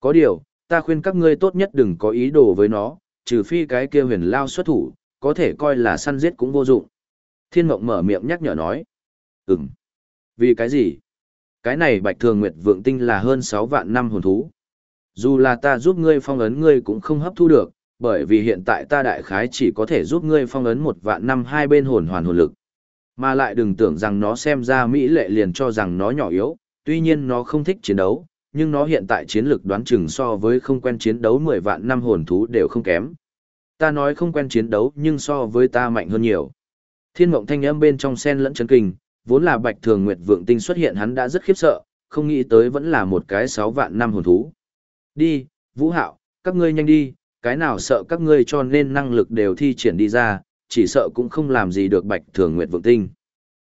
Có điều, ta khuyên các ngươi tốt nhất đừng có ý đồ với nó, trừ phi cái kia huyền lao xuất thủ, có thể coi là săn giết cũng vô dụng. Thiên Mộng mở miệng nhắc nhở nói. Ừm. Vì cái gì? Cái này Bạch Thường Nguyệt Vượng Tinh là hơn 6 vạn năm hồn thú. Dù là ta giúp ngươi phong ấn ngươi cũng không hấp thu được, bởi vì hiện tại ta đại khái chỉ có thể giúp ngươi phong ấn một vạn năm hai bên hồn hoàn hồn lực. Mà lại đừng tưởng rằng nó xem ra mỹ lệ liền cho rằng nó nhỏ yếu, tuy nhiên nó không thích chiến đấu, nhưng nó hiện tại chiến lực đoán chừng so với không quen chiến đấu 10 vạn năm hồn thú đều không kém. Ta nói không quen chiến đấu nhưng so với ta mạnh hơn nhiều. Thiên mộng thanh âm bên trong sen lẫn chấn kinh, vốn là bạch thường nguyệt vượng tinh xuất hiện hắn đã rất khiếp sợ, không nghĩ tới vẫn là một cái 6 vạn năm hồn thú. Đi, Vũ Hạo, các ngươi nhanh đi, cái nào sợ các ngươi cho nên năng lực đều thi triển đi ra, chỉ sợ cũng không làm gì được bạch thường nguyệt vượng tinh.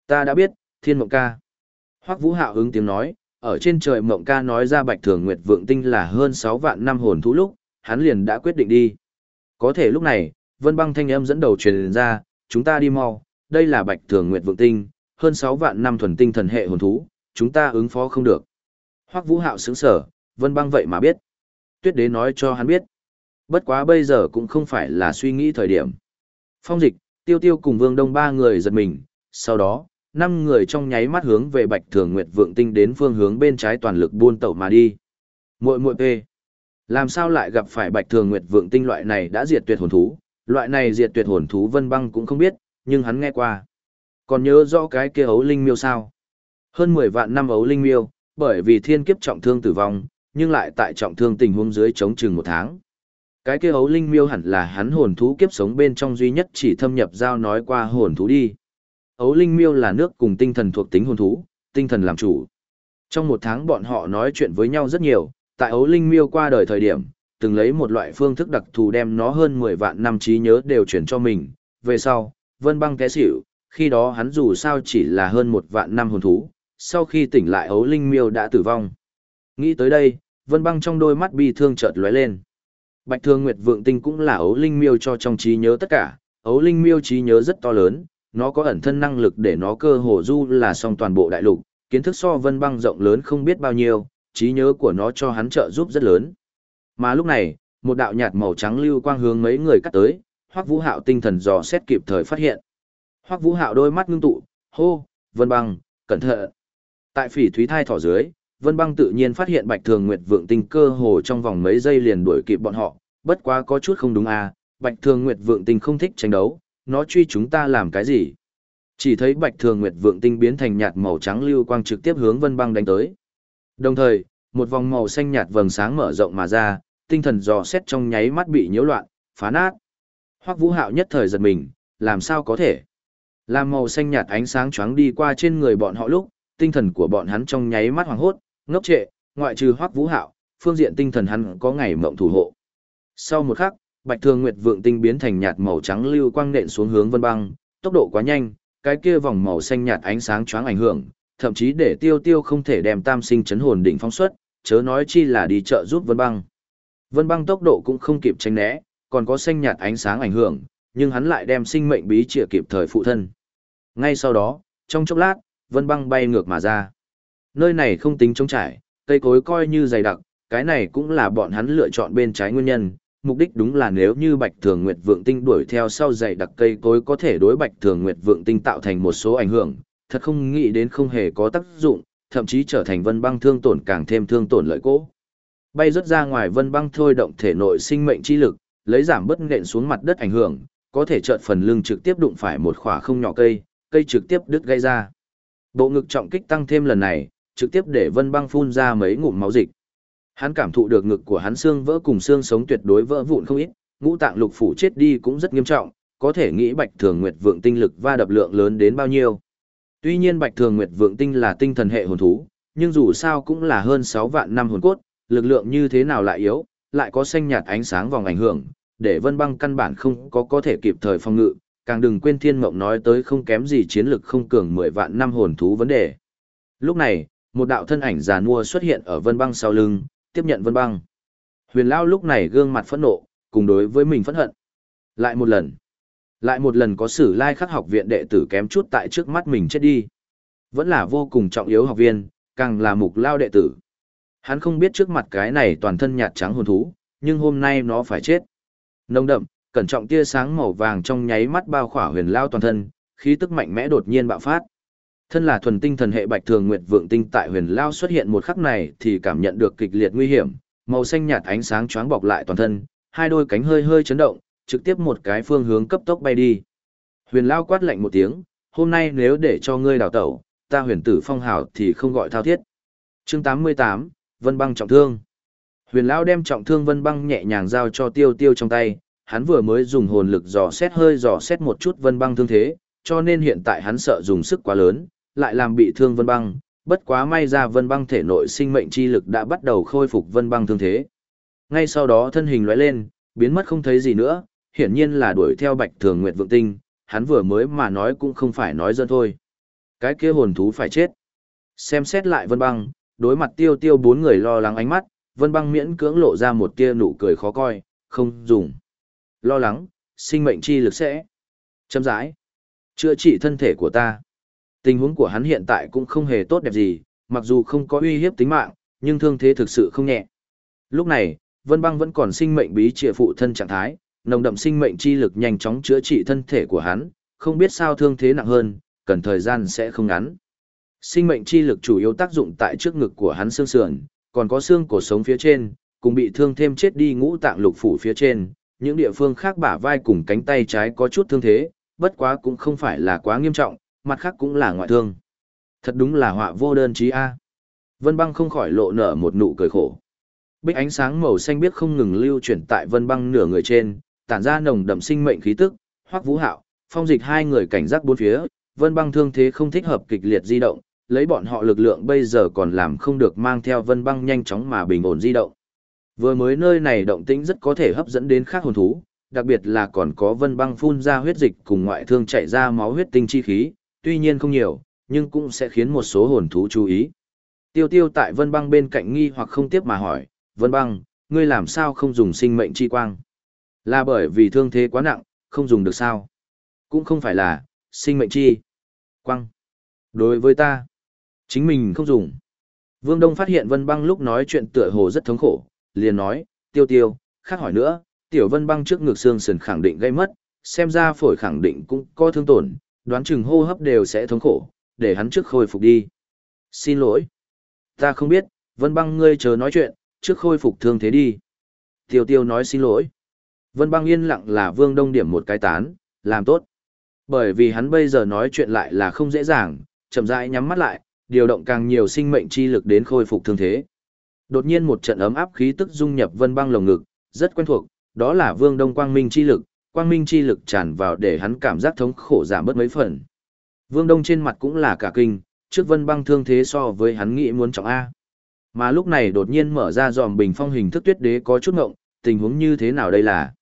Ta đã biết, thiên mộng ca. Hoắc Vũ Hạo ứng tiếng nói, ở trên trời mộng ca nói ra bạch thường nguyệt vượng tinh là hơn sáu vạn năm hồn thú lúc, hắn liền đã quyết định đi. Có thể lúc này, vân băng thanh âm dẫn đầu truyền ra, chúng ta đi mau, đây là bạch thường nguyệt vượng tinh, hơn sáu vạn năm thuần tinh thần hệ hồn thú, chúng ta ứng phó không được. Hoắc Vũ Hạo sững sở, vân băng vậy mà biết. Tuyết đế nói cho hắn biết. Bất quá bây giờ cũng không phải là suy nghĩ thời điểm. Phong dịch, tiêu tiêu cùng vương đông ba người giật mình, sau đó, năm người trong nháy mắt hướng về bạch thường nguyệt vượng tinh đến phương hướng bên trái toàn lực buôn tẩu mà đi. Muội muội p. Làm sao lại gặp phải bạch thường nguyệt vượng tinh loại này đã diệt tuyệt hồn thú, loại này diệt tuyệt hồn thú vân băng cũng không biết, nhưng hắn nghe qua. Còn nhớ rõ cái kia ấu linh miêu sao? Hơn 10 vạn năm ấu linh miêu, bởi vì thiên kiếp trọng thương tử vong, nhưng lại tại trọng thương tình huống dưới chống chừng một tháng. Cái kia ấu linh miêu hẳn là hắn hồn thú kiếp sống bên trong duy nhất chỉ thâm nhập giao nói qua hồn thú đi. Ấu linh miêu là nước cùng tinh thần thuộc tính hồn thú, tinh thần làm chủ. Trong một tháng bọn họ nói chuyện với nhau rất nhiều, tại ấu linh miêu qua đời thời điểm, từng lấy một loại phương thức đặc thù đem nó hơn 10 vạn năm trí nhớ đều chuyển cho mình. Về sau, vân băng té xỉu, khi đó hắn dù sao chỉ là hơn một vạn năm hồn thú, sau khi tỉnh lại ấu linh miêu đã tử vong. Nghĩ tới đây, vân băng trong đôi mắt bi thương chợt lóe lên. Bạch Thương Nguyệt Vượng Tinh cũng là ấu linh miêu cho trong trí nhớ tất cả, ấu linh miêu trí nhớ rất to lớn, nó có ẩn thân năng lực để nó cơ hồ du là song toàn bộ đại lục, kiến thức so vân băng rộng lớn không biết bao nhiêu, trí nhớ của nó cho hắn trợ giúp rất lớn. Mà lúc này, một đạo nhạt màu trắng lưu quang hướng mấy người cắt tới, Hoắc Vũ Hạo tinh thần dò xét kịp thời phát hiện. Hoắc Vũ Hạo đôi mắt ngưng tụ, hô, Vân Băng, cẩn thận. Tại phỉ thúy thai thỏ dưới, Vân Băng tự nhiên phát hiện Bạch Thường Nguyệt vượng tinh cơ hồ trong vòng mấy giây liền đuổi kịp bọn họ, bất quá có chút không đúng à, Bạch Thường Nguyệt vượng tinh không thích tranh đấu, nó truy chúng ta làm cái gì? Chỉ thấy Bạch Thường Nguyệt vượng tinh biến thành nhạt màu trắng lưu quang trực tiếp hướng Vân Băng đánh tới. Đồng thời, một vòng màu xanh nhạt vầng sáng mở rộng mà ra, tinh thần dò xét trong nháy mắt bị nhiễu loạn, phá nát. Hoắc Vũ Hạo nhất thời giật mình, làm sao có thể? Làm màu xanh nhạt ánh sáng choáng đi qua trên người bọn họ lúc, tinh thần của bọn hắn trong nháy mắt hoảng hốt, ngốc trệ, ngoại trừ Hoắc Vũ Hạo, phương diện tinh thần hắn có ngày mộng thủ hộ. Sau một khắc, Bạch Thường Nguyệt vượng tinh biến thành nhạt màu trắng lưu quang nện xuống hướng Vân Băng, tốc độ quá nhanh, cái kia vòng màu xanh nhạt ánh sáng choáng ảnh hưởng, thậm chí để Tiêu Tiêu không thể đem Tam Sinh chấn hồn đỉnh phóng xuất, chớ nói chi là đi trợ giúp Vân Băng. Vân Băng tốc độ cũng không kịp tránh né, còn có xanh nhạt ánh sáng ảnh hưởng, nhưng hắn lại đem sinh mệnh bí trịa kịp thời phụ thân. Ngay sau đó, trong chốc lát, Vân Băng bay ngược mà ra. Nơi này không tính trống trải, cây cối coi như dày đặc, cái này cũng là bọn hắn lựa chọn bên trái nguyên nhân, mục đích đúng là nếu như Bạch Thường Nguyệt Vượng Tinh đuổi theo sau dày đặc cây cối có thể đối Bạch Thường Nguyệt Vượng Tinh tạo thành một số ảnh hưởng, thật không nghĩ đến không hề có tác dụng, thậm chí trở thành vân băng thương tổn càng thêm thương tổn lợi cố. Bay rất ra ngoài vân băng thôi động thể nội sinh mệnh chi lực, lấy giảm bất nện xuống mặt đất ảnh hưởng, có thể chợt phần lưng trực tiếp đụng phải một khỏa không nhỏ cây, cây trực tiếp đứt gây ra. Bộ ngực trọng kích tăng thêm lần này, trực tiếp để vân băng phun ra mấy ngụm máu dịch. Hắn cảm thụ được ngực của hắn xương vỡ cùng xương sống tuyệt đối vỡ vụn không ít, ngũ tạng lục phủ chết đi cũng rất nghiêm trọng, có thể nghĩ Bạch Thường Nguyệt vượng tinh lực va đập lượng lớn đến bao nhiêu. Tuy nhiên Bạch Thường Nguyệt vượng tinh là tinh thần hệ hồn thú, nhưng dù sao cũng là hơn 6 vạn năm hồn cốt, lực lượng như thế nào lại yếu, lại có xanh nhạt ánh sáng vòng ảnh hưởng, để Vân Băng căn bản không có có thể kịp thời phòng ngự, càng đừng quên Thiên Mộng nói tới không kém gì chiến lực không cường 10 vạn năm hồn thú vấn đề. Lúc này, một đạo thân ảnh già nua xuất hiện ở Vân Băng sau lưng, tiếp nhận Vân Băng. Huyền Lao lúc này gương mặt phẫn nộ, cùng đối với mình phẫn hận. Lại một lần. Lại một lần có sử lai khắc học viện đệ tử kém chút tại trước mắt mình chết đi. Vẫn là vô cùng trọng yếu học viên, càng là mục lao đệ tử. Hắn không biết trước mặt cái này toàn thân nhạt trắng hồn thú, nhưng hôm nay nó phải chết. Nông đậm, cẩn trọng tia sáng màu vàng trong nháy mắt bao khỏa huyền lao toàn thân, khí tức mạnh mẽ đột nhiên bạo phát. Thân là thuần tinh thần hệ bạch thường nguyệt vượng tinh tại huyền lao xuất hiện một khắc này thì cảm nhận được kịch liệt nguy hiểm, màu xanh nhạt ánh sáng choáng bọc lại toàn thân, hai đôi cánh hơi hơi chấn động, trực tiếp một cái phương hướng cấp tốc bay đi. Huyền lao quát lạnh một tiếng, hôm nay nếu để cho ngươi đào tẩu, ta huyền tử phong hào thì không gọi thao thiết. Chương 88, Vân băng trọng thương. Huyền lao đem trọng thương Vân băng nhẹ nhàng giao cho tiêu tiêu trong tay, hắn vừa mới dùng hồn lực dò xét hơi dò xét một chút Vân băng thương thế, cho nên hiện tại hắn sợ dùng sức quá lớn, lại làm bị thương Vân băng. Bất quá may ra Vân băng thể nội sinh mệnh chi lực đã bắt đầu khôi phục Vân băng thương thế. Ngay sau đó thân hình lóe lên, biến mất không thấy gì nữa, hiển nhiên là đuổi theo Bạch Thường Nguyệt Vượng Tinh, hắn vừa mới mà nói cũng không phải nói dân thôi. Cái kia hồn thú phải chết. Xem xét lại Vân Băng, đối mặt tiêu tiêu bốn người lo lắng ánh mắt, Vân Băng miễn cưỡng lộ ra một tia nụ cười khó coi, không dùng. Lo lắng, sinh mệnh chi lực sẽ chậm rãi, chữa trị thân thể của ta. Tình huống của hắn hiện tại cũng không hề tốt đẹp gì, mặc dù không có uy hiếp tính mạng, nhưng thương thế thực sự không nhẹ. Lúc này, Vân Băng vẫn còn sinh mệnh bí trịa phụ thân trạng thái, nồng đậm sinh mệnh chi lực nhanh chóng chữa trị thân thể của hắn, không biết sao thương thế nặng hơn, cần thời gian sẽ không ngắn. Sinh mệnh chi lực chủ yếu tác dụng tại trước ngực của hắn xương sườn, còn có xương cổ sống phía trên, cùng bị thương thêm chết đi ngũ tạng lục phủ phía trên, những địa phương khác bả vai cùng cánh tay trái có chút thương thế, bất quá cũng không phải là quá nghiêm trọng, mặt khác cũng là ngoại thương. Thật đúng là họa vô đơn chí A. Vân băng không khỏi lộ nở một nụ cười khổ. Bích ánh sáng màu xanh biếc không ngừng lưu chuyển tại vân băng nửa người trên, tản ra nồng đậm sinh mệnh khí tức, hoắc vũ hạo, phong dịch hai người cảnh giác bốn phía, vân băng thương thế không thích hợp kịch liệt di động, lấy bọn họ lực lượng bây giờ còn làm không được mang theo vân băng nhanh chóng mà bình ổn di động. Vừa mới nơi này động tĩnh rất có thể hấp dẫn đến khác hồn thú, đặc biệt là còn có vân băng phun ra huyết dịch cùng ngoại thương chạy ra máu huyết tinh chi khí, tuy nhiên không nhiều, nhưng cũng sẽ khiến một số hồn thú chú ý. Tiêu tiêu tại vân băng bên cạnh nghi hoặc không tiếp mà hỏi, vân băng, ngươi làm sao không dùng sinh mệnh chi quang? Là bởi vì thương thế quá nặng, không dùng được sao? Cũng không phải là, sinh mệnh chi. Quang. Đối với ta, chính mình không dùng. Vương Đông phát hiện Vân Băng lúc nói chuyện tựa hồ rất thống khổ, liền nói, tiêu tiêu, khác hỏi nữa, tiểu Vân Băng trước ngực xương sườn khẳng định gây mất, xem ra phổi khẳng định cũng có thương tổn, đoán chừng hô hấp đều sẽ thống khổ, để hắn trước khôi phục đi. Xin lỗi. Ta không biết, Vân Băng ngươi chờ nói chuyện, trước khôi phục thương thế đi. Tiêu tiêu nói xin lỗi. Vân băng yên lặng là vương đông điểm một cái tán, làm tốt. Bởi vì hắn bây giờ nói chuyện lại là không dễ dàng, chậm rãi nhắm mắt lại, điều động càng nhiều sinh mệnh chi lực đến khôi phục thương thế. Đột nhiên một trận ấm áp khí tức dung nhập vân băng lồng ngực, rất quen thuộc, đó là vương đông quang minh chi lực, quang minh chi lực tràn vào để hắn cảm giác thống khổ giảm bớt mấy phần. Vương đông trên mặt cũng là cả kinh, trước vân băng thương thế so với hắn nghĩ muốn trọng A. Mà lúc này đột nhiên mở ra dòm bình phong hình thức tuyết đế có chút ngộng, tình huống như thế nào đây là?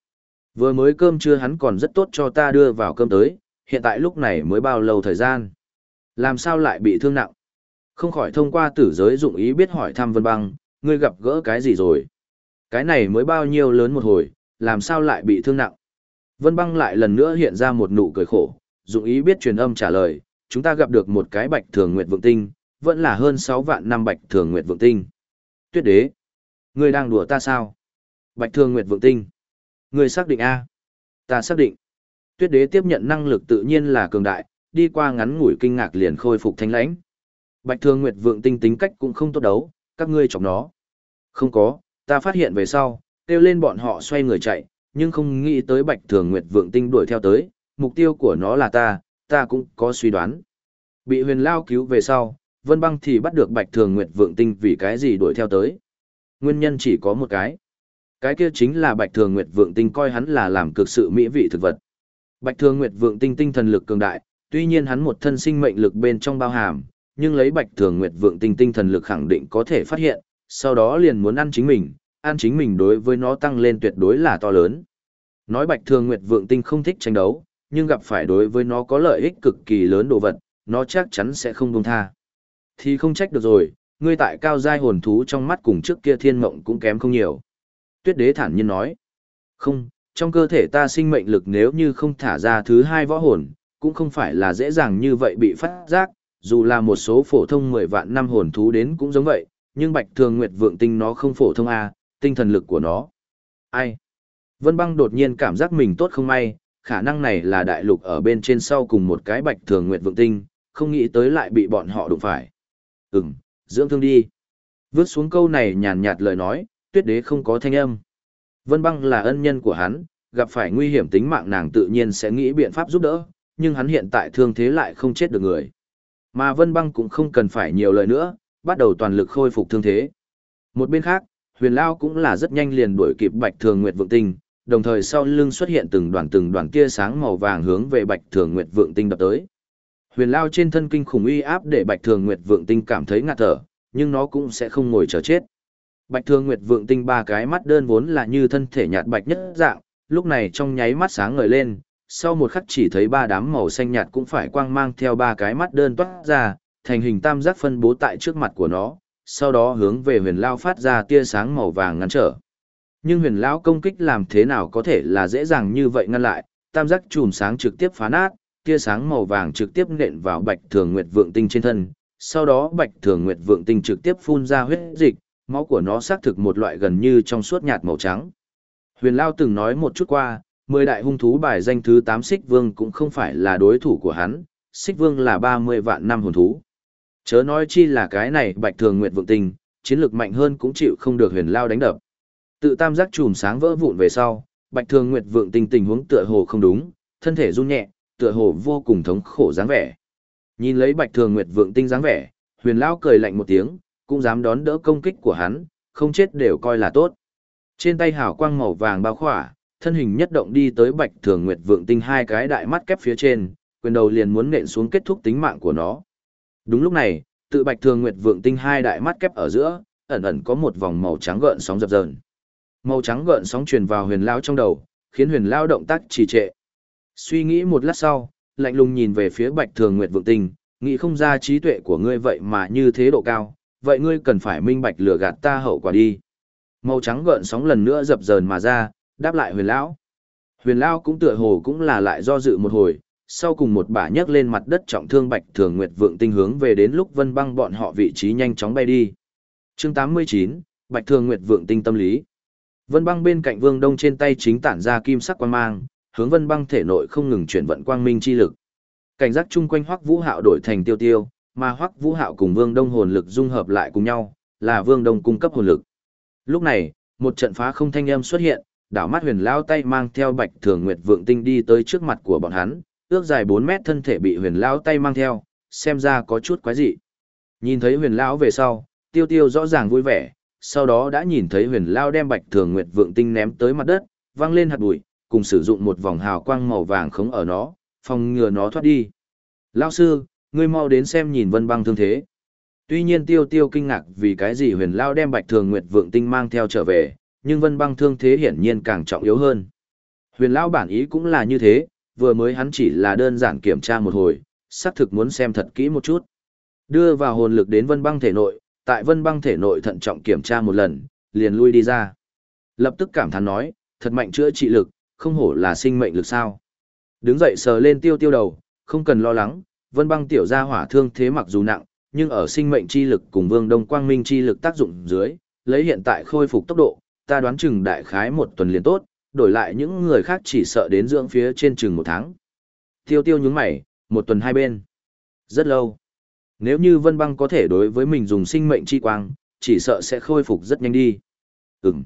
Vừa mới cơm trưa hắn còn rất tốt cho ta đưa vào cơm tới, hiện tại lúc này mới bao lâu thời gian. Làm sao lại bị thương nặng? Không khỏi thông qua tử giới dụng ý biết hỏi thăm Vân Băng, ngươi gặp gỡ cái gì rồi? Cái này mới bao nhiêu lớn một hồi, làm sao lại bị thương nặng? Vân Băng lại lần nữa hiện ra một nụ cười khổ, dụng ý biết truyền âm trả lời, chúng ta gặp được một cái bạch thường nguyệt vượng tinh, vẫn là hơn 6 vạn năm bạch thường nguyệt vượng tinh. Tuyết đế, ngươi đang đùa ta sao? Bạch thường nguyệt vượng tinh. ngươi xác định A. Ta xác định. Tuyết đế tiếp nhận năng lực tự nhiên là cường đại, đi qua ngắn ngủi kinh ngạc liền khôi phục thanh lãnh. Bạch thường Nguyệt Vượng Tinh tính cách cũng không tốt đấu, các ngươi chọc nó. Không có, ta phát hiện về sau, kêu lên bọn họ xoay người chạy, nhưng không nghĩ tới Bạch Thường Nguyệt Vượng Tinh đuổi theo tới, mục tiêu của nó là ta, ta cũng có suy đoán. Bị huyền lao cứu về sau, Vân Băng thì bắt được Bạch Thường Nguyệt Vượng Tinh vì cái gì đuổi theo tới. Nguyên nhân chỉ có một cái. Cái kia chính là Bạch Thường Nguyệt Vượng Tinh coi hắn là làm cực sự mỹ vị thực vật. Bạch Thường Nguyệt Vượng Tinh tinh thần lực cường đại, tuy nhiên hắn một thân sinh mệnh lực bên trong bao hàm, nhưng lấy Bạch Thường Nguyệt Vượng Tinh tinh thần lực khẳng định có thể phát hiện, sau đó liền muốn ăn chính mình, An chính mình đối với nó tăng lên tuyệt đối là to lớn. Nói Bạch Thường Nguyệt Vượng Tinh không thích tranh đấu, nhưng gặp phải đối với nó có lợi ích cực kỳ lớn đồ vật, nó chắc chắn sẽ không buông tha. Thì không trách được rồi, ngươi tại cao giai hồn thú trong mắt cùng trước kia thiên mộng cũng kém không nhiều. Tuyết đế thản nhiên nói. Không, trong cơ thể ta sinh mệnh lực nếu như không thả ra thứ hai võ hồn, cũng không phải là dễ dàng như vậy bị phát giác, dù là một số phổ thông 10 vạn năm hồn thú đến cũng giống vậy, Nhưng Bạch Thường Nguyệt Vượng Tinh nó không phổ thông a, tinh thần lực của nó. Ai? Vân Băng đột nhiên cảm giác mình tốt không may, khả năng này là đại lục ở bên trên sau cùng một cái Bạch Thường Nguyệt Vượng Tinh, không nghĩ tới lại bị bọn họ đụng phải. Ừm, dưỡng thương đi. Vước xuống câu này nhàn nhạt lời nói, tuyết đế không có thanh âm. Vân băng là ân nhân của hắn, gặp phải nguy hiểm tính mạng nàng tự nhiên sẽ nghĩ biện pháp giúp đỡ, nhưng hắn hiện tại thương thế lại không chết được người. Mà Vân băng cũng không cần phải nhiều lời nữa, bắt đầu toàn lực khôi phục thương thế. Một bên khác, huyền lao cũng là rất nhanh liền đuổi kịp bạch thường nguyệt vượng tinh, đồng thời sau lưng xuất hiện từng đoàn từng đoàn tia sáng màu vàng hướng về bạch thường nguyệt vượng tinh đập tới. Huyền lao trên thân kinh khủng uy áp để bạch thường nguyệt vượng tinh cảm thấy ngạt thở, nhưng nó cũng sẽ không ngồi chờ chết. Bạch Thường Nguyệt vượng tinh ba cái mắt đơn vốn là như thân thể nhạt bạch nhất dạng, lúc này trong nháy mắt sáng ngời lên, sau một khắc chỉ thấy ba đám màu xanh nhạt cũng phải quang mang theo ba cái mắt đơn toát ra, thành hình tam giác phân bố tại trước mặt của nó, sau đó hướng về huyền lao phát ra tia sáng màu vàng ngăn trở. Nhưng huyền lão công kích làm thế nào có thể là dễ dàng như vậy ngăn lại, tam giác chùm sáng trực tiếp phá nát, tia sáng màu vàng trực tiếp nện vào bạch thường nguyệt vượng tinh trên thân, sau đó bạch thường nguyệt vượng tinh trực tiếp phun ra huyết dịch, máu của nó xác thực một loại gần như trong suốt nhạt màu trắng. Huyền Lao từng nói một chút qua, mười đại hung thú bài danh thứ tám Xích Vương cũng không phải là đối thủ của hắn, Xích Vương là 30 vạn năm hồn thú. Chớ nói chi là cái này Bạch Thường Nguyệt vượng tinh, chiến lược mạnh hơn cũng chịu không được Huyền Lao đánh đập. Tự tam giác chùm sáng vỡ vụn về sau, Bạch Thường Nguyệt vượng tinh tình huống tựa hồ không đúng, thân thể run nhẹ, tựa hồ vô cùng thống khổ dáng vẻ. Nhìn lấy Bạch Thường Nguyệt vượng tinh dáng vẻ, Huyền Lao cười lạnh một tiếng, cũng dám đón đỡ công kích của hắn, không chết đều coi là tốt. Trên tay hào quang màu vàng bao khỏa, thân hình nhất động đi tới Bạch Thường Nguyệt vượng tinh hai cái đại mắt kép phía trên, quyền đầu liền muốn nện xuống kết thúc tính mạng của nó. Đúng lúc này, tự Bạch Thường Nguyệt vượng tinh hai đại mắt kép ở giữa, ẩn ẩn có một vòng màu trắng gợn sóng dập dờn. Màu trắng gợn sóng truyền vào Huyền Lao trong đầu, khiến Huyền Lao động tác trì trệ. Suy nghĩ một lát sau, lạnh lùng nhìn về phía Bạch Thường Nguyệt vượng tinh, nghĩ không ra trí tuệ của ngươi vậy mà như thế độ cao, vậy ngươi cần phải minh bạch lừa gạt ta hậu quả đi. Màu trắng gợn sóng lần nữa dập dờn mà ra, đáp lại huyền lão. Huyền lão cũng tựa hồ cũng là lại do dự một hồi, sau cùng một bả nhấc lên mặt đất trọng thương bạch thường nguyệt vượng tinh hướng về đến lúc vân băng bọn họ vị trí nhanh chóng bay đi. Chương 89, Bạch Thường Nguyệt vượng tinh tâm lý. Vân băng bên cạnh Vương Đông trên tay chính tản ra kim sắc quang mang, hướng Vân băng thể nội không ngừng chuyển vận quang minh chi lực. Cảnh giác chung quanh Hoắc Vũ Hạo đổi thành tiêu tiêu, mà Hoắc Vũ Hạo cùng Vương Đông hồn lực dung hợp lại cùng nhau, là Vương Đông cung cấp hồn lực. Lúc này, một trận phá không thanh âm xuất hiện, đảo mắt Huyền Lao tay mang theo Bạch Thường Nguyệt Vượng Tinh đi tới trước mặt của bọn hắn, ước dài 4 mét thân thể bị Huyền Lão tay mang theo, xem ra có chút quái dị. Nhìn thấy Huyền Lão về sau, Tiêu Tiêu rõ ràng vui vẻ, sau đó đã nhìn thấy Huyền Lão đem Bạch Thường Nguyệt Vượng Tinh ném tới mặt đất, văng lên hạt bụi, cùng sử dụng một vòng hào quang màu vàng khống ở nó, phòng ngừa nó thoát đi. Lão sư, ngươi mau đến xem nhìn vân băng thương thế. Tuy nhiên tiêu tiêu kinh ngạc vì cái gì huyền Lão đem bạch thường nguyệt vượng tinh mang theo trở về, nhưng vân băng thương thế hiển nhiên càng trọng yếu hơn. Huyền Lão bản ý cũng là như thế, vừa mới hắn chỉ là đơn giản kiểm tra một hồi, xác thực muốn xem thật kỹ một chút. Đưa vào hồn lực đến vân băng thể nội, tại vân băng thể nội thận trọng kiểm tra một lần, liền lui đi ra. Lập tức cảm thán nói, thật mạnh chữa trị lực, không hổ là sinh mệnh lực sao. Đứng dậy sờ lên tiêu tiêu đầu, không cần lo lắng, vân băng tiểu gia hỏa thương thế mặc dù nặng, nhưng ở sinh mệnh chi lực cùng vương đông quang minh chi lực tác dụng dưới, lấy hiện tại khôi phục tốc độ, ta đoán chừng đại khái một tuần liền tốt, đổi lại những người khác chỉ sợ đến dưỡng phía trên chừng một tháng. Tiêu tiêu nhúng mày, một tuần hai bên. Rất lâu. Nếu như vân băng có thể đối với mình dùng sinh mệnh chi quang, chỉ sợ sẽ khôi phục rất nhanh đi. Ừm.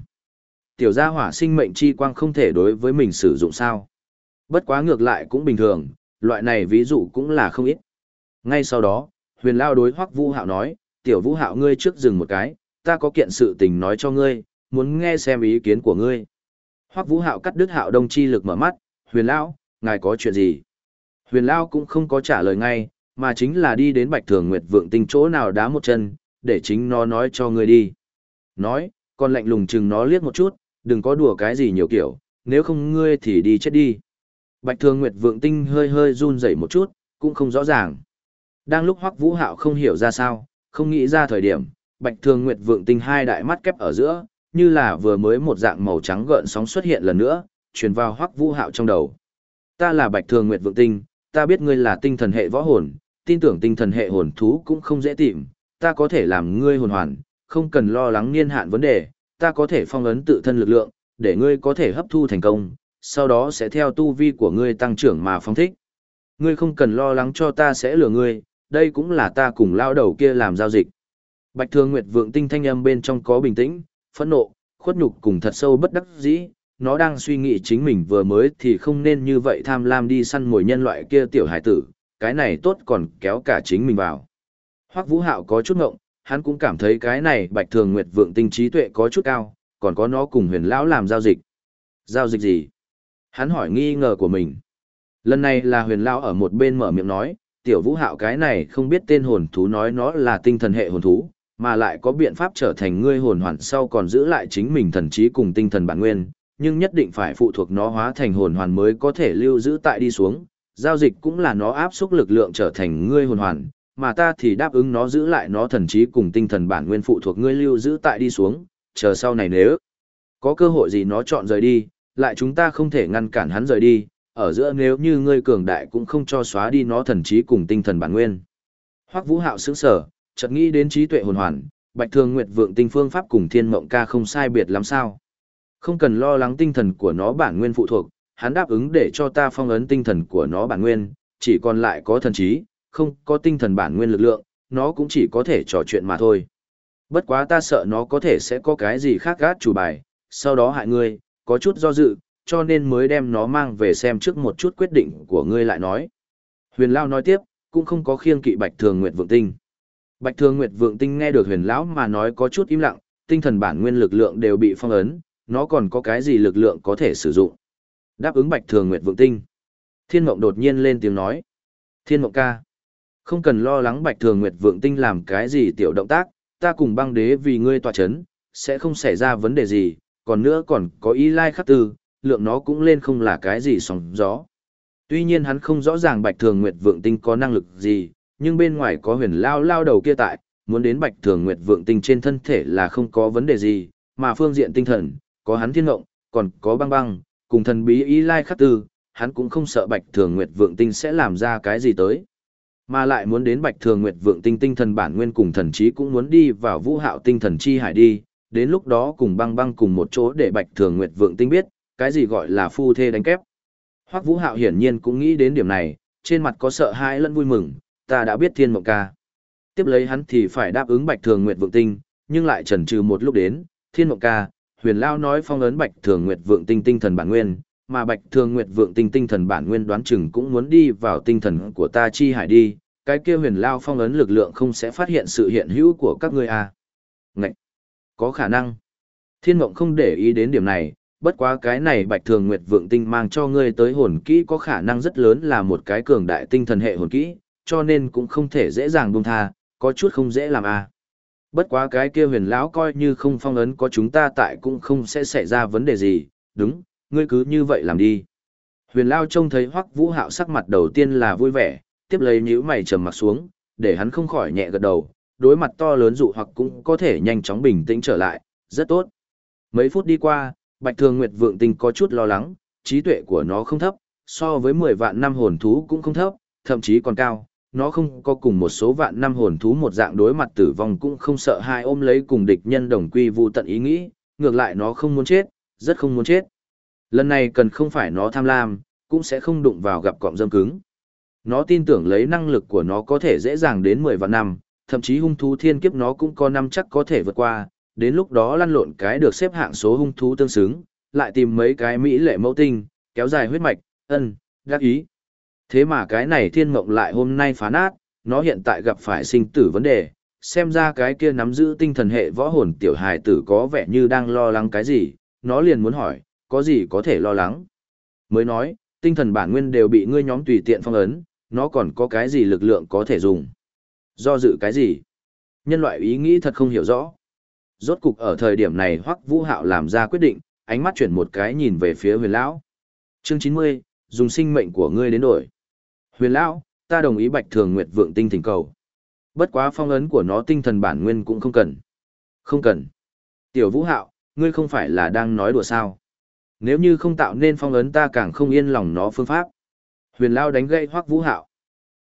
Tiểu gia hỏa sinh mệnh chi quang không thể đối với mình sử dụng sao. Bất quá ngược lại cũng bình thường, loại này ví dụ cũng là không ít. Ngay sau đó, huyền lao đối hoắc vũ hạo nói, tiểu vũ hạo ngươi trước dừng một cái, ta có kiện sự tình nói cho ngươi, muốn nghe xem ý kiến của ngươi. Hoắc vũ hạo cắt đứt hạo đông chi lực mở mắt, huyền Lão, ngài có chuyện gì? Huyền Lão cũng không có trả lời ngay, mà chính là đi đến bạch thường nguyệt vượng tinh chỗ nào đá một chân, để chính nó nói cho ngươi đi. Nói, còn lạnh lùng chừng nó liếc một chút, đừng có đùa cái gì nhiều kiểu, nếu không ngươi thì đi chết đi. Bạch Thường Nguyệt Vượng Tinh hơi hơi run rẩy một chút, cũng không rõ ràng. Đang lúc Hoắc Vũ Hạo không hiểu ra sao, không nghĩ ra thời điểm, Bạch Thường Nguyệt Vượng Tinh hai đại mắt kép ở giữa, như là vừa mới một dạng màu trắng gợn sóng xuất hiện lần nữa, truyền vào Hoắc Vũ Hạo trong đầu. Ta là Bạch Thường Nguyệt Vượng Tinh, ta biết ngươi là tinh thần hệ võ hồn, tin tưởng tinh thần hệ hồn thú cũng không dễ tìm, ta có thể làm ngươi hồn hoàn, không cần lo lắng niên hạn vấn đề, ta có thể phong ấn tự thân lực lượng, để ngươi có thể hấp thu thành công, sau đó sẽ theo tu vi của ngươi tăng trưởng mà phong thích. Ngươi không cần lo lắng cho ta sẽ lừa ngươi, đây cũng là ta cùng lao đầu kia làm giao dịch. Bạch Thường Nguyệt vượng tinh thanh âm bên trong có bình tĩnh, phẫn nộ, khuất nhục cùng thật sâu bất đắc dĩ, nó đang suy nghĩ chính mình vừa mới thì không nên như vậy tham lam đi săn mồi nhân loại kia tiểu hải tử, cái này tốt còn kéo cả chính mình vào. Hoắc Vũ Hạo có chút ngộng, hắn cũng cảm thấy cái này Bạch Thường Nguyệt vượng tinh trí tuệ có chút cao, còn có nó cùng huyền lão làm giao dịch. Giao dịch gì? Hắn hỏi nghi ngờ của mình. Lần này là huyền lão ở một bên mở miệng nói, tiểu vũ hạo cái này không biết tên hồn thú nói nó là tinh thần hệ hồn thú, mà lại có biện pháp trở thành ngươi hồn hoàn sau còn giữ lại chính mình thần trí cùng tinh thần bản nguyên, nhưng nhất định phải phụ thuộc nó hóa thành hồn hoàn mới có thể lưu giữ tại đi xuống. Giao dịch cũng là nó áp xúc lực lượng trở thành ngươi hồn hoàn, mà ta thì đáp ứng nó giữ lại nó thần trí cùng tinh thần bản nguyên phụ thuộc ngươi lưu giữ tại đi xuống, chờ sau này nếu có cơ hội gì nó chọn rời đi, lại chúng ta không thể ngăn cản hắn rời đi, ở giữa nếu như ngươi cường đại cũng không cho xóa đi nó thần trí cùng tinh thần bản nguyên. Hoắc Vũ Hạo sững sờ, chợt nghĩ đến trí tuệ hồn hoàn, Bạch Thường Nguyệt vượng tinh phương pháp cùng Thiên Mộng Ca không sai biệt lắm sao? Không cần lo lắng tinh thần của nó bản nguyên phụ thuộc, hắn đáp ứng để cho ta phong ấn tinh thần của nó bản nguyên, chỉ còn lại có thần trí, không có tinh thần bản nguyên lực lượng, nó cũng chỉ có thể trò chuyện mà thôi. Bất quá ta sợ nó có thể sẽ có cái gì khác gát chủ bài, sau đó hại ngươi, có chút do dự, cho nên mới đem nó mang về xem trước một chút quyết định của ngươi lại nói. Huyền Lao nói tiếp, cũng không có khiêng kỵ Bạch Thường Nguyệt Vượng Tinh. Bạch Thường Nguyệt Vượng Tinh nghe được huyền lão mà nói có chút im lặng, tinh thần bản nguyên lực lượng đều bị phong ấn, nó còn có cái gì lực lượng có thể sử dụng. Đáp ứng Bạch Thường Nguyệt Vượng Tinh. Thiên Mộng đột nhiên lên tiếng nói. Thiên Mộng ca. Không cần lo lắng Bạch Thường Nguyệt Vượng Tinh làm cái gì tiểu động tác, ta cùng băng đế vì ngươi tòa chấn, sẽ không xảy ra vấn đề gì, còn nữa còn có ý lai khắc tư, lượng nó cũng lên không là cái gì sóng gió. Tuy nhiên hắn không rõ ràng Bạch Thường Nguyệt Vượng Tinh có năng lực gì, nhưng bên ngoài có huyền lao lao đầu kia tại, muốn đến Bạch Thường Nguyệt Vượng Tinh trên thân thể là không có vấn đề gì, mà phương diện tinh thần, có hắn thiên ngộng, còn có băng băng, cùng thần bí ý lai khắc tư, hắn cũng không sợ Bạch Thường Nguyệt Vượng Tinh sẽ làm ra cái gì tới. Mà lại muốn đến Bạch Thường Nguyệt Vượng Tinh tinh thần bản nguyên cùng thần trí cũng muốn đi vào vũ hạo tinh thần chi hải đi, đến lúc đó cùng băng băng cùng một chỗ để Bạch Thường Nguyệt Vượng Tinh biết, cái gì gọi là phu thê đánh kép. Hoắc Vũ Hạo hiển nhiên cũng nghĩ đến điểm này, trên mặt có sợ hãi lẫn vui mừng, ta đã biết thiên mộng ca. Tiếp lấy hắn thì phải đáp ứng Bạch Thường Nguyệt Vượng Tinh, nhưng lại chần chừ một lúc đến, thiên mộng ca, huyền lao nói phong ấn Bạch Thường Nguyệt Vượng Tinh tinh thần bản nguyên, mà Bạch Thường Nguyệt Vượng Tinh tinh thần bản nguyên đoán chừng cũng muốn đi vào tinh thần của ta chi hải đi, cái kia huyền lao phong ấn lực lượng không sẽ phát hiện sự hiện hữu của các ngươi à. Ngậy! Có khả năng. Thiên mộng không để ý đến điểm này, bất quá cái này bạch thường nguyệt vượng tinh mang cho ngươi tới hồn kỹ có khả năng rất lớn là một cái cường đại tinh thần hệ hồn kỹ, cho nên cũng không thể dễ dàng buông tha, có chút không dễ làm à. Bất quá cái kia huyền lão coi như không phong ấn có chúng ta tại cũng không sẽ xảy ra vấn đề gì, đúng, ngươi cứ như vậy làm đi. Huyền lão trông thấy hoắc vũ hạo sắc mặt đầu tiên là vui vẻ, tiếp lấy nhíu mày trầm mặt xuống, để hắn không khỏi nhẹ gật đầu, đối mặt to lớn dụ hoặc cũng có thể nhanh chóng bình tĩnh trở lại, rất tốt. Mấy phút đi qua, Bạch Thường Nguyệt Vượng Tinh có chút lo lắng, trí tuệ của nó không thấp, so với 10 vạn năm hồn thú cũng không thấp, thậm chí còn cao. Nó không có cùng một số vạn năm hồn thú một dạng đối mặt tử vong cũng không sợ hai ôm lấy cùng địch nhân đồng quy vu tận ý nghĩ, ngược lại nó không muốn chết, rất không muốn chết. Lần này cần không phải nó tham lam, cũng sẽ không đụng vào gặp cọng dâm cứng. Nó tin tưởng lấy năng lực của nó có thể dễ dàng đến 10 vạn năm, thậm chí hung thú thiên kiếp nó cũng có năm chắc có thể vượt qua, đến lúc đó lăn lộn cái được xếp hạng số hung thú tương xứng, lại tìm mấy cái mỹ lệ mẫu tinh, kéo dài huyết mạch, ân, gác ý. Thế mà cái này thiên mộng lại hôm nay phá nát, nó hiện tại gặp phải sinh tử vấn đề, xem ra cái kia nắm giữ tinh thần hệ võ hồn tiểu hài tử có vẻ như đang lo lắng cái gì, nó liền muốn hỏi, có gì có thể lo lắng. Mới nói, tinh thần bản nguyên đều bị ngươi nhóm tùy tiện phong ấn, nó còn có cái gì lực lượng có thể dùng. Do dự cái gì? Nhân loại ý nghĩ thật không hiểu rõ. Rốt cục ở thời điểm này Hoắc Vũ Hạo làm ra quyết định, ánh mắt chuyển một cái nhìn về phía Huyền lão. Chương chín mươi dùng sinh mệnh của ngươi đến đổi. Huyền lão, ta đồng ý Bạch Thường Nguyệt Vượng Tinh thỉnh cầu. Bất quá phong ấn của nó tinh thần bản nguyên cũng không cần. Không cần. Tiểu Vũ Hạo, ngươi không phải là đang nói đùa sao? Nếu như không tạo nên phong ấn ta càng không yên lòng nó phương pháp. Huyền lão đánh gây Hoắc Vũ Hạo.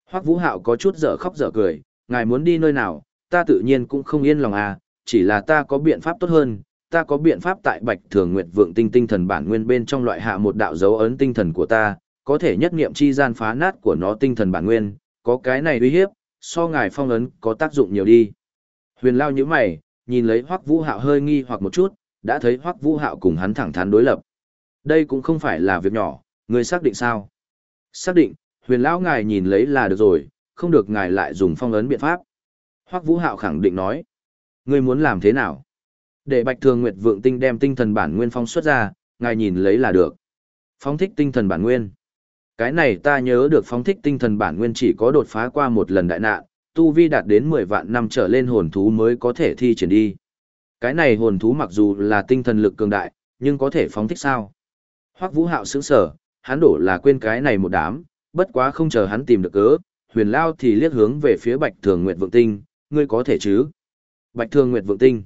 Hoắc Vũ Hạo có chút dở khóc dở cười, ngài muốn đi nơi nào, ta tự nhiên cũng không yên lòng à, chỉ là ta có biện pháp tốt hơn, ta có biện pháp tại Bạch Thường Nguyệt Vượng Tinh tinh thần bản nguyên bên trong loại hạ một đạo dấu ấn tinh thần của ta, có thể nhất niệm chi gian phá nát của nó tinh thần bản nguyên, có cái này uy hiếp, so ngài phong ấn có tác dụng nhiều đi. Huyền Lao như mày, nhìn lấy Hoắc Vũ Hạo hơi nghi hoặc một chút, đã thấy Hoắc Vũ Hạo cùng hắn thẳng thắn đối lập. Đây cũng không phải là việc nhỏ, ngươi xác định sao? Xác định, Huyền Lão ngài nhìn lấy là được rồi, không được ngài lại dùng phong ấn biện pháp. Hoắc Vũ Hạo khẳng định nói. Ngươi muốn làm thế nào? Để Bạch Thường Nguyệt Vượng Tinh đem tinh thần bản nguyên phong xuất ra, ngài nhìn lấy là được. Phóng thích tinh thần bản nguyên. Cái này ta nhớ được phóng thích tinh thần bản nguyên chỉ có đột phá qua một lần đại nạn, tu vi đạt đến 10 vạn năm trở lên hồn thú mới có thể thi triển đi. Cái này hồn thú mặc dù là tinh thần lực cường đại, nhưng có thể phóng thích sao? Hoắc Vũ Hạo sững sờ, hắn đổ là quên cái này một đám, bất quá không chờ hắn tìm được cớ, Huyền Lao thì liếc hướng về phía Bạch Thường Nguyệt Vượng Tinh, ngươi có thể chứ? Bạch Thường Nguyệt Vượng Tinh.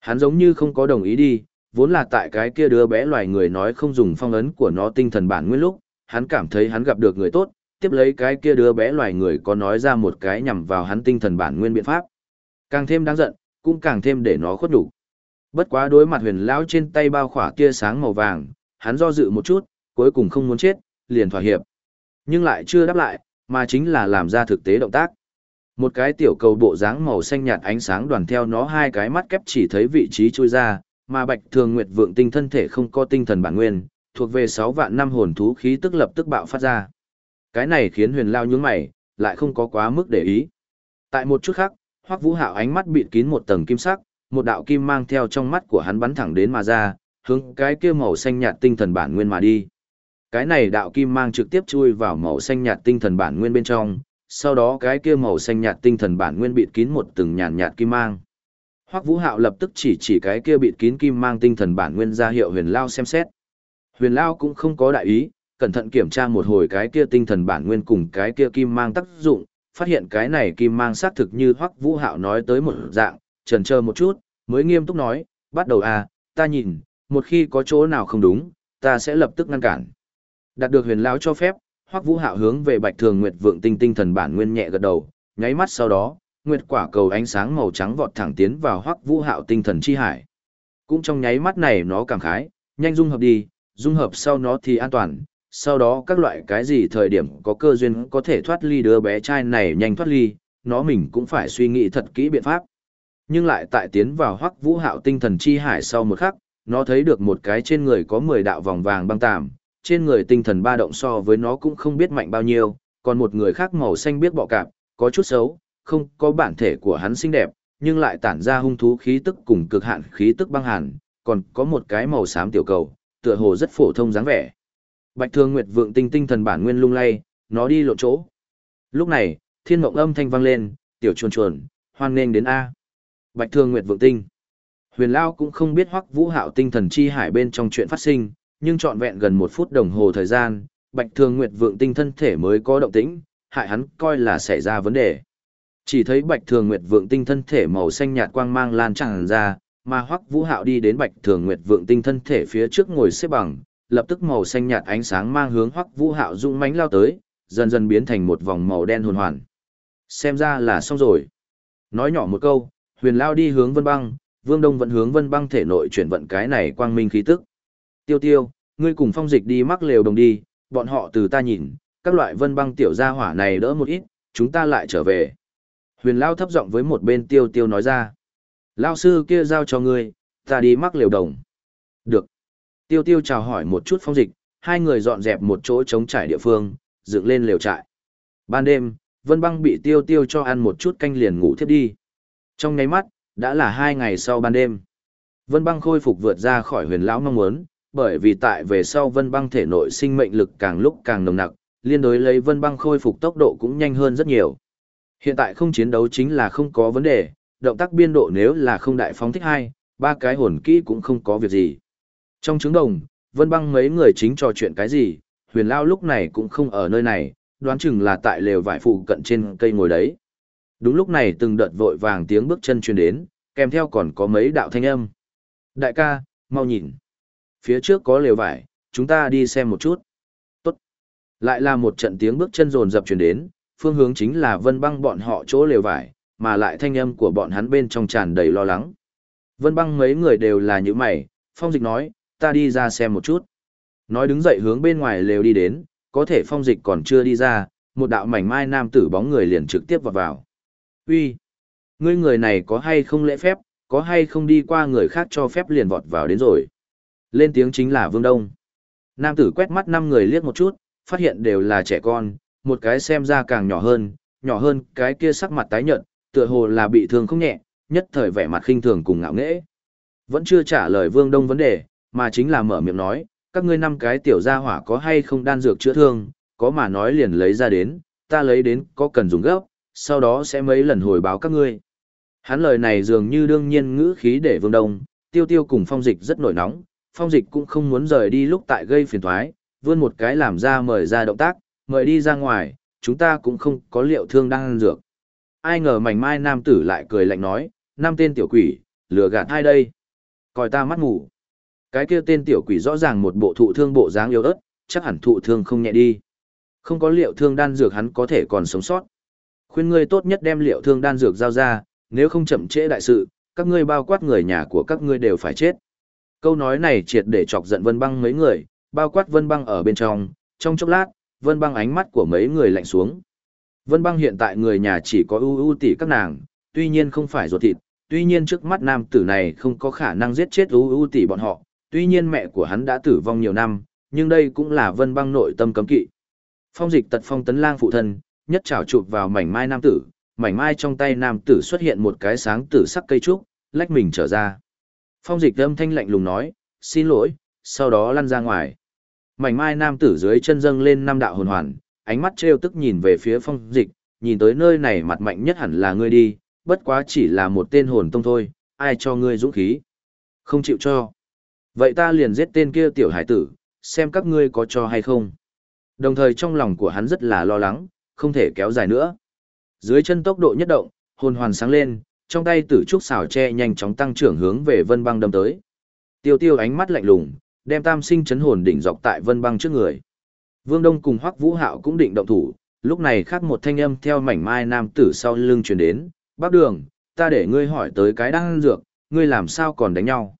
Hắn giống như không có đồng ý đi, vốn là tại cái kia đứa bé loài người nói không dùng phong ấn của nó tinh thần bản nguyên lúc, hắn cảm thấy hắn gặp được người tốt, tiếp lấy cái kia đứa bé loài người có nói ra một cái nhằm vào hắn tinh thần bản nguyên biện pháp. Càng thêm đáng giận, cũng càng thêm để nó khuất đủ. Bất quá đối mặt huyền lão trên tay bao khỏa tia sáng màu vàng, hắn do dự một chút, cuối cùng không muốn chết, liền thỏa hiệp. Nhưng lại chưa đáp lại, mà chính là làm ra thực tế động tác. Một cái tiểu cầu bộ dáng màu xanh nhạt ánh sáng đoàn theo nó hai cái mắt kép chỉ thấy vị trí trôi ra, mà Bạch Thường Nguyệt vượng tinh thân thể không có tinh thần bản nguyên, thuộc về 6 vạn năm hồn thú khí tức lập tức bạo phát ra. Cái này khiến Huyền Lao nhướng mày, lại không có quá mức để ý. Tại một chút khác, Hoắc Vũ Hạo ánh mắt bịt kín một tầng kim sắc, một đạo kim mang theo trong mắt của hắn bắn thẳng đến mà ra, hướng cái kia màu xanh nhạt tinh thần bản nguyên mà đi. Cái này đạo kim mang trực tiếp chui vào màu xanh nhạt tinh thần bản nguyên bên trong, sau đó cái kia màu xanh nhạt tinh thần bản nguyên bịt kín một từng nhàn nhạt kim mang. Hoắc Vũ Hạo lập tức chỉ chỉ cái kia bịt kín kim mang tinh thần bản nguyên ra hiệu Huyền Lao xem xét. Huyền Lao cũng không có đại ý, cẩn thận kiểm tra một hồi cái kia tinh thần bản nguyên cùng cái kia kim mang tác dụng, phát hiện cái này kim mang xác thực như Hoắc Vũ Hạo nói tới một dạng, trần chờ một chút, mới nghiêm túc nói, bắt đầu à, ta nhìn, một khi có chỗ nào không đúng, ta sẽ lập tức ngăn cản. Đạt được huyền lão cho phép, Hoắc Vũ Hạo hướng về Bạch Thường Nguyệt Vượng Tinh tinh thần bản nguyên nhẹ gật đầu, nháy mắt sau đó, nguyệt quả cầu ánh sáng màu trắng vọt thẳng tiến vào Hoắc Vũ Hạo tinh thần chi hải. Cũng trong nháy mắt này nó cảm khái, nhanh dung hợp đi, dung hợp sau nó thì an toàn, sau đó các loại cái gì thời điểm có cơ duyên có thể thoát ly đứa bé trai này nhanh thoát ly, nó mình cũng phải suy nghĩ thật kỹ biện pháp. Nhưng lại tại tiến vào Hoắc Vũ Hạo tinh thần chi hải sau một khắc, nó thấy được một cái trên người có 10 đạo vòng vàng băng tàm, trên người tinh thần ba động so với nó cũng không biết mạnh bao nhiêu, còn một người khác màu xanh biết bọ cạp, có chút xấu, không có bản thể của hắn xinh đẹp, nhưng lại tản ra hung thú khí tức cùng cực hạn khí tức băng hàn, còn có một cái màu xám tiểu cầu, tựa hồ rất phổ thông dáng vẻ. Bạch Thương Nguyệt vượng tinh tinh thần bản nguyên lung lay, nó đi lộ chỗ. Lúc này, thiên mộng âm thanh vang lên, tiểu chuồn chuồn, hoan nghênh đến A. Bạch Thương Nguyệt vượng tinh. Huyền Lao cũng không biết hoắc vũ hạo tinh thần chi hải bên trong chuyện phát sinh, nhưng trọn vẹn gần một phút đồng hồ thời gian, Bạch Thương Nguyệt vượng tinh thân thể mới có động tĩnh, hại hắn coi là xảy ra vấn đề. Chỉ thấy Bạch Thường Nguyệt vượng tinh thân thể màu xanh nhạt quang mang lan tràn ra, mà Hoắc Vũ Hạo đi đến Bạch Thường Nguyệt vượng tinh thân thể phía trước ngồi xếp bằng, lập tức màu xanh nhạt ánh sáng mang hướng Hoắc Vũ Hạo rung mánh lao tới, dần dần biến thành một vòng màu đen hồn hoàn. Xem ra là xong rồi. Nói nhỏ một câu, Huyền lao đi hướng Vân Băng, Vương Đông vẫn hướng Vân Băng thể nội chuyển vận cái này quang minh khí tức. Tiêu Tiêu, ngươi cùng Phong Dịch đi mắc lều đồng đi, bọn họ từ ta nhìn, các loại Vân Băng tiểu gia hỏa này đỡ một ít, chúng ta lại trở về. Huyền lao thấp giọng với một bên Tiêu Tiêu nói ra. Lao sư kia giao cho ngươi, ta đi mắc liều đồng. Được. Tiêu Tiêu chào hỏi một chút Phong Dịch, hai người dọn dẹp một chỗ trống trải địa phương, dựng lên lều trại. Ban đêm, Vân Băng bị Tiêu Tiêu cho ăn một chút canh liền ngủ thiếp đi. Trong nháy mắt, đã là hai ngày sau ban đêm. Vân băng khôi phục vượt ra khỏi huyền lão mong muốn, bởi vì tại về sau vân băng thể nội sinh mệnh lực càng lúc càng nồng nặc, liên đối lấy vân băng khôi phục tốc độ cũng nhanh hơn rất nhiều. Hiện tại không chiến đấu chính là không có vấn đề, động tác biên độ nếu là không đại phóng thích hai, ba cái hồn kỹ cũng không có việc gì. Trong trứng đồng, vân băng mấy người chính trò chuyện cái gì, huyền lao lúc này cũng không ở nơi này, đoán chừng là tại lều vải phụ cận trên cây ngồi đấy. Đúng lúc này từng đợt vội vàng tiếng bước chân truyền đến, kèm theo còn có mấy đạo thanh âm. Đại ca, mau nhìn. Phía trước có lều vải, chúng ta đi xem một chút. Tốt. Lại là một trận tiếng bước chân rồn rập truyền đến, phương hướng chính là vân băng bọn họ chỗ lều vải, mà lại thanh âm của bọn hắn bên trong tràn đầy lo lắng. Vân băng mấy người đều là những mày, phong dịch nói, ta đi ra xem một chút. Nói đứng dậy hướng bên ngoài lều đi đến, có thể phong dịch còn chưa đi ra, một đạo mảnh mai nam tử bóng người liền trực tiếp vào vào. Uy, ngươi người này có hay không lễ phép, có hay không đi qua người khác cho phép liền vọt vào đến rồi. Lên tiếng chính là Vương Đông. Nam tử quét mắt năm người liếc một chút, phát hiện đều là trẻ con, một cái xem ra càng nhỏ hơn, nhỏ hơn cái kia sắc mặt tái nhợt, tựa hồ là bị thương không nhẹ, nhất thời vẻ mặt khinh thường cùng ngạo nghễ. Vẫn chưa trả lời Vương Đông vấn đề, mà chính là mở miệng nói, các ngươi năm cái tiểu gia hỏa có hay không đan dược chữa thương, có mà nói liền lấy ra đến, ta lấy đến có cần dùng gấp, sau đó sẽ mấy lần hồi báo các ngươi. Hắn lời này dường như đương nhiên ngữ khí để Vương Đông, tiêu tiêu cùng phong dịch rất nổi nóng, phong dịch cũng không muốn rời đi lúc tại gây phiền toái, vươn một cái làm ra mời ra động tác, mời đi ra ngoài, chúng ta cũng không có liệu thương đang ăn dược. Ai ngờ mảnh mai nam tử lại cười lạnh nói, năm tên tiểu quỷ, lừa gạt hai đây. Coi ta mắt ngủ. Cái kia tên tiểu quỷ rõ ràng một bộ thụ thương bộ dáng yếu ớt, chắc hẳn thụ thương không nhẹ đi. Không có liệu thương đan dược hắn có thể còn sống sót. Khuyên ngươi tốt nhất đem liệu thương đan dược giao ra, nếu không chậm trễ đại sự, các ngươi bao quát người nhà của các ngươi đều phải chết. Câu nói này triệt để chọc giận Vân Băng mấy người, bao quát Vân Băng ở bên trong, trong chốc lát, Vân Băng ánh mắt của mấy người lạnh xuống. Vân Băng hiện tại người nhà chỉ có ưu ưu tỷ các nàng, tuy nhiên không phải ruột thịt, tuy nhiên trước mắt nam tử này không có khả năng giết chết ưu ưu tỷ bọn họ, tuy nhiên mẹ của hắn đã tử vong nhiều năm, nhưng đây cũng là Vân Băng nội tâm cấm kỵ. Phong dịch tật phong tấn lang phụ thân, nhất trảo chụp vào mảnh mai nam tử, mảnh mai trong tay nam tử xuất hiện một cái sáng tử sắc cây trúc, lách mình trở ra. Phong dịch âm thanh lạnh lùng nói, xin lỗi, sau đó lăn ra ngoài. Mảnh mai nam tử dưới chân dâng lên năm đạo hồn hoàn, ánh mắt trêu tức nhìn về phía phong dịch, nhìn tới nơi này mặt mạnh nhất hẳn là ngươi đi, bất quá chỉ là một tên hồn tông thôi, ai cho ngươi dũng khí. Không chịu cho. Vậy ta liền giết tên kia tiểu hải tử, xem các ngươi có cho hay không. Đồng thời trong lòng của hắn rất là lo lắng, không thể kéo dài nữa. Dưới chân tốc độ nhất động, hồn hoàn sáng lên, trong tay tử trúc xảo tre nhanh chóng tăng trưởng hướng về vân băng đâm tới. Tiêu tiêu ánh mắt lạnh lùng, đem tam sinh chấn hồn đỉnh dọc tại vân băng trước người. Vương Đông cùng Hoắc Vũ Hạo cũng định động thủ, lúc này khác một thanh âm theo mảnh mai nam tử sau lưng truyền đến, "Bác Đường, ta để ngươi hỏi tới cái đang dược, ngươi làm sao còn đánh nhau?"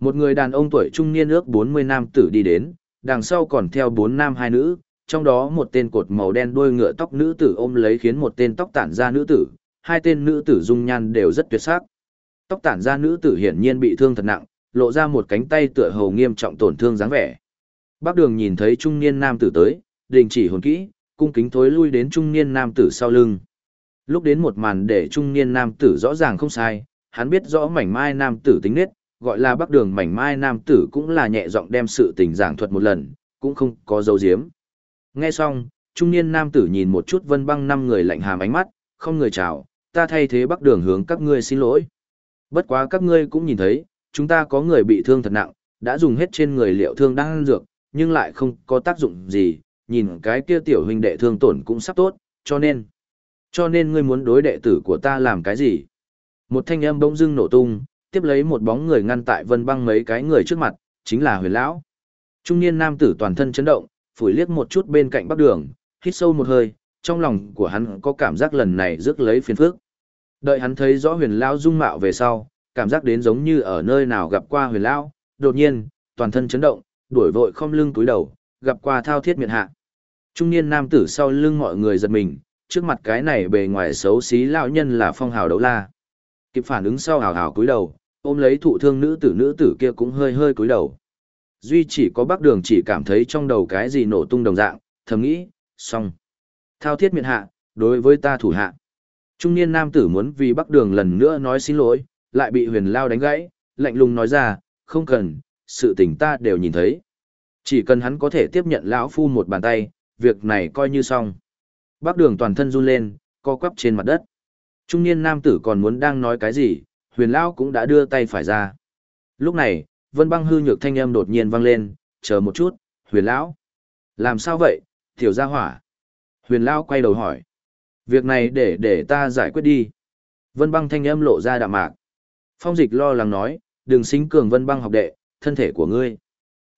Một người đàn ông tuổi trung niên ước 40 nam tử đi đến, đằng sau còn theo bốn nam hai nữ, trong đó một tên cột màu đen đuôi ngựa tóc nữ tử ôm lấy khiến một tên tóc tản ra nữ tử, hai tên nữ tử dung nhan đều rất tuyệt sắc. Tóc tản ra nữ tử hiển nhiên bị thương thật nặng, lộ ra một cánh tay tựa hồ nghiêm trọng tổn thương dáng vẻ. Bác Đường nhìn thấy trung niên nam tử tới, đình chỉ hồn kỹ, cung kính thối lui đến trung niên nam tử sau lưng. Lúc đến một màn để trung niên nam tử rõ ràng không sai, hắn biết rõ mảnh mai nam tử tính nết, gọi là Bác Đường mảnh mai nam tử cũng là nhẹ giọng đem sự tình giảng thuật một lần, cũng không có dấu diếm. Nghe xong, trung niên nam tử nhìn một chút vân băng năm người lạnh hàm ánh mắt, không người chào, ta thay thế bắc đường hướng các ngươi xin lỗi. Bất quá các ngươi cũng nhìn thấy, chúng ta có người bị thương thật nặng, đã dùng hết trên người liệu thương đang ăn dược, nhưng lại không có tác dụng gì, nhìn cái kia tiểu huynh đệ thương tổn cũng sắp tốt, cho nên, cho nên ngươi muốn đối đệ tử của ta làm cái gì? Một thanh âm bỗng dưng nổ tung, tiếp lấy một bóng người ngăn tại vân băng mấy cái người trước mặt, chính là huyền lão. Trung niên nam tử toàn thân chấn động, phủi liếc một chút bên cạnh bắc đường, hít sâu một hơi, trong lòng của hắn có cảm giác lần này rước lấy phiền phức. Đợi hắn thấy rõ huyền lão dung mạo về sau, cảm giác đến giống như ở nơi nào gặp qua huyền lão, đột nhiên, toàn thân chấn động, đuổi vội không lưng túi đầu, gặp qua thao thiết miệng hạ. Trung niên nam tử sau lưng mọi người giật mình, trước mặt cái này bề ngoài xấu xí lão nhân là phong hào đấu la. Kịp phản ứng sau hào hào cúi đầu, ôm lấy thụ thương nữ tử nữ tử kia cũng hơi hơi cúi đầu. Duy chỉ có bác đường chỉ cảm thấy trong đầu cái gì nổ tung đồng dạng, thầm nghĩ, xong. Thao thiết miệng hạ, đối với ta thủ hạ. Trung niên nam tử muốn vì bác đường lần nữa nói xin lỗi, lại bị huyền lao đánh gãy, lạnh lùng nói ra, không cần, sự tình ta đều nhìn thấy. Chỉ cần hắn có thể tiếp nhận lão phu một bàn tay, việc này coi như xong. Bác đường toàn thân run lên, co quắp trên mặt đất. Trung niên nam tử còn muốn đang nói cái gì, huyền Lão cũng đã đưa tay phải ra. Lúc này, vân băng hư nhược thanh âm đột nhiên vang lên, chờ một chút, huyền lão. Làm sao vậy, tiểu gia hỏa? Huyền lão quay đầu hỏi. Việc này để để ta giải quyết đi. Vân băng thanh âm lộ ra đạm mạc. Phong dịch lo lắng nói, đừng xính cường vân băng học đệ, thân thể của ngươi.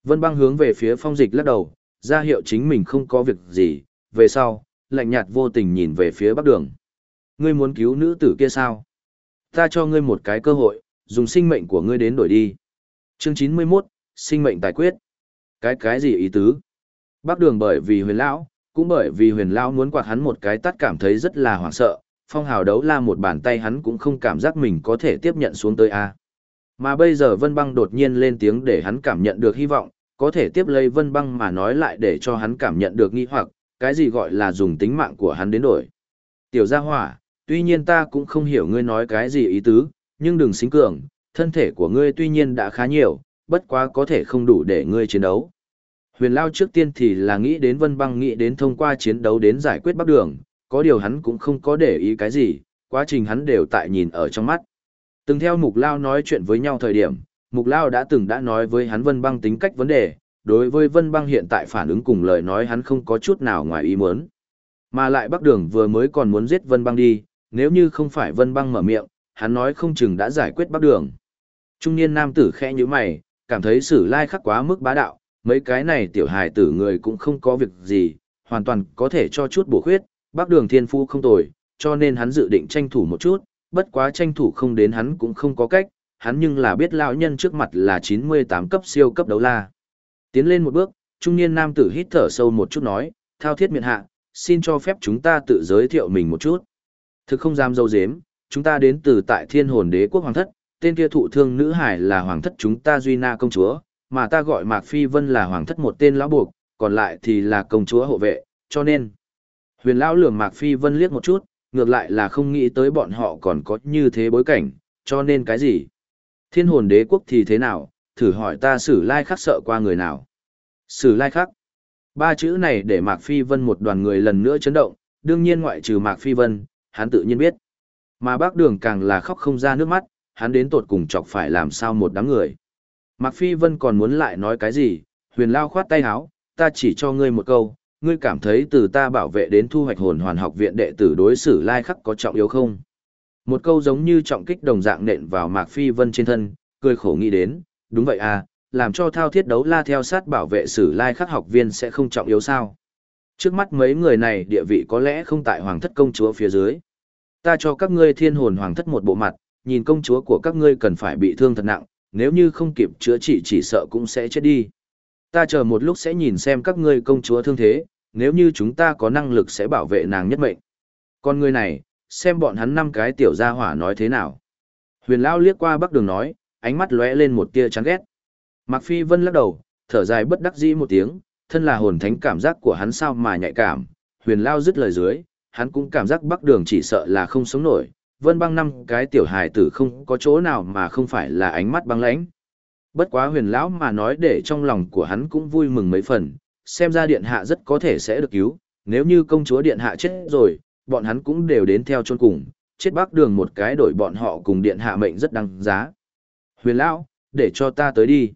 Vân băng hướng về phía phong dịch lắc đầu, ra hiệu chính mình không có việc gì, về sau, lạnh nhạt vô tình nhìn về phía bắc đường. Ngươi muốn cứu nữ tử kia sao? Ta cho ngươi một cái cơ hội, dùng sinh mệnh của ngươi đến đổi đi. Chương 91, sinh mệnh tài quyết. Cái cái gì ý tứ? Bắc đường bởi vì huyền lão, cũng bởi vì huyền lão muốn quạt hắn một cái tắt cảm thấy rất là hoảng sợ, phong hào đấu la một bàn tay hắn cũng không cảm giác mình có thể tiếp nhận xuống tới A. Mà bây giờ Vân Băng đột nhiên lên tiếng để hắn cảm nhận được hy vọng, có thể tiếp lấy Vân Băng mà nói lại để cho hắn cảm nhận được nghi hoặc, cái gì gọi là dùng tính mạng của hắn đến đổi. Tiểu gia hỏa, tuy nhiên ta cũng không hiểu ngươi nói cái gì ý tứ, nhưng đừng xính cường, thân thể của ngươi tuy nhiên đã khá nhiều, bất quá có thể không đủ để ngươi chiến đấu. Huyền Lao trước tiên thì là nghĩ đến Vân Băng nghĩ đến thông qua chiến đấu đến giải quyết Bắc Đường, có điều hắn cũng không có để ý cái gì, quá trình hắn đều tại nhìn ở trong mắt. Từng theo Mục Lao nói chuyện với nhau thời điểm, Mục Lao đã từng đã nói với hắn Vân Băng tính cách vấn đề, đối với Vân Băng hiện tại phản ứng cùng lời nói hắn không có chút nào ngoài ý muốn. Mà lại Bắc Đường vừa mới còn muốn giết Vân Băng đi, nếu như không phải Vân Băng mở miệng, hắn nói không chừng đã giải quyết Bắc Đường. Trung niên nam tử khẽ như mày, cảm thấy sử lai khắc quá mức bá đạo, mấy cái này tiểu hài tử người cũng không có việc gì, hoàn toàn có thể cho chút bổ khuyết, Bắc Đường thiên phu không tồi, cho nên hắn dự định tranh thủ một chút, bất quá tranh thủ không đến hắn cũng không có cách, hắn nhưng là biết lão nhân trước mặt là 98 cấp siêu cấp đấu la. Tiến lên một bước, trung niên nam tử hít thở sâu một chút nói, thao thiết miệng hạ, xin cho phép chúng ta tự giới thiệu mình một chút. Thực không dám dâu dếm, chúng ta đến từ tại thiên hồn đế quốc hoàng thất, tên kia thụ thương nữ hải là hoàng thất chúng ta duy na công chúa, mà ta gọi Mạc Phi Vân là hoàng thất một tên lão buộc, còn lại thì là công chúa hộ vệ, cho nên. Huyền lão lường Mạc Phi Vân liếc một chút, ngược lại là không nghĩ tới bọn họ còn có như thế bối cảnh, cho nên cái gì? Thiên hồn đế quốc thì thế nào, thử hỏi ta sử lai khắc sợ qua người nào? Sử lai khắc. Ba chữ này để Mạc Phi Vân một đoàn người lần nữa chấn động, đương nhiên ngoại trừ Mạc Phi Vân, hắn tự nhiên biết. Mà bác đường càng là khóc không ra nước mắt, hắn đến tột cùng chọc phải làm sao một đám người. Mạc Phi Vân còn muốn lại nói cái gì, huyền lao khoát tay háo, ta chỉ cho ngươi một câu, ngươi cảm thấy từ ta bảo vệ đến thu hoạch hồn hoàn học viện đệ tử đối xử lai khắc có trọng yếu không? Một câu giống như trọng kích đồng dạng nện vào Mạc Phi Vân trên thân, cười khổ nghĩ đến, đúng vậy à, làm cho thao thiết đấu la theo sát bảo vệ sử lai khắc học viên sẽ không trọng yếu sao. Trước mắt mấy người này địa vị có lẽ không tại hoàng thất công chúa phía dưới. Ta cho các ngươi thiên hồn hoàng thất một bộ mặt, nhìn công chúa của các ngươi cần phải bị thương thật nặng, nếu như không kịp chữa trị chỉ sợ cũng sẽ chết đi. Ta chờ một lúc sẽ nhìn xem các ngươi công chúa thương thế, nếu như chúng ta có năng lực sẽ bảo vệ nàng nhất mệnh. Con người này, xem bọn hắn năm cái tiểu gia hỏa nói thế nào. Huyền Lao liếc qua bắc đường nói, ánh mắt lóe lên một tia chán ghét. Mạc Phi Vân lắc đầu, thở dài bất đắc dĩ một tiếng, thân là hồn thánh cảm giác của hắn sao mà nhạy cảm. Huyền Lao dứt lời dưới, hắn cũng cảm giác bắc đường chỉ sợ là không sống nổi. Vân băng năm cái tiểu hài tử không có chỗ nào mà không phải là ánh mắt băng lãnh. Bất quá huyền lão mà nói để trong lòng của hắn cũng vui mừng mấy phần, xem ra điện hạ rất có thể sẽ được cứu, nếu như công chúa điện hạ chết rồi, bọn hắn cũng đều đến theo chôn cùng, chết bác đường một cái đổi bọn họ cùng điện hạ mệnh rất đăng giá. Huyền lão, để cho ta tới đi.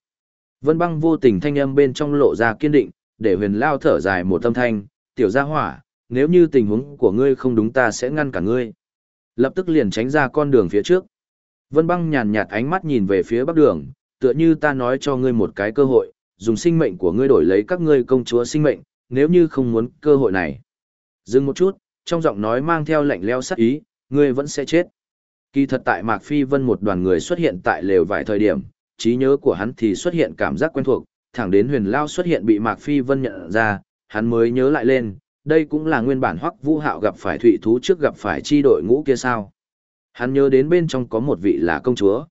Vân băng vô tình thanh âm bên trong lộ ra kiên định, để huyền lao thở dài một tâm thanh, tiểu gia hỏa, nếu như tình huống của ngươi không đúng ta sẽ ngăn cả ngươi. Lập tức liền tránh ra con đường phía trước. Vân băng nhàn nhạt ánh mắt nhìn về phía bắc đường, tựa như ta nói cho ngươi một cái cơ hội, dùng sinh mệnh của ngươi đổi lấy các ngươi công chúa sinh mệnh, nếu như không muốn cơ hội này. Dừng một chút, trong giọng nói mang theo lạnh leo sắc ý, ngươi vẫn sẽ chết. Kỳ thật tại Mạc Phi Vân một đoàn người xuất hiện tại lều vài thời điểm, trí nhớ của hắn thì xuất hiện cảm giác quen thuộc, thẳng đến huyền lao xuất hiện bị Mạc Phi Vân nhận ra, hắn mới nhớ lại lên, đây cũng là nguyên bản hoắc vũ hạo gặp phải thủy thú trước gặp phải chi đội ngũ kia sao. Hắn nhớ đến bên trong có một vị là công chúa,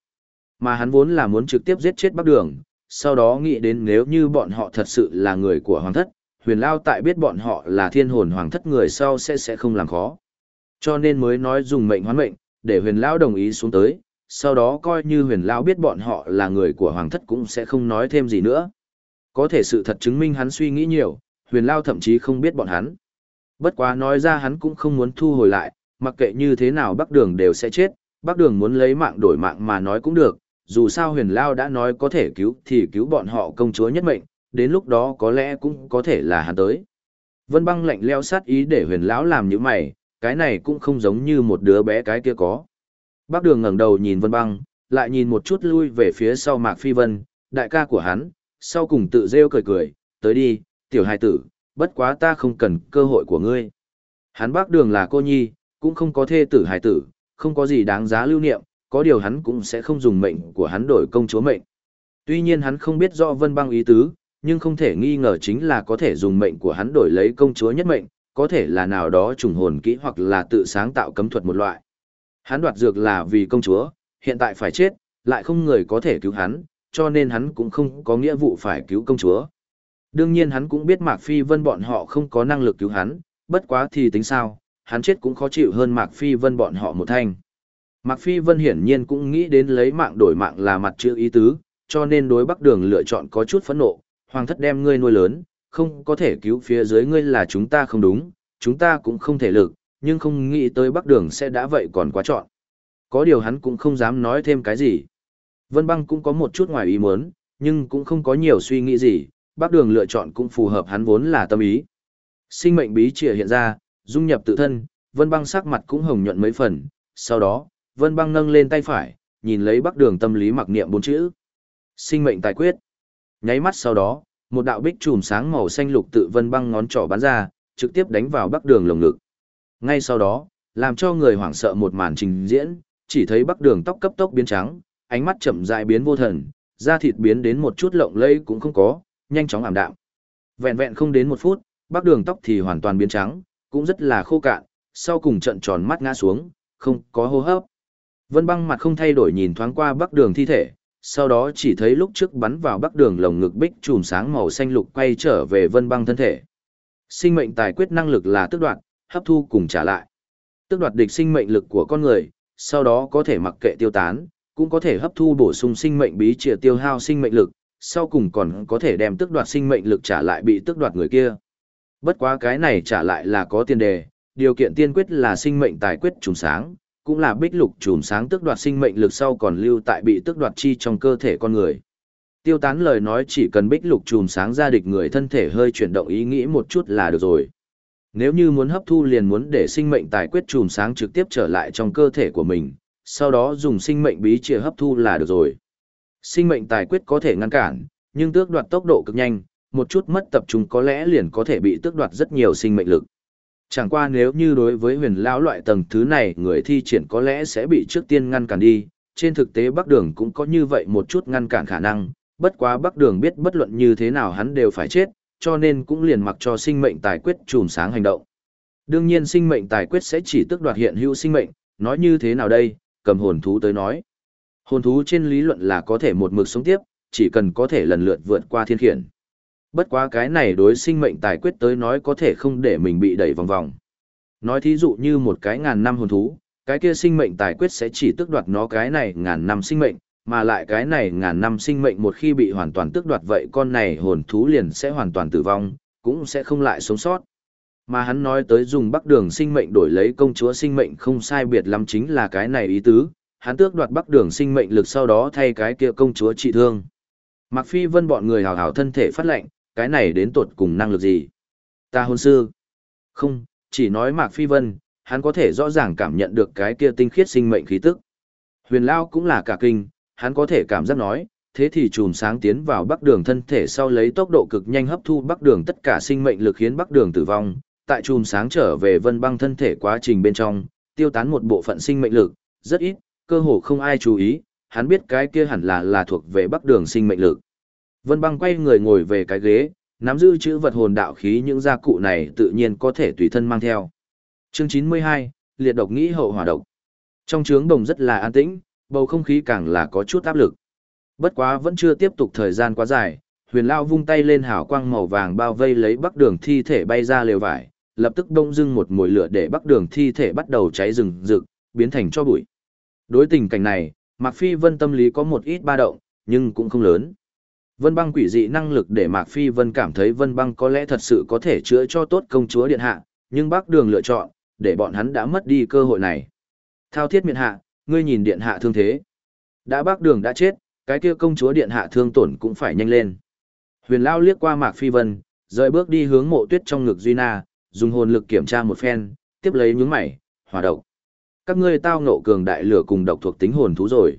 mà hắn vốn là muốn trực tiếp giết chết bắc đường, sau đó nghĩ đến nếu như bọn họ thật sự là người của hoàng thất, huyền lao tại biết bọn họ là thiên hồn hoàng thất người sau sẽ sẽ không làm khó. Cho nên mới nói dùng mệnh hoán mệnh, để huyền lao đồng ý xuống tới, sau đó coi như huyền lao biết bọn họ là người của hoàng thất cũng sẽ không nói thêm gì nữa. Có thể sự thật chứng minh hắn suy nghĩ nhiều, huyền lao thậm chí không biết bọn hắn. Bất quá nói ra hắn cũng không muốn thu hồi lại, mặc kệ như thế nào bắc đường đều sẽ chết, bắc đường muốn lấy mạng đổi mạng mà nói cũng được, dù sao huyền lao đã nói có thể cứu thì cứu bọn họ công chúa nhất mệnh, đến lúc đó có lẽ cũng có thể là hắn tới. Vân băng lạnh leo sát ý để huyền lão làm như mày, cái này cũng không giống như một đứa bé cái kia có. Bác đường ngẩng đầu nhìn vân băng, lại nhìn một chút lui về phía sau mạc phi vân, đại ca của hắn, sau cùng tự rêu cười cười, tới đi, tiểu hai tử, bất quá ta không cần cơ hội của ngươi. Hắn bác đường là cô nhi, cũng không có thê tử hài tử, không có gì đáng giá lưu niệm, có điều hắn cũng sẽ không dùng mệnh của hắn đổi công chúa mệnh. Tuy nhiên hắn không biết rõ vân băng ý tứ, nhưng không thể nghi ngờ chính là có thể dùng mệnh của hắn đổi lấy công chúa nhất mệnh, có thể là nào đó trùng hồn kỹ hoặc là tự sáng tạo cấm thuật một loại. Hắn đoạt dược là vì công chúa, hiện tại phải chết, lại không người có thể cứu hắn, cho nên hắn cũng không có nghĩa vụ phải cứu công chúa. Đương nhiên hắn cũng biết Mạc Phi Vân bọn họ không có năng lực cứu hắn, bất quá thì tính sao, hắn chết cũng khó chịu hơn Mạc Phi Vân bọn họ một thanh. Mạc Phi Vân hiển nhiên cũng nghĩ đến lấy mạng đổi mạng là mặt chữ ý tứ, cho nên đối Bắc Đường lựa chọn có chút phẫn nộ, hoàng thất đem ngươi nuôi lớn, không có thể cứu phía dưới ngươi là chúng ta không đúng, chúng ta cũng không thể lực, nhưng không nghĩ tới Bắc Đường sẽ đã vậy còn quá chọn. Có điều hắn cũng không dám nói thêm cái gì. Vân Băng cũng có một chút ngoài ý muốn, nhưng cũng không có nhiều suy nghĩ gì, Bắc Đường lựa chọn cũng phù hợp hắn vốn là tâm ý. Sinh mệnh bí trịa hiện ra, dung nhập tự thân, Vân Băng sắc mặt cũng hồng nhuận mấy phần, sau đó, Vân Băng nâng lên tay phải, nhìn lấy Bắc Đường tâm lý mặc niệm bốn chữ. Sinh mệnh tài quyết. Nháy mắt sau đó, một đạo bích chùm sáng màu xanh lục tự Vân Băng ngón trỏ bắn ra, trực tiếp đánh vào Bắc Đường lồng ngực. Ngay sau đó, làm cho người hoảng sợ một màn trình diễn, chỉ thấy Bắc Đường tóc cấp tốc biến trắng, ánh mắt chậm rãi biến vô thần, da thịt biến đến một chút lộng lẫy cũng không có, nhanh chóng ảm đạm. Vẹn vẹn không đến một phút, Bắc Đường tóc thì hoàn toàn biến trắng, cũng rất là khô cạn, sau cùng trận tròn mắt ngã xuống, không có hô hấp. Vân băng mặt không thay đổi nhìn thoáng qua bắc đường thi thể, sau đó chỉ thấy lúc trước bắn vào bắc đường lồng ngực bích chùm sáng màu xanh lục quay trở về vân băng thân thể. Sinh mệnh tài quyết năng lực là tước đoạt, hấp thu cùng trả lại. Tước đoạt địch sinh mệnh lực của con người, sau đó có thể mặc kệ tiêu tán, cũng có thể hấp thu bổ sung sinh mệnh bí trịa tiêu hao sinh mệnh lực, sau cùng còn có thể đem tước đoạt sinh mệnh lực trả lại bị tước đoạt người kia. Bất quá cái này trả lại là có tiền đề, điều kiện tiên quyết là sinh mệnh tài quyết trùng sáng, cũng là bích lục chùm sáng tước đoạt sinh mệnh lực sau còn lưu tại bị tước đoạt chi trong cơ thể con người. Tiêu tán lời nói chỉ cần bích lục chùm sáng ra địch người thân thể hơi chuyển động ý nghĩ một chút là được rồi. Nếu như muốn hấp thu liền muốn để sinh mệnh tài quyết chùm sáng trực tiếp trở lại trong cơ thể của mình, sau đó dùng sinh mệnh bí chia hấp thu là được rồi. Sinh mệnh tài quyết có thể ngăn cản, nhưng tước đoạt tốc độ cực nhanh, một chút mất tập trung có lẽ liền có thể bị tước đoạt rất nhiều sinh mệnh lực. Chẳng qua nếu như đối với huyền lão loại tầng thứ này người thi triển có lẽ sẽ bị trước tiên ngăn cản đi, trên thực tế Bắc Đường cũng có như vậy một chút ngăn cản khả năng, bất quá Bắc Đường biết bất luận như thế nào hắn đều phải chết, cho nên cũng liền mặc cho sinh mệnh tài quyết chùm sáng hành động. Đương nhiên sinh mệnh tài quyết sẽ chỉ tức đoạt hiện hữu sinh mệnh, nói như thế nào đây, cầm hồn thú tới nói. Hồn thú trên lý luận là có thể một mực sống tiếp, chỉ cần có thể lần lượt vượt qua thiên khiển. Bất quá cái này đối sinh mệnh tài quyết tới nói có thể không để mình bị đẩy vòng vòng. Nói thí dụ như một cái ngàn năm hồn thú, cái kia sinh mệnh tài quyết sẽ chỉ tước đoạt nó cái này ngàn năm sinh mệnh, mà lại cái này ngàn năm sinh mệnh một khi bị hoàn toàn tước đoạt vậy con này hồn thú liền sẽ hoàn toàn tử vong, cũng sẽ không lại sống sót. Mà hắn nói tới dùng bắc đường sinh mệnh đổi lấy công chúa sinh mệnh không sai biệt lắm chính là cái này ý tứ, hắn tước đoạt bắc đường sinh mệnh lực sau đó thay cái kia công chúa trị thương. Mạc Phi Vân bọn người hào hào thân thể phát lệnh, cái này đến tột cùng năng lực gì? Ta hôn sư? Không, chỉ nói Mạc Phi Vân, hắn có thể rõ ràng cảm nhận được cái kia tinh khiết sinh mệnh khí tức. Huyền Lao cũng là cả kinh, hắn có thể cảm giác nói, thế thì chùm sáng tiến vào bắc đường thân thể sau lấy tốc độ cực nhanh hấp thu bắc đường tất cả sinh mệnh lực khiến bắc đường tử vong, tại chùm sáng trở về vân băng thân thể quá trình bên trong, tiêu tán một bộ phận sinh mệnh lực, rất ít, cơ hồ không ai chú ý, hắn biết cái kia hẳn là là thuộc về bắc đường sinh mệnh lực. Vân băng quay người ngồi về cái ghế, nắm giữ chữ vật hồn đạo khí những gia cụ này tự nhiên có thể tùy thân mang theo. Chương 92, liệt độc nghĩ hậu hỏa độc. Trong trướng đồng rất là an tĩnh, bầu không khí càng là có chút áp lực. Bất quá vẫn chưa tiếp tục thời gian quá dài, huyền lao vung tay lên hào quang màu vàng bao vây lấy bắc đường thi thể bay ra lều vải, lập tức đông dưng một mùi lửa để bắc đường thi thể bắt đầu cháy rừng rực, biến thành cho bụi. Đối tình cảnh này, Mạc Phi Vân tâm lý có một ít ba động, nhưng cũng không lớn. Vân băng quỷ dị năng lực để Mạc Phi Vân cảm thấy Vân băng có lẽ thật sự có thể chữa cho tốt công chúa điện hạ, nhưng bác đường lựa chọn, để bọn hắn đã mất đi cơ hội này. Thao thiết miện hạ, ngươi nhìn điện hạ thương thế. Đã bác đường đã chết, cái kia công chúa điện hạ thương tổn cũng phải nhanh lên. Huyền Lao liếc qua Mạc Phi Vân, rời bước đi hướng mộ tuyết trong ngực Duy Na, dùng hồn lực kiểm tra một phen, tiếp lấy nhướng mày, hòa độc. Các ngươi tao ngộ cường đại lửa cùng độc thuộc tính hồn thú rồi.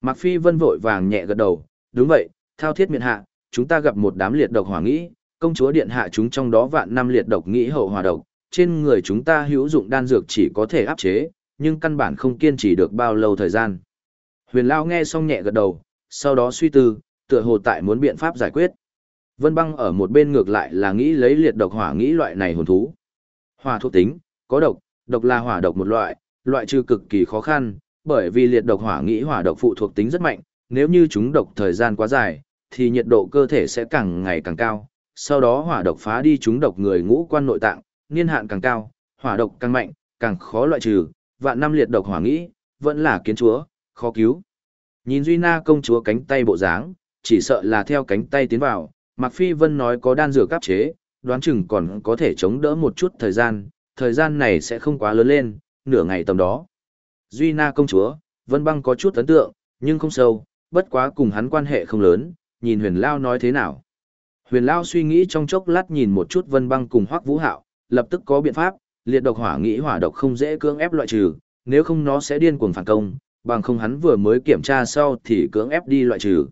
Mạc Phi Vân vội vàng nhẹ gật đầu, đúng vậy, thao thiết miện hạ, chúng ta gặp một đám liệt độc hỏa nghĩ, công chúa điện hạ chúng trong đó vạn năm liệt độc nghĩ hậu hòa độc, trên người chúng ta hữu dụng đan dược chỉ có thể áp chế, nhưng căn bản không kiên trì được bao lâu thời gian. Huyền Lao nghe xong nhẹ gật đầu, sau đó suy tư, tựa hồ tại muốn biện pháp giải quyết. Vân băng ở một bên ngược lại là nghĩ lấy liệt độc hỏa nghĩ loại này hồn thú. Hỏa thuộc tính, có độc, độc là hỏa độc một loại, loại trừ cực kỳ khó khăn, bởi vì liệt độc hỏa nghĩ hỏa độc phụ thuộc tính rất mạnh, nếu như chúng độc thời gian quá dài, thì nhiệt độ cơ thể sẽ càng ngày càng cao, sau đó hỏa độc phá đi chúng độc người ngũ quan nội tạng, niên hạn càng cao, hỏa độc càng mạnh, càng khó loại trừ, vạn năm liệt độc hỏa nghĩ, vẫn là kiến chúa, khó cứu. Nhìn Duy Na công chúa cánh tay bộ dáng, chỉ sợ là theo cánh tay tiến vào, Mạc Phi Vân nói có đan dược áp chế, đoán chừng còn có thể chống đỡ một chút thời gian, thời gian này sẽ không quá lớn lên, nửa ngày tầm đó. Duy Na công chúa, Vân Băng có chút ấn tượng, nhưng không sâu, bất quá cùng hắn quan hệ không lớn, nhìn huyền Lao nói thế nào. Huyền Lao suy nghĩ trong chốc lát nhìn một chút Vân Băng cùng Hoắc Vũ Hạo, lập tức có biện pháp, liệt độc hỏa nghĩ hỏa độc không dễ cưỡng ép loại trừ, nếu không nó sẽ điên cuồng phản công, bằng không hắn vừa mới kiểm tra sau thì cưỡng ép đi loại trừ.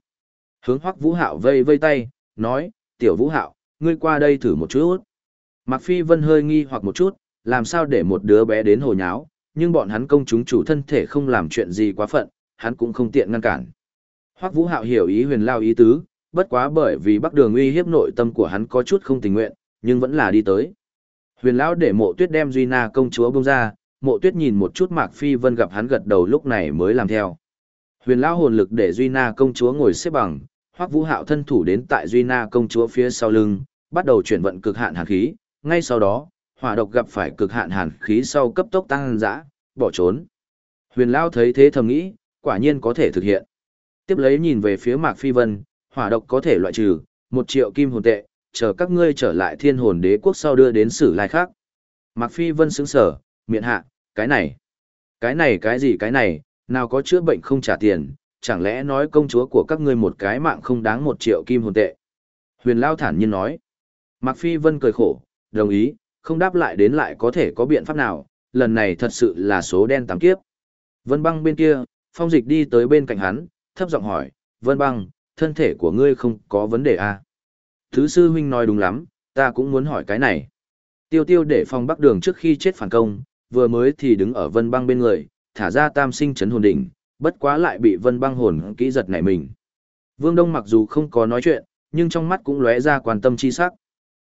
Hướng Hoắc Vũ Hạo vây vây tay, nói, "Tiểu Vũ Hạo, ngươi qua đây thử một chút." Mặc Phi Vân hơi nghi hoặc một chút, làm sao để một đứa bé đến hồ nháo, nhưng bọn hắn công chúng chủ thân thể không làm chuyện gì quá phận, hắn cũng không tiện ngăn cản. Hoắc Vũ Hạo hiểu ý huyền lao ý tứ, bất quá bởi vì Bắc Đường uy hiếp nội tâm của hắn có chút không tình nguyện, nhưng vẫn là đi tới. Huyền lão để Mộ Tuyết đem Duy Na công chúa bông ra, Mộ Tuyết nhìn một chút Mạc Phi Vân gặp hắn gật đầu lúc này mới làm theo. Huyền lão hồn lực để Duy Na công chúa ngồi xếp bằng, Hoắc Vũ Hạo thân thủ đến tại Duy Na công chúa phía sau lưng, bắt đầu chuyển vận cực hạn hàn khí, ngay sau đó, hỏa độc gặp phải cực hạn hàn khí sau cấp tốc tăng dã, bỏ trốn. Huyền Lao thấy thế thầm nghĩ, quả nhiên có thể thực hiện. Tiếp lấy nhìn về phía Mạc Phi Vân, hỏa độc có thể loại trừ, một triệu kim hồn tệ, chờ các ngươi trở lại thiên hồn đế quốc sau đưa đến sử lai khác. Mạc Phi Vân sững sở, miệng hạ, cái này, cái này cái gì cái này, nào có chữa bệnh không trả tiền, chẳng lẽ nói công chúa của các ngươi một cái mạng không đáng một triệu kim hồn tệ. Huyền Lao thản nhiên nói. Mạc Phi Vân cười khổ, đồng ý, không đáp lại đến lại có thể có biện pháp nào, lần này thật sự là số đen tám kiếp. Vân băng bên kia, phong dịch đi tới bên cạnh hắn, thấp giọng hỏi, Vân băng, thân thể của ngươi không có vấn đề à? Thứ sư huynh nói đúng lắm, ta cũng muốn hỏi cái này. Tiêu tiêu để phong bắc đường trước khi chết phản công, vừa mới thì đứng ở vân băng bên người, thả ra tam sinh chấn hồn đỉnh, bất quá lại bị vân băng hồn kỹ giật nảy mình. Vương Đông mặc dù không có nói chuyện, nhưng trong mắt cũng lóe ra quan tâm chi sắc.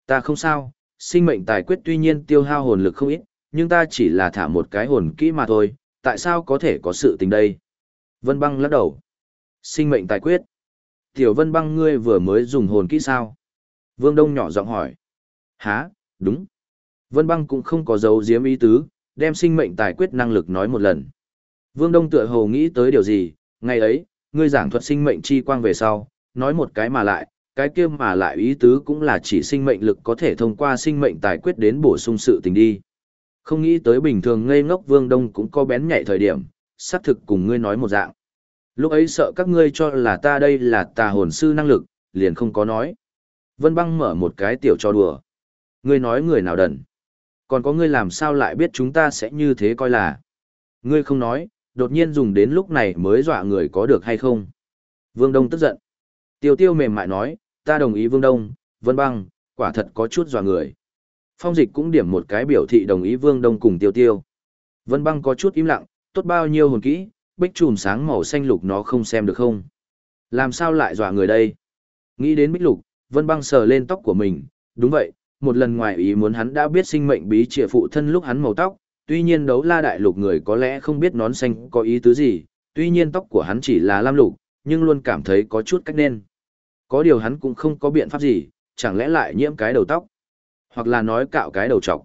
Ta không sao, sinh mệnh tài quyết tuy nhiên tiêu hao hồn lực không ít, nhưng ta chỉ là thả một cái hồn kỹ mà thôi, tại sao có thể có sự tình đây? Vân băng lắc đầu. Sinh mệnh tài quyết. Tiểu vân băng ngươi vừa mới dùng hồn kỹ sao? Vương Đông nhỏ giọng hỏi. Hả, đúng. Vân băng cũng không có dấu diếm ý tứ, đem sinh mệnh tài quyết năng lực nói một lần. Vương Đông tựa hồ nghĩ tới điều gì, ngày ấy, ngươi giảng thuật sinh mệnh chi quang về sau, nói một cái mà lại, cái kia mà lại ý tứ cũng là chỉ sinh mệnh lực có thể thông qua sinh mệnh tài quyết đến bổ sung sự tình đi. Không nghĩ tới bình thường ngây ngốc Vương Đông cũng có bén nhạy thời điểm, xác thực cùng ngươi nói một dạng. Lúc ấy sợ các ngươi cho là ta đây là tà hồn sư năng lực, liền không có nói. Vân băng mở một cái tiểu cho đùa. Ngươi nói người nào đần. Còn có ngươi làm sao lại biết chúng ta sẽ như thế coi là. Ngươi không nói, đột nhiên dùng đến lúc này mới dọa người có được hay không. Vương Đông tức giận. Tiêu tiêu mềm mại nói, ta đồng ý Vương Đông, Vân băng, quả thật có chút dọa người. Phong dịch cũng điểm một cái biểu thị đồng ý Vương Đông cùng tiêu tiêu. Vân băng có chút im lặng, tốt bao nhiêu hồn kỹ, bích chùm sáng màu xanh lục nó không xem được không? Làm sao lại dọa người đây? Nghĩ đến bích lục, Vân băng sờ lên tóc của mình, đúng vậy, một lần ngoài ý muốn hắn đã biết sinh mệnh bí trịa phụ thân lúc hắn màu tóc, tuy nhiên đấu la đại lục người có lẽ không biết nón xanh có ý tứ gì, tuy nhiên tóc của hắn chỉ là lam lục, nhưng luôn cảm thấy có chút cách nên. Có điều hắn cũng không có biện pháp gì, chẳng lẽ lại nhiễm cái đầu tóc, hoặc là nói cạo cái đầu trọc.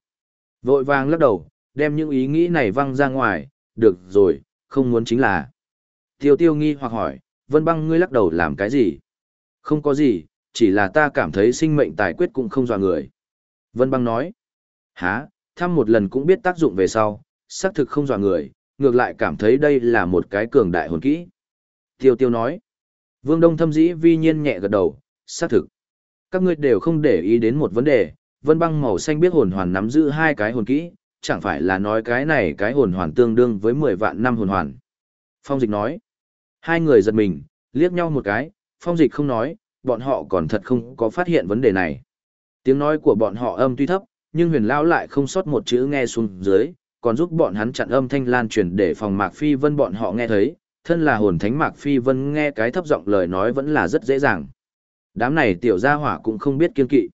Vội vàng lắc đầu, đem những ý nghĩ này văng ra ngoài, được rồi, không muốn chính là. Tiêu tiêu nghi hoặc hỏi, vân băng ngươi lắc đầu làm cái gì? Không có gì, chỉ là ta cảm thấy sinh mệnh tài quyết cũng không dọa người. Vân băng nói, há, thăm một lần cũng biết tác dụng về sau, xác thực không dọa người, ngược lại cảm thấy đây là một cái cường đại hồn kỹ. Tiêu tiêu nói, vương đông thâm dĩ vi nhiên nhẹ gật đầu, xác thực. Các ngươi đều không để ý đến một vấn đề, vân băng màu xanh biết hồn hoàn nắm giữ hai cái hồn kỹ, chẳng phải là nói cái này cái hồn hoàn tương đương với 10 vạn năm hồn hoàn. Phong dịch nói, hai người giật mình, liếc nhau một cái, phong dịch không nói, bọn họ còn thật không có phát hiện vấn đề này. Tiếng nói của bọn họ âm tuy thấp, nhưng huyền lão lại không sót một chữ nghe xuống dưới, còn giúp bọn hắn chặn âm thanh lan truyền để phòng mạc phi vân bọn họ nghe thấy, thân là hồn thánh Mạc Phi Vân nghe cái thấp giọng lời nói vẫn là rất dễ dàng. Đám này tiểu gia hỏa cũng không biết kiên kỵ.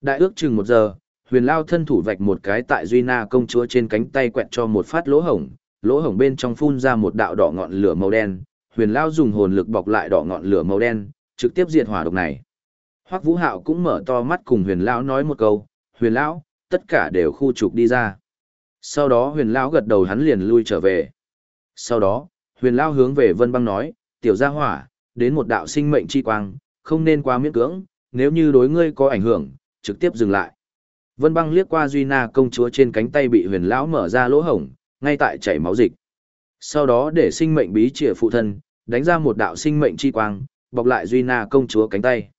Đại ước chừng một giờ, huyền lao thân thủ vạch một cái tại Duy Na công chúa trên cánh tay quẹt cho một phát lỗ hổng, lỗ hổng bên trong phun ra một đạo đỏ ngọn lửa màu đen, huyền lao dùng hồn lực bọc lại đỏ ngọn lửa màu đen, trực tiếp diệt hỏa độc này. Hoắc Vũ Hạo cũng mở to mắt cùng huyền lão nói một câu, huyền lão, tất cả đều khu trục đi ra. Sau đó huyền lão gật đầu hắn liền lui trở về. Sau đó, huyền lão hướng về vân băng nói, tiểu gia hỏa, đến một đạo sinh mệnh chi quang, không nên quá miễn cưỡng, nếu như đối ngươi có ảnh hưởng, trực tiếp dừng lại. Vân băng liếc qua Duy Na công chúa trên cánh tay bị huyền lão mở ra lỗ hổng, ngay tại chảy máu dịch. Sau đó để sinh mệnh bí trịa phụ thân, đánh ra một đạo sinh mệnh chi quang, bọc lại Duy Na công chúa cánh tay.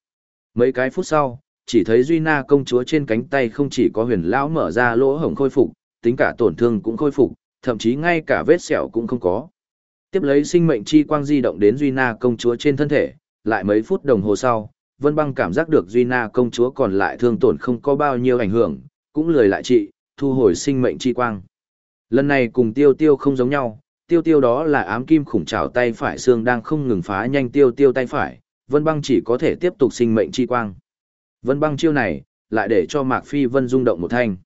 Mấy cái phút sau, chỉ thấy Duy Na công chúa trên cánh tay không chỉ có huyền lão mở ra lỗ hổng khôi phục, tính cả tổn thương cũng khôi phục, thậm chí ngay cả vết sẹo cũng không có. Tiếp lấy sinh mệnh chi quang di động đến Duy Na công chúa trên thân thể, lại mấy phút đồng hồ sau, Vân Băng cảm giác được Duy Na công chúa còn lại thương tổn không có bao nhiêu ảnh hưởng, cũng lười lại trị, thu hồi sinh mệnh chi quang. Lần này cùng tiêu tiêu không giống nhau, tiêu tiêu đó là ám kim khủng trào tay phải xương đang không ngừng phá nhanh tiêu tiêu tay phải, Vân Băng chỉ có thể tiếp tục sinh mệnh chi quang. Vân Băng chiêu này, lại để cho Mạc Phi Vân rung động một thanh.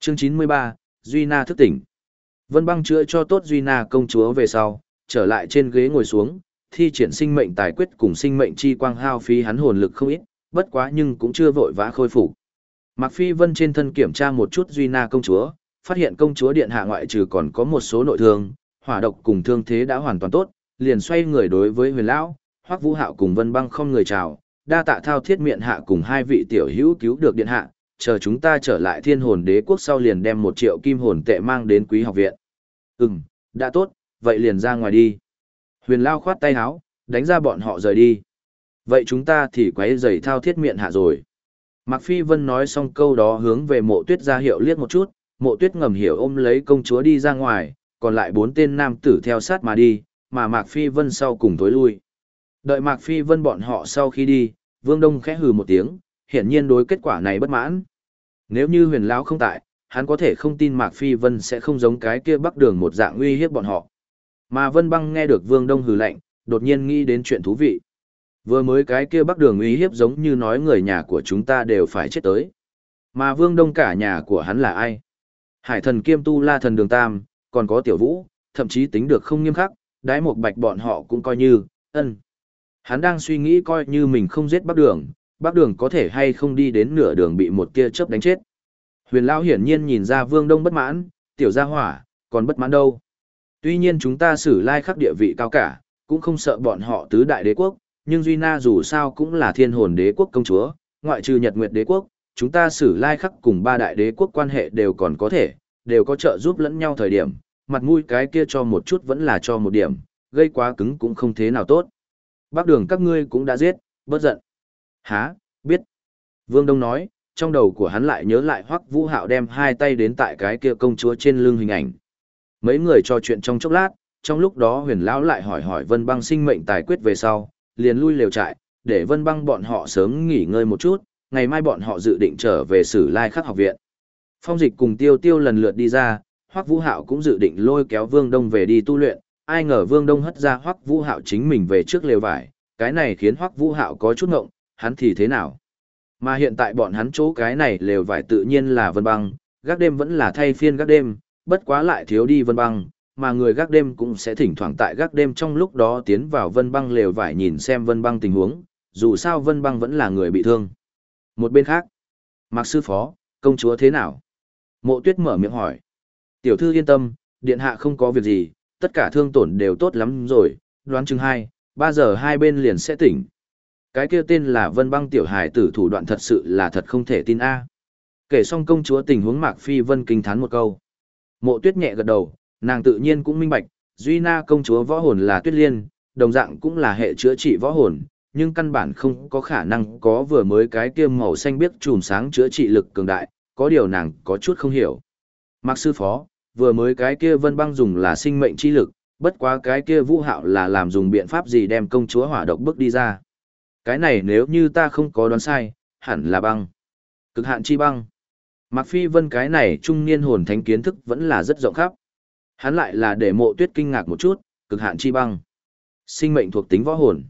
Chương 93, Duy Na thức tỉnh. Vân Băng chữa cho tốt Duy Na công chúa về sau, trở lại trên ghế ngồi xuống, thi triển sinh mệnh tài quyết cùng sinh mệnh chi quang hao phí hắn hồn lực không ít, bất quá nhưng cũng chưa vội vã khôi phục. Mạc Phi Vân trên thân kiểm tra một chút Duy Na công chúa, phát hiện công chúa điện hạ ngoại trừ còn có một số nội thương, hỏa độc cùng thương thế đã hoàn toàn tốt, liền xoay người đối với Huyền lão, Hoắc Vũ Hạo cùng Vân Băng không người chào, đa tạ thao thiết miệng hạ cùng hai vị tiểu hữu cứu được điện hạ, chờ chúng ta trở lại Thiên Hồn Đế quốc sau liền đem một triệu kim hồn tệ mang đến Quý học viện. Ừm, đã tốt, vậy liền ra ngoài đi. Huyền Lao khoát tay háo, đánh ra bọn họ rời đi. Vậy chúng ta thì quấy giày thao thiết miệng hạ rồi. Mạc Phi Vân nói xong câu đó hướng về mộ tuyết ra hiệu liếc một chút, mộ tuyết ngầm hiểu ôm lấy công chúa đi ra ngoài, còn lại bốn tên nam tử theo sát mà đi, mà Mạc Phi Vân sau cùng tối lui. Đợi Mạc Phi Vân bọn họ sau khi đi, Vương Đông khẽ hừ một tiếng, hiển nhiên đối kết quả này bất mãn. Nếu như huyền lão không tại, hắn có thể không tin Mạc Phi Vân sẽ không giống cái kia bắc đường một dạng uy hiếp bọn họ. Mà Vân Băng nghe được Vương Đông hừ lạnh, đột nhiên nghĩ đến chuyện thú vị. Vừa mới cái kia bắc đường uy hiếp giống như nói người nhà của chúng ta đều phải chết tới. Mà Vương Đông cả nhà của hắn là ai? Hải thần kiêm tu la thần đường tam, còn có tiểu vũ, thậm chí tính được không nghiêm khắc, đái một bạch bọn họ cũng coi như, ân. Hắn đang suy nghĩ coi như mình không giết bắc đường, bắc đường có thể hay không đi đến nửa đường bị một kia chớp đánh chết. Huyền Lão hiển nhiên nhìn ra Vương Đông bất mãn, tiểu gia hỏa, còn bất mãn đâu. Tuy nhiên chúng ta xử lai khắc địa vị cao cả, cũng không sợ bọn họ tứ đại đế quốc, nhưng Duy Na dù sao cũng là thiên hồn đế quốc công chúa, ngoại trừ Nhật Nguyệt đế quốc, chúng ta xử lai khắc cùng ba đại đế quốc quan hệ đều còn có thể, đều có trợ giúp lẫn nhau thời điểm, mặt mũi cái kia cho một chút vẫn là cho một điểm, gây quá cứng cũng không thế nào tốt. Bác đường các ngươi cũng đã giết, bớt giận. Há, biết. Vương Đông nói, trong đầu của hắn lại nhớ lại hoắc vũ hạo đem hai tay đến tại cái kia công chúa trên lưng hình ảnh. Mấy người trò chuyện trong chốc lát, trong lúc đó huyền lão lại hỏi hỏi vân băng sinh mệnh tài quyết về sau, liền lui liều trại, để vân băng bọn họ sớm nghỉ ngơi một chút, ngày mai bọn họ dự định trở về sử lai khắc học viện. Phong dịch cùng tiêu tiêu lần lượt đi ra, hoắc vũ hạo cũng dự định lôi kéo vương đông về đi tu luyện, ai ngờ vương đông hất ra hoắc vũ hạo chính mình về trước lều vải, cái này khiến hoắc vũ hạo có chút ngộng, hắn thì thế nào? Mà hiện tại bọn hắn chỗ cái này lều vải tự nhiên là vân băng, gác đêm vẫn là thay phiên gác đêm, bất quá lại thiếu đi vân băng, mà người gác đêm cũng sẽ thỉnh thoảng tại gác đêm trong lúc đó tiến vào vân băng lều vải nhìn xem vân băng tình huống, dù sao vân băng vẫn là người bị thương. Một bên khác, Mạc Sư Phó, công chúa thế nào? Mộ tuyết mở miệng hỏi. Tiểu thư yên tâm, điện hạ không có việc gì, tất cả thương tổn đều tốt lắm rồi, đoán chừng hai, ba giờ hai bên liền sẽ tỉnh. Cái kia tên là Vân Băng tiểu hải tử thủ đoạn thật sự là thật không thể tin a. Kể xong công chúa tình huống Mạc Phi Vân kinh thán một câu. Mộ Tuyết nhẹ gật đầu, nàng tự nhiên cũng minh bạch, Duy Na công chúa võ hồn là Tuyết Liên, đồng dạng cũng là hệ chữa trị võ hồn, nhưng căn bản không có khả năng có vừa mới cái kia màu xanh biếc chùm sáng chữa trị lực cường đại, có điều nàng có chút không hiểu. Mạc sư phó, vừa mới cái kia Vân Băng dùng là sinh mệnh chi lực, bất quá cái kia Vũ Hạo là làm dùng biện pháp gì đem công chúa hỏa độc bước đi ra. Cái này nếu như ta không có đoán sai, hẳn là băng. Cực hạn chi băng. Mạc Phi Vân cái này trung niên hồn thánh kiến thức vẫn là rất rộng khắp. Hắn lại là để mộ tuyết kinh ngạc một chút, cực hạn chi băng. Sinh mệnh thuộc tính võ hồn.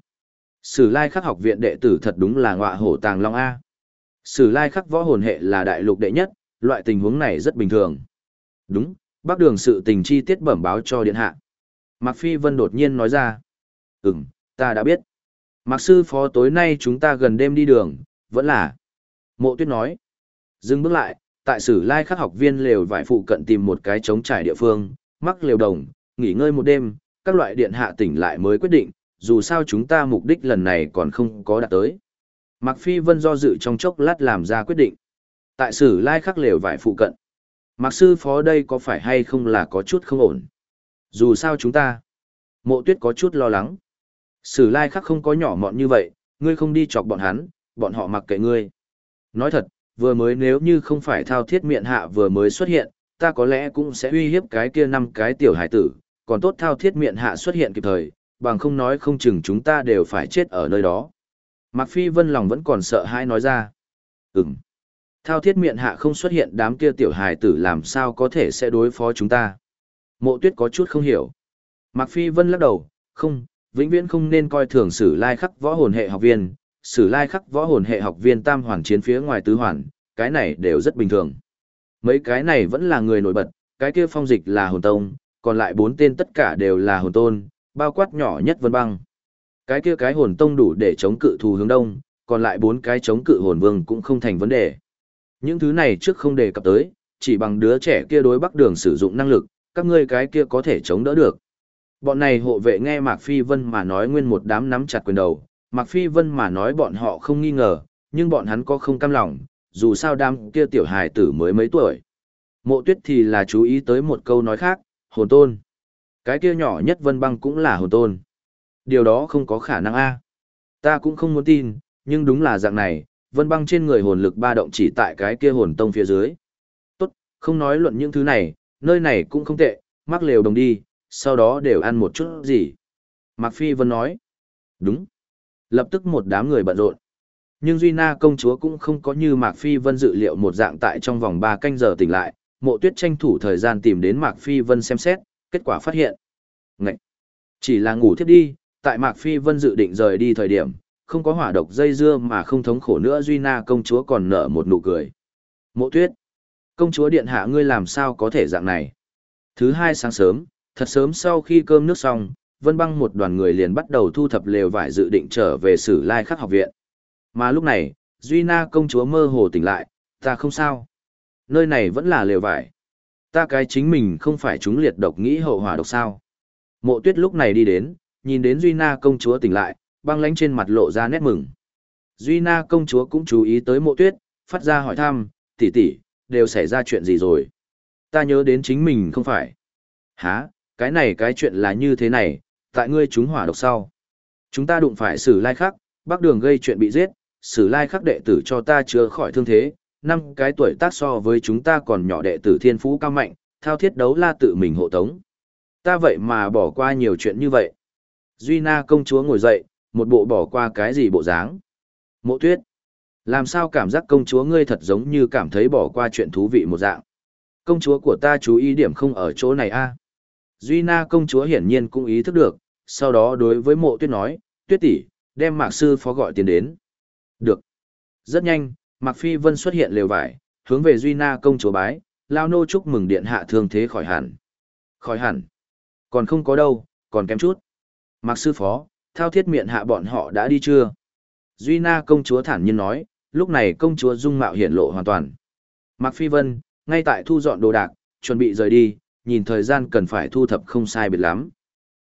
Sử lai khắc học viện đệ tử thật đúng là ngọa hổ tàng long A. Sử lai khắc võ hồn hệ là đại lục đệ nhất, loại tình huống này rất bình thường. Đúng, bác đường sự tình chi tiết bẩm báo cho điện hạ. Mạc Phi Vân đột nhiên nói ra. Ừm, ta đã biết. Mạc sư phó tối nay chúng ta gần đêm đi đường, vẫn là. Mộ tuyết nói. Dừng bước lại, tại sử lai khắc học viên lều vải phụ cận tìm một cái trống trải địa phương, mắc lều đồng, nghỉ ngơi một đêm, các loại điện hạ tỉnh lại mới quyết định, dù sao chúng ta mục đích lần này còn không có đạt tới. Mạc Phi Vân do dự trong chốc lát làm ra quyết định. Tại sử lai khắc lều vải phụ cận. Mạc sư phó đây có phải hay không là có chút không ổn? Dù sao chúng ta. Mộ tuyết có chút lo lắng. Sử lai khắc không có nhỏ mọn như vậy, ngươi không đi chọc bọn hắn, bọn họ mặc kệ ngươi. Nói thật, vừa mới nếu như không phải thao thiết miệng hạ vừa mới xuất hiện, ta có lẽ cũng sẽ uy hiếp cái kia năm cái tiểu hải tử, còn tốt thao thiết miệng hạ xuất hiện kịp thời, bằng không nói không chừng chúng ta đều phải chết ở nơi đó. Mạc Phi Vân lòng vẫn còn sợ hãi nói ra. Ừm. Thao thiết miệng hạ không xuất hiện đám kia tiểu hài tử làm sao có thể sẽ đối phó chúng ta. Mộ tuyết có chút không hiểu. Mạc Phi Vân lắc đầu, không, vĩnh viễn không nên coi thường sử lai khắc võ hồn hệ học viên, sử lai khắc võ hồn hệ học viên tam hoàn chiến phía ngoài tứ hoàn, cái này đều rất bình thường. Mấy cái này vẫn là người nổi bật, cái kia phong dịch là hồn tông, còn lại bốn tên tất cả đều là hồn tôn, bao quát nhỏ nhất vân băng. Cái kia cái hồn tông đủ để chống cự thù hướng đông, còn lại bốn cái chống cự hồn vương cũng không thành vấn đề. Những thứ này trước không đề cập tới, chỉ bằng đứa trẻ kia đối bắc đường sử dụng năng lực, các ngươi cái kia có thể chống đỡ được. Bọn này hộ vệ nghe Mạc Phi Vân mà nói nguyên một đám nắm chặt quyền đầu, Mạc Phi Vân mà nói bọn họ không nghi ngờ, nhưng bọn hắn có không cam lòng, dù sao đám kia tiểu hài tử mới mấy tuổi. Mộ tuyết thì là chú ý tới một câu nói khác, hồn tôn. Cái kia nhỏ nhất vân băng cũng là hồn tôn. Điều đó không có khả năng a. Ta cũng không muốn tin, nhưng đúng là dạng này, vân băng trên người hồn lực ba động chỉ tại cái kia hồn tông phía dưới. Tốt, không nói luận những thứ này, nơi này cũng không tệ, mắc lều đồng đi, sau đó đều ăn một chút gì. Mạc Phi Vân nói. Đúng. Lập tức một đám người bận rộn. Nhưng Duy Na công chúa cũng không có như Mạc Phi Vân dự liệu một dạng tại trong vòng 3 canh giờ tỉnh lại, mộ tuyết tranh thủ thời gian tìm đến Mạc Phi Vân xem xét, kết quả phát hiện. Ngậy! Chỉ là ngủ thiếp đi, tại Mạc Phi Vân dự định rời đi thời điểm, không có hỏa độc dây dưa mà không thống khổ nữa Duy Na công chúa còn nở một nụ cười. Mộ tuyết! Công chúa điện hạ ngươi làm sao có thể dạng này? Thứ hai sáng sớm, thật sớm sau khi cơm nước xong, Vân Băng một đoàn người liền bắt đầu thu thập lều vải dự định trở về Sử Lai Khắc học viện. Mà lúc này, Duy Na công chúa mơ hồ tỉnh lại, ta không sao. Nơi này vẫn là lều vải. Ta cái chính mình không phải chúng liệt độc nghĩ hậu hỏa độc sao. Mộ tuyết lúc này đi đến, nhìn đến Duy Na công chúa tỉnh lại, băng lánh trên mặt lộ ra nét mừng. Duy Na công chúa cũng chú ý tới mộ tuyết, phát ra hỏi thăm, tỷ tỷ, đều xảy ra chuyện gì rồi? Ta nhớ đến chính mình không phải. Hả, cái này cái chuyện là như thế này, tại ngươi chúng hỏa độc sau. Chúng ta đụng phải sử lai khắc, bác đường gây chuyện bị giết, sử lai khắc đệ tử cho ta chữa khỏi thương thế, năm cái tuổi tác so với chúng ta còn nhỏ đệ tử thiên phú cao mạnh, thao thiết đấu la tự mình hộ tống. Ta vậy mà bỏ qua nhiều chuyện như vậy. Duy Na công chúa ngồi dậy, một bộ bỏ qua cái gì bộ dáng. Mộ tuyết. Làm sao cảm giác công chúa ngươi thật giống như cảm thấy bỏ qua chuyện thú vị một dạng. Công chúa của ta chú ý điểm không ở chỗ này a. Duy Na công chúa hiển nhiên cũng ý thức được, sau đó đối với mộ tuyết nói, tuyết tỷ, đem mạc sư phó gọi tiền đến. Được. Rất nhanh, Mạc Phi Vân xuất hiện lều vải, hướng về Duy Na công chúa bái, lao nô chúc mừng điện hạ thương thế khỏi hẳn. Khỏi hẳn. Còn không có đâu, còn kém chút. Mạc sư phó, thao thiết miệng hạ bọn họ đã đi chưa? Duy Na công chúa thản nhiên nói, lúc này công chúa dung mạo hiển lộ hoàn toàn. Mạc Phi Vân, ngay tại thu dọn đồ đạc, chuẩn bị rời đi, nhìn thời gian cần phải thu thập không sai biệt lắm.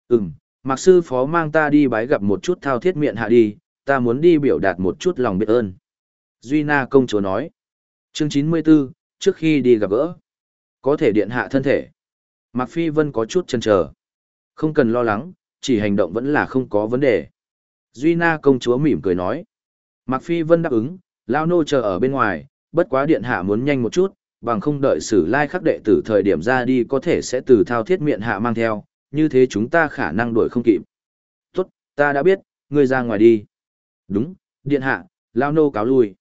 Ừm, Mạc sư phó mang ta đi bái gặp một chút thao thiết miệng hạ đi, ta muốn đi biểu đạt một chút lòng biết ơn. Duy Na công chúa nói. Chương 94, trước khi đi gặp gỡ. Có thể điện hạ thân thể. Mạc Phi Vân có chút chần chờ. Không cần lo lắng, chỉ hành động vẫn là không có vấn đề. Duy Na công chúa mỉm cười nói. Mạc Phi Vân đáp ứng, Lao Nô chờ ở bên ngoài, bất quá điện hạ muốn nhanh một chút, bằng không đợi sử lai khắc đệ tử thời điểm ra đi có thể sẽ từ thao thiết miệng hạ mang theo, như thế chúng ta khả năng đuổi không kịp. Tốt, ta đã biết, ngươi ra ngoài đi. Đúng, điện hạ, Lao Nô cáo lui.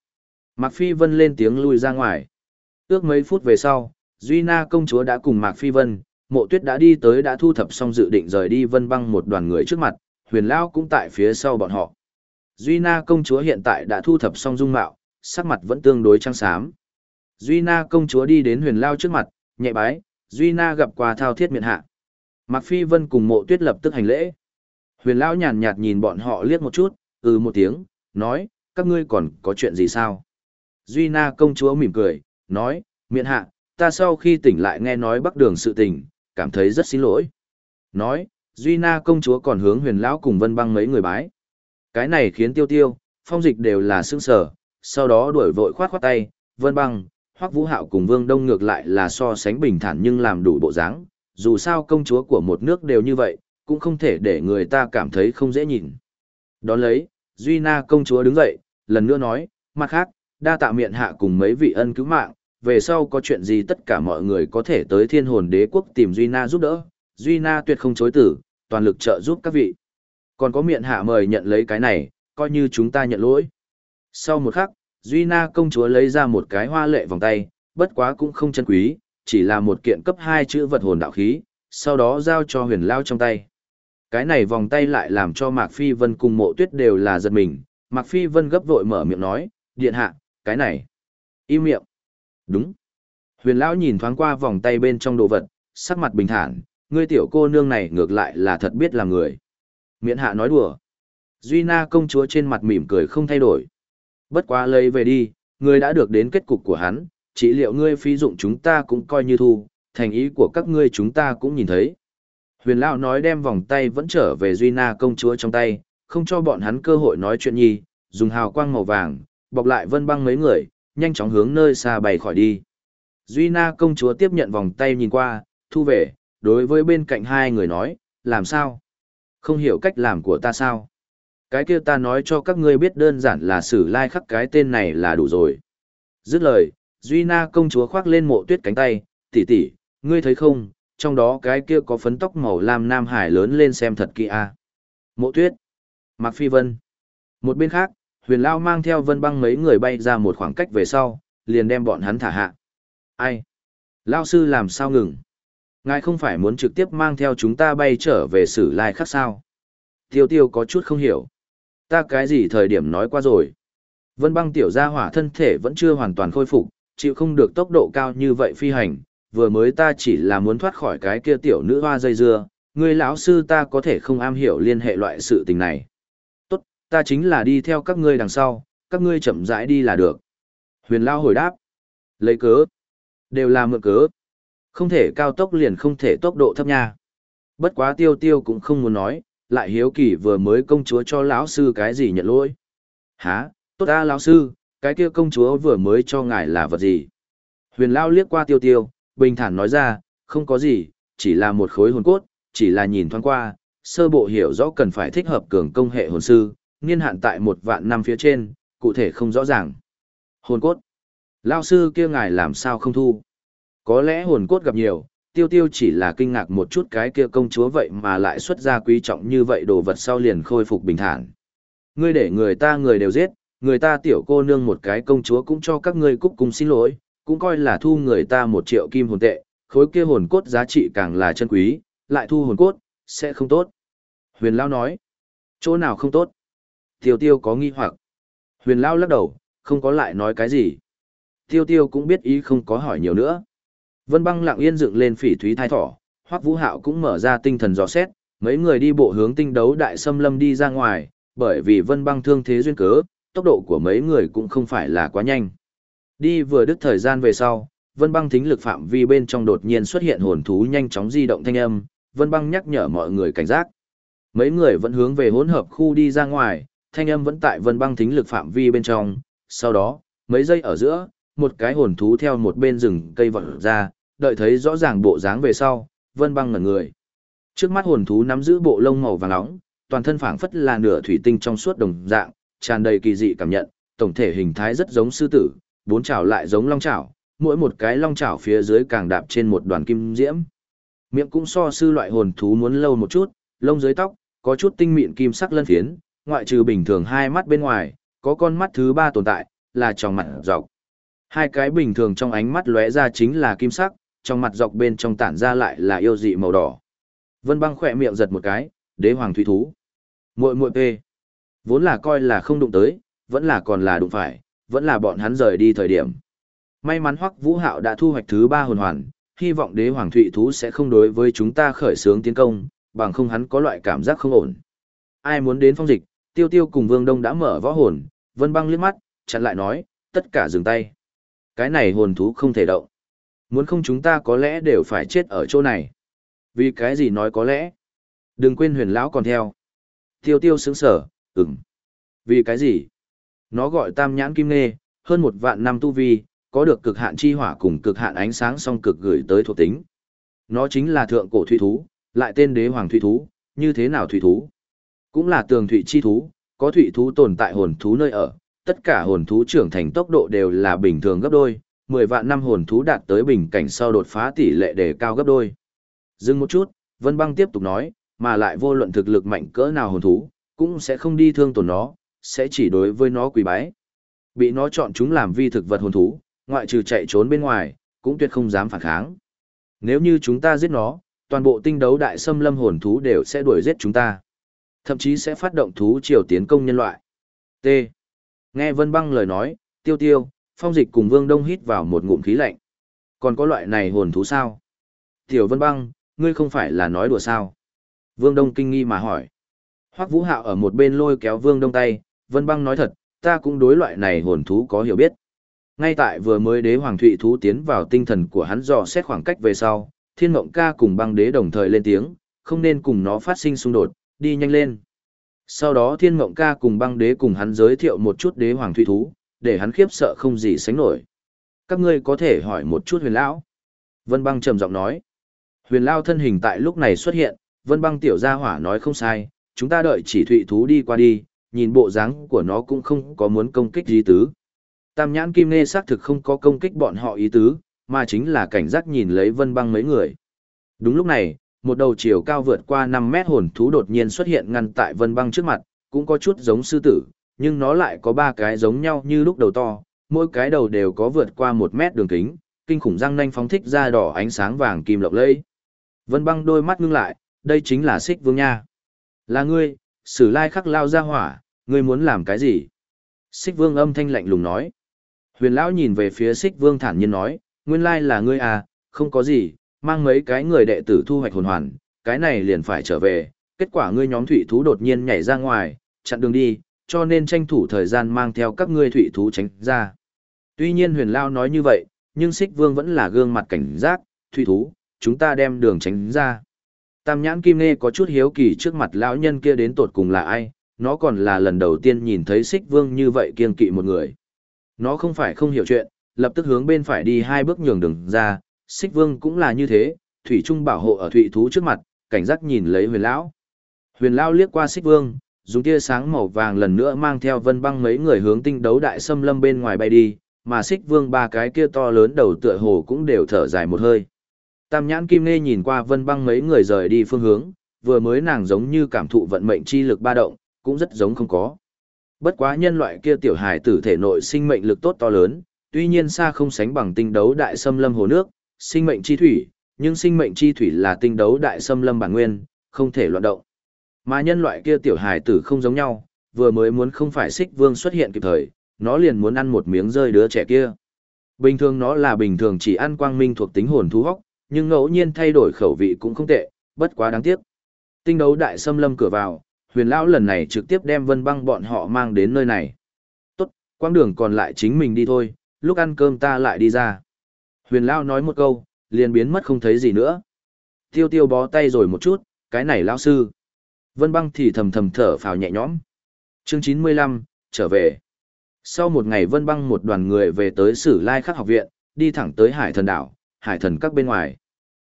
Mạc Phi Vân lên tiếng lui ra ngoài. Ước mấy phút về sau, Duy Na công chúa đã cùng Mạc Phi Vân, mộ tuyết đã đi tới đã thu thập xong dự định rời đi vân băng một đoàn người trước mặt, huyền lao cũng tại phía sau bọn họ. Duy Na công chúa hiện tại đã thu thập xong dung mạo, sắc mặt vẫn tương đối trắng xám. Duy Na công chúa đi đến huyền lao trước mặt, nhẹ bái, Duy Na gặp qua thao thiết miện hạ. Mạc Phi Vân cùng mộ tuyết lập tức hành lễ. Huyền Lão nhàn nhạt nhìn bọn họ liếc một chút, ừ một tiếng, nói, các ngươi còn có chuyện gì sao? Duy Na công chúa mỉm cười, nói, miện hạ, ta sau khi tỉnh lại nghe nói bắc đường sự tình, cảm thấy rất xin lỗi. Nói, Duy Na công chúa còn hướng huyền lão cùng vân băng mấy người bái. Cái này khiến tiêu tiêu, phong dịch đều là sương sở, sau đó đuổi vội khoát khoát tay, vân băng, hoắc vũ hạo cùng vương đông ngược lại là so sánh bình thản nhưng làm đủ bộ dáng dù sao công chúa của một nước đều như vậy, cũng không thể để người ta cảm thấy không dễ nhìn. Đón lấy, Duy Na công chúa đứng dậy, lần nữa nói, mặt khác, đa tạ miệng hạ cùng mấy vị ân cứu mạng, về sau có chuyện gì tất cả mọi người có thể tới thiên hồn đế quốc tìm Duy Na giúp đỡ, Duy Na tuyệt không chối tử, toàn lực trợ giúp các vị. Còn có miệng hạ mời nhận lấy cái này, coi như chúng ta nhận lỗi. Sau một khắc, Duy Na công chúa lấy ra một cái hoa lệ vòng tay, bất quá cũng không chân quý, chỉ là một kiện cấp 2 chữ vật hồn đạo khí, sau đó giao cho huyền lao trong tay. Cái này vòng tay lại làm cho Mạc Phi Vân cùng mộ tuyết đều là giật mình, Mạc Phi Vân gấp vội mở miệng nói, điện hạ, cái này. Im miệng. Đúng. Huyền lão nhìn thoáng qua vòng tay bên trong đồ vật, sắc mặt bình thản, ngươi tiểu cô nương này ngược lại là thật biết làm người. Miễn hạ nói đùa. Duy na công chúa trên mặt mỉm cười không thay đổi. Bất quá lấy về đi, ngươi đã được đến kết cục của hắn, chỉ liệu ngươi phí dụng chúng ta cũng coi như thu, thành ý của các ngươi chúng ta cũng nhìn thấy. Huyền lão nói đem vòng tay vẫn trở về Duy na công chúa trong tay, không cho bọn hắn cơ hội nói chuyện nhi, dùng hào quang màu vàng, bọc lại vân băng mấy người, nhanh chóng hướng nơi xa bay khỏi đi. Duy na công chúa tiếp nhận vòng tay nhìn qua, thu về, đối với bên cạnh hai người nói, làm sao? Không hiểu cách làm của ta sao? Cái kia ta nói cho các ngươi biết đơn giản là sử lai khắc cái tên này là đủ rồi. Dứt lời, Duy Na công chúa khoác lên mộ tuyết cánh tay, tỷ tỷ, ngươi thấy không, trong đó cái kia có phấn tóc màu lam nam hải lớn lên xem thật kỹ a. Mộ tuyết, Mạc Phi Vân. Một bên khác, huyền lao mang theo vân băng mấy người bay ra một khoảng cách về sau, liền đem bọn hắn thả hạ. Ai? Lao sư làm sao ngừng? Ngài không phải muốn trực tiếp mang theo chúng ta bay trở về sử lai khác sao? Tiêu tiêu có chút không hiểu. Ta cái gì thời điểm nói qua rồi? Vân băng tiểu gia hỏa thân thể vẫn chưa hoàn toàn khôi phục, chịu không được tốc độ cao như vậy phi hành. Vừa mới ta chỉ là muốn thoát khỏi cái kia tiểu nữ hoa dây dưa, người lão sư ta có thể không am hiểu liên hệ loại sự tình này. Tốt, ta chính là đi theo các ngươi đằng sau, các ngươi chậm rãi đi là được. Huyền Lao hồi đáp. Lấy cớ. Đều là mượn cớ. Không thể cao tốc liền không thể tốc độ thấp nha. Bất quá tiêu tiêu cũng không muốn nói, lại hiếu kỳ vừa mới công chúa cho lão sư cái gì nhận lỗi. Hả, tốt ta lão sư, cái kia công chúa vừa mới cho ngài là vật gì? Huyền Lao liếc qua tiêu tiêu, bình thản nói ra, không có gì, chỉ là một khối hồn cốt, chỉ là nhìn thoáng qua, sơ bộ hiểu rõ cần phải thích hợp cường công hệ hồn sư, niên hạn tại một vạn năm phía trên, cụ thể không rõ ràng. Hồn cốt. Lao sư kia ngài làm sao không thu? Có lẽ hồn cốt gặp nhiều, tiêu tiêu chỉ là kinh ngạc một chút cái kia công chúa vậy mà lại xuất ra quý trọng như vậy đồ vật sau liền khôi phục bình thản. Ngươi để người ta người đều giết, người ta tiểu cô nương một cái công chúa cũng cho các ngươi cúc cùng xin lỗi, cũng coi là thu người ta một triệu kim hồn tệ, khối kia hồn cốt giá trị càng là chân quý, lại thu hồn cốt, sẽ không tốt. Huyền Lao nói, chỗ nào không tốt? Tiêu tiêu có nghi hoặc. Huyền Lao lắc đầu, không có lại nói cái gì. Tiêu tiêu cũng biết ý không có hỏi nhiều nữa. Vân băng lặng yên dựng lên phỉ thúy thai thỏ, hoắc vũ hạo cũng mở ra tinh thần dò xét, mấy người đi bộ hướng tinh đấu đại xâm lâm đi ra ngoài, bởi vì vân băng thương thế duyên cớ, tốc độ của mấy người cũng không phải là quá nhanh. Đi vừa đứt thời gian về sau, vân băng thính lực phạm vi bên trong đột nhiên xuất hiện hồn thú nhanh chóng di động thanh âm, vân băng nhắc nhở mọi người cảnh giác. Mấy người vẫn hướng về hỗn hợp khu đi ra ngoài, thanh âm vẫn tại vân băng thính lực phạm vi bên trong, sau đó, mấy giây ở giữa, một cái hồn thú theo một bên rừng cây vọt ra, đợi thấy rõ ràng bộ dáng về sau, vân băng ngẩn người. Trước mắt hồn thú nắm giữ bộ lông màu vàng nóng, toàn thân phảng phất là nửa thủy tinh trong suốt đồng dạng, tràn đầy kỳ dị cảm nhận, tổng thể hình thái rất giống sư tử, bốn chảo lại giống long chảo, mỗi một cái long chảo phía dưới càng đạp trên một đoàn kim diễm. Miệng cũng so sư loại hồn thú muốn lâu một chút, lông dưới tóc, có chút tinh mịn kim sắc lân phiến, ngoại trừ bình thường hai mắt bên ngoài, có con mắt thứ ba tồn tại, là tròng mặt dọc. Hai cái bình thường trong ánh mắt lóe ra chính là kim sắc, trong mặt dọc bên trong tản ra lại là yêu dị màu đỏ. Vân băng khỏe miệng giật một cái, đế hoàng thủy thú. Muội muội p. Vốn là coi là không đụng tới, vẫn là còn là đụng phải, vẫn là bọn hắn rời đi thời điểm. May mắn Hoắc Vũ Hạo đã thu hoạch thứ ba hồn hoàn, hy vọng đế hoàng thụy thú sẽ không đối với chúng ta khởi xướng tiến công, bằng không hắn có loại cảm giác không ổn. Ai muốn đến phong dịch, Tiêu Tiêu cùng Vương Đông đã mở võ hồn, Vân Băng liếc mắt, chặn lại nói, tất cả dừng tay. Cái này hồn thú không thể động. Muốn không chúng ta có lẽ đều phải chết ở chỗ này. Vì cái gì nói có lẽ? Đừng quên huyền lão còn theo. Tiêu tiêu sướng sở, ừm. Vì cái gì? Nó gọi tam nhãn kim nê, hơn một vạn năm tu vi, có được cực hạn chi hỏa cùng cực hạn ánh sáng song cực gửi tới thuộc tính. Nó chính là thượng cổ thủy thú, lại tên đế hoàng thủy thú, như thế nào thủy thú? Cũng là tường thủy chi thú, có thủy thú tồn tại hồn thú nơi ở, tất cả hồn thú trưởng thành tốc độ đều là bình thường gấp đôi, 10 vạn năm hồn thú đạt tới bình cảnh sau đột phá tỷ lệ đề cao gấp đôi. Dừng một chút, Vân Băng tiếp tục nói, mà lại vô luận thực lực mạnh cỡ nào hồn thú, cũng sẽ không đi thương tổn nó, sẽ chỉ đối với nó quỳ bái. Bị nó chọn chúng làm vi thực vật hồn thú, ngoại trừ chạy trốn bên ngoài, cũng tuyệt không dám phản kháng. Nếu như chúng ta giết nó, toàn bộ tinh đấu đại xâm lâm hồn thú đều sẽ đuổi giết chúng ta. Thậm chí sẽ phát động thú triều tiến công nhân loại. T. Nghe Vân Băng lời nói, tiêu tiêu, phong dịch cùng Vương Đông hít vào một ngụm khí lạnh. Còn có loại này hồn thú sao? Tiểu Vân Băng, ngươi không phải là nói đùa sao? Vương Đông kinh nghi mà hỏi. Hoắc Vũ Hạo ở một bên lôi kéo Vương Đông tay, Vân Băng nói thật, ta cũng đối loại này hồn thú có hiểu biết. Ngay tại vừa mới đế hoàng thụy thú tiến vào tinh thần của hắn dò xét khoảng cách về sau, Thiên Mộng Ca cùng băng đế đồng thời lên tiếng, không nên cùng nó phát sinh xung đột, đi nhanh lên. Sau đó Thiên Mộng Ca cùng băng đế cùng hắn giới thiệu một chút đế hoàng thụy thú, để hắn khiếp sợ không gì sánh nổi. Các ngươi có thể hỏi một chút huyền lão. Vân băng trầm giọng nói. Huyền Lão thân hình tại lúc này xuất hiện, vân băng tiểu gia hỏa nói không sai, chúng ta đợi chỉ thụy thú đi qua đi, nhìn bộ dáng của nó cũng không có muốn công kích gì tứ. Tam nhãn kim nê xác thực không có công kích bọn họ ý tứ, mà chính là cảnh giác nhìn lấy vân băng mấy người. Đúng lúc này, một đầu chiều cao vượt qua 5 mét hồn thú đột nhiên xuất hiện ngăn tại vân băng trước mặt, cũng có chút giống sư tử, nhưng nó lại có ba cái giống nhau như lúc đầu to, mỗi cái đầu đều có vượt qua một mét đường kính, kinh khủng răng nanh phóng thích ra đỏ ánh sáng vàng kim lộng lẫy. Vân băng đôi mắt ngưng lại, đây chính là xích vương nha. Là ngươi, sử lai khắc lao ra hỏa, ngươi muốn làm cái gì? Xích vương âm thanh lạnh lùng nói. Huyền lão nhìn về phía xích vương thản nhiên nói, nguyên lai là ngươi à, không có gì, mang mấy cái người đệ tử thu hoạch hồn hoàn, cái này liền phải trở về, kết quả ngươi nhóm thủy thú đột nhiên nhảy ra ngoài, chặn đường đi, cho nên tranh thủ thời gian mang theo các ngươi thủy thú tránh ra. Tuy nhiên huyền lao nói như vậy, nhưng xích vương vẫn là gương mặt cảnh giác, thủy thú, chúng ta đem đường tránh ra. Tam nhãn kim nê có chút hiếu kỳ trước mặt lão nhân kia đến tột cùng là ai, nó còn là lần đầu tiên nhìn thấy xích vương như vậy kiên kỵ một người. Nó không phải không hiểu chuyện, lập tức hướng bên phải đi hai bước nhường đường ra, xích vương cũng là như thế, thủy trung bảo hộ ở thủy thú trước mặt, cảnh giác nhìn lấy huyền lão. Huyền lão liếc qua xích vương, dùng tia sáng màu vàng lần nữa mang theo vân băng mấy người hướng tinh đấu đại xâm lâm bên ngoài bay đi, mà xích vương ba cái kia to lớn đầu tựa hồ cũng đều thở dài một hơi. Tam nhãn kim nghe nhìn qua vân băng mấy người rời đi phương hướng, vừa mới nàng giống như cảm thụ vận mệnh chi lực ba động, cũng rất giống không có. Bất quá nhân loại kia tiểu hài tử thể nội sinh mệnh lực tốt to lớn, tuy nhiên xa không sánh bằng tinh đấu đại xâm lâm hồ nước, sinh mệnh chi thủy, nhưng sinh mệnh chi thủy là tinh đấu đại xâm lâm bản nguyên, không thể loạn động. Mà nhân loại kia tiểu hài tử không giống nhau, vừa mới muốn không phải xích vương xuất hiện kịp thời, nó liền muốn ăn một miếng rơi đứa trẻ kia. Bình thường nó là bình thường chỉ ăn quang minh thuộc tính hồn thú hóc, nhưng ngẫu nhiên thay đổi khẩu vị cũng không tệ, bất quá đáng tiếc. Tinh đấu đại xâm lâm cửa vào, huyền lão lần này trực tiếp đem vân băng bọn họ mang đến nơi này. Tốt, quãng đường còn lại chính mình đi thôi, lúc ăn cơm ta lại đi ra. Huyền lão nói một câu, liền biến mất không thấy gì nữa. Tiêu tiêu bó tay rồi một chút, cái này lão sư. Vân băng thì thầm thầm thở phào nhẹ nhõm. Chương 95, trở về. Sau một ngày Vân băng một đoàn người về tới Sử Lai Khắc học viện, đi thẳng tới Hải Thần Đảo, Hải Thần các bên ngoài.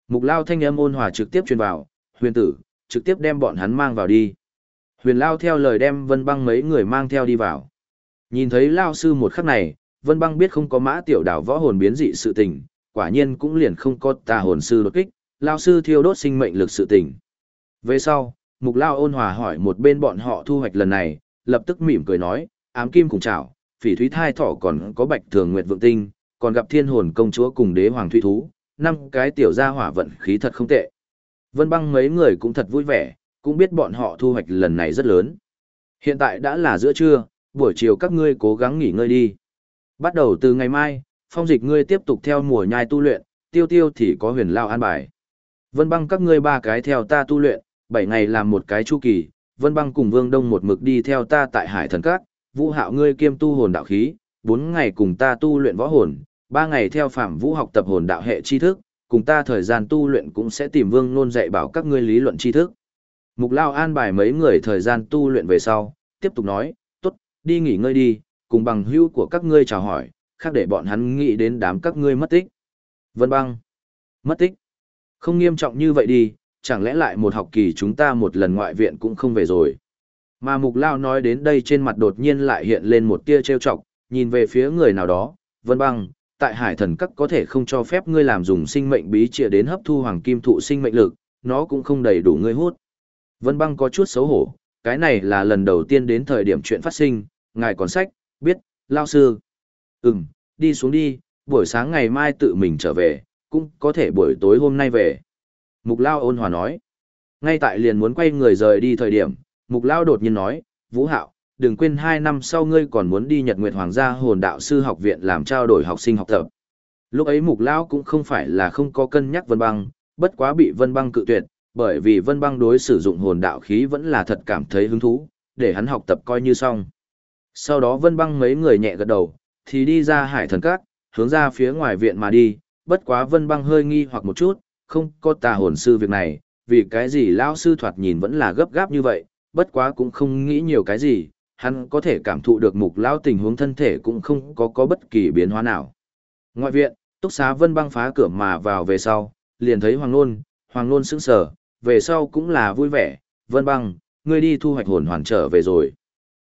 Mục Lao thanh âm ôn hòa trực tiếp truyền vào, huyền tử, trực tiếp đem bọn hắn mang vào đi. Huyền Lao theo lời đem Vân băng mấy người mang theo đi vào. Nhìn thấy Lao sư một khắc này, Vân băng biết không có mã tiểu đảo võ hồn biến dị sự tình, quả nhiên cũng liền không có tà hồn sư đột kích, Lao sư thiêu đốt sinh mệnh lực sự tình. Về sau, Mục Lao ôn hòa hỏi một bên bọn họ thu hoạch lần này, lập tức mỉm cười nói, ám kim cùng chảo, phỉ thúy thai thỏ còn có bạch thường nguyệt vượng tinh, còn gặp thiên hồn công chúa cùng đế hoàng thủy thú, năm cái tiểu gia hỏa vận khí thật không tệ. Vân băng mấy người cũng thật vui vẻ, cũng biết bọn họ thu hoạch lần này rất lớn. Hiện tại đã là giữa trưa, buổi chiều các ngươi cố gắng nghỉ ngơi đi. Bắt đầu từ ngày mai, phong dịch ngươi tiếp tục theo mùa nhai tu luyện, tiêu tiêu thì có huyền lao an bài. Vân băng các ngươi ba cái theo ta tu luyện, bảy ngày làm một cái chu kỳ, vân băng cùng vương đông một mực đi theo ta tại hải thần các, vũ hạo ngươi kiêm tu hồn đạo khí, bốn ngày cùng ta tu luyện võ hồn, ba ngày theo phạm vũ học tập hồn đạo hệ tri thức, cùng ta thời gian tu luyện cũng sẽ tìm vương nôn dạy bảo các ngươi lý luận tri thức. Mục Lao an bài mấy người thời gian tu luyện về sau, tiếp tục nói, tốt, đi nghỉ ngơi đi, cùng bằng hữu của các ngươi chào hỏi, khác để bọn hắn nghĩ đến đám các ngươi mất tích. Vân băng, mất tích. Không nghiêm trọng như vậy đi, chẳng lẽ lại một học kỳ chúng ta một lần ngoại viện cũng không về rồi. Mà Mục Lao nói đến đây trên mặt đột nhiên lại hiện lên một tia trêu chọc, nhìn về phía người nào đó, Vân băng, tại hải thần các có thể không cho phép ngươi làm dùng sinh mệnh bí trịa đến hấp thu hoàng kim thụ sinh mệnh lực, nó cũng không đầy đủ ngươi hút. Vân băng có chút xấu hổ, cái này là lần đầu tiên đến thời điểm chuyện phát sinh, ngài còn sách, biết, lao sư. Ừm, đi xuống đi, buổi sáng ngày mai tự mình trở về, cũng có thể buổi tối hôm nay về. Mục Lao ôn hòa nói. Ngay tại liền muốn quay người rời đi thời điểm, Mục Lao đột nhiên nói, Vũ Hạo, đừng quên hai năm sau ngươi còn muốn đi Nhật Nguyệt Hoàng gia hồn đạo sư học viện làm trao đổi học sinh học tập. Lúc ấy Mục Lão cũng không phải là không có cân nhắc Vân Băng, bất quá bị Vân Băng cự tuyệt, bởi vì Vân Băng đối sử dụng hồn đạo khí vẫn là thật cảm thấy hứng thú, để hắn học tập coi như xong. Sau đó Vân Băng mấy người nhẹ gật đầu, thì đi ra hải thần các, hướng ra phía ngoài viện mà đi, bất quá Vân Băng hơi nghi hoặc một chút, không có tà hồn sư việc này, vì cái gì lão sư thoạt nhìn vẫn là gấp gáp như vậy, bất quá cũng không nghĩ nhiều cái gì, hắn có thể cảm thụ được mục lão tình huống thân thể cũng không có có bất kỳ biến hóa nào. Ngoại viện, túc xá Vân Băng phá cửa mà vào về sau, liền thấy Hoàng Nôn, Hoàng Nôn sững sờ, về sau cũng là vui vẻ, Vân Băng, ngươi đi thu hoạch hồn hoàn trở về rồi.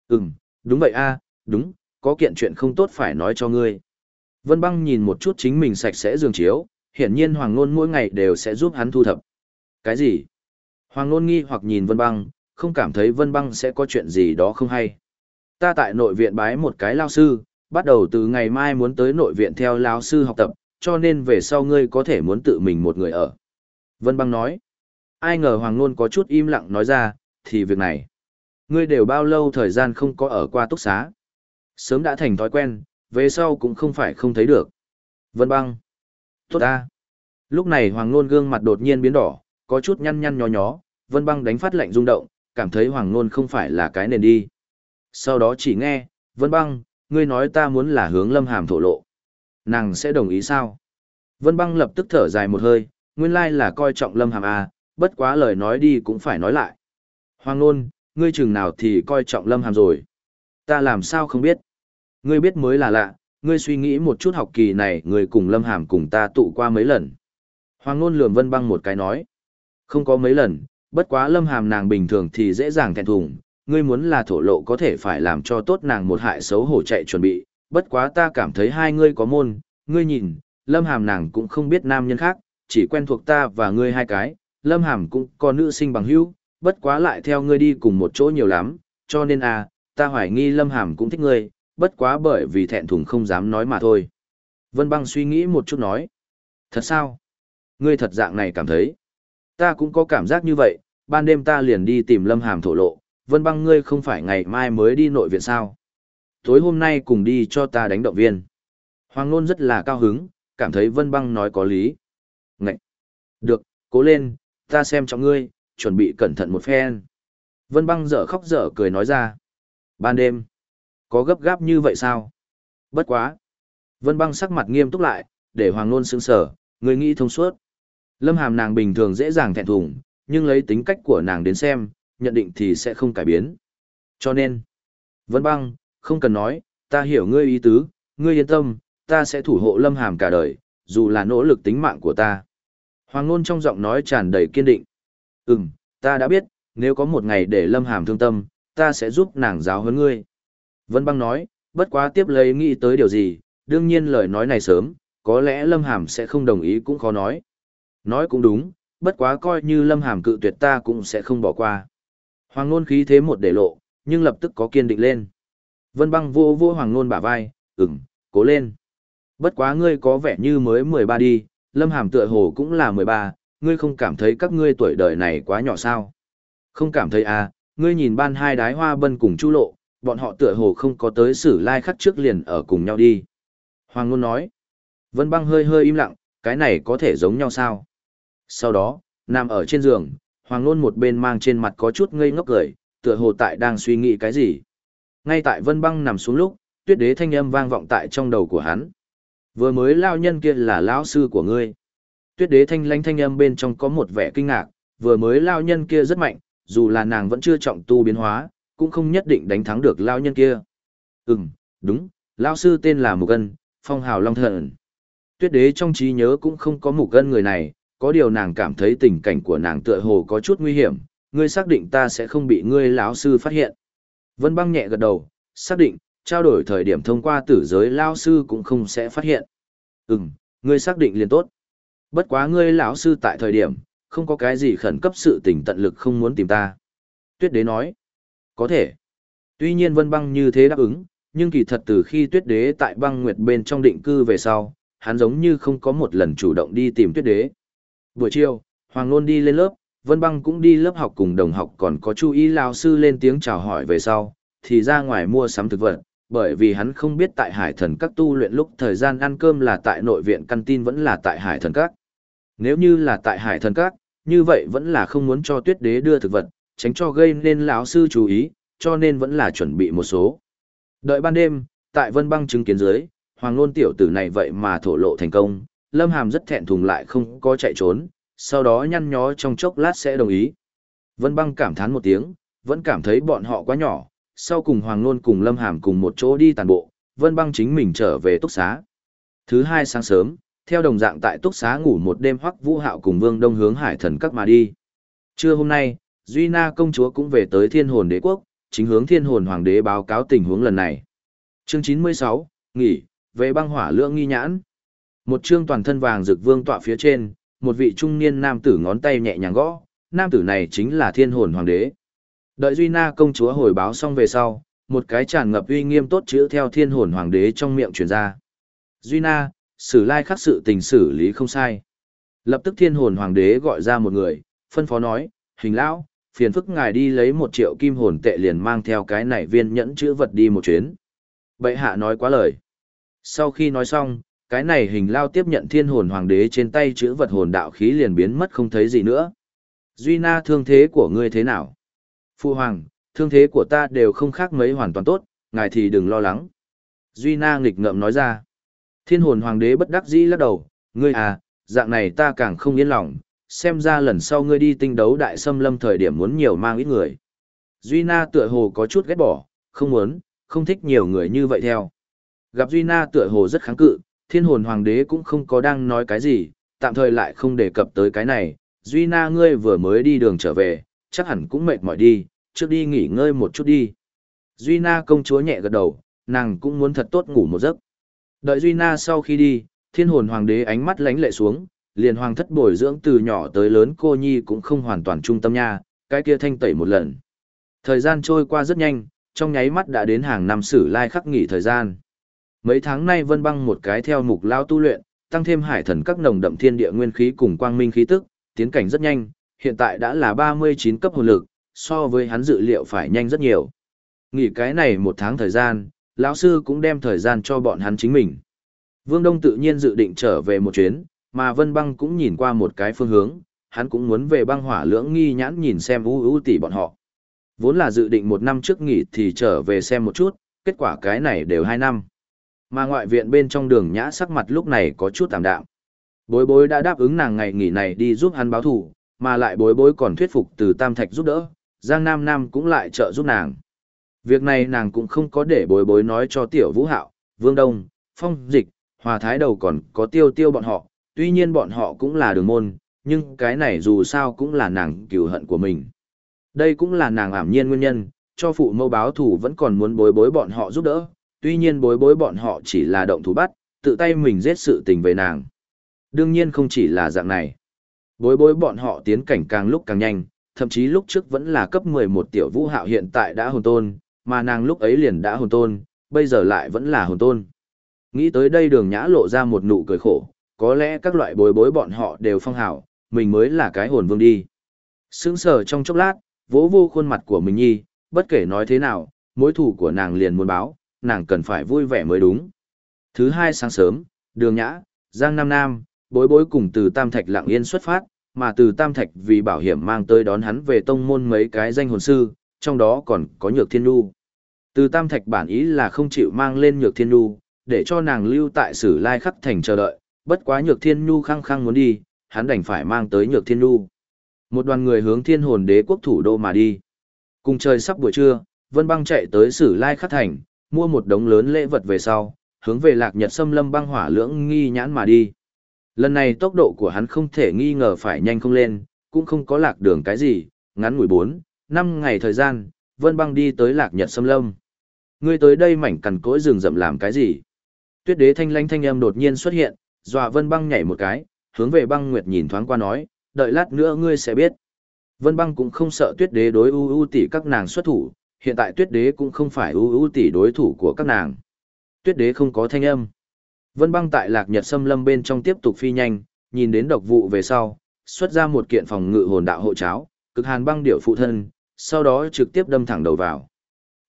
Ừm, đúng vậy a, đúng, có kiện chuyện không tốt phải nói cho ngươi. Vân Băng nhìn một chút chính mình sạch sẽ giường chiếu, hiển nhiên Hoàng Nôn mỗi ngày đều sẽ giúp hắn thu thập. Cái gì? Hoàng Nôn nghi hoặc nhìn Vân Băng, không cảm thấy Vân Băng sẽ có chuyện gì đó không hay. Ta tại nội viện bái một cái lao sư, bắt đầu từ ngày mai muốn tới nội viện theo lao sư học tập, cho nên về sau ngươi có thể muốn tự mình một người ở. Vân Băng nói. Ai ngờ Hoàng Nôn có chút im lặng nói ra, thì việc này. Ngươi đều bao lâu thời gian không có ở qua túc xá. Sớm đã thành thói quen, về sau cũng không phải không thấy được. Vân băng. Tốt ta. Lúc này Hoàng Nôn gương mặt đột nhiên biến đỏ, có chút nhăn nhăn nhó nhó, Vân băng đánh phát lệnh rung động, cảm thấy Hoàng Nôn không phải là cái nền đi. Sau đó chỉ nghe, Vân băng, ngươi nói ta muốn là hướng lâm hàm thổ lộ. Nàng sẽ đồng ý sao? Vân băng lập tức thở dài một hơi, nguyên lai là coi trọng lâm hàm à, bất quá lời nói đi cũng phải nói lại. Hoàng Nôn, ngươi chừng nào thì coi trọng lâm hàm rồi. Ta làm sao không biết. Ngươi biết mới là lạ, ngươi suy nghĩ một chút học kỳ này ngươi cùng lâm hàm cùng ta tụ qua mấy lần. Hoàng Nôn lườm vân băng một cái nói. Không có mấy lần, bất quá lâm hàm nàng bình thường thì dễ dàng thẹn thùng, ngươi muốn là thổ lộ có thể phải làm cho tốt nàng một hại xấu hổ chạy chuẩn bị, bất quá ta cảm thấy hai ngươi có môn, ngươi nhìn, lâm hàm nàng cũng không biết nam nhân khác, chỉ quen thuộc ta và ngươi hai cái, lâm hàm cũng có nữ sinh bằng hữu, bất quá lại theo ngươi đi cùng một chỗ nhiều lắm, cho nên à, ta hoài nghi lâm hàm cũng thích ngươi, bất quá bởi vì thẹn thùng không dám nói mà thôi. Vân băng suy nghĩ một chút nói. Thật sao? Ngươi thật dạng này cảm thấy. Ta cũng có cảm giác như vậy, ban đêm ta liền đi tìm lâm hàm thổ lộ, vân băng ngươi không phải ngày mai mới đi nội viện sao. Tối hôm nay cùng đi cho ta đánh động viên. Hoàng Nôn rất là cao hứng, cảm thấy vân băng nói có lý. Ngậy! Được, cố lên, ta xem trọng ngươi, chuẩn bị cẩn thận một phen. Vân băng dở khóc dở cười nói ra. Ban đêm, có gấp gáp như vậy sao? Bất quá. Vân băng sắc mặt nghiêm túc lại, để Hoàng Nôn sững sờ. người nghĩ thông suốt. Lâm Hàm nàng bình thường dễ dàng thẹn thùng, nhưng lấy tính cách của nàng đến xem, nhận định thì sẽ không cải biến. Cho nên, Vân băng, không cần nói, ta hiểu ngươi ý tứ, ngươi yên tâm, ta sẽ thủ hộ Lâm Hàm cả đời, dù là nỗ lực tính mạng của ta. Hoàng Nôn trong giọng nói tràn đầy kiên định. Ừm, ta đã biết, nếu có một ngày để Lâm Hàm thương tâm, ta sẽ giúp nàng giáo huấn ngươi. Vân băng nói, bất quá tiếp lấy nghĩ tới điều gì, đương nhiên lời nói này sớm, có lẽ Lâm Hàm sẽ không đồng ý cũng khó nói. Nói cũng đúng, bất quá coi như Lâm Hàm cự tuyệt ta cũng sẽ không bỏ qua. Hoàng Nôn khí thế một để lộ, nhưng lập tức có kiên định lên. Vân băng vô vô Hoàng Nôn bả vai, ửng, cố lên. Bất quá ngươi có vẻ như mới 13 đi, Lâm Hàm tựa hồ cũng là 13, ngươi không cảm thấy các ngươi tuổi đời này quá nhỏ sao? Không cảm thấy à, ngươi nhìn ban hai đái hoa bân cùng chu lộ, bọn họ tựa hồ không có tới sử lai khắc trước liền ở cùng nhau đi. Hoàng Nôn nói, Vân băng hơi hơi im lặng, cái này có thể giống nhau sao? Sau đó, nằm ở trên giường, Hoàng Nôn một bên mang trên mặt có chút ngây ngốc cười, tựa hồ tại đang suy nghĩ cái gì. Ngay tại Vân băng nằm xuống lúc, tuyết đế thanh âm vang vọng tại trong đầu của hắn. Vừa mới lao nhân kia là lão sư của ngươi. Tuyết đế thanh lãnh thanh âm bên trong có một vẻ kinh ngạc, vừa mới lao nhân kia rất mạnh, dù là nàng vẫn chưa trọng tu biến hóa, cũng không nhất định đánh thắng được lao nhân kia. Ừm, đúng, lão sư tên là Mục Ân, phong hào long thần. Tuyết đế trong trí nhớ cũng không có Mục Ân người này, có điều nàng cảm thấy tình cảnh của nàng tựa hồ có chút nguy hiểm, ngươi xác định ta sẽ không bị ngươi lão sư phát hiện. Vân băng nhẹ gật đầu, xác định, trao đổi thời điểm thông qua tử giới lao sư cũng không sẽ phát hiện. Ừm, ngươi xác định liền tốt. Bất quá ngươi lão sư tại thời điểm, không có cái gì khẩn cấp sự tình tận lực không muốn tìm ta. Tuyết đế nói, có thể. Tuy nhiên vân băng như thế đáp ứng, nhưng kỳ thật từ khi tuyết đế tại băng nguyệt bên trong định cư về sau, hắn giống như không có một lần chủ động đi tìm tuyết đế. Buổi chiều, Hoàng Nôn đi lên lớp, Vân Băng cũng đi lớp học cùng đồng học còn có chú ý lao sư lên tiếng chào hỏi về sau, thì ra ngoài mua sắm thực vật, bởi vì hắn không biết tại hải thần các tu luyện lúc thời gian ăn cơm là tại nội viện căn tin vẫn là tại hải thần các. Nếu như là tại hải thần các, như vậy vẫn là không muốn cho tuyết đế đưa thực vật, tránh cho gây nên lão sư chú ý, cho nên vẫn là chuẩn bị một số. Đợi ban đêm, tại vân băng chứng kiến dưới, hoàng nôn tiểu tử này vậy mà thổ lộ thành công, lâm hàm rất thẹn thùng lại không có chạy trốn, sau đó nhăn nhó trong chốc lát sẽ đồng ý. Vân băng cảm thán một tiếng, vẫn cảm thấy bọn họ quá nhỏ, sau cùng hoàng nôn cùng lâm hàm cùng một chỗ đi tàn bộ, vân băng chính mình trở về túc xá. Thứ hai sáng sớm, theo đồng dạng tại túc xá ngủ một đêm hoắc vũ hạo cùng vương đông hướng hải thần các mà đi. Trưa hôm nay, Duy Na công chúa cũng về tới thiên hồn đế quốc, chính hướng thiên hồn hoàng đế báo cáo tình huống lần này. Chương 96, nghỉ, về băng hỏa lượng nghi nhãn. Một chương toàn thân vàng rực vương tọa phía trên, một vị trung niên nam tử ngón tay nhẹ nhàng gõ, nam tử này chính là thiên hồn hoàng đế. Đợi Duy Na công chúa hồi báo xong về sau, một cái tràn ngập uy nghiêm tốt chữ theo thiên hồn hoàng đế trong miệng truyền ra. Duy Na, sử lai khắc sự tình xử lý không sai. Lập tức thiên hồn hoàng đế gọi ra một người, phân phó nói, hình lão, phiền phức ngài đi lấy một triệu kim hồn tệ liền mang theo cái này viên nhẫn chữ vật đi một chuyến. Bệ hạ nói quá lời. Sau khi nói xong, cái này hình lao tiếp nhận thiên hồn hoàng đế trên tay chữ vật hồn đạo khí liền biến mất không thấy gì nữa. Duy na thương thế của ngươi thế nào? Phu hoàng, thương thế của ta đều không khác mấy hoàn toàn tốt, ngài thì đừng lo lắng. Duy na nghịch ngợm nói ra. Thiên hồn hoàng đế bất đắc dĩ lắc đầu, ngươi à, dạng này ta càng không yên lòng, xem ra lần sau ngươi đi tinh đấu đại xâm lâm thời điểm muốn nhiều mang ít người. Duy na tựa hồ có chút ghét bỏ, không muốn, không thích nhiều người như vậy theo. Gặp Duy na tựa hồ rất kháng cự, thiên hồn hoàng đế cũng không có đang nói cái gì, tạm thời lại không đề cập tới cái này. Duy na ngươi vừa mới đi đường trở về, chắc hẳn cũng mệt mỏi đi, trước đi nghỉ ngơi một chút đi. Duy na công chúa nhẹ gật đầu, nàng cũng muốn thật tốt ngủ một giấc. Đợi Duy na sau khi đi, thiên hồn hoàng đế ánh mắt lánh lệ xuống, liền hoàng thất bồi dưỡng từ nhỏ tới lớn cô nhi cũng không hoàn toàn trung tâm nha, cái kia thanh tẩy một lần. Thời gian trôi qua rất nhanh, trong nháy mắt đã đến hàng năm sử lai khắc nghỉ thời gian. Mấy tháng nay Vân Băng một cái theo mục lao tu luyện, tăng thêm hải thần các nồng đậm thiên địa nguyên khí cùng quang minh khí tức, tiến cảnh rất nhanh, hiện tại đã là 39 cấp hồn lực, so với hắn dự liệu phải nhanh rất nhiều. Nghỉ cái này một tháng thời gian, lão sư cũng đem thời gian cho bọn hắn chính mình. Vương Đông tự nhiên dự định trở về một chuyến, mà Vân Băng cũng nhìn qua một cái phương hướng, hắn cũng muốn về băng hỏa lưỡng nghi nhãn nhìn xem u u tỷ bọn họ. Vốn là dự định một năm trước nghỉ thì trở về xem một chút, kết quả cái này đều hai năm. Mà ngoại viện bên trong đường nhã sắc mặt lúc này có chút tạm đạm. Bối bối đã đáp ứng nàng ngày nghỉ này đi giúp hắn báo thù mà lại bối bối còn thuyết phục từ Tam Thạch giúp đỡ, Giang Nam Nam cũng lại trợ giúp nàng. Việc này nàng cũng không có để bối bối nói cho Tiểu Vũ Hạo, Vương Đông, Phong Dịch, Hòa Thái Đầu còn có tiêu tiêu bọn họ, tuy nhiên bọn họ cũng là đường môn, nhưng cái này dù sao cũng là nàng cừu hận của mình. Đây cũng là nàng ảm nhiên nguyên nhân, cho phụ mâu báo thủ vẫn còn muốn bối bối bọn họ giúp đỡ, tuy nhiên bối bối bọn họ chỉ là động thủ bắt, tự tay mình giết sự tình về nàng. Đương nhiên không chỉ là dạng này. Bối bối bọn họ tiến cảnh càng lúc càng nhanh, thậm chí lúc trước vẫn là cấp 11 tiểu vũ hạo hiện tại đã hồn tôn, mà nàng lúc ấy liền đã hồn tôn, bây giờ lại vẫn là hồn tôn. Nghĩ tới đây đường nhã lộ ra một nụ cười khổ, có lẽ các loại bối bối bọn họ đều phong hảo, mình mới là cái hồn vương đi. Sướng sờ trong chốc lát, vỗ vô khuôn mặt của mình nhi, bất kể nói thế nào, mối thủ của nàng liền muốn báo, nàng cần phải vui vẻ mới đúng. Thứ hai sáng sớm, đường nhã, Giang Nam Nam, bối bối cùng từ Tam Thạch lặng yên xuất phát, mà từ Tam Thạch vì bảo hiểm mang tới đón hắn về tông môn mấy cái danh hồn sư, trong đó còn có Nhược Thiên nhu Từ Tam Thạch bản ý là không chịu mang lên Nhược Thiên nhu để cho nàng lưu tại Sử Lai Khắc Thành chờ đợi, bất quá Nhược Thiên nhu khăng khăng muốn đi, hắn đành phải mang tới Nhược Thiên nhu Một đoàn người hướng Thiên Hồn Đế quốc thủ đô mà đi. Cùng trời sắp buổi trưa, Vân Băng chạy tới Sử Lai Khắc Thành, mua một đống lớn lễ vật về sau, hướng về Lạc Nhật Sâm Lâm băng hỏa lưỡng nghi nhãn mà đi. Lần này tốc độ của hắn không thể nghi ngờ phải nhanh không lên, cũng không có lạc đường cái gì, ngắn ngủi 4, 5 ngày thời gian, Vân Băng đi tới Lạc Nhật Sâm Lâm. Ngươi tới đây mảnh cằn cỗi rừng rậm làm cái gì? Tuyết đế thanh lãnh thanh âm đột nhiên xuất hiện, dọa Vân Băng nhảy một cái, hướng về Băng Nguyệt nhìn thoáng qua nói, đợi lát nữa ngươi sẽ biết. Vân Băng cũng không sợ Tuyết đế đối ưu ưu tỷ các nàng xuất thủ, hiện tại Tuyết đế cũng không phải ưu ưu tỷ đối thủ của các nàng. Tuyết đế không có thanh âm. Vân Băng tại Lạc Nhật Sâm Lâm bên trong tiếp tục phi nhanh, nhìn đến độc vụ về sau, xuất ra một kiện phòng ngự hồn đạo hộ cháo, cực hàn băng điệu phụ thân, sau đó trực tiếp đâm thẳng đầu vào.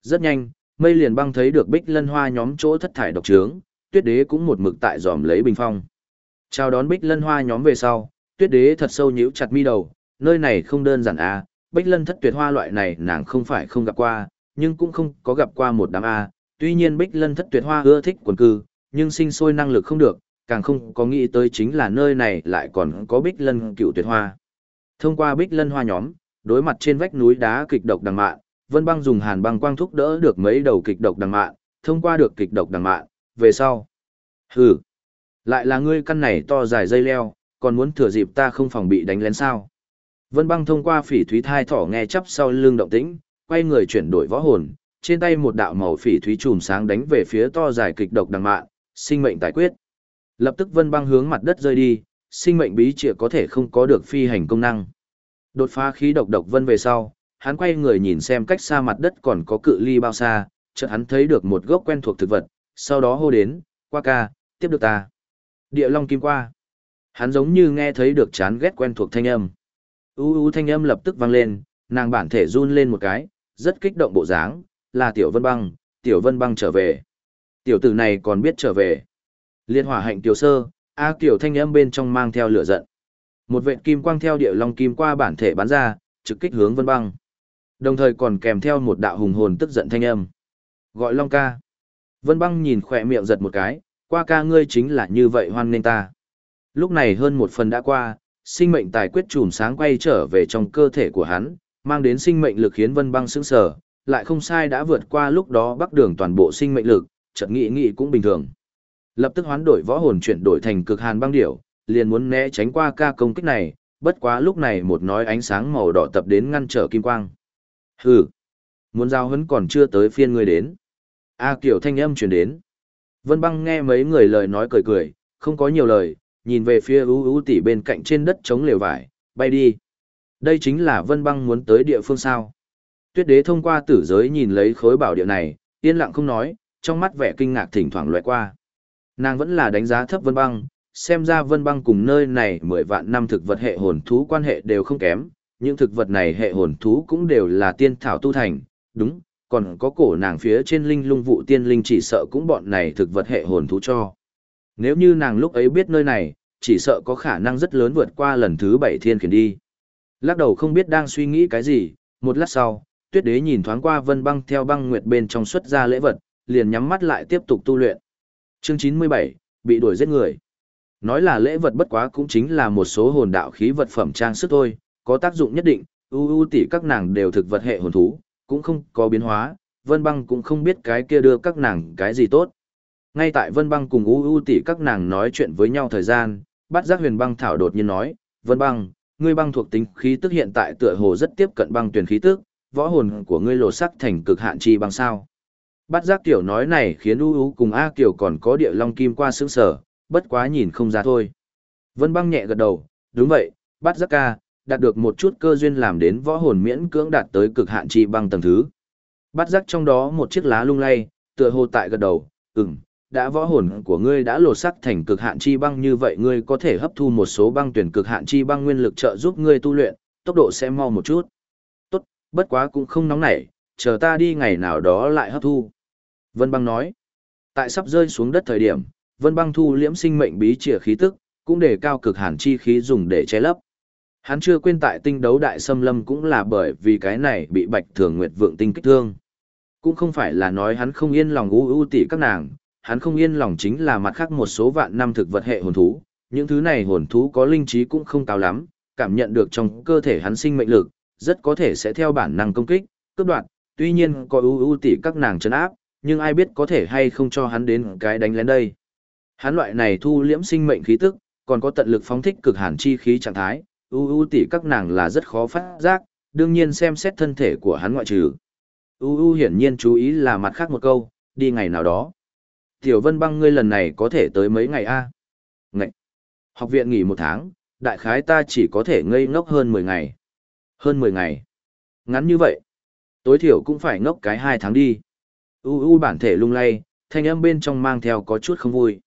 Rất nhanh, mây liền băng thấy được bích lân hoa nhóm chỗ thất thải độc trướng, tuyết đế cũng một mực tại dòm lấy bình phong. Chào đón bích lân hoa nhóm về sau, tuyết đế thật sâu nhíu chặt mi đầu, nơi này không đơn giản a, bích lân thất tuyệt hoa loại này nàng không phải không gặp qua, nhưng cũng không có gặp qua một đám a. Tuy nhiên bích lân thất tuyệt hoa ưa thích quần cư, nhưng sinh sôi năng lực không được, càng không có nghĩ tới chính là nơi này lại còn có bích lân cựu tuyệt hoa. Thông qua bích lân hoa nhóm, đối mặt trên vách núi đá kịch độc đằng mạn, Vân Băng dùng hàn băng quang thúc đỡ được mấy đầu kịch độc đằng mạn, thông qua được kịch độc đằng mạn, về sau. Hừ, lại là ngươi căn này to dài dây leo, còn muốn thừa dịp ta không phòng bị đánh lén sao. Vân Băng thông qua phỉ thúy thai thỏ nghe chắp sau lưng động tĩnh, quay người chuyển đổi võ hồn, trên tay một đạo màu phỉ thúy chùm sáng đánh về phía to dài kịch độc đằng mạn, sinh mệnh tài quyết. Lập tức Vân Băng hướng mặt đất rơi đi, sinh mệnh bí trịa có thể không có được phi hành công năng. Đột phá khí độc độc vân về sau, hắn quay người nhìn xem cách xa mặt đất còn có cự ly bao xa, chợt hắn thấy được một gốc quen thuộc thực vật, sau đó hô đến, qua ca, tiếp được ta. Địa Long Kim qua. Hắn giống như nghe thấy được chán ghét quen thuộc thanh âm. U u thanh âm lập tức vang lên, nàng bản thể run lên một cái, rất kích động bộ dáng, là Tiểu Vân Băng, Tiểu Vân Băng trở về. Tiểu tử này còn biết trở về. Liên hỏa hạnh tiểu sơ, A Tiểu thanh âm bên trong mang theo lửa giận. Một vệt kim quang theo địa long kim qua bản thể bắn ra, trực kích hướng Vân Băng. Đồng thời còn kèm theo một đạo hùng hồn tức giận thanh âm. Gọi Long ca. Vân Băng nhìn khỏe miệng giật một cái, qua ca ngươi chính là như vậy hoan nên ta. Lúc này hơn một phần đã qua, sinh mệnh tài quyết chùm sáng quay trở về trong cơ thể của hắn, mang đến sinh mệnh lực khiến Vân Băng sững sờ, lại không sai đã vượt qua lúc đó bắc đường toàn bộ sinh mệnh lực, chợt nghĩ nghĩ cũng bình thường. Lập tức hoán đổi võ hồn chuyển đổi thành cực hàn băng điểu, liền muốn né tránh qua ca công kích này, bất quá lúc này một nói ánh sáng màu đỏ tập đến ngăn trở kim quang. Hừ, muốn giao hấn còn chưa tới phiên ngươi đến. A Kiều thanh âm truyền đến. Vân băng nghe mấy người lời nói cười cười, không có nhiều lời, nhìn về phía ưu ưu tỷ bên cạnh trên đất chống lều vải, bay đi. Đây chính là vân băng muốn tới địa phương sao. Tuyết đế thông qua tử giới nhìn lấy khối bảo địa này, yên lặng không nói, trong mắt vẻ kinh ngạc thỉnh thoảng loại qua. Nàng vẫn là đánh giá thấp vân băng, xem ra vân băng cùng nơi này mười vạn năm thực vật hệ hồn thú quan hệ đều không kém, những thực vật này hệ hồn thú cũng đều là tiên thảo tu thành, đúng, còn có cổ nàng phía trên linh lung vụ tiên linh chỉ sợ cũng bọn này thực vật hệ hồn thú cho. Nếu như nàng lúc ấy biết nơi này, chỉ sợ có khả năng rất lớn vượt qua lần thứ bảy thiên khiển đi. Lắc đầu không biết đang suy nghĩ cái gì, một lát sau, tuyết đế nhìn thoáng qua vân băng theo băng nguyệt bên trong xuất ra lễ vật, liền nhắm mắt lại tiếp tục tu luyện. Chương 97, bị đuổi giết người. Nói là lễ vật bất quá cũng chính là một số hồn đạo khí vật phẩm trang sức thôi, có tác dụng nhất định, u u tỷ các nàng đều thực vật hệ hồn thú, cũng không có biến hóa, Vân Băng cũng không biết cái kia đưa các nàng cái gì tốt. Ngay tại Vân Băng cùng u u tỷ các nàng nói chuyện với nhau thời gian, bắt giác huyền băng thảo đột nhiên nói, Vân Băng, ngươi băng thuộc tính khí tức hiện tại tựa hồ rất tiếp cận băng tuyển khí tức, võ hồn của ngươi lột sắc thành cực hạn chi băng sao. Bắt giác tiểu nói này khiến u u cùng A Kiều còn có địa long kim qua sướng sở, bất quá nhìn không ra thôi. Vân băng nhẹ gật đầu, đúng vậy, bắt giác ca, đạt được một chút cơ duyên làm đến võ hồn miễn cưỡng đạt tới cực hạn chi băng tầng thứ. Bắt giác trong đó một chiếc lá lung lay, tựa hồ tại gật đầu, ừm, đã võ hồn của ngươi đã lột sắc thành cực hạn chi băng như vậy ngươi có thể hấp thu một số băng tuyển cực hạn chi băng nguyên lực trợ giúp ngươi tu luyện, tốc độ sẽ mau một chút. Tốt, Bất quá cũng không nóng nảy, chờ ta đi ngày nào đó lại hấp thu. Vân băng nói, tại sắp rơi xuống đất thời điểm, vân băng thu liễm sinh mệnh bí chìa khí tức, cũng để cao cực hàn chi khí dùng để che lấp. Hắn chưa quên tại tinh đấu đại xâm lâm cũng là bởi vì cái này bị bạch thường nguyệt vượng tinh kích thương. Cũng không phải là nói hắn không yên lòng u u tỷ các nàng, hắn không yên lòng chính là mặt khác một số vạn năm thực vật hệ hồn thú. Những thứ này hồn thú có linh trí cũng không cao lắm, cảm nhận được trong cơ thể hắn sinh mệnh lực, rất có thể sẽ theo bản năng công kích, cướp đoạt, tuy nhiên có ưu ưu tỷ các nàng chấn áp, nhưng ai biết có thể hay không cho hắn đến cái đánh lén đây. Hắn loại này thu liễm sinh mệnh khí tức, còn có tận lực phóng thích cực hàn chi khí trạng thái, ưu ưu tỷ các nàng là rất khó phát giác, đương nhiên xem xét thân thể của hắn ngoại trừ. ưu ưu hiển nhiên chú ý là mặt khác một câu, đi ngày nào đó. Tiểu Vân Băng ngươi lần này có thể tới mấy ngày a? À? Ngậy. Học viện nghỉ một tháng, đại khái ta chỉ có thể ngây ngốc hơn 10 ngày. Hơn 10 ngày. Ngắn như vậy. Tối thiểu cũng phải ngốc cái 2 tháng đi. U u bản thể lung lay, thanh âm bên trong mang theo có chút không vui.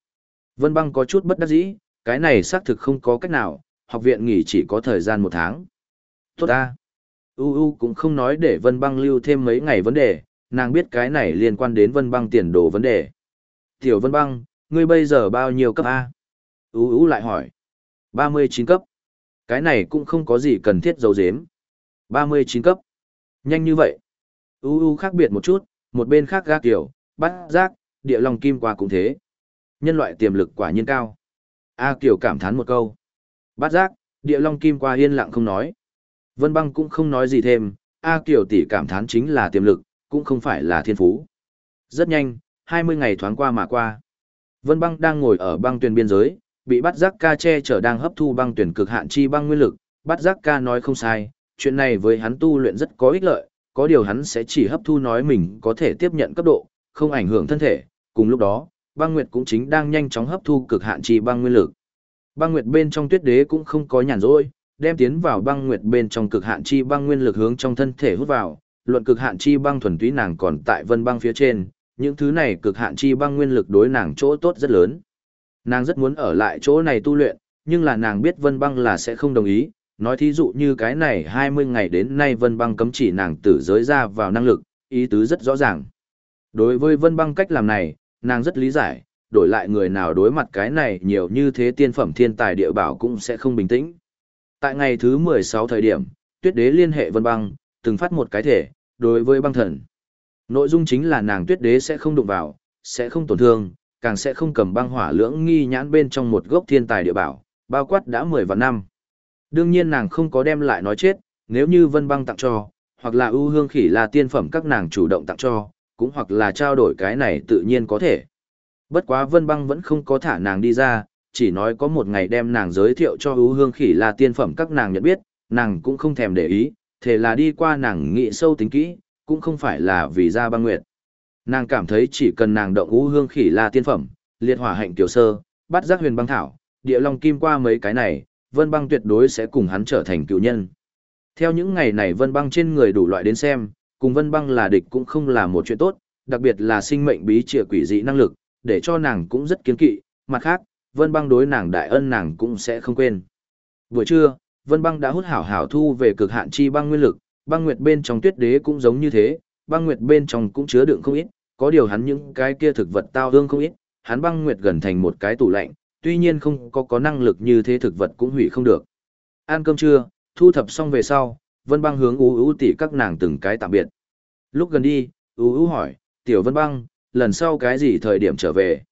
Vân băng có chút bất đắc dĩ, cái này xác thực không có cách nào, học viện nghỉ chỉ có thời gian một tháng. Tốt ta. U u cũng không nói để vân băng lưu thêm mấy ngày vấn đề, nàng biết cái này liên quan đến vân băng tiền đồ vấn đề. Tiểu vân băng, ngươi bây giờ bao nhiêu cấp A? U u lại hỏi. 39 cấp. Cái này cũng không có gì cần thiết dấu dếm. 39 cấp. Nhanh như vậy. U U khác biệt một chút, một bên khác gác kiểu, bắt giác, địa long kim qua cũng thế. Nhân loại tiềm lực quả nhiên cao. A Kiều cảm thán một câu. Bắt giác, địa long kim qua yên lặng không nói. Vân băng cũng không nói gì thêm, A Kiều tỷ cảm thán chính là tiềm lực, cũng không phải là thiên phú. Rất nhanh, 20 ngày thoáng qua mà qua. Vân băng đang ngồi ở băng tuyển biên giới, bị bắt giác ca che chở đang hấp thu băng tuyển cực hạn chi băng nguyên lực, bắt giác ca nói không sai, chuyện này với hắn tu luyện rất có ích lợi, có điều hắn sẽ chỉ hấp thu nói mình có thể tiếp nhận cấp độ, không ảnh hưởng thân thể, cùng lúc đó, băng nguyệt cũng chính đang nhanh chóng hấp thu cực hạn chi băng nguyên lực. Băng nguyệt bên trong tuyết đế cũng không có nhàn rỗi, đem tiến vào băng nguyệt bên trong cực hạn chi băng nguyên lực hướng trong thân thể hút vào, luận cực hạn chi băng thuần túy nàng còn tại vân băng phía trên, những thứ này cực hạn chi băng nguyên lực đối nàng chỗ tốt rất lớn. Nàng rất muốn ở lại chỗ này tu luyện, nhưng là nàng biết Vân Băng là sẽ không đồng ý, nói thí dụ như cái này 20 ngày đến nay Vân Băng cấm chỉ nàng tử giới ra vào năng lực, ý tứ rất rõ ràng. Đối với Vân Băng cách làm này, nàng rất lý giải, đổi lại người nào đối mặt cái này nhiều như thế tiên phẩm thiên tài địa bảo cũng sẽ không bình tĩnh. Tại ngày thứ 16 thời điểm, Tuyết Đế liên hệ Vân Băng, từng phát một cái thể, đối với băng thần. Nội dung chính là nàng Tuyết Đế sẽ không đụng vào, sẽ không tổn thương, càng sẽ không cầm băng hỏa lưỡng nghi nhãn bên trong một gốc thiên tài địa bảo, bao quát đã 10 vạn năm. Đương nhiên nàng không có đem lại nói chết, nếu như vân băng tặng cho, hoặc là ưu hương khỉ là tiên phẩm các nàng chủ động tặng cho, cũng hoặc là trao đổi cái này tự nhiên có thể. Bất quá vân băng vẫn không có thả nàng đi ra, chỉ nói có một ngày đem nàng giới thiệu cho ưu hương khỉ là tiên phẩm các nàng nhận biết, nàng cũng không thèm để ý, thế là đi qua nàng nghĩ sâu tính kỹ, cũng không phải là vì ra băng nguyệt. Nàng cảm thấy chỉ cần nàng động ngũ hương khỉ là tiên phẩm, liệt hỏa hạnh tiểu sơ, bắt giác huyền băng thảo, địa long kim qua mấy cái này, vân băng tuyệt đối sẽ cùng hắn trở thành cựu nhân. Theo những ngày này vân băng trên người đủ loại đến xem, cùng vân băng là địch cũng không là một chuyện tốt, đặc biệt là sinh mệnh bí trịa quỷ dị năng lực, để cho nàng cũng rất kiên kỵ, mặt khác, vân băng đối nàng đại ân nàng cũng sẽ không quên. Buổi trưa, vân băng đã hút hảo hảo thu về cực hạn chi băng nguyên lực, băng nguyệt bên trong tuyết đế cũng giống như thế, băng nguyệt bên trong cũng chứa đựng không ít, có điều hắn những cái kia thực vật tao hương không ít, hắn băng nguyệt gần thành một cái tủ lạnh, tuy nhiên không có có năng lực như thế thực vật cũng hủy không được. Ăn cơm trưa, thu thập xong về sau, Vân Băng hướng Ú Ú tỷ các nàng từng cái tạm biệt. Lúc gần đi, Ú Ú hỏi, "Tiểu Vân Băng, lần sau cái gì thời điểm trở về?"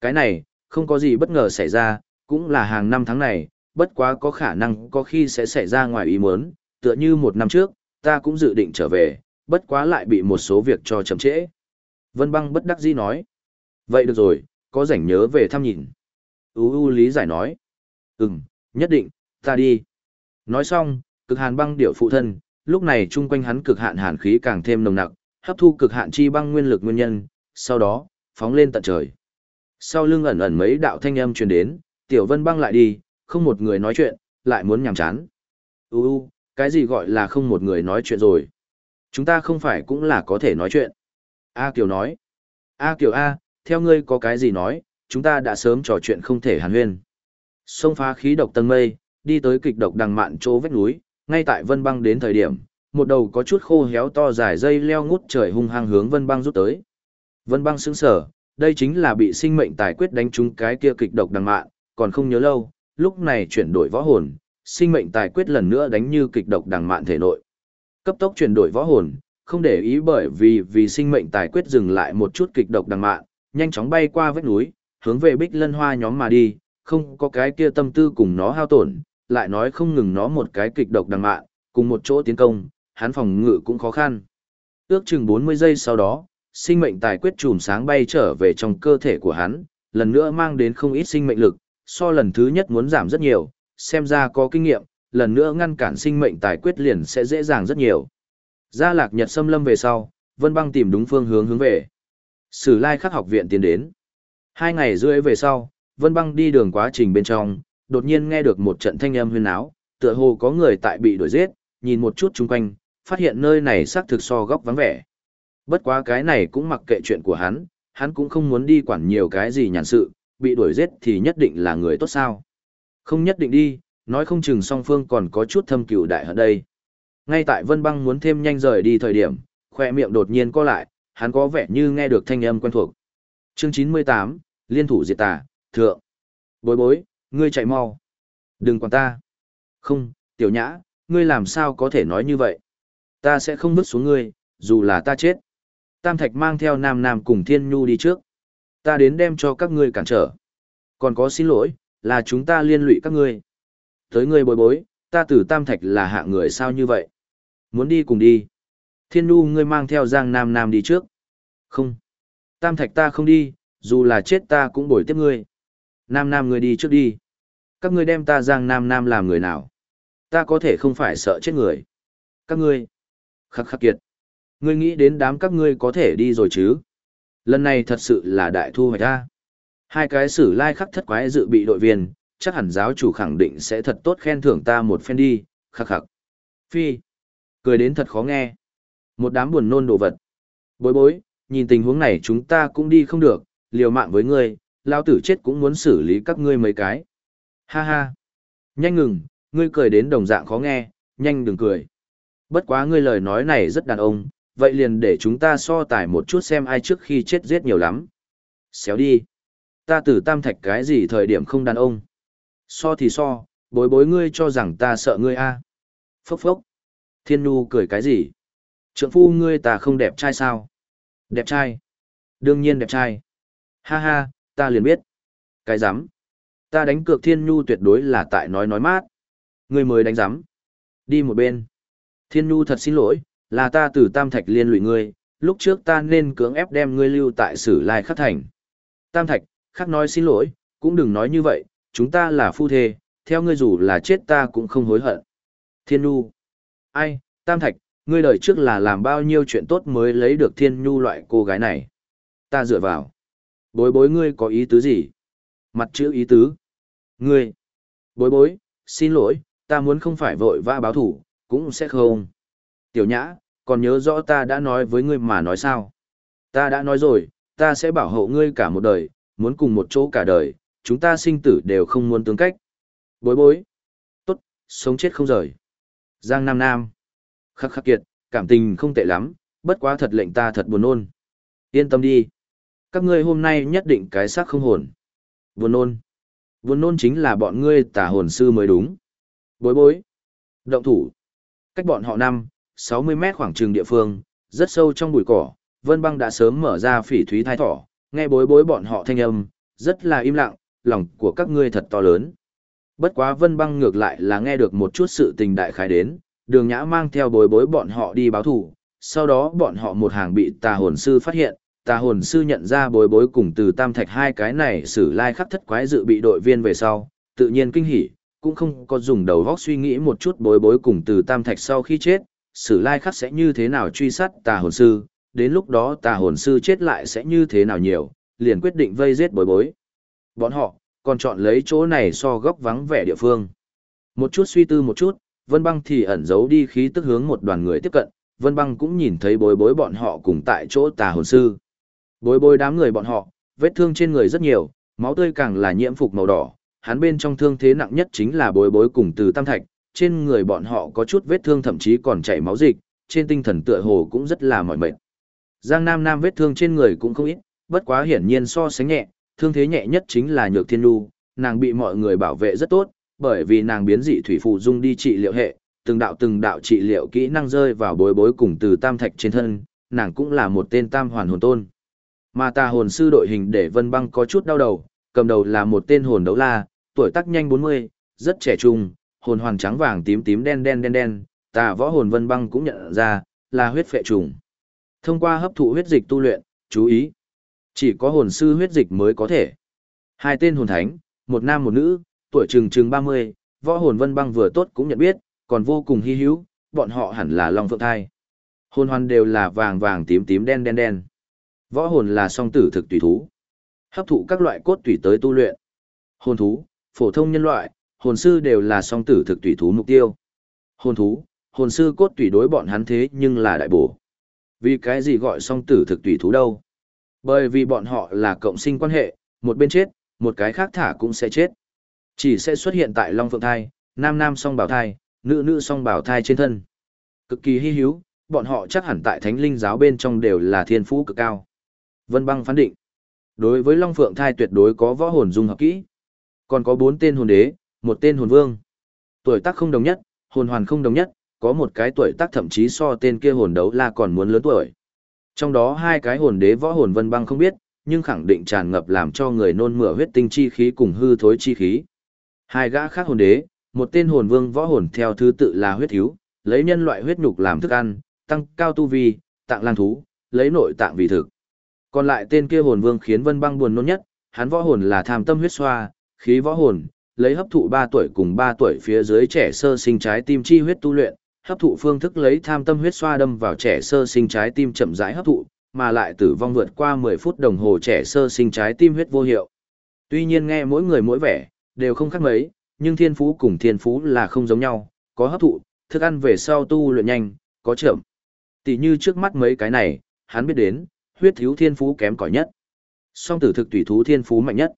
Cái này, không có gì bất ngờ xảy ra, cũng là hàng năm tháng này, bất quá có khả năng có khi sẽ xảy ra ngoài ý muốn, tựa như một năm trước, ta cũng dự định trở về, bất quá lại bị một số việc cho chậm trễ. Vân băng bất đắc dĩ nói. Vậy được rồi, có rảnh nhớ về thăm nhìn. U U lý giải nói. Ừm, nhất định, ta đi. Nói xong, cực hàn băng điệu phụ thân, lúc này chung quanh hắn cực hạn hàn khí càng thêm nồng nặc, hấp thu cực hạn chi băng nguyên lực nguyên nhân, sau đó, phóng lên tận trời. Sau lưng ẩn ẩn mấy đạo thanh âm truyền đến, tiểu vân băng lại đi, không một người nói chuyện, lại muốn nhảm chán. U U, cái gì gọi là không một người nói chuyện rồi? Chúng ta không phải cũng là có thể nói chuyện. A Kiều nói. A Kiều A, theo ngươi có cái gì nói, chúng ta đã sớm trò chuyện không thể hàn huyên. Xông phá khí độc tầng mây, đi tới kịch độc đằng mạn chỗ vách núi, ngay tại vân băng đến thời điểm, một đầu có chút khô héo to dài dây leo ngút trời hung hăng hướng Vân Băng rút tới. Vân Băng sững sờ, đây chính là bị sinh mệnh tài quyết đánh trúng cái kia kịch độc đằng mạn, còn không nhớ lâu, lúc này chuyển đổi võ hồn, sinh mệnh tài quyết lần nữa đánh như kịch độc đằng mạn thể nội. Cấp tốc chuyển đổi võ hồn, không để ý bởi vì vì sinh mệnh tài quyết dừng lại một chút kịch độc đằng mạn, nhanh chóng bay qua vách núi, hướng về Bích Lân Hoa nhóm mà đi, không có cái kia tâm tư cùng nó hao tổn, lại nói không ngừng nó một cái kịch độc đằng mạn, cùng một chỗ tiến công, hắn phòng ngự cũng khó khăn. Ước chừng 40 giây sau đó, sinh mệnh tài quyết chùm sáng bay trở về trong cơ thể của hắn, lần nữa mang đến không ít sinh mệnh lực, so lần thứ nhất muốn giảm rất nhiều, xem ra có kinh nghiệm, lần nữa ngăn cản sinh mệnh tài quyết liền sẽ dễ dàng rất nhiều. Gia lạc nhật xâm lâm về sau, Vân Băng tìm đúng phương hướng hướng về. Sử lai khắc học viện tiến đến. Hai ngày rưỡi về sau, Vân Băng đi đường quá trình bên trong, đột nhiên nghe được một trận thanh âm huyên áo, tựa hồ có người tại bị đuổi giết, nhìn một chút chung quanh, phát hiện nơi này xác thực so góc vắng vẻ. Bất quá cái này cũng mặc kệ chuyện của hắn, hắn cũng không muốn đi quản nhiều cái gì nhàn sự, bị đuổi giết thì nhất định là người tốt sao. Không nhất định đi, nói không chừng song phương còn có chút thâm cửu đại hận đây. Ngay tại Vân Băng muốn thêm nhanh rời đi thời điểm, khoe miệng đột nhiên co lại, hắn có vẻ như nghe được thanh âm quen thuộc. Chương 98, Liên thủ diệt tà, thượng. Bối bối, ngươi chạy mau. Đừng quản ta. Không, tiểu nhã, ngươi làm sao có thể nói như vậy? Ta sẽ không vứt xuống ngươi, dù là ta chết. Tam Thạch mang theo Nam Nam cùng Thiên Nhu đi trước. Ta đến đem cho các ngươi cản trở. Còn có xin lỗi, là chúng ta liên lụy các ngươi. Tới ngươi bối bối, ta từ Tam Thạch là hạ người sao như vậy? Muốn đi cùng đi. Thiên nu ngươi mang theo Giang Nam Nam đi trước. Không. Tam Thạch ta không đi, dù là chết ta cũng bồi tiếp ngươi. Nam Nam ngươi đi trước đi. Các ngươi đem ta Giang Nam Nam làm người nào? Ta có thể không phải sợ chết người. Các ngươi. Khắc khắc kiệt. Ngươi nghĩ đến đám các ngươi có thể đi rồi chứ? Lần này thật sự là đại thu hoạch ta. Hai cái sử lai khắc thất quái dự bị đội viên, chắc hẳn giáo chủ khẳng định sẽ thật tốt khen thưởng ta một phen đi, khắc khắc. Phi. Cười đến thật khó nghe. Một đám buồn nôn đồ vật. Bối bối, nhìn tình huống này chúng ta cũng đi không được, liều mạng với ngươi, lao tử chết cũng muốn xử lý các ngươi mấy cái. Ha ha. Nhanh ngừng, ngươi cười đến đồng dạng khó nghe, nhanh đừng cười. Bất quá ngươi lời nói này rất đàn ông, vậy liền để chúng ta so tài một chút xem ai trước khi chết giết nhiều lắm. Xéo đi. Ta từ tam thạch cái gì thời điểm không đàn ông. So thì so, bối bối ngươi cho rằng ta sợ ngươi a à. Phốc phốc. Thiên Nu cười cái gì? Trượng phu ngươi ta không đẹp trai sao? Đẹp trai. Đương nhiên đẹp trai. Ha ha, ta liền biết. Cái rắm Ta đánh cược Thiên Nhu tuyệt đối là tại nói nói mát. Ngươi mới đánh rắm Đi một bên. Thiên Nhu thật xin lỗi, là ta từ Tam Thạch liên lụy ngươi, lúc trước ta nên cưỡng ép đem ngươi lưu tại Sử Lai Khắc Thành. Tam Thạch, khác nói xin lỗi, cũng đừng nói như vậy, chúng ta là phu thê, theo ngươi dù là chết ta cũng không hối hận. Thiên Nhu. Ai, Tam Thạch, ngươi đời trước là làm bao nhiêu chuyện tốt mới lấy được Thiên Nhu loại cô gái này. Ta dựa vào. Bối bối ngươi có ý tứ gì? Mặt chữ ý tứ. Ngươi. Bối bối, xin lỗi, ta muốn không phải vội vã báo thủ, cũng sẽ không. Tiểu nhã, còn nhớ rõ ta đã nói với ngươi mà nói sao? Ta đã nói rồi, ta sẽ bảo hộ ngươi cả một đời, muốn cùng một chỗ cả đời, chúng ta sinh tử đều không muốn tương cách. Bối bối. Tốt, sống chết không rời. Giang Nam Nam. Khắc khắc kiệt, cảm tình không tệ lắm, bất quá thật lệnh ta thật buồn nôn. Yên tâm đi. Các ngươi hôm nay nhất định cái xác không hồn. Buồn nôn. Buồn nôn chính là bọn ngươi tà hồn sư mới đúng. Bối bối. Động thủ. Cách bọn họ năm, 60 mét khoảng trường địa phương, rất sâu trong bụi cỏ, Vân Băng đã sớm mở ra phỉ thúy thai thỏ, nghe bối bối bọn họ thanh âm, rất là im lặng, lòng của các ngươi thật to lớn. Bất quá Vân Băng ngược lại là nghe được một chút sự tình đại khái đến, đường nhã mang theo bối bối bọn họ đi báo thủ, sau đó bọn họ một hàng bị tà hồn sư phát hiện, tà hồn sư nhận ra bối bối cùng từ tam thạch hai cái này xử lai khắc thất quái dự bị đội viên về sau, tự nhiên kinh hỉ, cũng không có dùng đầu góc suy nghĩ một chút bối bối cùng từ tam thạch sau khi chết, sử lai khắc sẽ như thế nào truy sát tà hồn sư, đến lúc đó tà hồn sư chết lại sẽ như thế nào nhiều, liền quyết định vây giết bối bối. Bọn họ, còn chọn lấy chỗ này so góc vắng vẻ địa phương. Một chút suy tư một chút, Vân Băng thì ẩn giấu đi khí tức hướng một đoàn người tiếp cận, Vân Băng cũng nhìn thấy bối bối bọn họ cùng tại chỗ tà hồn sư. Bối bối đám người bọn họ, vết thương trên người rất nhiều, máu tươi càng là nhiễm phục màu đỏ, hắn bên trong thương thế nặng nhất chính là bối bối cùng từ tam thạch, trên người bọn họ có chút vết thương thậm chí còn chảy máu dịch, trên tinh thần tựa hồ cũng rất là mỏi mệt. Giang Nam Nam vết thương trên người cũng không ít, bất quá hiển nhiên so sánh nhẹ, thương thế nhẹ nhất chính là Nhược Thiên Nhu, nàng bị mọi người bảo vệ rất tốt, bởi vì nàng biến dị thủy phụ dung đi trị liệu hệ, từng đạo từng đạo trị liệu kỹ năng rơi vào bối bối cùng từ tam thạch trên thân, nàng cũng là một tên tam hoàn hồn tôn. Mà tà hồn sư đội hình để Vân Băng có chút đau đầu, cầm đầu là một tên hồn đấu la, tuổi tác nhanh 40, rất trẻ trung, hồn hoàn trắng vàng tím tím đen đen đen đen, tà võ hồn Vân Băng cũng nhận ra, là huyết phệ trùng. Thông qua hấp thụ huyết dịch tu luyện, chú ý, chỉ có hồn sư huyết dịch mới có thể. Hai tên hồn thánh, một nam một nữ, tuổi chừng chừng 30, võ hồn Vân Băng vừa tốt cũng nhận biết, còn vô cùng hy hữu, bọn họ hẳn là Long Phượng Thai. Hồn hoàn đều là vàng vàng tím tím đen đen đen. Võ hồn là song tử thực tùy thú. Hấp thụ các loại cốt tùy tới tu luyện. Hồn thú, phổ thông nhân loại, hồn sư đều là song tử thực tùy thú mục tiêu. Hồn thú, hồn sư cốt tùy đối bọn hắn thế nhưng là đại bổ. Vì cái gì gọi song tử thực tùy thú đâu? Bởi vì bọn họ là cộng sinh quan hệ, một bên chết, một cái khác thả cũng sẽ chết. Chỉ sẽ xuất hiện tại Long Phượng Thai, nam nam song bảo thai, nữ nữ song bảo thai trên thân. Cực kỳ hy hữu, bọn họ chắc hẳn tại thánh linh giáo bên trong đều là thiên phú cực cao. Vân băng phán định. Đối với Long Phượng thai tuyệt đối có võ hồn dung hợp kỹ. Còn có bốn tên hồn đế, một tên hồn vương. Tuổi tác không đồng nhất, hồn hoàn không đồng nhất, có một cái tuổi tác thậm chí so tên kia hồn đấu la còn muốn lớn tuổi. Trong đó hai cái hồn đế võ hồn vân băng không biết, nhưng khẳng định tràn ngập làm cho người nôn mửa huyết tinh chi khí cùng hư thối chi khí. Hai gã khác hồn đế, một tên hồn vương võ hồn theo thứ tự là huyết thiếu, lấy nhân loại huyết nhục làm thức ăn, tăng cao tu vi, tạng lang thú, lấy nội tạng vì thực. Còn lại tên kia hồn vương khiến Vân Băng buồn nôn nhất, hắn võ hồn là tham tâm huyết xoa, khí võ hồn, lấy hấp thụ 3 tuổi cùng 3 tuổi phía dưới trẻ sơ sinh trái tim chi huyết tu luyện, hấp thụ phương thức lấy tham tâm huyết xoa đâm vào trẻ sơ sinh trái tim chậm rãi hấp thụ, mà lại tử vong vượt qua 10 phút đồng hồ trẻ sơ sinh trái tim huyết vô hiệu. Tuy nhiên nghe mỗi người mỗi vẻ, đều không khác mấy, nhưng thiên phú cùng thiên phú là không giống nhau, có hấp thụ, thức ăn về sau tu luyện nhanh, có chậm. Tỷ như trước mắt mấy cái này, hắn biết đến, huyết thiếu thiên phú kém cỏi nhất. Song tử thực tùy thú thiên phú mạnh nhất.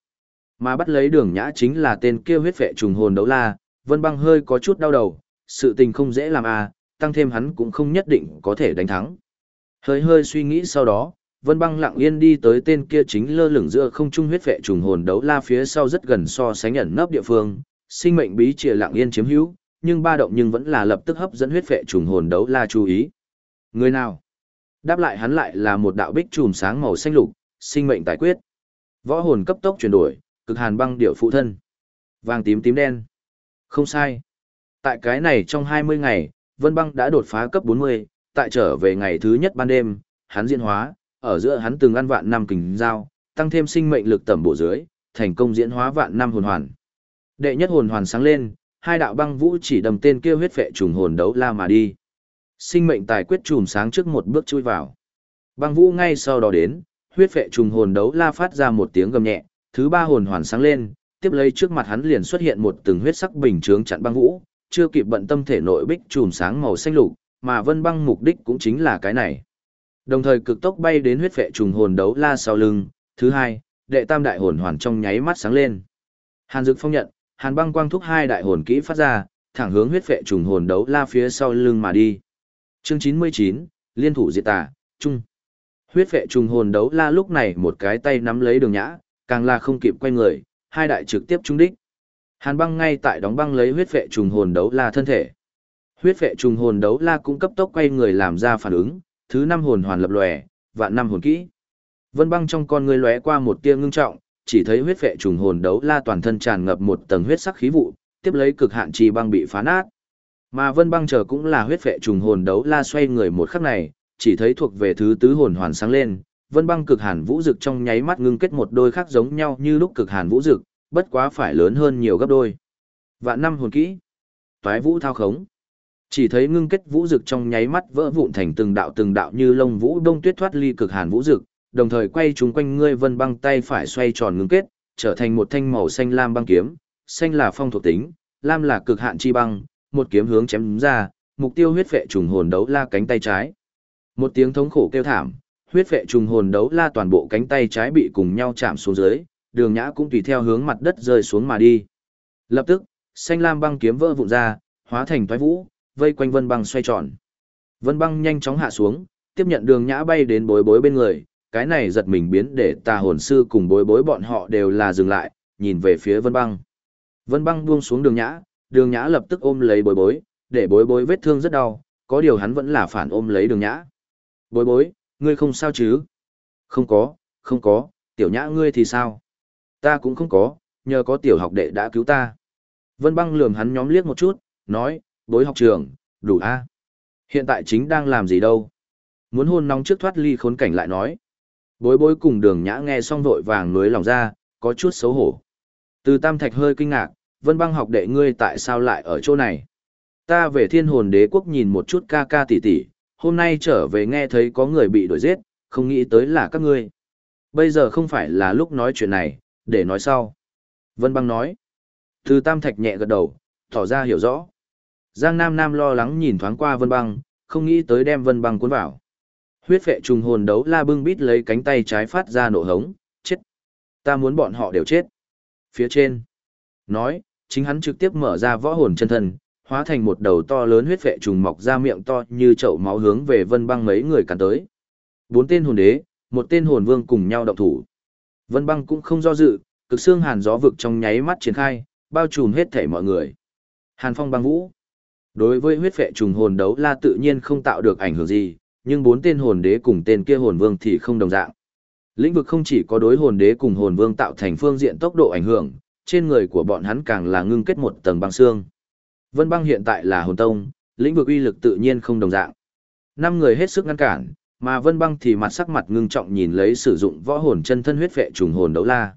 Mà bắt lấy đường nhã chính là tên kia huyết vệ trùng hồn đấu la, vân băng hơi có chút đau đầu, sự tình không dễ làm à, tăng thêm hắn cũng không nhất định có thể đánh thắng. Hơi hơi suy nghĩ sau đó, vân băng lặng yên đi tới tên kia chính lơ lửng giữa không trung huyết vệ trùng hồn đấu la phía sau rất gần so sánh ẩn nấp địa phương, sinh mệnh bí trìa lặng yên chiếm hữu, nhưng ba động nhưng vẫn là lập tức hấp dẫn huyết vệ trùng hồn đấu la chú ý. Người nào? Đáp lại hắn lại là một đạo bích chùm sáng màu xanh lục, sinh mệnh tài quyết. Võ hồn cấp tốc chuyển đổi, cực hàn băng điệu phụ thân. Vàng tím tím đen. Không sai. Tại cái này trong 20 ngày, Vân Băng đã đột phá cấp 40, tại trở về ngày thứ nhất ban đêm, hắn diễn hóa, ở giữa hắn từng ăn vạn năm kình giao, tăng thêm sinh mệnh lực tầm bộ dưới, thành công diễn hóa vạn năm hồn hoàn. Đệ nhất hồn hoàn sáng lên, hai đạo băng vũ chỉ đầm tên kia huyết phệ trùng hồn đấu la mà đi. Sinh mệnh tài quyết trùng sáng trước một bước chui vào. Băng vũ ngay sau đó đến, huyết phệ trùng hồn đấu la phát ra một tiếng gầm nhẹ, thứ ba hồn hoàn sáng lên, tiếp lấy trước mặt hắn liền xuất hiện một từng huyết sắc bình chướng chặn băng vũ, chưa kịp bận tâm thể nội bích chùm sáng màu xanh lục, mà vân băng mục đích cũng chính là cái này. Đồng thời cực tốc bay đến huyết vệ trùng hồn đấu la sau lưng, thứ hai, đệ tam đại hồn hoàn trong nháy mắt sáng lên. Hàn Dực phong nhận, Hàn băng quang thúc hai đại hồn kỹ phát ra, thẳng hướng huyết vệ trùng hồn đấu la phía sau lưng mà đi. Chương 99, Liên thủ diệt tà, Trung. Huyết vệ trùng hồn đấu la lúc này một cái tay nắm lấy đường nhã, càng là không kịp quay người, hai đại trực tiếp trúng đích. Hàn băng ngay tại đóng băng lấy huyết vệ trùng hồn đấu la thân thể. Huyết vệ trùng hồn đấu la cũng cấp tốc quay người làm ra phản ứng, thứ năm hồn hoàn lập lòe, vạn năm hồn kỹ. Vân băng trong con người lóe qua một tia ngưng trọng, chỉ thấy huyết vệ trùng hồn đấu la toàn thân tràn ngập một tầng huyết sắc khí vụ, tiếp lấy cực hạn chi băng bị phá nát. Mà Vân Băng chờ cũng là huyết vệ trùng hồn đấu la xoay người một khắc này, chỉ thấy thuộc về thứ tứ hồn hoàn sáng lên, Vân Băng cực hàn vũ dực trong nháy mắt ngưng kết một đôi khác giống nhau như lúc cực hàn vũ dực, bất quá phải lớn hơn nhiều gấp đôi. Vạn năm hồn kỹ, toái vũ thao khống. Chỉ thấy ngưng kết vũ dực trong nháy mắt vỡ vụn thành từng đạo từng đạo như lông vũ đông tuyết thoát ly cực hàn vũ dực, đồng thời quay chúng quanh ngươi Vân Băng tay phải xoay tròn ngưng kết, trở thành một thanh màu xanh lam băng kiếm, xanh là phong thuộc tính, lam là cực hạn chi băng, một kiếm hướng chém ra, mục tiêu huyết vệ trùng hồn đấu la cánh tay trái. Một tiếng thống khổ kêu thảm, huyết vệ trùng hồn đấu la toàn bộ cánh tay trái bị cùng nhau chạm xuống dưới, đường nhã cũng tùy theo hướng mặt đất rơi xuống mà đi. Lập tức, xanh lam băng kiếm vỡ vụn ra, hóa thành toái vũ, vây quanh vân băng xoay tròn. Vân băng nhanh chóng hạ xuống, tiếp nhận đường nhã bay đến bối bối bên người, cái này giật mình biến để tà hồn sư cùng bối bối bọn họ đều là dừng lại, nhìn về phía vân băng. Vân băng buông xuống đường nhã, đường nhã lập tức ôm lấy bối bối, để bối bối vết thương rất đau, có điều hắn vẫn là phản ôm lấy đường nhã. Bối bối, ngươi không sao chứ? Không có, không có, tiểu nhã ngươi thì sao? Ta cũng không có, nhờ có tiểu học đệ đã cứu ta. Vân băng lườm hắn nhóm liếc một chút, nói, bối học trường, đủ a Hiện tại chính đang làm gì đâu? Muốn hôn nóng trước thoát ly khốn cảnh lại nói. Bối bối cùng đường nhã nghe xong vội vàng nuối lòng ra, có chút xấu hổ. Từ tam thạch hơi kinh ngạc, vân băng học đệ ngươi tại sao lại ở chỗ này? Ta về thiên hồn đế quốc nhìn một chút ca ca tỷ tỷ, hôm nay trở về nghe thấy có người bị đuổi giết, không nghĩ tới là các ngươi. Bây giờ không phải là lúc nói chuyện này, để nói sau. Vân băng nói. Từ tam thạch nhẹ gật đầu, tỏ ra hiểu rõ. Giang Nam Nam lo lắng nhìn thoáng qua vân băng, không nghĩ tới đem vân băng cuốn vào. Huyết vệ trùng hồn đấu la bưng bít lấy cánh tay trái phát ra nổ hống, chết. Ta muốn bọn họ đều chết. Phía trên. Nói, chính hắn trực tiếp mở ra võ hồn chân thân, hóa thành một đầu to lớn huyết vệ trùng mọc ra miệng to như chậu máu hướng về vân băng mấy người cắn tới. Bốn tên hồn đế, một tên hồn vương cùng nhau động thủ. Vân băng cũng không do dự, cực xương hàn gió vực trong nháy mắt triển khai, bao trùm hết thể mọi người. Hàn phong băng vũ. Đối với huyết vệ trùng hồn đấu la tự nhiên không tạo được ảnh hưởng gì, nhưng bốn tên hồn đế cùng tên kia hồn vương thì không đồng dạng. Lĩnh vực không chỉ có đối hồn đế cùng hồn vương tạo thành phương diện tốc độ ảnh hưởng, trên người của bọn hắn càng là ngưng kết một tầng băng xương. Vân băng hiện tại là hồn tông, lĩnh vực uy lực tự nhiên không đồng dạng. Năm người hết sức ngăn cản, mà Vân băng thì mặt sắc mặt ngưng trọng nhìn lấy sử dụng võ hồn chân thân huyết vệ trùng hồn đấu la.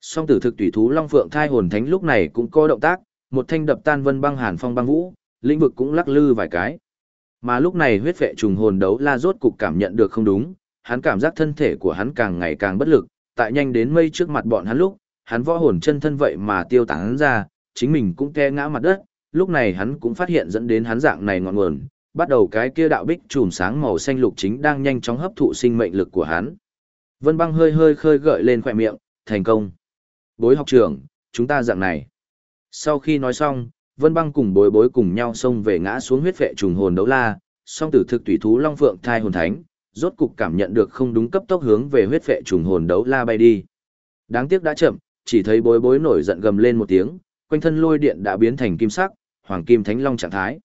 Song tử thực tùy thú Long Phượng thai hồn thánh lúc này cũng có động tác, một thanh đập tan Vân băng hàn phong băng vũ, lĩnh vực cũng lắc lư vài cái. Mà lúc này huyết vệ trùng hồn đấu la rốt cục cảm nhận được không đúng, hắn cảm giác thân thể của hắn càng ngày càng bất lực, tại nhanh đến mây trước mặt bọn hắn lúc, hắn võ hồn chân thân vậy mà tiêu tán ra, chính mình cũng te ngã mặt đất, lúc này hắn cũng phát hiện dẫn đến hắn dạng này ngọn nguồn, bắt đầu cái kia đạo bích chùm sáng màu xanh lục chính đang nhanh chóng hấp thụ sinh mệnh lực của hắn. Vân băng hơi hơi khơi gợi lên khỏe miệng, thành công. Bối học trưởng, chúng ta dạng này. Sau khi nói xong, Vân băng cùng bối bối cùng nhau xông về ngã xuống huyết vệ trùng hồn đấu la, song tử thực tùy thú long phượng thai hồn thánh, rốt cục cảm nhận được không đúng cấp tốc hướng về huyết vệ trùng hồn đấu la bay đi. Đáng tiếc đã chậm, chỉ thấy bối bối nổi giận gầm lên một tiếng, quanh thân lôi điện đã biến thành kim sắc, hoàng kim thánh long trạng thái.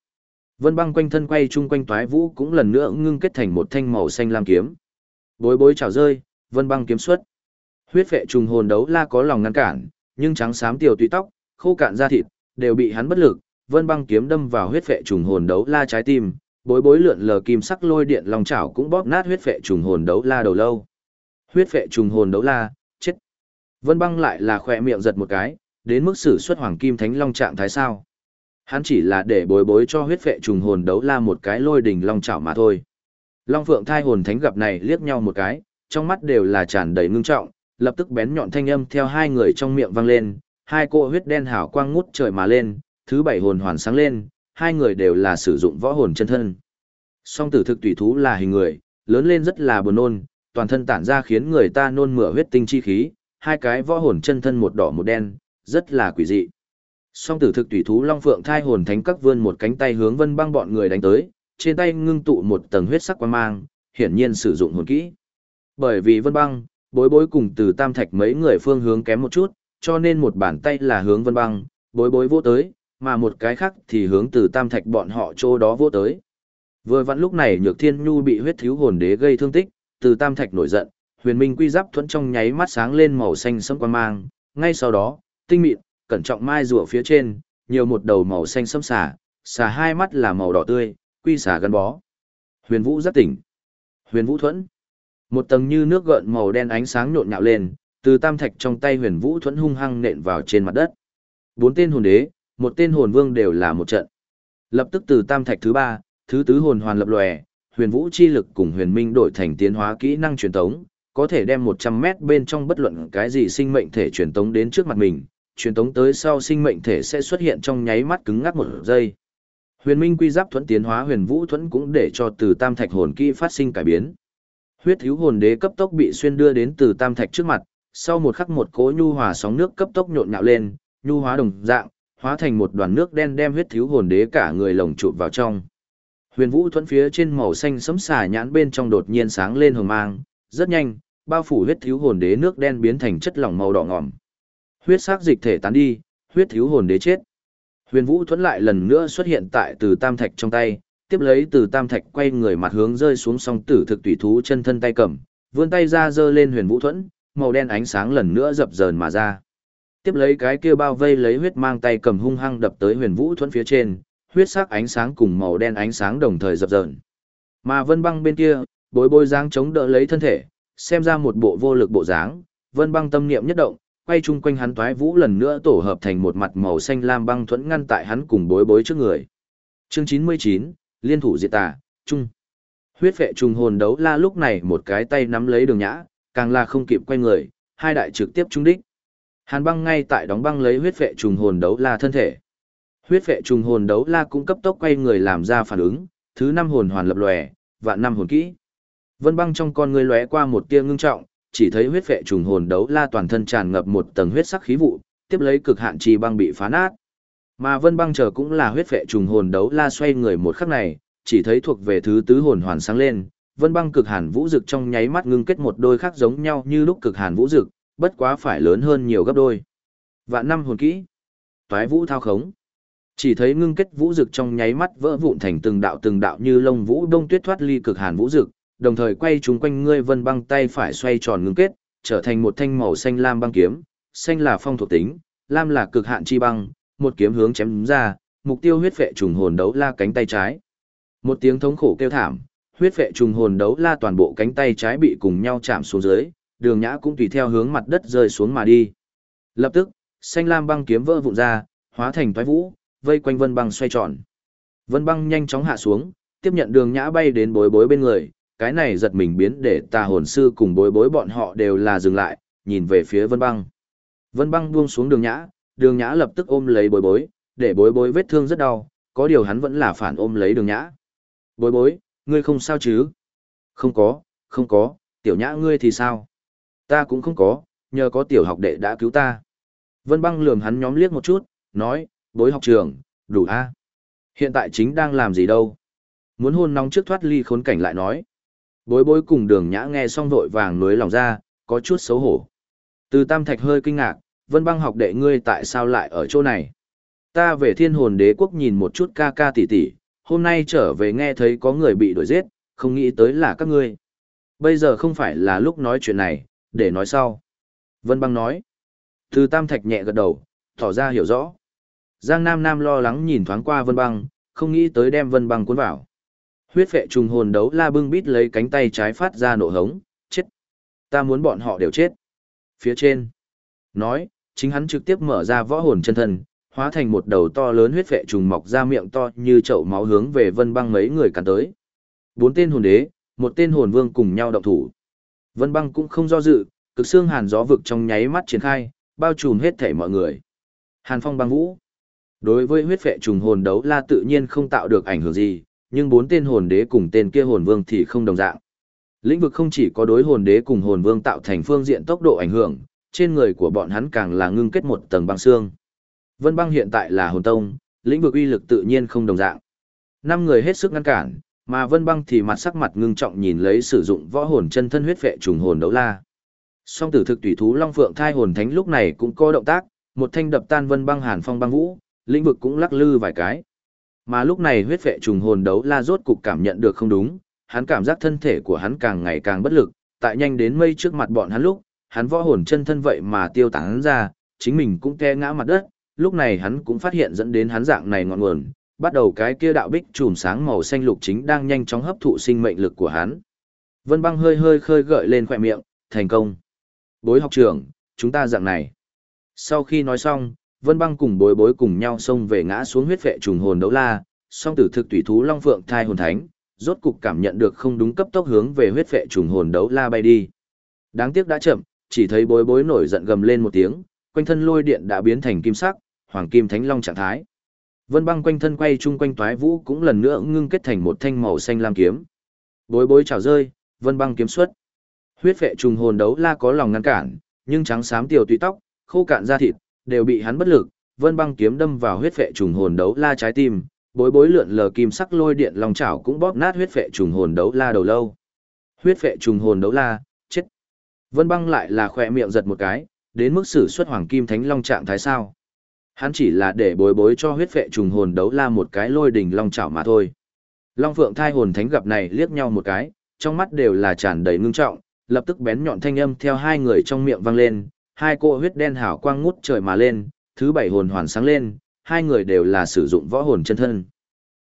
Vân băng quanh thân quay chung quanh toái vũ cũng lần nữa ngưng kết thành một thanh màu xanh lam kiếm. Bối bối chảo rơi, vân băng kiếm xuất. Huyết vệ trùng hồn đấu la có lòng ngăn cản, nhưng trắng xám tiểu tùy tóc, khô cạn da thịt, đều bị hắn bất lực, vân băng kiếm đâm vào huyết vệ trùng hồn đấu la trái tim, bối bối lượn lờ kim sắc lôi điện lòng chảo cũng bóp nát huyết vệ trùng hồn đấu la đầu lâu. Huyết vệ trùng hồn đấu la, chết. Vân băng lại là khỏe miệng giật một cái, đến mức sử xuất hoàng kim thánh long trạng thái sao. Hắn chỉ là để bối bối cho huyết vệ trùng hồn đấu la một cái lôi đỉnh long chảo mà thôi. Long phượng thai hồn thánh gặp này liếc nhau một cái, trong mắt đều là tràn đầy ngưng trọng, lập tức bén nhọn thanh âm theo hai người trong miệng vang lên, hai cô huyết đen hào quang ngút trời mà lên, thứ bảy hồn hoàn sáng lên, hai người đều là sử dụng võ hồn chân thân. Song tử thực tùy thú là hình người, lớn lên rất là buồn nôn, toàn thân tản ra khiến người ta nôn mửa huyết tinh chi khí, hai cái võ hồn chân thân một đỏ một đen, rất là quỷ dị. Song tử thực tùy thú long phượng thai hồn thánh các vươn một cánh tay hướng vân băng bọn người đánh tới, trên tay ngưng tụ một tầng huyết sắc quan mang, hiển nhiên sử dụng hồn kỹ. Bởi vì vân băng, bối bối cùng từ tam thạch mấy người phương hướng kém một chút, cho nên một bàn tay là hướng vân băng, bối bối vô tới, mà một cái khác thì hướng từ tam thạch bọn họ chỗ đó vô tới. Vừa vặn lúc này Nhược Thiên Nhu bị huyết thiếu hồn đế gây thương tích, từ tam thạch nổi giận, huyền minh quy giáp thuẫn trong nháy mắt sáng lên màu xanh sẫm quan mang, ngay sau đó, tinh mịn, cẩn trọng mai rùa phía trên, nhiều một đầu màu xanh sẫm xà, xà hai mắt là màu đỏ tươi, quy xà gắn bó. Huyền Vũ rất tỉnh. Huyền Vũ thuẫn. Một tầng như nước gợn màu đen ánh sáng nhộn nhạo lên, từ tam thạch trong tay huyền vũ thuẫn hung hăng nện vào trên mặt đất. Bốn tên hồn đế, một tên hồn vương đều là một trận. Lập tức từ tam thạch thứ ba, thứ tứ hồn hoàn lập lòe, huyền vũ chi lực cùng huyền minh đổi thành tiến hóa kỹ năng truyền tống, có thể đem 100 mét bên trong bất luận cái gì sinh mệnh thể truyền tống đến trước mặt mình, truyền tống tới sau sinh mệnh thể sẽ xuất hiện trong nháy mắt cứng ngắc một giây. Huyền minh quy giáp thuẫn tiến hóa huyền vũ thuẫn cũng để cho từ tam thạch hồn kỹ phát sinh cải biến. Huyết thiếu hồn đế cấp tốc bị xuyên đưa đến từ tam thạch trước mặt, sau một khắc một cỗ nhu hòa sóng nước cấp tốc nhộn nhạo lên, nhu hóa đồng dạng, hóa thành một đoàn nước đen đem huyết thiếu hồn đế cả người lồng chụp vào trong. Huyền Vũ thuẫn phía trên màu xanh sẫm xả nhãn bên trong đột nhiên sáng lên hồng mang, rất nhanh, bao phủ huyết thiếu hồn đế nước đen biến thành chất lỏng màu đỏ ngòm. Huyết sắc dịch thể tán đi, huyết thiếu hồn đế chết. Huyền Vũ thuẫn lại lần nữa xuất hiện tại từ tam thạch trong tay, tiếp lấy từ tam thạch quay người mặt hướng rơi xuống song tử thực tùy thú chân thân tay cầm, vươn tay ra giơ lên huyền vũ thuẫn, màu đen ánh sáng lần nữa dập dờn mà ra. Tiếp lấy cái kia bao vây lấy huyết mang tay cầm hung hăng đập tới huyền vũ thuẫn phía trên, huyết sắc ánh sáng cùng màu đen ánh sáng đồng thời dập dờn. Mà vân băng bên kia, bối bối dáng chống đỡ lấy thân thể, xem ra một bộ vô lực bộ dáng, vân băng tâm niệm nhất động, quay chung quanh hắn toái vũ lần nữa tổ hợp thành một mặt màu xanh lam băng thuẫn ngăn tại hắn cùng bối bối trước người. Chương 99, Liên thủ diệt tà, Trung. Huyết vệ trùng hồn đấu la lúc này một cái tay nắm lấy đường nhã, càng là không kịp quay người, hai đại trực tiếp trúng đích. Hàn băng ngay tại đóng băng lấy huyết vệ trùng hồn đấu la thân thể. Huyết vệ trùng hồn đấu la cũng cấp tốc quay người làm ra phản ứng, thứ năm hồn hoàn lập lòe, vạn năm hồn kỹ. Vân băng trong con người lóe qua một tia ngưng trọng, chỉ thấy huyết vệ trùng hồn đấu la toàn thân tràn ngập một tầng huyết sắc khí vụ, tiếp lấy cực hạn chi băng bị phá nát. Mà Vân băng chờ cũng là huyết vệ trùng hồn đấu la xoay người một khắc này, chỉ thấy thuộc về thứ tứ hồn hoàn sáng lên, Vân băng cực hàn vũ dực trong nháy mắt ngưng kết một đôi khác giống nhau như lúc cực hàn vũ dực, bất quá phải lớn hơn nhiều gấp đôi. Vạn năm hồn kỹ, toái vũ thao khống. Chỉ thấy ngưng kết vũ dực trong nháy mắt vỡ vụn thành từng đạo từng đạo như lông vũ đông tuyết thoát ly cực hàn vũ dực, đồng thời quay chúng quanh ngươi vân băng tay phải xoay tròn ngưng kết, trở thành một thanh màu xanh lam băng kiếm, xanh là phong thuộc tính, lam là cực hạn chi băng, một kiếm hướng chém ra, mục tiêu huyết vệ trùng hồn đấu la cánh tay trái. Một tiếng thống khổ kêu thảm, huyết vệ trùng hồn đấu la toàn bộ cánh tay trái bị cùng nhau chạm xuống dưới, đường nhã cũng tùy theo hướng mặt đất rơi xuống mà đi. Lập tức, xanh lam băng kiếm vỡ vụn ra, hóa thành toái vũ, vây quanh vân băng xoay tròn. Vân băng nhanh chóng hạ xuống, tiếp nhận đường nhã bay đến bối bối bên người, cái này giật mình biến để tà hồn sư cùng bối bối bọn họ đều là dừng lại, nhìn về phía vân băng. Vân băng buông xuống đường nhã, đường nhã lập tức ôm lấy bối bối, để bối bối vết thương rất đau, có điều hắn vẫn là phản ôm lấy đường nhã. Bối bối, ngươi không sao chứ? Không có, không có, tiểu nhã ngươi thì sao? Ta cũng không có, nhờ có tiểu học đệ đã cứu ta. Vân băng lườm hắn nhóm liếc một chút, nói, bối học trường, đủ a. Hiện tại chính đang làm gì đâu? Muốn hôn nóng trước thoát ly khốn cảnh lại nói. Bối bối cùng đường nhã nghe xong vội vàng nối lòng ra, có chút xấu hổ. Từ tam thạch hơi kinh ngạc, vân băng học đệ ngươi tại sao lại ở chỗ này? Ta về thiên hồn đế quốc nhìn một chút ca ca tỷ tỷ, hôm nay trở về nghe thấy có người bị đuổi giết, không nghĩ tới là các ngươi. Bây giờ không phải là lúc nói chuyện này, để nói sau. Vân băng nói. Từ tam thạch nhẹ gật đầu, tỏ ra hiểu rõ. Giang Nam Nam lo lắng nhìn thoáng qua vân băng, không nghĩ tới đem vân băng cuốn vào. Huyết vệ trùng hồn đấu la bưng bít lấy cánh tay trái phát ra nổ hống, chết. Ta muốn bọn họ đều chết. Phía trên. Nói, chính hắn trực tiếp mở ra võ hồn chân thân, hóa thành một đầu to lớn huyết vệ trùng mọc ra miệng to như chậu máu hướng về vân băng mấy người cắn tới. Bốn tên hồn đế, một tên hồn vương cùng nhau động thủ. Vân băng cũng không do dự, cực xương hàn gió vực trong nháy mắt triển khai, bao trùm hết thể mọi người. Hàn phong băng vũ. Đối với huyết vệ trùng hồn đấu la tự nhiên không tạo được ảnh hưởng gì, nhưng bốn tên hồn đế cùng tên kia hồn vương thì không đồng dạng. Lĩnh vực không chỉ có đối hồn đế cùng hồn vương tạo thành phương diện tốc độ ảnh hưởng, trên người của bọn hắn càng là ngưng kết một tầng băng xương. Vân băng hiện tại là hồn tông, lĩnh vực uy lực tự nhiên không đồng dạng. Năm người hết sức ngăn cản, mà Vân băng thì mặt sắc mặt ngưng trọng nhìn lấy sử dụng võ hồn chân thân huyết vệ trùng hồn đấu la. Song tử thực tùy thú Long Phượng thai hồn thánh lúc này cũng có động tác, một thanh đập tan Vân băng hàn phong băng vũ, lĩnh vực cũng lắc lư vài cái. Mà lúc này huyết vệ trùng hồn đấu la rốt cục cảm nhận được không đúng, hắn cảm giác thân thể của hắn càng ngày càng bất lực, tại nhanh đến mây trước mặt bọn hắn lúc, hắn võ hồn chân thân vậy mà tiêu tán ra, chính mình cũng te ngã mặt đất, lúc này hắn cũng phát hiện dẫn đến hắn dạng này ngọn nguồn, bắt đầu cái kia đạo bích chùm sáng màu xanh lục chính đang nhanh chóng hấp thụ sinh mệnh lực của hắn. Vân băng hơi hơi khơi gợi lên khỏe miệng, thành công. Bối học trưởng, chúng ta dạng này. Sau khi nói xong, Vân băng cùng bối bối cùng nhau xông về ngã xuống huyết vệ trùng hồn đấu la, song tử thực tùy thú long phượng thai hồn thánh, rốt cục cảm nhận được không đúng cấp tốc hướng về huyết vệ trùng hồn đấu la bay đi. Đáng tiếc đã chậm, chỉ thấy bối bối nổi giận gầm lên một tiếng, quanh thân lôi điện đã biến thành kim sắc, hoàng kim thánh long trạng thái. Vân băng quanh thân quay chung quanh toái vũ cũng lần nữa ngưng kết thành một thanh màu xanh lam kiếm. Bối bối trào rơi, vân băng kiếm xuất. Huyết vệ trùng hồn đấu la có lòng ngăn cản, nhưng trắng xám tiểu tùy tóc, khô cạn da thịt, đều bị hắn bất lực, vân băng kiếm đâm vào huyết vệ trùng hồn đấu la trái tim, bối bối lượn lờ kim sắc lôi điện long chảo cũng bóp nát huyết phệ trùng hồn đấu la đầu lâu. Huyết phệ trùng hồn đấu la, chết. Vân băng lại là khỏe miệng giật một cái, đến mức sử xuất hoàng kim thánh long trạng thái sao. Hắn chỉ là để bối bối cho huyết phệ trùng hồn đấu la một cái lôi đỉnh long chảo mà thôi. Long phượng thai hồn thánh gặp này liếc nhau một cái, trong mắt đều là tràn đầy ngưng trọng, lập tức bén nhọn thanh âm theo hai người trong miệng vang lên, hai cô huyết đen hảo quang ngút trời mà lên, thứ bảy hồn hoàn sáng lên, hai người đều là sử dụng võ hồn chân thân.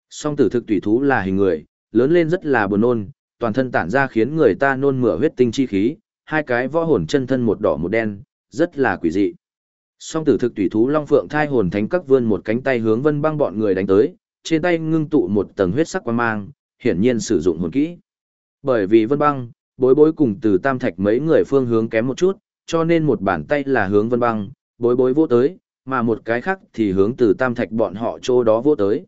Song tử thực tùy thú là hình người, lớn lên rất là buồn nôn, toàn thân tản ra khiến người ta nôn mửa huyết tinh chi khí, hai cái võ hồn chân thân một đỏ một đen, rất là quỷ dị. Song tử thực tùy thú long phượng thai hồn thánh các vươn một cánh tay hướng vân băng bọn người đánh tới, trên tay ngưng tụ một tầng huyết sắc quang mang, hiển nhiên sử dụng hồn kỹ. Bởi vì vân băng, bối bối cùng từ tam thạch mấy người phương hướng kém một chút, cho nên một bàn tay là hướng vân băng, bối bối vô tới, mà một cái khác thì hướng từ tam thạch bọn họ chỗ đó vô tới.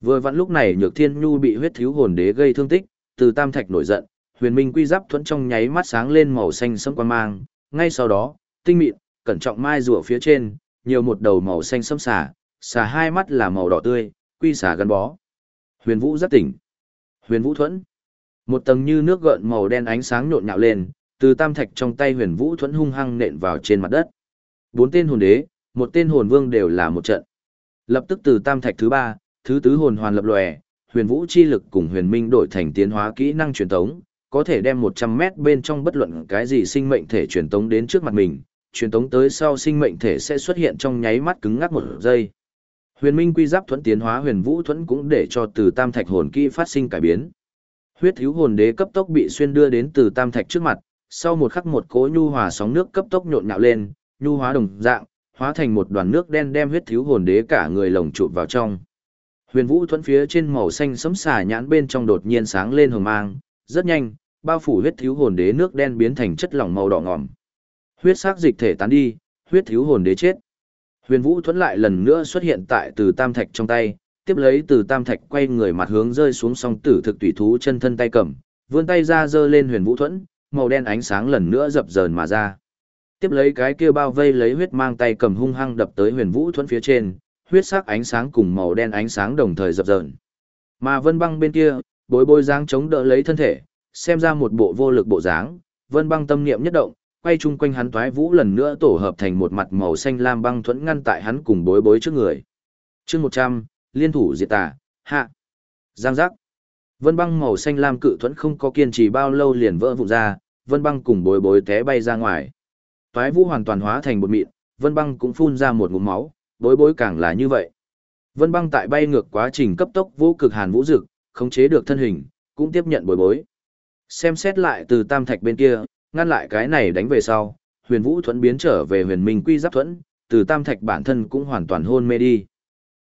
Vừa vặn lúc này Nhược Thiên Nhu bị huyết thiếu hồn đế gây thương tích, từ tam thạch nổi giận, huyền minh quy giáp thuẫn trong nháy mắt sáng lên màu xanh sẫm quan mang, ngay sau đó, tinh mịn, cẩn trọng mai rùa phía trên, nhiều một đầu màu xanh sẫm xà, xà hai mắt là màu đỏ tươi, quy xà gắn bó. Huyền Vũ giác tỉnh. Huyền Vũ thuẫn. Một tầng như nước gợn màu đen ánh sáng nhộn nhạo lên, từ tam thạch trong tay Huyền Vũ thuẫn hung hăng nện vào trên mặt đất. Bốn tên hồn đế, một tên hồn vương đều là một trận. Lập tức từ tam thạch thứ ba, thứ tứ hồn hoàn lập lòe, huyền vũ chi lực cùng huyền minh đổi thành tiến hóa kỹ năng truyền tống, có thể đem 100 mét bên trong bất luận cái gì sinh mệnh thể truyền tống đến trước mặt mình, truyền tống tới sau sinh mệnh thể sẽ xuất hiện trong nháy mắt cứng ngắc một giây. Huyền minh quy giáp thuẫn tiến hóa huyền vũ thuẫn cũng để cho từ tam thạch hồn kỹ phát sinh cải biến. Huyết thiếu hồn đế cấp tốc bị xuyên đưa đến từ tam thạch trước mặt, sau một khắc một cỗ nhu hòa sóng nước cấp tốc nhộn nhạo lên, nhu hóa đồng dạng, hóa thành một đoàn nước đen đem huyết thiếu hồn đế cả người lồng chụp vào trong. Huyền Vũ thuẫn phía trên màu xanh sẫm xà nhãn bên trong đột nhiên sáng lên hồng mang, rất nhanh, bao phủ huyết thiếu hồn đế nước đen biến thành chất lỏng màu đỏ ngòm. Huyết sắc dịch thể tán đi, huyết thiếu hồn đế chết. Huyền Vũ thuẫn lại lần nữa xuất hiện tại từ tam thạch trong tay, tiếp lấy từ tam thạch quay người mặt hướng rơi xuống song tử thực tùy thú chân thân tay cầm, vươn tay ra giơ lên Huyền Vũ thuẫn, màu đen ánh sáng lần nữa dập dờn mà ra. Tiếp lấy cái kia bao vây lấy huyết mang tay cầm hung hăng đập tới Huyền Vũ thuẫn phía trên, huyết sắc ánh sáng cùng màu đen ánh sáng đồng thời dập dờn. Mà Vân Băng bên kia, bối bối dáng chống đỡ lấy thân thể, xem ra một bộ vô lực bộ dáng, Vân Băng tâm niệm nhất động, quay chung quanh hắn toái vũ lần nữa tổ hợp thành một mặt màu xanh lam băng thuẫn ngăn tại hắn cùng bối bối trước người. Chương 100, liên thủ diệt tà, hạ. Giang giác. Vân Băng màu xanh lam cự thuẫn không có kiên trì bao lâu liền vỡ vụn ra, Vân Băng cùng bối bối té bay ra ngoài. Toái vũ hoàn toàn hóa thành bột mịn, Vân Băng cũng phun ra một ngụm máu, bối bối càng là như vậy. Vân băng tại bay ngược quá trình cấp tốc vô cực hàn vũ dực, khống chế được thân hình, cũng tiếp nhận bối bối. Xem xét lại từ tam thạch bên kia, ngăn lại cái này đánh về sau, huyền vũ thuẫn biến trở về huyền minh quy giáp thuẫn, từ tam thạch bản thân cũng hoàn toàn hôn mê đi.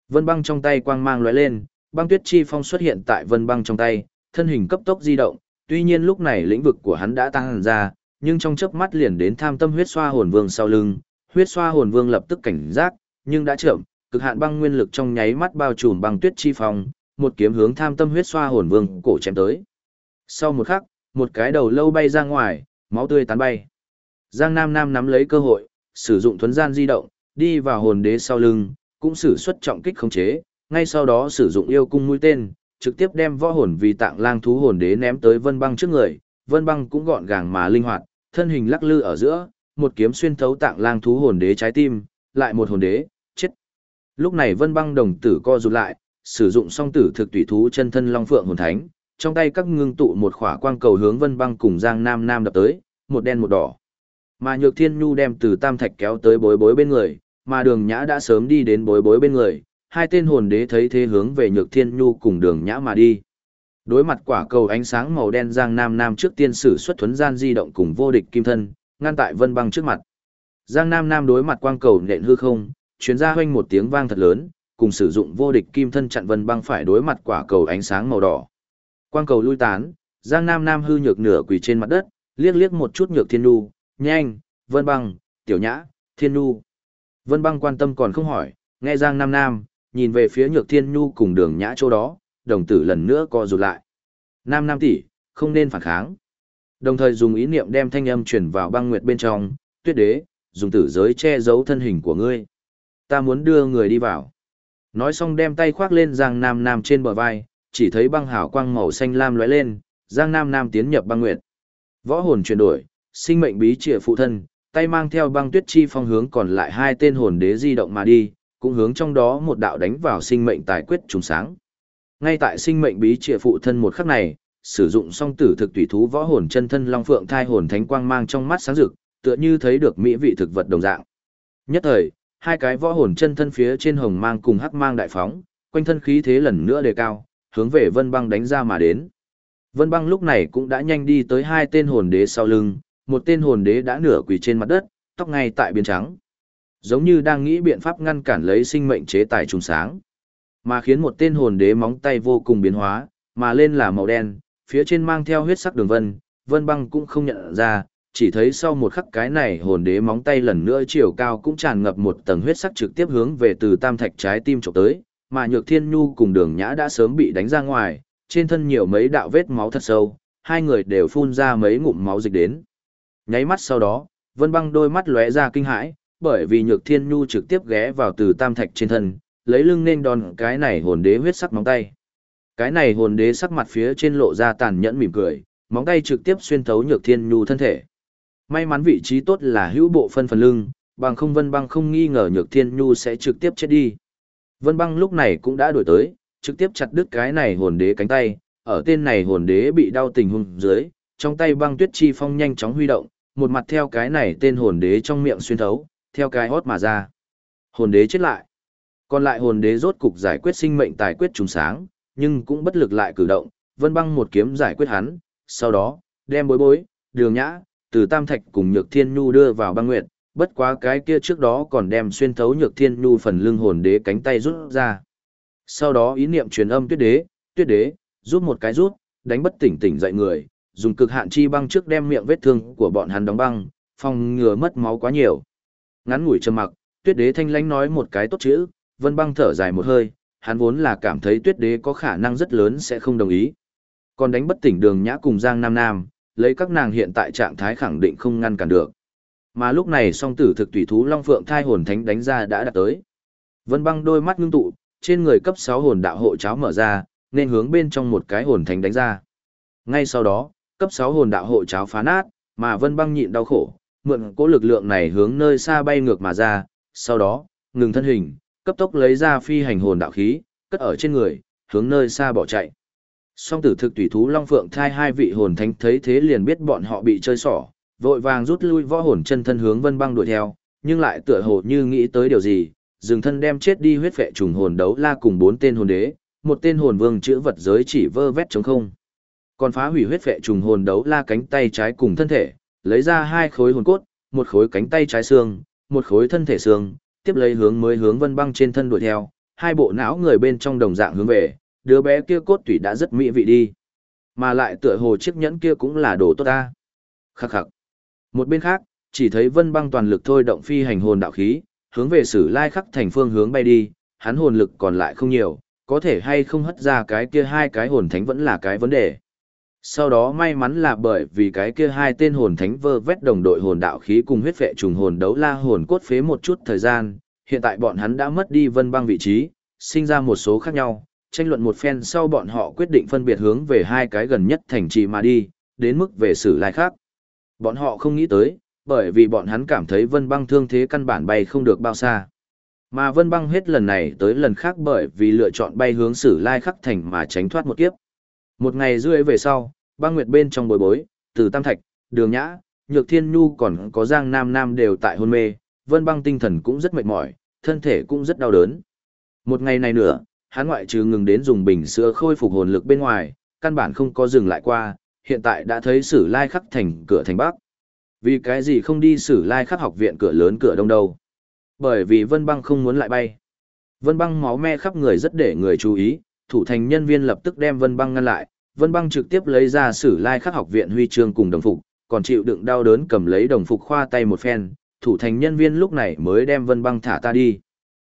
Vân băng trong tay quang mang lóe lên, băng tuyết chi phong xuất hiện tại vân băng trong tay, thân hình cấp tốc di động, tuy nhiên lúc này lĩnh vực của hắn đã tăng hẳn ra, nhưng trong chớp mắt liền đến tham tâm huyết xoa hồn vương sau lưng, huyết xoa hồn vương lập tức cảnh giác, nhưng đã chậm, cực hạn băng nguyên lực trong nháy mắt bao trùm băng tuyết chi phong, một kiếm hướng tham tâm huyết xoa hồn vương cổ chém tới. Sau một khắc, một cái đầu lâu bay ra ngoài, máu tươi tán bay. Giang Nam Nam nắm lấy cơ hội, sử dụng thuấn gian di động, đi vào hồn đế sau lưng, cũng sử xuất trọng kích khống chế, ngay sau đó sử dụng yêu cung mũi tên, trực tiếp đem võ hồn vì tạng lang thú hồn đế ném tới Vân Băng trước người, Vân Băng cũng gọn gàng mà linh hoạt, thân hình lắc lư ở giữa, một kiếm xuyên thấu tạng lang thú hồn đế trái tim, lại một hồn đế, chết. Lúc này Vân Băng đồng tử co rụt lại, sử dụng song tử thực tùy thú chân thân Long Phượng hồn thánh, trong tay các ngưng tụ một khỏa quang cầu hướng Vân Băng cùng Giang Nam Nam đập tới, một đen một đỏ. Mà Nhược Thiên Nhu đem từ Tam Thạch kéo tới bối bối bên người, mà Đường Nhã đã sớm đi đến bối bối bên người, hai tên hồn đế thấy thế hướng về Nhược Thiên Nhu cùng Đường Nhã mà đi. Đối mặt quả cầu ánh sáng màu đen Giang Nam Nam trước tiên sử xuất thuấn gian di động cùng vô địch kim thân, ngăn tại Vân Băng trước mặt. Giang Nam Nam đối mặt quang cầu nện hư không, chuyến ra hoanh một tiếng vang thật lớn, cùng sử dụng vô địch kim thân chặn vân băng phải đối mặt quả cầu ánh sáng màu đỏ. Quang cầu lui tán, Giang Nam Nam hư nhược nửa quỳ trên mặt đất, liếc liếc một chút nhược thiên nu, nhanh, vân băng, tiểu nhã, thiên nu. Vân băng quan tâm còn không hỏi, nghe Giang Nam Nam, nhìn về phía nhược thiên nhu cùng đường nhã chỗ đó, đồng tử lần nữa co rụt lại. Nam Nam tỷ, không nên phản kháng. Đồng thời dùng ý niệm đem thanh âm truyền vào băng nguyệt bên trong, tuyết đế, dùng tử giới che giấu thân hình của ngươi ta muốn đưa người đi vào. Nói xong đem tay khoác lên Giang Nam Nam trên bờ vai, chỉ thấy băng hào quang màu xanh lam lóe lên, Giang Nam Nam tiến nhập băng nguyệt. Võ hồn chuyển đổi, sinh mệnh bí trịa phụ thân, tay mang theo băng tuyết chi phong hướng còn lại hai tên hồn đế di động mà đi, cũng hướng trong đó một đạo đánh vào sinh mệnh tài quyết trùng sáng. Ngay tại sinh mệnh bí trịa phụ thân một khắc này, sử dụng song tử thực tùy thú võ hồn chân thân long phượng thai hồn thánh quang mang trong mắt sáng rực, tựa như thấy được mỹ vị thực vật đồng dạng. Nhất thời, hai cái võ hồn chân thân phía trên hồng mang cùng hắc mang đại phóng, quanh thân khí thế lần nữa đề cao, hướng về Vân Băng đánh ra mà đến. Vân Băng lúc này cũng đã nhanh đi tới hai tên hồn đế sau lưng, một tên hồn đế đã nửa quỳ trên mặt đất, tóc ngay tại biên trắng. Giống như đang nghĩ biện pháp ngăn cản lấy sinh mệnh chế tài trùng sáng. Mà khiến một tên hồn đế móng tay vô cùng biến hóa, mà lên là màu đen, phía trên mang theo huyết sắc đường vân, Vân Băng cũng không nhận ra, chỉ thấy sau một khắc cái này hồn đế móng tay lần nữa chiều cao cũng tràn ngập một tầng huyết sắc trực tiếp hướng về từ tam thạch trái tim trộm tới, mà Nhược Thiên Nhu cùng Đường Nhã đã sớm bị đánh ra ngoài, trên thân nhiều mấy đạo vết máu thật sâu, hai người đều phun ra mấy ngụm máu dịch đến. Nháy mắt sau đó, Vân Băng đôi mắt lóe ra kinh hãi, bởi vì Nhược Thiên Nhu trực tiếp ghé vào từ tam thạch trên thân, lấy lưng nên đòn cái này hồn đế huyết sắc móng tay. Cái này hồn đế sắc mặt phía trên lộ ra tàn nhẫn mỉm cười, móng tay trực tiếp xuyên thấu Nhược Thiên Nhu thân thể. May mắn vị trí tốt là hữu bộ phân phần lưng, bằng không Vân Băng không nghi ngờ Nhược Thiên Nhu sẽ trực tiếp chết đi. Vân Băng lúc này cũng đã đổi tới, trực tiếp chặt đứt cái này hồn đế cánh tay, ở tên này hồn đế bị đau tình hung dưới, trong tay băng tuyết chi phong nhanh chóng huy động, một mặt theo cái này tên hồn đế trong miệng xuyên thấu, theo cái hót mà ra. Hồn đế chết lại. Còn lại hồn đế rốt cục giải quyết sinh mệnh tài quyết trùng sáng, nhưng cũng bất lực lại cử động, Vân Băng một kiếm giải quyết hắn, sau đó, đem bối bối, đường nhã, từ Tam Thạch cùng Nhược Thiên Nhu đưa vào băng nguyệt, bất quá cái kia trước đó còn đem xuyên thấu Nhược Thiên Nhu phần lưng hồn đế cánh tay rút ra. Sau đó ý niệm truyền âm tuyết đế, tuyết đế, rút một cái rút, đánh bất tỉnh tỉnh dậy người, dùng cực hạn chi băng trước đem miệng vết thương của bọn hắn đóng băng, phòng ngừa mất máu quá nhiều. Ngắn ngủi trầm mặc, tuyết đế thanh lãnh nói một cái tốt chữ, vân băng thở dài một hơi, hắn vốn là cảm thấy tuyết đế có khả năng rất lớn sẽ không đồng ý. Còn đánh bất tỉnh đường nhã cùng Giang Nam Nam, lấy các nàng hiện tại trạng thái khẳng định không ngăn cản được. Mà lúc này song tử thực tùy thú Long Phượng thai hồn thánh đánh ra đã đạt tới. Vân băng đôi mắt ngưng tụ, trên người cấp 6 hồn đạo hộ cháo mở ra, nên hướng bên trong một cái hồn thánh đánh ra. Ngay sau đó, cấp 6 hồn đạo hộ cháo phá nát, mà Vân băng nhịn đau khổ, mượn cỗ lực lượng này hướng nơi xa bay ngược mà ra, sau đó, ngừng thân hình, cấp tốc lấy ra phi hành hồn đạo khí, cất ở trên người, hướng nơi xa bỏ chạy. Song tử thực tùy thú Long Phượng thai hai vị hồn thánh thấy thế liền biết bọn họ bị chơi xỏ, vội vàng rút lui võ hồn chân thân hướng Vân Băng đuổi theo, nhưng lại tựa hồ như nghĩ tới điều gì, dừng thân đem chết đi huyết vệ trùng hồn đấu la cùng bốn tên hồn đế, một tên hồn vương chữa vật giới chỉ vơ vét trống không. Còn phá hủy huyết vệ trùng hồn đấu la cánh tay trái cùng thân thể, lấy ra hai khối hồn cốt, một khối cánh tay trái xương, một khối thân thể xương, tiếp lấy hướng mới hướng Vân Băng trên thân đuổi theo, hai bộ não người bên trong đồng dạng hướng về, đứa bé kia cốt tủy đã rất mỹ vị đi. Mà lại tựa hồ chiếc nhẫn kia cũng là đồ tốt ta. Khắc khắc. Một bên khác, chỉ thấy vân băng toàn lực thôi động phi hành hồn đạo khí, hướng về sử lai khắc thành phương hướng bay đi, hắn hồn lực còn lại không nhiều, có thể hay không hất ra cái kia hai cái hồn thánh vẫn là cái vấn đề. Sau đó may mắn là bởi vì cái kia hai tên hồn thánh vơ vét đồng đội hồn đạo khí cùng huyết vệ trùng hồn đấu la hồn cốt phế một chút thời gian, hiện tại bọn hắn đã mất đi vân băng vị trí, sinh ra một số khác nhau, tranh luận một phen sau bọn họ quyết định phân biệt hướng về hai cái gần nhất thành trì mà đi, đến mức về sử lai khác. Bọn họ không nghĩ tới, bởi vì bọn hắn cảm thấy vân băng thương thế căn bản bay không được bao xa. Mà vân băng hết lần này tới lần khác bởi vì lựa chọn bay hướng sử lai khắc thành mà tránh thoát một kiếp. Một ngày rưỡi về sau, băng nguyệt bên trong bồi bối, từ Tam Thạch, Đường Nhã, Nhược Thiên Nhu còn có Giang Nam Nam đều tại hôn mê, vân băng tinh thần cũng rất mệt mỏi, thân thể cũng rất đau đớn. Một ngày này nữa, hắn ngoại trừ ngừng đến dùng bình sữa khôi phục hồn lực bên ngoài, căn bản không có dừng lại qua, hiện tại đã thấy sử lai khắc thành cửa thành bắc. Vì cái gì không đi sử lai khắc học viện cửa lớn cửa đông đâu? Bởi vì Vân Băng không muốn lại bay. Vân Băng máu me khắp người rất để người chú ý, thủ thành nhân viên lập tức đem Vân Băng ngăn lại, Vân Băng trực tiếp lấy ra sử lai khắc học viện huy chương cùng đồng phục, còn chịu đựng đau đớn cầm lấy đồng phục khoa tay một phen, thủ thành nhân viên lúc này mới đem Vân Băng thả ta đi.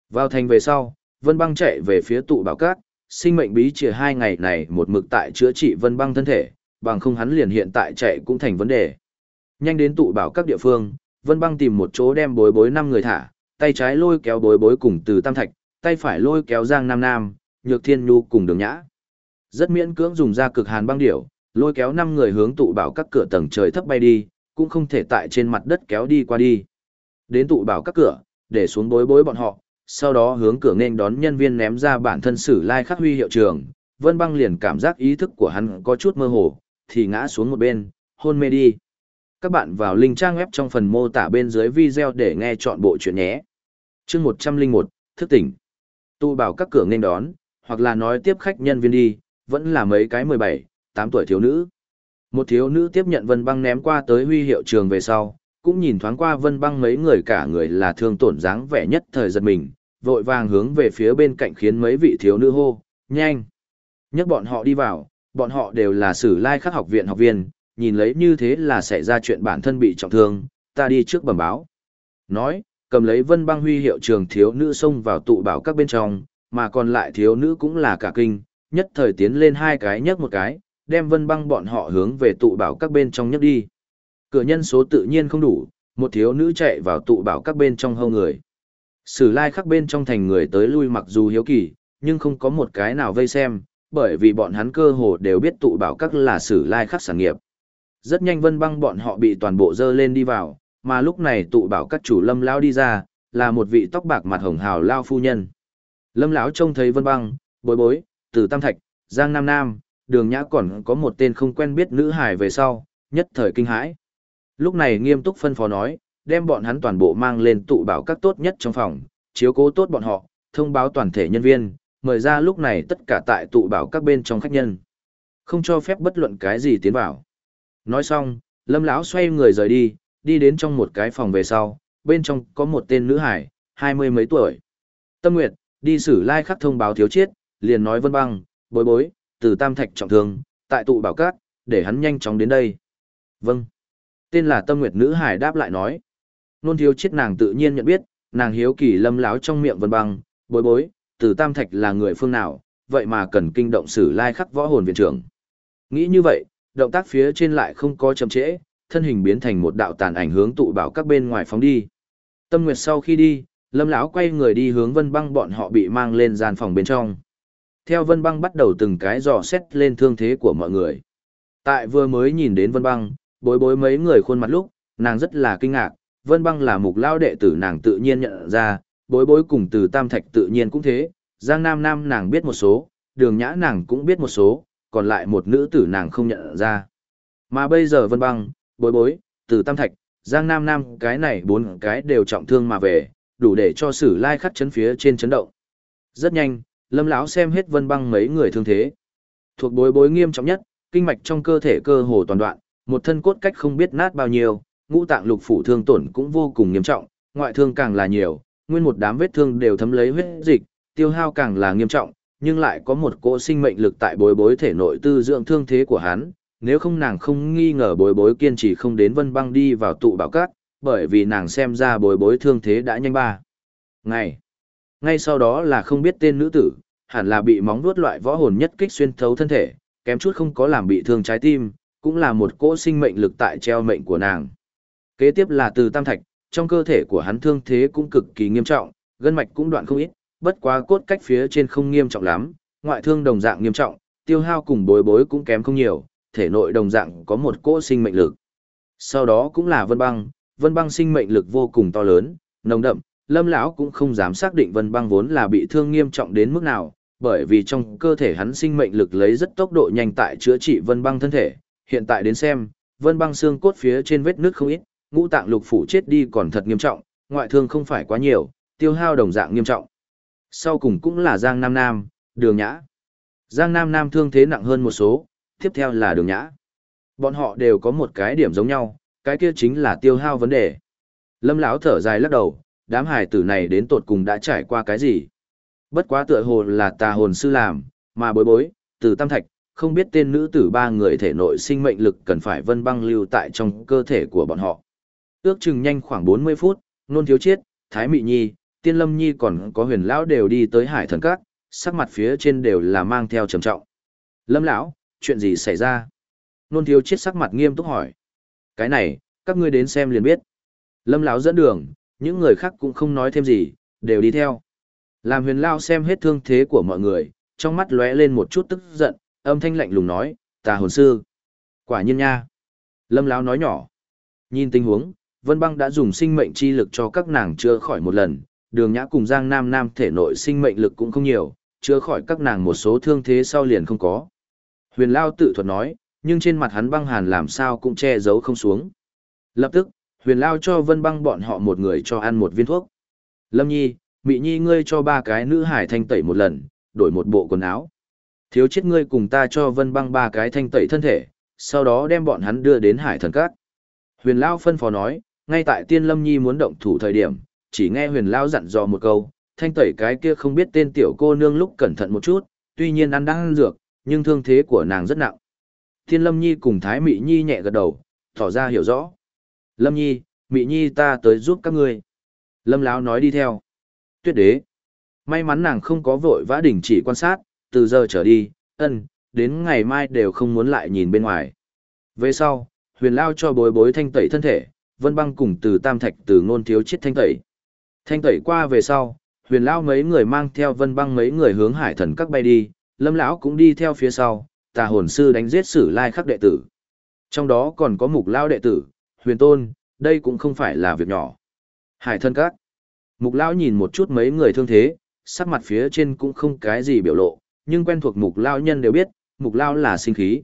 Vào thành về sau, Vân Băng chạy về phía tụ bảo cát, sinh mệnh bí trìa hai ngày này một mực tại chữa trị Vân Băng thân thể, bằng không hắn liền hiện tại chạy cũng thành vấn đề. Nhanh đến tụ bảo các địa phương, Vân Băng tìm một chỗ đem bối bối năm người thả, tay trái lôi kéo bối bối cùng từ Tam Thạch, tay phải lôi kéo Giang Nam Nam, Nhược Thiên Nhu cùng Đường Nhã. Rất miễn cưỡng dùng ra cực hàn băng điểu, lôi kéo năm người hướng tụ bảo các cửa tầng trời thấp bay đi, cũng không thể tại trên mặt đất kéo đi qua đi. Đến tụ bảo các cửa, để xuống bối bối bọn họ, sau đó hướng cửa nên đón nhân viên ném ra bản thân sử lai khắc huy hiệu trường. Vân băng liền cảm giác ý thức của hắn có chút mơ hồ, thì ngã xuống một bên, hôn mê đi. Các bạn vào link trang web trong phần mô tả bên dưới video để nghe chọn bộ chuyện nhé. chương 101, thức tỉnh. Tụ bảo các cửa nên đón, hoặc là nói tiếp khách nhân viên đi, vẫn là mấy cái 17, 8 tuổi thiếu nữ. Một thiếu nữ tiếp nhận vân băng ném qua tới huy hiệu trường về sau, cũng nhìn thoáng qua vân băng mấy người cả người là thương tổn dáng vẻ nhất thời giật mình, vội vàng hướng về phía bên cạnh khiến mấy vị thiếu nữ hô, nhanh. nhắc bọn họ đi vào, bọn họ đều là sử lai khắc học viện học viên, nhìn lấy như thế là xảy ra chuyện bản thân bị trọng thương, ta đi trước bẩm báo. Nói, cầm lấy vân băng huy hiệu trường thiếu nữ xông vào tụ bảo các bên trong, mà còn lại thiếu nữ cũng là cả kinh, nhất thời tiến lên hai cái nhấc một cái, đem vân băng bọn họ hướng về tụ bảo các bên trong nhấc đi. Cửa nhân số tự nhiên không đủ, một thiếu nữ chạy vào tụ bảo các bên trong hâu người. Sử lai khắc bên trong thành người tới lui mặc dù hiếu kỳ, nhưng không có một cái nào vây xem, bởi vì bọn hắn cơ hồ đều biết tụ bảo các là sử lai khắc sản nghiệp. Rất nhanh vân băng bọn họ bị toàn bộ dơ lên đi vào, mà lúc này tụ bảo các chủ lâm lao đi ra, là một vị tóc bạc mặt hồng hào lao phu nhân. Lâm lão trông thấy vân băng, bối bối, từ Tam Thạch, Giang Nam Nam, đường nhã còn có một tên không quen biết nữ hải về sau, nhất thời kinh hãi. Lúc này nghiêm túc phân phó nói, đem bọn hắn toàn bộ mang lên tụ bảo các tốt nhất trong phòng, chiếu cố tốt bọn họ, thông báo toàn thể nhân viên, mời ra lúc này tất cả tại tụ bảo các bên trong khách nhân. Không cho phép bất luận cái gì tiến vào. Nói xong, lâm lão xoay người rời đi, đi đến trong một cái phòng về sau, bên trong có một tên nữ hải, hai mươi mấy tuổi. Tâm Nguyệt, đi xử lai khắc thông báo thiếu chiết, liền nói vân băng, bối bối, từ tam thạch trọng thương, tại tụ bảo cát để hắn nhanh chóng đến đây. Vâng. Tên là Tâm Nguyệt nữ hải đáp lại nói. Nôn thiếu chiết nàng tự nhiên nhận biết, nàng hiếu kỳ lâm láo trong miệng vân băng, bối bối, từ tam thạch là người phương nào, vậy mà cần kinh động sử lai khắc võ hồn viện trưởng. Nghĩ như vậy, động tác phía trên lại không có chậm trễ, thân hình biến thành một đạo tàn ảnh hướng tụ bảo các bên ngoài phóng đi. Tâm Nguyệt sau khi đi, Lâm lão quay người đi hướng Vân Băng bọn họ bị mang lên gian phòng bên trong. Theo Vân Băng bắt đầu từng cái dò xét lên thương thế của mọi người. Tại vừa mới nhìn đến Vân Băng, bối bối mấy người khuôn mặt lúc, nàng rất là kinh ngạc, Vân Băng là mục lao đệ tử nàng tự nhiên nhận ra, bối bối cùng từ Tam Thạch tự nhiên cũng thế, Giang Nam Nam nàng biết một số, đường nhã nàng cũng biết một số, còn lại một nữ tử nàng không nhận ra. Mà bây giờ Vân Băng, bối bối, từ Tam Thạch, Giang Nam Nam cái này bốn cái đều trọng thương mà về, đủ để cho sử lai khắc chấn phía trên chấn động. Rất nhanh, lâm lão xem hết vân băng mấy người thương thế thuộc bối bối nghiêm trọng nhất kinh mạch trong cơ thể cơ hồ toàn đoạn một thân cốt cách không biết nát bao nhiêu ngũ tạng lục phủ thương tổn cũng vô cùng nghiêm trọng ngoại thương càng là nhiều nguyên một đám vết thương đều thấm lấy huyết dịch tiêu hao càng là nghiêm trọng nhưng lại có một cỗ sinh mệnh lực tại bối bối thể nội tư dưỡng thương thế của hắn nếu không nàng không nghi ngờ bối bối kiên trì không đến vân băng đi vào tụ bảo cát bởi vì nàng xem ra bồi bối thương thế đã nhanh ba ngày ngay sau đó là không biết tên nữ tử, hẳn là bị móng vuốt loại võ hồn nhất kích xuyên thấu thân thể, kém chút không có làm bị thương trái tim, cũng là một cỗ sinh mệnh lực tại treo mệnh của nàng. Kế tiếp là từ tam thạch, trong cơ thể của hắn thương thế cũng cực kỳ nghiêm trọng, gân mạch cũng đoạn không ít, bất quá cốt cách phía trên không nghiêm trọng lắm, ngoại thương đồng dạng nghiêm trọng, tiêu hao cùng bối bối cũng kém không nhiều, thể nội đồng dạng có một cỗ sinh mệnh lực. Sau đó cũng là vân băng, vân băng sinh mệnh lực vô cùng to lớn, nồng đậm, lâm lão cũng không dám xác định vân băng vốn là bị thương nghiêm trọng đến mức nào bởi vì trong cơ thể hắn sinh mệnh lực lấy rất tốc độ nhanh tại chữa trị vân băng thân thể. Hiện tại đến xem vân băng xương cốt phía trên vết nước không ít ngũ tạng lục phủ chết đi còn thật nghiêm trọng ngoại thương không phải quá nhiều tiêu hao đồng dạng nghiêm trọng. Sau cùng cũng là giang nam nam đường nhã. Giang nam nam thương thế nặng hơn một số tiếp theo là đường nhã. Bọn họ đều có một cái điểm giống nhau cái kia chính là tiêu hao vấn đề lâm lão thở dài lắc đầu đám hải tử này đến tột cùng đã trải qua cái gì. Bất quá tựa hồ là tà hồn sư làm, mà bối bối, từ tam thạch, không biết tên nữ tử ba người thể nội sinh mệnh lực cần phải vân băng lưu tại trong cơ thể của bọn họ. Ước chừng nhanh khoảng 40 phút, nôn thiếu chiết, thái mị nhi, tiên lâm nhi còn có huyền lão đều đi tới hải thần các, sắc mặt phía trên đều là mang theo trầm trọng. Lâm lão, chuyện gì xảy ra? Nôn thiếu chiết sắc mặt nghiêm túc hỏi. Cái này, các ngươi đến xem liền biết. Lâm lão dẫn đường, những người khác cũng không nói thêm gì, đều đi theo. Làm huyền lao xem hết thương thế của mọi người, trong mắt lóe lên một chút tức giận, âm thanh lạnh lùng nói, tà hồn sư. Quả nhiên nha. Lâm lão nói nhỏ. Nhìn tình huống, Vân Băng đã dùng sinh mệnh chi lực cho các nàng chữa khỏi một lần, đường nhã cùng Giang Nam Nam thể nội sinh mệnh lực cũng không nhiều, chữa khỏi các nàng một số thương thế sau liền không có. Huyền Lao tự thuật nói, nhưng trên mặt hắn băng hàn làm sao cũng che giấu không xuống. Lập tức, Huyền Lao cho Vân Băng bọn họ một người cho ăn một viên thuốc. Lâm Nhi, Mị Nhi ngươi cho ba cái nữ hải thanh tẩy một lần, đổi một bộ quần áo. Thiếu chết ngươi cùng ta cho Vân Băng ba cái thanh tẩy thân thể, sau đó đem bọn hắn đưa đến hải thần các. Huyền Lao phân phó nói, ngay tại Tiên Lâm Nhi muốn động thủ thời điểm, chỉ nghe Huyền Lao dặn dò một câu, thanh tẩy cái kia không biết tên tiểu cô nương lúc cẩn thận một chút, tuy nhiên ăn đang ăn dược, nhưng thương thế của nàng rất nặng. Thiên Lâm Nhi cùng Thái Mị Nhi nhẹ gật đầu, tỏ ra hiểu rõ. Lâm Nhi, Mị Nhi ta tới giúp các ngươi. Lâm Lão nói đi theo. Tuyết đế. May mắn nàng không có vội vã đình chỉ quan sát, từ giờ trở đi, ân, đến ngày mai đều không muốn lại nhìn bên ngoài. Về sau, huyền lao cho bối bối thanh tẩy thân thể, vân băng cùng từ tam thạch từ ngôn thiếu chết thanh tẩy. Thanh tẩy qua về sau, huyền lao mấy người mang theo vân băng mấy người hướng hải thần các bay đi, lâm lão cũng đi theo phía sau, tà hồn sư đánh giết sử lai khắc đệ tử. Trong đó còn có mục lao đệ tử, huyền tôn, đây cũng không phải là việc nhỏ. Hải thân các. Mục lão nhìn một chút mấy người thương thế, sắc mặt phía trên cũng không cái gì biểu lộ, nhưng quen thuộc mục lao nhân đều biết, mục lao là sinh khí.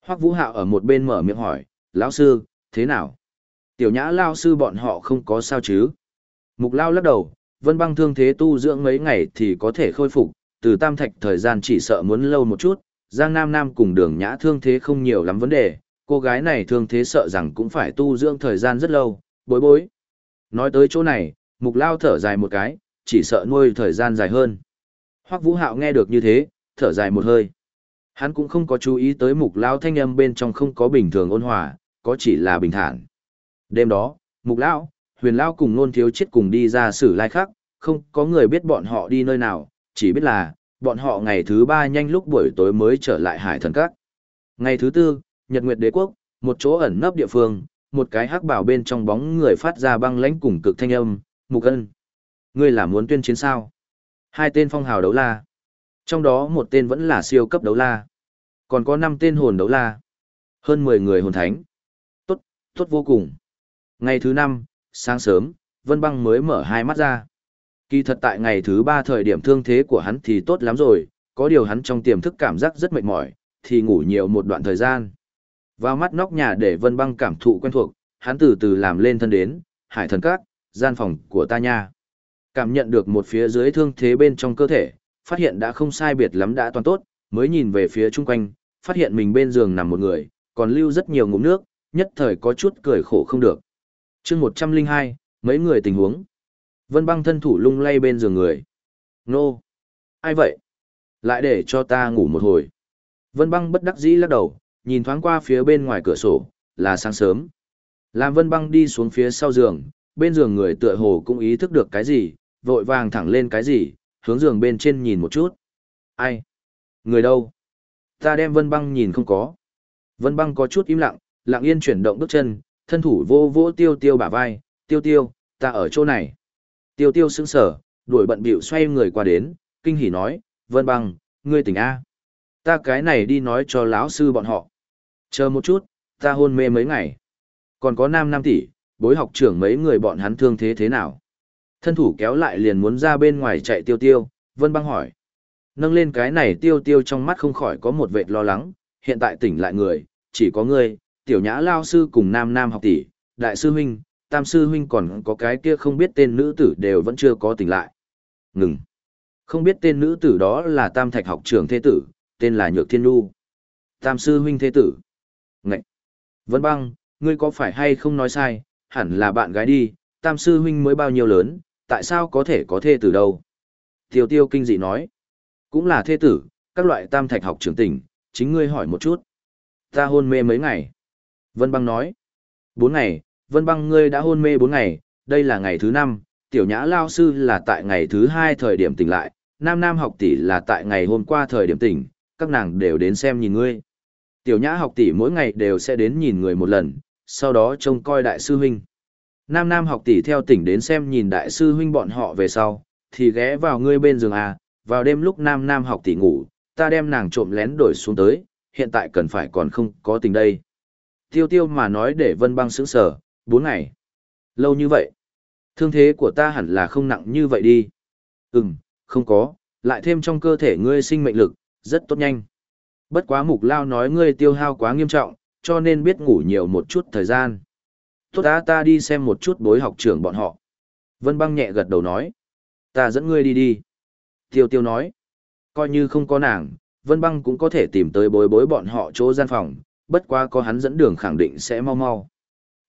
Hoắc Vũ Hạo ở một bên mở miệng hỏi, lão sư, thế nào? Tiểu nhã lao sư bọn họ không có sao chứ? Mục lao lắc đầu, vân băng thương thế tu dưỡng mấy ngày thì có thể khôi phục, từ tam thạch thời gian chỉ sợ muốn lâu một chút, Giang Nam Nam cùng đường nhã thương thế không nhiều lắm vấn đề, cô gái này thương thế sợ rằng cũng phải tu dưỡng thời gian rất lâu, bối bối. Nói tới chỗ này, mục lao thở dài một cái, chỉ sợ nuôi thời gian dài hơn. Hoắc Vũ Hạo nghe được như thế, thở dài một hơi. Hắn cũng không có chú ý tới mục lao thanh âm bên trong không có bình thường ôn hòa, có chỉ là bình thản. Đêm đó, mục lão, huyền lao cùng nôn thiếu chết cùng đi ra xử lai khắc, không có người biết bọn họ đi nơi nào, chỉ biết là, bọn họ ngày thứ ba nhanh lúc buổi tối mới trở lại hải thần các. Ngày thứ tư, Nhật Nguyệt Đế Quốc, một chỗ ẩn nấp địa phương, một cái hắc bảo bên trong bóng người phát ra băng lãnh cùng cực thanh âm, mục ân. Ngươi là muốn tuyên chiến sao? Hai tên phong hào đấu la. Trong đó một tên vẫn là siêu cấp đấu la. Còn có năm tên hồn đấu la. Hơn mười người hồn thánh. Tốt, tốt vô cùng. Ngày thứ năm, sáng sớm, Vân Băng mới mở hai mắt ra. Kỳ thật tại ngày thứ ba thời điểm thương thế của hắn thì tốt lắm rồi, có điều hắn trong tiềm thức cảm giác rất mệt mỏi, thì ngủ nhiều một đoạn thời gian. Vào mắt nóc nhà để Vân Băng cảm thụ quen thuộc, hắn từ từ làm lên thân đến, hải thần các, gian phòng của ta nha. Cảm nhận được một phía dưới thương thế bên trong cơ thể, phát hiện đã không sai biệt lắm đã toàn tốt, mới nhìn về phía chung quanh, phát hiện mình bên giường nằm một người, còn lưu rất nhiều ngụm nước, nhất thời có chút cười khổ không được. chương 102, mấy người tình huống. Vân băng thân thủ lung lay bên giường người. Nô! Ai vậy? Lại để cho ta ngủ một hồi. Vân băng bất đắc dĩ lắc đầu, nhìn thoáng qua phía bên ngoài cửa sổ, là sáng sớm. Làm vân băng đi xuống phía sau giường, bên giường người tựa hồ cũng ý thức được cái gì, vội vàng thẳng lên cái gì, hướng giường bên trên nhìn một chút. Ai? Người đâu? Ta đem vân băng nhìn không có. Vân băng có chút im lặng, lặng yên chuyển động bước chân, thân thủ vô vô tiêu tiêu bả vai, tiêu tiêu, ta ở chỗ này. Tiêu tiêu sững sở, đuổi bận bịu xoay người qua đến, kinh hỉ nói, vân băng, ngươi tỉnh A. Ta cái này đi nói cho lão sư bọn họ. Chờ một chút, ta hôn mê mấy ngày. Còn có nam nam tỷ, bối học trưởng mấy người bọn hắn thương thế thế nào? Thân thủ kéo lại liền muốn ra bên ngoài chạy tiêu tiêu, vân băng hỏi. Nâng lên cái này tiêu tiêu trong mắt không khỏi có một vệt lo lắng, hiện tại tỉnh lại người, chỉ có ngươi, tiểu nhã lao sư cùng nam nam học tỷ, đại sư huynh, tam sư huynh còn có cái kia không biết tên nữ tử đều vẫn chưa có tỉnh lại. Ngừng. Không biết tên nữ tử đó là tam thạch học trưởng thế tử, tên là Nhược Thiên Nhu. Tam sư huynh thế tử. Ngậy. Vân băng, ngươi có phải hay không nói sai, hẳn là bạn gái đi, tam sư huynh mới bao nhiêu lớn, tại sao có thể có thê tử đâu? Tiêu tiêu kinh dị nói. Cũng là thê tử, các loại tam thạch học trưởng tỉnh, chính ngươi hỏi một chút. Ta hôn mê mấy ngày. Vân băng nói. Bốn ngày, vân băng ngươi đã hôn mê bốn ngày, đây là ngày thứ năm, tiểu nhã lao sư là tại ngày thứ hai thời điểm tỉnh lại, nam nam học tỷ là tại ngày hôm qua thời điểm tỉnh, các nàng đều đến xem nhìn ngươi. Tiểu nhã học tỷ mỗi ngày đều sẽ đến nhìn người một lần, sau đó trông coi đại sư huynh. Nam Nam học tỷ theo tỉnh đến xem nhìn đại sư huynh bọn họ về sau, thì ghé vào ngươi bên giường à, vào đêm lúc nam nam học tỷ ngủ, ta đem nàng trộm lén đổi xuống tới, hiện tại cần phải còn không có tình đây. Tiêu tiêu mà nói để vân băng sững sở bốn ngày. Lâu như vậy. Thương thế của ta hẳn là không nặng như vậy đi. Ừm, không có, lại thêm trong cơ thể ngươi sinh mệnh lực, rất tốt nhanh. Bất quá mục lao nói ngươi tiêu hao quá nghiêm trọng, cho nên biết ngủ nhiều một chút thời gian. Tốt đã ta đi xem một chút bối học trưởng bọn họ. Vân băng nhẹ gật đầu nói. Ta dẫn ngươi đi đi. Tiêu tiêu nói. Coi như không có nàng, Vân băng cũng có thể tìm tới bối bối bọn họ chỗ gian phòng, bất quá có hắn dẫn đường khẳng định sẽ mau mau.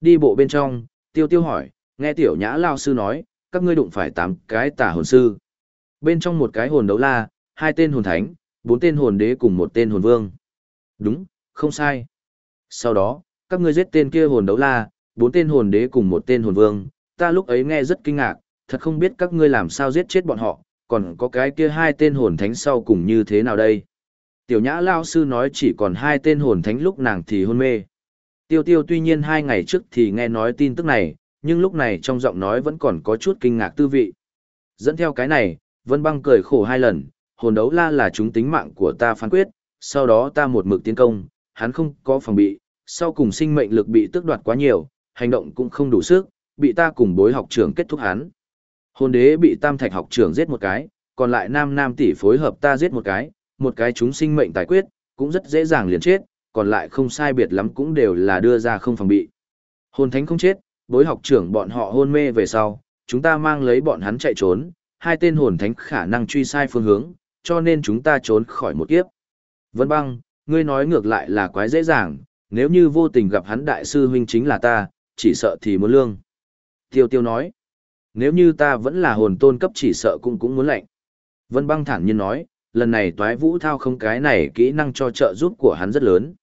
Đi bộ bên trong, tiêu tiêu hỏi, nghe tiểu nhã lao sư nói, các ngươi đụng phải tám cái tả hồn sư. Bên trong một cái hồn đấu la, hai tên hồn thánh, bốn tên hồn đế cùng một tên hồn vương. Đúng, không sai. Sau đó, các ngươi giết tên kia hồn đấu la, bốn tên hồn đế cùng một tên hồn vương, ta lúc ấy nghe rất kinh ngạc, thật không biết các ngươi làm sao giết chết bọn họ, còn có cái kia hai tên hồn thánh sau cùng như thế nào đây. Tiểu nhã lao sư nói chỉ còn hai tên hồn thánh lúc nàng thì hôn mê. Tiêu tiêu tuy nhiên hai ngày trước thì nghe nói tin tức này, nhưng lúc này trong giọng nói vẫn còn có chút kinh ngạc tư vị. Dẫn theo cái này, Vân Băng cười khổ hai lần, hồn đấu la là chúng tính mạng của ta phán quyết, sau đó ta một mực tiến công, hắn không có phòng bị, sau cùng sinh mệnh lực bị tước đoạt quá nhiều, hành động cũng không đủ sức, bị ta cùng bối học trưởng kết thúc hắn. Hồn đế bị tam thạch học trưởng giết một cái, còn lại nam nam tỷ phối hợp ta giết một cái, một cái chúng sinh mệnh tài quyết, cũng rất dễ dàng liền chết, còn lại không sai biệt lắm cũng đều là đưa ra không phòng bị. Hồn thánh không chết, bối học trưởng bọn họ hôn mê về sau, chúng ta mang lấy bọn hắn chạy trốn, hai tên hồn thánh khả năng truy sai phương hướng, cho nên chúng ta trốn khỏi một kiếp. Vân băng, ngươi nói ngược lại là quái dễ dàng, nếu như vô tình gặp hắn đại sư huynh chính là ta, chỉ sợ thì muốn lương. Tiêu tiêu nói, nếu như ta vẫn là hồn tôn cấp chỉ sợ cũng cũng muốn lệnh. Vân băng thản nhiên nói, lần này toái vũ thao không cái này kỹ năng cho trợ giúp của hắn rất lớn.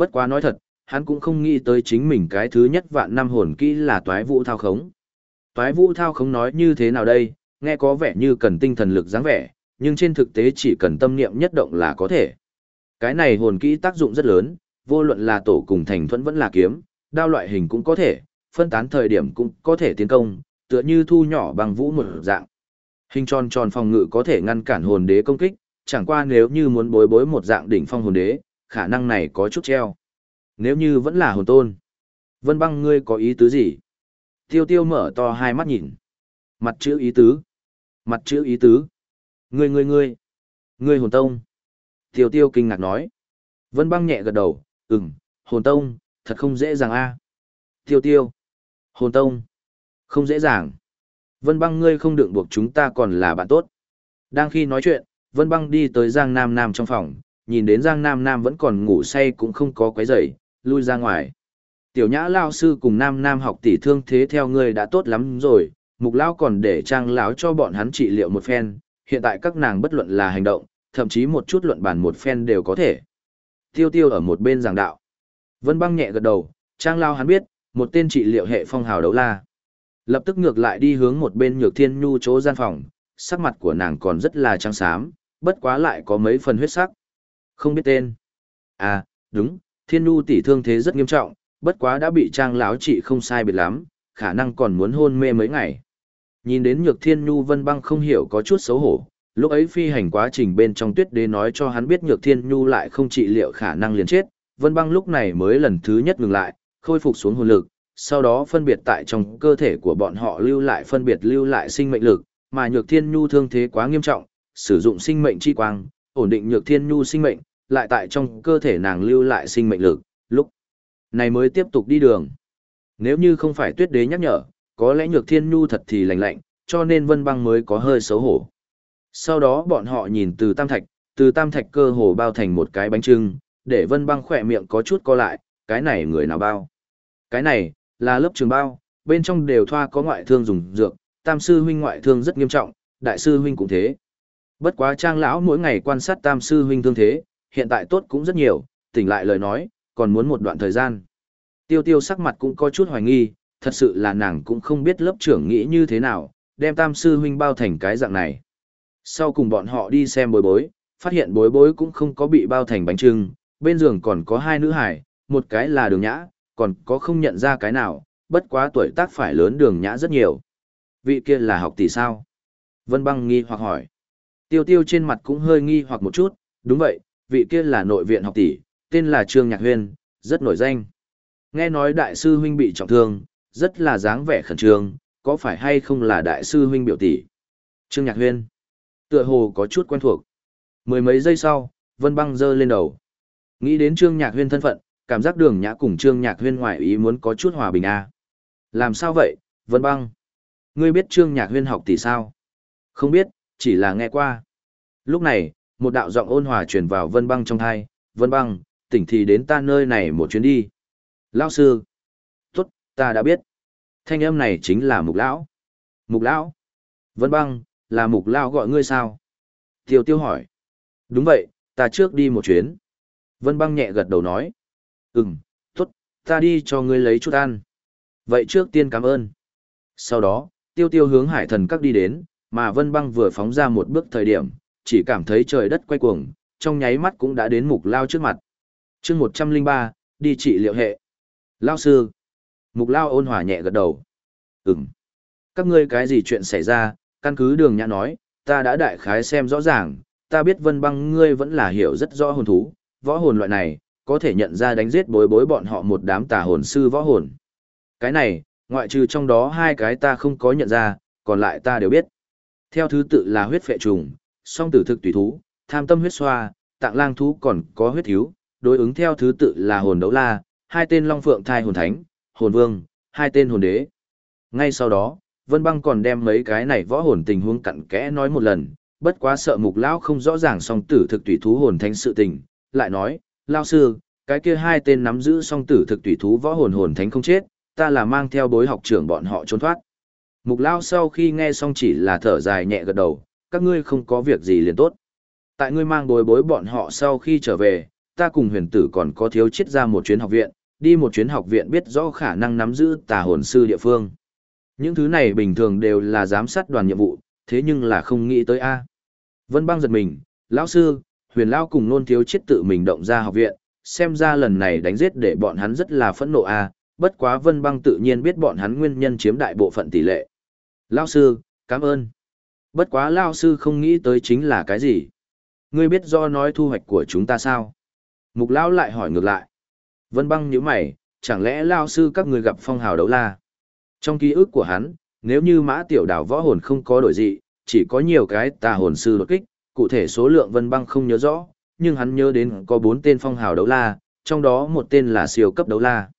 Bất quá nói thật, hắn cũng không nghĩ tới chính mình cái thứ nhất vạn năm hồn kỹ là toái vũ thao khống. Toái vũ thao khống nói như thế nào đây, nghe có vẻ như cần tinh thần lực dáng vẻ, nhưng trên thực tế chỉ cần tâm niệm nhất động là có thể. Cái này hồn kỹ tác dụng rất lớn, vô luận là tổ cùng thành thuẫn vẫn là kiếm, đao loại hình cũng có thể, phân tán thời điểm cũng có thể tiến công, tựa như thu nhỏ bằng vũ một dạng. Hình tròn tròn phòng ngự có thể ngăn cản hồn đế công kích, chẳng qua nếu như muốn bối bối một dạng đỉnh phong hồn đế, khả năng này có chút treo. Nếu như vẫn là hồn tôn. Vân băng ngươi có ý tứ gì? Tiêu tiêu mở to hai mắt nhìn. Mặt chữ ý tứ. Mặt chữ ý tứ. Ngươi ngươi ngươi. Ngươi hồn tông. Tiêu tiêu kinh ngạc nói. Vân băng nhẹ gật đầu. Ừm, hồn tông, thật không dễ dàng a. Tiêu tiêu. Hồn tông. Không dễ dàng. Vân băng ngươi không đựng buộc chúng ta còn là bạn tốt. Đang khi nói chuyện, Vân băng đi tới Giang Nam Nam trong phòng, nhìn đến Giang Nam Nam vẫn còn ngủ say cũng không có quấy rầy, lui ra ngoài. Tiểu nhã Lão sư cùng Nam Nam học tỷ thương thế theo ngươi đã tốt lắm rồi, mục Lão còn để trang lão cho bọn hắn trị liệu một phen, hiện tại các nàng bất luận là hành động, thậm chí một chút luận bàn một phen đều có thể. Tiêu tiêu ở một bên giảng đạo. Vân băng nhẹ gật đầu, trang Lão hắn biết, một tên trị liệu hệ phong hào đấu la. Lập tức ngược lại đi hướng một bên nhược thiên nhu chỗ gian phòng, sắc mặt của nàng còn rất là trắng xám, bất quá lại có mấy phần huyết sắc. Không biết tên. À, đúng, thiên Nu tỷ thương thế rất nghiêm trọng, bất quá đã bị trang lão trị không sai biệt lắm, khả năng còn muốn hôn mê mấy ngày. Nhìn đến nhược thiên Nu vân băng không hiểu có chút xấu hổ, lúc ấy phi hành quá trình bên trong tuyết đế nói cho hắn biết nhược thiên Nu lại không trị liệu khả năng liền chết, vân băng lúc này mới lần thứ nhất ngừng lại, khôi phục xuống hồn lực, sau đó phân biệt tại trong cơ thể của bọn họ lưu lại phân biệt lưu lại sinh mệnh lực, mà nhược thiên Nu thương thế quá nghiêm trọng, sử dụng sinh mệnh chi quang, ổn định nhược thiên nhu sinh mệnh, lại tại trong cơ thể nàng lưu lại sinh mệnh lực, lúc này mới tiếp tục đi đường. Nếu như không phải tuyết đế nhắc nhở, có lẽ nhược thiên nhu thật thì lạnh lạnh, cho nên vân băng mới có hơi xấu hổ. Sau đó bọn họ nhìn từ tam thạch, từ tam thạch cơ hồ bao thành một cái bánh trưng, để vân băng khỏe miệng có chút co lại, cái này người nào bao. Cái này, là lớp trường bao, bên trong đều thoa có ngoại thương dùng dược, tam sư huynh ngoại thương rất nghiêm trọng, đại sư huynh cũng thế. Bất quá trang lão mỗi ngày quan sát tam sư huynh thương thế, hiện tại tốt cũng rất nhiều, tỉnh lại lời nói, còn muốn một đoạn thời gian. Tiêu tiêu sắc mặt cũng có chút hoài nghi, thật sự là nàng cũng không biết lớp trưởng nghĩ như thế nào, đem tam sư huynh bao thành cái dạng này. Sau cùng bọn họ đi xem bối bối, phát hiện bối bối cũng không có bị bao thành bánh trưng, bên giường còn có hai nữ hải, một cái là đường nhã, còn có không nhận ra cái nào, bất quá tuổi tác phải lớn đường nhã rất nhiều. Vị kia là học tỷ sao? Vân băng nghi hoặc hỏi. Tiêu tiêu trên mặt cũng hơi nghi hoặc một chút, đúng vậy, vị kia là nội viện học tỷ, tên là Trương Nhạc Huyên, rất nổi danh. Nghe nói đại sư huynh bị trọng thương, rất là dáng vẻ khẩn trương, có phải hay không là đại sư huynh biểu tỷ? Trương Nhạc Huyên. Tựa hồ có chút quen thuộc. Mười mấy giây sau, Vân Băng giơ lên đầu. Nghĩ đến Trương Nhạc Huyên thân phận, cảm giác đường nhã cùng Trương Nhạc Huyên ngoại ý muốn có chút hòa bình à. Làm sao vậy, Vân Băng? Ngươi biết Trương Nhạc Huyên học tỷ sao? Không biết, chỉ là nghe qua. Lúc này, một đạo giọng ôn hòa truyền vào Vân Băng trong thai, Vân Băng, tỉnh thì đến ta nơi này một chuyến đi. Lão sư. Tốt, ta đã biết. Thanh âm này chính là Mục Lão. Mục Lão. Vân Băng, là Mục Lão gọi ngươi sao? Tiêu Tiêu hỏi. Đúng vậy, ta trước đi một chuyến. Vân Băng nhẹ gật đầu nói. Ừm, tốt, ta đi cho ngươi lấy chút ăn. Vậy trước tiên cảm ơn. Sau đó, Tiêu Tiêu hướng hải thần các đi đến, mà Vân Băng vừa phóng ra một bước thời điểm, chỉ cảm thấy trời đất quay cuồng, trong nháy mắt cũng đã đến Mục Lao trước mặt. chương 103, đi trị liệu hệ. Lao sư. Mục Lao ôn hòa nhẹ gật đầu. Ừm. Các ngươi cái gì chuyện xảy ra, căn cứ đường nhã nói, ta đã đại khái xem rõ ràng, ta biết vân băng ngươi vẫn là hiểu rất rõ hồn thú, võ hồn loại này, có thể nhận ra đánh giết bối bối bọn họ một đám tà hồn sư võ hồn. Cái này, ngoại trừ trong đó hai cái ta không có nhận ra, còn lại ta đều biết. Theo thứ tự là huyết phệ trùng, song tử thực tùy thú, tham tâm huyết xoa, tạng lang thú còn có huyết thiếu, đối ứng theo thứ tự là hồn đấu la, hai tên long phượng thai hồn thánh, hồn vương, hai tên hồn đế. Ngay sau đó, Vân Băng còn đem mấy cái này võ hồn tình huống cặn kẽ nói một lần, bất quá sợ mục lão không rõ ràng song tử thực tùy thú hồn thánh sự tình, lại nói, lao sư, cái kia hai tên nắm giữ song tử thực tùy thú võ hồn hồn thánh không chết, ta là mang theo bối học trưởng bọn họ trốn thoát. Mục Lão sau khi nghe xong chỉ là thở dài nhẹ gật đầu, các ngươi không có việc gì liền tốt. Tại ngươi mang bối bối bọn họ sau khi trở về, ta cùng huyền tử còn có thiếu chết ra một chuyến học viện, đi một chuyến học viện biết rõ khả năng nắm giữ tà hồn sư địa phương. Những thứ này bình thường đều là giám sát đoàn nhiệm vụ, thế nhưng là không nghĩ tới A. Vân băng giật mình, lão sư, huyền lao cùng nôn thiếu chết tự mình động ra học viện, xem ra lần này đánh giết để bọn hắn rất là phẫn nộ A, bất quá vân băng tự nhiên biết bọn hắn nguyên nhân chiếm đại bộ phận tỷ lệ. Lão sư, cảm ơn. Bất quá Lão sư không nghĩ tới chính là cái gì. Ngươi biết do nói thu hoạch của chúng ta sao? Mục Lão lại hỏi ngược lại. Vân băng nhíu mày, chẳng lẽ Lão sư các người gặp phong hào đấu la? Trong ký ức của hắn, nếu như mã tiểu đảo võ hồn không có đổi dị, chỉ có nhiều cái tà hồn sư đột kích, cụ thể số lượng vân băng không nhớ rõ, nhưng hắn nhớ đến có bốn tên phong hào đấu la, trong đó một tên là siêu cấp đấu la.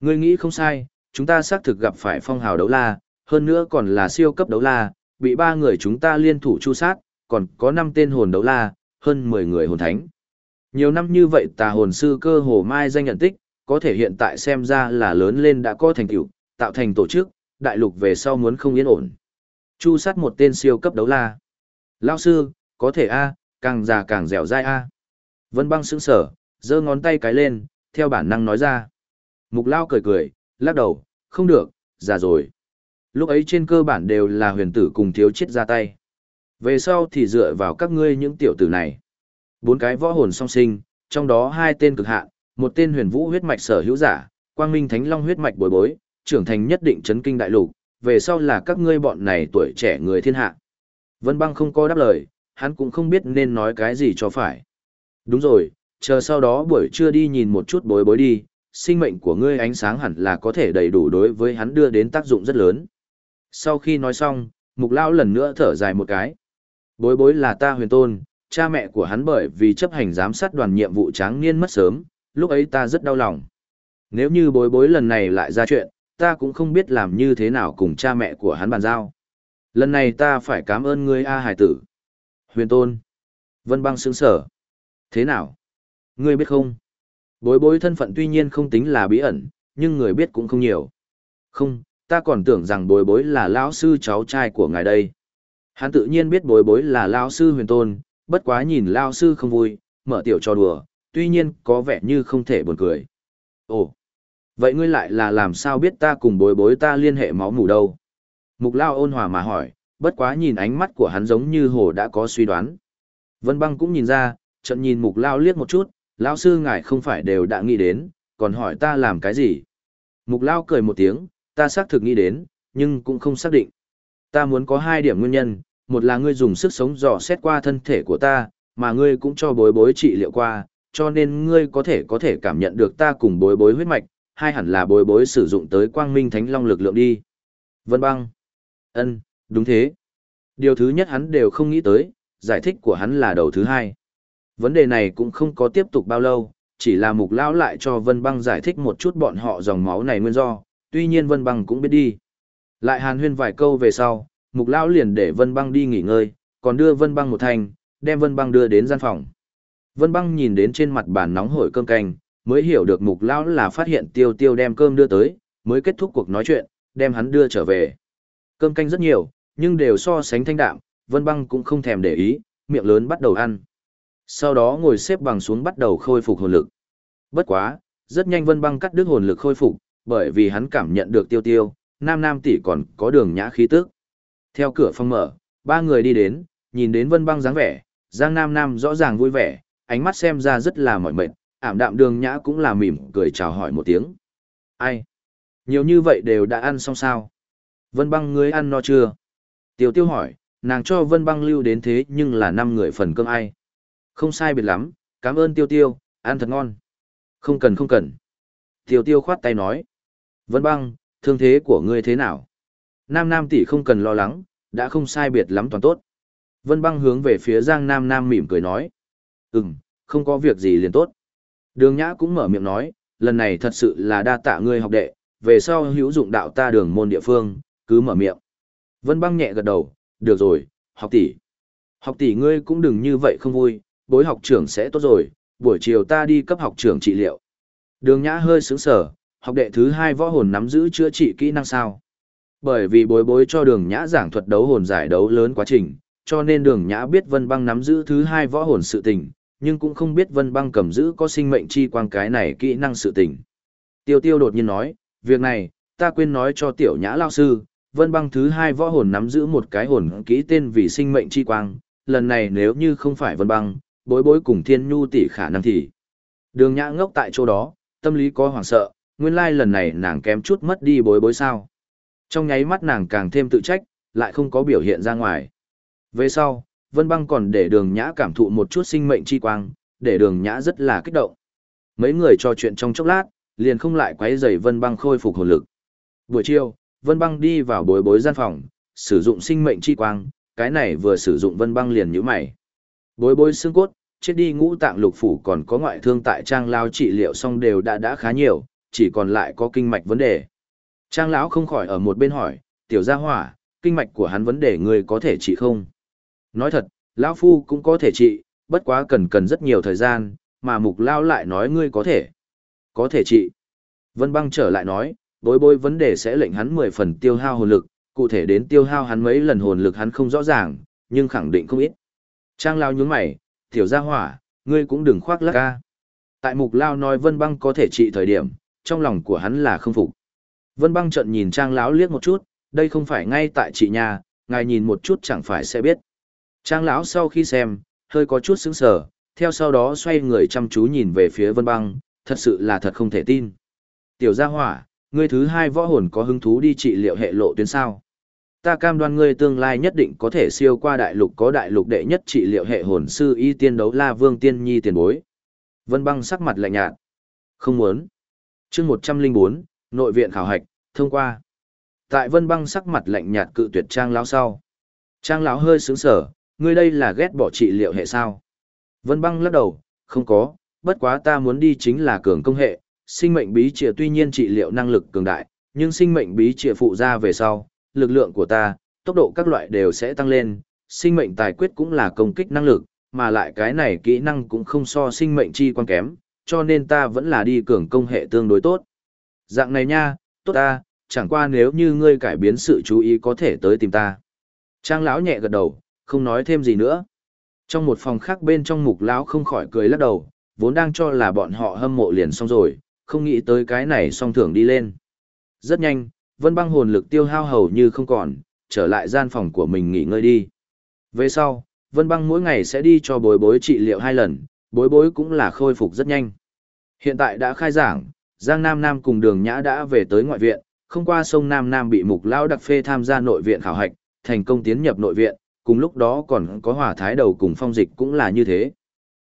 Ngươi nghĩ không sai, chúng ta xác thực gặp phải phong hào đấu la, hơn nữa còn là siêu cấp đấu la, bị ba người chúng ta liên thủ chu sát, còn có năm tên hồn đấu la, hơn 10 người hồn thánh. Nhiều năm như vậy tà hồn sư cơ hồ mai danh nhận tích, có thể hiện tại xem ra là lớn lên đã có thành tựu, tạo thành tổ chức, đại lục về sau muốn không yên ổn. Chu sát một tên siêu cấp đấu la. Lao sư, có thể A, càng già càng dẻo dai A. Vân băng sững sở, giơ ngón tay cái lên, theo bản năng nói ra. Mục Lao cười cười, lắc đầu, không được, già rồi. Lúc ấy trên cơ bản đều là huyền tử cùng thiếu chết ra tay. Về sau thì dựa vào các ngươi những tiểu tử này. Bốn cái võ hồn song sinh, trong đó hai tên cực hạn, một tên huyền vũ huyết mạch sở hữu giả, quang minh thánh long huyết mạch bồi bối, trưởng thành nhất định chấn kinh đại lục, về sau là các ngươi bọn này tuổi trẻ người thiên hạ. Vân băng không có đáp lời, hắn cũng không biết nên nói cái gì cho phải. Đúng rồi, chờ sau đó buổi trưa đi nhìn một chút bối bối đi, sinh mệnh của ngươi ánh sáng hẳn là có thể đầy đủ đối với hắn đưa đến tác dụng rất lớn. Sau khi nói xong, mục lão lần nữa thở dài một cái. Bối bối là ta huyền tôn, cha mẹ của hắn bởi vì chấp hành giám sát đoàn nhiệm vụ tráng niên mất sớm, lúc ấy ta rất đau lòng. Nếu như bối bối lần này lại ra chuyện, ta cũng không biết làm như thế nào cùng cha mẹ của hắn bàn giao. Lần này ta phải cảm ơn ngươi A Hải tử. Huyền Tôn. Vân băng sướng sở. Thế nào? Ngươi biết không? Bối bối thân phận tuy nhiên không tính là bí ẩn, nhưng người biết cũng không nhiều. Không, ta còn tưởng rằng bối bối là lão sư cháu trai của ngài đây. Hắn tự nhiên biết bối bối là lão sư huyền tôn, bất quá nhìn lão sư không vui, mở tiểu cho đùa, tuy nhiên có vẻ như không thể buồn cười. Ồ, vậy ngươi lại là làm sao biết ta cùng bối bối ta liên hệ máu mủ đâu? Mục lao ôn hòa mà hỏi, bất quá nhìn ánh mắt của hắn giống như hồ đã có suy đoán. Vân băng cũng nhìn ra, trận nhìn mục lao liếc một chút, lão sư ngài không phải đều đã nghĩ đến, còn hỏi ta làm cái gì? Mục lao cười một tiếng, ta xác thực nghĩ đến, nhưng cũng không xác định. Ta muốn có hai điểm nguyên nhân, một là ngươi dùng sức sống dò xét qua thân thể của ta, mà ngươi cũng cho bối bối trị liệu qua, cho nên ngươi có thể có thể cảm nhận được ta cùng bối bối huyết mạch, hai hẳn là bối bối sử dụng tới quang minh thánh long lực lượng đi. Vân băng. ân đúng thế. Điều thứ nhất hắn đều không nghĩ tới, giải thích của hắn là đầu thứ hai. Vấn đề này cũng không có tiếp tục bao lâu, chỉ là mục lão lại cho Vân băng giải thích một chút bọn họ dòng máu này nguyên do, tuy nhiên Vân băng cũng biết đi. Lại hàn huyên vài câu về sau, mục lão liền để Vân băng đi nghỉ ngơi, còn đưa Vân băng một thành, đem Vân băng đưa đến gian phòng. Vân băng nhìn đến trên mặt bàn nóng hổi cơm canh, mới hiểu được mục lão là phát hiện tiêu tiêu đem cơm đưa tới, mới kết thúc cuộc nói chuyện, đem hắn đưa trở về. Cơm canh rất nhiều, nhưng đều so sánh thanh đạm, Vân băng cũng không thèm để ý, miệng lớn bắt đầu ăn. Sau đó ngồi xếp bằng xuống bắt đầu khôi phục hồn lực. Bất quá, rất nhanh Vân băng cắt đứt hồn lực khôi phục, bởi vì hắn cảm nhận được tiêu tiêu, nam nam tỷ còn có đường nhã khí tức. Theo cửa phòng mở, ba người đi đến, nhìn đến Vân băng dáng vẻ, Giang Nam Nam rõ ràng vui vẻ, ánh mắt xem ra rất là mỏi mệt, ảm đạm đường nhã cũng là mỉm cười chào hỏi một tiếng. Ai? Nhiều như vậy đều đã ăn xong sao? Vân băng ngươi ăn no chưa? Tiêu tiêu hỏi, nàng cho vân băng lưu đến thế nhưng là năm người phần cơm ai? Không sai biệt lắm, cảm ơn tiêu tiêu, ăn thật ngon. Không cần không cần. Tiêu tiêu khoát tay nói. Vân băng, thương thế của ngươi thế nào? Nam Nam tỷ không cần lo lắng, đã không sai biệt lắm toàn tốt. Vân băng hướng về phía Giang Nam Nam mỉm cười nói. Ừm, không có việc gì liền tốt. Đường Nhã cũng mở miệng nói, lần này thật sự là đa tạ ngươi học đệ, về sau hữu dụng đạo ta đường môn địa phương, cứ mở miệng. Vân băng nhẹ gật đầu, được rồi, học tỷ. Học tỷ ngươi cũng đừng như vậy không vui, bối học trưởng sẽ tốt rồi, buổi chiều ta đi cấp học trưởng trị liệu. Đường Nhã hơi sướng sở, học đệ thứ hai võ hồn nắm giữ chữa trị kỹ năng sao. Bởi vì bối bối cho đường Nhã giảng thuật đấu hồn giải đấu lớn quá trình, cho nên đường Nhã biết Vân băng nắm giữ thứ hai võ hồn sự tình, nhưng cũng không biết vân băng cầm giữ có sinh mệnh chi quang cái này kỹ năng sự tình. Tiêu tiêu đột nhiên nói, việc này, ta quên nói cho tiểu nhã lao sư, vân băng thứ hai võ hồn nắm giữ một cái hồn kỹ tên vì sinh mệnh chi quang, lần này nếu như không phải vân băng, bối bối cùng thiên nhu tỷ khả năng thì. Đường nhã ngốc tại chỗ đó, tâm lý có hoảng sợ, nguyên lai lần này nàng kém chút mất đi bối bối sao. Trong nháy mắt nàng càng thêm tự trách, lại không có biểu hiện ra ngoài. Về sau, Vân Băng còn để đường nhã cảm thụ một chút sinh mệnh chi quang, để đường nhã rất là kích động. Mấy người trò chuyện trong chốc lát, liền không lại quấy rầy Vân Băng khôi phục hồn lực. Buổi chiều, Vân Băng đi vào bối bối gian phòng, sử dụng sinh mệnh chi quang, cái này vừa sử dụng Vân Băng liền nhíu mày. Bối bối xương cốt, chết đi ngũ tạng lục phủ còn có ngoại thương tại trang lao trị liệu xong đều đã đã khá nhiều, chỉ còn lại có kinh mạch vấn đề. Trang lão không khỏi ở một bên hỏi, tiểu gia hỏa, kinh mạch của hắn vấn đề người có thể trị không? Nói thật, lão Phu cũng có thể trị, bất quá cần cần rất nhiều thời gian, mà mục lao lại nói ngươi có thể. Có thể trị. Vân băng trở lại nói, bối bối vấn đề sẽ lệnh hắn 10 phần tiêu hao hồn lực, cụ thể đến tiêu hao hắn mấy lần hồn lực hắn không rõ ràng, nhưng khẳng định không ít. Trang lao nhướng mày, tiểu gia hỏa, ngươi cũng đừng khoác lác ca. Tại mục lao nói vân băng có thể trị thời điểm, trong lòng của hắn là không phục. Vân băng trận nhìn trang lão liếc một chút, đây không phải ngay tại chị nhà, ngài nhìn một chút chẳng phải sẽ biết. Trang lão sau khi xem, hơi có chút sững sờ, theo sau đó xoay người chăm chú nhìn về phía Vân Băng, thật sự là thật không thể tin. Tiểu gia hỏa, ngươi thứ hai võ hồn có hứng thú đi trị liệu hệ lộ tuyến sao? Ta cam đoan ngươi tương lai nhất định có thể siêu qua đại lục có đại lục đệ nhất trị liệu hệ hồn sư y tiên đấu la vương tiên nhi tiền bối. Vân Băng sắc mặt lạnh nhạt. Không muốn chương 104, nội viện khảo hạch, thông qua. Tại Vân Băng sắc mặt lạnh nhạt cự tuyệt Trang lão sau. Trang lão hơi sướng sở, ngươi đây là ghét bỏ trị liệu hệ sao? Vân băng lắc đầu, không có, bất quá ta muốn đi chính là cường công hệ, sinh mệnh bí trịa tuy nhiên trị liệu năng lực cường đại, nhưng sinh mệnh bí trịa phụ ra về sau, lực lượng của ta, tốc độ các loại đều sẽ tăng lên, sinh mệnh tài quyết cũng là công kích năng lực, mà lại cái này kỹ năng cũng không so sinh mệnh chi quan kém, cho nên ta vẫn là đi cường công hệ tương đối tốt. Dạng này nha, tốt ta, chẳng qua nếu như ngươi cải biến sự chú ý có thể tới tìm ta. Trang lão nhẹ gật đầu, không nói thêm gì nữa. Trong một phòng khác bên trong mục lão không khỏi cười lắc đầu, vốn đang cho là bọn họ hâm mộ liền xong rồi, không nghĩ tới cái này song thưởng đi lên. Rất nhanh, vân băng hồn lực tiêu hao hầu như không còn, trở lại gian phòng của mình nghỉ ngơi đi. Về sau, vân băng mỗi ngày sẽ đi cho bối bối trị liệu hai lần, bối bối cũng là khôi phục rất nhanh. Hiện tại đã khai giảng, Giang Nam Nam cùng đường nhã đã về tới ngoại viện, không qua sông Nam Nam bị mục lão đặc phê tham gia nội viện khảo hạch, thành công tiến nhập nội viện, cùng lúc đó còn có hỏa thái đầu cùng phong dịch cũng là như thế.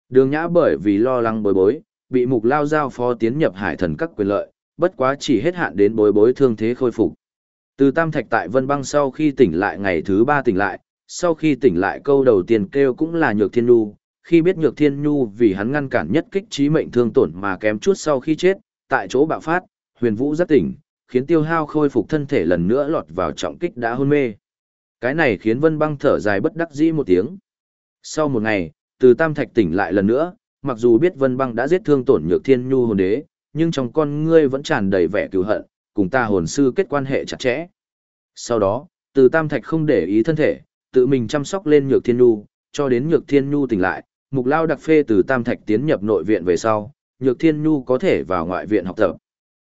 Đường nhã bởi vì lo lắng bối bối, bị mục lao giao phó tiến nhập hải thần các quyền lợi, bất quá chỉ hết hạn đến bối bối thương thế khôi phục. Từ Tam Thạch tại Vân Băng sau khi tỉnh lại ngày thứ ba tỉnh lại, sau khi tỉnh lại câu đầu tiên kêu cũng là Nhược Thiên đu, khi biết Nhược Thiên Nhu vì hắn ngăn cản nhất kích trí mệnh thương tổn mà kém chút sau khi chết, tại chỗ bạo phát, huyền vũ rất tỉnh, khiến tiêu hao khôi phục thân thể lần nữa lọt vào trọng kích đã hôn mê. Cái này khiến Vân Băng thở dài bất đắc dĩ một tiếng. Sau một ngày, từ Tam Thạch tỉnh lại lần nữa, mặc dù biết Vân Băng đã giết thương tổn Nhược Thiên Nhu hồn đế, nhưng trong con ngươi vẫn tràn đầy vẻ cứu hận, cùng ta hồn sư kết quan hệ chặt chẽ. Sau đó, từ Tam Thạch không để ý thân thể, tự mình chăm sóc lên Nhược Thiên Nhu, cho đến Nhược Thiên Nhu tỉnh lại, Mục Lao đặc phê từ Tam Thạch tiến nhập nội viện về sau, Nhược Thiên Nhu có thể vào ngoại viện học tập.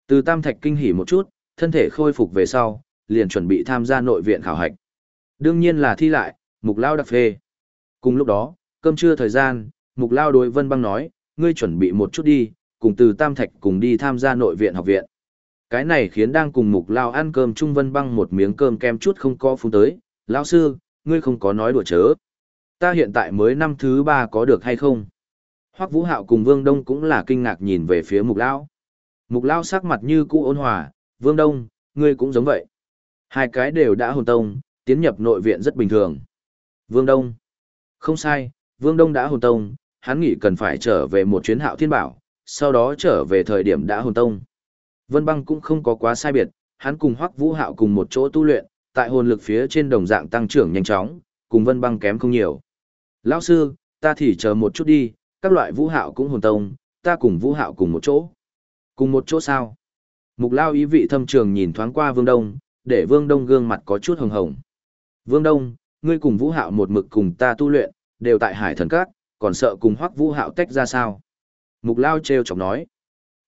Từ Tam Thạch kinh hỉ một chút, thân thể khôi phục về sau, liền chuẩn bị tham gia nội viện khảo hạch. Đương nhiên là thi lại, Mục Lao đặc phê. Cùng lúc đó, cơm trưa thời gian, Mục Lao đối Vân Băng nói, ngươi chuẩn bị một chút đi, cùng từ Tam Thạch cùng đi tham gia nội viện học viện. Cái này khiến đang cùng Mục Lao ăn cơm Trung Vân Băng một miếng cơm kem chút không có phun tới. Lão sư, ngươi không có nói đùa chớ. Ta hiện tại mới năm thứ ba có được hay không? Hoắc Vũ Hạo cùng Vương Đông cũng là kinh ngạc nhìn về phía Mục Lão. Mục Lão sắc mặt như cũ ôn hòa, Vương Đông, ngươi cũng giống vậy. Hai cái đều đã hồn tông, tiến nhập nội viện rất bình thường. Vương Đông. Không sai, Vương Đông đã hồn tông, hắn nghĩ cần phải trở về một chuyến hạo thiên bảo, sau đó trở về thời điểm đã hồn tông. Vân Băng cũng không có quá sai biệt, hắn cùng Hoắc Vũ Hạo cùng một chỗ tu luyện, tại hồn lực phía trên đồng dạng tăng trưởng nhanh chóng, cùng Vân Băng kém không nhiều. Lão sư, ta thì chờ một chút đi, các loại Vũ Hạo cũng hồn tông, ta cùng Vũ Hạo cùng một chỗ. Cùng một chỗ sao? Mục Lao ý vị thâm trường nhìn thoáng qua Vương Đông, để Vương Đông gương mặt có chút hồng hồng. Vương Đông, ngươi cùng Vũ Hạo một mực cùng ta tu luyện, đều tại Hải Thần cát, còn sợ cùng Hoắc Vũ Hạo tách ra sao? Mục Lao treo chọc nói.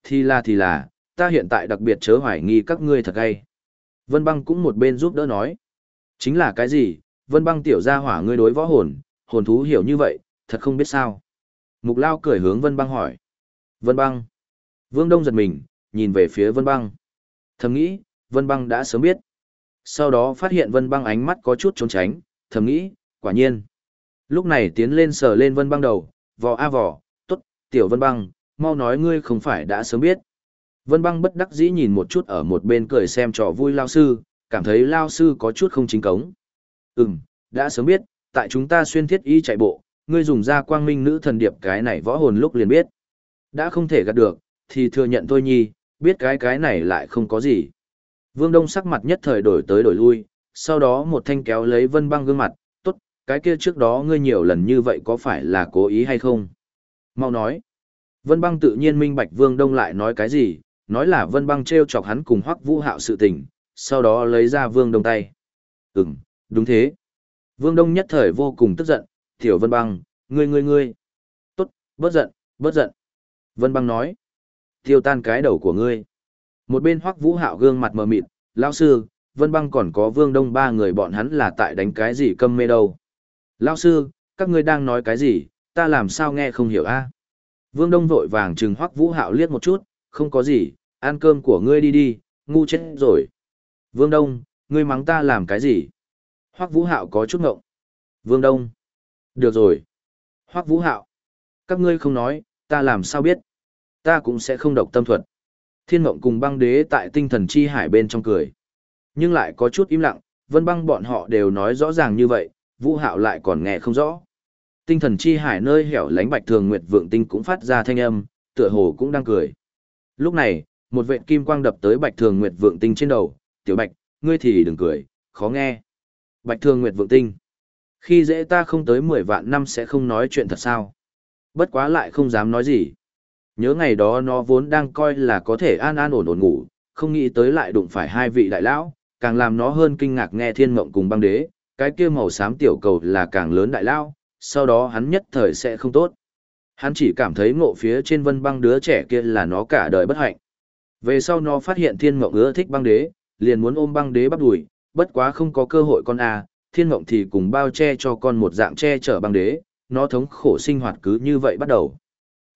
Thì là thì là, ta hiện tại đặc biệt chớ hoài nghi các ngươi thật gay. Vân Băng cũng một bên giúp đỡ nói. Chính là cái gì? Vân Băng tiểu gia hỏa ngươi đối võ hồn, hồn thú hiểu như vậy, thật không biết sao. Mục Lao cười hướng Vân Băng hỏi. Vân Băng. Vương Đông giật mình, nhìn về phía Vân Băng. Thầm nghĩ, Vân Băng đã sớm biết. Sau đó phát hiện Vân Băng ánh mắt có chút trốn tránh, thầm nghĩ, quả nhiên. Lúc này tiến lên sờ lên Vân Băng đầu, vò a vò, tốt, tiểu Vân Băng, mau nói ngươi không phải đã sớm biết. Vân Băng bất đắc dĩ nhìn một chút ở một bên cười xem trò vui lao sư, cảm thấy lao sư có chút không chính cống. Ừm, đã sớm biết, tại chúng ta xuyên thiết y chạy bộ, ngươi dùng ra quang minh nữ thần điệp cái này võ hồn lúc liền biết. Đã không thể gạt được, thì thừa nhận thôi nhi, biết cái cái này lại không có gì. Vương Đông sắc mặt nhất thời đổi tới đổi lui, sau đó một thanh kéo lấy vân băng gương mặt, tốt, cái kia trước đó ngươi nhiều lần như vậy có phải là cố ý hay không? Mau nói. Vân băng tự nhiên minh bạch Vương Đông lại nói cái gì, nói là Vân băng treo chọc hắn cùng hoắc vũ hạo sự tình, sau đó lấy ra Vương Đông tay. Ừm, đúng thế. Vương Đông nhất thời vô cùng tức giận, tiểu Vân băng, ngươi ngươi ngươi. Tốt, bớt giận, bớt giận. Vân băng nói. Tiêu tan cái đầu của ngươi. Một bên hoắc vũ hạo gương mặt mờ mịt, lão sư, Vân băng còn có Vương Đông ba người bọn hắn là tại đánh cái gì câm mê đâu. Lão sư, các ngươi đang nói cái gì, ta làm sao nghe không hiểu a? Vương Đông vội vàng trừng hoắc vũ hạo liếc một chút, không có gì, ăn cơm của ngươi đi đi, ngu chết rồi. Vương Đông, ngươi mắng ta làm cái gì? Hoắc vũ hạo có chút ngộng. Vương Đông. Được rồi. Hoắc vũ hạo. Các ngươi không nói, ta làm sao biết? Ta cũng sẽ không độc tâm thuật. Thiên mộng cùng băng đế tại tinh thần chi hải bên trong cười. Nhưng lại có chút im lặng, vân băng bọn họ đều nói rõ ràng như vậy, vũ hạo lại còn nghe không rõ. Tinh thần chi hải nơi hẻo lánh bạch thường nguyệt vượng tinh cũng phát ra thanh âm, tựa hồ cũng đang cười. Lúc này, một vệt kim quang đập tới bạch thường nguyệt vượng tinh trên đầu, tiểu bạch, ngươi thì đừng cười, khó nghe. Bạch Thương nguyệt vượng tinh. Khi dễ ta không tới 10 vạn năm sẽ không nói chuyện thật sao. Bất quá lại không dám nói gì. Nhớ ngày đó nó vốn đang coi là có thể an an ổn ổn ngủ, không nghĩ tới lại đụng phải hai vị đại lão, càng làm nó hơn kinh ngạc nghe thiên mộng cùng băng đế, cái kia màu xám tiểu cầu là càng lớn đại lão, sau đó hắn nhất thời sẽ không tốt. Hắn chỉ cảm thấy ngộ phía trên vân băng đứa trẻ kia là nó cả đời bất hạnh. Về sau nó phát hiện thiên mộng ưa thích băng đế, liền muốn ôm băng đế bắt đuổi, bất quá không có cơ hội con à, thiên mộng thì cùng bao che cho con một dạng che chở băng đế, nó thống khổ sinh hoạt cứ như vậy bắt đầu.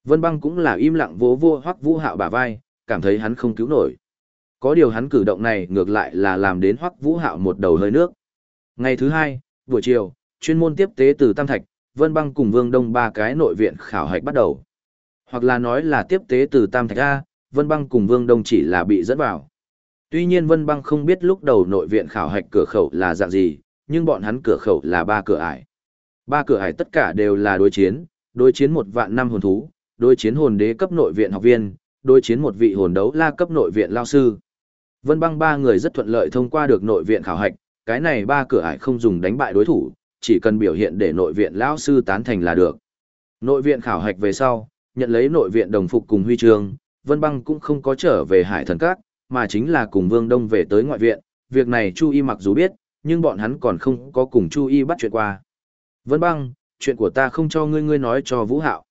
Vân băng cũng là im lặng vỗ vô hoắc vũ hạo bả vai, cảm thấy hắn không cứu nổi. Có điều hắn cử động này ngược lại là làm đến hoắc vũ hạo một đầu hơi nước. Ngày thứ hai, buổi chiều, chuyên môn tiếp tế từ Tam Thạch, Vân Băng cùng Vương Đông ba cái nội viện khảo hạch bắt đầu. Hoặc là nói là tiếp tế từ Tam Thạch A, Vân Băng cùng Vương Đông chỉ là bị dẫn vào. Tuy nhiên Vân Băng không biết lúc đầu nội viện khảo hạch cửa khẩu là dạng gì, nhưng bọn hắn cửa khẩu là ba cửa ải. Ba cửa ải tất cả đều là đối chiến, đối chiến một vạn năm hồn thú, đối chiến hồn đế cấp nội viện học viên, đối chiến một vị hồn đấu la cấp nội viện lao sư. Vân băng ba người rất thuận lợi thông qua được nội viện khảo hạch, cái này ba cửa ải không dùng đánh bại đối thủ, chỉ cần biểu hiện để nội viện lao sư tán thành là được. Nội viện khảo hạch về sau, nhận lấy nội viện đồng phục cùng huy chương, Vân băng cũng không có trở về hải thần các, mà chính là cùng Vương Đông về tới ngoại viện, việc này Chu Y mặc dù biết, nhưng bọn hắn còn không có cùng Chu Y bắt chuyện qua. Vân băng, chuyện của ta không cho ngươi ngươi nói cho Vũ Hạo.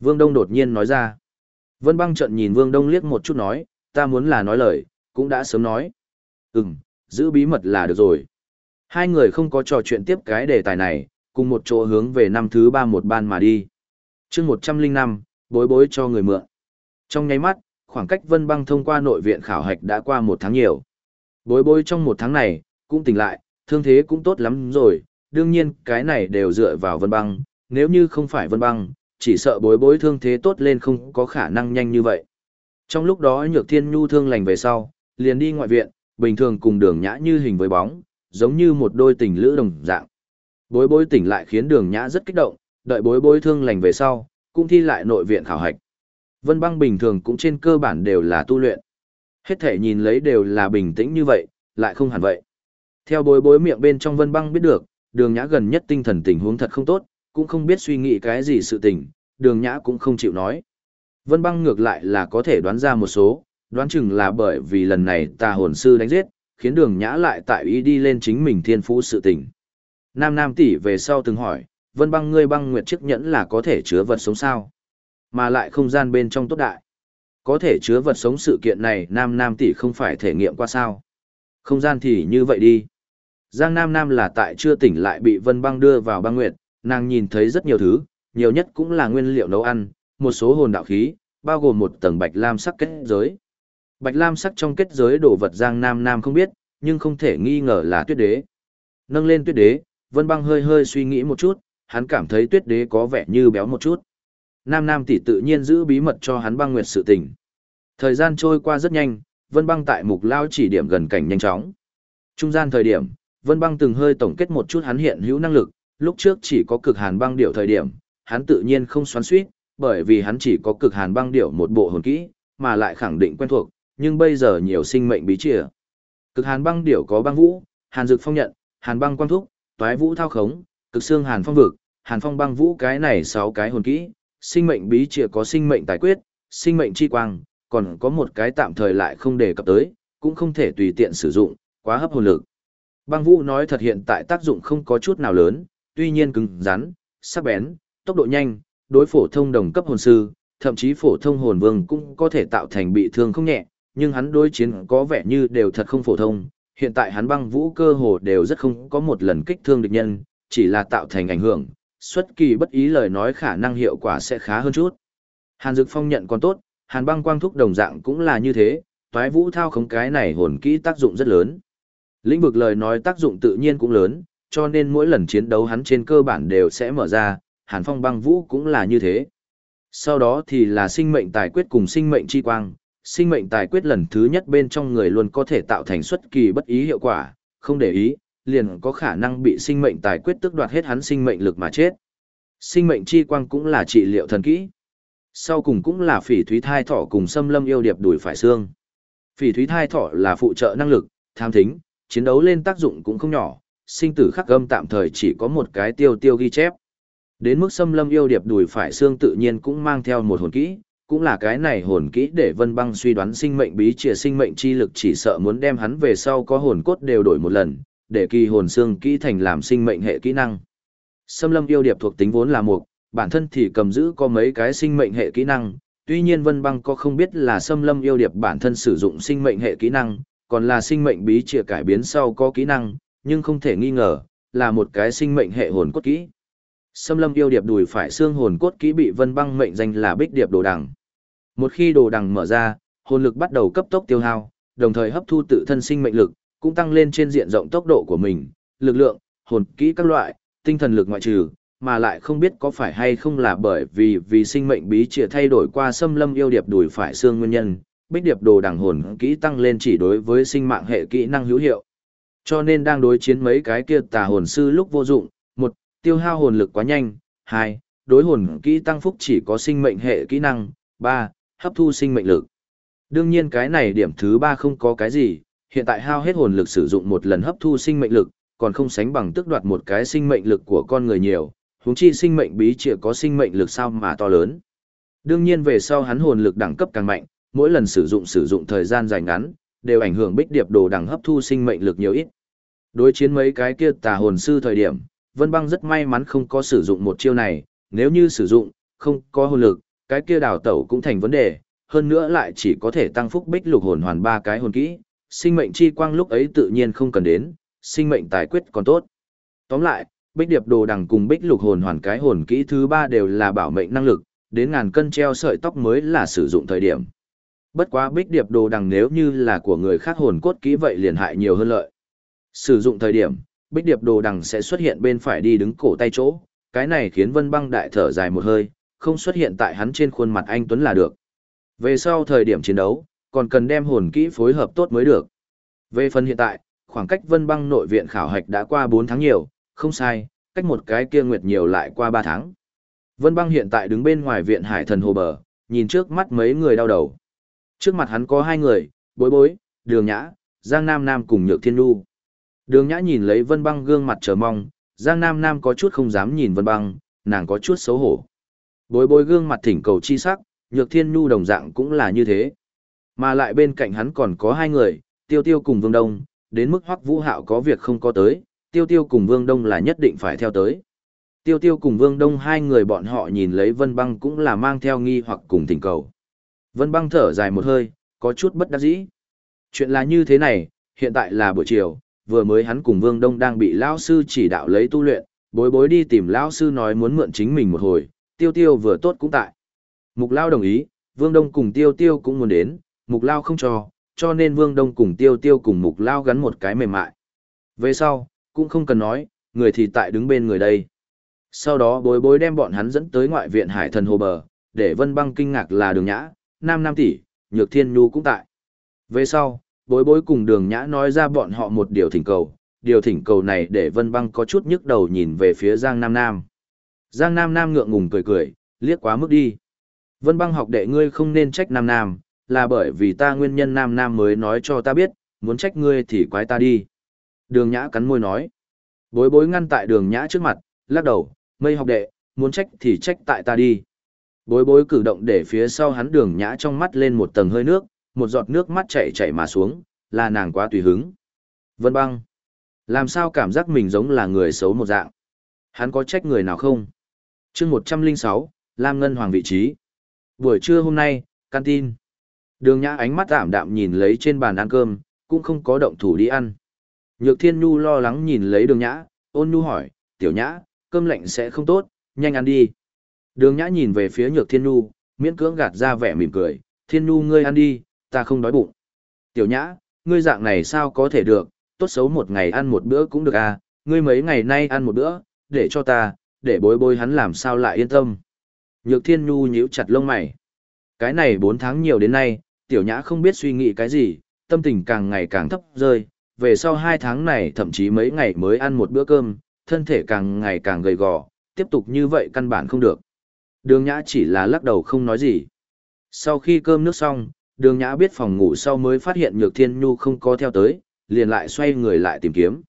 Vương Đông đột nhiên nói ra. Vân băng trận nhìn Vương Đông liếc một chút nói, ta muốn là nói lời, cũng đã sớm nói. Ừm, giữ bí mật là được rồi. Hai người không có trò chuyện tiếp cái đề tài này, cùng một chỗ hướng về năm thứ ba một ban mà đi. chương một trăm linh năm, bối bối cho người mượn. Trong nháy mắt, khoảng cách Vân băng thông qua nội viện khảo hạch đã qua một tháng nhiều. Bối bối trong một tháng này, cũng tỉnh lại, thương thế cũng tốt lắm rồi, đương nhiên cái này đều dựa vào Vân băng, nếu như không phải Vân băng, chỉ sợ bối bối thương thế tốt lên không có khả năng nhanh như vậy. Trong lúc đó Nhược Thiên Nhu thương lành về sau, liền đi ngoại viện, bình thường cùng đường nhã như hình với bóng, giống như một đôi tình lữ đồng dạng. Bối bối tỉnh lại khiến đường nhã rất kích động, đợi bối bối thương lành về sau, cũng thi lại nội viện khảo hạch. Vân băng bình thường cũng trên cơ bản đều là tu luyện. Hết thể nhìn lấy đều là bình tĩnh như vậy, lại không hẳn vậy. Theo bối bối miệng bên trong vân băng biết được, đường nhã gần nhất tinh thần tình huống thật không tốt, cũng không biết suy nghĩ cái gì sự tình, đường nhã cũng không chịu nói. Vân băng ngược lại là có thể đoán ra một số, đoán chừng là bởi vì lần này tà hồn sư đánh giết, khiến đường nhã lại tại ý đi lên chính mình thiên phú sự tình. Nam Nam tỷ về sau từng hỏi, vân băng ngươi băng nguyệt chiếc nhẫn là có thể chứa vật sống sao? Mà lại không gian bên trong tốt đại. Có thể chứa vật sống sự kiện này Nam Nam tỷ không phải thể nghiệm qua sao? Không gian thì như vậy đi. Giang Nam Nam là tại chưa tỉnh lại bị vân băng đưa vào băng nguyệt, nàng nhìn thấy rất nhiều thứ, nhiều nhất cũng là nguyên liệu nấu ăn, một số hồn đạo khí, bao gồm một tầng bạch lam sắc kết giới. Bạch lam sắc trong kết giới đồ vật Giang Nam Nam không biết, nhưng không thể nghi ngờ là tuyết đế. Nâng lên tuyết đế, Vân Băng hơi hơi suy nghĩ một chút, hắn cảm thấy tuyết đế có vẻ như béo một chút. Nam Nam tỷ tự nhiên giữ bí mật cho hắn băng nguyệt sự tình. Thời gian trôi qua rất nhanh, Vân Băng tại mục lao chỉ điểm gần cảnh nhanh chóng. Trung gian thời điểm, Vân Băng từng hơi tổng kết một chút hắn hiện hữu năng lực, lúc trước chỉ có cực hàn băng điểu thời điểm, hắn tự nhiên không xoắn xuýt, bởi vì hắn chỉ có cực hàn băng điểu một bộ hồn kỹ, mà lại khẳng định quen thuộc, nhưng bây giờ nhiều sinh mệnh bí chìa, Cực hàn băng điểu có băng vũ, hàn dược phong nhận, hàn băng quang thúc, toái vũ thao khống, cực xương hàn phong vực, hàn phong băng vũ cái này 6 cái hồn kỹ, sinh mệnh bí chìa có sinh mệnh tài quyết, sinh mệnh chi quang, còn có một cái tạm thời lại không đề cập tới, cũng không thể tùy tiện sử dụng, quá hấp hồn lực. Băng vũ nói thật hiện tại tác dụng không có chút nào lớn, tuy nhiên cứng rắn, sắc bén, tốc độ nhanh, đối phổ thông đồng cấp hồn sư, thậm chí phổ thông hồn vương cũng có thể tạo thành bị thương không nhẹ, nhưng hắn đối chiến có vẻ như đều thật không phổ thông. Hiện tại hắn băng vũ cơ hồ đều rất không có một lần kích thương địch nhân, chỉ là tạo thành ảnh hưởng, xuất kỳ bất ý lời nói khả năng hiệu quả sẽ khá hơn chút. Hàn Dực Phong nhận còn tốt, Hàn Băng Quang Thúc đồng dạng cũng là như thế, toái vũ thao không cái này hồn kỹ tác dụng rất lớn. Lĩnh vực lời nói tác dụng tự nhiên cũng lớn, cho nên mỗi lần chiến đấu hắn trên cơ bản đều sẽ mở ra, Hàn Phong băng vũ cũng là như thế. Sau đó thì là sinh mệnh tài quyết cùng sinh mệnh chi quang, sinh mệnh tài quyết lần thứ nhất bên trong người luôn có thể tạo thành xuất kỳ bất ý hiệu quả, không để ý, liền có khả năng bị sinh mệnh tài quyết tức đoạt hết hắn sinh mệnh lực mà chết. Sinh mệnh chi quang cũng là trị liệu thần kỹ. Sau cùng cũng là phỉ thúy thai thỏ cùng xâm lâm yêu điệp đuổi phải xương. Phỉ thúy thai thỏ là phụ trợ năng lực, tham thính, chiến đấu lên tác dụng cũng không nhỏ, sinh tử khắc âm tạm thời chỉ có một cái tiêu tiêu ghi chép. Đến mức xâm lâm yêu điệp đùi phải xương tự nhiên cũng mang theo một hồn kỹ, cũng là cái này hồn kỹ để Vân Băng suy đoán sinh mệnh bí trìa sinh mệnh chi lực chỉ sợ muốn đem hắn về sau có hồn cốt đều đổi một lần, để kỳ hồn xương kỹ thành làm sinh mệnh hệ kỹ năng. Xâm lâm yêu điệp thuộc tính vốn là mục, bản thân thì cầm giữ có mấy cái sinh mệnh hệ kỹ năng, tuy nhiên Vân Băng có không biết là xâm lâm yêu điệp bản thân sử dụng sinh mệnh hệ kỹ năng, còn là sinh mệnh bí trịa cải biến sau có kỹ năng, nhưng không thể nghi ngờ, là một cái sinh mệnh hệ hồn cốt kỹ. Xâm lâm yêu điệp đùi phải xương hồn cốt kỹ bị Vân Băng mệnh danh là Bích Điệp Đồ Đằng. Một khi đồ đằng mở ra, hồn lực bắt đầu cấp tốc tiêu hao, đồng thời hấp thu tự thân sinh mệnh lực, cũng tăng lên trên diện rộng tốc độ của mình, lực lượng, hồn kỹ các loại, tinh thần lực ngoại trừ, mà lại không biết có phải hay không là bởi vì vì sinh mệnh bí trịa thay đổi qua xâm lâm yêu điệp đùi phải xương nguyên nhân, bích điệp đồ đằng hồn kỹ tăng lên chỉ đối với sinh mạng hệ kỹ năng hữu hiệu. Cho nên đang đối chiến mấy cái kia tà hồn sư lúc vô dụng, một, tiêu hao hồn lực quá nhanh, hai, đối hồn kỹ tăng phúc chỉ có sinh mệnh hệ kỹ năng, ba, hấp thu sinh mệnh lực. Đương nhiên cái này điểm thứ ba không có cái gì, hiện tại hao hết hồn lực sử dụng một lần hấp thu sinh mệnh lực, còn không sánh bằng tức đoạt một cái sinh mệnh lực của con người nhiều, huống chi sinh mệnh bí chỉ có sinh mệnh lực sao mà to lớn. Đương nhiên về sau hắn hồn lực đẳng cấp càng mạnh, mỗi lần sử dụng sử dụng thời gian dài ngắn, đều ảnh hưởng bích điệp đồ đẳng hấp thu sinh mệnh lực nhiều ít. Đối chiến mấy cái kia tà hồn sư thời điểm, Vân Băng rất may mắn không có sử dụng một chiêu này, nếu như sử dụng, không có hồn lực, cái kia đào tẩu cũng thành vấn đề, hơn nữa lại chỉ có thể tăng phúc bích lục hồn hoàn ba cái hồn kỹ, sinh mệnh chi quang lúc ấy tự nhiên không cần đến, sinh mệnh tài quyết còn tốt. Tóm lại, bích điệp đồ đằng cùng bích lục hồn hoàn cái hồn kỹ thứ ba đều là bảo mệnh năng lực, đến ngàn cân treo sợi tóc mới là sử dụng thời điểm. Bất quá bích điệp đồ đằng nếu như là của người khác hồn cốt kỹ vậy liền hại nhiều hơn lợi. Sử dụng thời điểm, bích điệp đồ đằng sẽ xuất hiện bên phải đi đứng cổ tay chỗ, cái này khiến vân băng đại thở dài một hơi, không xuất hiện tại hắn trên khuôn mặt anh Tuấn là được. Về sau thời điểm chiến đấu, còn cần đem hồn kỹ phối hợp tốt mới được. Về phần hiện tại, khoảng cách vân băng nội viện khảo hạch đã qua 4 tháng nhiều, không sai, cách một cái kia nguyệt nhiều lại qua 3 tháng. Vân băng hiện tại đứng bên ngoài viện hải thần hồ bờ, nhìn trước mắt mấy người đau đầu. Trước mặt hắn có hai người, bối bối, đường nhã, Giang Nam Nam cùng Nhược Thiên Nu. Đường nhã nhìn lấy vân băng gương mặt chờ mong, Giang Nam Nam có chút không dám nhìn vân băng, nàng có chút xấu hổ. Bối bối gương mặt thỉnh cầu chi sắc, Nhược Thiên Nu đồng dạng cũng là như thế. Mà lại bên cạnh hắn còn có hai người, Tiêu Tiêu cùng Vương Đông, đến mức Hoắc Vũ Hạo có việc không có tới, Tiêu Tiêu cùng Vương Đông là nhất định phải theo tới. Tiêu Tiêu cùng Vương Đông hai người bọn họ nhìn lấy Vân Băng cũng là mang theo nghi hoặc cùng thỉnh cầu. Vân Băng thở dài một hơi, có chút bất đắc dĩ. Chuyện là như thế này, hiện tại là buổi chiều, vừa mới hắn cùng Vương Đông đang bị lão sư chỉ đạo lấy tu luyện, bối bối đi tìm lão sư nói muốn mượn chính mình một hồi, Tiêu Tiêu vừa tốt cũng tại. Mục Lao đồng ý, Vương Đông cùng Tiêu Tiêu cũng muốn đến, Mục Lao không cho, cho nên Vương Đông cùng Tiêu Tiêu cùng Mục Lao gắn một cái mềm mại. Về sau, cũng không cần nói, người thì tại đứng bên người đây. Sau đó bối bối đem bọn hắn dẫn tới ngoại viện hải thần hồ bờ, để Vân Băng kinh ngạc là đường nhã, Nam Nam tỷ, Nhược Thiên Nhu cũng tại. Về sau, bối bối cùng đường nhã nói ra bọn họ một điều thỉnh cầu, điều thỉnh cầu này để Vân Băng có chút nhức đầu nhìn về phía Giang Nam Nam. Giang Nam Nam ngượng ngùng cười cười, liếc quá mức đi. Vân băng học đệ ngươi không nên trách Nam Nam, là bởi vì ta nguyên nhân Nam Nam mới nói cho ta biết, muốn trách ngươi thì quái ta đi. Đường Nhã cắn môi nói. Bối bối ngăn tại đường Nhã trước mặt, lắc đầu, mây học đệ, muốn trách thì trách tại ta đi. Bối bối cử động để phía sau hắn đường Nhã trong mắt lên một tầng hơi nước, một giọt nước mắt chảy chảy mà xuống, là nàng quá tùy hứng. Vân băng. Làm sao cảm giác mình giống là người xấu một dạng? Hắn có trách người nào không? chương 106, Lam Ngân Hoàng vị trí. Buổi trưa hôm nay, canteen. Đường nhã ánh mắt ảm đạm nhìn lấy trên bàn ăn cơm, cũng không có động thủ đi ăn. Nhược thiên nhu lo lắng nhìn lấy đường nhã, ôn nhu hỏi, tiểu nhã, cơm lạnh sẽ không tốt, nhanh ăn đi. Đường nhã nhìn về phía nhược thiên nhu, miễn cưỡng gạt ra vẻ mỉm cười, thiên nhu ngươi ăn đi, ta không đói bụng. Tiểu nhã, ngươi dạng này sao có thể được, tốt xấu một ngày ăn một bữa cũng được à, ngươi mấy ngày nay ăn một bữa, để cho ta, để bối bối hắn làm sao lại yên tâm. Nhược thiên nhu nhíu chặt lông mày. Cái này 4 tháng nhiều đến nay, tiểu nhã không biết suy nghĩ cái gì, tâm tình càng ngày càng thấp rơi, về sau 2 tháng này thậm chí mấy ngày mới ăn một bữa cơm, thân thể càng ngày càng gầy gò, tiếp tục như vậy căn bản không được. Đường nhã chỉ là lắc đầu không nói gì. Sau khi cơm nước xong, đường nhã biết phòng ngủ sau mới phát hiện nhược thiên nhu không có theo tới, liền lại xoay người lại tìm kiếm.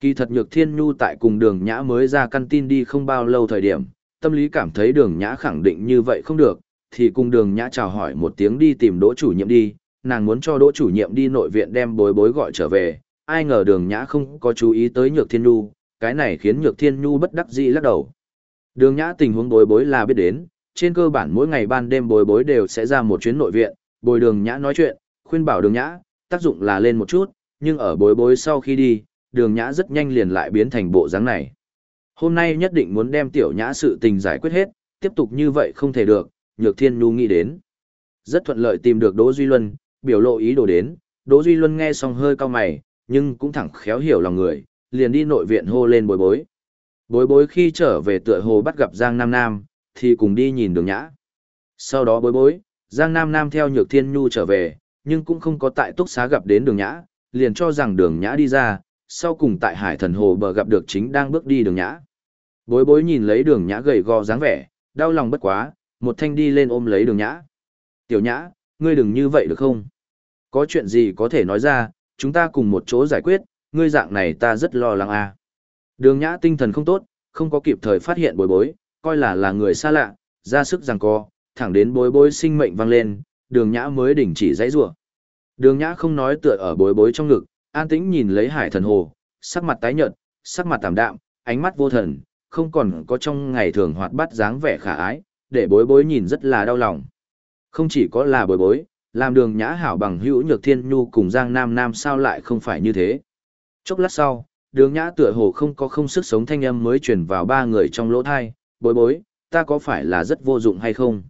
Kỳ thật nhược thiên nhu tại cùng đường nhã mới ra căn tin đi không bao lâu thời điểm, tâm lý cảm thấy đường nhã khẳng định như vậy không được, thì cùng đường nhã chào hỏi một tiếng đi tìm đỗ chủ nhiệm đi, nàng muốn cho đỗ chủ nhiệm đi nội viện đem bối bối gọi trở về, ai ngờ đường nhã không có chú ý tới nhược thiên nhu, cái này khiến nhược thiên nhu bất đắc dĩ lắc đầu. Đường nhã tình huống bối bối là biết đến, trên cơ bản mỗi ngày ban đêm bối bối đều sẽ ra một chuyến nội viện, bồi đường nhã nói chuyện, khuyên bảo đường nhã, tác dụng là lên một chút, nhưng ở bối bối sau khi đi, đường nhã rất nhanh liền lại biến thành bộ dáng này. Hôm nay nhất định muốn đem tiểu nhã sự tình giải quyết hết, tiếp tục như vậy không thể được, nhược thiên nhu nghĩ đến. Rất thuận lợi tìm được Đỗ Duy Luân, biểu lộ ý đồ đến, Đỗ Duy Luân nghe xong hơi cao mày, nhưng cũng thẳng khéo hiểu lòng người, liền đi nội viện hô lên bối bối. Bối bối khi trở về tựa hồ bắt gặp Giang Nam Nam, thì cùng đi nhìn đường nhã. Sau đó bối bối, Giang Nam Nam theo Nhược Thiên Nhu trở về, nhưng cũng không có tại túc xá gặp đến đường nhã, liền cho rằng đường nhã đi ra, sau cùng tại hải thần hồ bờ gặp được chính đang bước đi đường nhã. Bối bối nhìn lấy đường nhã gầy gò dáng vẻ, đau lòng bất quá, một thanh đi lên ôm lấy đường nhã. Tiểu nhã, ngươi đừng như vậy được không? Có chuyện gì có thể nói ra, chúng ta cùng một chỗ giải quyết, ngươi dạng này ta rất lo lắng à. Đường nhã tinh thần không tốt, không có kịp thời phát hiện bối bối, coi là là người xa lạ, ra sức giằng co, thẳng đến bối bối sinh mệnh vang lên, đường nhã mới đình chỉ dãy rủa. Đường nhã không nói tựa ở bối bối trong ngực, an tĩnh nhìn lấy hải thần hồ, sắc mặt tái nhợt, sắc mặt tạm đạm, ánh mắt vô thần, không còn có trong ngày thường hoạt bát dáng vẻ khả ái, để bối bối nhìn rất là đau lòng. Không chỉ có là bối bối, làm đường nhã hảo bằng hữu nhược thiên nhu cùng giang nam nam sao lại không phải như thế. Chốc lát sau, đường nhã tựa hồ không có không sức sống thanh âm mới truyền vào ba người trong lỗ thai, bối bối, ta có phải là rất vô dụng hay không?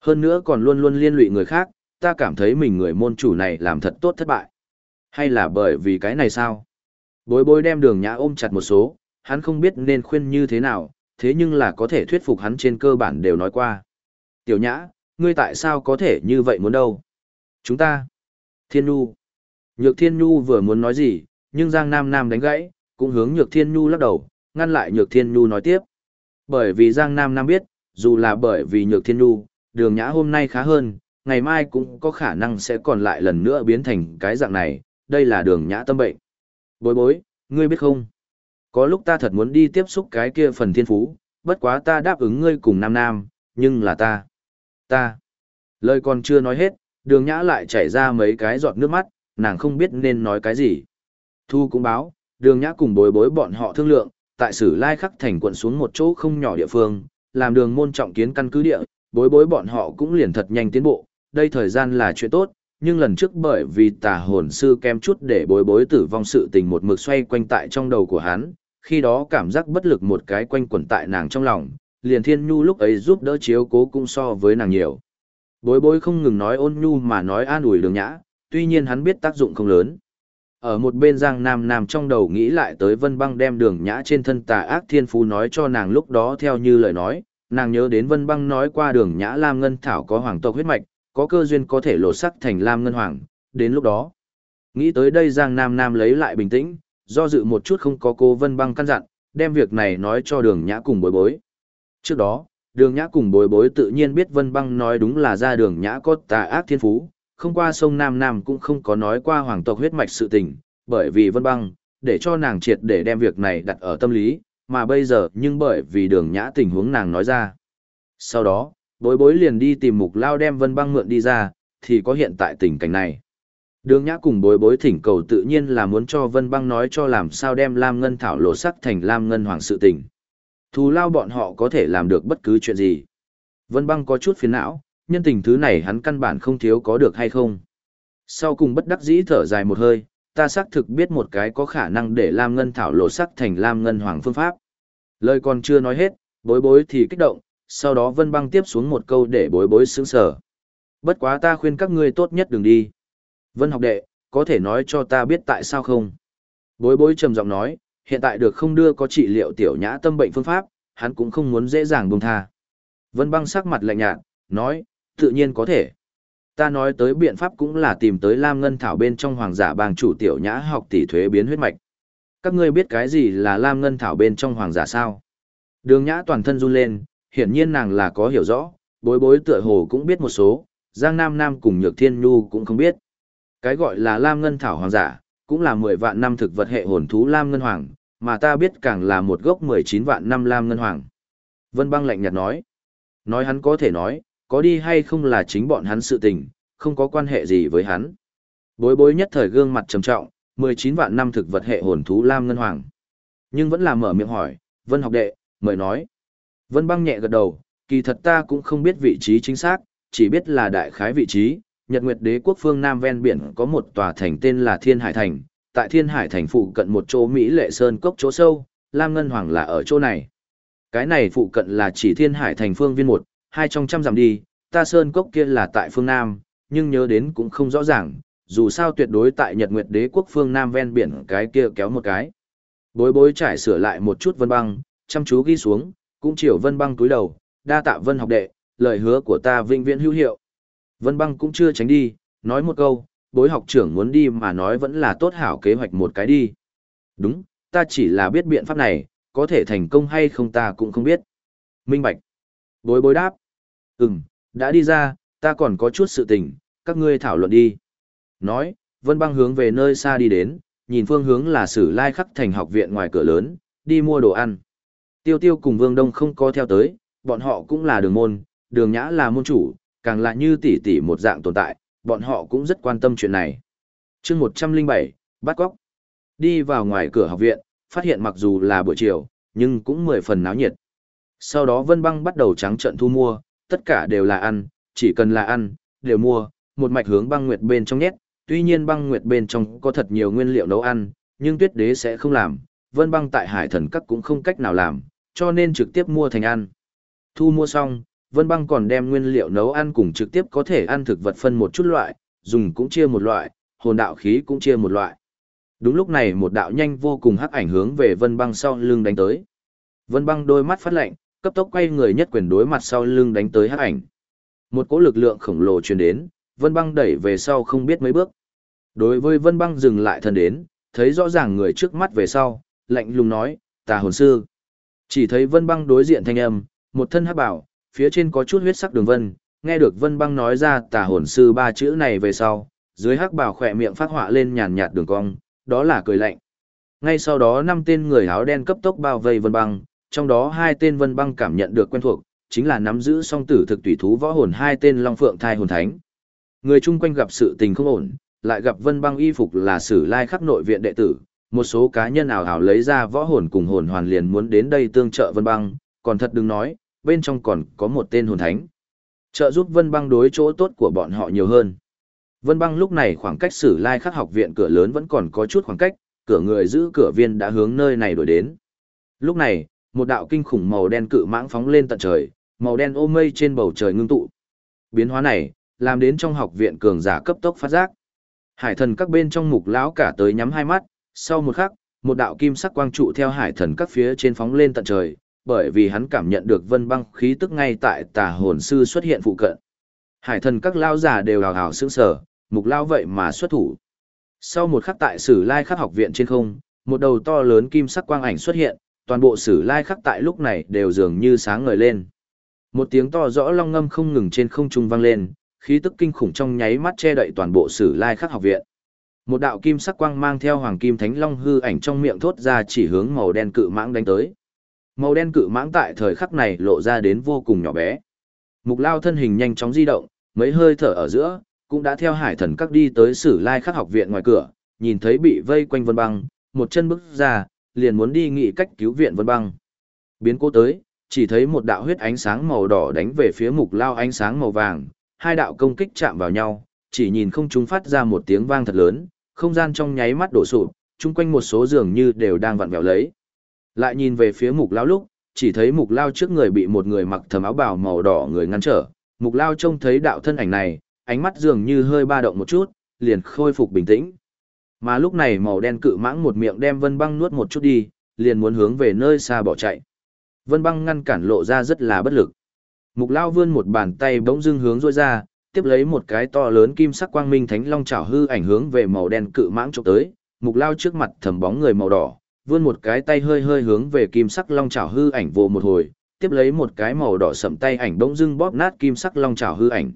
Hơn nữa còn luôn luôn liên lụy người khác, ta cảm thấy mình người môn chủ này làm thật tốt thất bại. Hay là bởi vì cái này sao? Bối bối đem đường nhã ôm chặt một số, hắn không biết nên khuyên như thế nào, thế nhưng là có thể thuyết phục hắn trên cơ bản đều nói qua. Tiểu nhã, ngươi tại sao có thể như vậy muốn đâu? Chúng ta. Thiên Nhu. Nhược Thiên Nhu vừa muốn nói gì, nhưng Giang Nam Nam đánh gãy, cũng hướng Nhược Thiên Nhu lắc đầu, ngăn lại Nhược Thiên Nhu nói tiếp. Bởi vì Giang Nam Nam biết, dù là bởi vì Nhược Thiên Nhu, đường nhã hôm nay khá hơn, ngày mai cũng có khả năng sẽ còn lại lần nữa biến thành cái dạng này, đây là đường nhã tâm bệnh. Bối bối, ngươi biết không? Có lúc ta thật muốn đi tiếp xúc cái kia phần thiên phú, bất quá ta đáp ứng ngươi cùng Nam Nam, nhưng là ta. Ta. Lời còn chưa nói hết, đường nhã lại chảy ra mấy cái giọt nước mắt, nàng không biết nên nói cái gì. Thu cũng báo, đường nhã cùng bối bối bọn họ thương lượng, tại sử lai khắc thành quận xuống một chỗ không nhỏ địa phương, làm đường môn trọng kiến căn cứ địa, bối bối bọn họ cũng liền thật nhanh tiến bộ, đây thời gian là chuyện tốt, nhưng lần trước bởi vì tà hồn sư kem chút để bối bối tử vong sự tình một mực xoay quanh tại trong đầu của hắn, khi đó cảm giác bất lực một cái quanh quẩn tại nàng trong lòng, liền thiên nhu lúc ấy giúp đỡ chiếu cố cũng so với nàng nhiều. Bối bối không ngừng nói ôn nhu mà nói an ủi đường nhã, tuy nhiên hắn biết tác dụng không lớn. Ở một bên Giang Nam Nam trong đầu nghĩ lại tới Vân Băng đem đường nhã trên thân tà ác thiên phú nói cho nàng lúc đó theo như lời nói, nàng nhớ đến Vân Băng nói qua đường nhã Lam Ngân Thảo có hoàng tộc huyết mạch, có cơ duyên có thể lột sắc thành Lam Ngân Hoàng, đến lúc đó. Nghĩ tới đây Giang Nam Nam lấy lại bình tĩnh, do dự một chút không có cô Vân Băng căn dặn, đem việc này nói cho đường nhã cùng bối bối. Trước đó, đường nhã cùng bối bối tự nhiên biết Vân Băng nói đúng là ra đường nhã có tà ác thiên phú, không qua sông Nam Nam cũng không có nói qua hoàng tộc huyết mạch sự tình, bởi vì Vân Băng, để cho nàng triệt để đem việc này đặt ở tâm lý, mà bây giờ nhưng bởi vì đường nhã tình huống nàng nói ra. Sau đó, bối bối liền đi tìm mục lao đem Vân Băng mượn đi ra, thì có hiện tại tình cảnh này. Đường Nhã cùng bối bối thỉnh cầu tự nhiên là muốn cho Vân Băng nói cho làm sao đem Lam Ngân Thảo lộ sắc thành Lam Ngân Hoàng sự tình. Thù lao bọn họ có thể làm được bất cứ chuyện gì. Vân Băng có chút phiền não, nhân tình thứ này hắn căn bản không thiếu có được hay không. Sau cùng bất đắc dĩ thở dài một hơi, ta xác thực biết một cái có khả năng để Lam Ngân Thảo lộ sắc thành Lam Ngân Hoàng phương pháp. Lời còn chưa nói hết, bối bối thì kích động, sau đó Vân Băng tiếp xuống một câu để bối bối sững sờ. Bất quá ta khuyên các ngươi tốt nhất đừng đi. Vân học đệ, có thể nói cho ta biết tại sao không? Bối bối trầm giọng nói, hiện tại được không đưa có trị liệu tiểu nhã tâm bệnh phương pháp, hắn cũng không muốn dễ dàng buông tha. Vân băng sắc mặt lạnh nhạt, nói, tự nhiên có thể. Ta nói tới biện pháp cũng là tìm tới Lam Ngân Thảo bên trong hoàng giả bang chủ tiểu nhã học tỷ thuế biến huyết mạch. Các ngươi biết cái gì là Lam Ngân Thảo bên trong hoàng giả sao? Đường nhã toàn thân run lên, hiển nhiên nàng là có hiểu rõ, bối bối tựa hồ cũng biết một số, Giang Nam Nam cùng Nhược Thiên Nhu cũng không biết. Cái gọi là Lam Ngân Thảo Hoàng giả, cũng là 10 vạn năm thực vật hệ hồn thú Lam Ngân Hoàng, mà ta biết càng là một gốc 19 vạn năm Lam Ngân Hoàng. Vân băng lạnh nhạt nói. Nói hắn có thể nói, có đi hay không là chính bọn hắn sự tình, không có quan hệ gì với hắn. Bối bối nhất thời gương mặt trầm trọng, 19 vạn năm thực vật hệ hồn thú Lam Ngân Hoàng. Nhưng vẫn là mở miệng hỏi, Vân học đệ, mời nói. Vân băng nhẹ gật đầu, kỳ thật ta cũng không biết vị trí chính xác, chỉ biết là đại khái vị trí, Nhật Nguyệt Đế quốc phương Nam ven biển có một tòa thành tên là Thiên Hải Thành, tại Thiên Hải Thành phụ cận một chỗ Mỹ Lệ Sơn cốc chỗ sâu, Lam Ngân Hoàng là ở chỗ này. Cái này phụ cận là chỉ Thiên Hải Thành phương viên một, hai trong trăm dặm đi, ta Sơn cốc kia là tại phương Nam, nhưng nhớ đến cũng không rõ ràng, dù sao tuyệt đối tại Nhật Nguyệt Đế quốc phương Nam ven biển cái kia kéo một cái. Bối bối trải sửa lại một chút vân băng, chăm chú ghi xuống, cũng chiều Vân Băng túi đầu, đa tạ Vân học đệ, lời hứa của ta vinh viễn hữu hiệu. Vân Băng cũng chưa tránh đi, nói một câu, bối học trưởng muốn đi mà nói vẫn là tốt hảo kế hoạch một cái đi. Đúng, ta chỉ là biết biện pháp này, có thể thành công hay không ta cũng không biết. Minh Bạch. Bối bối đáp. Ừm, đã đi ra, ta còn có chút sự tình, các ngươi thảo luận đi. Nói, Vân Băng hướng về nơi xa đi đến, nhìn phương hướng là Sử Lai Khắc Thành học viện ngoài cửa lớn, đi mua đồ ăn. Tiêu Tiêu cùng Vương Đông không có theo tới, bọn họ cũng là đường môn, đường nhã là môn chủ, càng là như tỷ tỷ một dạng tồn tại, bọn họ cũng rất quan tâm chuyện này. chương 107, bắt góc. Đi vào ngoài cửa học viện, phát hiện mặc dù là buổi chiều, nhưng cũng mười phần náo nhiệt. Sau đó Vân Băng bắt đầu trắng trận thu mua, tất cả đều là ăn, chỉ cần là ăn, đều mua, một mạch hướng băng nguyệt bên trong nhét, tuy nhiên băng nguyệt bên trong có thật nhiều nguyên liệu nấu ăn, nhưng tuyết đế sẽ không làm, vân băng tại hải thần các cũng không cách nào làm, cho nên trực tiếp mua thành ăn. Thu mua xong, vân băng còn đem nguyên liệu nấu ăn cùng trực tiếp có thể ăn thực vật phân một chút loại, dùng cũng chia một loại, hồn đạo khí cũng chia một loại. Đúng lúc này một đạo nhanh vô cùng hắc ảnh hướng về vân băng sau lưng đánh tới. Vân băng đôi mắt phát lạnh, cấp tốc quay người nhất quyền đối mặt sau lưng đánh tới hắc ảnh. Một cỗ lực lượng khổng lồ truyền đến, Vân Băng đẩy về sau không biết mấy bước. Đối với Vân Băng dừng lại thân đến, thấy rõ ràng người trước mắt về sau, lạnh lùng nói, tà hồn sư. Chỉ thấy Vân Băng đối diện thanh âm, một thân hắc bảo, phía trên có chút huyết sắc đường vân, nghe được Vân Băng nói ra tà hồn sư ba chữ này về sau, dưới hắc bảo khỏe miệng phát họa lên nhàn nhạt đường cong, đó là cười lạnh. Ngay sau đó năm tên người áo đen cấp tốc bao vây Vân Băng, trong đó hai tên Vân Băng cảm nhận được quen thuộc, chính là nắm giữ song tử thực tùy thú võ hồn hai tên Long Phượng thai hồn thánh. Người chung quanh gặp sự tình không ổn, lại gặp Vân Băng y phục là Sử Lai Khắc nội viện đệ tử, một số cá nhân ảo ảo lấy ra võ hồn cùng hồn hoàn liền muốn đến đây tương trợ Vân Băng, còn thật đừng nói, bên trong còn có một tên hồn thánh. Trợ giúp Vân Băng đối chỗ tốt của bọn họ nhiều hơn. Vân Băng lúc này khoảng cách Sử Lai Khắc học viện cửa lớn vẫn còn có chút khoảng cách, cửa người giữ cửa viên đã hướng nơi này đổi đến. Lúc này, một đạo kinh khủng màu đen cự mãng phóng lên tận trời, màu đen ô mây trên bầu trời ngưng tụ. Biến hóa này, làm đến trong học viện cường giả cấp tốc phát giác. Hải thần các bên trong mục lão cả tới nhắm hai mắt, sau một khắc, một đạo kim sắc quang trụ theo hải thần các phía trên phóng lên tận trời, bởi vì hắn cảm nhận được vân băng khí tức ngay tại tà hồn sư xuất hiện phụ cận. Hải thần các lao giả đều hào hào sững sở, mục lao vậy mà xuất thủ. Sau một khắc tại sử lai khắc học viện trên không, một đầu to lớn kim sắc quang ảnh xuất hiện, toàn bộ sử lai khắc tại lúc này đều dường như sáng ngời lên. Một tiếng to rõ long ngâm không ngừng trên không trung vang lên, khí tức kinh khủng trong nháy mắt che đậy toàn bộ sử lai khắc học viện. Một đạo kim sắc quang mang theo hoàng kim thánh long hư ảnh trong miệng thốt ra chỉ hướng màu đen cự mãng đánh tới. Màu đen cự mãng tại thời khắc này lộ ra đến vô cùng nhỏ bé. Mục lao thân hình nhanh chóng di động, mấy hơi thở ở giữa, cũng đã theo hải thần các đi tới sử lai khắc học viện ngoài cửa, nhìn thấy bị vây quanh vân băng, một chân bước ra, liền muốn đi nghị cách cứu viện vân băng. Biến cố tới, chỉ thấy một đạo huyết ánh sáng màu đỏ đánh về phía mục lao ánh sáng màu vàng, hai đạo công kích chạm vào nhau, chỉ nhìn không chúng phát ra một tiếng vang thật lớn, không gian trong nháy mắt đổ sụp, chung quanh một số giường như đều đang vặn vẹo lấy. Lại nhìn về phía mục lao lúc, chỉ thấy mục lao trước người bị một người mặc thầm áo bào màu đỏ người ngăn trở, mục lao trông thấy đạo thân ảnh này, ánh mắt dường như hơi ba động một chút, liền khôi phục bình tĩnh. Mà lúc này màu đen cự mãng một miệng đem vân băng nuốt một chút đi, liền muốn hướng về nơi xa bỏ chạy. Vân băng ngăn cản lộ ra rất là bất lực. Mục lao vươn một bàn tay bỗng dưng hướng rôi ra, tiếp lấy một cái to lớn kim sắc quang minh thánh long chảo hư ảnh hướng về màu đen cự mãng chụp tới. Mục lao trước mặt thầm bóng người màu đỏ, vươn một cái tay hơi hơi hướng về kim sắc long chảo hư ảnh vồ một hồi, tiếp lấy một cái màu đỏ sậm tay ảnh bỗng dưng bóp nát kim sắc long chảo hư ảnh.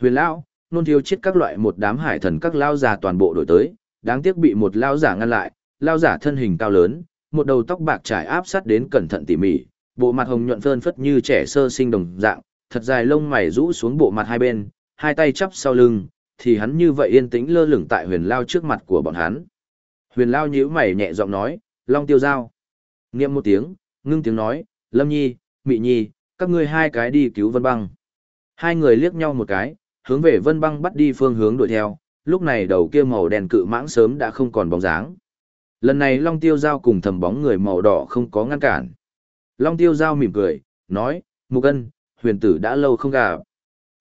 Huyền lão, nôn thiếu chết các loại một đám hải thần các lao già toàn bộ đổi tới, đáng tiếc bị một lao giả ngăn lại, lao giả thân hình cao lớn, một đầu tóc bạc trải áp sát đến cẩn thận tỉ mỉ, bộ mặt hồng nhuận phơn phất như trẻ sơ sinh đồng dạng, thật dài lông mày rũ xuống bộ mặt hai bên, hai tay chắp sau lưng, thì hắn như vậy yên tĩnh lơ lửng tại huyền lao trước mặt của bọn hắn. Huyền lao nhíu mày nhẹ giọng nói, Long tiêu giao. Niệm một tiếng, ngưng tiếng nói, Lâm Nhi, Mị Nhi, các ngươi hai cái đi cứu Vân Băng. Hai người liếc nhau một cái, hướng về Vân Băng bắt đi phương hướng đuổi theo, lúc này đầu kia màu đen cự mãng sớm đã không còn bóng dáng. Lần này Long Tiêu Giao cùng thầm bóng người màu đỏ không có ngăn cản. Long Tiêu Giao mỉm cười, nói, Mục Ân, huyền tử đã lâu không gặp.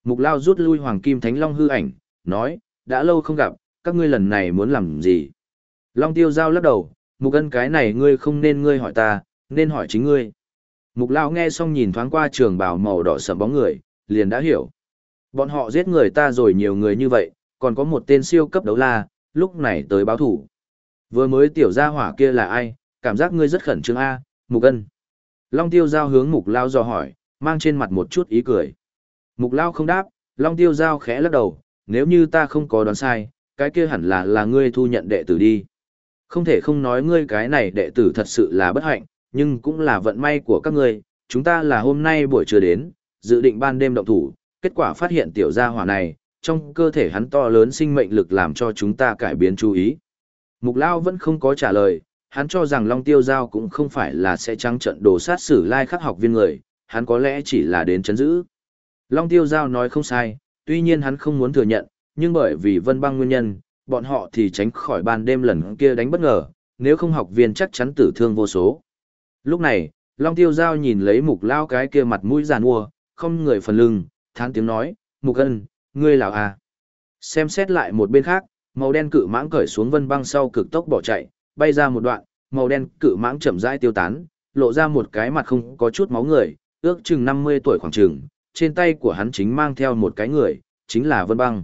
Mục Lao rút lui Hoàng Kim Thánh Long hư ảnh, nói, đã lâu không gặp, các ngươi lần này muốn làm gì? Long Tiêu Giao lắc đầu, Mục Ân cái này ngươi không nên ngươi hỏi ta, Nên hỏi chính ngươi. Mục Lao nghe xong nhìn thoáng qua trường bào màu đỏ sẫm bóng người, liền đã hiểu. Bọn họ giết người ta rồi nhiều người như vậy, còn có một tên siêu cấp đấu la, lúc này tới báo thủ. Vừa mới tiểu gia hỏa kia là ai, cảm giác ngươi rất khẩn trương A, Mục Ân. Long tiêu giao hướng Mục Lao dò hỏi, mang trên mặt một chút ý cười. Mục Lao không đáp, Long tiêu giao khẽ lắc đầu, nếu như ta không có đoán sai, cái kia hẳn là là ngươi thu nhận đệ tử đi. Không thể không nói ngươi cái này đệ tử thật sự là bất hạnh, nhưng cũng là vận may của các ngươi, chúng ta là hôm nay buổi trưa đến, dự định ban đêm động thủ, kết quả phát hiện tiểu gia hỏa này, trong cơ thể hắn to lớn sinh mệnh lực làm cho chúng ta cải biến chú ý. Mục Lao vẫn không có trả lời, hắn cho rằng Long Tiêu Giao cũng không phải là sẽ trắng trận đồ sát xử lai khắc học viên người, hắn có lẽ chỉ là đến chấn giữ. Long Tiêu Giao nói không sai, tuy nhiên hắn không muốn thừa nhận, nhưng bởi vì vân băng nguyên nhân, bọn họ thì tránh khỏi ban đêm lần kia đánh bất ngờ, nếu không học viên chắc chắn tử thương vô số. Lúc này, Long Tiêu Giao nhìn lấy mục lao cái kia mặt mũi giàn mua, không người phần lưng, thán tiếng nói, mục ân, ngươi là à. Xem xét lại một bên khác, màu đen cự mãng cởi xuống vân băng sau cực tốc bỏ chạy, bay ra một đoạn, màu đen cự mãng chậm rãi tiêu tán, lộ ra một cái mặt không có chút máu người, ước chừng 50 tuổi khoảng chừng, trên tay của hắn chính mang theo một cái người, chính là Vân Băng.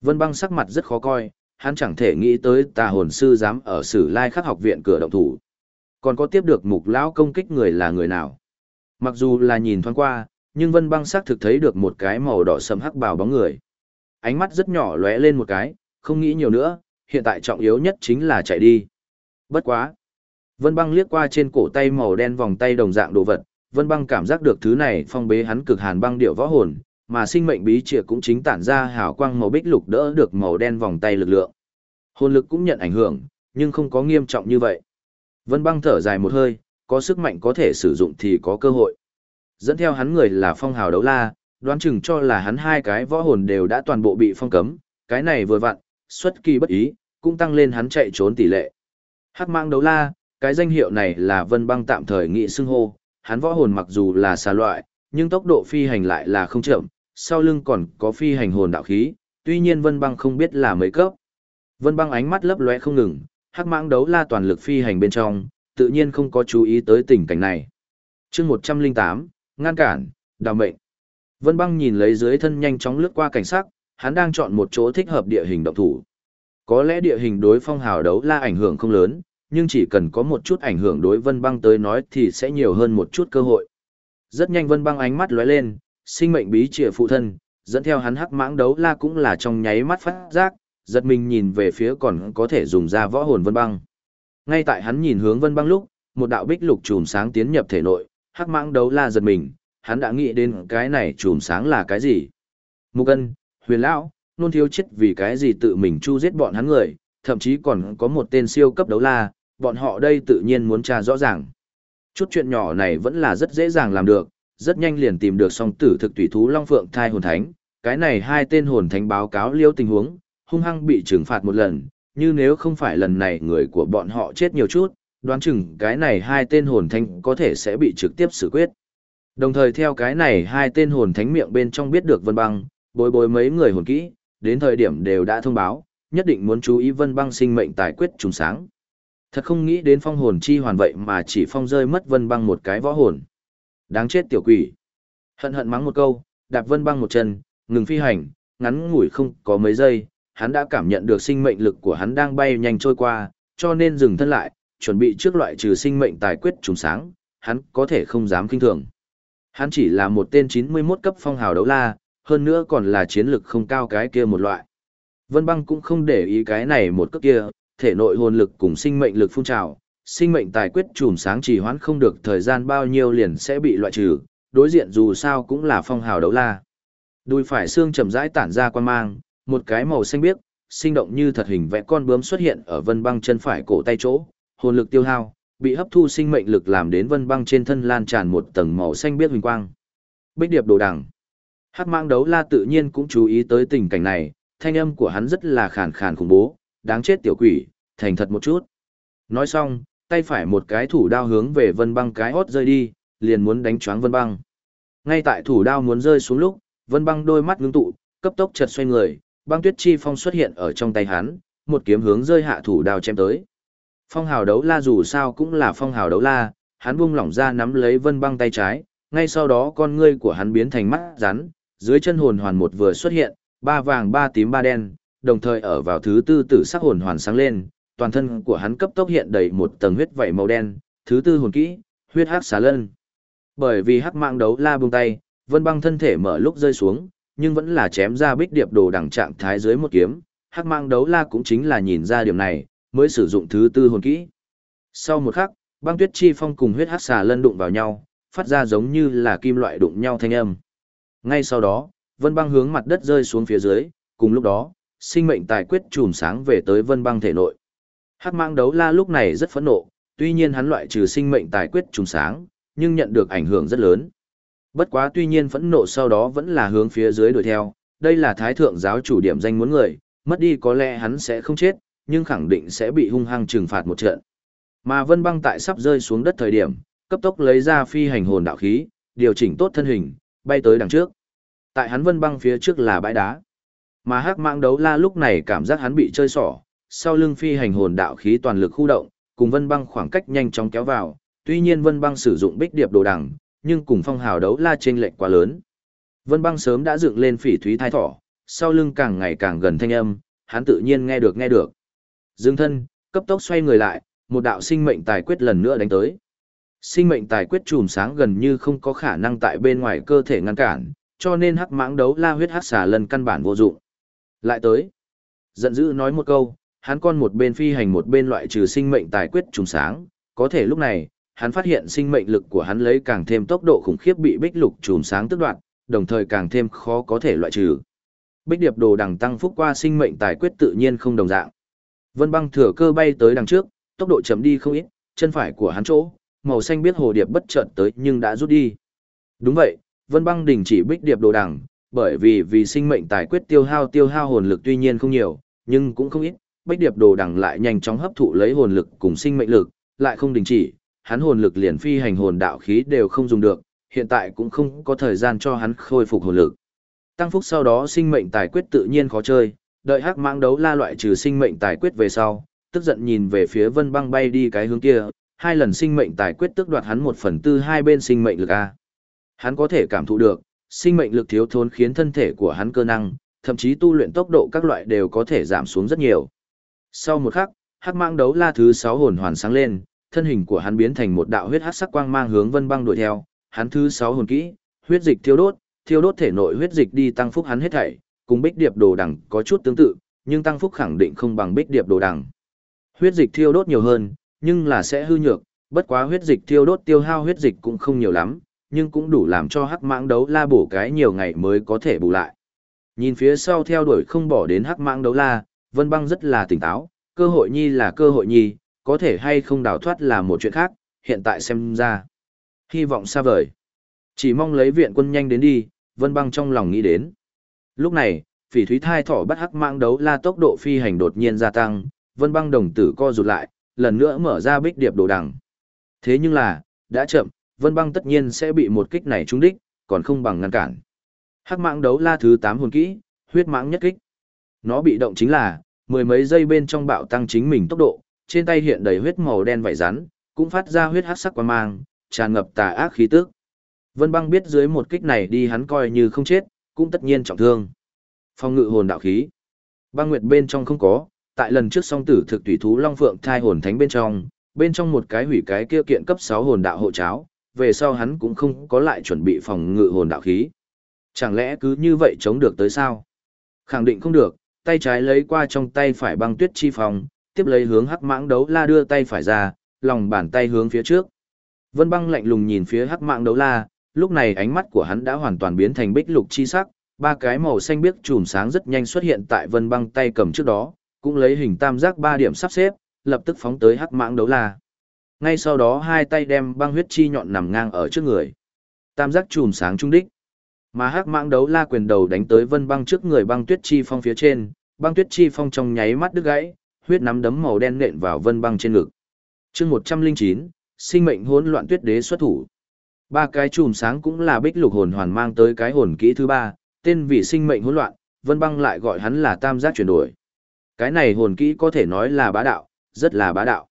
Vân Băng sắc mặt rất khó coi, hắn chẳng thể nghĩ tới tà hồn sư dám ở Sử Lai Khắc học viện cửa động thủ. Còn có tiếp được mục lão công kích người là người nào? Mặc dù là nhìn thoáng qua, nhưng Vân Băng xác thực thấy được một cái màu đỏ sẫm hắc bào bóng người. Ánh mắt rất nhỏ lóe lên một cái, không nghĩ nhiều nữa, hiện tại trọng yếu nhất chính là chạy đi. Bất quá. Vân Băng liếc qua trên cổ tay màu đen vòng tay đồng dạng đồ vật, Vân Băng cảm giác được thứ này phong bế hắn cực hàn băng điệu võ hồn, mà sinh mệnh bí triệt cũng chính tản ra hào quang màu bích lục đỡ được màu đen vòng tay lực lượng. Hồn lực cũng nhận ảnh hưởng, nhưng không có nghiêm trọng như vậy. Vân Băng thở dài một hơi, có sức mạnh có thể sử dụng thì có cơ hội. Dẫn theo hắn người là phong hào đấu la, đoán chừng cho là hắn hai cái võ hồn đều đã toàn bộ bị phong cấm, cái này vừa vặn, xuất kỳ bất ý, cũng tăng lên hắn chạy trốn tỷ lệ. Hắc mang đấu la, cái danh hiệu này là Vân Băng tạm thời nghị xưng hô, hắn võ hồn mặc dù là xà loại, nhưng tốc độ phi hành lại là không chậm, sau lưng còn có phi hành hồn đạo khí, tuy nhiên Vân Băng không biết là mấy cấp. Vân Băng ánh mắt lấp lóe không ngừng, hắc mãng đấu la toàn lực phi hành bên trong, tự nhiên không có chú ý tới tình cảnh này. Chương 108, ngăn cản, đảm mệnh. Vân Băng nhìn lấy dưới thân nhanh chóng lướt qua cảnh sắc, hắn đang chọn một chỗ thích hợp địa hình động thủ. Có lẽ địa hình đối phong hào đấu la ảnh hưởng không lớn, nhưng chỉ cần có một chút ảnh hưởng đối Vân Băng tới nói thì sẽ nhiều hơn một chút cơ hội. Rất nhanh Vân Băng ánh mắt lóe lên, sinh mệnh bí trịa phụ thân, dẫn theo hắn hắc mãng đấu la cũng là trong nháy mắt phát giác, giật mình nhìn về phía còn có thể dùng ra võ hồn Vân Băng. Ngay tại hắn nhìn hướng Vân Băng lúc, một đạo bích lục chùm sáng tiến nhập thể nội, hắc mãng đấu la giật mình, hắn đã nghĩ đến cái này chùm sáng là cái gì. Mục ân, huyền lão, luôn thiếu chết vì cái gì tự mình chu giết bọn hắn người, thậm chí còn có một tên siêu cấp đấu la, bọn họ đây tự nhiên muốn tra rõ ràng. Chút chuyện nhỏ này vẫn là rất dễ dàng làm được, rất nhanh liền tìm được song tử thực tùy thú Long Phượng thai hồn thánh, cái này hai tên hồn thánh báo cáo liêu tình huống, hung hăng bị trừng phạt một lần, như nếu không phải lần này người của bọn họ chết nhiều chút, đoán chừng cái này hai tên hồn thánh có thể sẽ bị trực tiếp xử quyết. Đồng thời theo cái này hai tên hồn thánh miệng bên trong biết được Vân Băng, bồi bồi mấy người hồn kỹ, đến thời điểm đều đã thông báo, nhất định muốn chú ý Vân Băng sinh mệnh tài quyết trùng sáng. Thật không nghĩ đến phong hồn chi hoàn vậy mà chỉ phong rơi mất Vân Băng một cái võ hồn. Đáng chết tiểu quỷ. Hận hận mắng một câu, đạp Vân Băng một chân, ngừng phi hành, ngắn ngủi không có mấy giây, hắn đã cảm nhận được sinh mệnh lực của hắn đang bay nhanh trôi qua, cho nên dừng thân lại, chuẩn bị trước loại trừ sinh mệnh tài quyết trùng sáng, hắn có thể không dám kinh thường. Hắn chỉ là một tên 91 cấp phong hào đấu la, hơn nữa còn là chiến lực không cao cái kia một loại. Vân băng cũng không để ý cái này một cấp kia, thể nội hồn lực cùng sinh mệnh lực phun trào, sinh mệnh tài quyết chùm sáng trì hoãn không được thời gian bao nhiêu liền sẽ bị loại trừ, đối diện dù sao cũng là phong hào đấu la. Đùi phải xương chậm rãi tản ra quan mang, một cái màu xanh biếc, sinh động như thật hình vẽ con bướm xuất hiện ở vân băng chân phải cổ tay chỗ, hồn lực tiêu hao, bị hấp thu sinh mệnh lực làm đến vân băng trên thân lan tràn một tầng màu xanh biếc huỳnh quang. Bích điệp đồ đằng. Hắc mang đấu la tự nhiên cũng chú ý tới tình cảnh này, thanh âm của hắn rất là khàn khàn khủng bố, đáng chết tiểu quỷ, thành thật một chút. Nói xong, tay phải một cái thủ đao hướng về vân băng cái hót rơi đi, liền muốn đánh choáng vân băng. Ngay tại thủ đao muốn rơi xuống lúc, vân băng đôi mắt ngưng tụ, cấp tốc chật xoay người, băng tuyết chi phong xuất hiện ở trong tay hắn, một kiếm hướng rơi hạ thủ đao chém tới. Phong hào đấu la dù sao cũng là phong hào đấu la, hắn buông lỏng ra nắm lấy vân băng tay trái, ngay sau đó con ngươi của hắn biến thành mắt rắn, dưới chân hồn hoàn một vừa xuất hiện, ba vàng ba tím ba đen, đồng thời ở vào thứ tư tử sắc hồn hoàn sáng lên, toàn thân của hắn cấp tốc hiện đầy một tầng huyết vảy màu đen, thứ tư hồn kỹ, huyết hắc xà lân. Bởi vì hắc mạng đấu la buông tay, vân băng thân thể mở lúc rơi xuống, nhưng vẫn là chém ra bích điệp đồ đẳng trạng thái dưới một kiếm, hắc mạng đấu la cũng chính là nhìn ra điểm này, mới sử dụng thứ tư hồn kỹ. Sau một khắc, băng tuyết chi phong cùng huyết hắc xà lân đụng vào nhau, phát ra giống như là kim loại đụng nhau thanh âm. Ngay sau đó, vân băng hướng mặt đất rơi xuống phía dưới, cùng lúc đó, sinh mệnh tài quyết chùm sáng về tới vân băng thể nội. Hắc mang đấu la lúc này rất phẫn nộ, tuy nhiên hắn loại trừ sinh mệnh tài quyết trùng sáng, nhưng nhận được ảnh hưởng rất lớn. Bất quá tuy nhiên phẫn nộ sau đó vẫn là hướng phía dưới đuổi theo, đây là thái thượng giáo chủ điểm danh muốn người, mất đi có lẽ hắn sẽ không chết, nhưng khẳng định sẽ bị hung hăng trừng phạt một trận. Mà vân băng tại sắp rơi xuống đất thời điểm, cấp tốc lấy ra phi hành hồn đạo khí, điều chỉnh tốt thân hình, bay tới đằng trước. Tại hắn vân băng phía trước là bãi đá. Mà hắc mạng đấu la lúc này cảm giác hắn bị chơi xỏ, sau lưng phi hành hồn đạo khí toàn lực khu động, cùng vân băng khoảng cách nhanh chóng kéo vào, tuy nhiên vân băng sử dụng bích điệp đồ đằng, nhưng cùng phong hào đấu la chênh lệch quá lớn. Vân băng sớm đã dựng lên phỉ thúy thai thỏ, sau lưng càng ngày càng gần thanh âm, hắn tự nhiên nghe được nghe được. Dương thân, cấp tốc xoay người lại, một đạo sinh mệnh tài quyết lần nữa đánh tới. Sinh mệnh tài quyết chùm sáng gần như không có khả năng tại bên ngoài cơ thể ngăn cản, cho nên hắc mãng đấu la huyết hắc xà lần căn bản vô dụng. Lại tới. Giận dữ nói một câu, hắn con một bên phi hành một bên loại trừ sinh mệnh tài quyết trùng sáng, có thể lúc này, hắn phát hiện sinh mệnh lực của hắn lấy càng thêm tốc độ khủng khiếp bị bích lục trùng sáng tức đoạn, đồng thời càng thêm khó có thể loại trừ. Bích điệp đồ đằng tăng phúc qua sinh mệnh tài quyết tự nhiên không đồng dạng. Vân băng thừa cơ bay tới đằng trước, tốc độ chậm đi không ít, chân phải của hắn chỗ, màu xanh biết hồ điệp bất chợt tới nhưng đã rút đi. Đúng vậy, Vân băng đình chỉ bích điệp đồ đằng, bởi vì vì sinh mệnh tài quyết tiêu hao tiêu hao hồn lực tuy nhiên không nhiều, nhưng cũng không ít, bách điệp đồ đằng lại nhanh chóng hấp thụ lấy hồn lực cùng sinh mệnh lực, lại không đình chỉ, hắn hồn lực liền phi hành hồn đạo khí đều không dùng được, hiện tại cũng không có thời gian cho hắn khôi phục hồn lực. Tăng phúc sau đó sinh mệnh tài quyết tự nhiên khó chơi, đợi hắc mãng đấu la loại trừ sinh mệnh tài quyết về sau, tức giận nhìn về phía vân băng bay đi cái hướng kia, hai lần sinh mệnh tài quyết tức đoạt hắn một phần tư hai bên sinh mệnh lực A. Hắn có thể cảm thụ được, sinh mệnh lực thiếu thốn khiến thân thể của hắn cơ năng, thậm chí tu luyện tốc độ các loại đều có thể giảm xuống rất nhiều. Sau một khắc, hắc mang đấu la thứ 6 hồn hoàn sáng lên, thân hình của hắn biến thành một đạo huyết hắc sắc quang mang hướng Vân Băng đuổi theo, hắn thứ 6 hồn kỹ, huyết dịch thiêu đốt, thiêu đốt thể nội huyết dịch đi tăng phúc hắn hết thảy, cùng Bích Điệp Đồ Đằng có chút tương tự, nhưng tăng phúc khẳng định không bằng Bích Điệp Đồ Đằng. Huyết dịch thiêu đốt nhiều hơn, nhưng là sẽ hư nhược, bất quá huyết dịch thiêu đốt tiêu hao huyết dịch cũng không nhiều lắm, nhưng cũng đủ làm cho hắc mãng đấu la bổ cái nhiều ngày mới có thể bù lại. Nhìn phía sau theo đuổi không bỏ đến hắc mãng đấu la, Vân Băng rất là tỉnh táo, cơ hội nhi là cơ hội nhi, có thể hay không đào thoát là một chuyện khác, hiện tại xem ra. Hy vọng xa vời. Chỉ mong lấy viện quân nhanh đến đi, Vân Băng trong lòng nghĩ đến. Lúc này, phỉ thúy thai thỏ bắt hắc mạng đấu la tốc độ phi hành đột nhiên gia tăng, Vân Băng đồng tử co rụt lại, lần nữa mở ra bích điệp đồ đằng. Thế nhưng là, đã chậm, Vân Băng tất nhiên sẽ bị một kích này trúng đích, còn không bằng ngăn cản. Hắc mạng đấu la thứ 8 hồn kỹ, huyết mãng nhất kích. Nó bị động chính là, mười mấy giây bên trong bạo tăng chính mình tốc độ, trên tay hiện đầy huyết màu đen vảy rắn, cũng phát ra huyết hắc sắc quang mang, tràn ngập tà ác khí tức. Vân Băng biết dưới một kích này đi hắn coi như không chết, cũng tất nhiên trọng thương. Phong ngự hồn đạo khí. Băng nguyệt bên trong không có, tại lần trước song tử thực tùy thú long phượng thai hồn thánh bên trong, bên trong một cái hủy cái kia kiện cấp 6 hồn đạo hộ cháo, về sau hắn cũng không có lại chuẩn bị phòng ngự hồn đạo khí. Chẳng lẽ cứ như vậy chống được tới sao? Khẳng định không được, tay trái lấy qua trong tay phải băng tuyết chi phòng, tiếp lấy hướng hắc mãng đấu la đưa tay phải ra, lòng bàn tay hướng phía trước. Vân băng lạnh lùng nhìn phía hắc mãng đấu la, lúc này ánh mắt của hắn đã hoàn toàn biến thành bích lục chi sắc, ba cái màu xanh biếc chùm sáng rất nhanh xuất hiện tại vân băng tay cầm trước đó, cũng lấy hình tam giác ba điểm sắp xếp, lập tức phóng tới hắc mãng đấu la. Ngay sau đó hai tay đem băng huyết chi nhọn nằm ngang ở trước người. Tam giác chùm sáng trung đích. Mà hắc mãng đấu la quyền đầu đánh tới vân băng trước người băng tuyết chi phong phía trên, băng tuyết chi phong trong nháy mắt đứt gãy, huyết nắm đấm màu đen nện vào vân băng trên ngực. chương một trăm linh chín sinh mệnh hỗn loạn tuyết đế xuất thủ. Ba cái chùm sáng cũng là bích lục hồn hoàn mang tới cái hồn kỹ thứ ba, tên vì sinh mệnh hỗn loạn, vân băng lại gọi hắn là tam giác chuyển đổi. Cái này hồn kỹ có thể nói là bá đạo, rất là bá đạo.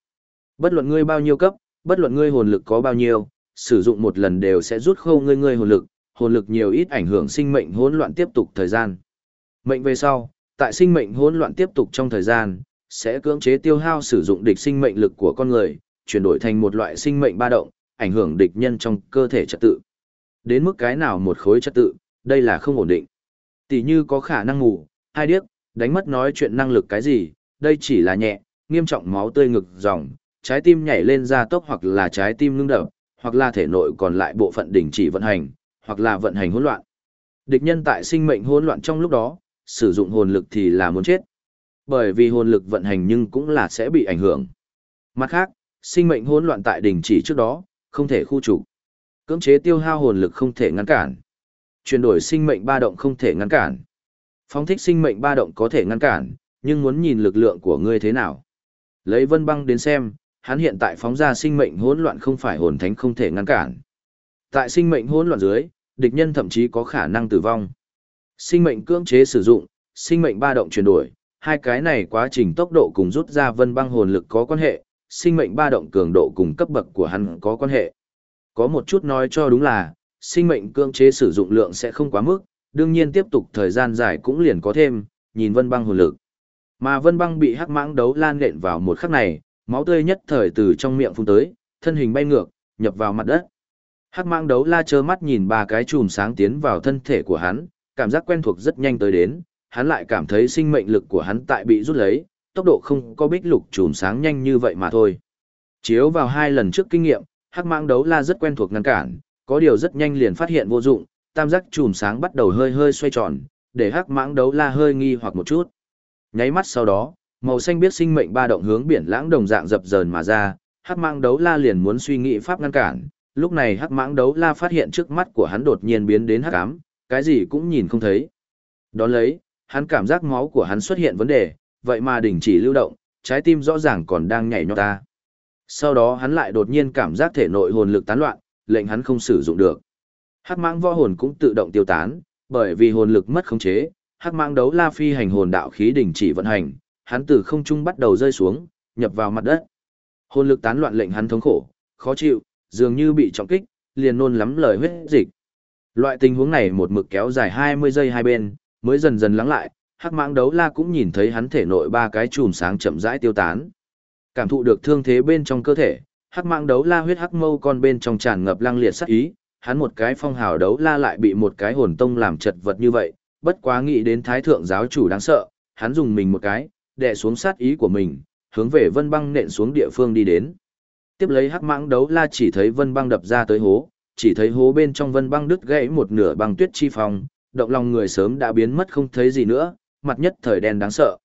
Bất luận ngươi bao nhiêu cấp, bất luận ngươi hồn lực có bao nhiêu, sử dụng một lần đều sẽ rút khâu ngươi ngươi hồn lực, hồn lực nhiều ít ảnh hưởng sinh mệnh hỗn loạn tiếp tục thời gian. Mệnh về sau, tại sinh mệnh hỗn loạn tiếp tục trong thời gian, sẽ cưỡng chế tiêu hao sử dụng địch sinh mệnh lực của con người, chuyển đổi thành một loại sinh mệnh ba động, ảnh hưởng địch nhân trong cơ thể trật tự. Đến mức cái nào một khối trật tự, đây là không ổn định. Tỷ như có khả năng ngủ, hai điếc, đánh mất nói chuyện năng lực cái gì, đây chỉ là nhẹ, nghiêm trọng máu tươi ngực dòng, trái tim nhảy lên ra tốc hoặc là trái tim ngưng đập, hoặc là thể nội còn lại bộ phận đình chỉ vận hành, hoặc là vận hành hỗn loạn. Địch nhân tại sinh mệnh hỗn loạn trong lúc đó, sử dụng hồn lực thì là muốn chết. Bởi vì hồn lực vận hành nhưng cũng là sẽ bị ảnh hưởng. Mặt khác, sinh mệnh hỗn loạn tại đình chỉ trước đó, không thể khu trục. Cưỡng chế tiêu hao hồn lực không thể ngăn cản. Chuyển đổi sinh mệnh ba động không thể ngăn cản. Phóng thích sinh mệnh ba động có thể ngăn cản, nhưng muốn nhìn lực lượng của ngươi thế nào. Lấy vân băng đến xem, hắn hiện tại phóng ra sinh mệnh hỗn loạn không phải hồn thánh không thể ngăn cản. Tại sinh mệnh hỗn loạn dưới, địch nhân thậm chí có khả năng tử vong. Sinh mệnh cưỡng chế sử dụng, sinh mệnh ba động chuyển đổi, hai cái này quá trình tốc độ cùng rút ra vân băng hồn lực có quan hệ, sinh mệnh ba động cường độ cùng cấp bậc của hắn có quan hệ. Có một chút nói cho đúng là, sinh mệnh cưỡng chế sử dụng lượng sẽ không quá mức, đương nhiên tiếp tục thời gian dài cũng liền có thêm, nhìn vân băng hồn lực. Mà vân băng bị hắc mãng đấu lan lện vào một khắc này, máu tươi nhất thời từ trong miệng phun tới, thân hình bay ngược, nhập vào mặt đất. Hắc mãng đấu la trơ mắt nhìn ba cái chùm sáng tiến vào thân thể của hắn, cảm giác quen thuộc rất nhanh tới đến, hắn lại cảm thấy sinh mệnh lực của hắn tại bị rút lấy, tốc độ không có bích lục chùm sáng nhanh như vậy mà thôi. Chiếu vào hai lần trước kinh nghiệm, hắc mãng đấu la rất quen thuộc ngăn cản, có điều rất nhanh liền phát hiện vô dụng, tam giác chùm sáng bắt đầu hơi hơi xoay tròn, để hắc mãng đấu la hơi nghi hoặc một chút. Nháy mắt sau đó, màu xanh biết sinh mệnh ba động hướng biển lãng đồng dạng dập dờn mà ra, hắc mãng đấu la liền muốn suy nghĩ pháp ngăn cản, lúc này hắc mãng đấu la phát hiện trước mắt của hắn đột nhiên biến đến hắc ám, cái gì cũng nhìn không thấy. Đón lấy, hắn cảm giác máu của hắn xuất hiện vấn đề, vậy mà đình chỉ lưu động, trái tim rõ ràng còn đang nhảy nhót ta. Sau đó hắn lại đột nhiên cảm giác thể nội hồn lực tán loạn, lệnh hắn không sử dụng được. Hắc mãng võ hồn cũng tự động tiêu tán, bởi vì hồn lực mất khống chế, hắc mãng đấu la phi hành hồn đạo khí đình chỉ vận hành, hắn từ không trung bắt đầu rơi xuống, nhập vào mặt đất. Hồn lực tán loạn lệnh hắn thống khổ, khó chịu, dường như bị trọng kích, liền nôn lắm lời huyết dịch. Loại tình huống này một mực kéo dài 20 giây hai bên, mới dần dần lắng lại, hắc mãng đấu la cũng nhìn thấy hắn thể nội ba cái chùm sáng chậm rãi tiêu tán. Cảm thụ được thương thế bên trong cơ thể, hắc mãng đấu la huyết hắc mâu con bên trong tràn ngập lăng liệt sát ý, hắn một cái phong hào đấu la lại bị một cái hồn tông làm chật vật như vậy, bất quá nghĩ đến thái thượng giáo chủ đáng sợ, hắn dùng mình một cái, đè xuống sát ý của mình, hướng về vân băng nện xuống địa phương đi đến. Tiếp lấy hắc mãng đấu la chỉ thấy vân băng đập ra tới hố, chỉ thấy hố bên trong vân băng đứt gãy một nửa băng tuyết chi phòng động lòng người sớm đã biến mất không thấy gì nữa, mặt nhất thời đen đáng sợ.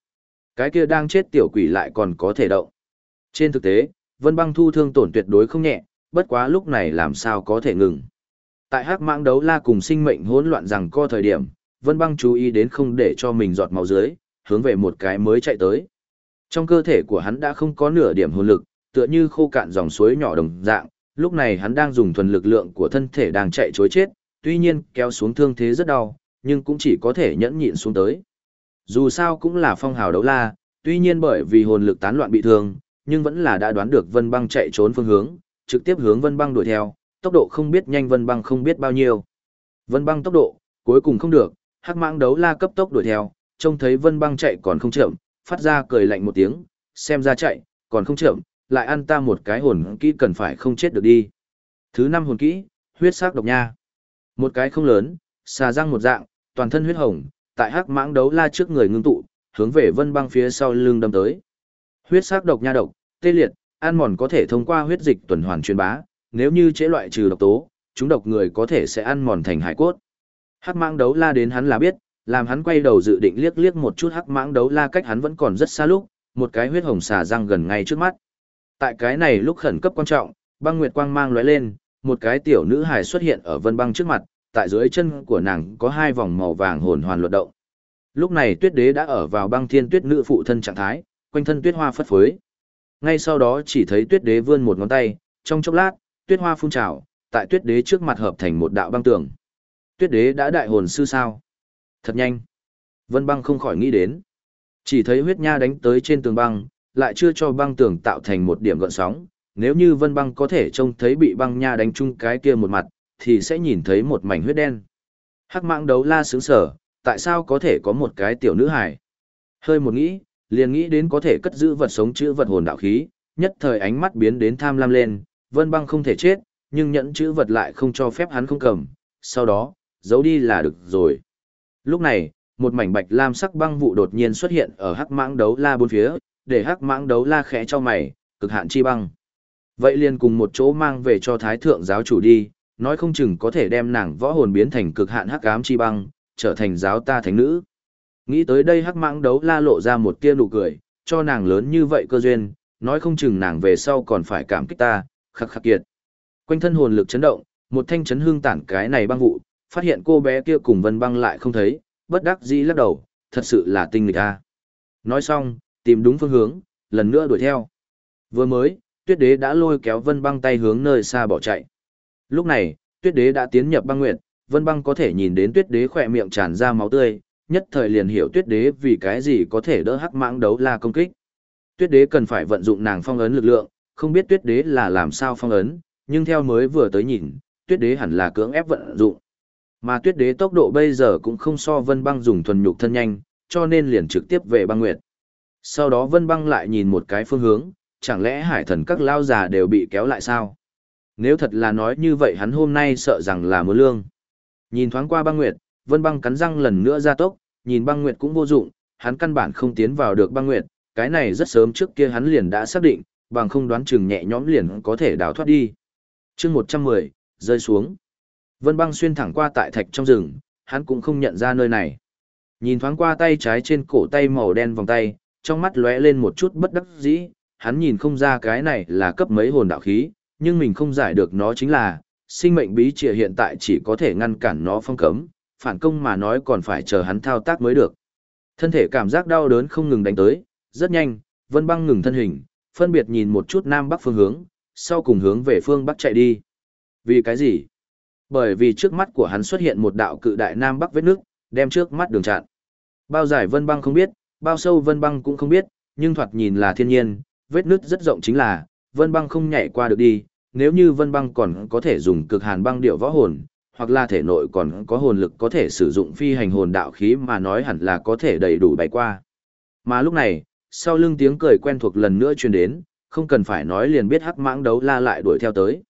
Cái kia đang chết tiểu quỷ lại còn có thể động. Trên thực tế, vân băng thu thương tổn tuyệt đối không nhẹ, bất quá lúc này làm sao có thể ngừng. Tại hắc mãng đấu la cùng sinh mệnh hỗn loạn rằng co thời điểm, vân băng chú ý đến không để cho mình giọt máu dưới, hướng về một cái mới chạy tới. Trong cơ thể của hắn đã không có nửa điểm hồn lực, tựa như khô cạn dòng suối nhỏ đồng dạng, lúc này hắn đang dùng thuần lực lượng của thân thể đang chạy chối chết, tuy nhiên kéo xuống thương thế rất đau, nhưng cũng chỉ có thể nhẫn nhịn xuống tới. Dù sao cũng là phong hào đấu la, tuy nhiên bởi vì hồn lực tán loạn bị thương, nhưng vẫn là đã đoán được Vân Băng chạy trốn phương hướng, trực tiếp hướng Vân Băng đuổi theo, tốc độ không biết nhanh Vân Băng không biết bao nhiêu. Vân Băng tốc độ, cuối cùng không được, Hắc Mãng đấu la cấp tốc đuổi theo, trông thấy Vân Băng chạy còn không chậm, phát ra cười lạnh một tiếng, xem ra chạy, còn không chậm, lại ăn ta một cái hồn kỹ cần phải không chết được đi. Thứ năm hồn kỹ, huyết sắc độc nha. Một cái không lớn, xà răng một dạng, toàn thân huyết hồng, tại hắc mãng đấu la trước người ngưng tụ, hướng về vân băng phía sau lưng đâm tới. Huyết sắc độc nha độc, tê liệt, ăn mòn có thể thông qua huyết dịch tuần hoàn truyền bá, nếu như chế loại trừ độc tố, chúng độc người có thể sẽ ăn mòn thành hải cốt. Hắc mãng đấu la đến hắn là biết, làm hắn quay đầu dự định liếc liếc một chút hắc mãng đấu la cách hắn vẫn còn rất xa lúc, một cái huyết hồng xà răng gần ngay trước mắt. Tại cái này lúc khẩn cấp quan trọng, băng nguyệt quang mang lóe lên, một cái tiểu nữ hài xuất hiện ở vân băng trước mặt, tại dưới chân của nàng có hai vòng màu vàng hồn hoàn luật động. Lúc này tuyết đế đã ở vào băng thiên tuyết nữ phụ thân trạng thái, quanh thân tuyết hoa phất phới. Ngay sau đó chỉ thấy tuyết đế vươn một ngón tay, trong chốc lát, tuyết hoa phun trào, tại tuyết đế trước mặt hợp thành một đạo băng tường. Tuyết đế đã đại hồn sư sao? Thật nhanh. Vân băng không khỏi nghĩ đến. Chỉ thấy huyết nha đánh tới trên tường băng, lại chưa cho băng tường tạo thành một điểm gợn sóng, nếu như Vân Băng có thể trông thấy bị băng nha đánh chung cái kia một mặt, thì sẽ nhìn thấy một mảnh huyết đen. Hắc Mạng đấu la sướng sở, tại sao có thể có một cái tiểu nữ hài? Hơi một nghĩ, liền nghĩ đến có thể cất giữ vật sống chữ vật hồn đạo khí, nhất thời ánh mắt biến đến tham lam lên, Vân Băng không thể chết, nhưng nhẫn chữ vật lại không cho phép hắn không cầm, sau đó, giấu đi là được rồi. Lúc này, một mảnh bạch lam sắc băng vụ đột nhiên xuất hiện ở hắc mãng đấu la bốn phía, để hắc mãng đấu la khẽ cho mày, cực hạn chi băng. Vậy liền cùng một chỗ mang về cho thái thượng giáo chủ đi, nói không chừng có thể đem nàng võ hồn biến thành cực hạn hắc ám chi băng, trở thành giáo ta thánh nữ. Nghĩ tới đây hắc mãng đấu la lộ ra một tia nụ cười, cho nàng lớn như vậy cơ duyên, nói không chừng nàng về sau còn phải cảm kích ta, khắc khắc kiệt. Quanh thân hồn lực chấn động, một thanh chấn hương tản cái này băng vụ, phát hiện cô bé kia cùng vân băng lại không thấy, bất đắc dĩ lắc đầu, thật sự là tinh nghịch a. Nói xong, tìm đúng phương hướng, lần nữa đuổi theo. Vừa mới, tuyết đế đã lôi kéo vân băng tay hướng nơi xa bỏ chạy. Lúc này, tuyết đế đã tiến nhập băng nguyệt, vân băng có thể nhìn đến tuyết đế khỏe miệng tràn ra máu tươi, nhất thời liền hiểu tuyết đế vì cái gì có thể đỡ hắc mãng đấu la công kích. Tuyết đế cần phải vận dụng nàng phong ấn lực lượng, không biết tuyết đế là làm sao phong ấn, nhưng theo mới vừa tới nhìn, tuyết đế hẳn là cưỡng ép vận dụng. Mà tuyết đế tốc độ bây giờ cũng không so vân băng dùng thuần nhục thân nhanh, cho nên liền trực tiếp về băng nguyệt. Sau đó vân băng lại nhìn một cái phương hướng, chẳng lẽ hải thần các lao già đều bị kéo lại sao? Nếu thật là nói như vậy hắn hôm nay sợ rằng là mưa lương. Nhìn thoáng qua băng nguyệt, vân băng cắn răng lần nữa ra tốc, nhìn băng nguyệt cũng vô dụng, hắn căn bản không tiến vào được băng nguyệt, cái này rất sớm trước kia hắn liền đã xác định, bằng không đoán chừng nhẹ nhõm liền có thể đào thoát đi. chương 110, rơi xuống. Vân băng xuyên thẳng qua tại thạch trong rừng, hắn cũng không nhận ra nơi này. Nhìn thoáng qua tay trái trên cổ tay màu đen vòng tay, trong mắt lóe lên một chút bất đắc dĩ, hắn nhìn không ra cái này là cấp mấy hồn đạo khí, nhưng mình không giải được nó chính là, sinh mệnh bí trịa hiện tại chỉ có thể ngăn cản nó phong cấm, phản công mà nói còn phải chờ hắn thao tác mới được. Thân thể cảm giác đau đớn không ngừng đánh tới, rất nhanh, Vân Băng ngừng thân hình, phân biệt nhìn một chút nam bắc phương hướng, sau cùng hướng về phương bắc chạy đi. Vì cái gì? Bởi vì trước mắt của hắn xuất hiện một đạo cự đại nam bắc vết nước, đem trước mắt đường chặn. Bao giải Vân Băng không biết, bao sâu Vân Băng cũng không biết, nhưng thoạt nhìn là thiên nhiên, vết nứt rất rộng chính là, Vân Băng không nhảy qua được đi, nếu như Vân Băng còn có thể dùng cực hàn băng điệu võ hồn, hoặc là thể nội còn có hồn lực có thể sử dụng phi hành hồn đạo khí mà nói hẳn là có thể đầy đủ bay qua. Mà lúc này, sau lưng tiếng cười quen thuộc lần nữa truyền đến, không cần phải nói liền biết hắc mãng đấu la lại đuổi theo tới.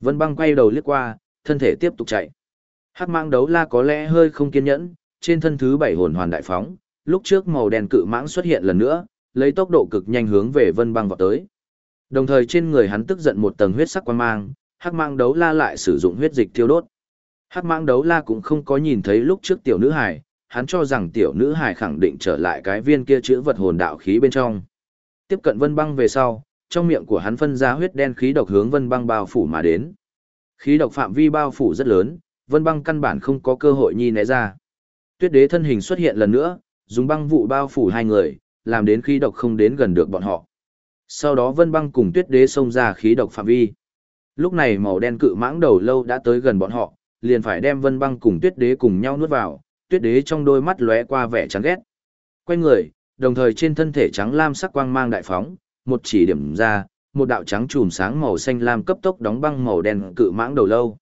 Vân băng quay đầu liếc qua, thân thể tiếp tục chạy. Hắc mãng đấu la có lẽ hơi không kiên nhẫn, trên thân thứ bảy hồn hoàn đại phóng, lúc trước màu đen cự mãng xuất hiện lần nữa, lấy tốc độ cực nhanh hướng về vân băng vọt tới. Đồng thời trên người hắn tức giận một tầng huyết sắc quang mang, hắc mãng đấu la lại sử dụng huyết dịch thiêu đốt. Hắc mãng đấu la cũng không có nhìn thấy lúc trước tiểu nữ hải, hắn cho rằng tiểu nữ hải khẳng định trở lại cái viên kia chữ vật hồn đạo khí bên trong. Tiếp cận vân băng về sau, trong miệng của hắn phân ra huyết đen khí độc hướng vân băng bao phủ mà đến. Khí độc phạm vi bao phủ rất lớn, vân băng căn bản không có cơ hội nhi né ra. Tuyết đế thân hình xuất hiện lần nữa, dùng băng vụ bao phủ hai người, làm đến khí độc không đến gần được bọn họ. Sau đó vân băng cùng tuyết đế xông ra khí độc phạm vi. Lúc này màu đen cự mãng đầu lâu đã tới gần bọn họ, liền phải đem vân băng cùng tuyết đế cùng nhau nuốt vào, tuyết đế trong đôi mắt lóe qua vẻ chán ghét. Quay người, đồng thời trên thân thể trắng lam sắc quang mang đại phóng, một chỉ điểm ra, một đạo trắng chùm sáng màu xanh lam cấp tốc đóng băng màu đen cự mãng đầu lâu.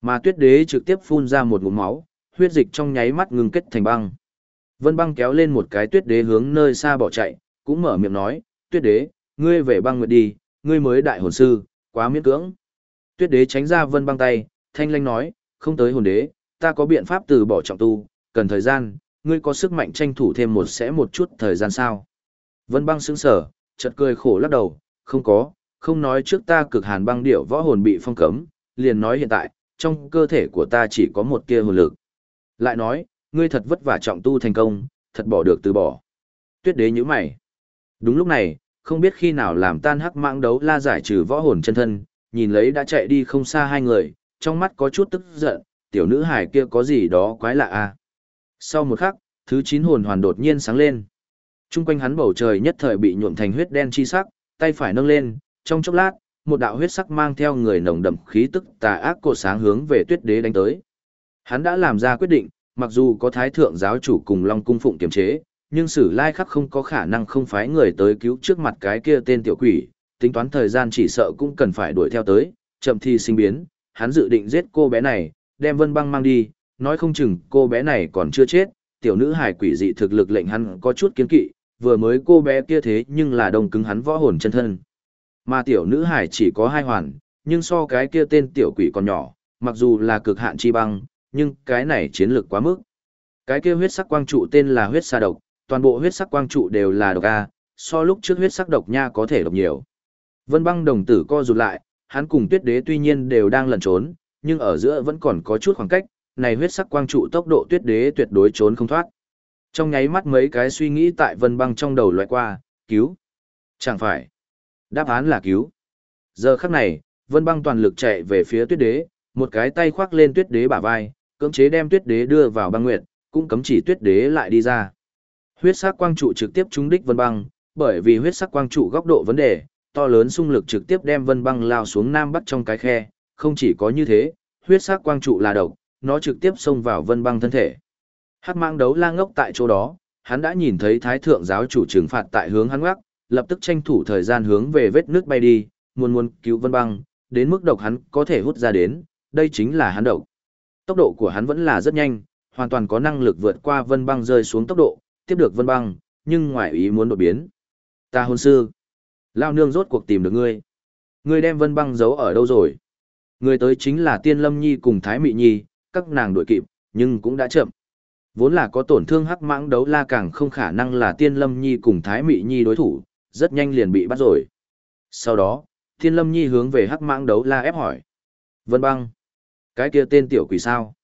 Mà tuyết đế trực tiếp phun ra một ngụm máu, huyết dịch trong nháy mắt ngừng kết thành băng. Vân băng kéo lên một cái tuyết đế hướng nơi xa bỏ chạy, cũng mở miệng nói, tuyết đế, ngươi về băng nguyệt đi, ngươi mới đại hồn sư, quá miễn cưỡng. Tuyết đế tránh ra vân băng tay, thanh lanh nói, không tới hồn đế, ta có biện pháp từ bỏ trọng tu, cần thời gian, ngươi có sức mạnh tranh thủ thêm một sẽ một chút thời gian sao. Vân băng sững sở, chợt cười khổ lắc đầu, không có, không nói trước ta cực hàn băng điệu võ hồn bị phong cấm, liền nói hiện tại, trong cơ thể của ta chỉ có một tia hồn lực. Lại nói, ngươi thật vất vả trọng tu thành công, thật bỏ được từ bỏ. Tuyết đế như mày. Đúng lúc này, không biết khi nào làm tan hắc mạng đấu la giải trừ võ hồn chân thân, nhìn lấy đã chạy đi không xa hai người, trong mắt có chút tức giận, tiểu nữ hải kia có gì đó quái lạ à. Sau một khắc, thứ chín hồn hoàn đột nhiên sáng lên. Trung quanh hắn bầu trời nhất thời bị nhuộm thành huyết đen chi sắc, tay phải nâng lên, trong chốc lát, một đạo huyết sắc mang theo người nồng đậm khí tức tà ác cột sáng hướng về tuyết đế đánh tới. Hắn đã làm ra quyết định, mặc dù có thái thượng giáo chủ cùng Long cung phụng kiềm chế, nhưng sử lai khắc không có khả năng không phái người tới cứu trước mặt cái kia tên tiểu quỷ, tính toán thời gian chỉ sợ cũng cần phải đuổi theo tới, chậm thì sinh biến, hắn dự định giết cô bé này, đem Vân Băng mang đi, nói không chừng cô bé này còn chưa chết, tiểu nữ hải quỷ dị thực lực lệnh hắn có chút kiến kỵ, vừa mới cô bé kia thế nhưng là đông cứng hắn võ hồn chân thân. Mà tiểu nữ hải chỉ có hai hoàn, nhưng so cái kia tên tiểu quỷ còn nhỏ, mặc dù là cực hạn chi băng, nhưng cái này chiến lược quá mức. Cái kia huyết sắc quang trụ tên là huyết sa độc, toàn bộ huyết sắc quang trụ đều là độc A, so lúc trước huyết sắc độc nha có thể độc nhiều. Vân băng đồng tử co rụt lại, hắn cùng tuyết đế tuy nhiên đều đang lẩn trốn, nhưng ở giữa vẫn còn có chút khoảng cách, này huyết sắc quang trụ tốc độ tuyết đế tuyệt đối trốn không thoát. Trong nháy mắt mấy cái suy nghĩ tại vân băng trong đầu loại qua, cứu. Chẳng phải. Đáp án là cứu. Giờ khắc này, vân băng toàn lực chạy về phía tuyết đế, một cái tay khoác lên tuyết đế bả vai, cưỡng chế đem tuyết đế đưa vào băng nguyệt, cũng cấm chỉ tuyết đế lại đi ra. Huyết sắc quang trụ trực tiếp trúng đích vân băng, bởi vì huyết sắc quang trụ góc độ vấn đề, to lớn xung lực trực tiếp đem vân băng lao xuống nam bắc trong cái khe, không chỉ có như thế, huyết sắc quang trụ là độc, nó trực tiếp xông vào vân băng thân thể. Hắc mang đấu la ngốc tại chỗ đó, hắn đã nhìn thấy thái thượng giáo chủ trừng phạt tại hướng hắn ngoắc, lập tức tranh thủ thời gian hướng về vết nước bay đi, muốn muốn cứu vân băng, đến mức độc hắn có thể hút ra đến, đây chính là hắn độc. Tốc độ của hắn vẫn là rất nhanh, hoàn toàn có năng lực vượt qua vân băng rơi xuống tốc độ, tiếp được vân băng, nhưng ngoài ý muốn đột biến. Ta hôn sư, lao nương rốt cuộc tìm được ngươi. Ngươi đem vân băng giấu ở đâu rồi? Người tới chính là Tiên Lâm Nhi cùng Thái Mị Nhi, các nàng đuổi kịp, nhưng cũng đã chậm. Vốn là có tổn thương hắc mãng đấu la càng không khả năng là Tiên Lâm Nhi cùng Thái Mị Nhi đối thủ, rất nhanh liền bị bắt rồi. Sau đó, Tiên Lâm Nhi hướng về hắc mãng đấu la ép hỏi. Vân băng, cái kia tên tiểu quỷ sao?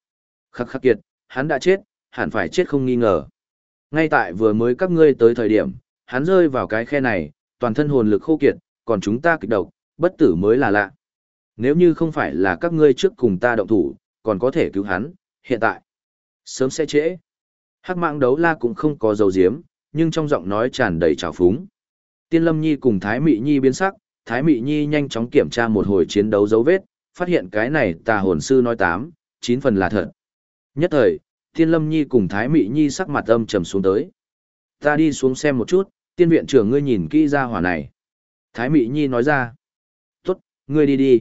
Khắc khắc kiệt, hắn đã chết, hẳn phải chết không nghi ngờ. Ngay tại vừa mới các ngươi tới thời điểm, hắn rơi vào cái khe này, toàn thân hồn lực khô kiệt, còn chúng ta kịch độc, bất tử mới là lạ. Nếu như không phải là các ngươi trước cùng ta động thủ, còn có thể cứu hắn, hiện tại. Sớm sẽ trễ. Hắc mạng đấu la cũng không có dầu diếm, nhưng trong giọng nói tràn đầy trào phúng. Tiên Lâm Nhi cùng Thái Mị Nhi biến sắc, Thái Mị Nhi nhanh chóng kiểm tra một hồi chiến đấu dấu vết, phát hiện cái này tà hồn sư nói tám, chín phần là thật. Nhất thời, thiên Lâm Nhi cùng Thái Mị Nhi sắc mặt âm trầm xuống tới. Ta đi xuống xem một chút, tiên viện trưởng ngươi nhìn kỹ ra hỏa này. Thái Mị Nhi nói ra. Tốt, ngươi đi đi.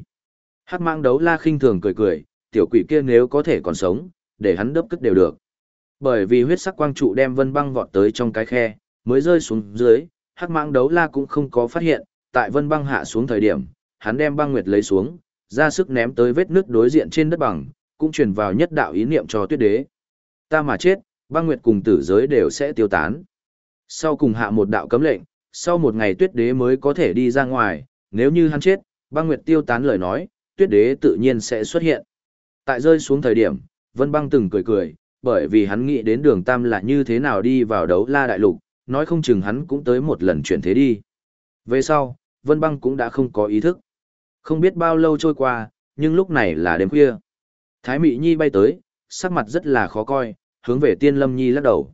Hắc mang đấu la khinh thường cười cười, tiểu quỷ kia nếu có thể còn sống, để hắn đớp cất đều được. Bởi vì huyết sắc quang trụ đem vân băng vọt tới trong cái khe, mới rơi xuống dưới, hắc mang đấu la cũng không có phát hiện, tại vân băng hạ xuống thời điểm, hắn đem băng nguyệt lấy xuống, ra sức ném tới vết nước đối diện trên đất bằng, cũng truyền vào nhất đạo ý niệm cho tuyết đế. Ta mà chết, băng nguyệt cùng tử giới đều sẽ tiêu tán. Sau cùng hạ một đạo cấm lệnh, sau một ngày tuyết đế mới có thể đi ra ngoài, nếu như hắn chết, băng nguyệt tiêu tán lời nói, tuyết đế tự nhiên sẽ xuất hiện. Tại rơi xuống thời điểm, Vân Băng từng cười cười, bởi vì hắn nghĩ đến đường Tam là như thế nào đi vào đấu la đại lục, nói không chừng hắn cũng tới một lần chuyển thế đi. Về sau, Vân Băng cũng đã không có ý thức. Không biết bao lâu trôi qua, nhưng lúc này là đêm khuya. Thái Mị Nhi bay tới, sắc mặt rất là khó coi, hướng về Tiên Lâm Nhi lắc đầu.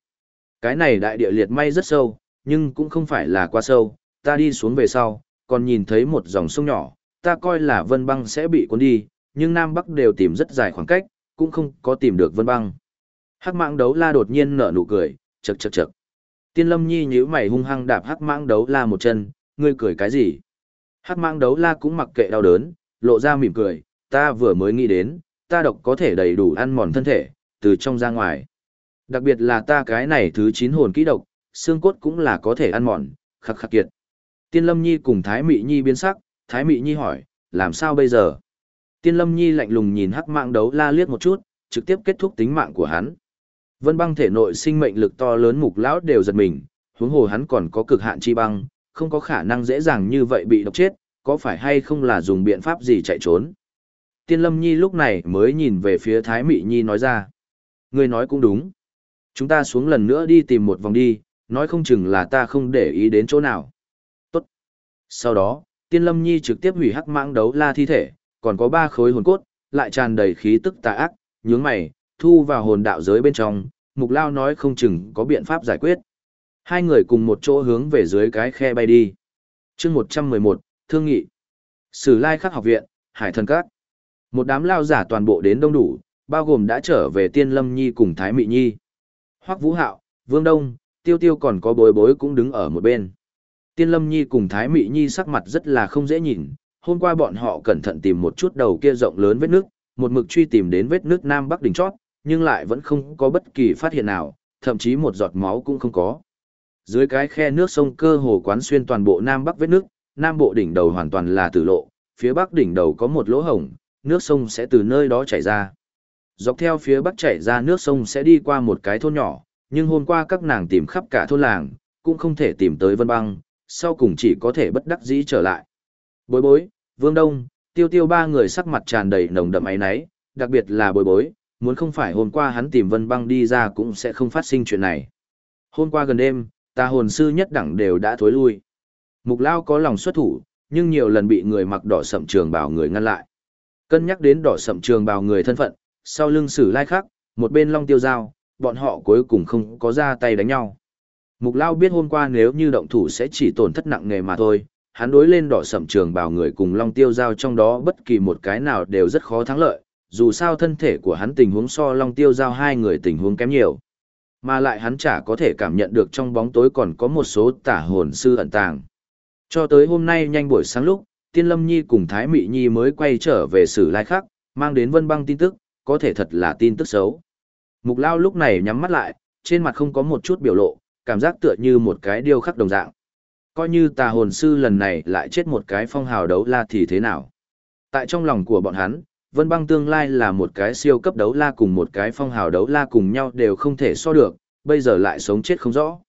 Cái này đại địa liệt may rất sâu, nhưng cũng không phải là quá sâu, ta đi xuống về sau, còn nhìn thấy một dòng sông nhỏ, ta coi là vân băng sẽ bị cuốn đi, nhưng Nam Bắc đều tìm rất dài khoảng cách, cũng không có tìm được vân băng. Hắc Mạng đấu la đột nhiên nở nụ cười, chật chật chật. Tiên lâm nhi nhíu mày hung hăng đạp hắc Mạng đấu la một chân, ngươi cười cái gì? Hắc mang đấu la cũng mặc kệ đau đớn, lộ ra mỉm cười, ta vừa mới nghĩ đến, ta độc có thể đầy đủ ăn mòn thân thể, từ trong ra ngoài. Đặc biệt là ta cái này thứ 9 hồn kỹ độc, xương cốt cũng là có thể ăn mòn, khắc khắc kiệt. Tiên lâm nhi cùng Thái Mị Nhi biến sắc, Thái Mị Nhi hỏi, làm sao bây giờ? Tiên Lâm Nhi lạnh lùng nhìn hắc mạng đấu la liếc một chút, trực tiếp kết thúc tính mạng của hắn. Vân băng thể nội sinh mệnh lực to lớn mục lão đều giật mình, huống hồ hắn còn có cực hạn chi băng, không có khả năng dễ dàng như vậy bị độc chết, có phải hay không là dùng biện pháp gì chạy trốn. Tiên Lâm Nhi lúc này mới nhìn về phía Thái Mị Nhi nói ra. Người nói cũng đúng. Chúng ta xuống lần nữa đi tìm một vòng đi, nói không chừng là ta không để ý đến chỗ nào. Tốt. Sau đó, Tiên Lâm Nhi trực tiếp hủy hắc mãng đấu la thi thể, còn có ba khối hồn cốt, lại tràn đầy khí tức tà ác, nhướng mày, thu vào hồn đạo giới bên trong, Mục Lao nói không chừng có biện pháp giải quyết. Hai người cùng một chỗ hướng về dưới cái khe bay đi. chương 111, Thương nghị. Sử Lai Khắc học viện, Hải Thần Các. Một đám lao giả toàn bộ đến đông đủ, bao gồm đã trở về Tiên Lâm Nhi cùng Thái Mị Nhi. Hoắc Vũ Hạo, Vương Đông, Tiêu Tiêu còn có bối bối cũng đứng ở một bên. Tiên Lâm Nhi cùng Thái Mị Nhi sắc mặt rất là không dễ nhìn, hôm qua bọn họ cẩn thận tìm một chút đầu kia rộng lớn vết nước, một mực truy tìm đến vết nước Nam Bắc đỉnh chót, nhưng lại vẫn không có bất kỳ phát hiện nào, thậm chí một giọt máu cũng không có. Dưới cái khe nước sông cơ hồ quán xuyên toàn bộ Nam Bắc vết nước, Nam bộ đỉnh đầu hoàn toàn là tử lộ, phía Bắc đỉnh đầu có một lỗ hổng, nước sông sẽ từ nơi đó chảy ra. Dọc theo phía Bắc chảy ra nước sông sẽ đi qua một cái thôn nhỏ, nhưng hôm qua các nàng tìm khắp cả thôn làng, cũng không thể tìm tới Vân Băng, sau cùng chỉ có thể bất đắc dĩ trở lại. Bối bối, Vương Đông, tiêu tiêu ba người sắc mặt tràn đầy nồng đậm ấy náy, đặc biệt là bối bối, muốn không phải hôm qua hắn tìm Vân Băng đi ra cũng sẽ không phát sinh chuyện này. Hôm qua gần đêm, ta hồn sư nhất đẳng đều đã thối lui. Mục Lao có lòng xuất thủ, nhưng nhiều lần bị người mặc đỏ sậm trường bào người ngăn lại. Cân nhắc đến đỏ sậm trường bào người thân phận, sau lưng sử lai khắc, một bên long tiêu dao, bọn họ cuối cùng không có ra tay đánh nhau. Mục Lao biết hôm qua nếu như động thủ sẽ chỉ tổn thất nặng nề mà thôi, hắn đối lên đỏ sậm trường bào người cùng long tiêu giao trong đó bất kỳ một cái nào đều rất khó thắng lợi, dù sao thân thể của hắn tình huống so long tiêu giao hai người tình huống kém nhiều. Mà lại hắn chả có thể cảm nhận được trong bóng tối còn có một số tả hồn sư ẩn tàng. Cho tới hôm nay nhanh buổi sáng lúc, Tiên Lâm Nhi cùng Thái Mị Nhi mới quay trở về sử lai khác, mang đến vân băng tin tức, có thể thật là tin tức xấu. Mục Lao lúc này nhắm mắt lại, trên mặt không có một chút biểu lộ, cảm giác tựa như một cái điêu khắc đồng dạng. Coi như tà hồn sư lần này lại chết một cái phong hào đấu la thì thế nào? Tại trong lòng của bọn hắn, Vân Băng tương lai là một cái siêu cấp đấu la cùng một cái phong hào đấu la cùng nhau đều không thể so được, bây giờ lại sống chết không rõ.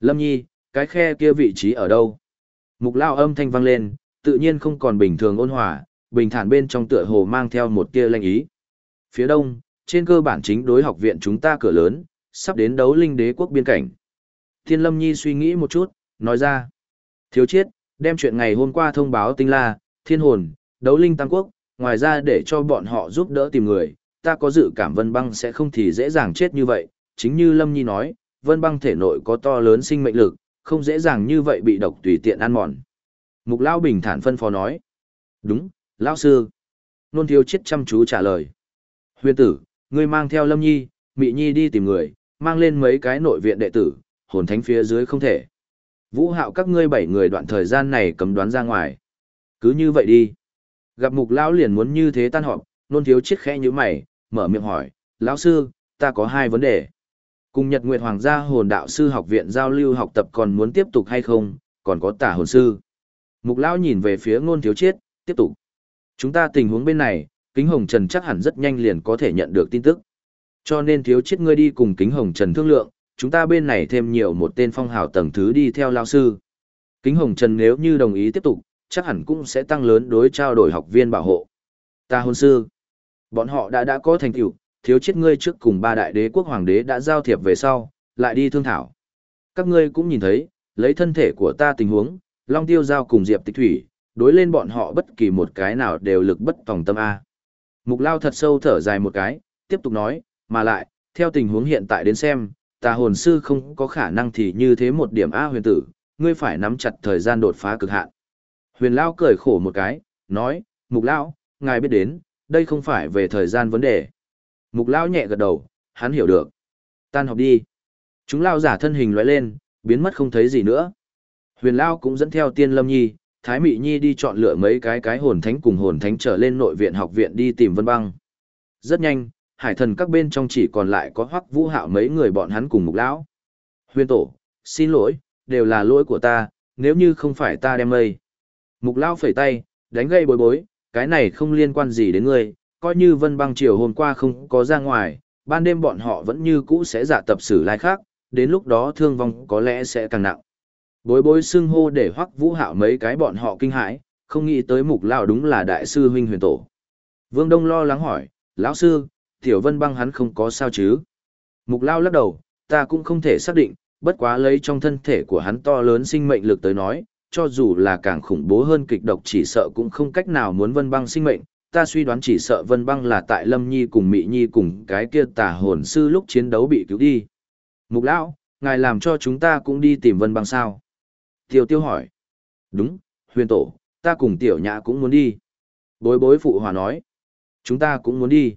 Lâm Nhi, cái khe kia vị trí ở đâu? Mục lao âm thanh vang lên, tự nhiên không còn bình thường ôn hòa, bình thản bên trong tựa hồ mang theo một tia lanh ý. Phía đông, trên cơ bản chính đối học viện chúng ta cửa lớn, sắp đến đấu linh đế quốc biên cảnh. Thiên Lâm Nhi suy nghĩ một chút, nói ra. Thiếu chiết, đem chuyện ngày hôm qua thông báo tinh la, thiên hồn, đấu linh tăng quốc, ngoài ra để cho bọn họ giúp đỡ tìm người, ta có dự cảm Vân Băng sẽ không thì dễ dàng chết như vậy, chính như Lâm Nhi nói, Vân Băng thể nội có to lớn sinh mệnh lực, không dễ dàng như vậy bị độc tùy tiện ăn mòn. Mục Lão bình thản phân phó nói. Đúng, Lão sư. Nôn thiếu chết chăm chú trả lời. Huyền tử, ngươi mang theo Lâm Nhi, Mị Nhi đi tìm người, mang lên mấy cái nội viện đệ tử, hồn thánh phía dưới không thể. Vũ hạo các ngươi bảy người đoạn thời gian này cấm đoán ra ngoài. Cứ như vậy đi. Gặp mục lão liền muốn như thế tan họp, nôn thiếu chiết khẽ như mày, mở miệng hỏi, lão sư, ta có hai vấn đề. Cùng Nhật Nguyệt Hoàng gia hồn đạo sư học viện giao lưu học tập còn muốn tiếp tục hay không, còn có tả hồn sư. Mục lão nhìn về phía ngôn thiếu chiết, tiếp tục. Chúng ta tình huống bên này, Kính Hồng Trần chắc hẳn rất nhanh liền có thể nhận được tin tức. Cho nên thiếu chiết ngươi đi cùng Kính Hồng Trần thương lượng, chúng ta bên này thêm nhiều một tên phong hào tầng thứ đi theo lao sư. Kính Hồng Trần nếu như đồng ý tiếp tục, chắc hẳn cũng sẽ tăng lớn đối trao đổi học viên bảo hộ. Ta hôn sư, bọn họ đã đã có thành tựu, thiếu chết ngươi trước cùng ba đại đế quốc hoàng đế đã giao thiệp về sau, lại đi thương thảo. Các ngươi cũng nhìn thấy, lấy thân thể của ta tình huống, Long Tiêu giao cùng Diệp Tịch Thủy, đối lên bọn họ bất kỳ một cái nào đều lực bất tòng tâm A. Mục Lao thật sâu thở dài một cái, tiếp tục nói, mà lại, theo tình huống hiện tại đến xem, ta hồn sư không có khả năng thì như thế một điểm A huyền tử, ngươi phải nắm chặt thời gian đột phá cực hạn. Huyền Lao cười khổ một cái, nói, Mục Lao, ngài biết đến, đây không phải về thời gian vấn đề. Mục Lao nhẹ gật đầu, hắn hiểu được. Tan học đi. Chúng Lao giả thân hình lóe lên, biến mất không thấy gì nữa. Huyền Lao cũng dẫn theo Tiên Lâm Nhi, Thái Mị Nhi đi chọn lựa mấy cái cái hồn thánh cùng hồn thánh trở lên nội viện học viện đi tìm Vân Băng. Rất nhanh, hải thần các bên trong chỉ còn lại có hoắc vũ hạo mấy người bọn hắn cùng mục lão huyền tổ xin lỗi đều là lỗi của ta nếu như không phải ta đem mây mục lão phẩy tay đánh gây bối bối cái này không liên quan gì đến ngươi coi như vân băng triều hôm qua không có ra ngoài ban đêm bọn họ vẫn như cũ sẽ giả tập xử lai khác đến lúc đó thương vong có lẽ sẽ càng nặng bối bối xưng hô để hoắc vũ hạo mấy cái bọn họ kinh hãi không nghĩ tới mục lão đúng là đại sư huynh huyền tổ vương đông lo lắng hỏi lão sư tiểu vân băng hắn không có sao chứ. Mục lao lắc đầu, ta cũng không thể xác định, bất quá lấy trong thân thể của hắn to lớn sinh mệnh lực tới nói, cho dù là càng khủng bố hơn kịch độc chỉ sợ cũng không cách nào muốn vân băng sinh mệnh, ta suy đoán chỉ sợ vân băng là tại lâm nhi cùng mị nhi cùng cái kia tà hồn sư lúc chiến đấu bị cứu đi. Mục lão, ngài làm cho chúng ta cũng đi tìm vân băng sao? Tiêu tiêu hỏi. Đúng, huyền tổ, ta cùng tiểu nhã cũng muốn đi. Bối bối phụ hòa nói. Chúng ta cũng muốn đi.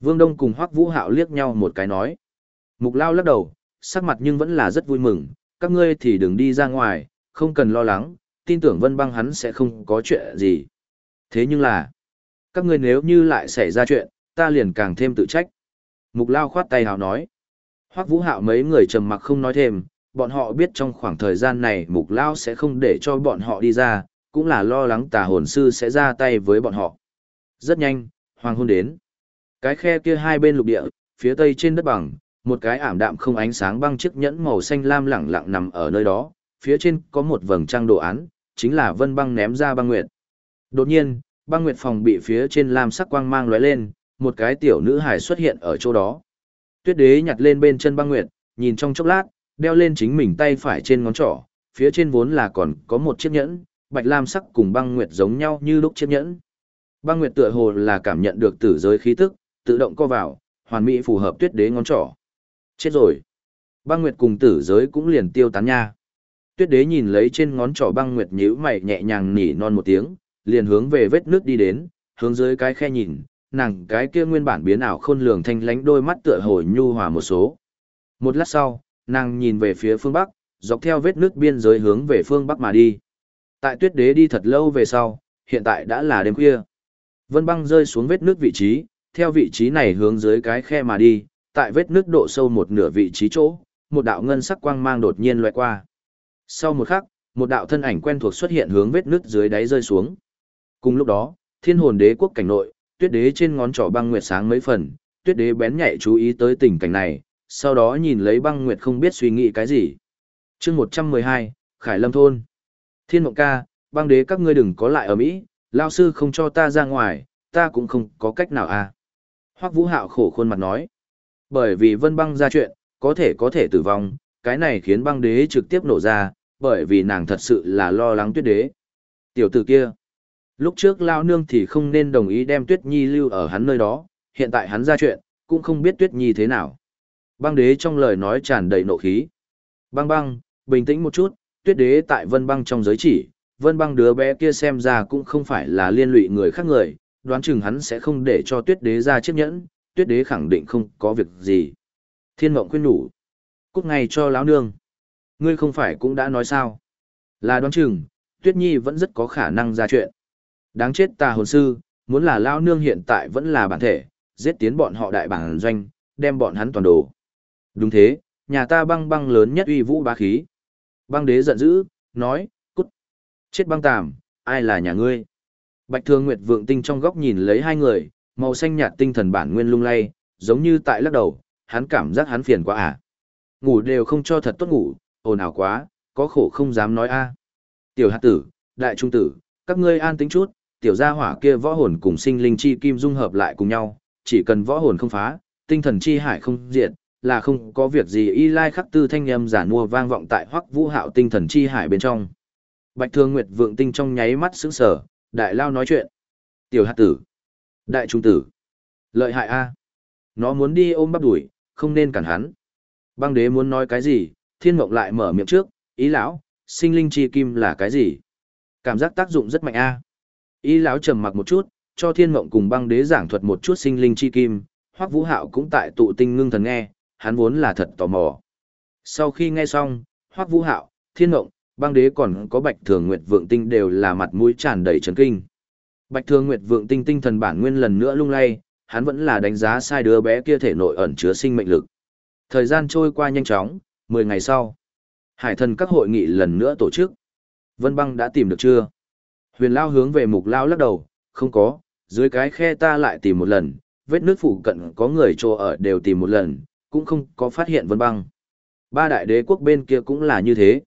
Vương Đông cùng Hoắc Vũ Hạo liếc nhau một cái nói. Mục Lao lắc đầu, sắc mặt nhưng vẫn là rất vui mừng, các ngươi thì đừng đi ra ngoài, không cần lo lắng, tin tưởng Vân Băng hắn sẽ không có chuyện gì. Thế nhưng là, các ngươi nếu như lại xảy ra chuyện, ta liền càng thêm tự trách. Mục Lao khoát tay hào nói. Hoắc Vũ Hạo mấy người trầm mặc không nói thêm, bọn họ biết trong khoảng thời gian này Mục Lao sẽ không để cho bọn họ đi ra, cũng là lo lắng tà hồn sư sẽ ra tay với bọn họ. Rất nhanh, hoàng hôn đến. Cái khe kia hai bên lục địa, phía tây trên đất bằng, một cái ảm đạm không ánh sáng băng chiếc nhẫn màu xanh lam lẳng lặng nằm ở nơi đó, phía trên có một vầng trăng đồ án, chính là vân băng ném ra băng nguyệt. Đột nhiên, băng nguyệt phòng bị phía trên lam sắc quang mang lóe lên, một cái tiểu nữ hài xuất hiện ở chỗ đó. Tuyết đế nhặt lên bên chân băng nguyệt, nhìn trong chốc lát, đeo lên chính mình tay phải trên ngón trỏ, phía trên vốn là còn có một chiếc nhẫn, bạch lam sắc cùng băng nguyệt giống nhau như lúc chiếc nhẫn. Băng nguyệt tựa hồ là cảm nhận được tử giới khí tức, tự động co vào, hoàn mỹ phù hợp tuyết đế ngón trỏ. Chết rồi. Băng nguyệt cùng tử giới cũng liền tiêu tán nha. Tuyết đế nhìn lấy trên ngón trỏ băng nguyệt nhíu mày nhẹ nhàng nỉ non một tiếng, liền hướng về vết nước đi đến, hướng dưới cái khe nhìn, nàng cái kia nguyên bản biến ảo khôn lường thanh lánh đôi mắt tựa hồi nhu hòa một số. Một lát sau, nàng nhìn về phía phương bắc, dọc theo vết nước biên giới hướng về phương bắc mà đi. Tại tuyết đế đi thật lâu về sau, hiện tại đã là đêm khuya. Vân băng rơi xuống vết nước vị trí, theo vị trí này hướng dưới cái khe mà đi, tại vết nước độ sâu một nửa vị trí chỗ, một đạo ngân sắc quang mang đột nhiên loại qua. Sau một khắc, một đạo thân ảnh quen thuộc xuất hiện hướng vết nước dưới đáy rơi xuống. Cùng lúc đó, thiên hồn đế quốc cảnh nội, tuyết đế trên ngón trỏ băng nguyệt sáng mấy phần, tuyết đế bén nhạy chú ý tới tình cảnh này, sau đó nhìn lấy băng nguyệt không biết suy nghĩ cái gì. chương 112, Khải Lâm Thôn. Thiên mộng ca, băng đế các ngươi đừng có lại ở Mỹ, lao sư không cho ta ra ngoài, ta cũng không có cách nào à. Hoắc Vũ Hạo khổ khuôn mặt nói. Bởi vì vân băng ra chuyện, có thể có thể tử vong, cái này khiến băng đế trực tiếp nổ ra, bởi vì nàng thật sự là lo lắng tuyết đế. Tiểu tử kia. Lúc trước lao nương thì không nên đồng ý đem tuyết nhi lưu ở hắn nơi đó, hiện tại hắn ra chuyện, cũng không biết tuyết nhi thế nào. Băng đế trong lời nói tràn đầy nộ khí. Băng băng, bình tĩnh một chút, tuyết đế tại vân băng trong giới chỉ, vân băng đứa bé kia xem ra cũng không phải là liên lụy người khác người, đoán chừng hắn sẽ không để cho tuyết đế ra chiếc nhẫn, tuyết đế khẳng định không có việc gì. Thiên mộng khuyên nhủ. Cút ngay cho lão nương. Ngươi không phải cũng đã nói sao. Là đoán chừng, tuyết nhi vẫn rất có khả năng ra chuyện. Đáng chết tà hồn sư, muốn là lão nương hiện tại vẫn là bản thể, giết tiến bọn họ đại bản doanh, đem bọn hắn toàn đồ. Đúng thế, nhà ta băng băng lớn nhất uy vũ bá khí. Băng đế giận dữ, nói, cút. Chết băng tàm, ai là nhà ngươi? Bạch Thương Nguyệt vượng tinh trong góc nhìn lấy hai người, màu xanh nhạt tinh thần bản nguyên lung lay, giống như tại lắc đầu, hắn cảm giác hắn phiền quá à. Ngủ đều không cho thật tốt ngủ, ồn ào quá, có khổ không dám nói a. Tiểu hạt tử, đại trung tử, các ngươi an tính chút, tiểu gia hỏa kia võ hồn cùng sinh linh chi kim dung hợp lại cùng nhau, chỉ cần võ hồn không phá, tinh thần chi hải không diệt, là không có việc gì y lai khắc tư thanh âm giả mua vang vọng tại hoắc vũ hạo tinh thần chi hải bên trong. Bạch Thương Nguyệt vượng tinh trong nháy mắt sững sờ, đại lao nói chuyện. Tiểu hạt tử. Đại trung tử. Lợi hại a. Nó muốn đi ôm bắp đuổi, không nên cản hắn. Băng đế muốn nói cái gì, thiên mộng lại mở miệng trước, ý lão, sinh linh chi kim là cái gì? Cảm giác tác dụng rất mạnh a. Ý lão trầm mặc một chút, cho thiên mộng cùng băng đế giảng thuật một chút sinh linh chi kim, hoắc vũ hạo cũng tại tụ tinh ngưng thần nghe, hắn vốn là thật tò mò. Sau khi nghe xong, hoắc vũ hạo, thiên mộng, băng đế còn có bạch thường nguyệt vượng tinh đều là mặt mũi tràn đầy chấn kinh. Bạch thường nguyệt vượng tinh tinh thần bản nguyên lần nữa lung lay, hắn vẫn là đánh giá sai đứa bé kia thể nội ẩn chứa sinh mệnh lực. Thời gian trôi qua nhanh chóng, 10 ngày sau. Hải thần các hội nghị lần nữa tổ chức. Vân băng đã tìm được chưa? Huyền Lao hướng về mục Lao lắc đầu, không có, dưới cái khe ta lại tìm một lần, vết nước phủ cận có người trô ở đều tìm một lần, cũng không có phát hiện vân băng. Ba đại đế quốc bên kia cũng là như thế.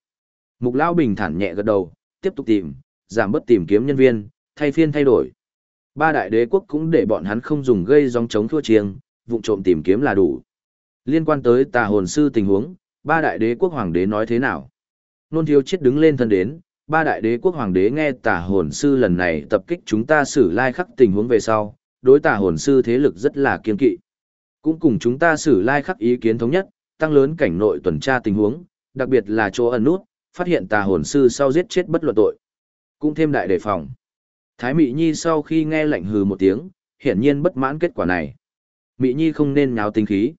Mục Lao bình thản nhẹ gật đầu, tiếp tục tìm, giảm bớt tìm kiếm nhân viên, thay phiên thay đổi. Ba đại đế quốc cũng để bọn hắn không dùng gây dòng chống thua chiêng, vụ trộm tìm kiếm là đủ. Liên quan tới tà hồn sư tình huống, ba đại đế quốc hoàng đế nói thế nào? Nôn thiếu chết đứng lên thân đến, ba đại đế quốc hoàng đế nghe tà hồn sư lần này tập kích chúng ta xử lai khắc tình huống về sau, đối tà hồn sư thế lực rất là kiên kỵ. Cũng cùng chúng ta xử lai khắc ý kiến thống nhất, tăng lớn cảnh nội tuần tra tình huống, đặc biệt là chỗ ẩn nút, phát hiện tà hồn sư sau giết chết bất luận tội. Cũng thêm đại đề phòng. Thái Mị Nhi sau khi nghe lệnh hừ một tiếng, hiển nhiên bất mãn kết quả này. Mị Nhi không nên nháo tính khí.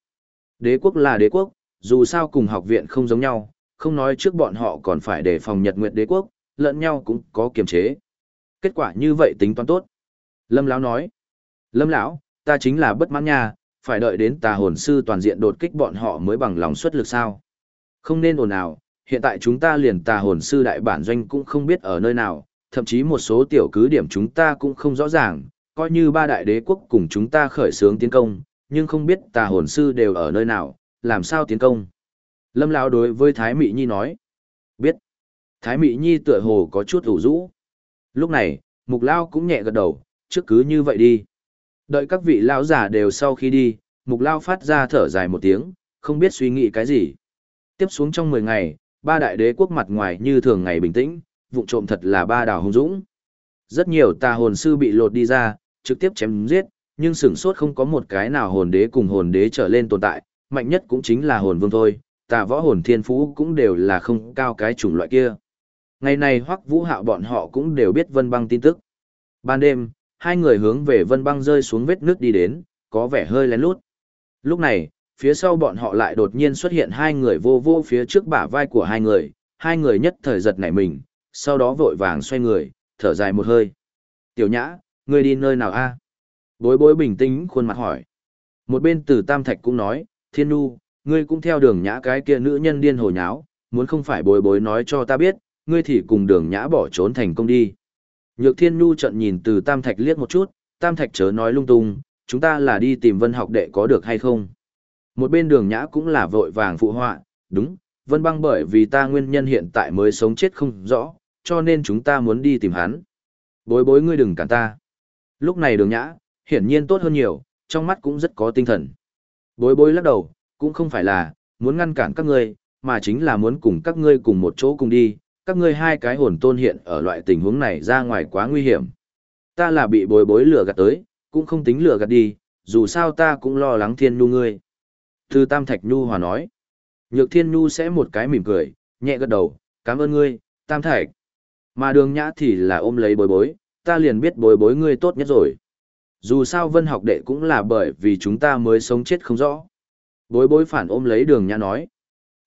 Đế quốc là đế quốc, dù sao cùng học viện không giống nhau, không nói trước bọn họ còn phải đề phòng Nhật Nguyệt Đế quốc, lẫn nhau cũng có kiềm chế. Kết quả như vậy tính toán tốt. Lâm lão nói, Lâm lão, ta chính là bất mãn nha, phải đợi đến tà hồn sư toàn diện đột kích bọn họ mới bằng lòng xuất lực sao. Không nên ồn ào, hiện tại chúng ta liền tà hồn sư đại bản doanh cũng không biết ở nơi nào, thậm chí một số tiểu cứ điểm chúng ta cũng không rõ ràng, coi như ba đại đế quốc cùng chúng ta khởi xướng tiến công, nhưng không biết tà hồn sư đều ở nơi nào, làm sao tiến công. Lâm Lão đối với Thái Mị Nhi nói, biết. Thái Mị Nhi tựa hồ có chút ủ rũ. Lúc này, Mục Lao cũng nhẹ gật đầu, trước cứ như vậy đi. Đợi các vị lão giả đều sau khi đi, Mục Lao phát ra thở dài một tiếng, không biết suy nghĩ cái gì. Tiếp xuống trong 10 ngày, ba đại đế quốc mặt ngoài như thường ngày bình tĩnh, vụ trộm thật là ba đảo hung dũng. Rất nhiều tà hồn sư bị lột đi ra, trực tiếp chém giết, nhưng sửng sốt không có một cái nào hồn đế cùng hồn đế trở lên tồn tại, mạnh nhất cũng chính là hồn vương thôi, tà võ hồn thiên phú cũng đều là không cao cái chủng loại kia. Ngày này hoắc vũ hạo bọn họ cũng đều biết vân băng tin tức. Ban đêm, hai người hướng về vân băng rơi xuống vết nước đi đến, có vẻ hơi lén lút. Lúc này, phía sau bọn họ lại đột nhiên xuất hiện hai người vô vô phía trước bả vai của hai người, hai người nhất thời giật nảy mình, sau đó vội vàng xoay người, thở dài một hơi. Tiểu nhã, ngươi đi nơi nào a? Bối bối bình tĩnh khuôn mặt hỏi. Một bên từ Tam Thạch cũng nói, Thiên Nhu, ngươi cũng theo đường nhã cái kia nữ nhân điên hồ nháo, muốn không phải bối bối nói cho ta biết, ngươi thì cùng đường nhã bỏ trốn thành công đi. Nhược Thiên Nhu trận nhìn từ Tam Thạch liếc một chút, Tam Thạch chớ nói lung tung, chúng ta là đi tìm vân học đệ có được hay không. Một bên đường nhã cũng là vội vàng phụ họa, đúng, vân băng bởi vì ta nguyên nhân hiện tại mới sống chết không rõ, cho nên chúng ta muốn đi tìm hắn. Bối bối ngươi đừng cản ta. Lúc này đường nhã, hiển nhiên tốt hơn nhiều, trong mắt cũng rất có tinh thần. Bối bối lắc đầu, cũng không phải là, muốn ngăn cản các ngươi, mà chính là muốn cùng các ngươi cùng một chỗ cùng đi, các ngươi hai cái hồn tôn hiện ở loại tình huống này ra ngoài quá nguy hiểm. Ta là bị bối bối lừa gạt tới, cũng không tính lừa gạt đi, dù sao ta cũng lo lắng thiên nhu ngươi. Thư Tam Thạch Nhu hòa nói. Nhược thiên nhu sẽ một cái mỉm cười, nhẹ gật đầu, cảm ơn ngươi, Tam Thạch. Mà đường nhã thì là ôm lấy bối bối, ta liền biết bối bối ngươi tốt nhất rồi. Dù sao vân học đệ cũng là bởi vì chúng ta mới sống chết không rõ. Bối bối phản ôm lấy đường nhã nói.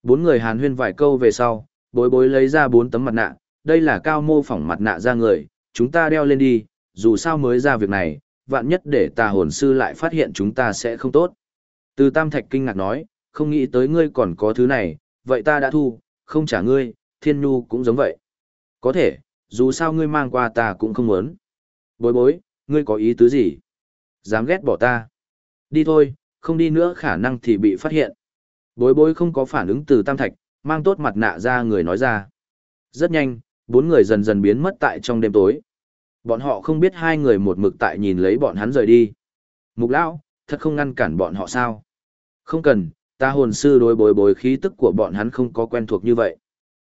Bốn người hàn huyên vài câu về sau, bối bối lấy ra bốn tấm mặt nạ, đây là cao mô phỏng mặt nạ ra người, chúng ta đeo lên đi, dù sao mới ra việc này, vạn nhất để tà hồn sư lại phát hiện chúng ta sẽ không tốt. Từ Tam Thạch kinh ngạc nói, không nghĩ tới ngươi còn có thứ này, vậy ta đã thu, không trả ngươi, thiên nhu cũng giống vậy. Có thể, dù sao ngươi mang qua ta cũng không muốn. Bối bối, ngươi có ý tứ gì? Dám ghét bỏ ta. Đi thôi, không đi nữa khả năng thì bị phát hiện. Bối bối không có phản ứng từ tam thạch, mang tốt mặt nạ ra người nói ra. Rất nhanh, bốn người dần dần biến mất tại trong đêm tối. Bọn họ không biết hai người một mực tại nhìn lấy bọn hắn rời đi. Mục lão, thật không ngăn cản bọn họ sao? Không cần, ta hồn sư đối bối bối khí tức của bọn hắn không có quen thuộc như vậy.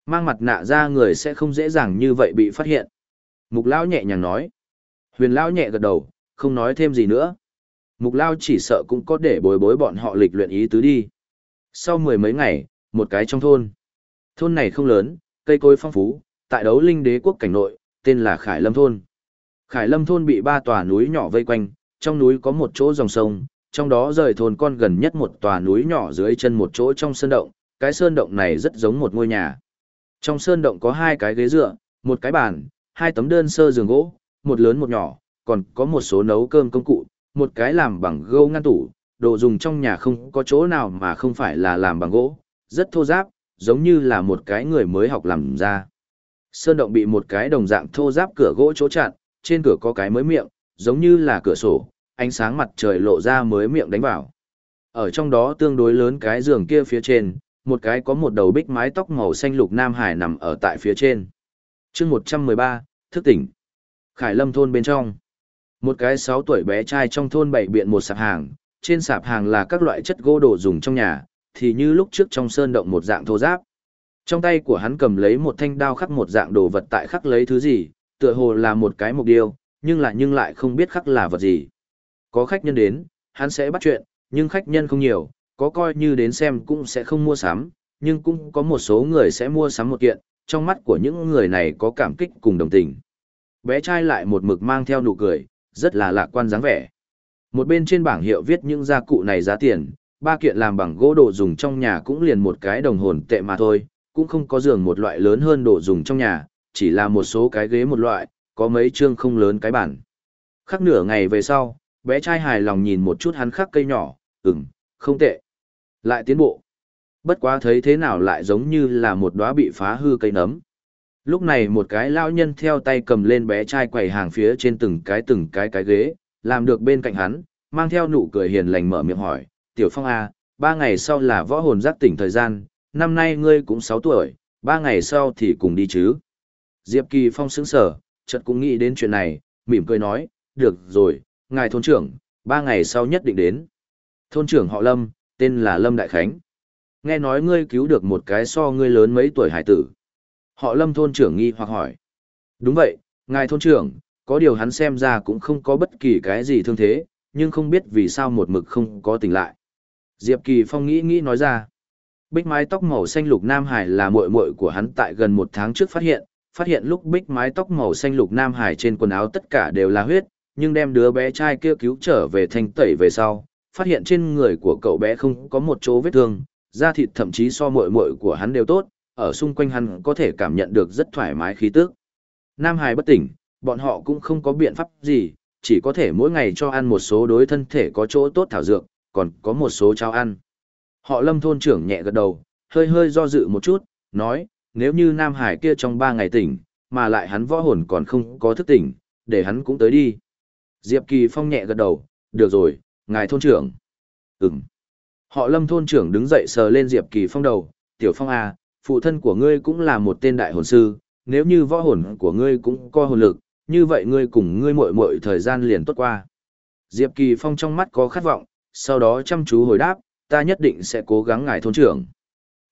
Mang mặt nạ ra người sẽ không dễ dàng như vậy bị phát hiện. Mục lão nhẹ nhàng nói. Huyền lão nhẹ gật đầu, không nói thêm gì nữa. Mục lao chỉ sợ cũng có để bối bối bọn họ lịch luyện ý tứ đi. Sau mười mấy ngày, một cái trong thôn. Thôn này không lớn, cây cối phong phú, tại đấu linh đế quốc cảnh nội, tên là Khải Lâm Thôn. Khải Lâm Thôn bị ba tòa núi nhỏ vây quanh, trong núi có một chỗ dòng sông, trong đó rời thôn con gần nhất một tòa núi nhỏ dưới chân một chỗ trong sơn động, cái sơn động này rất giống một ngôi nhà. Trong sơn động có hai cái ghế dựa, một cái bàn, hai tấm đơn sơ giường gỗ, một lớn một nhỏ, còn có một số nấu cơm công cụ, một cái làm bằng gỗ ngăn tủ, đồ dùng trong nhà không có chỗ nào mà không phải là làm bằng gỗ, rất thô giáp, giống như là một cái người mới học làm ra. Sơn động bị một cái đồng dạng thô giáp cửa gỗ chỗ chặn, trên cửa có cái mới miệng, giống như là cửa sổ, ánh sáng mặt trời lộ ra mới miệng đánh vào. Ở trong đó tương đối lớn cái giường kia phía trên, một cái có một đầu bích mái tóc màu xanh lục nam hải nằm ở tại phía trên. chương 113, thức tỉnh. Khải lâm thôn bên trong. Một cái 6 tuổi bé trai trong thôn bảy biện một sạp hàng, trên sạp hàng là các loại chất gỗ đồ dùng trong nhà, thì như lúc trước trong sơn động một dạng thô giáp. Trong tay của hắn cầm lấy một thanh đao khắc một dạng đồ vật tại khắc lấy thứ gì, tựa hồ là một cái mục điêu, nhưng lại nhưng lại không biết khắc là vật gì. Có khách nhân đến, hắn sẽ bắt chuyện, nhưng khách nhân không nhiều, có coi như đến xem cũng sẽ không mua sắm, nhưng cũng có một số người sẽ mua sắm một kiện, trong mắt của những người này có cảm kích cùng đồng tình. Bé trai lại một mực mang theo nụ cười, rất là lạc quan dáng vẻ. Một bên trên bảng hiệu viết những gia cụ này giá tiền, ba kiện làm bằng gỗ đồ dùng trong nhà cũng liền một cái đồng hồn tệ mà thôi, cũng không có giường một loại lớn hơn đồ dùng trong nhà, chỉ là một số cái ghế một loại, có mấy chương không lớn cái bản. Khắc nửa ngày về sau, bé trai hài lòng nhìn một chút hắn khắc cây nhỏ, ừm, không tệ. Lại tiến bộ. Bất quá thấy thế nào lại giống như là một đóa bị phá hư cây nấm. Lúc này một cái lao nhân theo tay cầm lên bé trai quầy hàng phía trên từng cái từng cái cái ghế, làm được bên cạnh hắn, mang theo nụ cười hiền lành mở miệng hỏi, Tiểu Phong A, ba ngày sau là võ hồn giác tỉnh thời gian, năm nay ngươi cũng sáu tuổi, ba ngày sau thì cùng đi chứ. Diệp Kỳ Phong sững sở, chợt cũng nghĩ đến chuyện này, mỉm cười nói, được rồi, ngài thôn trưởng, ba ngày sau nhất định đến. Thôn trưởng họ Lâm, tên là Lâm Đại Khánh. Nghe nói ngươi cứu được một cái so ngươi lớn mấy tuổi hải tử. Họ Lâm thôn trưởng nghi hoặc hỏi. Đúng vậy, ngài thôn trưởng, có điều hắn xem ra cũng không có bất kỳ cái gì thương thế, nhưng không biết vì sao một mực không có tỉnh lại. Diệp Kỳ Phong nghĩ nghĩ nói ra. Bích mái tóc màu xanh lục Nam Hải là muội muội của hắn tại gần một tháng trước phát hiện, phát hiện lúc bích mái tóc màu xanh lục Nam Hải trên quần áo tất cả đều là huyết, nhưng đem đứa bé trai kia cứu trở về thanh tẩy về sau, phát hiện trên người của cậu bé không có một chỗ vết thương, da thịt thậm chí so muội muội của hắn đều tốt, ở xung quanh hắn có thể cảm nhận được rất thoải mái khí tức. Nam Hải bất tỉnh, bọn họ cũng không có biện pháp gì, chỉ có thể mỗi ngày cho ăn một số đối thân thể có chỗ tốt thảo dược, còn có một số cháo ăn. Họ lâm thôn trưởng nhẹ gật đầu, hơi hơi do dự một chút, nói, nếu như Nam Hải kia trong ba ngày tỉnh, mà lại hắn võ hồn còn không có thức tỉnh, để hắn cũng tới đi. Diệp Kỳ Phong nhẹ gật đầu, được rồi, ngài thôn trưởng. Ừm. Họ lâm thôn trưởng đứng dậy sờ lên Diệp Kỳ Phong đầu, tiểu phong à, phụ thân của ngươi cũng là một tên đại hồn sư, nếu như võ hồn của ngươi cũng có hồn lực, như vậy ngươi cùng ngươi muội muội thời gian liền tốt qua. Diệp Kỳ Phong trong mắt có khát vọng, sau đó chăm chú hồi đáp, ta nhất định sẽ cố gắng ngài thôn trưởng.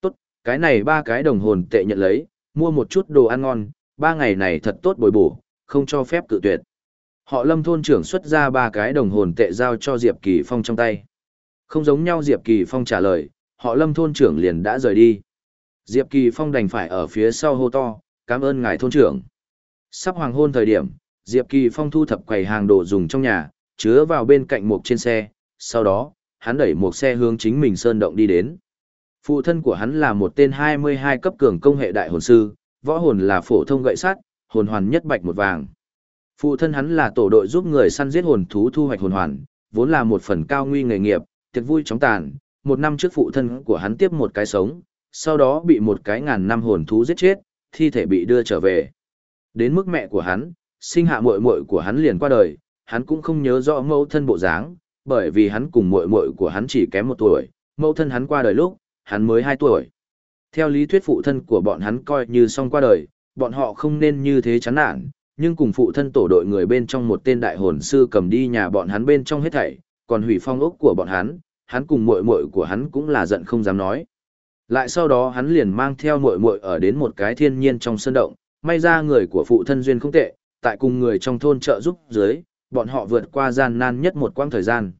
Tốt, cái này ba cái đồng hồn tệ nhận lấy, mua một chút đồ ăn ngon, ba ngày này thật tốt bồi bổ, không cho phép cự tuyệt. Họ lâm thôn trưởng xuất ra ba cái đồng hồn tệ giao cho Diệp Kỳ Phong trong tay. Không giống nhau Diệp Kỳ Phong trả lời, họ lâm thôn trưởng liền đã rời đi. Diệp Kỳ Phong đành phải ở phía sau hô to, cảm ơn ngài thôn trưởng. Sắp hoàng hôn thời điểm, Diệp Kỳ Phong thu thập quầy hàng đồ dùng trong nhà, chứa vào bên cạnh một trên xe, sau đó, hắn đẩy một xe hướng chính mình sơn động đi đến. Phụ thân của hắn là một tên 22 cấp cường công hệ đại hồn sư, võ hồn là phổ thông gậy sắt, hồn hoàn nhất bạch một vàng. Phụ thân hắn là tổ đội giúp người săn giết hồn thú thu hoạch hồn hoàn, vốn là một phần cao nguy nghề nghiệp, tiệc vui chóng tàn. Một năm trước phụ thân của hắn tiếp một cái sống, sau đó bị một cái ngàn năm hồn thú giết chết, thi thể bị đưa trở về. Đến mức mẹ của hắn, sinh hạ muội muội của hắn liền qua đời, hắn cũng không nhớ rõ mẫu thân bộ dáng, bởi vì hắn cùng muội muội của hắn chỉ kém một tuổi, mẫu thân hắn qua đời lúc, hắn mới hai tuổi. Theo lý thuyết phụ thân của bọn hắn coi như xong qua đời, bọn họ không nên như thế chán nản, nhưng cùng phụ thân tổ đội người bên trong một tên đại hồn sư cầm đi nhà bọn hắn bên trong hết thảy, còn hủy phong ốc của bọn hắn, hắn cùng muội muội của hắn cũng là giận không dám nói. Lại sau đó hắn liền mang theo muội muội ở đến một cái thiên nhiên trong sân động, may ra người của phụ thân duyên không tệ, tại cùng người trong thôn trợ giúp dưới, bọn họ vượt qua gian nan nhất một quãng thời gian.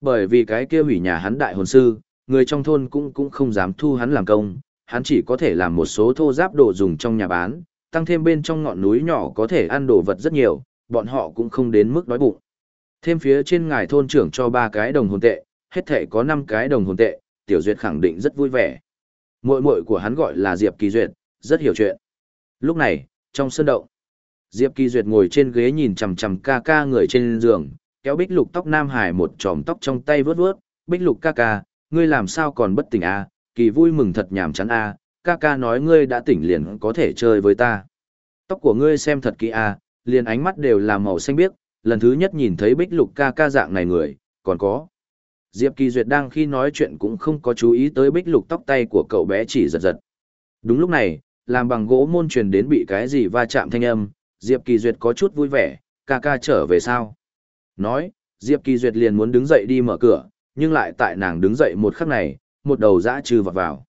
Bởi vì cái kia hủy nhà hắn đại hồn sư, người trong thôn cũng cũng không dám thu hắn làm công, hắn chỉ có thể làm một số thô giáp đồ dùng trong nhà bán, tăng thêm bên trong ngọn núi nhỏ có thể ăn đồ vật rất nhiều, bọn họ cũng không đến mức đói bụng. Thêm phía trên ngài thôn trưởng cho ba cái đồng hồn tệ, hết thể có 5 cái đồng hồn tệ, Tiểu Duyệt khẳng định rất vui vẻ. Muội muội của hắn gọi là Diệp Kỳ Duyệt, rất hiểu chuyện. Lúc này, trong sân động, Diệp Kỳ Duyệt ngồi trên ghế nhìn chằm chằm ca ca người trên giường, kéo Bích Lục tóc Nam Hải một chòm tóc trong tay vướt vướt, "Bích Lục ca ca, ngươi làm sao còn bất tỉnh a? À? Kỳ vui mừng thật nhàm chán a, à? ca ca nói ngươi đã tỉnh liền có thể chơi với ta. Tóc của ngươi xem thật kỹ a, à? liền ánh mắt đều là màu xanh biếc, lần thứ nhất nhìn thấy Bích Lục ca ca dạng này người, còn có." Diệp Kỳ Duyệt đang khi nói chuyện cũng không có chú ý tới Bích Lục tóc tay của cậu bé chỉ giật giật. Đúng lúc này, làm bằng gỗ môn truyền đến bị cái gì va chạm thanh âm, Diệp Kỳ Duyệt có chút vui vẻ, ca ca trở về sao? Nói, Diệp Kỳ Duyệt liền muốn đứng dậy đi mở cửa, nhưng lại tại nàng đứng dậy một khắc này, một đầu dã trừ vọt vào.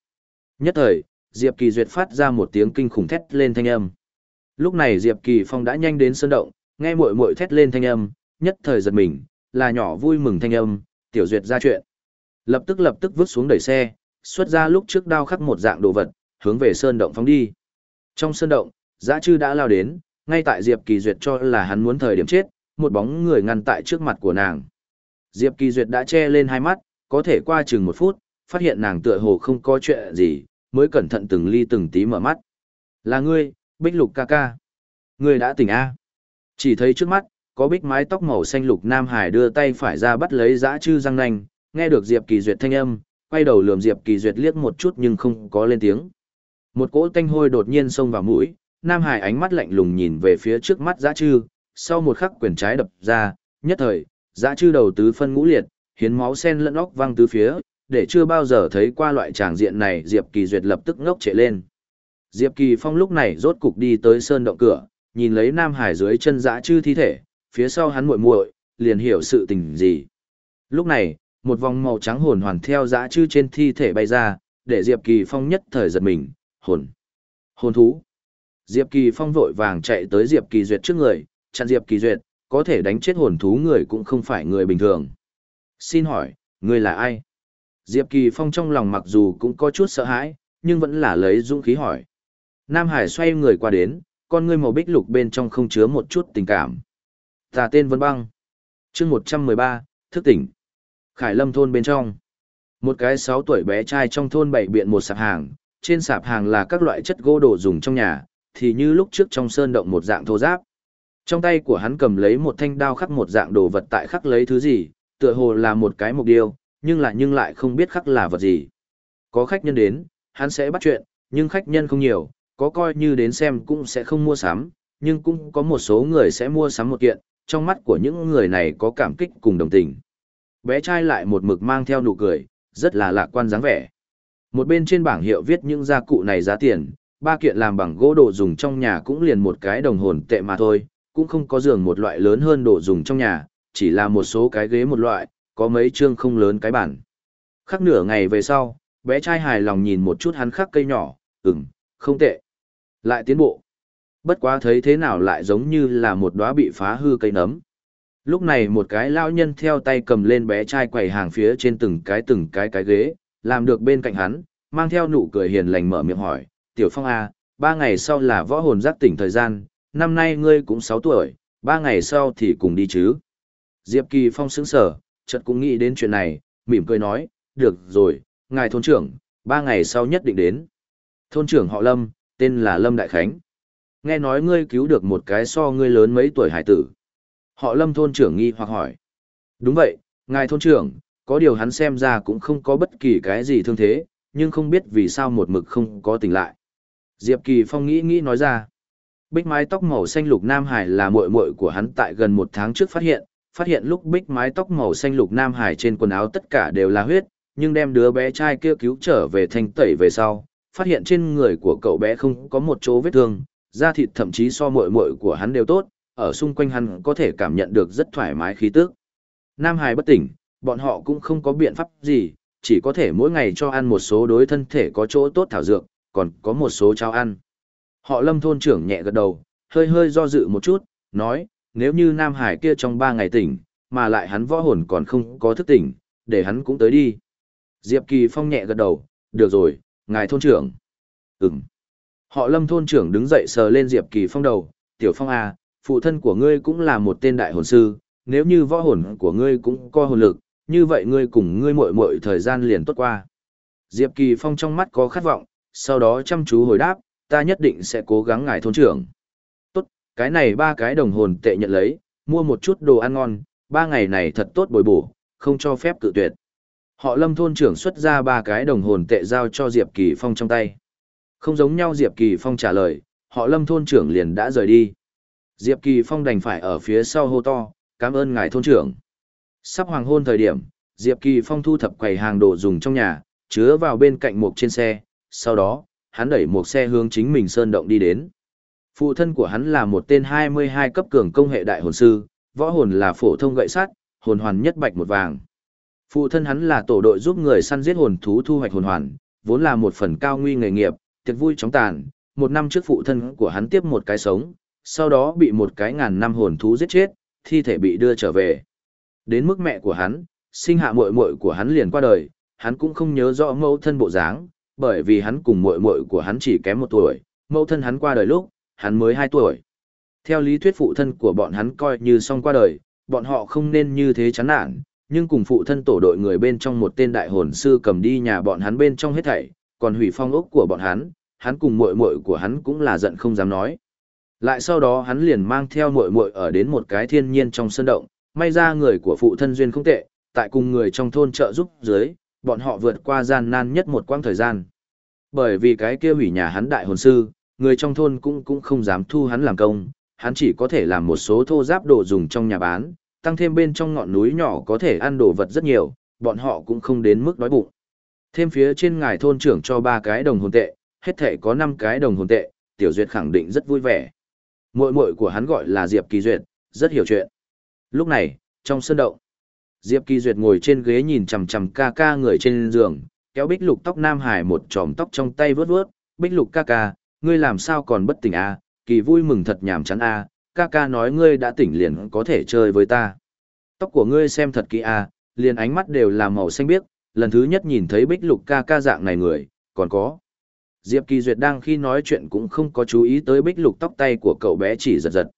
Nhất thời, Diệp Kỳ Duyệt phát ra một tiếng kinh khủng thét lên thanh âm. Lúc này Diệp Kỳ Phong đã nhanh đến sơn động, nghe muội muội thét lên thanh âm, nhất thời giật mình, là nhỏ vui mừng thanh âm, tiểu duyệt ra chuyện. Lập tức lập tức vứt xuống đẩy xe, xuất ra lúc trước đao khắc một dạng đồ vật, hướng về sơn động phóng đi. Trong sơn động, dã chư đã lao đến, ngay tại Diệp Kỳ Duyệt cho là hắn muốn thời điểm chết, một bóng người ngăn tại trước mặt của nàng. Diệp Kỳ Duyệt đã che lên hai mắt, có thể qua chừng một phút, phát hiện nàng tựa hồ không có chuyện gì, mới cẩn thận từng ly từng tí mở mắt. Là ngươi, Bích Lục ca ca. Ngươi đã tỉnh A. Chỉ thấy trước mắt, có bích mái tóc màu xanh lục Nam Hải đưa tay phải ra bắt lấy dã chư răng nanh, nghe được Diệp Kỳ Duyệt thanh âm, quay đầu lườm Diệp Kỳ Duyệt liếc một chút nhưng không có lên tiếng. Một cỗ tanh hôi đột nhiên xông vào mũi, Nam Hải ánh mắt lạnh lùng nhìn về phía trước mắt dã chư, sau một khắc quyền trái đập ra, nhất thời, dã chư đầu tứ phân ngũ liệt, hiến máu sen lẫn óc văng tứ phía, để chưa bao giờ thấy qua loại tràng diện này Diệp Kỳ Duyệt lập tức ngốc trệ lên. Diệp Kỳ Phong lúc này rốt cục đi tới sơn động cửa, nhìn lấy Nam Hải dưới chân dã chư thi thể, phía sau hắn muội muội, liền hiểu sự tình gì. Lúc này, một vòng màu trắng hồn hoàn theo dã chư trên thi thể bay ra, để Diệp Kỳ Phong nhất thời giật mình, hồn, hồn thú. Diệp Kỳ Phong vội vàng chạy tới Diệp Kỳ Duyệt trước người, chặn Diệp Kỳ Duyệt, có thể đánh chết hồn thú người cũng không phải người bình thường. Xin hỏi, người là ai? Diệp Kỳ Phong trong lòng mặc dù cũng có chút sợ hãi, nhưng vẫn là lấy dũng khí hỏi. Nam Hải xoay người qua đến, con ngươi màu bích lục bên trong không chứa một chút tình cảm. Ta tên Vân Băng. chương 113, thức tỉnh. Khải Lâm thôn bên trong. Một cái 6 tuổi bé trai trong thôn bảy biện một sạp hàng, trên sạp hàng là các loại chất gỗ đồ dùng trong nhà, thì như lúc trước trong sơn động một dạng thô giáp. Trong tay của hắn cầm lấy một thanh đao khắc một dạng đồ vật tại khắc lấy thứ gì, tựa hồ là một cái mục điêu, nhưng lại nhưng lại không biết khắc là vật gì. Có khách nhân đến, hắn sẽ bắt chuyện, nhưng khách nhân không nhiều, có coi như đến xem cũng sẽ không mua sắm, nhưng cũng có một số người sẽ mua sắm một kiện, trong mắt của những người này có cảm kích cùng đồng tình. Bé trai lại một mực mang theo nụ cười, rất là lạc quan dáng vẻ. Một bên trên bảng hiệu viết những gia cụ này giá tiền, ba kiện làm bằng gỗ đồ dùng trong nhà cũng liền một cái đồng hồn tệ mà thôi, cũng không có giường một loại lớn hơn đồ dùng trong nhà, chỉ là một số cái ghế một loại, có mấy chương không lớn cái bản. Khắc nửa ngày về sau, bé trai hài lòng nhìn một chút hắn khắc cây nhỏ, ừm, không tệ. Lại tiến bộ. Bất quá thấy thế nào lại giống như là một đóa bị phá hư cây nấm. Lúc này một cái lao nhân theo tay cầm lên bé trai quầy hàng phía trên từng cái từng cái cái ghế, làm được bên cạnh hắn, mang theo nụ cười hiền lành mở miệng hỏi, Tiểu Phong A, ba ngày sau là võ hồn giác tỉnh thời gian, năm nay ngươi cũng sáu tuổi, ba ngày sau thì cùng đi chứ. Diệp Kỳ Phong sững sở, chợt cũng nghĩ đến chuyện này, mỉm cười nói, được rồi, ngài thôn trưởng, ba ngày sau nhất định đến. Thôn trưởng họ Lâm, tên là Lâm Đại Khánh. Nghe nói ngươi cứu được một cái so ngươi lớn mấy tuổi hải tử. Họ Lâm thôn trưởng nghi hoặc hỏi. Đúng vậy, ngài thôn trưởng, có điều hắn xem ra cũng không có bất kỳ cái gì thương thế, nhưng không biết vì sao một mực không có tỉnh lại. Diệp Kỳ Phong nghĩ nghĩ nói ra. Bích mái tóc màu xanh lục Nam Hải là muội muội của hắn tại gần một tháng trước phát hiện, phát hiện lúc bích mái tóc màu xanh lục Nam Hải trên quần áo tất cả đều là huyết, nhưng đem đứa bé trai kia cứu trở về thanh tẩy về sau, phát hiện trên người của cậu bé không có một chỗ vết thương, da thịt thậm chí so muội muội của hắn đều tốt, ở xung quanh hắn có thể cảm nhận được rất thoải mái khí tức. Nam Hải bất tỉnh, bọn họ cũng không có biện pháp gì, chỉ có thể mỗi ngày cho ăn một số đối thân thể có chỗ tốt thảo dược, còn có một số cháo ăn. Họ lâm thôn trưởng nhẹ gật đầu, hơi hơi do dự một chút, nói, nếu như Nam Hải kia trong ba ngày tỉnh, mà lại hắn võ hồn còn không có thức tỉnh, để hắn cũng tới đi. Diệp Kỳ Phong nhẹ gật đầu, được rồi, ngài thôn trưởng. Ừm. Họ lâm thôn trưởng đứng dậy sờ lên Diệp Kỳ Phong đầu, tiểu phong à, phụ thân của ngươi cũng là một tên đại hồn sư, nếu như võ hồn của ngươi cũng có hồn lực, như vậy ngươi cùng ngươi muội muội thời gian liền tốt qua. Diệp Kỳ Phong trong mắt có khát vọng, sau đó chăm chú hồi đáp, ta nhất định sẽ cố gắng ngài thôn trưởng. Tốt, cái này ba cái đồng hồn tệ nhận lấy, mua một chút đồ ăn ngon, ba ngày này thật tốt bồi bổ, không cho phép cự tuyệt. Họ lâm thôn trưởng xuất ra ba cái đồng hồn tệ giao cho Diệp Kỳ Phong trong tay. Không giống nhau Diệp Kỳ Phong trả lời, họ lâm thôn trưởng liền đã rời đi. Diệp Kỳ Phong đành phải ở phía sau hô to, cảm ơn ngài thôn trưởng. Sắp hoàng hôn thời điểm, Diệp Kỳ Phong thu thập quầy hàng đồ dùng trong nhà, chứa vào bên cạnh một trên xe, sau đó, hắn đẩy một xe hướng chính mình sơn động đi đến. Phụ thân của hắn là một tên 22 cấp cường công hệ đại hồn sư, võ hồn là phổ thông gậy sắt, hồn hoàn nhất bạch một vàng. Phụ thân hắn là tổ đội giúp người săn giết hồn thú thu hoạch hồn hoàn, vốn là một phần cao nguy nghề nghiệp, tiệc vui chóng tàn. Một năm trước phụ thân của hắn tiếp một cái sống, sau đó bị một cái ngàn năm hồn thú giết chết, thi thể bị đưa trở về. Đến mức mẹ của hắn, sinh hạ muội muội của hắn liền qua đời, hắn cũng không nhớ rõ mẫu thân bộ dáng, bởi vì hắn cùng muội muội của hắn chỉ kém một tuổi, mẫu thân hắn qua đời lúc, hắn mới hai tuổi. Theo lý thuyết phụ thân của bọn hắn coi như xong qua đời, bọn họ không nên như thế chán nản, nhưng cùng phụ thân tổ đội người bên trong một tên đại hồn sư cầm đi nhà bọn hắn bên trong hết thảy, Còn hủy phong ốc của bọn hắn, hắn cùng muội muội của hắn cũng là giận không dám nói. Lại sau đó hắn liền mang theo muội muội ở đến một cái thiên nhiên trong sân động, may ra người của phụ thân duyên không tệ, tại cùng người trong thôn trợ giúp dưới, bọn họ vượt qua gian nan nhất một quãng thời gian. Bởi vì cái kia hủy nhà hắn đại hồn sư, người trong thôn cũng cũng không dám thu hắn làm công, hắn chỉ có thể làm một số thô giáp đồ dùng trong nhà bán, tăng thêm bên trong ngọn núi nhỏ có thể ăn đồ vật rất nhiều, bọn họ cũng không đến mức đói bụng. Thêm phía trên ngài thôn trưởng cho ba cái đồng hồn tệ, hết thể có 5 cái đồng hồn tệ, Tiểu Duyệt khẳng định rất vui vẻ. Muội muội của hắn gọi là Diệp Kỳ Duyệt, rất hiểu chuyện. Lúc này, trong sân động, Diệp Kỳ Duyệt ngồi trên ghế nhìn chằm chằm ca ca người trên giường, kéo Bích Lục tóc Nam Hải một chòm tóc trong tay vướt vướt, "Bích Lục ca ca, ngươi làm sao còn bất tỉnh a? À? Kỳ vui mừng thật nhàm chán a, à? ca ca nói ngươi đã tỉnh liền có thể chơi với ta. Tóc của ngươi xem thật kỹ a, à? liền ánh mắt đều là màu xanh biếc, lần thứ nhất nhìn thấy Bích Lục ca ca dạng này người, còn có Diệp Kỳ Duyệt đang khi nói chuyện cũng không có chú ý tới bích lục tóc tay của cậu bé chỉ giật giật.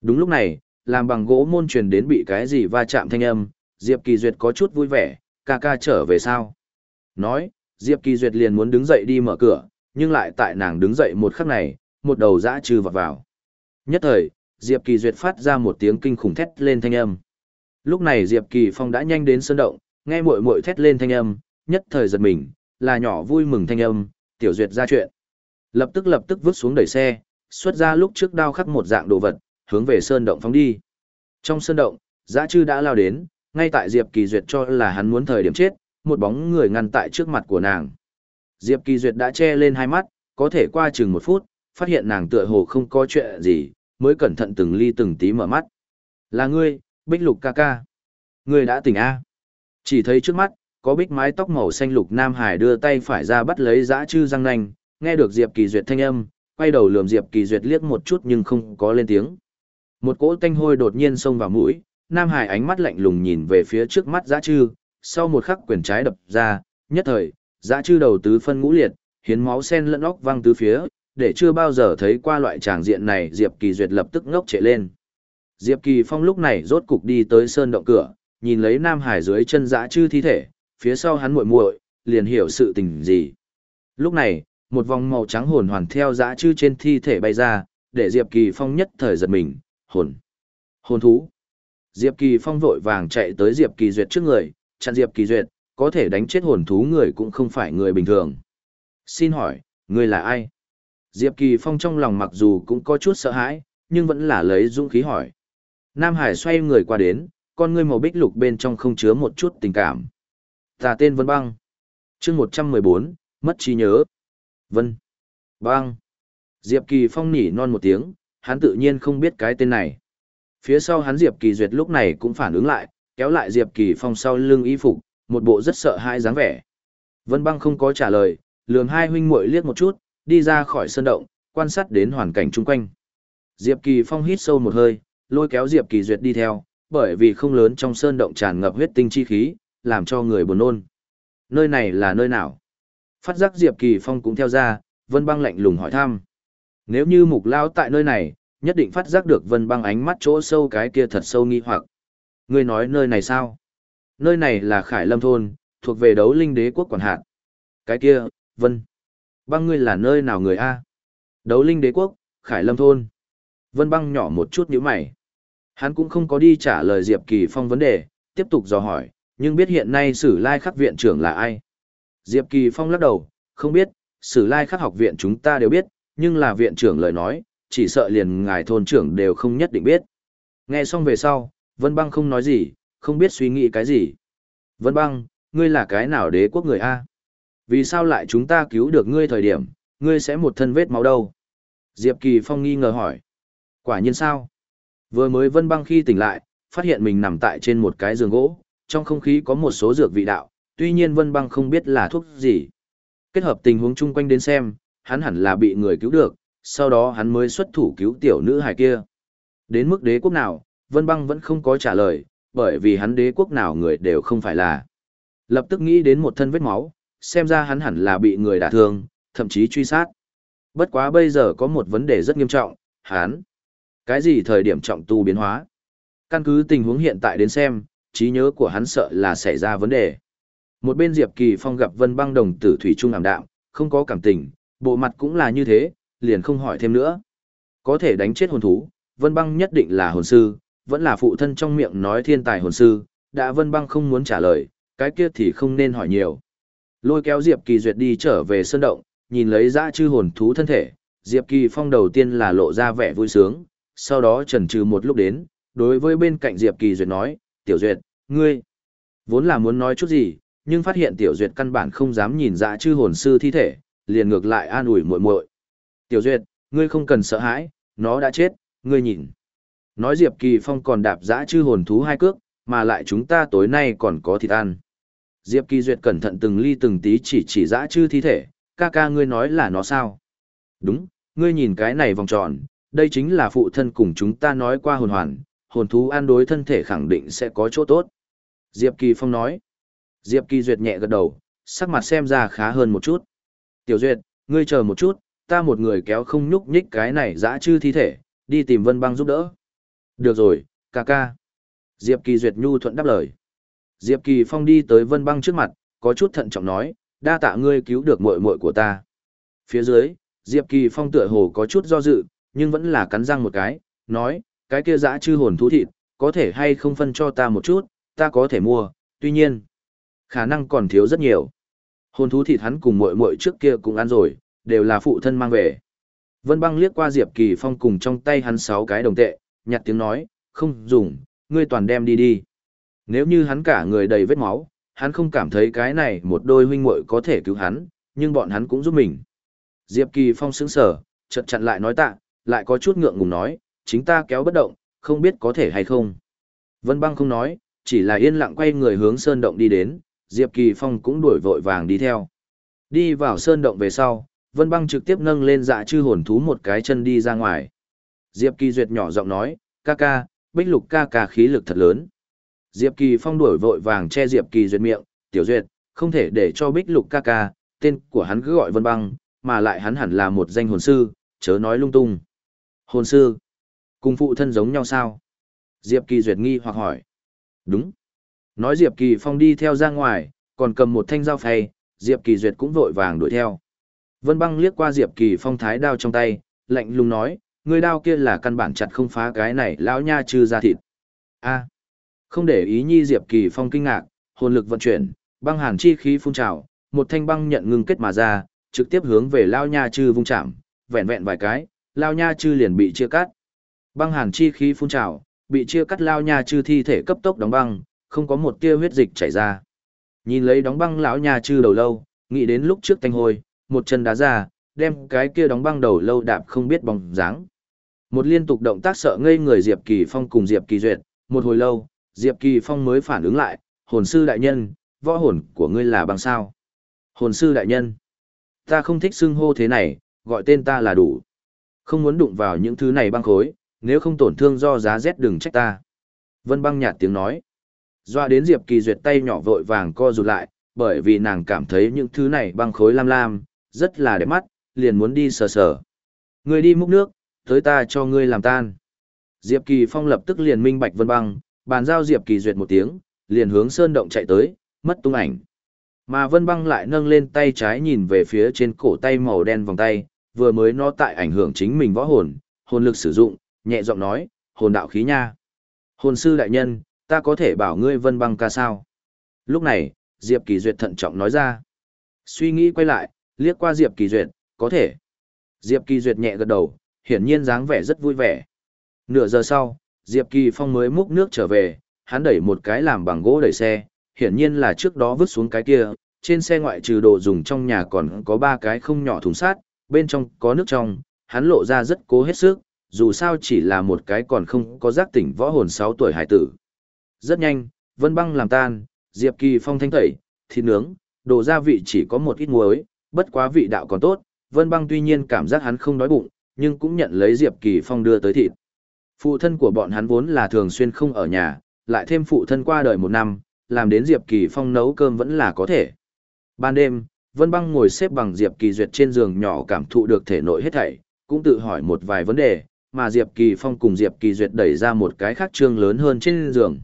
Đúng lúc này, làm bằng gỗ môn truyền đến bị cái gì va chạm thanh âm, Diệp Kỳ Duyệt có chút vui vẻ, ca ca trở về sao? Nói, Diệp Kỳ Duyệt liền muốn đứng dậy đi mở cửa, nhưng lại tại nàng đứng dậy một khắc này, một đầu dã trừ vọt vào. Nhất thời, Diệp Kỳ Duyệt phát ra một tiếng kinh khủng thét lên thanh âm. Lúc này Diệp Kỳ Phong đã nhanh đến sơn động, nghe muội muội thét lên thanh âm, nhất thời giật mình, là nhỏ vui mừng thanh âm, tiểu duyệt ra chuyện. Lập tức lập tức vứt xuống đẩy xe, xuất ra lúc trước đao khắc một dạng đồ vật, hướng về sơn động phóng đi. Trong sơn động, dã chư đã lao đến, ngay tại Diệp Kỳ Duyệt cho là hắn muốn thời điểm chết, một bóng người ngăn tại trước mặt của nàng. Diệp Kỳ Duyệt đã che lên hai mắt, có thể qua chừng một phút, phát hiện nàng tựa hồ không có chuyện gì, mới cẩn thận từng ly từng tí mở mắt. Là ngươi, Bích Lục ca ca. Ngươi đã tỉnh A. Chỉ thấy trước mắt, có bích mái tóc màu xanh lục Nam Hải đưa tay phải ra bắt lấy dã chư răng nanh, nghe được Diệp Kỳ Duyệt thanh âm, quay đầu lườm Diệp Kỳ Duyệt liếc một chút nhưng không có lên tiếng. Một cỗ tanh hôi đột nhiên xông vào mũi, Nam Hải ánh mắt lạnh lùng nhìn về phía trước mắt dã chư, sau một khắc quyền trái đập ra, nhất thời, dã chư đầu tứ phân ngũ liệt, hiến máu sen lẫn óc văng tứ phía, để chưa bao giờ thấy qua loại tràng diện này Diệp Kỳ Duyệt lập tức ngốc trệ lên. Diệp Kỳ Phong lúc này rốt cục đi tới sơn động cửa, nhìn lấy Nam Hải dưới chân dã chư thi thể, phía sau hắn muội muội liền hiểu sự tình gì. Lúc này, một vòng màu trắng hồn hoàn theo dã chư trên thi thể bay ra, để Diệp Kỳ Phong nhất thời giật mình, hồn, hồn thú. Diệp Kỳ Phong vội vàng chạy tới Diệp Kỳ Duyệt trước người, chặn Diệp Kỳ Duyệt, có thể đánh chết hồn thú người cũng không phải người bình thường. Xin hỏi, người là ai? Diệp Kỳ Phong trong lòng mặc dù cũng có chút sợ hãi, nhưng vẫn là lấy dũng khí hỏi. Nam Hải xoay người qua đến, con ngươi màu bích lục bên trong không chứa một chút tình cảm. Ta tên Vân Băng. chương một trăm mười bốn mất trí nhớ. Vân. Băng. Diệp Kỳ Phong nỉ non một tiếng, hắn tự nhiên không biết cái tên này. Phía sau hắn Diệp Kỳ Duyệt lúc này cũng phản ứng lại, kéo lại Diệp Kỳ Phong sau lưng y phục, một bộ rất sợ hãi dáng vẻ. Vân Băng không có trả lời, lườm hai huynh muội liếc một chút, đi ra khỏi sân động, quan sát đến hoàn cảnh chung quanh. Diệp Kỳ Phong hít sâu một hơi, lôi kéo Diệp Kỳ Duyệt đi theo, bởi vì không lớn trong sơn động tràn ngập huyết tinh chi khí, làm cho người buồn nôn. Nơi này là nơi nào? Phát giác Diệp Kỳ Phong cũng theo ra, Vân Băng lạnh lùng hỏi thăm. Nếu như mục lao tại nơi này, nhất định phát giác được Vân Băng ánh mắt chỗ sâu cái kia thật sâu nghi hoặc. Ngươi nói nơi này sao? Nơi này là Khải Lâm Thôn, thuộc về đấu linh đế quốc quản hạt. Cái kia, Vân. Băng ngươi là nơi nào người A? Đấu linh đế quốc, Khải Lâm Thôn. Vân Băng nhỏ một chút nhíu mày. Hắn cũng không có đi trả lời Diệp Kỳ Phong vấn đề, tiếp tục dò hỏi, nhưng biết hiện nay sử lai khắc viện trưởng là ai. Diệp Kỳ Phong lắc đầu, không biết, sử lai khắc học viện chúng ta đều biết, nhưng là viện trưởng lời nói, chỉ sợ liền ngài thôn trưởng đều không nhất định biết. Nghe xong về sau, Vân Băng không nói gì, không biết suy nghĩ cái gì. Vân Băng, ngươi là cái nào đế quốc người A? Vì sao lại chúng ta cứu được ngươi thời điểm, ngươi sẽ một thân vết máu đâu? Diệp Kỳ Phong nghi ngờ hỏi. Quả nhiên sao? Vừa mới Vân Băng khi tỉnh lại, phát hiện mình nằm tại trên một cái giường gỗ, trong không khí có một số dược vị đạo, tuy nhiên Vân Băng không biết là thuốc gì. Kết hợp tình huống chung quanh đến xem, hắn hẳn là bị người cứu được, sau đó hắn mới xuất thủ cứu tiểu nữ hài kia. Đến mức đế quốc nào, Vân Băng vẫn không có trả lời, bởi vì hắn đế quốc nào người đều không phải là. Lập tức nghĩ đến một thân vết máu, xem ra hắn hẳn là bị người đả thương, thậm chí truy sát. Bất quá bây giờ có một vấn đề rất nghiêm trọng, hắn. Cái gì thời điểm trọng tu biến hóa? Căn cứ tình huống hiện tại đến xem, trí nhớ của hắn sợ là xảy ra vấn đề. Một bên Diệp Kỳ Phong gặp Vân Băng đồng tử thủy trung ảm đạm, không có cảm tình, bộ mặt cũng là như thế, liền không hỏi thêm nữa. Có thể đánh chết hồn thú, Vân Băng nhất định là hồn sư, vẫn là phụ thân trong miệng nói thiên tài hồn sư, đã Vân Băng không muốn trả lời, cái kia thì không nên hỏi nhiều. Lôi kéo Diệp Kỳ Duyệt đi trở về sơn động, nhìn lấy dã chư hồn thú thân thể, Diệp Kỳ Phong đầu tiên là lộ ra vẻ vui sướng, sau đó chần chừ một lúc đến, đối với bên cạnh Diệp Kỳ Duyệt nói, Tiểu Duyệt, ngươi, vốn là muốn nói chút gì, nhưng phát hiện Tiểu Duyệt căn bản không dám nhìn dã chư hồn sư thi thể, liền ngược lại an ủi muội muội. Tiểu Duyệt, ngươi không cần sợ hãi, nó đã chết, ngươi nhìn. Nói Diệp Kỳ Phong còn đạp dã chư hồn thú hai cước, mà lại chúng ta tối nay còn có thịt ăn. Diệp Kỳ Duyệt cẩn thận từng ly từng tí chỉ chỉ dã chư thi thể, ca ca ngươi nói là nó sao? Đúng, ngươi nhìn cái này vòng tròn, đây chính là phụ thân cùng chúng ta nói qua hồn hoàn, hồn thú ăn đối thân thể khẳng định sẽ có chỗ tốt. Diệp Kỳ Phong nói. Diệp Kỳ Duyệt nhẹ gật đầu, sắc mặt xem ra khá hơn một chút. Tiểu Duyệt, ngươi chờ một chút, ta một người kéo không nhúc nhích cái này dã chư thi thể, đi tìm Vân Băng giúp đỡ. Được rồi, ca ca. Diệp Kỳ Duyệt nhu thuận đáp lời. Diệp Kỳ Phong đi tới Vân Băng trước mặt, có chút thận trọng nói, đa tạ ngươi cứu được muội muội của ta. Phía dưới, Diệp Kỳ Phong tựa hồ có chút do dự, nhưng vẫn là cắn răng một cái, nói, cái kia dã chư hồn thú thịt, có thể hay không phân cho ta một chút, ta có thể mua, tuy nhiên, khả năng còn thiếu rất nhiều. Hồn thú thịt hắn cùng muội muội trước kia cũng ăn rồi, đều là phụ thân mang về. Vân băng liếc qua Diệp Kỳ Phong cùng trong tay hắn sáu cái đồng tệ, nhặt tiếng nói, không dùng, ngươi toàn đem đi đi. Nếu như hắn cả người đầy vết máu, hắn không cảm thấy cái này một đôi huynh muội có thể cứu hắn, nhưng bọn hắn cũng giúp mình. Diệp Kỳ Phong sững sờ, chợt chặn lại nói tạ, lại có chút ngượng ngùng nói, chính ta kéo bất động, không biết có thể hay không. Vân băng không nói, chỉ là yên lặng quay người hướng sơn động đi đến, Diệp Kỳ Phong cũng đuổi vội vàng đi theo. Đi vào sơn động về sau, Vân băng trực tiếp nâng lên dạ chư hồn thú một cái chân đi ra ngoài. Diệp Kỳ Duyệt nhỏ giọng nói, ca ca, bích lục ca ca khí lực thật lớn. Diệp Kỳ Phong đuổi vội vàng che Diệp Kỳ Duyệt miệng, tiểu duyệt, không thể để cho bích lục ca ca, tên của hắn cứ gọi Vân băng, mà lại hắn hẳn là một danh hồn sư, chớ nói lung tung. Hồn sư, cùng phụ thân giống nhau sao? Diệp Kỳ Duyệt nghi hoặc hỏi. Đúng. Nói Diệp Kỳ Phong đi theo ra ngoài, còn cầm một thanh dao phay, Diệp Kỳ Duyệt cũng vội vàng đuổi theo. Vân băng liếc qua Diệp Kỳ Phong thái đao trong tay, lạnh lùng nói, người đao kia là căn bản chặt không phá cái này lão nha trừ ra thịt. A. Không để ý nhi Diệp Kỳ Phong kinh ngạc, hồn lực vận chuyển, băng hàn chi khí phun trào, một thanh băng nhận ngưng kết mà ra, trực tiếp hướng về lao nha chư vung chạm, vẹn vẹn vài cái, lao nha chư liền bị chia cắt. Băng hàn chi khí phun trào, bị chia cắt lao nha chư thi thể cấp tốc đóng băng, không có một tia huyết dịch chảy ra. Nhìn lấy đóng băng lão nha chư đầu lâu, nghĩ đến lúc trước tanh hôi, một chân đá ra, đem cái kia đóng băng đầu lâu đạp không biết bóng dáng. Một liên tục động tác sợ ngây người Diệp Kỳ Phong cùng Diệp Kỳ Duyệt, một hồi lâu, Diệp Kỳ Phong mới phản ứng lại, hồn sư đại nhân, võ hồn của ngươi là bằng sao? Hồn sư đại nhân, ta không thích xưng hô thế này, gọi tên ta là đủ. Không muốn đụng vào những thứ này băng khối, nếu không tổn thương do giá rét đừng trách ta. Vân băng nhạt tiếng nói. Doa đến Diệp Kỳ Duyệt tay nhỏ vội vàng co rụt lại, bởi vì nàng cảm thấy những thứ này băng khối lam lam, rất là đẹp mắt, liền muốn đi sờ sờ. người đi múc nước, tới ta cho ngươi làm tan. Diệp Kỳ Phong lập tức liền minh bạch Vân băng, bàn giao Diệp Kỳ Duyệt một tiếng, liền hướng sơn động chạy tới, mất tung ảnh. Mà Vân Băng lại nâng lên tay trái nhìn về phía trên cổ tay màu đen vòng tay, vừa mới nó tại ảnh hưởng chính mình võ hồn, hồn lực sử dụng, nhẹ giọng nói, hồn đạo khí nha. Hồn sư đại nhân, ta có thể bảo ngươi Vân Băng ca sao? Lúc này, Diệp Kỳ Duyệt thận trọng nói ra. Suy nghĩ quay lại, liếc qua Diệp Kỳ Duyệt, có thể. Diệp Kỳ Duyệt nhẹ gật đầu, hiển nhiên dáng vẻ rất vui vẻ. Nửa giờ sau, Diệp Kỳ Phong mới múc nước trở về, hắn đẩy một cái làm bằng gỗ đẩy xe, hiển nhiên là trước đó vứt xuống cái kia, trên xe ngoại trừ đồ dùng trong nhà còn có ba cái không nhỏ thùng sát, bên trong có nước trong, hắn lộ ra rất cố hết sức, dù sao chỉ là một cái còn không có giác tỉnh võ hồn 6 tuổi hải tử. Rất nhanh, vân băng làm tan, Diệp Kỳ Phong thanh tẩy, thịt nướng, đồ gia vị chỉ có một ít muối, bất quá vị đạo còn tốt, vân băng tuy nhiên cảm giác hắn không đói bụng, nhưng cũng nhận lấy Diệp Kỳ Phong đưa tới thịt. Phụ thân của bọn hắn vốn là thường xuyên không ở nhà, lại thêm phụ thân qua đời một năm, làm đến Diệp Kỳ Phong nấu cơm vẫn là có thể. Ban đêm, Vân Băng ngồi xếp bằng Diệp Kỳ Duyệt trên giường nhỏ cảm thụ được thể nội hết thảy, cũng tự hỏi một vài vấn đề, mà Diệp Kỳ Phong cùng Diệp Kỳ Duyệt đẩy ra một cái khác trương lớn hơn trên giường.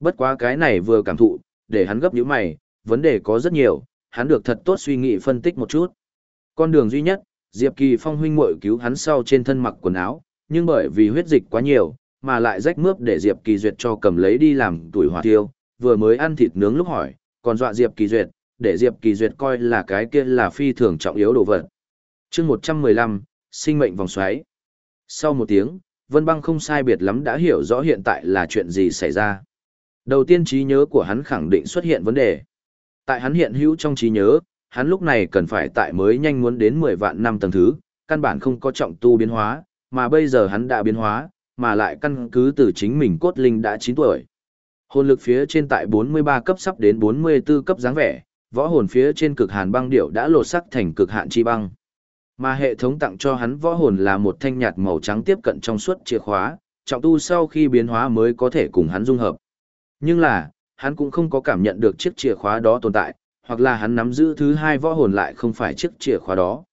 Bất quá cái này vừa cảm thụ, để hắn gấp những mày, vấn đề có rất nhiều, hắn được thật tốt suy nghĩ phân tích một chút. Con đường duy nhất, Diệp Kỳ Phong huynh muội cứu hắn sau trên thân mặc quần áo, nhưng bởi vì huyết dịch quá nhiều, mà lại rách mướp để Diệp Kỳ Duyệt cho cầm lấy đi làm tuổi hỏa tiêu, vừa mới ăn thịt nướng lúc hỏi, còn dọa Diệp Kỳ Duyệt, để Diệp Kỳ Duyệt coi là cái kia là phi thường trọng yếu đồ vật. chương 115, sinh mệnh vòng xoáy. Sau một tiếng, Vân Băng không sai biệt lắm đã hiểu rõ hiện tại là chuyện gì xảy ra. Đầu tiên trí nhớ của hắn khẳng định xuất hiện vấn đề. Tại hắn hiện hữu trong trí nhớ, hắn lúc này cần phải tại mới nhanh muốn đến 10 vạn năm tầng thứ, căn bản không có trọng tu biến hóa, mà bây giờ hắn đã biến hóa, mà lại căn cứ từ chính mình cốt linh đã 9 tuổi. Hồn lực phía trên tại 43 cấp sắp đến 44 cấp dáng vẻ, võ hồn phía trên cực hàn băng điệu đã lột sắc thành cực hạn chi băng. Mà hệ thống tặng cho hắn võ hồn là một thanh nhạt màu trắng tiếp cận trong suốt chìa khóa, trọng tu sau khi biến hóa mới có thể cùng hắn dung hợp. Nhưng là, hắn cũng không có cảm nhận được chiếc chìa khóa đó tồn tại, hoặc là hắn nắm giữ thứ hai võ hồn lại không phải chiếc chìa khóa đó.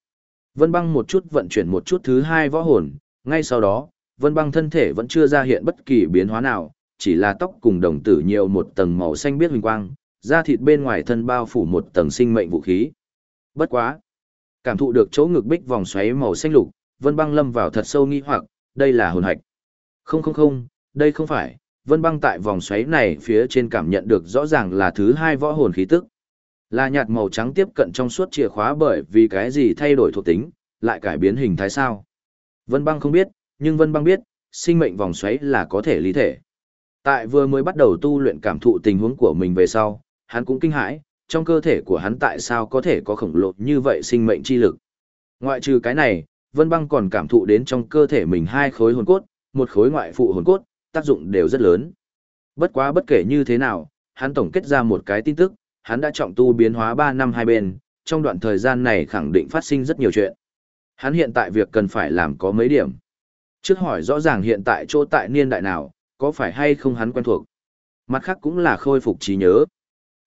Vân băng một chút vận chuyển một chút thứ hai võ hồn, ngay sau đó, vân băng thân thể vẫn chưa ra hiện bất kỳ biến hóa nào, chỉ là tóc cùng đồng tử nhiều một tầng màu xanh biết huỳnh quang, da thịt bên ngoài thân bao phủ một tầng sinh mệnh vũ khí. Bất quá. Cảm thụ được chỗ ngực bích vòng xoáy màu xanh lục, vân băng lâm vào thật sâu nghi hoặc, đây là hồn hạch. Không không không, đây không phải, vân băng tại vòng xoáy này phía trên cảm nhận được rõ ràng là thứ hai võ hồn khí tức. Là nhạt màu trắng tiếp cận trong suốt chìa khóa bởi vì cái gì thay đổi thuộc tính, lại cải biến hình thái sao. Vân băng không biết, nhưng Vân băng biết, sinh mệnh vòng xoáy là có thể lý thể. Tại vừa mới bắt đầu tu luyện cảm thụ tình huống của mình về sau, hắn cũng kinh hãi, trong cơ thể của hắn tại sao có thể có khổng lồ như vậy sinh mệnh chi lực. Ngoại trừ cái này, Vân băng còn cảm thụ đến trong cơ thể mình hai khối hồn cốt, một khối ngoại phụ hồn cốt, tác dụng đều rất lớn. Bất quá bất kể như thế nào, hắn tổng kết ra một cái tin tức, hắn đã trọng tu biến hóa 3 năm hai bên, trong đoạn thời gian này khẳng định phát sinh rất nhiều chuyện. Hắn hiện tại việc cần phải làm có mấy điểm. Trước hỏi rõ ràng hiện tại chỗ tại niên đại nào, có phải hay không hắn quen thuộc. Mặt khác cũng là khôi phục trí nhớ.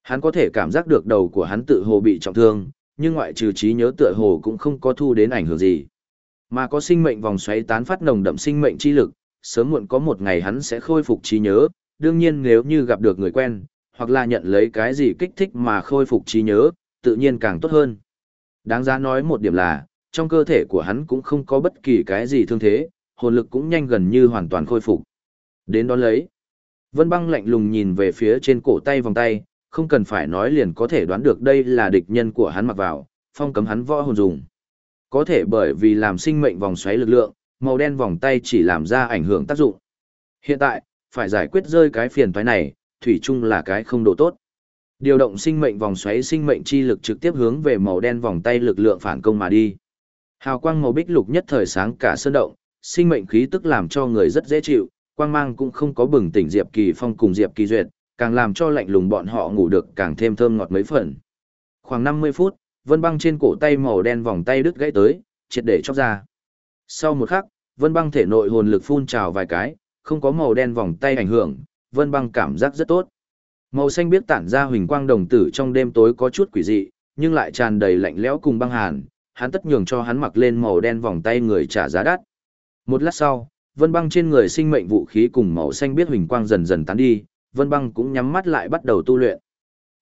Hắn có thể cảm giác được đầu của hắn tự hồ bị trọng thương, nhưng ngoại trừ trí nhớ tựa hồ cũng không có thu đến ảnh hưởng gì. Mà có sinh mệnh vòng xoáy tán phát nồng đậm sinh mệnh chi lực, sớm muộn có một ngày hắn sẽ khôi phục trí nhớ, đương nhiên nếu như gặp được người quen, hoặc là nhận lấy cái gì kích thích mà khôi phục trí nhớ, tự nhiên càng tốt hơn. Đáng giá nói một điểm là, trong cơ thể của hắn cũng không có bất kỳ cái gì thương thế, hồn lực cũng nhanh gần như hoàn toàn khôi phục. Đến đó lấy. Vân băng lạnh lùng nhìn về phía trên cổ tay vòng tay, không cần phải nói liền có thể đoán được đây là địch nhân của hắn mặc vào, phong cấm hắn võ hồn dùng. Có thể bởi vì làm sinh mệnh vòng xoáy lực lượng, màu đen vòng tay chỉ làm ra ảnh hưởng tác dụng. Hiện tại, phải giải quyết rơi cái phiền toái này, thủy chung là cái không độ tốt. Điều động sinh mệnh vòng xoáy sinh mệnh chi lực trực tiếp hướng về màu đen vòng tay lực lượng phản công mà đi. Hào quang màu bích lục nhất thời sáng cả sơn động, sinh mệnh khí tức làm cho người rất dễ chịu, quang mang cũng không có bừng tỉnh Diệp Kỳ Phong cùng Diệp Kỳ Duyệt, càng làm cho lạnh lùng bọn họ ngủ được càng thêm thơm ngọt mấy phần. Khoảng 50 phút, vân băng trên cổ tay màu đen vòng tay đứt gãy tới, triệt để chóc ra. Sau một khắc, vân băng thể nội hồn lực phun trào vài cái, không có màu đen vòng tay ảnh hưởng, vân băng cảm giác rất tốt. Màu xanh biết tản ra huỳnh quang đồng tử trong đêm tối có chút quỷ dị, nhưng lại tràn đầy lạnh lẽo cùng băng hàn, hắn tất nhường cho hắn mặc lên màu đen vòng tay người trả giá đắt. Một lát sau, vân băng trên người sinh mệnh vũ khí cùng màu xanh biết huỳnh quang dần dần tán đi, vân băng cũng nhắm mắt lại bắt đầu tu luyện.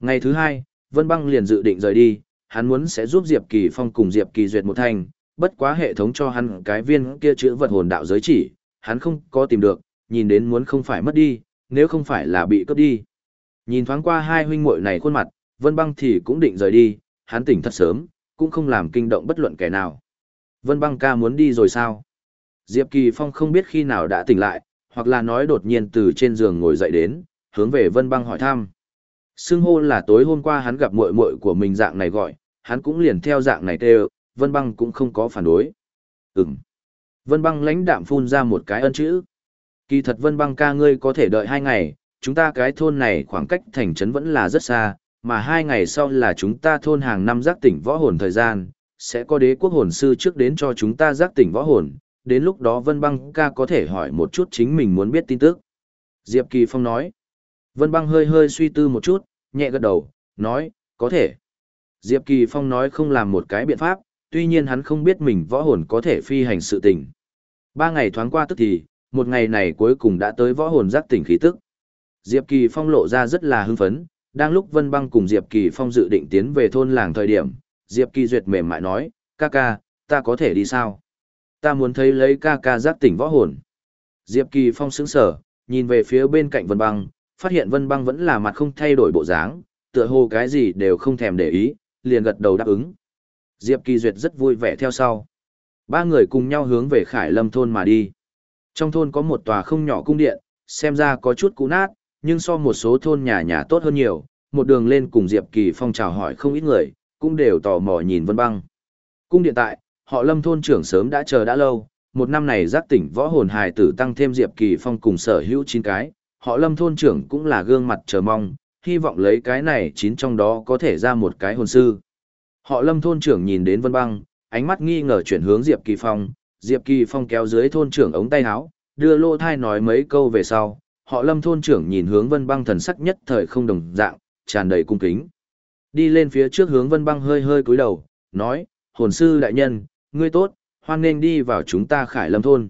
Ngày thứ hai, vân băng liền dự định rời đi, hắn muốn sẽ giúp Diệp Kỳ Phong cùng Diệp Kỳ duyệt một thành, bất quá hệ thống cho hắn cái viên kia chữ vật hồn đạo giới chỉ, hắn không có tìm được, nhìn đến muốn không phải mất đi, nếu không phải là bị cướp đi. Nhìn thoáng qua hai huynh muội này khuôn mặt, Vân Băng thì cũng định rời đi, hắn tỉnh thật sớm, cũng không làm kinh động bất luận kẻ nào. Vân Băng ca muốn đi rồi sao? Diệp Kỳ Phong không biết khi nào đã tỉnh lại, hoặc là nói đột nhiên từ trên giường ngồi dậy đến, hướng về Vân Băng hỏi thăm. Sương hô là tối hôm qua hắn gặp muội muội của mình dạng này gọi, hắn cũng liền theo dạng này kêu, Vân Băng cũng không có phản đối. Ừm. Vân Băng lãnh đạm phun ra một cái ân chữ. Kỳ thật Vân Băng ca ngươi có thể đợi hai ngày, chúng ta cái thôn này khoảng cách thành trấn vẫn là rất xa, mà hai ngày sau là chúng ta thôn hàng năm giác tỉnh võ hồn thời gian, sẽ có đế quốc hồn sư trước đến cho chúng ta giác tỉnh võ hồn, đến lúc đó Vân Băng ca có thể hỏi một chút chính mình muốn biết tin tức. Diệp Kỳ Phong nói. Vân Băng hơi hơi suy tư một chút, nhẹ gật đầu, nói, có thể. Diệp Kỳ Phong nói không làm một cái biện pháp, tuy nhiên hắn không biết mình võ hồn có thể phi hành sự tình. Ba ngày thoáng qua tức thì, một ngày này cuối cùng đã tới võ hồn giác tỉnh khí tức. Diệp Kỳ Phong lộ ra rất là hưng phấn, đang lúc Vân Băng cùng Diệp Kỳ Phong dự định tiến về thôn làng thời điểm, Diệp Kỳ Duyệt mềm mại nói, Ca ca, ta có thể đi sao? Ta muốn thấy lấy ca ca giác tỉnh võ hồn. Diệp Kỳ Phong sững sở, nhìn về phía bên cạnh Vân Băng, phát hiện Vân Băng vẫn là mặt không thay đổi bộ dáng, tựa hồ cái gì đều không thèm để ý, liền gật đầu đáp ứng. Diệp Kỳ Duyệt rất vui vẻ theo sau. Ba người cùng nhau hướng về Khải Lâm thôn mà đi. Trong thôn có một tòa không nhỏ cung điện, xem ra có chút cũ nát, nhưng so một số thôn nhà nhà tốt hơn nhiều. Một đường lên cùng Diệp Kỳ Phong chào hỏi không ít người, cũng đều tò mò nhìn Vân Băng. Cung điện tại, họ Lâm thôn trưởng sớm đã chờ đã lâu, một năm này giác tỉnh võ hồn hài tử tăng thêm Diệp Kỳ Phong cùng sở hữu chín cái, họ Lâm thôn trưởng cũng là gương mặt chờ mong, hy vọng lấy cái này chín trong đó có thể ra một cái hồn sư. Họ Lâm thôn trưởng nhìn đến Vân Băng, ánh mắt nghi ngờ chuyển hướng Diệp Kỳ Phong, Diệp Kỳ Phong kéo dưới thôn trưởng ống tay áo, đưa lô thai nói mấy câu về sau, họ Lâm thôn trưởng nhìn hướng Vân Băng thần sắc nhất thời không đồng dạng, tràn đầy cung kính. Đi lên phía trước hướng Vân Băng hơi hơi cúi đầu, nói, hồn sư đại nhân, ngươi tốt, hoan nên đi vào chúng ta khải lâm thôn.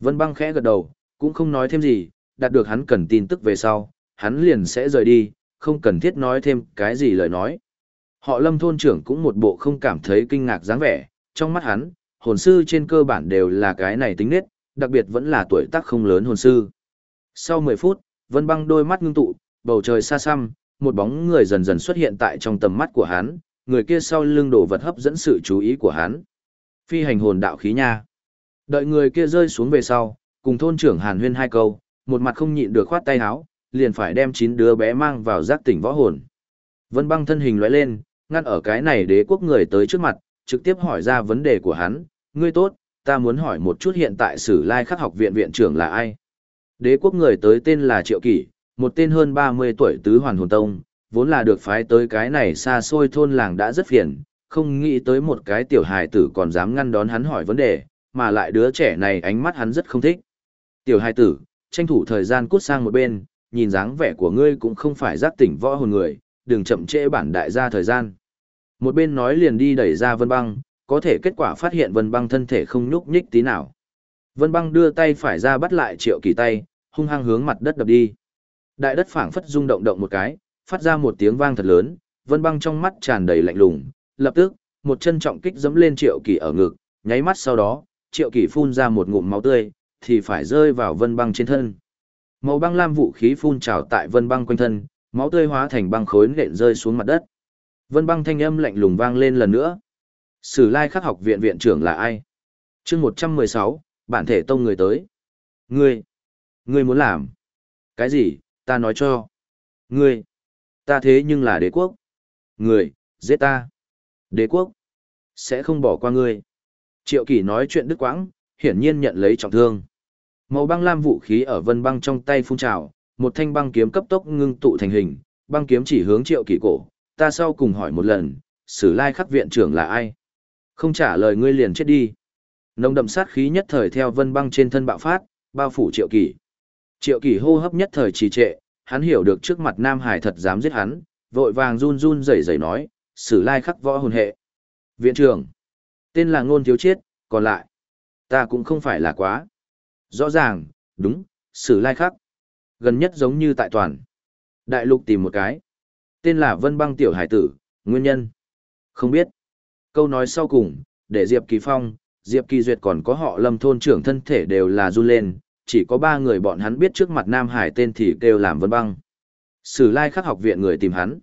Vân băng khẽ gật đầu, cũng không nói thêm gì, đạt được hắn cần tin tức về sau, hắn liền sẽ rời đi, không cần thiết nói thêm cái gì lời nói. Họ lâm thôn trưởng cũng một bộ không cảm thấy kinh ngạc dáng vẻ, trong mắt hắn, hồn sư trên cơ bản đều là cái này tính nết, đặc biệt vẫn là tuổi tác không lớn hồn sư. Sau 10 phút, Vân băng đôi mắt ngưng tụ, bầu trời xa xăm, một bóng người dần dần xuất hiện tại trong tầm mắt của hắn, người kia sau lưng đổ vật hấp dẫn sự chú ý của hắn. Phi hành hồn đạo khí nha. Đợi người kia rơi xuống về sau, cùng thôn trưởng Hàn Huyên hai câu, một mặt không nhịn được khoát tay áo, liền phải đem chín đứa bé mang vào giác tỉnh võ hồn. Vân băng thân hình lóe lên, ngăn ở cái này đế quốc người tới trước mặt, trực tiếp hỏi ra vấn đề của hắn, ngươi tốt, ta muốn hỏi một chút hiện tại sử lai khắc học viện viện trưởng là ai. Đế quốc người tới tên là Triệu Kỷ, một tên hơn 30 tuổi tứ hoàn hồn tông, vốn là được phái tới cái này xa xôi thôn làng đã rất phiền, không nghĩ tới một cái tiểu hài tử còn dám ngăn đón hắn hỏi vấn đề, mà lại đứa trẻ này ánh mắt hắn rất không thích. Tiểu hài tử, tranh thủ thời gian cút sang một bên, nhìn dáng vẻ của ngươi cũng không phải giác tỉnh võ hồn người, đừng chậm trễ bản đại gia thời gian. Một bên nói liền đi đẩy ra vân băng, có thể kết quả phát hiện vân băng thân thể không nhúc nhích tí nào. Vân băng đưa tay phải ra bắt lại triệu kỳ tay, hung hăng hướng mặt đất đập đi. Đại đất phảng phất rung động động một cái, phát ra một tiếng vang thật lớn, vân băng trong mắt tràn đầy lạnh lùng, lập tức, một chân trọng kích giẫm lên triệu kỳ ở ngực, nháy mắt sau đó, triệu kỳ phun ra một ngụm máu tươi, thì phải rơi vào vân băng trên thân. Màu băng lam vũ khí phun trào tại vân băng quanh thân, máu tươi hóa thành băng khối nện rơi xuống mặt đất. Vân băng thanh âm lạnh lùng vang lên lần nữa. Sử lai khắc học viện viện trưởng là ai? chương 116, bản thể tông người tới. Ngươi, ngươi muốn làm? Cái gì, ta nói cho. Ngươi, ta thế nhưng là đế quốc. Người, giết ta. Đế quốc sẽ không bỏ qua ngươi. Triệu kỷ nói chuyện đức quãng, hiển nhiên nhận lấy trọng thương. Màu băng lam vũ khí ở vân băng trong tay phun trào, một thanh băng kiếm cấp tốc ngưng tụ thành hình, băng kiếm chỉ hướng Triệu kỷ cổ, ta sau cùng hỏi một lần, Sử Lai Khắc viện trưởng là ai? Không trả lời ngươi liền chết đi. Nồng đậm sát khí nhất thời theo vân băng trên thân bạo phát, bao phủ Triệu kỷ. Triệu kỷ hô hấp nhất thời trì trệ, hắn hiểu được trước mặt Nam Hải thật dám giết hắn, vội vàng run run rẩy rẩy nói, sử lai khắc võ hồn hệ. Viện trưởng, tên là ngôn thiếu chiết, còn lại, ta cũng không phải là quá. Rõ ràng, đúng, sử lai khắc. Gần nhất giống như tại toàn. Đại lục tìm một cái. Tên là Vân Băng Tiểu Hải Tử, nguyên nhân. Không biết. Câu nói sau cùng, để Diệp Kỳ Phong, Diệp Kỳ Duyệt còn có họ lâm thôn trưởng thân thể đều là run lên, chỉ có ba người bọn hắn biết trước mặt Nam Hải tên thì kêu làm Vân Băng. Sử lai khắc học viện người tìm hắn.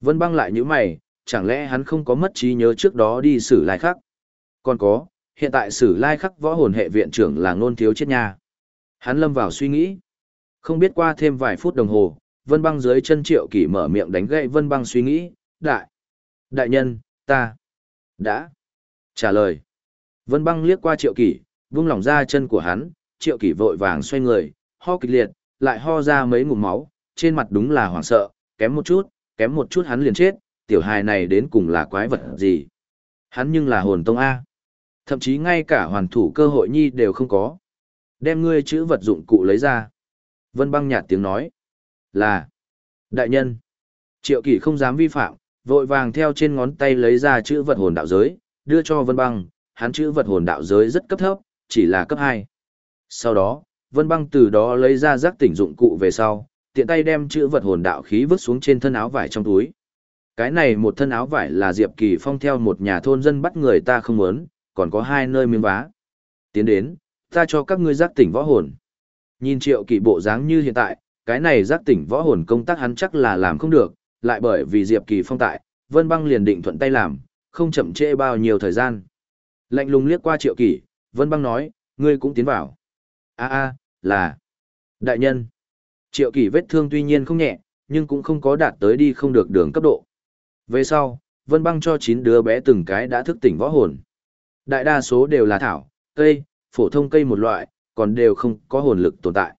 Vân Băng lại như mày, chẳng lẽ hắn không có mất trí nhớ trước đó đi sử lai khắc? Còn có, hiện tại sử lai khắc võ hồn hệ viện trưởng là ngôn thiếu chết nha. Hắn lâm vào suy nghĩ. Không biết qua thêm vài phút đồng hồ, Vân Băng dưới chân triệu kỷ mở miệng đánh gậy Vân Băng suy nghĩ, đại. Đại nhân, ta. Đã. Trả lời. Vân Băng liếc qua triệu kỷ, vung lỏng ra chân của hắn, triệu kỷ vội vàng xoay người, ho kịch liệt, lại ho ra mấy ngụm máu, trên mặt đúng là hoảng sợ, kém một chút, kém một chút hắn liền chết, tiểu hài này đến cùng là quái vật gì. Hắn nhưng là hồn tông A. Thậm chí ngay cả hoàn thủ cơ hội nhi đều không có. Đem ngươi chữ vật dụng cụ lấy ra. Vân băng nhạt tiếng nói. Là. Đại nhân. Triệu kỷ không dám vi phạm, vội vàng theo trên ngón tay lấy ra chữ vật hồn đạo giới, đưa cho Vân băng. Hắn chữ vật hồn đạo giới rất cấp thấp, chỉ là cấp 2. Sau đó, Vân băng từ đó lấy ra giác tỉnh dụng cụ về sau, tiện tay đem chữ vật hồn đạo khí vứt xuống trên thân áo vải trong túi. Cái này một thân áo vải là Diệp Kỳ Phong theo một nhà thôn dân bắt người ta không muốn, còn có hai nơi miếng vá. Tiến đến, ta cho các ngươi giác tỉnh võ hồn. Nhìn triệu kỳ bộ dáng như hiện tại, cái này giác tỉnh võ hồn công tác hắn chắc là làm không được, lại bởi vì Diệp Kỳ Phong tại, Vân Băng liền định thuận tay làm, không chậm trễ bao nhiêu thời gian. Lạnh lùng liếc qua triệu kỳ, Vân Băng nói, ngươi cũng tiến vào. a a là. Đại nhân. Triệu kỳ vết thương tuy nhiên không nhẹ, nhưng cũng không có đạt tới đi không được đường cấp độ. Về sau, Vân Băng cho 9 đứa bé từng cái đã thức tỉnh võ hồn. Đại đa số đều là thảo, cây, phổ thông cây một loại, còn đều không có hồn lực tồn tại.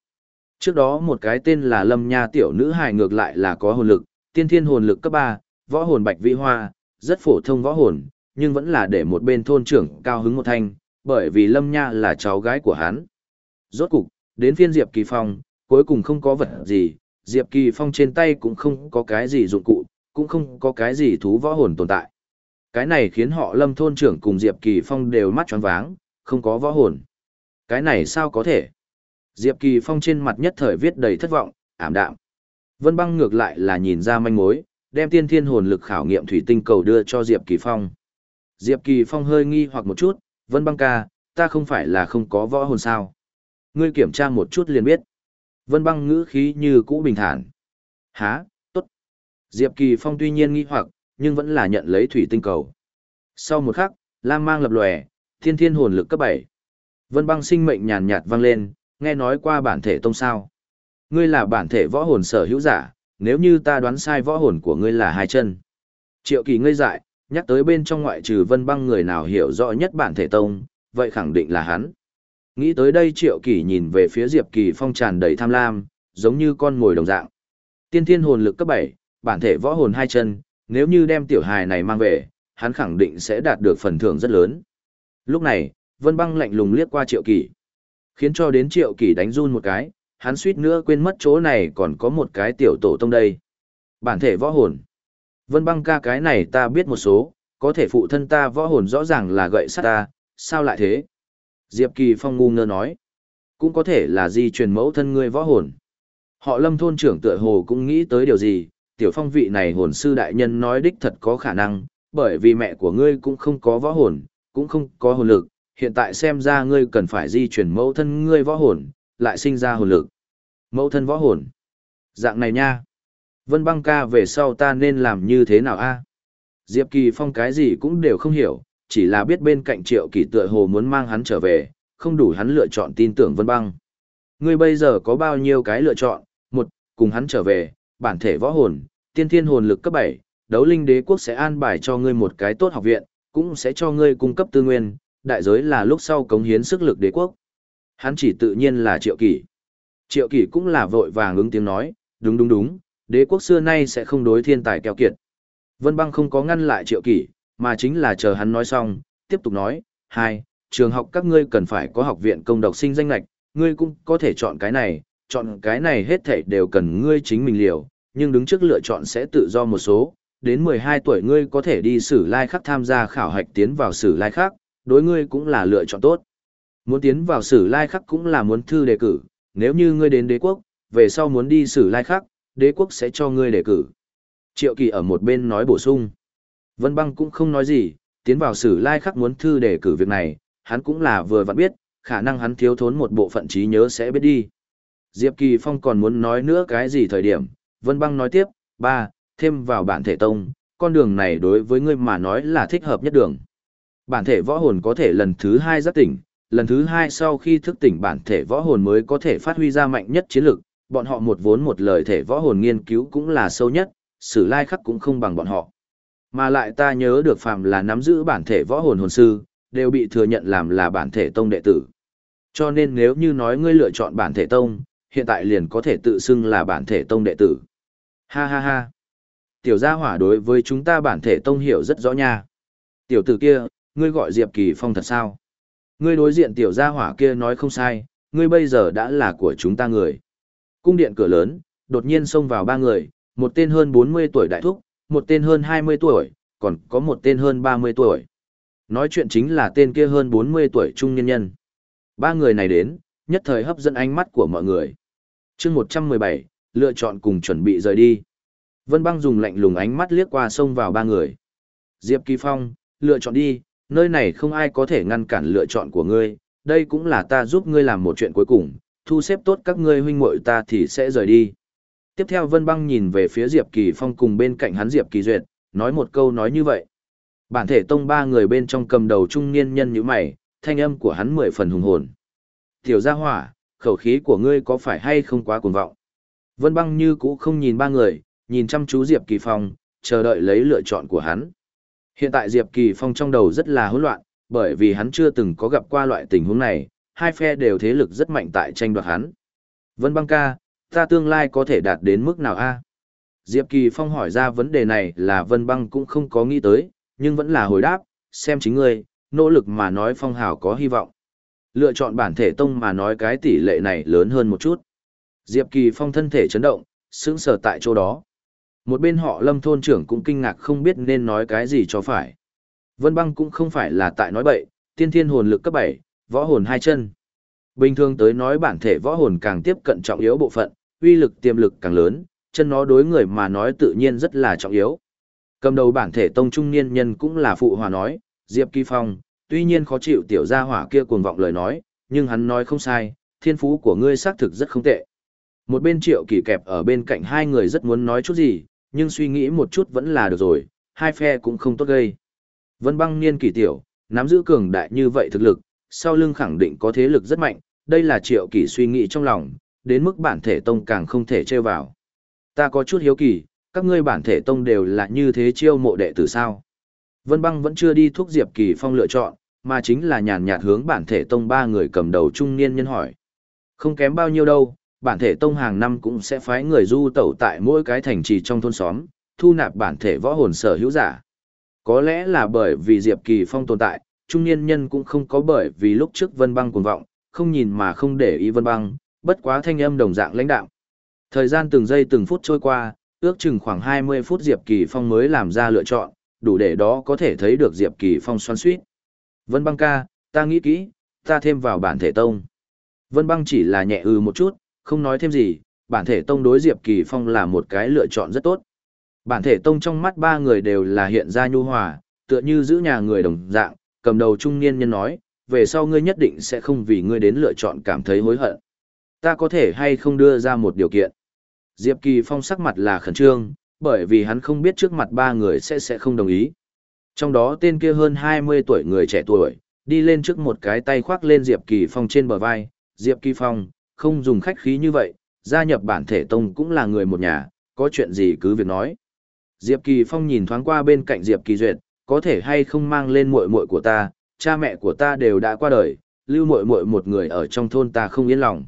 Trước đó một cái tên là Lâm Nha tiểu nữ hài ngược lại là có hồn lực, tiên thiên hồn lực cấp 3, võ hồn bạch vĩ hoa, rất phổ thông võ hồn, nhưng vẫn là để một bên thôn trưởng cao hứng một thanh, bởi vì Lâm Nha là cháu gái của hắn. Rốt cục, đến phiên Diệp Kỳ Phong, cuối cùng không có vật gì, Diệp Kỳ Phong trên tay cũng không có cái gì dụng cụ, cũng không có cái gì thú võ hồn tồn tại. Cái này khiến họ Lâm thôn trưởng cùng Diệp Kỳ Phong đều mắt tròn váng, không có võ hồn. Cái này sao có thể? Diệp Kỳ Phong trên mặt nhất thời viết đầy thất vọng, ảm đạm. Vân băng ngược lại là nhìn ra manh mối, đem tiên thiên hồn lực khảo nghiệm thủy tinh cầu đưa cho Diệp Kỳ Phong. Diệp Kỳ Phong hơi nghi hoặc một chút, Vân băng ca, ta không phải là không có võ hồn sao. Ngươi kiểm tra một chút liền biết. Vân băng ngữ khí như cũ bình thản. Há, tốt. Diệp Kỳ Phong tuy nhiên nghi hoặc, nhưng vẫn là nhận lấy thủy tinh cầu. Sau một khắc, Lam mang lập lòe, thiên thiên hồn lực cấp 7. Vân băng sinh mệnh nhàn nhạt vang lên, nghe nói qua bản thể tông sao. Ngươi là bản thể võ hồn sở hữu giả, nếu như ta đoán sai võ hồn của ngươi là hai chân. Triệu kỳ ngây dại, nhắc tới bên trong ngoại trừ vân băng người nào hiểu rõ nhất bản thể tông, vậy khẳng định là hắn. Nghĩ tới đây triệu kỳ nhìn về phía Diệp Kỳ phong tràn đầy tham lam, giống như con ngồi đồng dạng. Tiên thiên hồn lực cấp 7, bản thể võ hồn hai chân, nếu như đem tiểu hài này mang về, hắn khẳng định sẽ đạt được phần thưởng rất lớn. Lúc này, Vân Băng lạnh lùng liếc qua Triệu Kỳ, khiến cho đến Triệu Kỳ đánh run một cái, hắn suýt nữa quên mất chỗ này còn có một cái tiểu tổ tông đây. Bản thể võ hồn. Vân Băng ca cái này ta biết một số, có thể phụ thân ta võ hồn rõ ràng là gậy sắt ta, sao lại thế? Diệp Kỳ Phong ngu ngơ nói, cũng có thể là di truyền mẫu thân ngươi võ hồn. Họ Lâm thôn trưởng tựa hồ cũng nghĩ tới điều gì, tiểu phong vị này hồn sư đại nhân nói đích thật có khả năng, bởi vì mẹ của ngươi cũng không có võ hồn, cũng không có hồn lực, hiện tại xem ra ngươi cần phải di chuyển mẫu thân ngươi võ hồn, lại sinh ra hồn lực. Mẫu thân võ hồn. Dạng này nha. Vân băng ca về sau ta nên làm như thế nào a? Diệp Kỳ Phong cái gì cũng đều không hiểu, chỉ là biết bên cạnh triệu kỳ tựa hồ muốn mang hắn trở về, không đủ hắn lựa chọn tin tưởng Vân băng. Ngươi bây giờ có bao nhiêu cái lựa chọn, một, cùng hắn trở về, bản thể võ hồn, tiên thiên hồn lực cấp 7, đấu linh đế quốc sẽ an bài cho ngươi một cái tốt học viện, cũng sẽ cho ngươi cung cấp tư nguyên, đại giới là lúc sau cống hiến sức lực đế quốc. Hắn chỉ tự nhiên là triệu kỷ. Triệu kỷ cũng là vội vàng ứng tiếng nói, đúng đúng đúng, đế quốc xưa nay sẽ không đối thiên tài keo kiệt. Vân băng không có ngăn lại triệu kỷ, mà chính là chờ hắn nói xong, tiếp tục nói, hai, trường học các ngươi cần phải có học viện công độc sinh danh lạch, ngươi cũng có thể chọn cái này, chọn cái này hết thảy đều cần ngươi chính mình liều, nhưng đứng trước lựa chọn sẽ tự do một số, đến 12 tuổi ngươi có thể đi sử lai khắc tham gia khảo hạch tiến vào sử lai khắc, đối ngươi cũng là lựa chọn tốt. Muốn tiến vào sử lai khắc cũng là muốn thư đề cử, nếu như ngươi đến đế quốc, về sau muốn đi sử lai khắc, đế quốc sẽ cho ngươi đề cử. Triệu kỳ ở một bên nói bổ sung. Vân băng cũng không nói gì, tiến vào sử lai khắc muốn thư đề cử việc này, hắn cũng là vừa vặn biết, khả năng hắn thiếu thốn một bộ phận trí nhớ sẽ biết đi. Diệp Kỳ Phong còn muốn nói nữa cái gì thời điểm, Vân băng nói tiếp, ba, thêm vào bản thể tông, con đường này đối với ngươi mà nói là thích hợp nhất đường. Bản thể võ hồn có thể lần thứ hai giác tỉnh, lần thứ hai sau khi thức tỉnh bản thể võ hồn mới có thể phát huy ra mạnh nhất chiến lực, bọn họ một vốn một lời thể võ hồn nghiên cứu cũng là sâu nhất, sử lai khắc cũng không bằng bọn họ. Mà lại ta nhớ được phàm là nắm giữ bản thể võ hồn hồn sư, đều bị thừa nhận làm là bản thể tông đệ tử. Cho nên nếu như nói ngươi lựa chọn bản thể tông, hiện tại liền có thể tự xưng là bản thể tông đệ tử. Ha ha ha. Tiểu gia hỏa đối với chúng ta bản thể tông hiểu rất rõ nha. Tiểu tử kia, ngươi gọi Diệp Kỳ Phong thật sao? Ngươi đối diện tiểu gia hỏa kia nói không sai, ngươi bây giờ đã là của chúng ta người. Cung điện cửa lớn, đột nhiên xông vào ba người, một tên hơn 40 tuổi đại thúc, một tên hơn 20 tuổi, còn có một tên hơn 30 tuổi. Nói chuyện chính là tên kia hơn 40 tuổi trung nhân nhân. Ba người này đến, nhất thời hấp dẫn ánh mắt của mọi người. chương 117, lựa chọn cùng chuẩn bị rời đi. Vân băng dùng lạnh lùng ánh mắt liếc qua sông vào ba người. Diệp Kỳ Phong, lựa chọn đi, nơi này không ai có thể ngăn cản lựa chọn của ngươi, đây cũng là ta giúp ngươi làm một chuyện cuối cùng, thu xếp tốt các ngươi huynh muội ta thì sẽ rời đi. Tiếp theo Vân Băng nhìn về phía Diệp Kỳ Phong cùng bên cạnh hắn Diệp Kỳ Duyệt, nói một câu nói như vậy. Bản thể tông ba người bên trong cầm đầu trung niên nhân như mày, thanh âm của hắn mười phần hùng hồn. Tiểu gia hỏa, khẩu khí của ngươi có phải hay không quá cuồng vọng? Vân Băng như cũ không nhìn ba người, nhìn chăm chú Diệp Kỳ Phong, chờ đợi lấy lựa chọn của hắn. Hiện tại Diệp Kỳ Phong trong đầu rất là hỗn loạn, bởi vì hắn chưa từng có gặp qua loại tình huống này, hai phe đều thế lực rất mạnh tại tranh đoạt hắn. Vân băng ca, ta tương lai có thể đạt đến mức nào a? Diệp Kỳ Phong hỏi ra vấn đề này là Vân băng cũng không có nghĩ tới, nhưng vẫn là hồi đáp, xem chính ngươi, nỗ lực mà nói phong hào có hy vọng. Lựa chọn bản thể tông mà nói cái tỷ lệ này lớn hơn một chút. Diệp Kỳ Phong thân thể chấn động, sững sờ tại chỗ đó. Một bên họ lâm thôn trưởng cũng kinh ngạc không biết nên nói cái gì cho phải. Vân băng cũng không phải là tại nói bậy, tiên thiên hồn lực cấp 7, võ hồn hai chân. Bình thường tới nói bản thể võ hồn càng tiếp cận trọng yếu bộ phận, uy lực tiềm lực càng lớn, chân nó đối người mà nói tự nhiên rất là trọng yếu. Cầm đầu bản thể tông trung niên nhân cũng là phụ hòa nói, Diệp Kỳ Phong, tuy nhiên khó chịu tiểu gia hỏa kia cuồng vọng lời nói, nhưng hắn nói không sai, thiên phú của ngươi xác thực rất không tệ. Một bên triệu kỳ kẹp ở bên cạnh hai người rất muốn nói chút gì, nhưng suy nghĩ một chút vẫn là được rồi, hai phe cũng không tốt gây. Vân băng niên kỳ tiểu, nắm giữ cường đại như vậy thực lực, sau lưng khẳng định có thế lực rất mạnh, đây là triệu kỳ suy nghĩ trong lòng, đến mức bản thể tông càng không thể trêu vào. Ta có chút hiếu kỳ, các ngươi bản thể tông đều là như thế chiêu mộ đệ tử sao. Vân băng vẫn chưa đi thuốc Diệp Kỳ Phong lựa chọn, mà chính là nhàn nhạt hướng bản thể tông ba người cầm đầu trung niên nhân hỏi. Không kém bao nhiêu đâu, bản thể tông hàng năm cũng sẽ phái người du tẩu tại mỗi cái thành trì trong thôn xóm, thu nạp bản thể võ hồn sở hữu giả. Có lẽ là bởi vì Diệp Kỳ Phong tồn tại, trung niên nhân cũng không có bởi vì lúc trước Vân Băng cuồng vọng, không nhìn mà không để ý Vân Băng, bất quá thanh âm đồng dạng lãnh đạo. Thời gian từng giây từng phút trôi qua, ước chừng khoảng 20 phút Diệp Kỳ Phong mới làm ra lựa chọn, đủ để đó có thể thấy được Diệp Kỳ Phong xoan suýt. Vân Băng ca, ta nghĩ kỹ, ta thêm vào bản thể tông. Vân Băng chỉ là nhẹ ư một chút, không nói thêm gì, bản thể tông đối Diệp Kỳ Phong là một cái lựa chọn rất tốt. Bản thể tông trong mắt ba người đều là hiện ra nhu hòa, tựa như giữ nhà người đồng dạng, cầm đầu trung niên nhân nói, về sau ngươi nhất định sẽ không vì ngươi đến lựa chọn cảm thấy hối hận. Ta có thể hay không đưa ra một điều kiện. Diệp Kỳ Phong sắc mặt là khẩn trương, bởi vì hắn không biết trước mặt ba người sẽ sẽ không đồng ý. Trong đó tên kia hơn 20 tuổi người trẻ tuổi, đi lên trước một cái tay khoác lên Diệp Kỳ Phong trên bờ vai. Diệp Kỳ Phong, không dùng khách khí như vậy, gia nhập bản thể tông cũng là người một nhà, có chuyện gì cứ việc nói. Diệp Kỳ Phong nhìn thoáng qua bên cạnh Diệp Kỳ Duyệt, có thể hay không mang lên muội muội của ta, cha mẹ của ta đều đã qua đời, lưu muội muội một người ở trong thôn ta không yên lòng.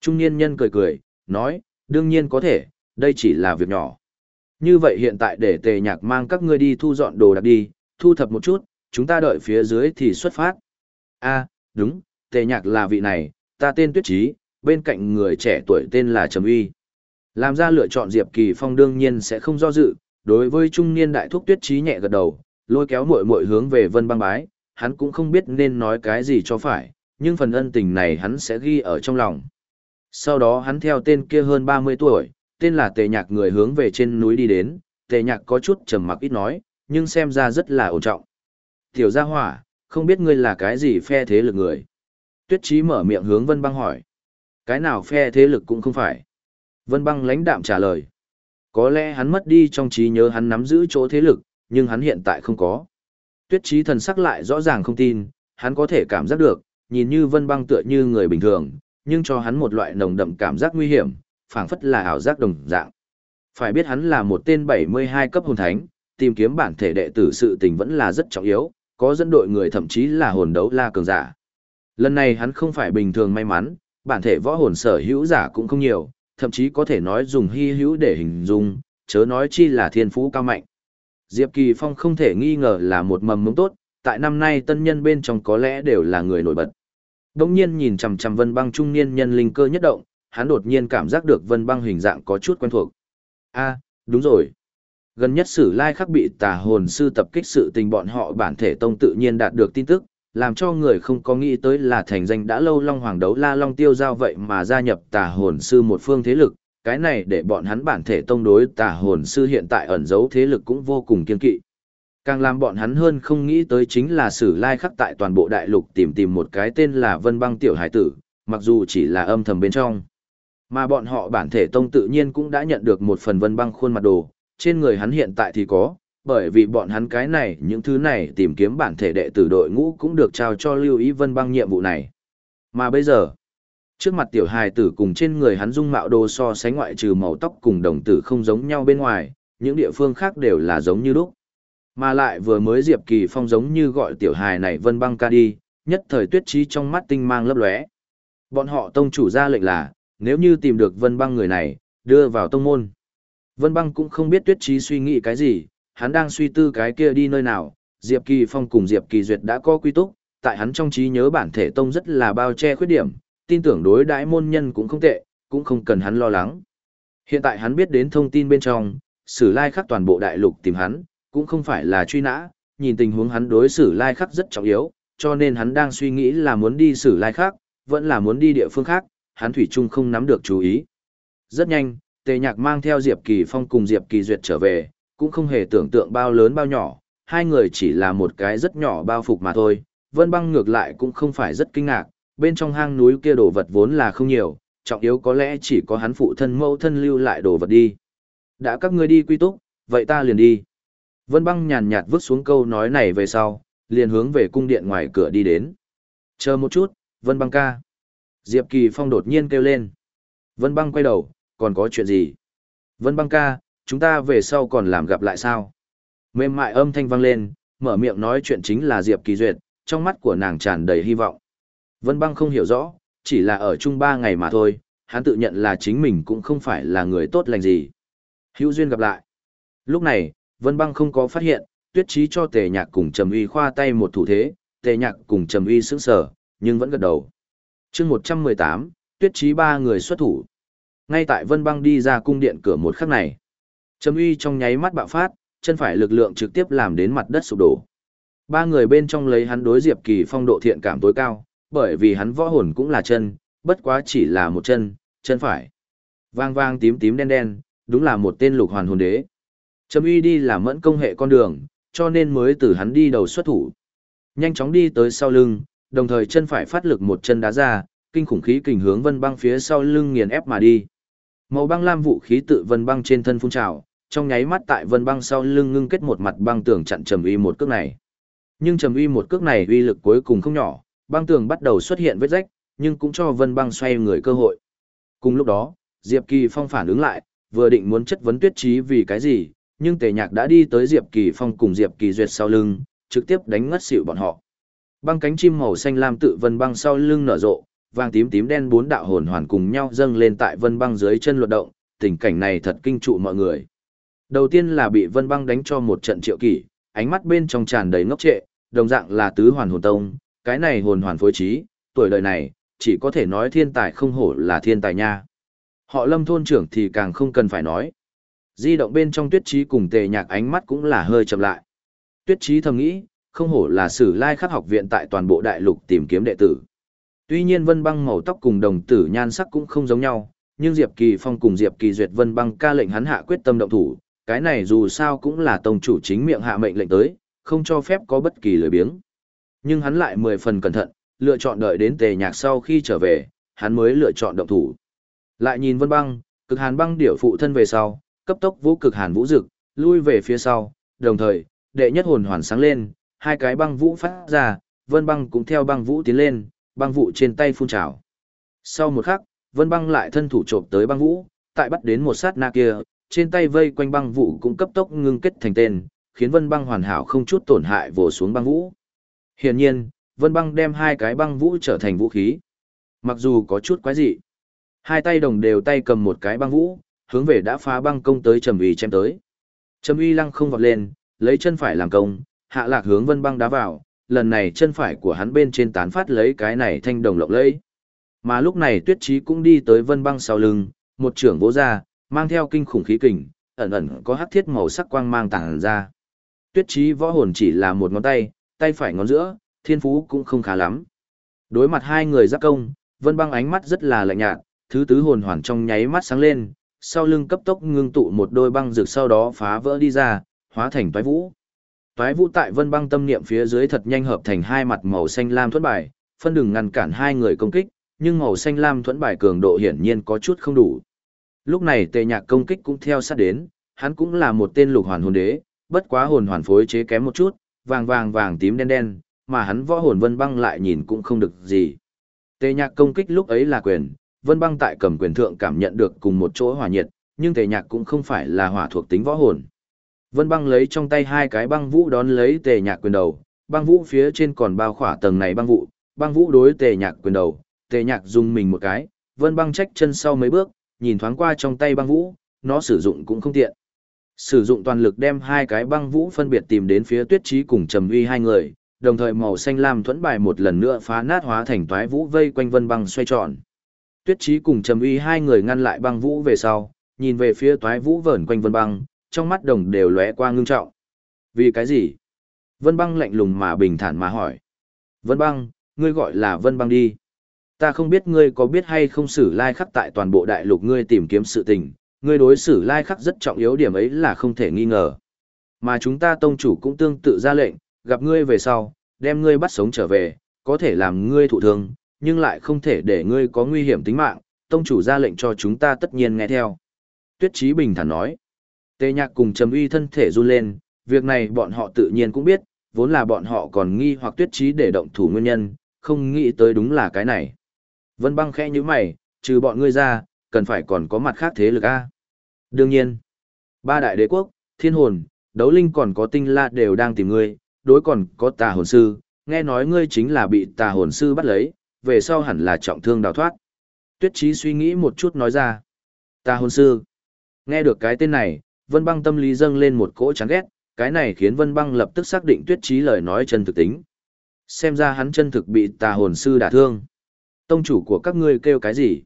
Trung niên nhân cười cười, nói, đương nhiên có thể, đây chỉ là việc nhỏ. Như vậy hiện tại để tề nhạc mang các ngươi đi thu dọn đồ đạc đi, thu thập một chút, chúng ta đợi phía dưới thì xuất phát. a đúng, tề nhạc là vị này, ta tên Tuyết Trí, bên cạnh người trẻ tuổi tên là Trầm Uy. Làm ra lựa chọn Diệp Kỳ Phong đương nhiên sẽ không do dự, đối với trung niên đại thúc Tuyết Trí nhẹ gật đầu, lôi kéo muội muội hướng về Vân Băng bái, hắn cũng không biết nên nói cái gì cho phải, nhưng phần ân tình này hắn sẽ ghi ở trong lòng. Sau đó hắn theo tên kia hơn 30 tuổi, tên là Tề Nhạc người hướng về trên núi đi đến, Tề Nhạc có chút trầm mặc ít nói, nhưng xem ra rất là ổn trọng. Tiểu gia hỏa, không biết ngươi là cái gì phe thế lực người. Tuyết trí mở miệng hướng Vân Băng hỏi. Cái nào phe thế lực cũng không phải. Vân Băng lãnh đạm trả lời. Có lẽ hắn mất đi trong trí nhớ hắn nắm giữ chỗ thế lực, nhưng hắn hiện tại không có. Tuyết trí thần sắc lại rõ ràng không tin, hắn có thể cảm giác được, nhìn như vân băng tựa như người bình thường, nhưng cho hắn một loại nồng đậm cảm giác nguy hiểm, phảng phất là ảo giác đồng dạng. Phải biết hắn là một tên 72 cấp hồn thánh, tìm kiếm bản thể đệ tử sự tình vẫn là rất trọng yếu, có dẫn đội người thậm chí là hồn đấu la cường giả. Lần này hắn không phải bình thường may mắn, bản thể võ hồn sở hữu giả cũng không nhiều, thậm chí có thể nói dùng hy hữu để hình dung, chớ nói chi là thiên phú cao mạnh. Diệp Kỳ Phong không thể nghi ngờ là một mầm mống tốt, tại năm nay tân nhân bên trong có lẽ đều là người nổi bật. Đông nhiên nhìn chằm chằm vân băng trung niên nhân linh cơ nhất động, hắn đột nhiên cảm giác được vân băng hình dạng có chút quen thuộc. a đúng rồi. Gần nhất sử lai khắc bị tà hồn sư tập kích sự tình bọn họ bản thể tông tự nhiên đạt được tin tức, làm cho người không có nghĩ tới là thành danh đã lâu long hoàng đấu la long tiêu giao vậy mà gia nhập tà hồn sư một phương thế lực, Cái này để bọn hắn bản thể tông đối tà hồn sư hiện tại ẩn giấu thế lực cũng vô cùng kiên kỵ. Càng làm bọn hắn hơn không nghĩ tới chính là sử lai khắc tại toàn bộ đại lục tìm tìm một cái tên là Vân Băng Tiểu Hải Tử, mặc dù chỉ là âm thầm bên trong. Mà bọn họ bản thể tông tự nhiên cũng đã nhận được một phần Vân Băng khuôn mặt đồ, trên người hắn hiện tại thì có, bởi vì bọn hắn cái này, những thứ này tìm kiếm bản thể đệ tử đội ngũ cũng được trao cho Lưu Ý Vân Băng nhiệm vụ này. Mà bây giờ, trước mặt tiểu hài tử cùng trên người hắn dung mạo đồ so sánh ngoại trừ màu tóc cùng đồng tử không giống nhau bên ngoài, những địa phương khác đều là giống như lúc. Mà lại vừa mới Diệp Kỳ Phong giống như gọi tiểu hài này Vân Băng ca đi, nhất thời tuyết trí trong mắt tinh mang lấp lóe. Bọn họ tông chủ ra lệnh là, nếu như tìm được Vân Băng người này, đưa vào tông môn. Vân Băng cũng không biết tuyết trí suy nghĩ cái gì, hắn đang suy tư cái kia đi nơi nào, Diệp Kỳ Phong cùng Diệp Kỳ Duyệt đã có quy túc, tại hắn trong trí nhớ bản thể tông rất là bao che khuyết điểm, tin tưởng đối đãi môn nhân cũng không tệ, cũng không cần hắn lo lắng. Hiện tại hắn biết đến thông tin bên trong, Sử Lai Khắc toàn bộ đại lục tìm hắn, cũng không phải là truy nã, nhìn tình huống hắn đối Sử Lai Khắc rất trọng yếu, cho nên hắn đang suy nghĩ là muốn đi Sử Lai Khắc, vẫn là muốn đi địa phương khác, hắn thủy chung không nắm được chú ý. Rất nhanh, Tề Nhạc mang theo Diệp Kỳ Phong cùng Diệp Kỳ Duyệt trở về, cũng không hề tưởng tượng bao lớn bao nhỏ, hai người chỉ là một cái rất nhỏ bao phục mà thôi. Vân băng ngược lại cũng không phải rất kinh ngạc, bên trong hang núi kia đồ vật vốn là không nhiều, trọng yếu có lẽ chỉ có hắn phụ thân mẫu thân lưu lại đồ vật đi. Đã các ngươi đi quy túc, vậy ta liền đi. Vân băng nhàn nhạt vứt xuống câu nói này về sau, liền hướng về cung điện ngoài cửa đi đến. Chờ một chút, Vân băng ca. Diệp Kỳ Phong đột nhiên kêu lên. Vân băng quay đầu, còn có chuyện gì? Vân băng ca, chúng ta về sau còn làm gặp lại sao? Mềm mại âm thanh vang lên, mở miệng nói chuyện chính là Diệp Kỳ Duyệt, trong mắt của nàng tràn đầy hy vọng. Vân băng không hiểu rõ, chỉ là ở chung ba ngày mà thôi, hắn tự nhận là chính mình cũng không phải là người tốt lành gì. Hữu duyên gặp lại. Lúc này, Vân băng không có phát hiện, tuyết trí cho tề nhạc cùng trầm uy khoa tay một thủ thế, tề nhạc cùng trầm uy sững sờ, nhưng vẫn gật đầu chương 118, tuyết trí ba người xuất thủ. Ngay tại Vân băng đi ra cung điện cửa một khắc này. Trầm uy trong nháy mắt bạo phát, chân phải lực lượng trực tiếp làm đến mặt đất sụp đổ. Ba người bên trong lấy hắn đối Diệp Kỳ phong độ thiện cảm tối cao, bởi vì hắn võ hồn cũng là chân, bất quá chỉ là một chân, chân phải. Vang vang tím tím đen đen, đúng là một tên lục hoàn hồn đế. Trầm uy đi làm mẫn công hệ con đường, cho nên mới từ hắn đi đầu xuất thủ. Nhanh chóng đi tới sau lưng, đồng thời chân phải phát lực một chân đá ra, kinh khủng khí kình hướng vân băng phía sau lưng nghiền ép mà đi. Màu băng lam vũ khí tự vân băng trên thân phun trào, trong nháy mắt tại vân băng sau lưng ngưng kết một mặt băng tường chặn trầm uy một cước này. Nhưng trầm uy một cước này uy lực cuối cùng không nhỏ, băng tường bắt đầu xuất hiện vết rách, nhưng cũng cho vân băng xoay người cơ hội. Cùng lúc đó, Diệp Kỳ Phong phản ứng lại, vừa định muốn chất vấn tuyết trí vì cái gì, nhưng tề nhạc đã đi tới Diệp Kỳ Phong cùng Diệp Kỳ Duyệt sau lưng, trực tiếp đánh ngất xỉu bọn họ. Băng cánh chim màu xanh lam tự vân băng sau lưng nở rộ, vàng tím tím đen bốn đạo hồn hoàn cùng nhau dâng lên tại vân băng dưới chân luật động, tình cảnh này thật kinh trụ mọi người. Đầu tiên là bị vân băng đánh cho một trận triệu kỷ, ánh mắt bên trong tràn đầy ngốc trệ, đồng dạng là tứ hoàn hồn tông, cái này hồn hoàn phối trí, tuổi đời này, chỉ có thể nói thiên tài không hổ là thiên tài nha. Họ lâm thôn trưởng thì càng không cần phải nói. Di động bên trong tuyết trí cùng tề nhạc ánh mắt cũng là hơi chậm lại. Tuyết trí thầm nghĩ, không hổ là sử lai khắc học viện tại toàn bộ đại lục tìm kiếm đệ tử. Tuy nhiên vân băng màu tóc cùng đồng tử nhan sắc cũng không giống nhau, nhưng Diệp Kỳ Phong cùng Diệp Kỳ Duyệt vân băng ca lệnh hắn hạ quyết tâm động thủ, cái này dù sao cũng là tông chủ chính miệng hạ mệnh lệnh tới, không cho phép có bất kỳ lời biếng. Nhưng hắn lại mười phần cẩn thận, lựa chọn đợi đến tề nhạc sau khi trở về, hắn mới lựa chọn động thủ. Lại nhìn vân băng, cực hàn băng điểu phụ thân về sau, cấp tốc vũ cực hàn vũ dực, lui về phía sau, đồng thời, đệ nhất hồn hoàn sáng lên, hai cái băng vũ phát ra, vân băng cũng theo băng vũ tiến lên, băng vũ trên tay phun trào. Sau một khắc, vân băng lại thân thủ trộm tới băng vũ, tại bắt đến một sát na kia, trên tay vây quanh băng vũ cũng cấp tốc ngưng kết thành tên, khiến vân băng hoàn hảo không chút tổn hại vồ xuống băng vũ. Hiển nhiên, vân băng đem hai cái băng vũ trở thành vũ khí. Mặc dù có chút quái dị, hai tay đồng đều tay cầm một cái băng vũ, hướng về đã phá băng công tới trầm uy chém tới. Trầm uy lăng không vọt lên, lấy chân phải làm công, hạ lạc hướng vân băng đá vào, lần này chân phải của hắn bên trên tán phát lấy cái này thanh đồng lộng lẫy. Mà lúc này tuyết trí cũng đi tới vân băng sau lưng, một trưởng vỗ ra, mang theo kinh khủng khí kình, ẩn ẩn có hắc thiết màu sắc quang mang tàng ra. Tuyết trí võ hồn chỉ là một ngón tay, tay phải ngón giữa, thiên phú cũng không khá lắm. Đối mặt hai người giáp công, vân băng ánh mắt rất là lạnh nhạt, thứ tứ hồn hoàn trong nháy mắt sáng lên, sau lưng cấp tốc ngưng tụ một đôi băng rực sau đó phá vỡ đi ra, hóa thành toái vũ. Toái vũ tại vân băng tâm niệm phía dưới thật nhanh hợp thành hai mặt màu xanh lam thuẫn bài, phân đường ngăn cản hai người công kích, nhưng màu xanh lam thuẫn bài cường độ hiển nhiên có chút không đủ. Lúc này tề nhạc công kích cũng theo sát đến, hắn cũng là một tên lục hoàn hồn đế, bất quá hồn hoàn phối chế kém một chút, vàng vàng vàng tím đen đen, mà hắn võ hồn vân băng lại nhìn cũng không được gì. Tề nhạc công kích lúc ấy là quyền, vân băng tại cầm quyền thượng cảm nhận được cùng một chỗ hỏa nhiệt, nhưng tề nhạc cũng không phải là hỏa thuộc tính võ hồn. Vân băng lấy trong tay hai cái băng vũ đón lấy tề nhạc quyền đầu, băng vũ phía trên còn bao khỏa tầng này băng vũ, băng vũ đối tề nhạc quyền đầu, tề nhạc dùng mình một cái, vân băng trách chân sau mấy bước, nhìn thoáng qua trong tay băng vũ, nó sử dụng cũng không tiện. Sử dụng toàn lực đem hai cái băng vũ phân biệt tìm đến phía tuyết trí cùng trầm uy hai người, đồng thời màu xanh lam thuẫn bài một lần nữa phá nát hóa thành toái vũ vây quanh vân băng xoay tròn. Tuyết trí cùng trầm uy hai người ngăn lại băng vũ về sau, nhìn về phía toái vũ vẩn quanh vân băng, trong mắt đồng đều lóe qua ngưng trọng. Vì cái gì? Vân băng lạnh lùng mà bình thản mà hỏi. Vân băng, ngươi gọi là vân băng đi. Ta không biết ngươi có biết hay không xử lai khắc tại toàn bộ đại lục ngươi tìm kiếm sự tình, ngươi đối xử lai khắc rất trọng yếu điểm ấy là không thể nghi ngờ. Mà chúng ta tông chủ cũng tương tự ra lệnh, gặp ngươi về sau, đem ngươi bắt sống trở về, có thể làm ngươi thụ thương, nhưng lại không thể để ngươi có nguy hiểm tính mạng, tông chủ ra lệnh cho chúng ta tất nhiên nghe theo. Tuyết Chí bình thản nói. Tề nhạc cùng trầm uy thân thể run lên, việc này bọn họ tự nhiên cũng biết, vốn là bọn họ còn nghi hoặc tuyết trí để động thủ nguyên nhân, không nghĩ tới đúng là cái này. Vân băng khẽ như mày, trừ bọn ngươi ra, cần phải còn có mặt khác thế lực a Đương nhiên, ba đại đế quốc, thiên hồn, đấu linh còn có tinh la đều đang tìm ngươi, đối còn có tà hồn sư, nghe nói ngươi chính là bị tà hồn sư bắt lấy, về sau hẳn là trọng thương đào thoát. Tuyết trí suy nghĩ một chút nói ra. Tà hồn sư. Nghe được cái tên này, Vân Băng tâm lý dâng lên một cỗ chán ghét, cái này khiến Vân Băng lập tức xác định Tuyết Trí lời nói chân thực tính. Xem ra hắn chân thực bị tà hồn sư đả thương. Tông chủ của các ngươi kêu cái gì?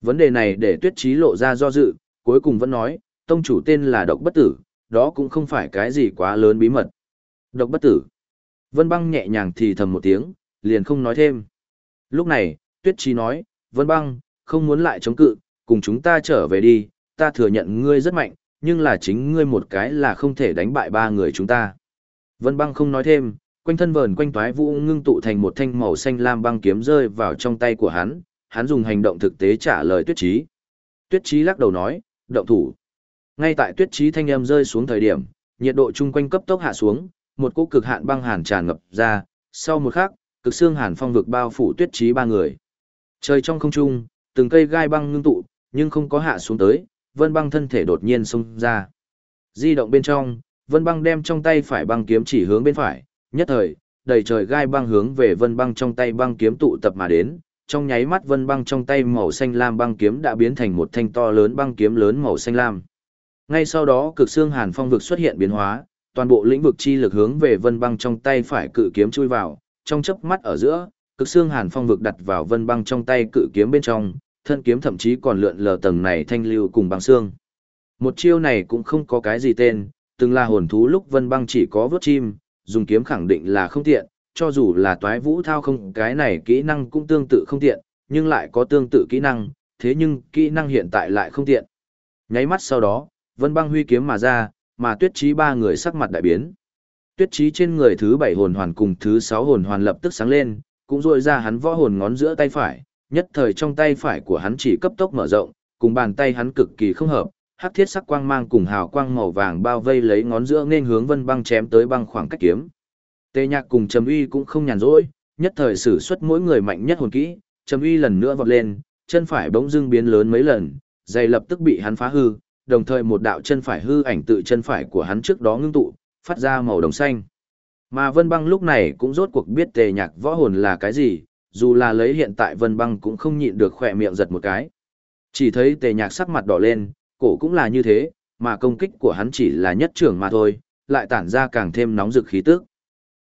Vấn đề này để Tuyết Trí lộ ra do dự, cuối cùng vẫn nói, tông chủ tên là Độc Bất Tử, đó cũng không phải cái gì quá lớn bí mật. Độc Bất Tử. Vân Băng nhẹ nhàng thì thầm một tiếng, liền không nói thêm. Lúc này, Tuyết Trí nói, Vân Băng, không muốn lại chống cự, cùng chúng ta trở về đi, ta thừa nhận ngươi rất mạnh, nhưng là chính ngươi một cái là không thể đánh bại ba người chúng ta. Vân băng không nói thêm, quanh thân vờn quanh toái vũ ngưng tụ thành một thanh màu xanh lam băng kiếm rơi vào trong tay của hắn, hắn dùng hành động thực tế trả lời tuyết trí. Tuyết trí lắc đầu nói, động thủ. Ngay tại tuyết trí thanh âm rơi xuống thời điểm, nhiệt độ chung quanh cấp tốc hạ xuống, một cỗ cực hạn băng hàn tràn ngập ra, sau một khắc, cực xương hàn phong vực bao phủ tuyết trí ba người. Trời trong không trung, từng cây gai băng ngưng tụ, nhưng không có hạ xuống tới, vân băng thân thể đột nhiên xông ra. Di động bên trong, vân băng đem trong tay phải băng kiếm chỉ hướng bên phải, nhất thời, đầy trời gai băng hướng về vân băng trong tay băng kiếm tụ tập mà đến, trong nháy mắt vân băng trong tay màu xanh lam băng kiếm đã biến thành một thanh to lớn băng kiếm lớn màu xanh lam. Ngay sau đó cực xương hàn phong vực xuất hiện biến hóa, toàn bộ lĩnh vực chi lực hướng về vân băng trong tay phải cự kiếm chui vào, trong chớp mắt ở giữa, cực xương hàn phong vực đặt vào vân băng trong tay cự kiếm bên trong, thân kiếm thậm chí còn lượn lờ tầng này thanh lưu cùng băng xương. Một chiêu này cũng không có cái gì tên, từng là hồn thú lúc vân băng chỉ có vớt chim, dùng kiếm khẳng định là không tiện, cho dù là toái vũ thao không cái này kỹ năng cũng tương tự không tiện, nhưng lại có tương tự kỹ năng, thế nhưng kỹ năng hiện tại lại không tiện. Nháy mắt sau đó, vân băng huy kiếm mà ra, mà tuyết trí ba người sắc mặt đại biến. Tuyết trí trên người thứ bảy hồn hoàn cùng thứ sáu hồn hoàn lập tức sáng lên, cũng rôi ra hắn võ hồn ngón giữa tay phải, nhất thời trong tay phải của hắn chỉ cấp tốc mở rộng, cùng bàn tay hắn cực kỳ không hợp, hắc thiết sắc quang mang cùng hào quang màu vàng bao vây lấy ngón giữa nên hướng Vân Băng chém tới băng khoảng cách kiếm. Tề Nhạc cùng Trầm Uy cũng không nhàn rỗi, nhất thời sử xuất mỗi người mạnh nhất hồn kỹ, Trầm Uy lần nữa vọt lên, chân phải bỗng dưng biến lớn mấy lần, giày lập tức bị hắn phá hư, đồng thời một đạo chân phải hư ảnh tự chân phải của hắn trước đó ngưng tụ, phát ra màu đồng xanh. Mà Vân Băng lúc này cũng rốt cuộc biết Tề Nhạc võ hồn là cái gì, dù là lấy hiện tại vân băng cũng không nhịn được khỏe miệng giật một cái. Chỉ thấy tề nhạc sắc mặt đỏ lên, cổ cũng là như thế, mà công kích của hắn chỉ là nhất trưởng mà thôi, lại tản ra càng thêm nóng rực khí tức.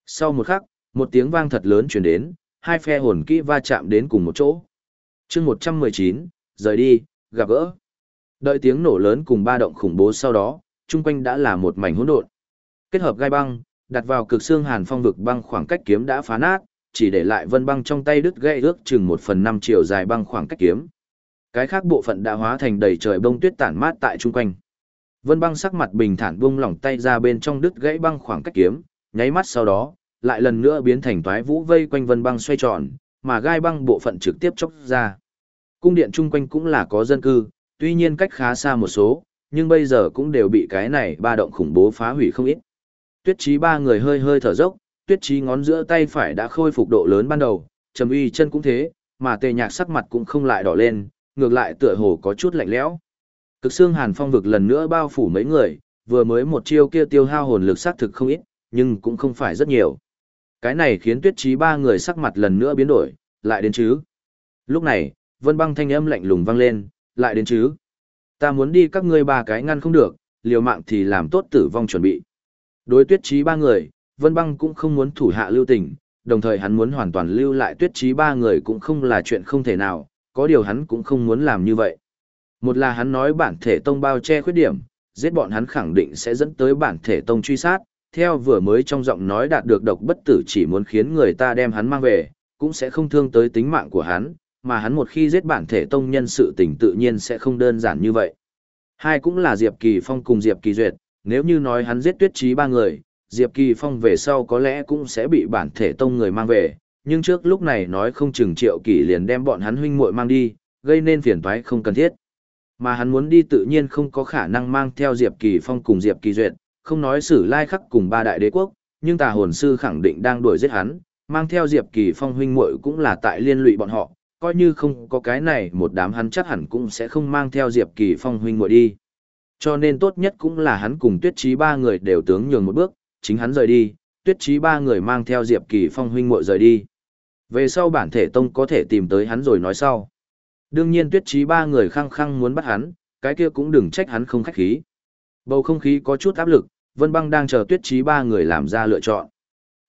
Sau một khắc, một tiếng vang thật lớn truyền đến, hai phe hồn kỹ va chạm đến cùng một chỗ. chương 119, rời đi, gặp gỡ. Đợi tiếng nổ lớn cùng ba động khủng bố sau đó, chung quanh đã là một mảnh hỗn độn. Kết hợp gai băng, đặt vào cực xương hàn phong vực băng khoảng cách kiếm đã phá nát, chỉ để lại vân băng trong tay đứt gãy ước chừng một phần năm chiều dài băng khoảng cách kiếm. Cái khác bộ phận đã hóa thành đầy trời bông tuyết tản mát tại chung quanh. Vân băng sắc mặt bình thản buông lỏng tay ra bên trong đứt gãy băng khoảng cách kiếm, nháy mắt sau đó, lại lần nữa biến thành toái vũ vây quanh vân băng xoay tròn, mà gai băng bộ phận trực tiếp chóc ra. Cung điện chung quanh cũng là có dân cư, tuy nhiên cách khá xa một số, nhưng bây giờ cũng đều bị cái này ba động khủng bố phá hủy không ít. Tuyết trí ba người hơi hơi thở dốc, tuyết trí ngón giữa tay phải đã khôi phục độ lớn ban đầu, trầm uy chân cũng thế, mà tề nhạc sắc mặt cũng không lại đỏ lên, ngược lại tựa hồ có chút lạnh lẽo. Cực xương hàn phong vực lần nữa bao phủ mấy người, vừa mới một chiêu kia tiêu hao hồn lực xác thực không ít, nhưng cũng không phải rất nhiều. Cái này khiến tuyết trí ba người sắc mặt lần nữa biến đổi, lại đến chứ. Lúc này, vân băng thanh âm lạnh lùng vang lên, lại đến chứ. Ta muốn đi các ngươi ba cái ngăn không được, liều mạng thì làm tốt tử vong chuẩn bị. Đối tuyết trí ba người, vân băng cũng không muốn thủ hạ lưu tình, đồng thời hắn muốn hoàn toàn lưu lại tuyết trí ba người cũng không là chuyện không thể nào, có điều hắn cũng không muốn làm như vậy. Một là hắn nói bản thể tông bao che khuyết điểm, giết bọn hắn khẳng định sẽ dẫn tới bản thể tông truy sát, theo vừa mới trong giọng nói đạt được độc bất tử chỉ muốn khiến người ta đem hắn mang về, cũng sẽ không thương tới tính mạng của hắn, mà hắn một khi giết bản thể tông nhân sự tình tự nhiên sẽ không đơn giản như vậy. Hai cũng là Diệp Kỳ Phong cùng Diệp Kỳ Duyệt, nếu như nói hắn giết tuyết trí ba người, Diệp Kỳ Phong về sau có lẽ cũng sẽ bị bản thể tông người mang về, nhưng trước lúc này nói không chừng triệu kỳ liền đem bọn hắn huynh muội mang đi, gây nên phiền toái không cần thiết. Mà hắn muốn đi tự nhiên không có khả năng mang theo Diệp Kỳ Phong cùng Diệp Kỳ Duyệt, không nói sử lai khắc cùng ba đại đế quốc, nhưng tà hồn sư khẳng định đang đuổi giết hắn, mang theo Diệp Kỳ Phong huynh muội cũng là tại liên lụy bọn họ, coi như không có cái này một đám hắn chắc hẳn cũng sẽ không mang theo Diệp Kỳ Phong huynh muội đi. Cho nên tốt nhất cũng là hắn cùng Tuyết trí ba người đều tướng nhường một bước, chính hắn rời đi, Tuyết trí ba người mang theo Diệp Kỳ Phong huynh muội rời đi. Về sau bản thể tông có thể tìm tới hắn rồi nói sau. Đương nhiên Tuyết trí ba người khăng khăng muốn bắt hắn, cái kia cũng đừng trách hắn không khách khí. Bầu không khí có chút áp lực, Vân Băng đang chờ Tuyết trí ba người làm ra lựa chọn.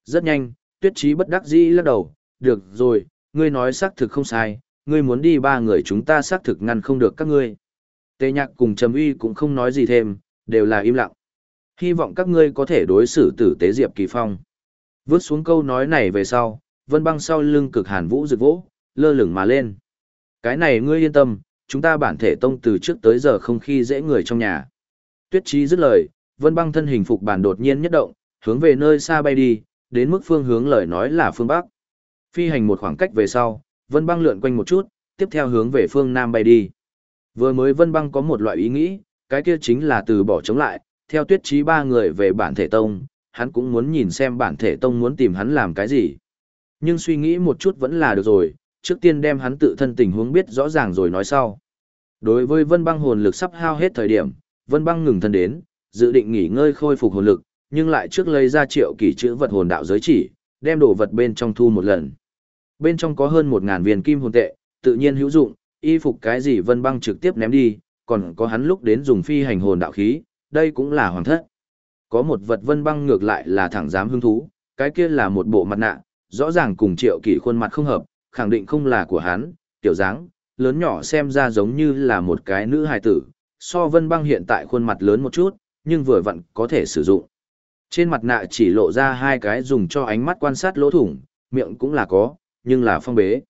Rất nhanh, Tuyết trí bất đắc dĩ lắc đầu, "Được rồi, ngươi nói xác thực không sai, ngươi muốn đi ba người chúng ta xác thực ngăn không được các ngươi." Tề Nhạc cùng Trầm Uy cũng không nói gì thêm, đều là im lặng. Hy vọng các ngươi có thể đối xử tử tế Diệp Kỳ Phong. Vớt xuống câu nói này về sau, Vân Băng sau lưng cực hàn vũ rực vỗ, lơ lửng mà lên. Cái này ngươi yên tâm, chúng ta bản thể tông từ trước tới giờ không khi dễ người trong nhà. Tuyết trí dứt lời, Vân Băng thân hình phục bản đột nhiên nhất động, hướng về nơi xa bay đi, đến mức phương hướng lời nói là phương bắc. Phi hành một khoảng cách về sau, Vân Băng lượn quanh một chút, tiếp theo hướng về phương nam bay đi. Vừa mới Vân Băng có một loại ý nghĩ, cái kia chính là từ bỏ chống lại, theo Tuyết trí ba người về bản thể tông, hắn cũng muốn nhìn xem bản thể tông muốn tìm hắn làm cái gì. Nhưng suy nghĩ một chút vẫn là được rồi, trước tiên đem hắn tự thân tình huống biết rõ ràng rồi nói sau. Đối với Vân Băng hồn lực sắp hao hết thời điểm, Vân Băng ngừng thân đến, dự định nghỉ ngơi khôi phục hồn lực, nhưng lại trước lấy ra triệu kỷ chữ vật hồn đạo giới chỉ, đem đồ vật bên trong thu một lần. Bên trong có hơn 1000 viên kim hồn tệ, tự nhiên hữu dụng, y phục cái gì Vân Băng trực tiếp ném đi, còn có hắn lúc đến dùng phi hành hồn đạo khí, đây cũng là hoàng thất. Có một vật Vân Băng ngược lại là thẳng dám hứng thú, cái kia là một bộ mặt nạ, rõ ràng cùng Triệu kỷ khuôn mặt không hợp, khẳng định không là của hắn, tiểu dáng, lớn nhỏ xem ra giống như là một cái nữ hài tử, so Vân Băng hiện tại khuôn mặt lớn một chút, nhưng vừa vặn có thể sử dụng. Trên mặt nạ chỉ lộ ra hai cái dùng cho ánh mắt quan sát lỗ thủng, miệng cũng là có, nhưng là phong bế.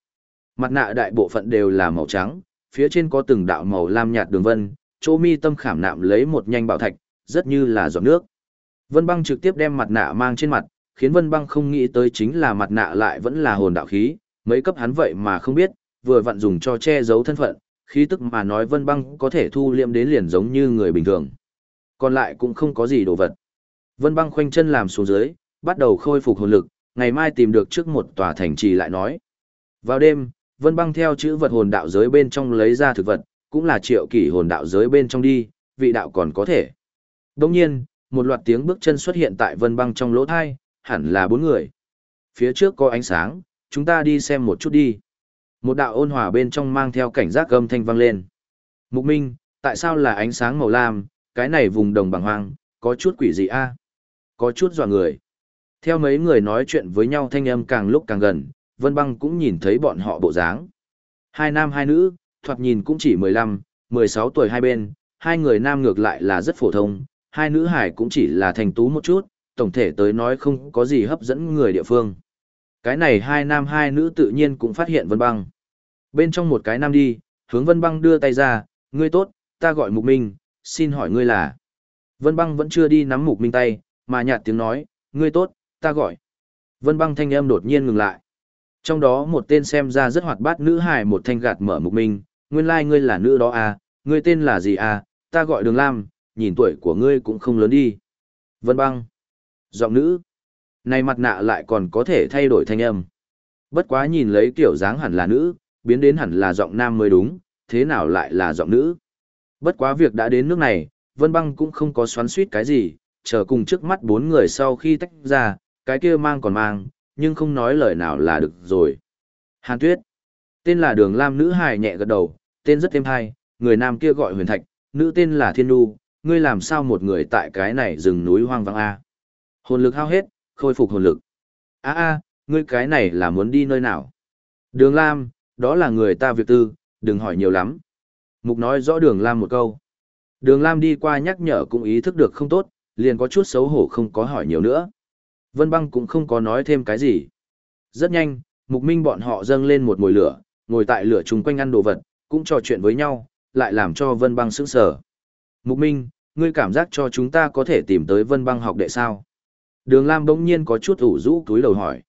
Mặt nạ đại bộ phận đều là màu trắng, phía trên có từng đạo màu lam nhạt đường vân, chỗ mi tâm khảm nạm lấy một nhanh bảo thạch, rất như là giọt nước. Vân băng trực tiếp đem mặt nạ mang trên mặt, khiến Vân băng không nghĩ tới chính là mặt nạ lại vẫn là hồn đạo khí, mấy cấp hắn vậy mà không biết, vừa vặn dùng cho che giấu thân phận, khí tức mà nói Vân băng có thể thu liệm đến liền giống như người bình thường. Còn lại cũng không có gì đồ vật. Vân băng khoanh chân làm xuống dưới, bắt đầu khôi phục hồn lực, ngày mai tìm được trước một tòa thành trì lại nói. Vào đêm, Vân băng theo chữ vật hồn đạo giới bên trong lấy ra thực vật, cũng là triệu kỷ hồn đạo giới bên trong đi, vị đạo còn có thể. Đồng nhiên, một loạt tiếng bước chân xuất hiện tại vân băng trong lỗ thai, hẳn là bốn người. Phía trước có ánh sáng, chúng ta đi xem một chút đi. Một đạo ôn hòa bên trong mang theo cảnh giác gầm thanh vang lên. Mục Minh, tại sao là ánh sáng màu lam, cái này vùng đồng bằng hoang, có chút quỷ gì a? Có chút dọa người. Theo mấy người nói chuyện với nhau thanh âm càng lúc càng gần, Vân Băng cũng nhìn thấy bọn họ bộ dáng. Hai nam hai nữ, thoạt nhìn cũng chỉ 15, 16 tuổi hai bên, hai người nam ngược lại là rất phổ thông, hai nữ hải cũng chỉ là thành tú một chút, tổng thể tới nói không có gì hấp dẫn người địa phương. Cái này hai nam hai nữ tự nhiên cũng phát hiện Vân Băng. Bên trong một cái nam đi, hướng Vân Băng đưa tay ra, ngươi tốt, ta gọi Mục Minh, xin hỏi ngươi là. Vân Băng vẫn chưa đi nắm Mục Minh tay, mà nhạt tiếng nói, ngươi tốt, ta gọi. Vân Băng thanh âm đột nhiên ngừng lại. Trong đó một tên xem ra rất hoạt bát nữ hài một thanh gạt mở Mục Minh, nguyên lai like ngươi là nữ đó à, ngươi tên là gì à, ta gọi Đường Lam, nhìn tuổi của ngươi cũng không lớn đi. Vân Băng. Giọng nữ. Này mặt nạ lại còn có thể thay đổi thanh âm. Bất quá nhìn lấy kiểu dáng hẳn là nữ, biến đến hẳn là giọng nam mới đúng, thế nào lại là giọng nữ. Bất quá việc đã đến nước này, Vân Băng cũng không có xoắn suýt cái gì, chờ cùng trước mắt bốn người sau khi tách ra, cái kia mang còn mang, nhưng không nói lời nào là được rồi. Hàn Tuyết. Tên là Đường Lam nữ hài nhẹ gật đầu, tên rất êm hay, người nam kia gọi Huyền Thạch, nữ tên là Thiên Nu, ngươi làm sao một người tại cái này rừng núi hoang vắng a? Hồn lực hao hết, khôi phục hồn lực. A a, ngươi cái này là muốn đi nơi nào? Đường Lam, đó là người ta việc tư, đừng hỏi nhiều lắm. Mục nói rõ Đường Lam một câu. Đường Lam đi qua nhắc nhở cũng ý thức được không tốt, liền có chút xấu hổ không có hỏi nhiều nữa. Vân Băng cũng không có nói thêm cái gì. Rất nhanh, Mục Minh bọn họ dâng lên một mồi lửa, ngồi tại lửa chung quanh ăn đồ vật, cũng trò chuyện với nhau, lại làm cho Vân Băng sững sờ. Mục Minh, ngươi cảm giác cho chúng ta có thể tìm tới Vân Băng học đệ sao? Đường Lam bỗng nhiên có chút ủ rũ túi đầu hỏi.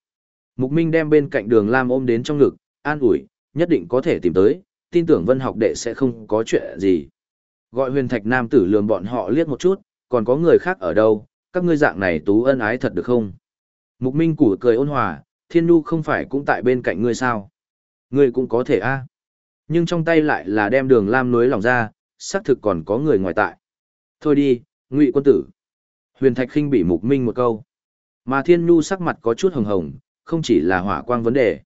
Mục Minh đem bên cạnh Đường Lam ôm đến trong ngực, an ủi, nhất định có thể tìm tới, tin tưởng Vân học đệ sẽ không có chuyện gì. Gọi huyền thạch nam tử lường bọn họ liếc một chút, còn có người khác ở đâu, các ngươi dạng này tú ân ái thật được không? Mục Minh củ cười ôn hòa, Thiên Nhu không phải cũng tại bên cạnh ngươi sao? Ngươi cũng có thể a. Nhưng trong tay lại là đem đường lam núi lòng ra, xác thực còn có người ngoài tại. Thôi đi, ngụy quân tử. Huyền Thạch khinh bị Mục Minh một câu. Mà Thiên Nhu sắc mặt có chút hồng hồng, không chỉ là hỏa quang vấn đề.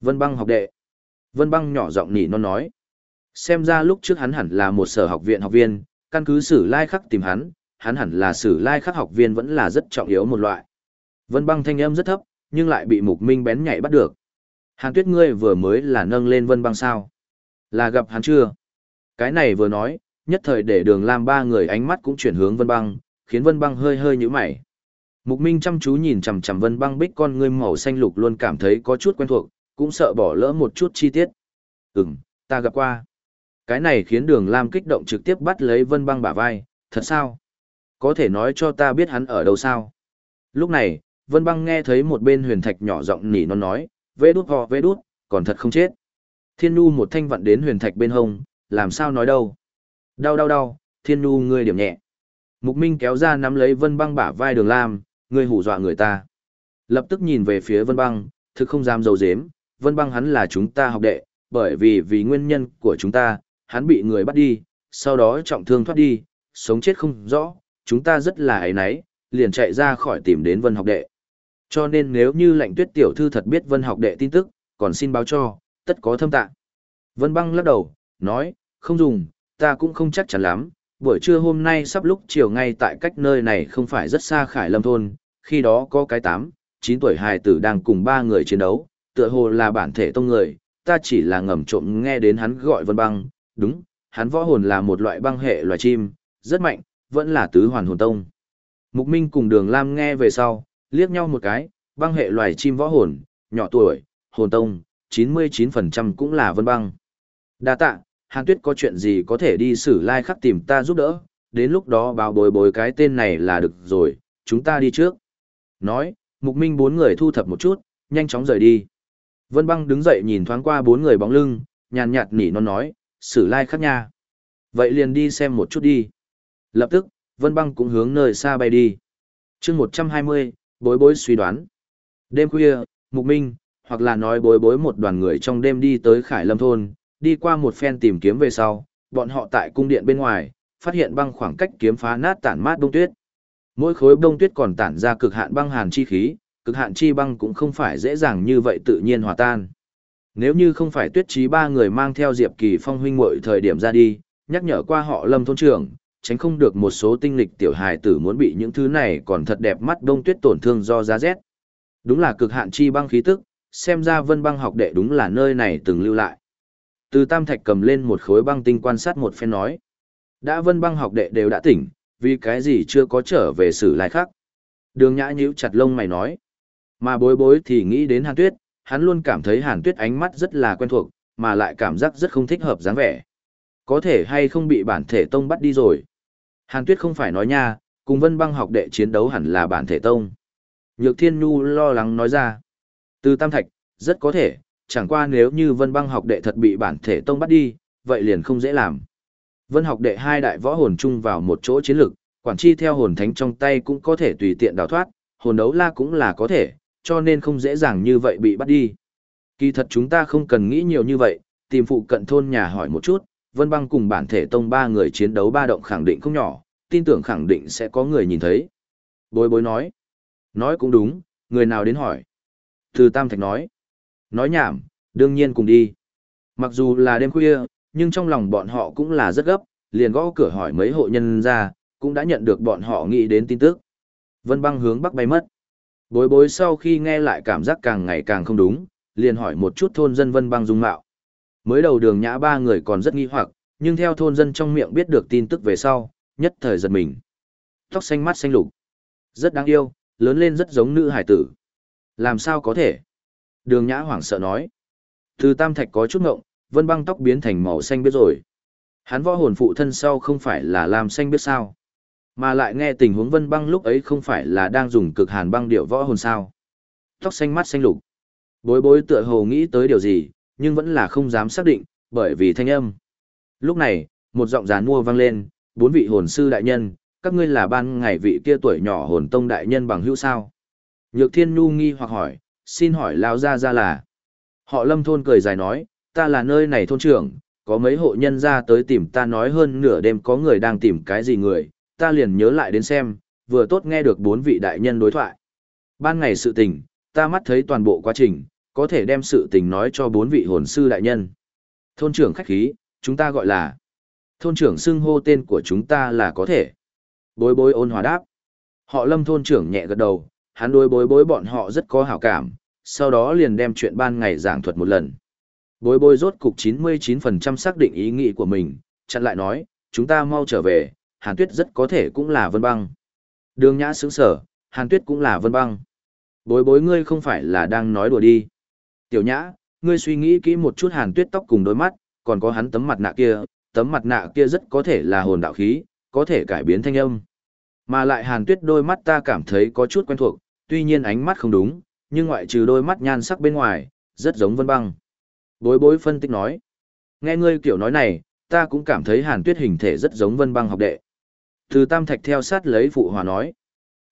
Vân băng học đệ. Vân băng nhỏ giọng nỉ non nói. Xem ra lúc trước hắn hẳn là một sở học viện học viên, căn cứ sử lai khắc tìm hắn, hắn hẳn là sử lai khắc học viên vẫn là rất trọng yếu một loại. Vân băng thanh âm rất thấp, nhưng lại bị mục minh bén nhảy bắt được. Hàn tuyết ngươi vừa mới là nâng lên vân băng sao? Là gặp hắn chưa? Cái này vừa nói, nhất thời để đường lam ba người ánh mắt cũng chuyển hướng vân băng, khiến vân băng hơi hơi nhíu mày. Mục minh chăm chú nhìn chằm chằm vân băng bích con ngươi màu xanh lục luôn cảm thấy có chút quen thuộc, cũng sợ bỏ lỡ một chút chi tiết. Ừm, ta gặp qua. Cái này khiến đường lam kích động trực tiếp bắt lấy vân băng bả vai, thật sao? Có thể nói cho ta biết hắn ở đâu sao? Lúc này, vân băng nghe thấy một bên huyền thạch nhỏ giọng nỉ non nói, vê đút ho vê đút, còn thật không chết. Thiên Nhu một thanh vặn đến huyền thạch bên hông, làm sao nói đâu? Đau đau đau, Thiên Nhu ngươi điểm nhẹ. Mục Minh kéo ra nắm lấy Vân Băng bả vai Đường Lam, ngươi hù dọa người ta. Lập tức nhìn về phía Vân Băng, thực không dám dầu dếm, Vân Băng hắn là chúng ta học đệ, bởi vì vì nguyên nhân của chúng ta, hắn bị người bắt đi, sau đó trọng thương thoát đi, sống chết không rõ, chúng ta rất là ấy nấy, liền chạy ra khỏi tìm đến Vân học đệ. Cho nên nếu như lệnh tuyết tiểu thư thật biết Vân học đệ tin tức, còn xin báo cho, tất có thâm tạ. Vân băng lắc đầu, nói, không dùng, ta cũng không chắc chắn lắm, buổi trưa hôm nay sắp lúc chiều ngay tại cách nơi này không phải rất xa khải lâm thôn, khi đó có cái tám, chín tuổi hài tử đang cùng ba người chiến đấu, tựa hồ là bản thể tông người, ta chỉ là ngầm trộm nghe đến hắn gọi vân băng, đúng, hắn võ hồn là một loại băng hệ loài chim, rất mạnh, vẫn là tứ hoàn hồn tông. Mục Minh cùng Đường Lam nghe về sau, liếc nhau một cái, băng hệ loài chim võ hồn, nhỏ tuổi, hồn tông, 99% cũng là vân băng. Đa tạ, Hàn Tuyết có chuyện gì có thể đi xử lai like khắc tìm ta giúp đỡ, đến lúc đó báo bồi bồi cái tên này là được rồi, chúng ta đi trước. Nói, Mục Minh bốn người thu thập một chút, nhanh chóng rời đi. Vân băng đứng dậy nhìn thoáng qua bốn người bóng lưng, nhàn nhạt nỉ non nói, xử lai like khắc nha. Vậy liền đi xem một chút đi. Lập tức, Vân băng cũng hướng nơi xa bay đi. chương 120, bối bối suy đoán. Đêm khuya, Mục Minh, hoặc là nói bối bối một đoàn người trong đêm đi tới Khải Lâm Thôn, đi qua một phen tìm kiếm về sau, bọn họ tại cung điện bên ngoài, phát hiện băng khoảng cách kiếm phá nát tản mát đông tuyết. Mỗi khối đông tuyết còn tản ra cực hạn băng hàn chi khí, cực hạn chi băng cũng không phải dễ dàng như vậy tự nhiên hòa tan. Nếu như không phải tuyết trí ba người mang theo Diệp Kỳ Phong huynh muội thời điểm ra đi, nhắc nhở qua họ Lâm thôn trưởng, tránh không được một số tinh lịch tiểu hài tử muốn bị những thứ này còn thật đẹp mắt đông tuyết tổn thương do giá rét. Đúng là cực hạn chi băng khí tức, xem ra vân băng học đệ đúng là nơi này từng lưu lại. Từ tam thạch cầm lên một khối băng tinh quan sát một phen nói. Đã vân băng học đệ đều đã tỉnh, vì cái gì chưa có trở về xử lại khác. Đường nhã nhíu chặt lông mày nói. Mà bối bối thì nghĩ đến hàn tuyết, hắn luôn cảm thấy hàn tuyết ánh mắt rất là quen thuộc, mà lại cảm giác rất không thích hợp dáng vẻ. Có thể hay không bị bản thể tông bắt đi rồi. Hàn Tuyết không phải nói nha, cùng Vân Băng học đệ chiến đấu hẳn là bản thể tông. Nhược Thiên Nhu lo lắng nói ra. Từ Tam Thạch, rất có thể, chẳng qua nếu như Vân Băng học đệ thật bị bản thể tông bắt đi, vậy liền không dễ làm. Vân học đệ hai đại võ hồn chung vào một chỗ chiến lực, quản chi theo hồn thánh trong tay cũng có thể tùy tiện đào thoát, hồn đấu la cũng là có thể, cho nên không dễ dàng như vậy bị bắt đi. Kỳ thật chúng ta không cần nghĩ nhiều như vậy, tìm phụ cận thôn nhà hỏi một chút, Vân Băng cùng bản thể tông ba người chiến đấu ba động khẳng định không nhỏ, tin tưởng khẳng định sẽ có người nhìn thấy. Bối bối nói. Nói cũng đúng, người nào đến hỏi. Từ Tam Thạch nói. Nói nhảm, đương nhiên cùng đi. Mặc dù là đêm khuya, nhưng trong lòng bọn họ cũng là rất gấp, liền gõ cửa hỏi mấy hộ nhân ra, cũng đã nhận được bọn họ nghĩ đến tin tức. Vân băng hướng bắc bay mất. Bối bối sau khi nghe lại cảm giác càng ngày càng không đúng, liền hỏi một chút thôn dân vân băng dung mạo. Mới đầu đường nhã ba người còn rất nghi hoặc, nhưng theo thôn dân trong miệng biết được tin tức về sau, nhất thời giật mình. Tóc xanh mắt xanh lục. Rất đáng yêu, lớn lên rất giống nữ hải tử. Làm sao có thể? Đường nhã hoảng sợ nói. Từ tam thạch có chút ngộng, vân băng tóc biến thành màu xanh biết rồi. Hắn võ hồn phụ thân sau không phải là làm xanh biết sao. Mà lại nghe tình huống vân băng lúc ấy không phải là đang dùng cực hàn băng điệu võ hồn sao. Tóc xanh mắt xanh lục. Bối bối tựa hồ nghĩ tới điều gì, nhưng vẫn là không dám xác định, bởi vì thanh âm. Lúc này, một giọng giàn mua vang lên, bốn vị hồn sư đại nhân, các ngươi là ban ngày vị kia tuổi nhỏ hồn tông đại nhân bằng hữu sao. Nhược thiên nhu nghi hoặc hỏi, xin hỏi lao ra ra là. Họ lâm thôn cười dài nói, ta là nơi này thôn trưởng, có mấy hộ nhân ra tới tìm ta nói hơn nửa đêm có người đang tìm cái gì người, ta liền nhớ lại đến xem, vừa tốt nghe được bốn vị đại nhân đối thoại. Ban ngày sự tình, ta mắt thấy toàn bộ quá trình, có thể đem sự tình nói cho bốn vị hồn sư đại nhân. Thôn trưởng khách khí, chúng ta gọi là. Thôn trưởng xưng hô tên của chúng ta là có thể. Bối bối ôn hòa đáp. Họ lâm thôn trưởng nhẹ gật đầu, hắn đối bối bối bọn họ rất có hảo cảm, sau đó liền đem chuyện ban ngày giảng thuật một lần. Bối bối rốt cục 99% xác định ý nghĩ của mình, chặn lại nói, chúng ta mau trở về, Hàn Tuyết rất có thể cũng là Vân Băng. Đường Nhã sững sở, Hàn Tuyết cũng là Vân Băng. Bối bối ngươi không phải là đang nói đùa đi. Tiểu Nhã, ngươi suy nghĩ kỹ một chút Hàn Tuyết tóc cùng đôi mắt, còn có hắn tấm mặt nạ kia, tấm mặt nạ kia rất có thể là hồn đạo khí, có thể cải biến thanh âm. Mà lại Hàn Tuyết đôi mắt ta cảm thấy có chút quen thuộc, tuy nhiên ánh mắt không đúng, nhưng ngoại trừ đôi mắt nhan sắc bên ngoài, rất giống Vân Băng. Bối bối phân tích nói. Nghe ngươi kiểu nói này, ta cũng cảm thấy Hàn Tuyết hình thể rất giống Vân Băng học đệ. Từ Tam Thạch theo sát lấy phụ hòa nói.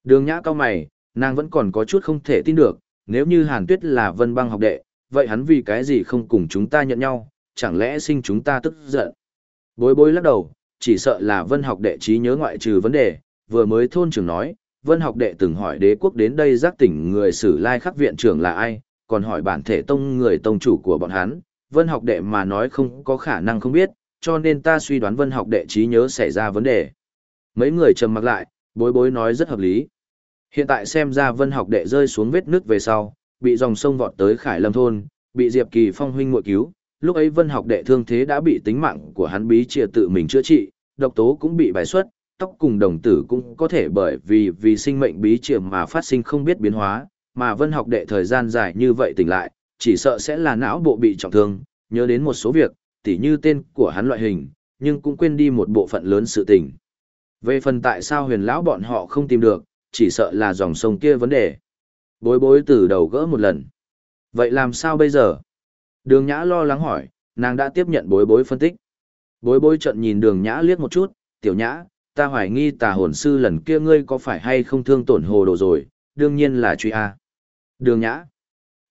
Đường nhã cao mày, nàng vẫn còn có chút không thể tin được, nếu như Hàn Tuyết là Vân Băng học đệ, vậy hắn vì cái gì không cùng chúng ta nhận nhau, chẳng lẽ sinh chúng ta tức giận. Bối bối lắc đầu, chỉ sợ là Vân học đệ trí nhớ ngoại trừ vấn đề, vừa mới thôn trưởng nói, Vân học đệ từng hỏi đế quốc đến đây giác tỉnh người sử lai khắc viện trưởng là ai, còn hỏi bản thể tông người tông chủ của bọn hắn, Vân học đệ mà nói không có khả năng không biết, cho nên ta suy đoán Vân học đệ trí nhớ xảy ra vấn đề. Mấy người trầm mặc lại, bối bối nói rất hợp lý. Hiện tại xem ra Vân học đệ rơi xuống vết nước về sau, bị dòng sông vọt tới Khải Lâm thôn, bị Diệp Kỳ Phong huynh muội cứu, lúc ấy Vân học đệ thương thế đã bị tính mạng của hắn bí triệt tự mình chữa trị, độc tố cũng bị bài xuất, tóc cùng đồng tử cũng có thể bởi vì vì sinh mệnh bí triệt mà phát sinh không biết biến hóa, mà Vân học đệ thời gian dài như vậy tỉnh lại, chỉ sợ sẽ là não bộ bị trọng thương, nhớ đến một số việc, tỉ như tên của hắn loại hình, nhưng cũng quên đi một bộ phận lớn sự tình. Về phần tại sao huyền lão bọn họ không tìm được, chỉ sợ là dòng sông kia vấn đề. Bối bối từ đầu gỡ một lần. Vậy làm sao bây giờ? Đường nhã lo lắng hỏi, nàng đã tiếp nhận bối bối phân tích. Bối bối trận nhìn đường nhã liếc một chút, tiểu nhã, ta hoài nghi tà hồn sư lần kia ngươi có phải hay không thương tổn hồ đồ rồi, đương nhiên là truy A. Đường nhã.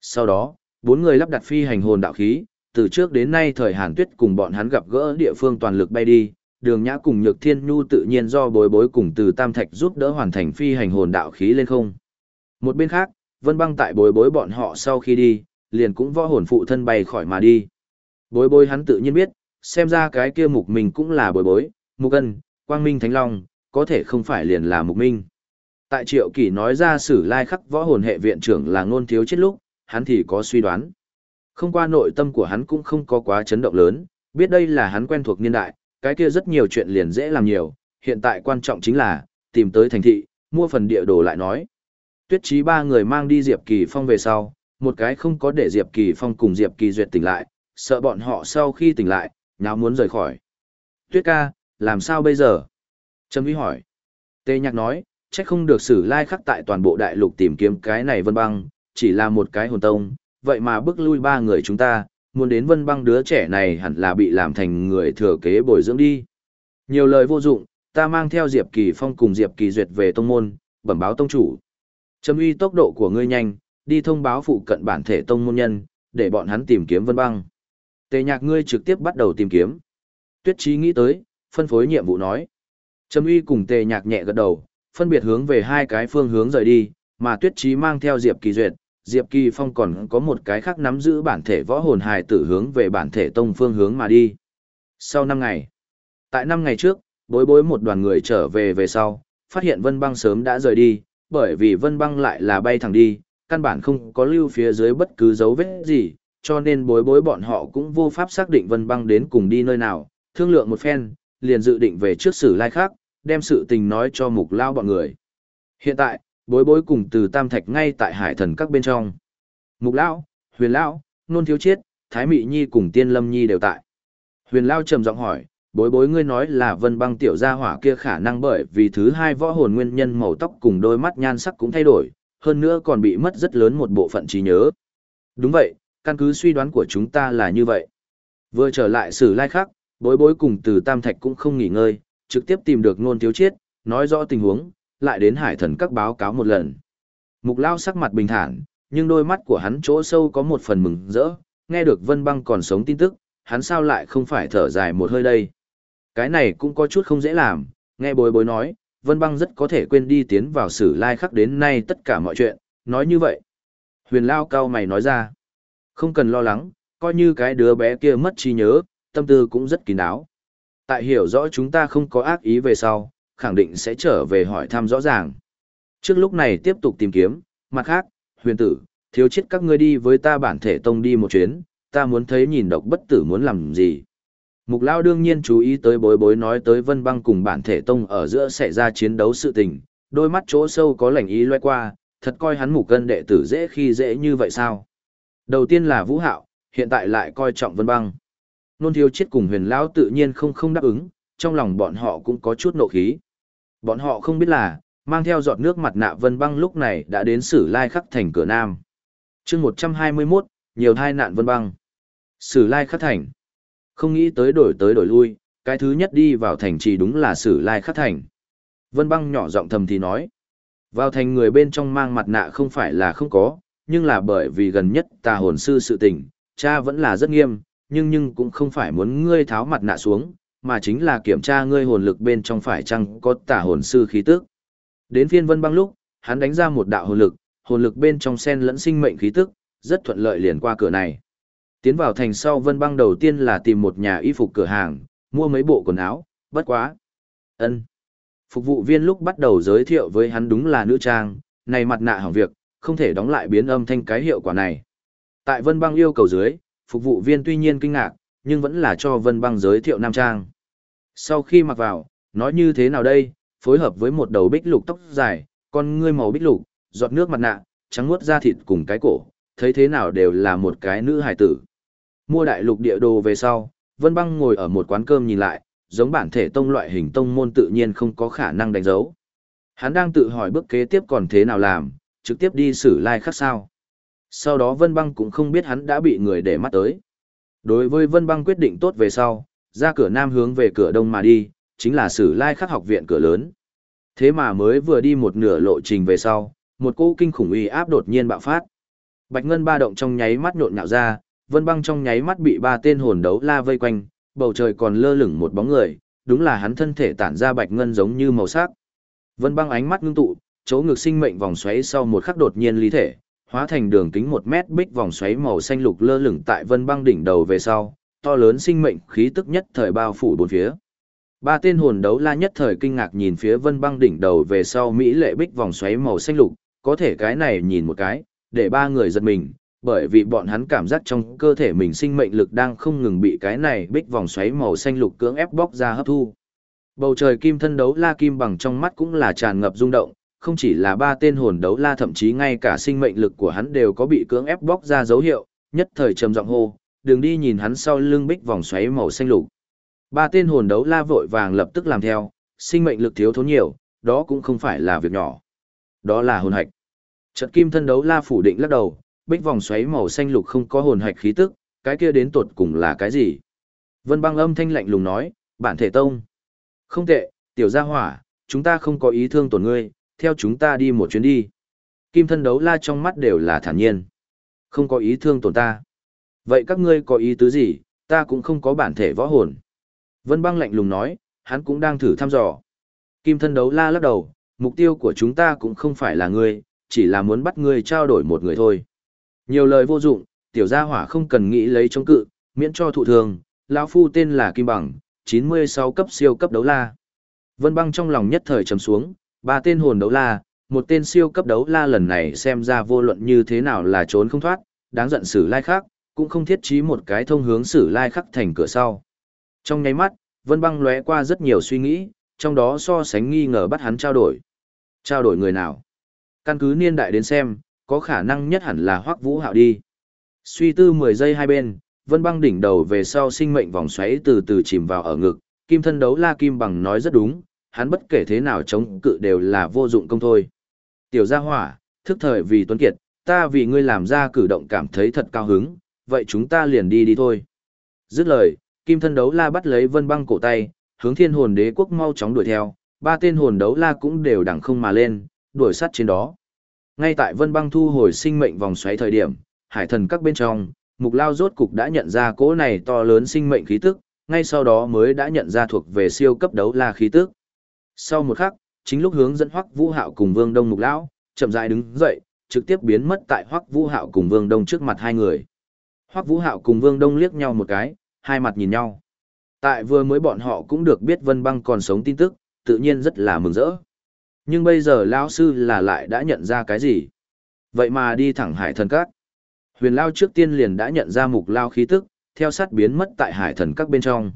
Sau đó, bốn người lắp đặt phi hành hồn đạo khí, từ trước đến nay thời Hàn Tuyết cùng bọn hắn gặp gỡ địa phương toàn lực bay đi, đường nhã cùng nhược thiên nhu tự nhiên do bối bối cùng từ tam thạch giúp đỡ hoàn thành phi hành hồn đạo khí lên không. Một bên khác, vân băng tại bối bối bọn họ sau khi đi, liền cũng võ hồn phụ thân bay khỏi mà đi. Bối bối hắn tự nhiên biết, xem ra cái kia mục mình cũng là bối bối, mục ân, quang minh thánh long, có thể không phải liền là mục minh. Tại triệu kỷ nói ra sử lai khắc võ hồn hệ viện trưởng là ngôn thiếu chết lúc, hắn thì có suy đoán. Không qua nội tâm của hắn cũng không có quá chấn động lớn, biết đây là hắn quen thuộc niên đại, cái kia rất nhiều chuyện liền dễ làm nhiều, hiện tại quan trọng chính là, tìm tới thành thị, mua phần địa đồ lại nói. Tuyết trí ba người mang đi Diệp Kỳ Phong về sau, một cái không có để Diệp Kỳ Phong cùng Diệp Kỳ Duyệt tỉnh lại, sợ bọn họ sau khi tỉnh lại, nháo muốn rời khỏi. Tuyết ca, làm sao bây giờ? Trâm Vĩ hỏi. Tê Nhạc nói, chắc không được sử lai khắc tại toàn bộ đại lục tìm kiếm cái này vân băng, chỉ là một cái hồn tông, vậy mà bước lui ba người chúng ta, muốn đến vân băng đứa trẻ này hẳn là bị làm thành người thừa kế bồi dưỡng đi. Nhiều lời vô dụng, ta mang theo Diệp Kỳ Phong cùng Diệp Kỳ Duyệt về tông môn, bẩm báo tông chủ. Trầm uy tốc độ của ngươi nhanh, đi thông báo phụ cận bản thể tông môn nhân, để bọn hắn tìm kiếm vân băng. Tề nhạc ngươi trực tiếp bắt đầu tìm kiếm. Tuyết trí nghĩ tới, phân phối nhiệm vụ nói. Trầm uy cùng tề nhạc nhẹ gật đầu, phân biệt hướng về hai cái phương hướng rời đi, mà tuyết trí mang theo Diệp Kỳ Duyệt, Diệp Kỳ Phong còn có một cái khác nắm giữ bản thể võ hồn hài tử hướng về bản thể tông phương hướng mà đi. Sau 5 ngày, tại 5 ngày trước, bối bối một đoàn người trở về về sau, phát hiện Vân Băng sớm đã rời đi, bởi vì Vân Băng lại là bay thẳng đi, căn bản không có lưu phía dưới bất cứ dấu vết gì, cho nên bối bối bọn họ cũng vô pháp xác định Vân Băng đến cùng đi nơi nào, thương lượng một phen, liền dự định về trước sử lai khác, đem sự tình nói cho mục lao bọn người. Hiện tại, bối bối cùng từ Tam Thạch ngay tại hải thần các bên trong. Mục lão, huyền lão, nôn thiếu chiết, thái mị nhi cùng tiên lâm nhi đều tại. Huyền lao trầm giọng hỏi, bối bối ngươi nói là vân băng tiểu gia hỏa kia khả năng bởi vì thứ hai võ hồn nguyên nhân màu tóc cùng đôi mắt nhan sắc cũng thay đổi, hơn nữa còn bị mất rất lớn một bộ phận trí nhớ. Đúng vậy, căn cứ suy đoán của chúng ta là như vậy. Vừa trở lại sử lai khác, bối bối cùng từ Tam Thạch cũng không nghỉ ngơi, trực tiếp tìm được nôn thiếu chiết, nói rõ tình huống, lại đến hải thần các báo cáo một lần. Mục lao sắc mặt bình thản, nhưng đôi mắt của hắn chỗ sâu có một phần mừng rỡ, nghe được vân băng còn sống tin tức, hắn sao lại không phải thở dài một hơi đây. Cái này cũng có chút không dễ làm, nghe bối bối nói, vân băng rất có thể quên đi tiến vào sử lai khắc đến nay tất cả mọi chuyện, nói như vậy. Huyền lao cao mày nói ra, không cần lo lắng, coi như cái đứa bé kia mất trí nhớ, tâm tư cũng rất kín đáo. Tại hiểu rõ chúng ta không có ác ý về sau, khẳng định sẽ trở về hỏi thăm rõ ràng. Trước lúc này tiếp tục tìm kiếm, mặt khác, huyền tử, thiếu chết các ngươi đi với ta bản thể tông đi một chuyến, ta muốn thấy nhìn độc bất tử muốn làm gì. Mục Lao đương nhiên chú ý tới bối bối nói tới vân băng cùng bản thể tông ở giữa xảy ra chiến đấu sự tình, đôi mắt chỗ sâu có lành ý loe qua, thật coi hắn mục cân đệ tử dễ khi dễ như vậy sao. Đầu tiên là Vũ Hạo, hiện tại lại coi trọng vân băng. Nôn thiếu chết cùng huyền Lão tự nhiên không không đáp ứng, trong lòng bọn họ cũng có chút nộ khí. Bọn họ không biết là, mang theo giọt nước mặt nạ vân băng lúc này đã đến sử lai khắc thành cửa nam. chương 121, nhiều thai nạn vân băng. Sử lai khắc thành. Không nghĩ tới đổi tới đổi lui, cái thứ nhất đi vào thành trì đúng là sử lai khắc thành. Vân băng nhỏ giọng thầm thì nói. Vào thành người bên trong mang mặt nạ không phải là không có, nhưng là bởi vì gần nhất tà hồn sư sự tình, cha vẫn là rất nghiêm, nhưng nhưng cũng không phải muốn ngươi tháo mặt nạ xuống, mà chính là kiểm tra ngươi hồn lực bên trong phải chăng có tà hồn sư khí tức. Đến phiên vân băng lúc, hắn đánh ra một đạo hồn lực, hồn lực bên trong sen lẫn sinh mệnh khí tức, rất thuận lợi liền qua cửa này. Tiến vào thành sau vân băng đầu tiên là tìm một nhà y phục cửa hàng, mua mấy bộ quần áo, bất quá. ân Phục vụ viên lúc bắt đầu giới thiệu với hắn đúng là nữ trang, này mặt nạ hỏng việc, không thể đóng lại biến âm thanh cái hiệu quả này. Tại vân băng yêu cầu dưới, phục vụ viên tuy nhiên kinh ngạc, nhưng vẫn là cho vân băng giới thiệu nam trang. Sau khi mặc vào, nói như thế nào đây, phối hợp với một đầu bích lục tóc dài, con ngươi màu bích lục, giọt nước mặt nạ, trắng muốt da thịt cùng cái cổ, thấy thế nào đều là một cái nữ hài tử. Mua đại lục địa đồ về sau, Vân Băng ngồi ở một quán cơm nhìn lại, giống bản thể tông loại hình tông môn tự nhiên không có khả năng đánh dấu. Hắn đang tự hỏi bước kế tiếp còn thế nào làm, trực tiếp đi xử lai like khác sao. Sau đó Vân Băng cũng không biết hắn đã bị người để mắt tới. Đối với Vân Băng quyết định tốt về sau, ra cửa nam hướng về cửa đông mà đi, chính là sử lai khắc học viện cửa lớn. Thế mà mới vừa đi một nửa lộ trình về sau, một cỗ kinh khủng uy áp đột nhiên bạo phát. Bạch Ngân ba động trong nháy mắt nhộn nhạo ra, Vân Băng trong nháy mắt bị ba tên hồn đấu la vây quanh, bầu trời còn lơ lửng một bóng người, đúng là hắn thân thể tản ra bạch ngân giống như màu sắc. Vân Băng ánh mắt ngưng tụ, chỗ ngực sinh mệnh vòng xoáy sau một khắc đột nhiên lý thể, hóa thành đường kính một mét bích vòng xoáy màu xanh lục lơ lửng tại Vân Băng đỉnh đầu về sau, to lớn sinh mệnh khí tức nhất thời bao phủ bốn phía. Ba tên hồn đấu la nhất thời kinh ngạc nhìn phía vân băng đỉnh đầu về sau Mỹ lệ bích vòng xoáy màu xanh lục, có thể cái này nhìn một cái, để ba người giật mình, bởi vì bọn hắn cảm giác trong cơ thể mình sinh mệnh lực đang không ngừng bị cái này bích vòng xoáy màu xanh lục cưỡng ép bóc ra hấp thu. Bầu trời kim thân đấu la kim bằng trong mắt cũng là tràn ngập rung động, không chỉ là ba tên hồn đấu la thậm chí ngay cả sinh mệnh lực của hắn đều có bị cưỡng ép bóc ra dấu hiệu, nhất thời trầm giọng hô, đừng đi nhìn hắn sau lưng bích vòng xoáy màu xanh lục. Ba tên hồn đấu la vội vàng lập tức làm theo, sinh mệnh lực thiếu thốn nhiều, đó cũng không phải là việc nhỏ. Đó là hồn hạch. Trận kim thân đấu la phủ định lắc đầu, bích vòng xoáy màu xanh lục không có hồn hạch khí tức, cái kia đến tột cùng là cái gì? Vân băng âm thanh lạnh lùng nói, bản thể tông. Không tệ, tiểu gia hỏa, chúng ta không có ý thương tổn ngươi, theo chúng ta đi một chuyến đi. Kim thân đấu la trong mắt đều là thản nhiên. Không có ý thương tổn ta. Vậy các ngươi có ý tứ gì, ta cũng không có bản thể võ hồn. Vân băng lạnh lùng nói, hắn cũng đang thử thăm dò. Kim thân đấu la lắc đầu, mục tiêu của chúng ta cũng không phải là ngươi, chỉ là muốn bắt ngươi trao đổi một người thôi. Nhiều lời vô dụng, tiểu gia hỏa không cần nghĩ lấy chống cự, miễn cho thụ thường, lão phu tên là Kim Bằng, 96 cấp siêu cấp đấu la. Vân băng trong lòng nhất thời trầm xuống, ba tên hồn đấu la, một tên siêu cấp đấu la lần này xem ra vô luận như thế nào là trốn không thoát, đáng giận sử lai khác, cũng không thiết trí một cái thông hướng sử lai khắc thành cửa sau. Trong nháy mắt, Vân băng lóe qua rất nhiều suy nghĩ, trong đó so sánh nghi ngờ bắt hắn trao đổi. Trao đổi người nào? Căn cứ niên đại đến xem, có khả năng nhất hẳn là Hoắc Vũ Hạo đi. Suy tư 10 giây hai bên, Vân băng đỉnh đầu về sau sinh mệnh vòng xoáy từ từ chìm vào ở ngực, kim thân đấu la kim bằng nói rất đúng, hắn bất kể thế nào chống cự đều là vô dụng công thôi. Tiểu gia hỏa, thức thời vì tuấn kiệt, ta vì ngươi làm ra cử động cảm thấy thật cao hứng, vậy chúng ta liền đi đi thôi. Dứt lời, kim thân đấu la bắt lấy vân băng cổ tay, hướng thiên hồn đế quốc mau chóng đuổi theo, ba tên hồn đấu la cũng đều đẳng không mà lên, đuổi sát trên đó. Ngay tại vân băng thu hồi sinh mệnh vòng xoáy thời điểm, hải thần các bên trong, mục lao rốt cục đã nhận ra cỗ này to lớn sinh mệnh khí tức, ngay sau đó mới đã nhận ra thuộc về siêu cấp đấu la khí tức. Sau một khắc, chính lúc hướng dẫn Hoắc Vũ Hạo cùng Vương Đông Mục lão, chậm rãi đứng dậy, trực tiếp biến mất tại Hoắc Vũ Hạo cùng Vương Đông trước mặt hai người. Hoắc Vũ Hạo cùng Vương Đông liếc nhau một cái, hai mặt nhìn nhau. Tại vừa mới bọn họ cũng được biết Vân Băng còn sống tin tức, tự nhiên rất là mừng rỡ. Nhưng bây giờ lão sư là lại đã nhận ra cái gì? Vậy mà đi thẳng Hải Thần Các. Huyền Lao trước tiên liền đã nhận ra mục lao khí tức, theo sát biến mất tại Hải Thần Các bên trong.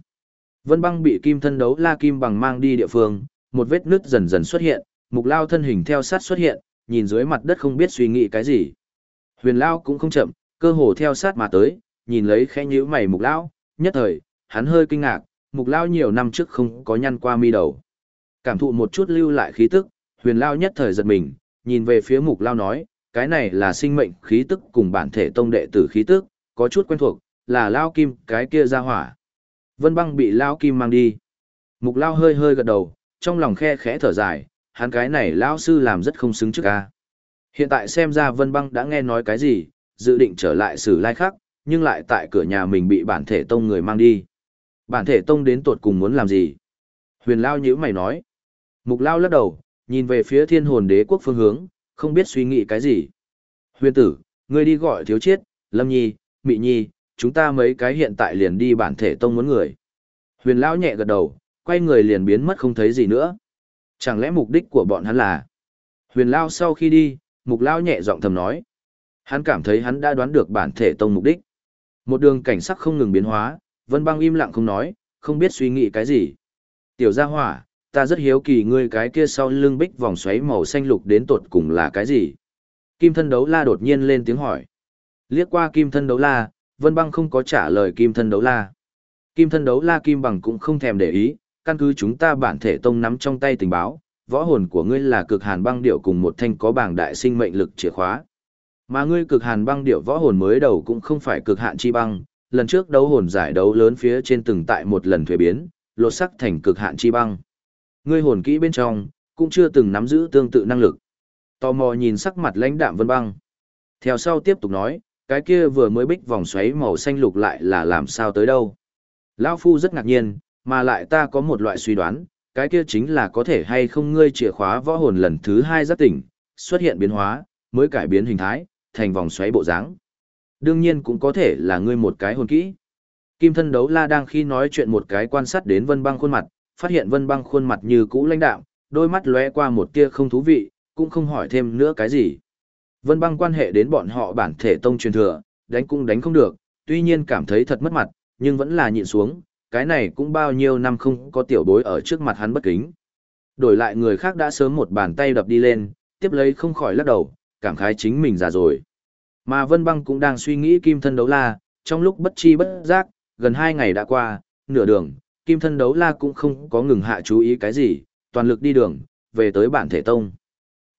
Vân Băng bị kim thân đấu la kim bằng mang đi địa phương, một vết nứt dần dần xuất hiện, mục lao thân hình theo sát xuất hiện, nhìn dưới mặt đất không biết suy nghĩ cái gì. Huyền Lao cũng không chậm, cơ hồ theo sát mà tới, nhìn lấy khẽ nhíu mày mục lao, nhất thời, hắn hơi kinh ngạc, mục lao nhiều năm trước không có nhăn qua mi đầu. Cảm thụ một chút lưu lại khí tức, huyền lao nhất thời giật mình, nhìn về phía mục lao nói, cái này là sinh mệnh khí tức cùng bản thể tông đệ tử khí tức, có chút quen thuộc, là lao kim cái kia ra hỏa. Vân băng bị lao kim mang đi. Mục lao hơi hơi gật đầu, trong lòng khe khẽ thở dài, hắn cái này lao sư làm rất không xứng trước ca. Hiện tại xem ra Vân băng đã nghe nói cái gì, dự định trở lại xử lai khác, nhưng lại tại cửa nhà mình bị bản thể tông người mang đi. Bản thể tông đến tột cùng muốn làm gì? Huyền Lao nhữ mày nói. Mục Lao lắc đầu, nhìn về phía thiên hồn đế quốc phương hướng, không biết suy nghĩ cái gì. Huyền tử, ngươi đi gọi thiếu chiết, lâm nhi, mị nhi, chúng ta mấy cái hiện tại liền đi bản thể tông muốn người. Huyền lão nhẹ gật đầu, quay người liền biến mất không thấy gì nữa. Chẳng lẽ mục đích của bọn hắn là... Huyền lão sau khi đi, Mục lão nhẹ giọng thầm nói. Hắn cảm thấy hắn đã đoán được bản thể tông mục đích. Một đường cảnh sắc không ngừng biến hóa, Vân Băng im lặng không nói, không biết suy nghĩ cái gì. Tiểu gia hỏa, ta rất hiếu kỳ ngươi cái kia sau lưng bích vòng xoáy màu xanh lục đến tột cùng là cái gì. Kim thân đấu la đột nhiên lên tiếng hỏi. Liếc qua kim thân đấu la, Vân Băng không có trả lời kim thân đấu la. Kim thân đấu la kim bằng cũng không thèm để ý, căn cứ chúng ta bản thể tông nắm trong tay tình báo, võ hồn của ngươi là cực hàn băng điệu cùng một thanh có bảng đại sinh mệnh lực chìa khóa. Mà ngươi cực hàn băng điệu võ hồn mới đầu cũng không phải cực hạn chi băng, lần trước đấu hồn giải đấu lớn phía trên từng tại một lần thuế biến, lột sắc thành cực hạn chi băng. Ngươi hồn kỹ bên trong, cũng chưa từng nắm giữ tương tự năng lực. Tò mò nhìn sắc mặt lãnh đạm vân băng. Theo sau tiếp tục nói, cái kia vừa mới bích vòng xoáy màu xanh lục lại là làm sao tới đâu. Lão Phu rất ngạc nhiên, mà lại ta có một loại suy đoán, cái kia chính là có thể hay không ngươi chìa khóa võ hồn lần thứ hai giác tỉnh, xuất hiện biến hóa, mới cải biến hình thái, thành vòng xoáy bộ dáng. Đương nhiên cũng có thể là ngươi một cái hồn kỹ. Kim thân đấu la đang khi nói chuyện một cái quan sát đến vân băng khuôn mặt, phát hiện vân băng khuôn mặt như cũ lãnh đạm, đôi mắt lóe qua một tia không thú vị, cũng không hỏi thêm nữa cái gì. Vân băng quan hệ đến bọn họ bản thể tông truyền thừa, đánh cũng đánh không được, tuy nhiên cảm thấy thật mất mặt, nhưng vẫn là nhịn xuống, cái này cũng bao nhiêu năm không có tiểu bối ở trước mặt hắn bất kính. Đổi lại người khác đã sớm một bàn tay đập đi lên, tiếp lấy không khỏi lắc đầu, cảm khái chính mình già rồi. Mà Vân Băng cũng đang suy nghĩ kim thân đấu la, trong lúc bất chi bất giác, gần hai ngày đã qua, nửa đường, kim thân đấu la cũng không có ngừng hạ chú ý cái gì, toàn lực đi đường, về tới bản thể tông.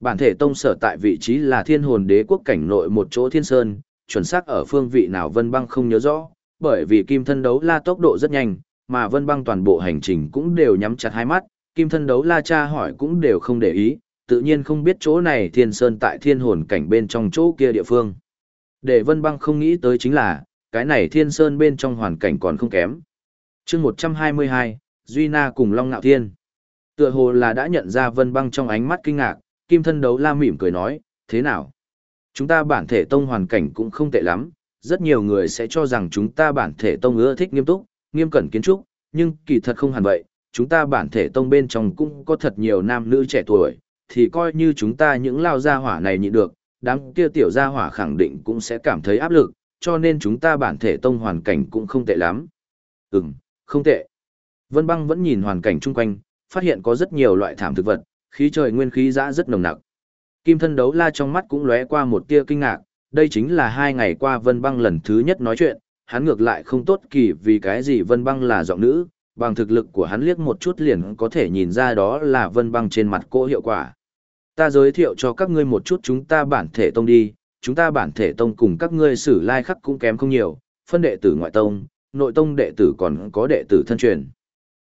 Bản thể tông sở tại vị trí là thiên hồn đế quốc cảnh nội một chỗ thiên sơn, chuẩn xác ở phương vị nào vân băng không nhớ rõ, bởi vì kim thân đấu la tốc độ rất nhanh, mà vân băng toàn bộ hành trình cũng đều nhắm chặt hai mắt, kim thân đấu la cha hỏi cũng đều không để ý, tự nhiên không biết chỗ này thiên sơn tại thiên hồn cảnh bên trong chỗ kia địa phương. Để vân băng không nghĩ tới chính là, cái này thiên sơn bên trong hoàn cảnh còn không kém chương 122, Duy Na cùng Long Ngạo Thiên. Tựa hồ là đã nhận ra vân băng trong ánh mắt kinh ngạc, kim thân đấu la mỉm cười nói, thế nào? Chúng ta bản thể tông hoàn cảnh cũng không tệ lắm, rất nhiều người sẽ cho rằng chúng ta bản thể tông ưa thích nghiêm túc, nghiêm cẩn kiến trúc, nhưng kỳ thật không hẳn vậy, chúng ta bản thể tông bên trong cũng có thật nhiều nam nữ trẻ tuổi, thì coi như chúng ta những lao gia hỏa này nhịn được, đám kia tiểu gia hỏa khẳng định cũng sẽ cảm thấy áp lực, cho nên chúng ta bản thể tông hoàn cảnh cũng không tệ lắm. Ừm, không tệ. Vân băng vẫn nhìn hoàn cảnh chung quanh, phát hiện có rất nhiều loại thảm thực vật, khí trời nguyên khí dã rất nồng nặc. Kim thân đấu la trong mắt cũng lóe qua một tia kinh ngạc, đây chính là hai ngày qua Vân Băng lần thứ nhất nói chuyện, hắn ngược lại không tốt kỳ vì cái gì Vân Băng là giọng nữ, bằng thực lực của hắn liếc một chút liền có thể nhìn ra đó là Vân Băng trên mặt cô hiệu quả. Ta giới thiệu cho các ngươi một chút chúng ta bản thể tông đi, chúng ta bản thể tông cùng các ngươi sử lai khắc cũng kém không nhiều, phân đệ tử ngoại tông, nội tông đệ tử còn có đệ tử thân truyền.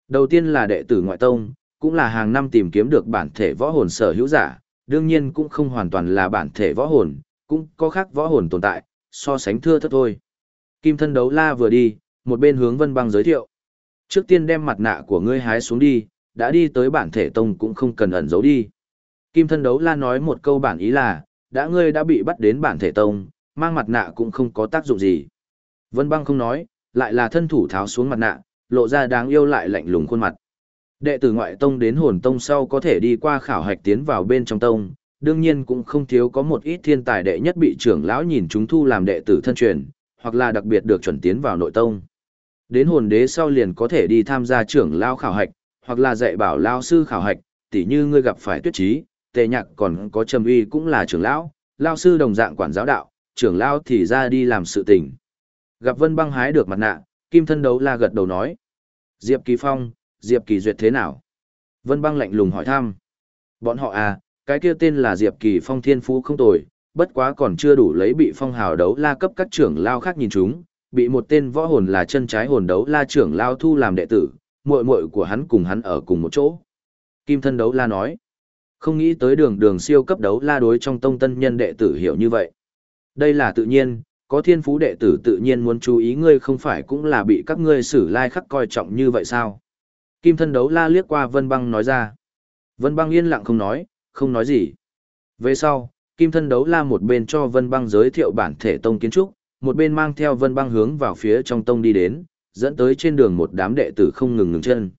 Đầu tiên là đệ tử ngoại tông, cũng là hàng năm tìm kiếm được bản thể võ hồn sở hữu giả, đương nhiên cũng không hoàn toàn là bản thể võ hồn, cũng có khác võ hồn tồn tại, so sánh thưa thất thôi. Kim thân đấu la vừa đi, một bên hướng vân băng giới thiệu. Trước tiên đem mặt nạ của ngươi hái xuống đi, đã đi tới bản thể tông cũng không cần ẩn giấu đi. Kim thân đấu la nói một câu bản ý là, đã ngươi đã bị bắt đến bản thể tông, mang mặt nạ cũng không có tác dụng gì. Vân băng không nói, lại là thân thủ tháo xuống mặt nạ, lộ ra đáng yêu lại lạnh lùng khuôn mặt. Đệ tử ngoại tông đến hồn tông sau có thể đi qua khảo hạch tiến vào bên trong tông, đương nhiên cũng không thiếu có một ít thiên tài đệ nhất bị trưởng lão nhìn chúng thu làm đệ tử thân truyền, hoặc là đặc biệt được chuẩn tiến vào nội tông. Đến hồn đế sau liền có thể đi tham gia trưởng lão khảo hạch, hoặc là dạy bảo lão sư khảo hạch, tỉ như ngươi gặp phải tuyết trí, tề nhạc còn có trầm uy cũng là trưởng lão, lão sư đồng dạng quản giáo đạo, trưởng lão thì ra đi làm sự tình. Gặp Vân Băng hái được mặt nạ, Kim Thân Đấu La gật đầu nói: "Diệp Kỳ Phong, Diệp Kỳ Duyệt thế nào?" Vân Băng lạnh lùng hỏi thăm. "Bọn họ à, cái kia tên là Diệp Kỳ Phong thiên phú không tồi, bất quá còn chưa đủ lấy bị phong hào đấu la cấp các trưởng lao khác nhìn chúng, bị một tên võ hồn là chân trái hồn đấu la trưởng lao thu làm đệ tử, muội muội của hắn cùng hắn ở cùng một chỗ. Kim thân đấu la nói, không nghĩ tới đường đường siêu cấp đấu la đối trong tông tân nhân đệ tử hiểu như vậy. Đây là tự nhiên, có thiên phú đệ tử tự nhiên muốn chú ý ngươi không phải cũng là bị các ngươi xử lai khắc coi trọng như vậy sao? Kim thân đấu la liếc qua Vân Băng nói ra. Vân Băng yên lặng không nói, không nói gì. Về sau, Kim Thân Đấu La một bên cho Vân Băng giới thiệu bản thể tông kiến trúc, một bên mang theo Vân Băng hướng vào phía trong tông đi đến, dẫn tới trên đường một đám đệ tử không ngừng ngừng chân.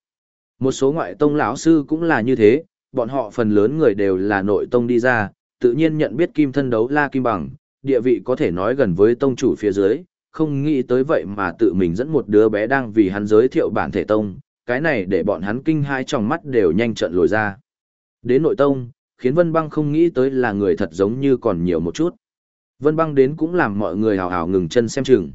Một số ngoại tông lão sư cũng là như thế, bọn họ phần lớn người đều là nội tông đi ra, tự nhiên nhận biết Kim Thân Đấu La Kim Bằng, địa vị có thể nói gần với tông chủ phía dưới, không nghĩ tới vậy mà tự mình dẫn một đứa bé đang vì hắn giới thiệu bản thể tông, cái này để bọn hắn kinh hai trong mắt đều nhanh trận lồi ra. Đến nội tông, khiến Vân Băng không nghĩ tới là người thật giống như còn nhiều một chút. Vân Băng đến cũng làm mọi người hào hào ngừng chân xem chừng.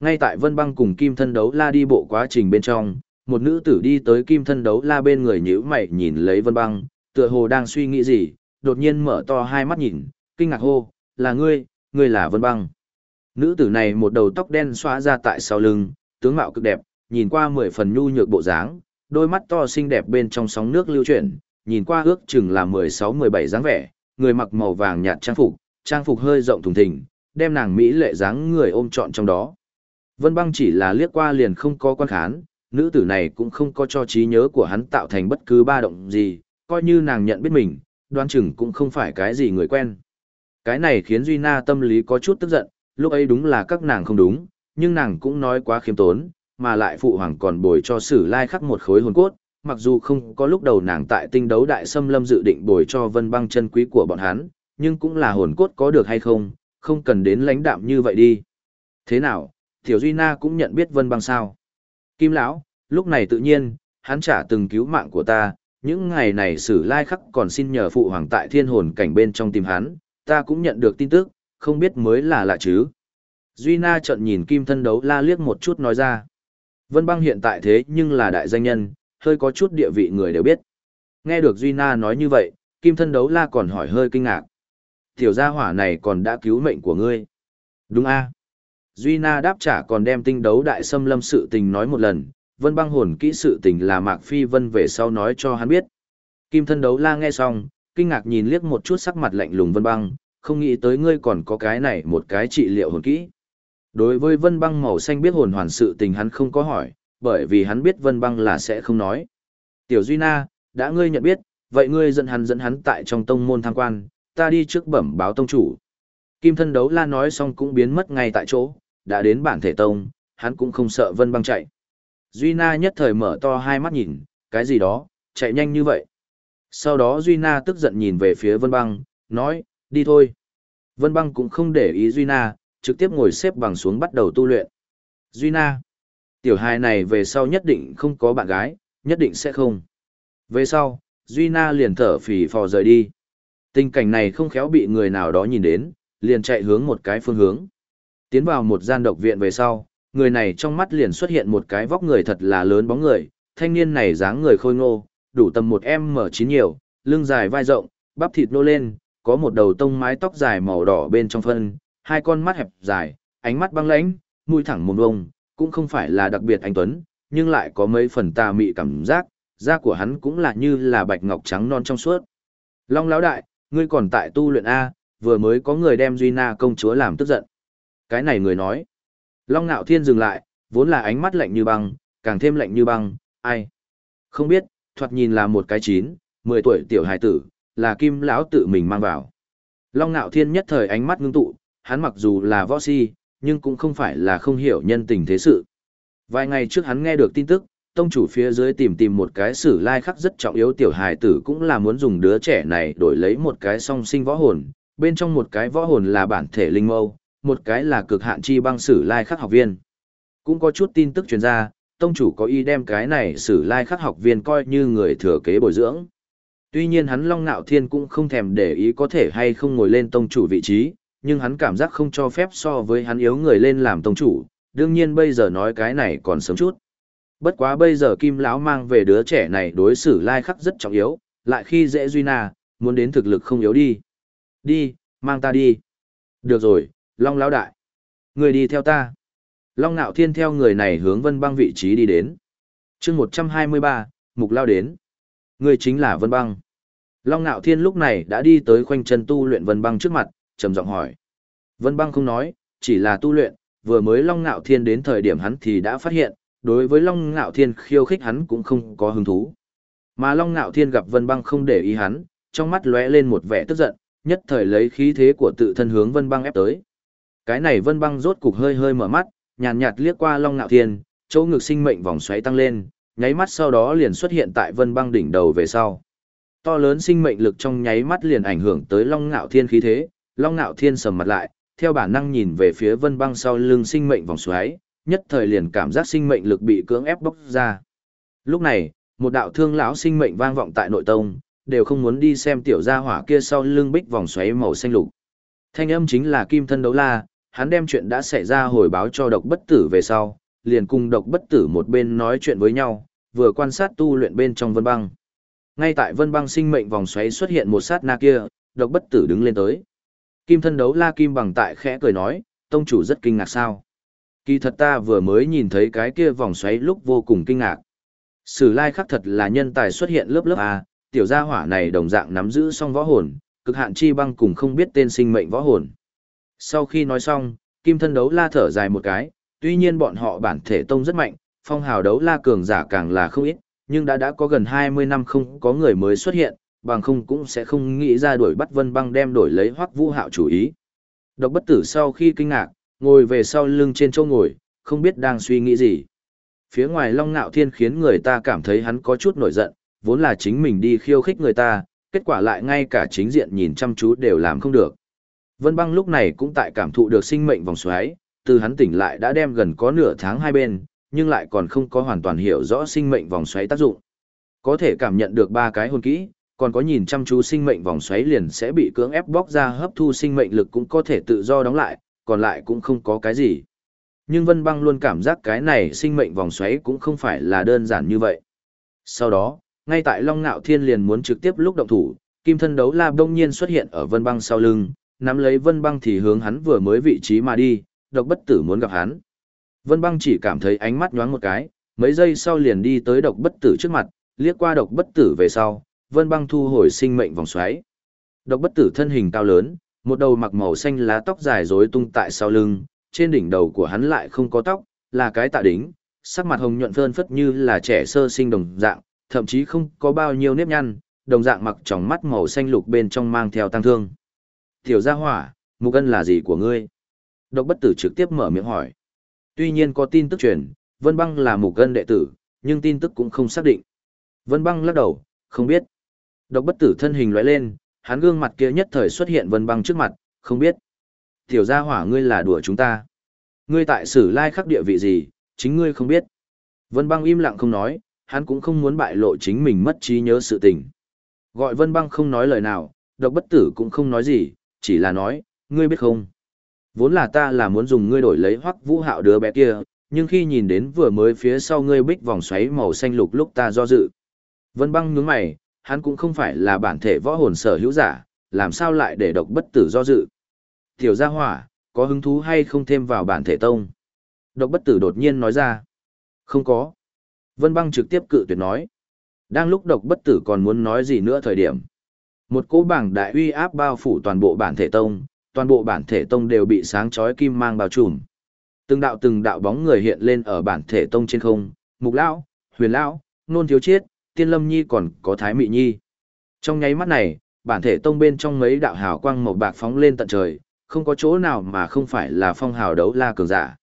Ngay tại Vân Băng cùng Kim Thân Đấu La đi bộ quá trình bên trong, một nữ tử đi tới Kim Thân Đấu La bên người nhíu mày nhìn lấy Vân Băng, tựa hồ đang suy nghĩ gì, đột nhiên mở to hai mắt nhìn, kinh ngạc hô, là ngươi, ngươi là Vân Băng. Nữ tử này một đầu tóc đen xóa ra tại sau lưng, tướng mạo cực đẹp, nhìn qua mười phần nhu nhược bộ dáng, đôi mắt to xinh đẹp bên trong sóng nước lưu chuyển, nhìn qua ước chừng là 16-17 dáng vẻ, người mặc màu vàng nhạt trang phục, trang phục hơi rộng thùng thình, đem nàng Mỹ lệ dáng người ôm trọn trong đó. Vân băng chỉ là liếc qua liền không có quan khán, nữ tử này cũng không có cho trí nhớ của hắn tạo thành bất cứ ba động gì, coi như nàng nhận biết mình, đoan chừng cũng không phải cái gì người quen. Cái này khiến Duy Na tâm lý có chút tức giận, lúc ấy đúng là các nàng không đúng, nhưng nàng cũng nói quá khiêm tốn, mà lại phụ hoàng còn bồi cho sử lai khắc một khối hồn cốt, mặc dù không có lúc đầu nàng tại tinh đấu đại xâm lâm dự định bồi cho vân băng chân quý của bọn hắn, nhưng cũng là hồn cốt có được hay không, không cần đến lãnh đạm như vậy đi. Thế nào, Tiểu Duy Na cũng nhận biết vân băng sao? Kim lão, lúc này tự nhiên, hắn trả từng cứu mạng của ta, những ngày này sử lai khắc còn xin nhờ phụ hoàng tại thiên hồn cảnh bên trong tìm hắn, ta cũng nhận được tin tức, không biết mới là lạ chứ. Duy Na trận nhìn kim thân đấu la liếc một chút nói ra. Vân băng hiện tại thế nhưng là đại danh nhân, hơi có chút địa vị người đều biết. Nghe được Duy Na nói như vậy, kim thân đấu la còn hỏi hơi kinh ngạc. Tiểu gia hỏa này còn đã cứu mệnh của ngươi. Đúng a Duy Na đáp trả còn đem tinh đấu đại xâm lâm sự tình nói một lần, vân băng hồn kỹ sự tình là Mạc Phi Vân về sau nói cho hắn biết. Kim thân đấu la nghe xong, kinh ngạc nhìn liếc một chút sắc mặt lạnh lùng vân băng, không nghĩ tới ngươi còn có cái này một cái trị liệu hồn kỹ. Đối với vân băng màu xanh biết hồn hoàn sự tình hắn không có hỏi, bởi vì hắn biết vân băng là sẽ không nói. Tiểu Duy Na, đã ngươi nhận biết, vậy ngươi dẫn hắn dẫn hắn tại trong tông môn tham quan, ta đi trước bẩm báo tông chủ. Kim thân đấu la nói xong cũng biến mất ngay tại chỗ, đã đến bản thể tông, hắn cũng không sợ vân băng chạy. Duy Na nhất thời mở to hai mắt nhìn, cái gì đó, chạy nhanh như vậy. Sau đó Duy Na tức giận nhìn về phía vân băng, nói, đi thôi. Vân băng cũng không để ý Duy Na, trực tiếp ngồi xếp bằng xuống bắt đầu tu luyện. Duy Na, tiểu hài này về sau nhất định không có bạn gái, nhất định sẽ không. Về sau, Duy Na liền thở phì phò rời đi. Tình cảnh này không khéo bị người nào đó nhìn đến, liền chạy hướng một cái phương hướng. Tiến vào một gian độc viện về sau, người này trong mắt liền xuất hiện một cái vóc người thật là lớn bóng người, thanh niên này dáng người khôi ngô, đủ tầm một em mở chín nhiều, lưng dài vai rộng, bắp thịt nô lên, có một đầu tông mái tóc dài màu đỏ bên trong phân, hai con mắt hẹp dài, ánh mắt băng lãnh, mũi thẳng mồm vông, cũng không phải là đặc biệt anh tuấn, nhưng lại có mấy phần tà mị cảm giác, da của hắn cũng là như là bạch ngọc trắng non trong suốt. Long lão đại, ngươi còn tại tu luyện a, vừa mới có người đem Duy Na công chúa làm tức giận. Cái này người nói. Long Nạo Thiên dừng lại, vốn là ánh mắt lạnh như băng, càng thêm lạnh như băng, ai? Không biết, thoạt nhìn là một cái chín, mười tuổi tiểu hài tử, là kim lão tự mình mang vào. Long Nạo Thiên nhất thời ánh mắt ngưng tụ, hắn mặc dù là võ si, nhưng cũng không phải là không hiểu nhân tình thế sự. Vài ngày trước hắn nghe được tin tức, tông chủ phía dưới tìm tìm một cái sử lai khắc rất trọng yếu tiểu hài tử cũng là muốn dùng đứa trẻ này đổi lấy một cái song sinh võ hồn, bên trong một cái võ hồn là bản thể linh mâu, một cái là cực hạn chi băng sử lai khắc học viên. Cũng có chút tin tức truyền ra, tông chủ có ý đem cái này sử lai khắc học viên coi như người thừa kế bồi dưỡng. Tuy nhiên hắn Long Nạo Thiên cũng không thèm để ý có thể hay không ngồi lên tông chủ vị trí, nhưng hắn cảm giác không cho phép so với hắn yếu người lên làm tông chủ, đương nhiên bây giờ nói cái này còn sớm chút. Bất quá bây giờ Kim lão mang về đứa trẻ này đối xử lai khắc rất trọng yếu, lại khi dễ duy na, muốn đến thực lực không yếu đi. Đi, mang ta đi. Được rồi, Long lão đại. Người đi theo ta. Long Nạo Thiên theo người này hướng Vân Băng vị trí đi đến. chương 123, Mục Lao đến. Người chính là Vân Băng. Long Nạo Thiên lúc này đã đi tới khoanh chân tu luyện Vân Băng trước mặt, trầm giọng hỏi. Vân Băng không nói, chỉ là tu luyện, vừa mới Long Nạo Thiên đến thời điểm hắn thì đã phát hiện, đối với Long Nạo Thiên khiêu khích hắn cũng không có hứng thú. Mà Long Nạo Thiên gặp Vân Băng không để ý hắn, trong mắt lóe lên một vẻ tức giận, nhất thời lấy khí thế của tự thân hướng Vân Băng ép tới. Cái này Vân Băng rốt cục hơi hơi mở mắt, nhàn nhạt, liếc qua Long Nạo Thiên, chỗ ngực sinh mệnh vòng xoáy tăng lên, nháy mắt sau đó liền xuất hiện tại Vân Băng đỉnh đầu về sau. To lớn sinh mệnh lực trong nháy mắt liền ảnh hưởng tới Long Nạo Thiên khí thế, Long Nạo Thiên sầm mặt lại, theo bản năng nhìn về phía Vân Băng sau lưng sinh mệnh vòng xoáy, nhất thời liền cảm giác sinh mệnh lực bị cưỡng ép bốc ra. Lúc này, một đạo thương lão sinh mệnh vang vọng tại nội tông, đều không muốn đi xem tiểu gia hỏa kia sau lưng bích vòng xoáy màu xanh lục. Thanh âm chính là Kim Thân Đấu La, hắn đem chuyện đã xảy ra hồi báo cho độc bất tử về sau, liền cùng độc bất tử một bên nói chuyện với nhau, vừa quan sát tu luyện bên trong vân băng. Ngay tại vân băng sinh mệnh vòng xoáy xuất hiện một sát na kia, độc bất tử đứng lên tới. Kim thân đấu la kim bằng tại khẽ cười nói, tông chủ rất kinh ngạc sao. Kỳ thật ta vừa mới nhìn thấy cái kia vòng xoáy lúc vô cùng kinh ngạc. Sử lai khắc thật là nhân tài xuất hiện lớp lớp A, tiểu gia hỏa này đồng dạng nắm giữ song võ hồn, cực hạn chi băng cùng không biết tên sinh mệnh võ hồn. Sau khi nói xong, kim thân đấu la thở dài một cái, tuy nhiên bọn họ bản thể tông rất mạnh, phong hào đấu la cường giả càng là không ít, nhưng đã đã có gần 20 năm không có người mới xuất hiện, bằng không cũng sẽ không nghĩ ra đuổi bắt vân băng đem đổi lấy hoắc vũ hạo chủ ý. Độc bất tử sau khi kinh ngạc, ngồi về sau lưng trên chỗ ngồi, không biết đang suy nghĩ gì. Phía ngoài long ngạo thiên khiến người ta cảm thấy hắn có chút nổi giận, vốn là chính mình đi khiêu khích người ta, kết quả lại ngay cả chính diện nhìn chăm chú đều làm không được. Vân băng lúc này cũng tại cảm thụ được sinh mệnh vòng xoáy, từ hắn tỉnh lại đã đem gần có nửa tháng hai bên, nhưng lại còn không có hoàn toàn hiểu rõ sinh mệnh vòng xoáy tác dụng. Có thể cảm nhận được ba cái hồn kỹ, còn có nhìn chăm chú sinh mệnh vòng xoáy liền sẽ bị cưỡng ép bóc ra hấp thu sinh mệnh lực cũng có thể tự do đóng lại, còn lại cũng không có cái gì. Nhưng Vân Băng luôn cảm giác cái này sinh mệnh vòng xoáy cũng không phải là đơn giản như vậy. Sau đó, ngay tại Long Nạo Thiên liền muốn trực tiếp lúc động thủ, kim thân đấu la đông nhiên xuất hiện ở Vân Băng sau lưng, nắm lấy Vân Băng thì hướng hắn vừa mới vị trí mà đi, độc bất tử muốn gặp hắn. Vân Băng chỉ cảm thấy ánh mắt nhoáng một cái, mấy giây sau liền đi tới độc bất tử trước mặt, liếc qua độc bất tử về sau, Vân Băng thu hồi sinh mệnh vòng xoáy. Độc bất tử thân hình cao lớn, một đầu mặc màu xanh lá tóc dài rối tung tại sau lưng, trên đỉnh đầu của hắn lại không có tóc, là cái tạ đính, sắc mặt hồng nhuận phơn phất như là trẻ sơ sinh đồng dạng, thậm chí không có bao nhiêu nếp nhăn, đồng dạng mặc tròng mắt màu xanh lục bên trong mang theo tăng thương. Tiểu gia hỏa, mục ân là gì của ngươi? Độc bất tử trực tiếp mở miệng hỏi. Tuy nhiên có tin tức truyền, Vân Băng là mục ân đệ tử, nhưng tin tức cũng không xác định. Vân Băng lắc đầu, không biết. Độc bất tử thân hình lóe lên, hắn gương mặt kia nhất thời xuất hiện Vân Băng trước mặt, không biết. Tiểu gia hỏa ngươi là đùa chúng ta. Ngươi tại sử lai khắc địa vị gì, chính ngươi không biết. Vân Băng im lặng không nói, hắn cũng không muốn bại lộ chính mình mất trí nhớ sự tình. Gọi Vân Băng không nói lời nào, độc bất tử cũng không nói gì, chỉ là nói, ngươi biết không. Vốn là ta là muốn dùng ngươi đổi lấy hoắc vũ hạo đứa bé kia, nhưng khi nhìn đến vừa mới phía sau ngươi bích vòng xoáy màu xanh lục lúc ta do dự. Vân băng nhướng mày, hắn cũng không phải là bản thể võ hồn sở hữu giả, làm sao lại để độc bất tử do dự. Tiểu gia hỏa, có hứng thú hay không thêm vào bản thể tông? Độc bất tử đột nhiên nói ra. Không có. Vân băng trực tiếp cự tuyệt nói. Đang lúc độc bất tử còn muốn nói gì nữa thời điểm. Một cỗ bảng đại uy áp bao phủ toàn bộ bản thể tông, toàn bộ bản thể tông đều bị sáng chói kim mang bao trùm. Từng đạo từng đạo bóng người hiện lên ở bản thể tông trên không, Mục lão, Huyền lão, Nôn thiếu chiết, Tiên Lâm Nhi còn có Thái Mị Nhi. Trong nháy mắt này, bản thể tông bên trong mấy đạo hào quang màu bạc phóng lên tận trời, không có chỗ nào mà không phải là phong hào đấu la cường giả.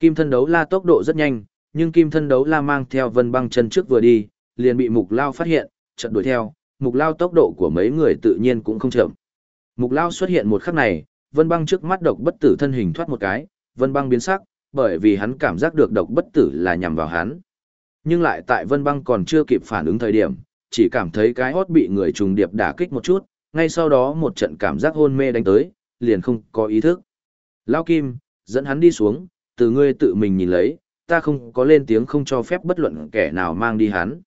Kim thân đấu la tốc độ rất nhanh, nhưng kim thân đấu la mang theo vân băng chân trước vừa đi, liền bị mục lao phát hiện, chợt đuổi theo, mục lao tốc độ của mấy người tự nhiên cũng không chậm. Mục lao xuất hiện một khắc này, vân băng trước mắt độc bất tử thân hình thoát một cái, vân băng biến sắc, bởi vì hắn cảm giác được độc bất tử là nhằm vào hắn. Nhưng lại tại vân băng còn chưa kịp phản ứng thời điểm, chỉ cảm thấy cái hót bị người trùng điệp đả kích một chút, ngay sau đó một trận cảm giác hôn mê đánh tới, liền không có ý thức. Lao Kim, dẫn hắn đi xuống, từ ngươi tự mình nhìn lấy, ta không có lên tiếng không cho phép bất luận kẻ nào mang đi hắn.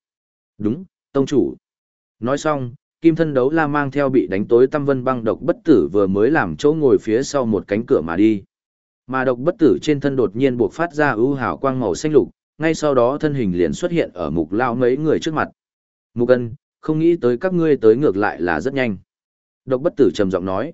Đúng, tông chủ. Nói xong, kim thân đấu la mang theo bị đánh tối tâm vân băng độc bất tử vừa mới làm chỗ ngồi phía sau một cánh cửa mà đi. Mà độc bất tử trên thân đột nhiên buộc phát ra ưu hào quang màu xanh lục, ngay sau đó thân hình liền xuất hiện ở mục lao mấy người trước mặt. Mục ân, không nghĩ tới các ngươi tới ngược lại là rất nhanh. Độc bất tử trầm giọng nói,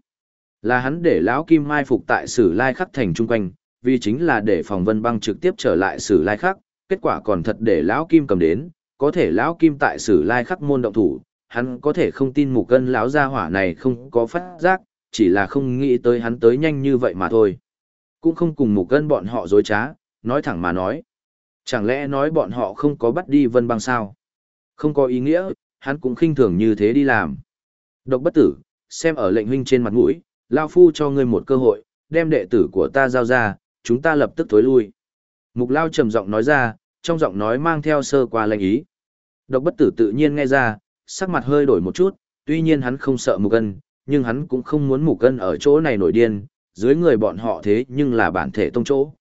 là hắn để lão kim mai phục tại sử lai khắc thành trung quanh, vì chính là để phòng vân băng trực tiếp trở lại sử lai khắc, kết quả còn thật để lão kim cầm đến, có thể lão kim tại sử lai khắc môn động thủ, hắn có thể không tin mục cân lão gia hỏa này không có phát giác, chỉ là không nghĩ tới hắn tới nhanh như vậy mà thôi. Cũng không cùng mục cân bọn họ dối trá, nói thẳng mà nói. Chẳng lẽ nói bọn họ không có bắt đi vân băng sao? Không có ý nghĩa, hắn cũng khinh thường như thế đi làm. Độc bất tử, xem ở lệnh huynh trên mặt mũi, Lao Phu cho ngươi một cơ hội, đem đệ tử của ta giao ra, chúng ta lập tức tối lui. Mục Lao trầm giọng nói ra, trong giọng nói mang theo sơ qua lệnh ý. Độc bất tử tự nhiên nghe ra, sắc mặt hơi đổi một chút, tuy nhiên hắn không sợ mục cân, nhưng hắn cũng không muốn mục cân ở chỗ này nổi điên, dưới người bọn họ thế nhưng là bản thể tông chỗ.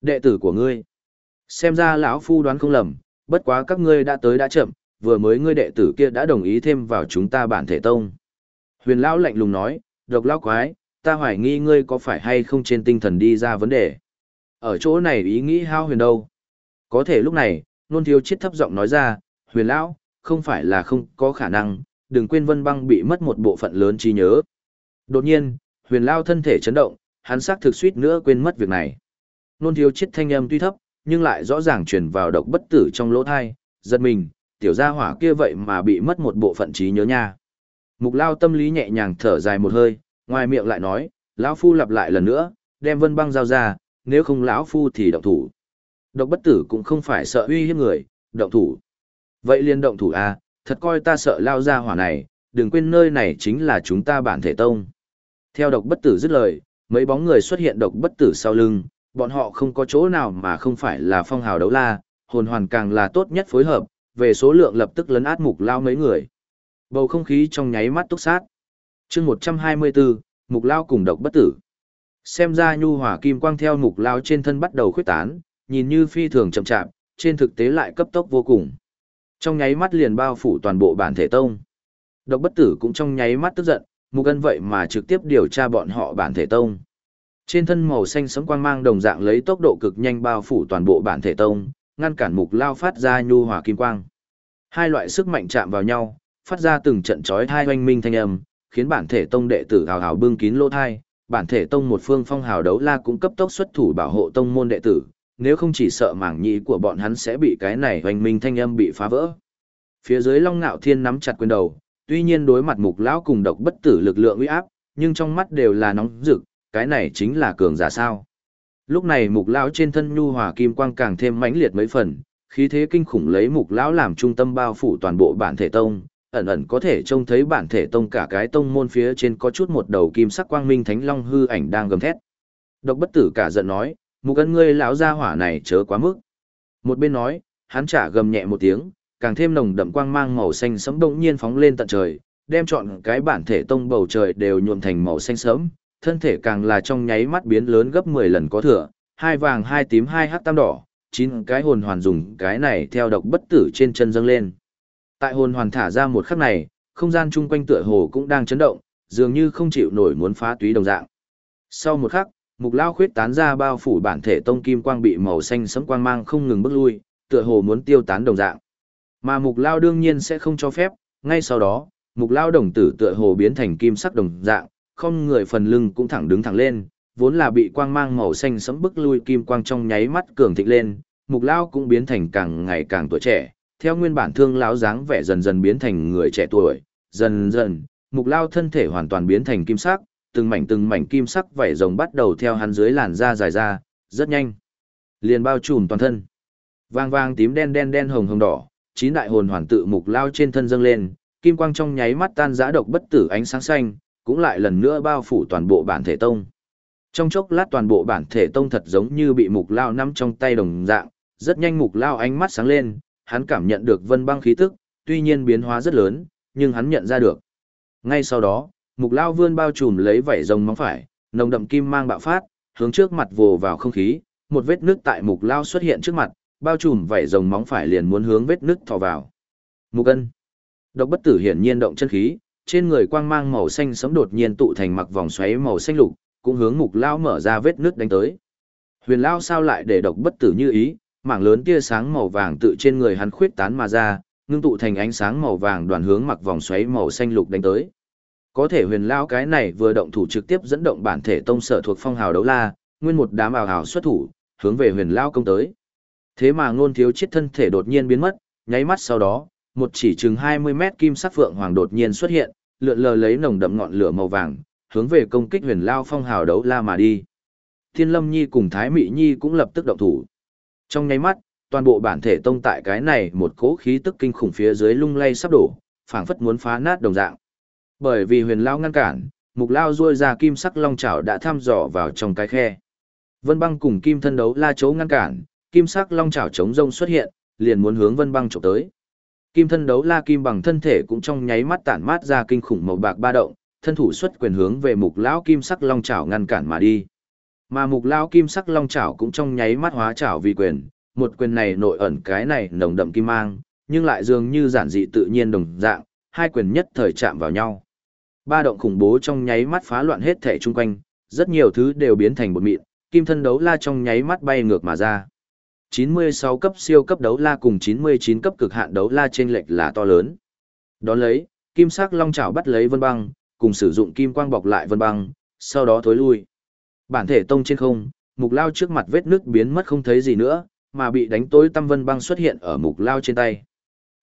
Đệ tử của ngươi. Xem ra lão phu đoán không lầm, bất quá các ngươi đã tới đã chậm, vừa mới ngươi đệ tử kia đã đồng ý thêm vào chúng ta bản thể tông. Huyền lão lạnh lùng nói, độc lão quái, ta hoài nghi ngươi có phải hay không trên tinh thần đi ra vấn đề. Ở chỗ này ý nghĩ hao huyền đâu. Có thể lúc này, nôn thiếu chết thấp giọng nói ra, huyền lão, không phải là không có khả năng, đừng quên vân băng bị mất một bộ phận lớn trí nhớ. Đột nhiên, huyền lao thân thể chấn động, hắn xác thực suýt nữa quên mất việc này. Nôn thiếu chết thanh âm tuy thấp, nhưng lại rõ ràng truyền vào độc bất tử trong lỗ thai, giật mình, tiểu gia hỏa kia vậy mà bị mất một bộ phận trí nhớ nha. Mục lao tâm lý nhẹ nhàng thở dài một hơi, ngoài miệng lại nói, lão phu lặp lại lần nữa, đem vân băng giao ra, nếu không lão phu thì động thủ. Độc bất tử cũng không phải sợ uy hiếp người, động thủ. Vậy liên động thủ a thật coi ta sợ lao ra hỏa này, đừng quên nơi này chính là chúng ta bản thể tông. Theo độc bất tử dứt lời, mấy bóng người xuất hiện độc bất tử sau lưng, bọn họ không có chỗ nào mà không phải là phong hào đấu la, hồn hoàn càng là tốt nhất phối hợp, về số lượng lập tức lấn át mục lao mấy người. Bầu không khí trong nháy mắt túc sát. chương 124, mục lao cùng độc bất tử. Xem ra nhu hỏa kim quang theo mục lao trên thân bắt đầu khuyết tán, nhìn như phi thường chậm chạp, trên thực tế lại cấp tốc vô cùng. Trong nháy mắt liền bao phủ toàn bộ bản thể tông. Độc bất tử cũng trong nháy mắt tức giận, mục ân vậy mà trực tiếp điều tra bọn họ bản thể tông. Trên thân màu xanh sẫm quang mang đồng dạng lấy tốc độ cực nhanh bao phủ toàn bộ bản thể tông, ngăn cản mục lao phát ra nhu hòa kim quang. Hai loại sức mạnh chạm vào nhau, phát ra từng trận chói thai oanh minh thanh âm, khiến bản thể tông đệ tử hào hào bưng kín lỗ thai, bản thể tông một phương phong hào đấu la cũng cấp tốc xuất thủ bảo hộ tông môn đệ tử, nếu không chỉ sợ mảng nhĩ của bọn hắn sẽ bị cái này hoành minh thanh âm bị phá vỡ. Phía dưới Long Ngạo Thiên nắm chặt quyền đầu, tuy nhiên đối mặt mục lão cùng độc bất tử lực lượng uy áp, nhưng trong mắt đều là nóng rực, cái này chính là cường giả sao. Lúc này mục lão trên thân nhu hòa kim quang càng thêm mãnh liệt mấy phần, khí thế kinh khủng lấy mục lão làm trung tâm bao phủ toàn bộ bản thể tông, ẩn ẩn có thể trông thấy bản thể tông cả cái tông môn phía trên có chút một đầu kim sắc quang minh thánh long hư ảnh đang gầm thét. Độc bất tử cả giận nói, mục ân ngươi lão gia hỏa này chớ quá mức. Một bên nói, hắn trả gầm nhẹ một tiếng, càng thêm nồng đậm quang mang màu xanh sẫm bỗng nhiên phóng lên tận trời, đem chọn cái bản thể tông bầu trời đều nhuộm thành màu xanh sẫm, thân thể càng là trong nháy mắt biến lớn gấp 10 lần có thừa, hai vàng hai tím hai hắc tam đỏ, chín cái hồn hoàn dùng cái này theo độc bất tử trên chân dâng lên. Tại hồn hoàn thả ra một khắc này, không gian chung quanh tựa hồ cũng đang chấn động, dường như không chịu nổi muốn phá túy đồng dạng. Sau một khắc, mục lao khuyết tán ra bao phủ bản thể tông kim quang bị màu xanh sẫm quang mang không ngừng bước lui, tựa hồ muốn tiêu tán đồng dạng. Mà mục lao đương nhiên sẽ không cho phép, ngay sau đó, mục lao đồng tử tựa hồ biến thành kim sắc đồng dạng, không người phần lưng cũng thẳng đứng thẳng lên, vốn là bị quang mang màu xanh sẫm bức lui kim quang trong nháy mắt cường thịnh lên, mục lao cũng biến thành càng ngày càng tuổi trẻ, theo nguyên bản thương lão dáng vẻ dần dần biến thành người trẻ tuổi, dần dần, mục lao thân thể hoàn toàn biến thành kim sắc, từng mảnh từng mảnh kim sắc vảy rồng bắt đầu theo hắn dưới làn da dài ra, rất nhanh, liền bao trùm toàn thân. Vàng vàng tím đen đen đen hồng hồng đỏ, chín đại hồn hoàn tự mục lao trên thân dâng lên, kim quang trong nháy mắt tan rã độc bất tử ánh sáng xanh, cũng lại lần nữa bao phủ toàn bộ bản thể tông. Trong chốc lát toàn bộ bản thể tông thật giống như bị mục lao nắm trong tay đồng dạng, rất nhanh mục lao ánh mắt sáng lên, hắn cảm nhận được vân băng khí tức, tuy nhiên biến hóa rất lớn, nhưng hắn nhận ra được. Ngay sau đó, mục lao vươn bao trùm lấy vảy rồng móng phải, nồng đậm kim mang bạo phát, hướng trước mặt vồ vào không khí, một vết nước tại mục lao xuất hiện trước mặt, bao trùm vảy rồng móng phải liền muốn hướng vết nước thò vào. Mục ân. Độc bất tử hiển nhiên động chân khí, trên người quang mang màu xanh sấm đột nhiên tụ thành mặc vòng xoáy màu xanh lục, cũng hướng mục lao mở ra vết nước đánh tới. Huyền lao sao lại để độc bất tử như ý, mảng lớn tia sáng màu vàng tự trên người hắn khuyết tán mà ra, ngưng tụ thành ánh sáng màu vàng đoàn hướng mặc vòng xoáy màu xanh lục đánh tới. Có thể huyền lao cái này vừa động thủ trực tiếp dẫn động bản thể tông sở thuộc phong hào đấu la, nguyên một đám ảo hào xuất thủ, hướng về huyền lao công tới. Thế mà ngôn thiếu chết thân thể đột nhiên biến mất, nháy mắt sau đó, một chỉ chừng 20 mét kim sắc phượng hoàng đột nhiên xuất hiện, lượn lờ lấy nồng đậm ngọn lửa màu vàng, hướng về công kích huyền lao phong hào đấu la mà đi. Thiên Lâm Nhi cùng Thái Mị Nhi cũng lập tức động thủ. Trong nháy mắt, toàn bộ bản thể tông tại cái này một cỗ khí tức kinh khủng phía dưới lung lay sắp đổ, phảng phất muốn phá nát đồng dạng. Bởi vì huyền lao ngăn cản, mục lao ruôi ra kim sắc long chảo đã thăm dò vào trong cái khe. Vân băng cùng kim thân đấu la chấu ngăn cản, kim sắc long chảo chống rông xuất hiện, liền muốn hướng vân băng trộm tới. Kim thân đấu la kim bằng thân thể cũng trong nháy mắt tản mát ra kinh khủng màu bạc ba động, thân thủ xuất quyền hướng về mục lão kim sắc long chảo ngăn cản mà đi. Mà mục lão kim sắc long chảo cũng trong nháy mắt hóa chảo vì quyền, một quyền này nội ẩn cái này nồng đậm kim mang, nhưng lại dường như giản dị tự nhiên đồng dạng, hai quyền nhất thời chạm vào nhau. Ba động khủng bố trong nháy mắt phá loạn hết thể chung quanh, rất nhiều thứ đều biến thành bột mịn, kim thân đấu la trong nháy mắt bay ngược mà ra. 96 cấp siêu cấp đấu la cùng 99 cấp cực hạn đấu la trên lệch là to lớn. Đón lấy, kim sắc long chảo bắt lấy vân băng, cùng sử dụng kim quang bọc lại vân băng, sau đó thối lui. Bản thể tông trên không, mục lao trước mặt vết nước biến mất không thấy gì nữa, mà bị đánh tối tâm vân băng xuất hiện ở mục lao trên tay.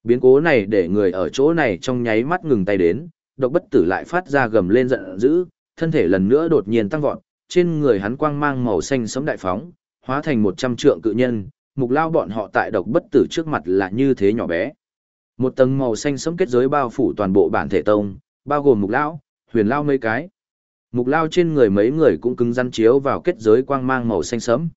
Biến cố này để người ở chỗ này trong nháy mắt ngừng tay đến, độc bất tử lại phát ra gầm lên giận dữ, thân thể lần nữa đột nhiên tăng vọt, trên người hắn quang mang màu xanh sấm đại phóng, hóa thành một trăm trượng cự nhân, mục lao bọn họ tại độc bất tử trước mặt là như thế nhỏ bé. Một tầng màu xanh sấm kết giới bao phủ toàn bộ bản thể tông, bao gồm mục lão, huyền lao mấy cái. Mục lao trên người mấy người cũng cứng rắn chiếu vào kết giới quang mang màu xanh sấm.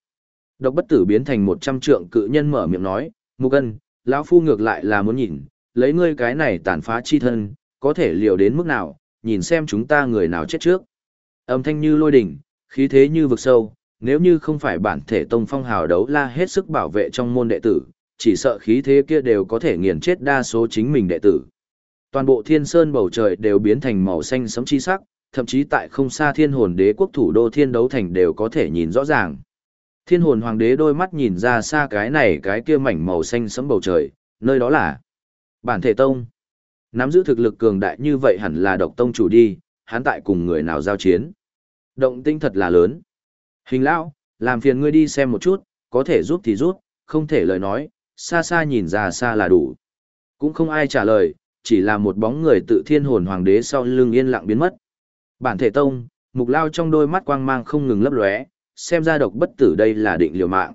Độc bất tử biến thành một trăm trượng cự nhân mở miệng nói, mục ân, lão phu ngược lại là muốn nhìn, lấy ngươi cái này tàn phá chi thân, có thể liều đến mức nào, nhìn xem chúng ta người nào chết trước. Âm thanh như lôi đỉnh, khí thế như vực sâu, nếu như không phải bản thể tông phong hào đấu la hết sức bảo vệ trong môn đệ tử, chỉ sợ khí thế kia đều có thể nghiền chết đa số chính mình đệ tử. Toàn bộ thiên sơn bầu trời đều biến thành màu xanh sẫm chi sắc, thậm chí tại không xa thiên hồn đế quốc thủ đô thiên đấu thành đều có thể nhìn rõ ràng. Thiên hồn hoàng đế đôi mắt nhìn ra xa cái này cái kia mảnh màu xanh sẫm bầu trời, nơi đó là bản thể tông. Nắm giữ thực lực cường đại như vậy hẳn là độc tông chủ đi, hắn tại cùng người nào giao chiến. Động tinh thật là lớn. Hình lão, làm phiền ngươi đi xem một chút, có thể giúp thì giúp, không thể lời nói, xa xa nhìn ra xa là đủ. Cũng không ai trả lời, chỉ là một bóng người tự thiên hồn hoàng đế sau lưng yên lặng biến mất. Bản thể tông, mục lao trong đôi mắt quang mang không ngừng lấp lóe, xem ra độc bất tử đây là định liều mạng.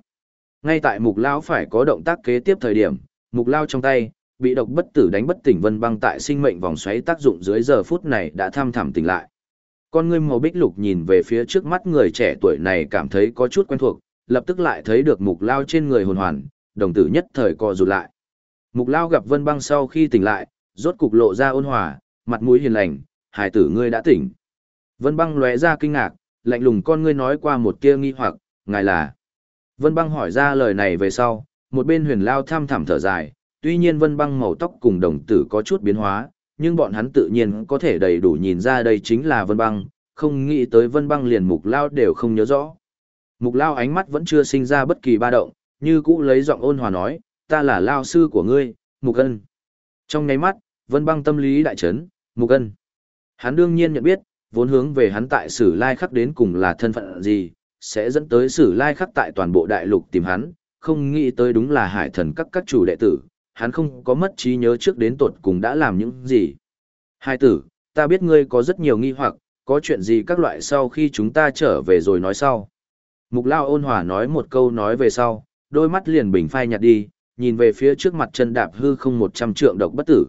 Ngay tại mục lao phải có động tác kế tiếp thời điểm, mục lao trong tay, bị độc bất tử đánh bất tỉnh vân băng tại sinh mệnh vòng xoáy tác dụng dưới giờ phút này đã tham thẳm tỉnh lại. Con ngươi màu bích lục nhìn về phía trước mắt người trẻ tuổi này cảm thấy có chút quen thuộc, lập tức lại thấy được mục lao trên người hồn hoàn, đồng tử nhất thời co rụt lại. Mục lao gặp vân băng sau khi tỉnh lại, rốt cục lộ ra ôn hòa, mặt mũi hiền lành, hải tử ngươi đã tỉnh. Vân băng lóe ra kinh ngạc, lạnh lùng con ngươi nói qua một tia nghi hoặc, ngài là. Vân băng hỏi ra lời này về sau, một bên huyền lao thăm thẳm thở dài, tuy nhiên vân băng màu tóc cùng đồng tử có chút biến hóa, nhưng bọn hắn tự nhiên có thể đầy đủ nhìn ra đây chính là vân băng, không nghĩ tới vân băng liền mục lao đều không nhớ rõ. Mục lao ánh mắt vẫn chưa sinh ra bất kỳ ba động, như cũ lấy giọng ôn hòa nói, ta là lao sư của ngươi, mục ân. Trong nháy mắt, vân băng tâm lý đại chấn, mục ân. Hắn đương nhiên nhận biết, vốn hướng về hắn tại sử lai khắc đến cùng là thân phận gì, sẽ dẫn tới sử lai khắc tại toàn bộ đại lục tìm hắn, không nghĩ tới đúng là hải thần các các chủ đệ tử, hắn không có mất trí nhớ trước đến tột cùng đã làm những gì. Hai tử, ta biết ngươi có rất nhiều nghi hoặc, có chuyện gì các loại sau khi chúng ta trở về rồi nói sau. Mục Lao ôn hòa nói một câu nói về sau, đôi mắt liền bình phai nhạt đi, nhìn về phía trước mặt chân đạp hư không một trăm trượng độc bất tử.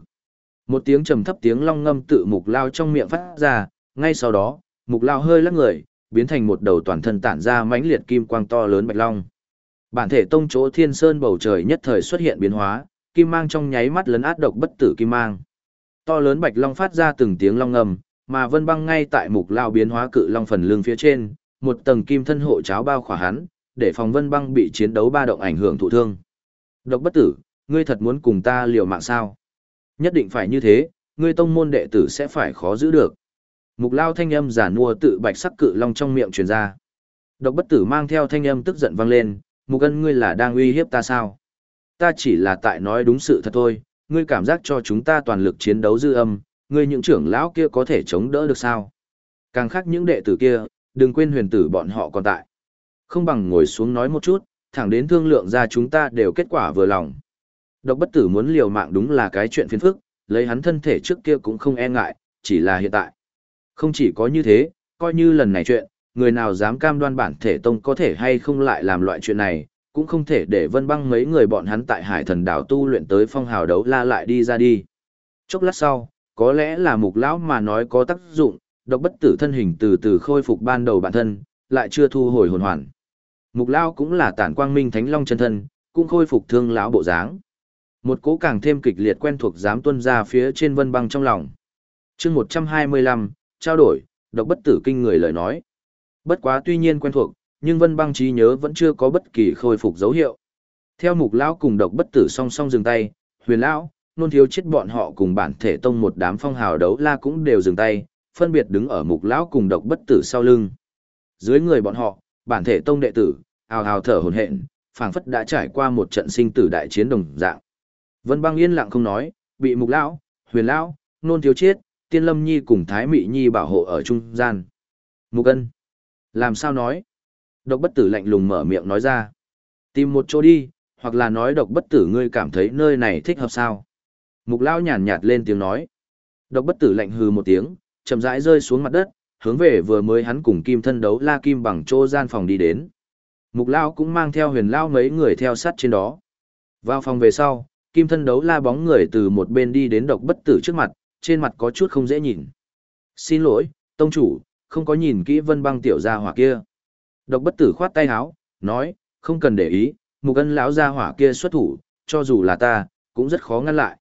Một tiếng trầm thấp tiếng long ngâm tự Mục Lao trong miệng phát ra, ngay sau đó, Mục Lao hơi lắc người, biến thành một đầu toàn thân tản ra mãnh liệt kim quang to lớn bạch long. Bản thể tông chỗ thiên sơn bầu trời nhất thời xuất hiện biến hóa, kim mang trong nháy mắt lấn át độc bất tử kim mang. To lớn bạch long phát ra từng tiếng long ngầm, mà vân băng ngay tại mục lao biến hóa cự long phần lưng phía trên, một tầng kim thân hộ cháo bao khỏa hắn, để phòng vân băng bị chiến đấu ba động ảnh hưởng thụ thương. Độc bất tử, ngươi thật muốn cùng ta liều mạng sao? Nhất định phải như thế, ngươi tông môn đệ tử sẽ phải khó giữ được. Mục lao thanh âm giả nua tự bạch sắc cự long trong miệng truyền ra. Độc bất tử mang theo thanh âm tức giận vang lên, mục ân ngươi là đang uy hiếp ta sao? Ta chỉ là tại nói đúng sự thật thôi, ngươi cảm giác cho chúng ta toàn lực chiến đấu dư âm, ngươi những trưởng lão kia có thể chống đỡ được sao? Càng khác những đệ tử kia, đừng quên huyền tử bọn họ còn tại. Không bằng ngồi xuống nói một chút, thẳng đến thương lượng ra chúng ta đều kết quả vừa lòng. Độc bất tử muốn liều mạng đúng là cái chuyện phiền phức, lấy hắn thân thể trước kia cũng không e ngại, chỉ là hiện tại. Không chỉ có như thế, coi như lần này chuyện, người nào dám cam đoan bản thể tông có thể hay không lại làm loại chuyện này, cũng không thể để vân băng mấy người bọn hắn tại hải thần đảo tu luyện tới phong hào đấu la lại đi ra đi. Chốc lát sau, có lẽ là mục lão mà nói có tác dụng, độc bất tử thân hình từ từ khôi phục ban đầu bản thân, lại chưa thu hồi hồn hoàn. Mục lão cũng là tản quang minh thánh long chân thân, cũng khôi phục thương lão bộ dáng. Một cố càng thêm kịch liệt quen thuộc dám tuân ra phía trên vân băng trong lòng. chương 125, trao đổi, độc bất tử kinh người lời nói. Bất quá tuy nhiên quen thuộc, nhưng vân băng trí nhớ vẫn chưa có bất kỳ khôi phục dấu hiệu. Theo mục lão cùng độc bất tử song song dừng tay, huyền lão, nôn thiếu chết bọn họ cùng bản thể tông một đám phong hào đấu la cũng đều dừng tay, phân biệt đứng ở mục lão cùng độc bất tử sau lưng. Dưới người bọn họ, bản thể tông đệ tử, hào hào thở hổn hển, phảng phất đã trải qua một trận sinh tử đại chiến đồng dạng. Vân băng yên lặng không nói, bị mục lão, huyền lão, nôn thiếu chết, tiên lâm nhi cùng thái mị nhi bảo hộ ở trung gian. Mục ân. Làm sao nói? Độc bất tử lạnh lùng mở miệng nói ra. Tìm một chỗ đi, hoặc là nói độc bất tử ngươi cảm thấy nơi này thích hợp sao. Mục lao nhàn nhạt lên tiếng nói. Độc bất tử lạnh hừ một tiếng, chậm rãi rơi xuống mặt đất, hướng về vừa mới hắn cùng kim thân đấu la kim bằng chỗ gian phòng đi đến. Mục lao cũng mang theo huyền lao mấy người theo sát trên đó. Vào phòng về sau, kim thân đấu la bóng người từ một bên đi đến độc bất tử trước mặt, trên mặt có chút không dễ nhìn. Xin lỗi, tông chủ, không có nhìn kỹ vân băng tiểu gia hỏa kia. Độc bất tử khoát tay háo, nói, không cần để ý, mục ân lão gia hỏa kia xuất thủ, cho dù là ta, cũng rất khó ngăn lại.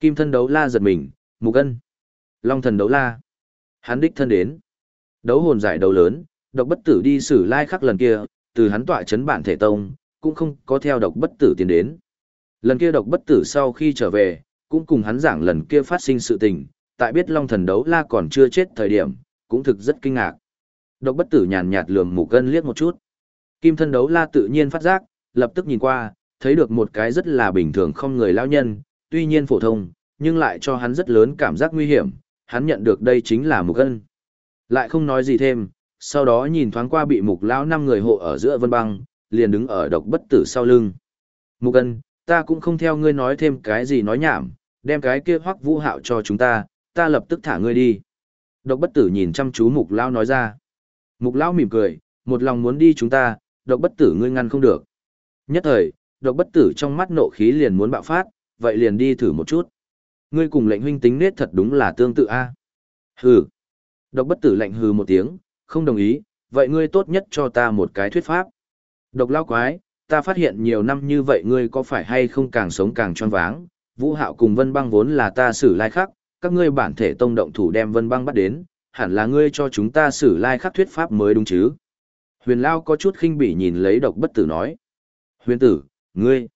Kim thân đấu la giật mình, mục ân. Long thần đấu la. Hắn đích thân đến. Đấu hồn giải đấu lớn, Độc bất tử đi xử lai khắc lần kia, từ hắn tọa chấn bản thể tông, cũng không có theo độc bất tử tiến đến. Lần kia độc bất tử sau khi trở về, cũng cùng hắn giảng lần kia phát sinh sự tình, tại biết Long thần đấu la còn chưa chết thời điểm, cũng thực rất kinh ngạc. Độc bất tử nhàn nhạt lườm mục cân liếc một chút. Kim thân đấu la tự nhiên phát giác, lập tức nhìn qua, thấy được một cái rất là bình thường không người lao nhân, tuy nhiên phổ thông, nhưng lại cho hắn rất lớn cảm giác nguy hiểm, hắn nhận được đây chính là mục gân, Lại không nói gì thêm, sau đó nhìn thoáng qua bị mục lão năm người hộ ở giữa vân băng, liền đứng ở độc bất tử sau lưng. Mục gân, ta cũng không theo ngươi nói thêm cái gì nói nhảm, đem cái kia hoắc vũ hạo cho chúng ta, ta lập tức thả ngươi đi. Độc bất tử nhìn chăm chú mục lão nói ra. Mục lão mỉm cười, một lòng muốn đi chúng ta, độc bất tử ngươi ngăn không được. Nhất thời, độc bất tử trong mắt nộ khí liền muốn bạo phát, vậy liền đi thử một chút. Ngươi cùng lệnh huynh tính nết thật đúng là tương tự a. Hừ. Độc bất tử lạnh hừ một tiếng, không đồng ý, vậy ngươi tốt nhất cho ta một cái thuyết pháp. Độc lao quái, ta phát hiện nhiều năm như vậy ngươi có phải hay không càng sống càng tròn váng, vũ hạo cùng vân băng vốn là ta xử lai khắc, các ngươi bản thể tông động thủ đem vân băng bắt đến, hẳn là ngươi cho chúng ta xử lai khắc thuyết pháp mới đúng chứ. Huyền Lao có chút khinh bỉ nhìn lấy độc bất tử nói. Huyền tử, ngươi,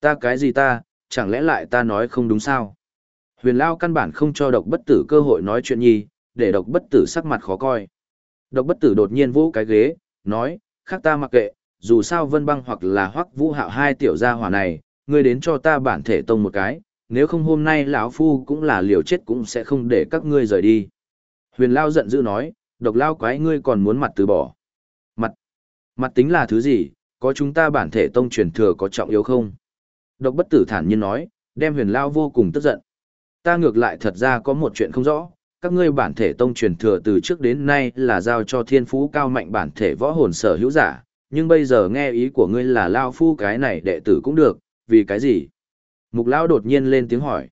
ta cái gì ta, chẳng lẽ lại ta nói không đúng sao? Huyền Lao căn bản không cho độc bất tử cơ hội nói chuyện nhi, để độc bất tử sắc mặt khó coi. Độc bất tử đột nhiên vỗ cái ghế, nói, khác ta mặc kệ, dù sao vân băng hoặc là hoắc vũ hạo hai tiểu gia hỏa này, ngươi đến cho ta bản thể tông một cái, nếu không hôm nay lão phu cũng là liều chết cũng sẽ không để các ngươi rời đi. Huyền Lao giận dữ nói, độc lao quái ngươi còn muốn mặt từ bỏ. Mặt? Mặt tính là thứ gì, có chúng ta bản thể tông truyền thừa có trọng yếu không? Độc bất tử thản nhiên nói, đem huyền Lao vô cùng tức giận. Ta ngược lại thật ra có một chuyện không rõ, các ngươi bản thể tông truyền thừa từ trước đến nay là giao cho thiên phú cao mạnh bản thể võ hồn sở hữu giả, nhưng bây giờ nghe ý của ngươi là Lao phu cái này đệ tử cũng được, vì cái gì? Mục Lão đột nhiên lên tiếng hỏi.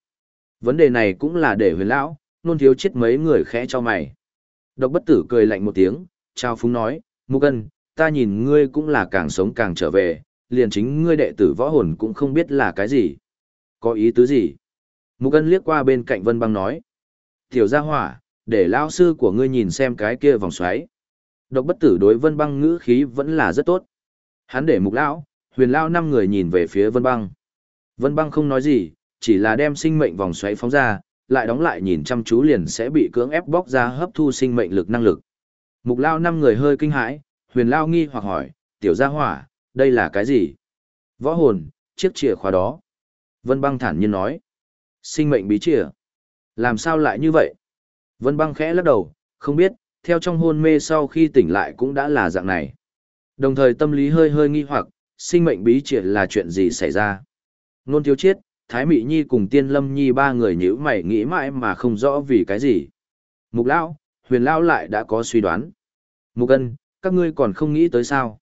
Vấn đề này cũng là để huyền Lão, nôn thiếu chết mấy người khẽ cho mày. Độc bất tử cười lạnh một tiếng, trao phúng nói, Mục Ân, ta nhìn ngươi cũng là càng sống càng trở về, liền chính ngươi đệ tử võ hồn cũng không biết là cái gì. Có ý tứ gì? Mục Ân liếc qua bên cạnh Vân Băng nói, tiểu gia hỏa, để lão sư của ngươi nhìn xem cái kia vòng xoáy. Độc bất tử đối Vân Băng ngữ khí vẫn là rất tốt. Hắn để Mục Lão, huyền Lão năm người nhìn về phía Vân Băng. Vân Băng không nói gì, chỉ là đem sinh mệnh vòng xoáy phóng ra, lại đóng lại nhìn chăm chú liền sẽ bị cưỡng ép bóc ra hấp thu sinh mệnh lực năng lực. Mục Lao năm người hơi kinh hãi, huyền Lao nghi hoặc hỏi, tiểu gia hỏa, đây là cái gì? Võ hồn, chiếc chìa khóa đó. Vân băng thản nhiên nói, sinh mệnh bí chìa. Làm sao lại như vậy? Vân băng khẽ lắc đầu, không biết, theo trong hôn mê sau khi tỉnh lại cũng đã là dạng này. Đồng thời tâm lý hơi hơi nghi hoặc, sinh mệnh bí chìa là chuyện gì xảy ra? Nôn thiếu chiết, Thái Mị Nhi cùng Tiên Lâm Nhi ba người nhíu mày nghĩ mãi mà không rõ vì cái gì. Mục Lão, Huyền Lão lại đã có suy đoán. Mục Ân, các ngươi còn không nghĩ tới sao?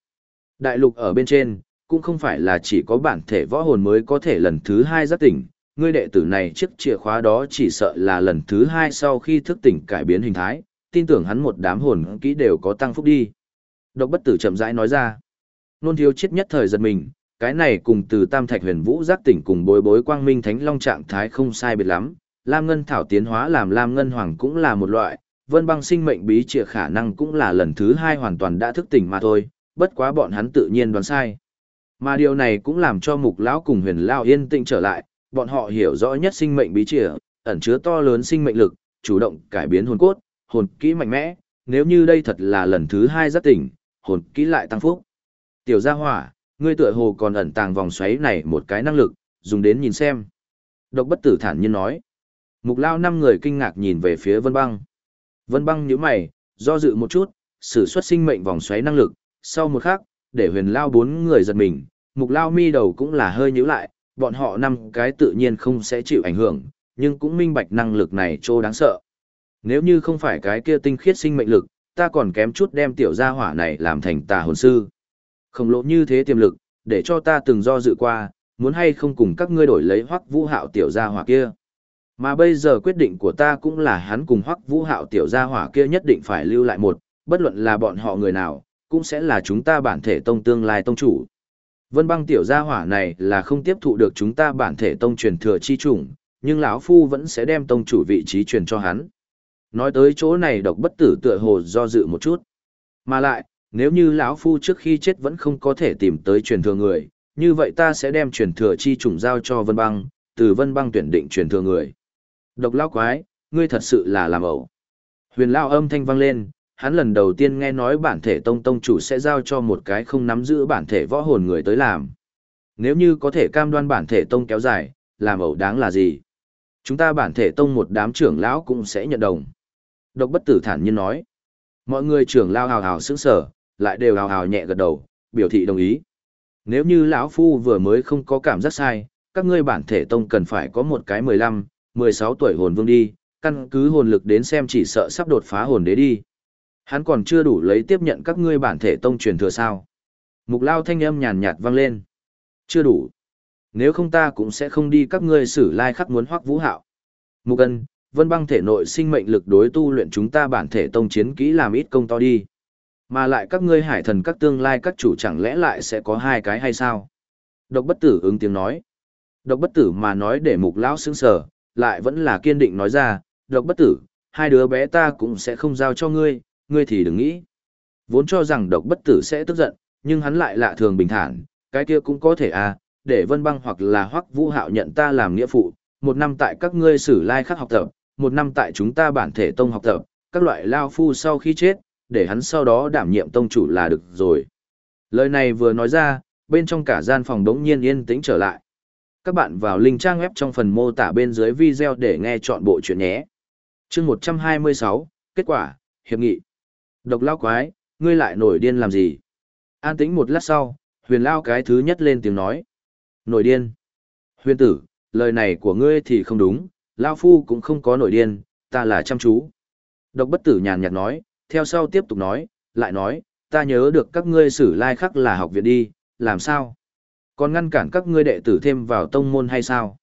Đại lục ở bên trên, cũng không phải là chỉ có bản thể võ hồn mới có thể lần thứ hai giác tỉnh. Ngươi đệ tử này chiếc chìa khóa đó chỉ sợ là lần thứ hai sau khi thức tỉnh cải biến hình thái, tin tưởng hắn một đám hồn kỹ đều có tăng phúc đi. Độc bất tử chậm rãi nói ra. Nôn thiếu chết nhất thời giật mình, cái này cùng từ tam thạch huyền vũ giác tỉnh cùng bối bối quang minh thánh long trạng thái không sai biệt lắm. Lam ngân thảo tiến hóa làm lam ngân hoàng cũng là một loại, vân băng sinh mệnh bí trịa khả năng cũng là lần thứ hai hoàn toàn đã thức tỉnh mà thôi, bất quá bọn hắn tự nhiên đoán sai. Mà điều này cũng làm cho mục lão cùng huyền lao yên tĩnh trở lại, bọn họ hiểu rõ nhất sinh mệnh bí trịa ẩn chứa to lớn sinh mệnh lực, chủ động cải biến hồn cốt, hồn kỹ mạnh mẽ, nếu như đây thật là lần thứ hai giác tỉnh, hồn kỹ lại tăng phúc. Tiểu gia hỏa ngươi tựa hồ còn ẩn tàng vòng xoáy này một cái năng lực, dùng đến nhìn xem. Độc bất tử thản nhiên nói. Mục lao năm người kinh ngạc nhìn về phía vân băng. Vân băng nhíu mày, do dự một chút, sử xuất sinh mệnh vòng xoáy năng lực, sau một khắc, để huyền lao bốn người giật mình, mục lao mi đầu cũng là hơi nhíu lại, bọn họ năm cái tự nhiên không sẽ chịu ảnh hưởng, nhưng cũng minh bạch năng lực này trô đáng sợ. Nếu như không phải cái kia tinh khiết sinh mệnh lực, ta còn kém chút đem tiểu gia hỏa này làm thành tà hồn sư. Khổng lồ như thế tiềm lực, để cho ta từng do dự qua, muốn hay không cùng các ngươi đổi lấy hoắc vũ hạo tiểu gia hỏa kia. Mà bây giờ quyết định của ta cũng là hắn cùng hoắc vũ hạo tiểu gia hỏa kia nhất định phải lưu lại một, bất luận là bọn họ người nào, cũng sẽ là chúng ta bản thể tông tương lai tông chủ. Vân băng tiểu gia hỏa này là không tiếp thụ được chúng ta bản thể tông truyền thừa chi chủng, nhưng lão phu vẫn sẽ đem tông chủ vị trí truyền cho hắn. Nói tới chỗ này độc bất tử tựa hồ do dự một chút. Mà lại, nếu như lão phu trước khi chết vẫn không có thể tìm tới truyền thừa người, như vậy ta sẽ đem truyền thừa chi trùng giao cho Vân Băng, từ Vân Băng tuyển định truyền thừa người. Độc lão quái, ngươi thật sự là làm ẩu. Huyền lão âm thanh vang lên, hắn lần đầu tiên nghe nói bản thể tông tông chủ sẽ giao cho một cái không nắm giữ bản thể võ hồn người tới làm. Nếu như có thể cam đoan bản thể tông kéo dài, làm ẩu đáng là gì? Chúng ta bản thể tông một đám trưởng lão cũng sẽ nhận đồng. Độc bất tử thản nhiên nói. Mọi người trưởng lao hào hào sững sở, lại đều hào hào nhẹ gật đầu, biểu thị đồng ý. Nếu như lão phu vừa mới không có cảm giác sai, các ngươi bản thể tông cần phải có một cái 15, 16 tuổi hồn vương đi, căn cứ hồn lực đến xem chỉ sợ sắp đột phá hồn đế đi. Hắn còn chưa đủ lấy tiếp nhận các ngươi bản thể tông truyền thừa sao. Mục lao thanh âm nhàn nhạt vang lên. Chưa đủ. Nếu không ta cũng sẽ không đi các ngươi xử lai khắc muốn hoắc vũ hạo. Mục ân, vân băng thể nội sinh mệnh lực đối tu luyện chúng ta bản thể tông chiến kỹ làm ít công to đi. Mà lại các ngươi hải thần các tương lai các chủ chẳng lẽ lại sẽ có hai cái hay sao? Độc bất tử ứng tiếng nói. Độc bất tử mà nói để mục lão sững sờ, lại vẫn là kiên định nói ra, độc bất tử, hai đứa bé ta cũng sẽ không giao cho ngươi, ngươi thì đừng nghĩ. Vốn cho rằng độc bất tử sẽ tức giận, nhưng hắn lại lạ thường bình thản, cái kia cũng có thể à, để vân băng hoặc là hoắc vũ hạo nhận ta làm nghĩa phụ, một năm tại các ngươi sử lai khắc học tập, một năm tại chúng ta bản thể tông học tập, các loại lao phu sau khi chết, để hắn sau đó đảm nhiệm tông chủ là được rồi. Lời này vừa nói ra, bên trong cả gian phòng đống nhiên yên tĩnh trở lại. Các bạn vào link trang web trong phần mô tả bên dưới video để nghe chọn bộ chuyện nhé. chương 126, kết quả, hiệp nghị. Độc lao quái, ngươi lại nổi điên làm gì? An tĩnh một lát sau, huyền lao cái thứ nhất lên tiếng nói. Nổi điên. Huyền tử, lời này của ngươi thì không đúng, lao phu cũng không có nổi điên, ta là chăm chú. Độc bất tử nhàn nhạt nói, theo sau tiếp tục nói, lại nói, ta nhớ được các ngươi xử lai khắc là học viện đi, làm sao? Còn ngăn cản các ngươi đệ tử thêm vào tông môn hay sao?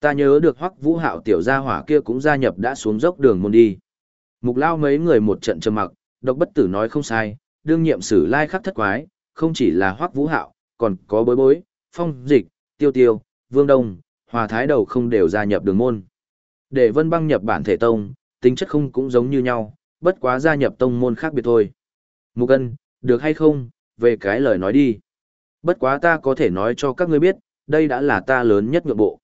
Ta nhớ được hoắc vũ hạo tiểu gia hỏa kia cũng gia nhập đã xuống dốc đường môn đi. Mục lao mấy người một trận trầm mặc, độc bất tử nói không sai, đương nhiệm sử lai khắc thất quái, không chỉ là hoắc vũ hạo, còn có bối bối, phong dịch, tiêu tiêu, vương đông, hòa thái đầu không đều gia nhập đường môn. Để vân băng nhập bản thể tông, tính chất không cũng giống như nhau, bất quá gia nhập tông môn khác biệt thôi. Mục ân, được hay không, về cái lời nói đi. Bất quá ta có thể nói cho các ngươi biết, đây đã là ta lớn nhất nhượng bộ.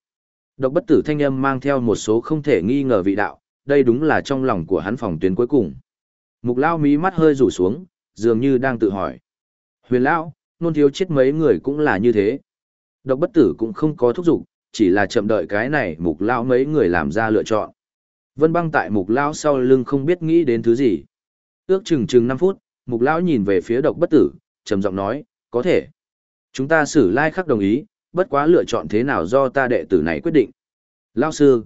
Độc bất tử thanh âm mang theo một số không thể nghi ngờ vị đạo, đây đúng là trong lòng của hắn phòng tuyến cuối cùng. Mục lao mí mắt hơi rủ xuống, dường như đang tự hỏi. Huyền lão, nôn thiếu chết mấy người cũng là như thế. Độc bất tử cũng không có thúc giục, chỉ là chậm đợi cái này mục lao mấy người làm ra lựa chọn. Vân băng tại mục lão sau lưng không biết nghĩ đến thứ gì. Ước chừng chừng năm phút, mục lão nhìn về phía độc bất tử, trầm giọng nói, có thể. Chúng ta xử lai khắc đồng ý, bất quá lựa chọn thế nào do ta đệ tử này quyết định. Lao sư,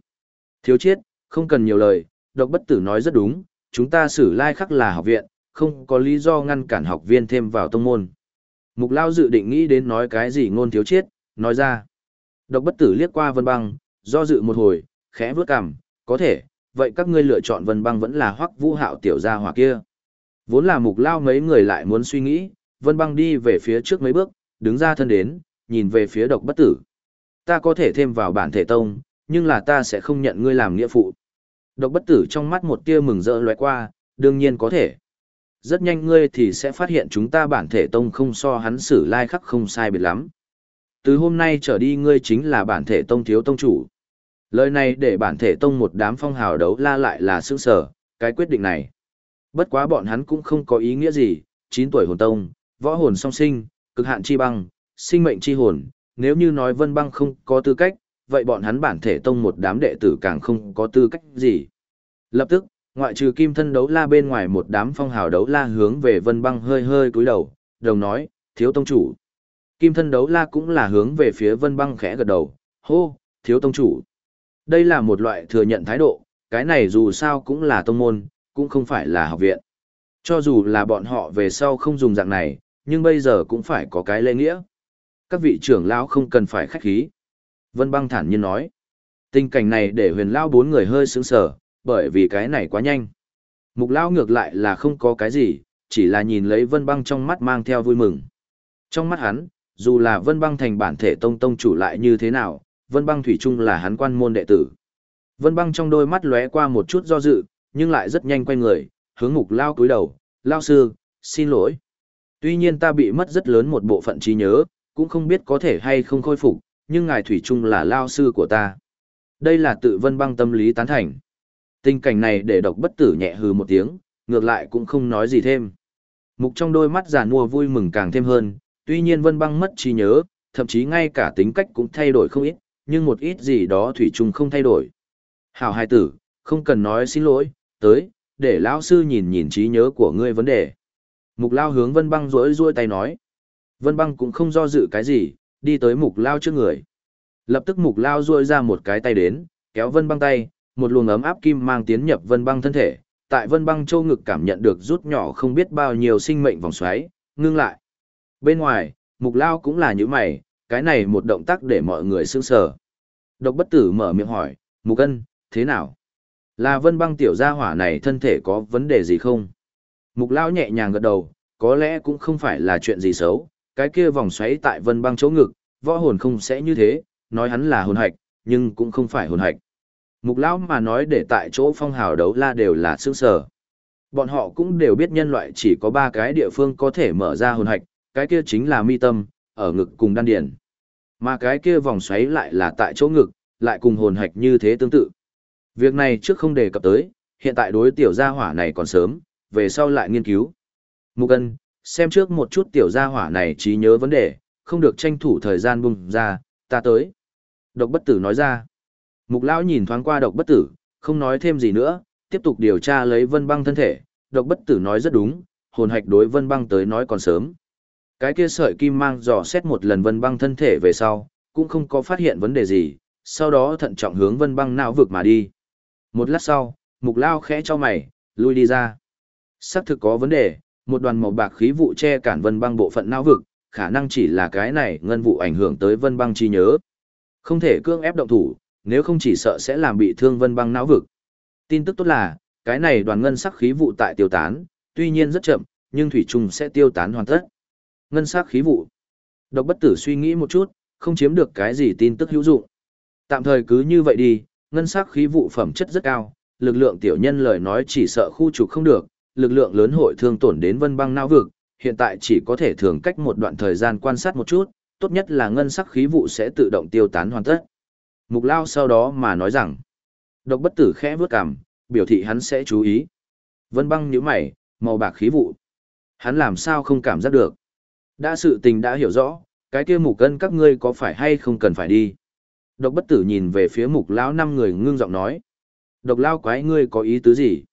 thiếu chiết, không cần nhiều lời, độc bất tử nói rất đúng, chúng ta xử lai khắc là học viện, không có lý do ngăn cản học viên thêm vào tông môn. Mục Lao dự định nghĩ đến nói cái gì ngôn thiếu chiết, nói ra. Độc bất tử liếc qua vân băng, do dự một hồi, khẽ vướt cằm, có thể, vậy các ngươi lựa chọn vân băng vẫn là hoắc vũ hạo tiểu gia hỏa kia. Vốn là mục lao mấy người lại muốn suy nghĩ, vân băng đi về phía trước mấy bước, đứng ra thân đến, nhìn về phía độc bất tử. Ta có thể thêm vào bản thể tông, nhưng là ta sẽ không nhận ngươi làm nghĩa phụ. Độc bất tử trong mắt một tia mừng rỡ lóe qua, đương nhiên có thể. Rất nhanh ngươi thì sẽ phát hiện chúng ta bản thể tông không so hắn xử lai khắc không sai biệt lắm. Từ hôm nay trở đi ngươi chính là bản thể tông thiếu tông chủ. Lời này để bản thể tông một đám phong hào đấu la lại là sương sở, cái quyết định này. Bất quá bọn hắn cũng không có ý nghĩa gì, 9 tuổi hồn tông, võ hồn song sinh, cực hạn chi băng, sinh mệnh chi hồn, nếu như nói vân băng không có tư cách, vậy bọn hắn bản thể tông một đám đệ tử càng không có tư cách gì. Lập tức, ngoại trừ kim thân đấu la bên ngoài một đám phong hào đấu la hướng về vân băng hơi hơi cúi đầu, đồng nói, thiếu tông chủ. Kim thân đấu la cũng là hướng về phía vân băng khẽ gật đầu, hô, thiếu tông chủ. Đây là một loại thừa nhận thái độ, cái này dù sao cũng là tông môn, cũng không phải là học viện. Cho dù là bọn họ về sau không dùng dạng này, nhưng bây giờ cũng phải có cái lễ nghĩa. Các vị trưởng lão không cần phải khách khí. Vân băng thản nhiên nói. Tình cảnh này để huyền lão bốn người hơi sướng sở, bởi vì cái này quá nhanh. Mục lão ngược lại là không có cái gì, chỉ là nhìn lấy vân băng trong mắt mang theo vui mừng. Trong mắt hắn, dù là vân băng thành bản thể tông tông chủ lại như thế nào, vân băng thủy Trung là hắn quan môn đệ tử. Vân băng trong đôi mắt lóe qua một chút do dự, nhưng lại rất nhanh quay người, hướng mục lao cúi đầu, lao sư, xin lỗi. Tuy nhiên ta bị mất rất lớn một bộ phận trí nhớ, cũng không biết có thể hay không khôi phục, nhưng ngài Thủy Trung là lao sư của ta. Đây là tự vân băng tâm lý tán thành. Tình cảnh này để độc bất tử nhẹ hừ một tiếng, ngược lại cũng không nói gì thêm. Mục trong đôi mắt già nua vui mừng càng thêm hơn, tuy nhiên vân băng mất trí nhớ, thậm chí ngay cả tính cách cũng thay đổi không ít, nhưng một ít gì đó Thủy chung không thay đổi. Hảo hai tử, không cần nói xin lỗi, tới, để lão sư nhìn nhìn trí nhớ của ngươi vấn đề. Mục lao hướng vân băng rỗi rôi tay nói. Vân băng cũng không do dự cái gì, đi tới mục lao trước người. Lập tức mục lao rôi ra một cái tay đến, kéo vân băng tay, một luồng ấm áp kim mang tiến nhập vân băng thân thể. Tại vân băng châu ngực cảm nhận được rút nhỏ không biết bao nhiêu sinh mệnh vòng xoáy, ngưng lại. Bên ngoài, mục lao cũng là như mày, cái này một động tác để mọi người sững sờ. Độc bất tử mở miệng hỏi, mục ân, thế nào? Là vân băng tiểu gia hỏa này thân thể có vấn đề gì không? Mục lão nhẹ nhàng gật đầu, có lẽ cũng không phải là chuyện gì xấu, cái kia vòng xoáy tại vân băng chỗ ngực, võ hồn không sẽ như thế, nói hắn là hồn hạch, nhưng cũng không phải hồn hạch. Mục lão mà nói để tại chỗ phong hào đấu la đều là sướng sở. Bọn họ cũng đều biết nhân loại chỉ có ba cái địa phương có thể mở ra hồn hạch, cái kia chính là mi tâm, ở ngực cùng đan điền. Mà cái kia vòng xoáy lại là tại chỗ ngực, lại cùng hồn hạch như thế tương tự. Việc này trước không đề cập tới, hiện tại đối tiểu gia hỏa này còn sớm, về sau lại nghiên cứu. Mục ân, xem trước một chút tiểu gia hỏa này trí nhớ vấn đề, không được tranh thủ thời gian bung ra, ta tới. Độc bất tử nói ra. Mục lão nhìn thoáng qua độc bất tử, không nói thêm gì nữa, tiếp tục điều tra lấy vân băng thân thể. Độc bất tử nói rất đúng, hồn hạch đối vân băng tới nói còn sớm. Cái kia sợi kim mang dò xét một lần vân băng thân thể về sau, cũng không có phát hiện vấn đề gì, sau đó thận trọng hướng vân băng não vực mà đi. Một lát sau, mục lao khẽ cho mày, lui đi ra. Xác thực có vấn đề, một đoàn màu bạc khí vụ che cản vân băng bộ phận não vực, khả năng chỉ là cái này ngân vụ ảnh hưởng tới vân băng trí nhớ. Không thể cưỡng ép động thủ, nếu không chỉ sợ sẽ làm bị thương vân băng não vực. Tin tức tốt là, cái này đoàn ngân sắc khí vụ tại tiêu tán, tuy nhiên rất chậm, nhưng thủy trùng sẽ tiêu tán hoàn tất. Ngân sắc khí vụ. Độc bất tử suy nghĩ một chút, không chiếm được cái gì tin tức hữu dụng. Tạm thời cứ như vậy đi, ngân sắc khí vụ phẩm chất rất cao, lực lượng tiểu nhân lời nói chỉ sợ khu trục không được, lực lượng lớn hội thương tổn đến vân băng não vực, hiện tại chỉ có thể thường cách một đoạn thời gian quan sát một chút, tốt nhất là ngân sắc khí vụ sẽ tự động tiêu tán hoàn tất. Mục Lao sau đó mà nói rằng, độc bất tử khẽ vướt cằm, biểu thị hắn sẽ chú ý. Vân băng nhíu mày, màu bạc khí vụ. Hắn làm sao không cảm giác được. Đã sự tình đã hiểu rõ, cái kia mục cân các ngươi có phải hay không cần phải đi. Độc bất tử nhìn về phía mục lão năm người ngưng giọng nói. Độc lao quái ngươi có ý tứ gì?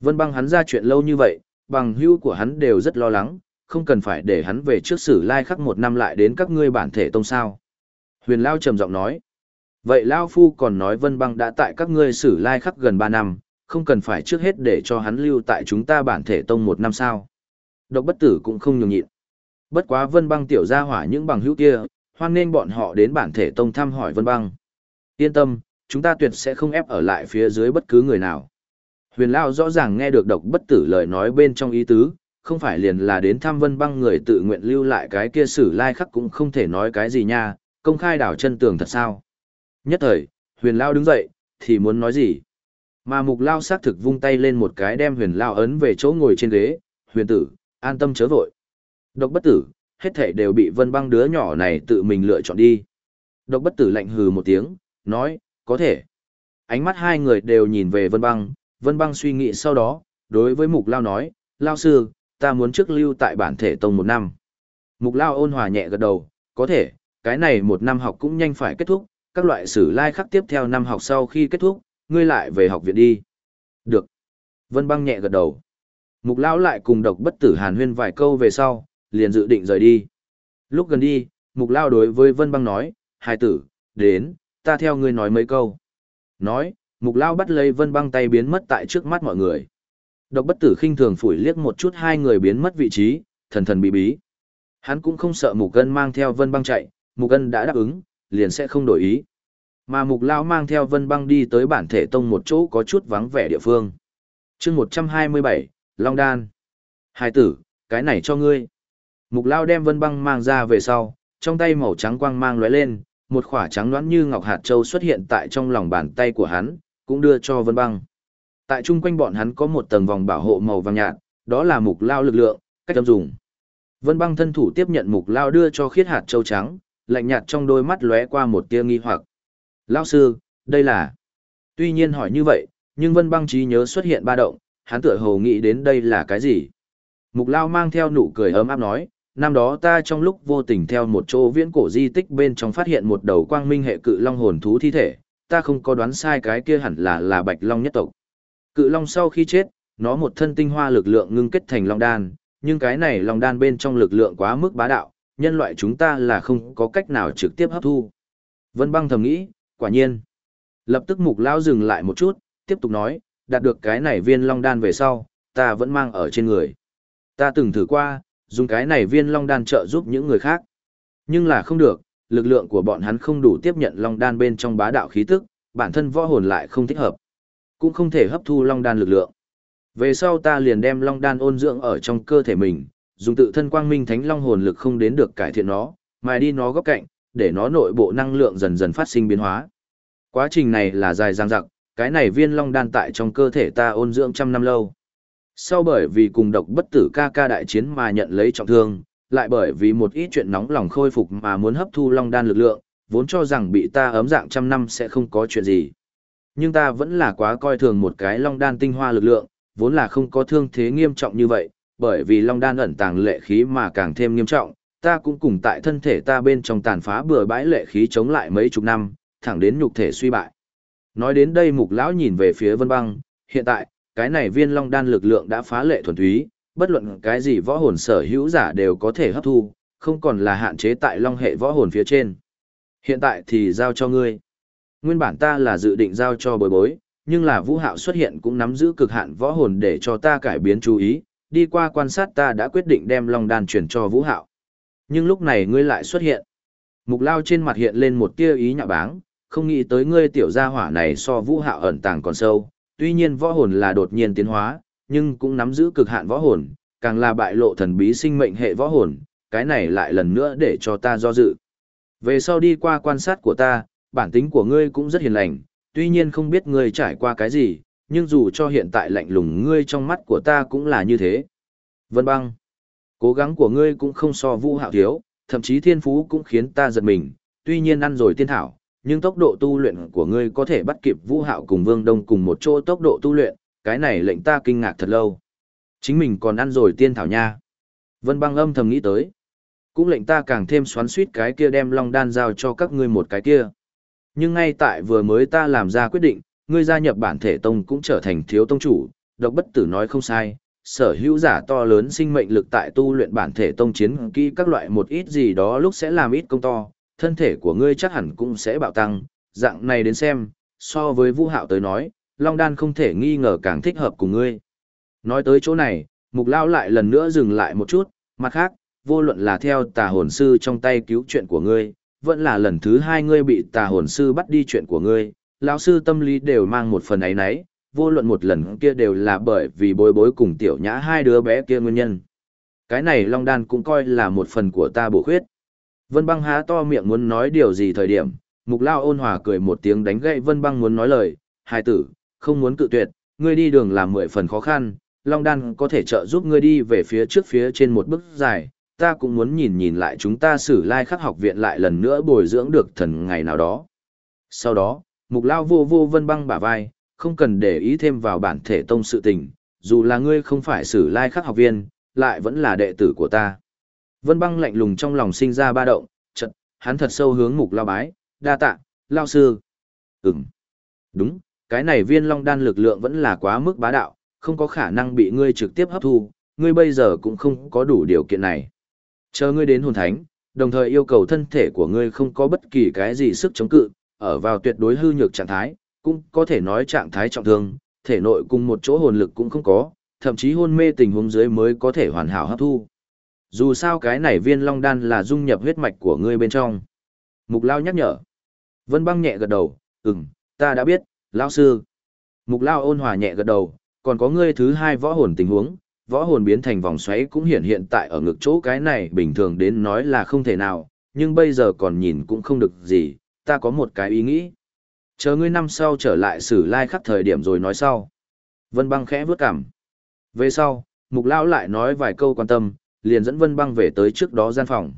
Vân băng hắn ra chuyện lâu như vậy, bằng hữu của hắn đều rất lo lắng, không cần phải để hắn về trước sử lai khắc một năm lại đến các ngươi bản thể tông sao. Huyền Lao trầm giọng nói. Vậy Lao Phu còn nói Vân băng đã tại các ngươi sử lai khắc gần ba năm, không cần phải trước hết để cho hắn lưu tại chúng ta bản thể tông một năm sao. Độc bất tử cũng không nhường nhịn. Bất quá Vân băng tiểu gia hỏa những bằng hữu kia, hoan nên bọn họ đến bản thể tông thăm hỏi Vân băng. Yên tâm, chúng ta tuyệt sẽ không ép ở lại phía dưới bất cứ người nào. Huyền Lao rõ ràng nghe được độc bất tử lời nói bên trong ý tứ, không phải liền là đến thăm vân băng người tự nguyện lưu lại cái kia sử lai khắc cũng không thể nói cái gì nha, công khai đảo chân tường thật sao. Nhất thời, huyền Lao đứng dậy, thì muốn nói gì. Mà mục Lao xác thực vung tay lên một cái đem huyền Lao ấn về chỗ ngồi trên ghế, huyền tử, an tâm chớ vội. Độc bất tử, hết thể đều bị vân băng đứa nhỏ này tự mình lựa chọn đi. Độc bất tử lạnh hừ một tiếng, nói, có thể. Ánh mắt hai người đều nhìn về vân băng, Vân Băng suy nghĩ sau đó, đối với Mục Lao nói, Lao sư, ta muốn trước lưu tại bản thể tông một năm. Mục Lao ôn hòa nhẹ gật đầu, có thể, cái này một năm học cũng nhanh phải kết thúc, các loại sử lai khác tiếp theo năm học sau khi kết thúc, ngươi lại về học viện đi. Được. Vân Băng nhẹ gật đầu. Mục Lao lại cùng độc bất tử hàn huyên vài câu về sau, liền dự định rời đi. Lúc gần đi, Mục Lao đối với Vân Băng nói, hai tử, đến, ta theo ngươi nói mấy câu. Nói, Mục Lao bắt lấy Vân Băng tay biến mất tại trước mắt mọi người. Độc bất tử khinh thường phủi liếc một chút hai người biến mất vị trí, thần thần bí bí. Hắn cũng không sợ Mục Ân mang theo Vân Băng chạy, Mục Ân đã đáp ứng, liền sẽ không đổi ý. Mà Mục Lao mang theo Vân Băng đi tới bản thể tông một chỗ có chút vắng vẻ địa phương. chương 127, Long Đan. Hai tử, cái này cho ngươi. Mục Lao đem Vân Băng mang ra về sau, trong tay màu trắng quang mang lóe lên, một khỏa trắng đoán như ngọc hạt châu xuất hiện tại trong lòng bàn tay của hắn, cũng đưa cho Vân Băng. Tại chung quanh bọn hắn có một tầng vòng bảo hộ màu vàng nhạt, đó là mục lao lực lượng, cách tâm dùng. Vân băng thân thủ tiếp nhận mục lao đưa cho khiết hạt châu trắng, lạnh nhạt trong đôi mắt lóe qua một tia nghi hoặc. Lao sư, đây là... Tuy nhiên hỏi như vậy, nhưng vân băng trí nhớ xuất hiện ba động, hắn tựa hồ nghĩ đến đây là cái gì. Mục lao mang theo nụ cười ấm áp nói, năm đó ta trong lúc vô tình theo một chỗ viễn cổ di tích bên trong phát hiện một đầu quang minh hệ cự long hồn thú thi thể, ta không có đoán sai cái kia hẳn là là bạch long nhất tộc. Cự long sau khi chết, nó một thân tinh hoa lực lượng ngưng kết thành long đan, nhưng cái này long đan bên trong lực lượng quá mức bá đạo, nhân loại chúng ta là không có cách nào trực tiếp hấp thu. Vân băng thầm nghĩ, quả nhiên. Lập tức mục lao dừng lại một chút, tiếp tục nói, đạt được cái này viên long đan về sau, ta vẫn mang ở trên người. Ta từng thử qua, dùng cái này viên long đan trợ giúp những người khác. Nhưng là không được, lực lượng của bọn hắn không đủ tiếp nhận long đan bên trong bá đạo khí tức, bản thân võ hồn lại không thích hợp. Cũng không thể hấp thu long đan lực lượng. Về sau ta liền đem long đan ôn dưỡng ở trong cơ thể mình, dùng tự thân quang minh thánh long hồn lực không đến được cải thiện nó, mài đi nó góc cạnh, để nó nội bộ năng lượng dần dần phát sinh biến hóa. Quá trình này là dài dằng dặc, cái này viên long đan tại trong cơ thể ta ôn dưỡng trăm năm lâu. Sau bởi vì cùng độc bất tử ca ca đại chiến mà nhận lấy trọng thương, lại bởi vì một ít chuyện nóng lòng khôi phục mà muốn hấp thu long đan lực lượng, vốn cho rằng bị ta ấm dạng trăm năm sẽ không có chuyện gì. Nhưng ta vẫn là quá coi thường một cái long đan tinh hoa lực lượng, vốn là không có thương thế nghiêm trọng như vậy, bởi vì long đan ẩn tàng lệ khí mà càng thêm nghiêm trọng, ta cũng cùng tại thân thể ta bên trong tàn phá bừa bãi lệ khí chống lại mấy chục năm, thẳng đến nhục thể suy bại. Nói đến đây mục lão nhìn về phía vân băng, hiện tại, cái này viên long đan lực lượng đã phá lệ thuần túy, bất luận cái gì võ hồn sở hữu giả đều có thể hấp thu, không còn là hạn chế tại long hệ võ hồn phía trên. Hiện tại thì giao cho ngươi. Nguyên bản ta là dự định giao cho bối bối, nhưng là vũ hạo xuất hiện cũng nắm giữ cực hạn võ hồn để cho ta cải biến chú ý, đi qua quan sát ta đã quyết định đem long đan chuyển cho vũ hạo. Nhưng lúc này ngươi lại xuất hiện. Mục lao trên mặt hiện lên một tia ý nhạo báng, không nghĩ tới ngươi tiểu gia hỏa này so vũ hạo ẩn tàng còn sâu, tuy nhiên võ hồn là đột nhiên tiến hóa, nhưng cũng nắm giữ cực hạn võ hồn, càng là bại lộ thần bí sinh mệnh hệ võ hồn, cái này lại lần nữa để cho ta do dự. Về sau đi qua quan sát của ta, bản tính của ngươi cũng rất hiền lành, tuy nhiên không biết ngươi trải qua cái gì, nhưng dù cho hiện tại lạnh lùng ngươi trong mắt của ta cũng là như thế. Vân băng, cố gắng của ngươi cũng không so vũ hạo thiếu, thậm chí thiên phú cũng khiến ta giật mình, tuy nhiên ăn rồi tiên thảo, nhưng tốc độ tu luyện của ngươi có thể bắt kịp vũ hạo cùng vương đông cùng một chỗ tốc độ tu luyện, cái này lệnh ta kinh ngạc thật lâu. Chính mình còn ăn rồi tiên thảo nha. Vân băng âm thầm nghĩ tới. Cũng lệnh ta càng thêm xoắn suýt cái kia đem long đan giao cho các ngươi một cái kia. Nhưng ngay tại vừa mới ta làm ra quyết định, ngươi gia nhập bản thể tông cũng trở thành thiếu tông chủ, độc bất tử nói không sai, sở hữu giả to lớn sinh mệnh lực tại tu luyện bản thể tông chiến kỹ các loại một ít gì đó lúc sẽ làm ít công to, thân thể của ngươi chắc hẳn cũng sẽ bạo tăng, dạng này đến xem, so với vũ hạo tới nói, Long Đan không thể nghi ngờ càng thích hợp cùng ngươi. Nói tới chỗ này, Mục Lao lại lần nữa dừng lại một chút, mặt khác, vô luận là theo tà hồn sư trong tay cứu chuyện của ngươi, vẫn là lần thứ hai ngươi bị tà hồn sư bắt đi chuyện của ngươi, lão sư tâm lý đều mang một phần ấy nấy, vô luận một lần kia đều là bởi vì bối bối cùng tiểu nhã hai đứa bé kia nguyên nhân. Cái này Long Đan cũng coi là một phần của ta bổ khuyết. Vân băng há to miệng muốn nói điều gì thời điểm, mục lao ôn hòa cười một tiếng đánh gậy vân băng muốn nói lời, hai tử, không muốn cự tuyệt, ngươi đi đường là mười phần khó khăn, Long Đan có thể trợ giúp ngươi đi về phía trước phía trên một bước dài, ta cũng muốn nhìn nhìn lại chúng ta xử lai khắc học viện lại lần nữa bồi dưỡng được thần ngày nào đó. Sau đó, mục lao vô vô vân băng bả vai, không cần để ý thêm vào bản thể tông sự tình, dù là ngươi không phải xử lai khắc học viên, lại vẫn là đệ tử của ta. Vân băng lạnh lùng trong lòng sinh ra ba động, chật, hắn thật sâu hướng mục lao bái, đa tạ, lao sư. Ừm. Đúng, cái này viên long đan lực lượng vẫn là quá mức bá đạo, không có khả năng bị ngươi trực tiếp hấp thu, ngươi bây giờ cũng không có đủ điều kiện này. Chờ ngươi đến hồn thánh, đồng thời yêu cầu thân thể của ngươi không có bất kỳ cái gì sức chống cự, ở vào tuyệt đối hư nhược trạng thái, cũng có thể nói trạng thái trọng thương, thể nội cùng một chỗ hồn lực cũng không có, thậm chí hôn mê tình huống dưới mới có thể hoàn hảo hấp thu. Dù sao cái này viên long đan là dung nhập huyết mạch của ngươi bên trong. Mục Lao nhắc nhở. Vân băng nhẹ gật đầu, ừm, ta đã biết, Lao sư. Mục Lao ôn hòa nhẹ gật đầu, còn có ngươi thứ hai võ hồn tình huống, võ hồn biến thành vòng xoáy cũng hiện hiện tại ở ngực chỗ cái này bình thường đến nói là không thể nào, nhưng bây giờ còn nhìn cũng không được gì, ta có một cái ý nghĩ. Chờ ngươi năm sau trở lại xử lai like thời điểm rồi nói sau. Vân băng khẽ vướt cảm. Về sau, Mục Lao lại nói vài câu quan tâm, liền dẫn Vân Băng về tới trước đó gian phòng.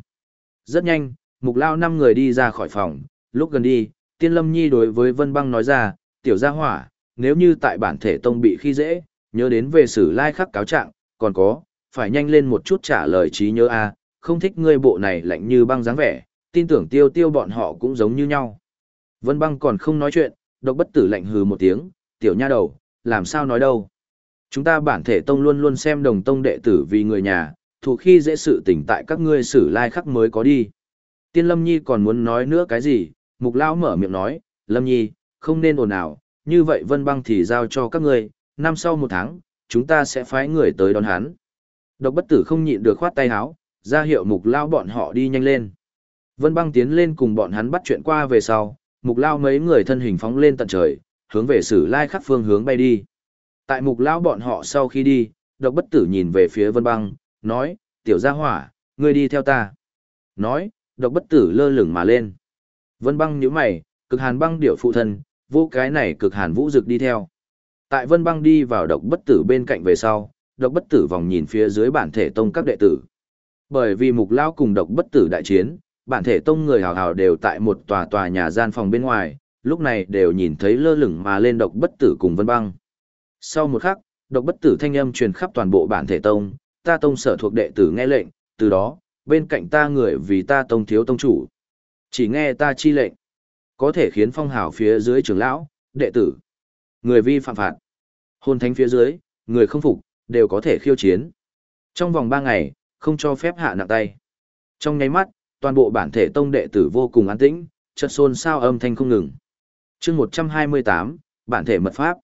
Rất nhanh, Mục Lao năm người đi ra khỏi phòng, lúc gần đi, Tiên Lâm Nhi đối với Vân Băng nói ra, tiểu gia hỏa, nếu như tại bản thể tông bị khi dễ, nhớ đến về sử lai khắc cáo trạng, còn có, phải nhanh lên một chút trả lời trí nhớ a, không thích ngươi bộ này lạnh như băng dáng vẻ, tin tưởng tiêu tiêu bọn họ cũng giống như nhau. Vân băng còn không nói chuyện, độc bất tử lạnh hừ một tiếng, tiểu nha đầu, làm sao nói đâu. Chúng ta bản thể tông luôn luôn xem đồng tông đệ tử vì người nhà, thủ khi dễ sự tỉnh tại các ngươi xử lai khắc mới có đi. Tiên Lâm Nhi còn muốn nói nữa cái gì, Mục Lão mở miệng nói, Lâm Nhi, không nên ồn ào, như vậy Vân Băng thì giao cho các ngươi, năm sau một tháng, chúng ta sẽ phái người tới đón hắn. Độc bất tử không nhịn được khoát tay háo, ra hiệu Mục Lão bọn họ đi nhanh lên. Vân Băng tiến lên cùng bọn hắn bắt chuyện qua về sau, Mục Lão mấy người thân hình phóng lên tận trời, hướng về sử lai khắc phương hướng bay đi. Tại Mục Lão bọn họ sau khi đi, Độc bất tử nhìn về phía Vân Băng, nói, tiểu gia hỏa, ngươi đi theo ta. Nói, Độc bất tử lơ lửng mà lên. Vân Băng nhíu mày, cực hàn băng điệu phụ thân, vô cái này cực hàn vũ dực đi theo. Tại Vân Băng đi vào độc bất tử bên cạnh về sau, độc bất tử vòng nhìn phía dưới bản thể tông các đệ tử. Bởi vì mục lao cùng độc bất tử đại chiến, bản thể tông người hào hào đều tại một tòa tòa nhà gian phòng bên ngoài, lúc này đều nhìn thấy lơ lửng mà lên độc bất tử cùng Vân Băng. Sau một khắc, độc bất tử thanh âm truyền khắp toàn bộ bản thể tông, ta tông sở thuộc đệ tử nghe lệnh, từ đó, bên cạnh ta người vì ta tông thiếu tông chủ. Chỉ nghe ta chi lệnh có thể khiến phong hào phía dưới trưởng lão, đệ tử, người vi phạm phạt, hôn thánh phía dưới, người không phục, đều có thể khiêu chiến. Trong vòng 3 ngày, không cho phép hạ nặng tay. Trong nháy mắt, toàn bộ bản thể tông đệ tử vô cùng an tĩnh, chợt xôn xao âm thanh không ngừng. Chương 128, bản thể mật pháp.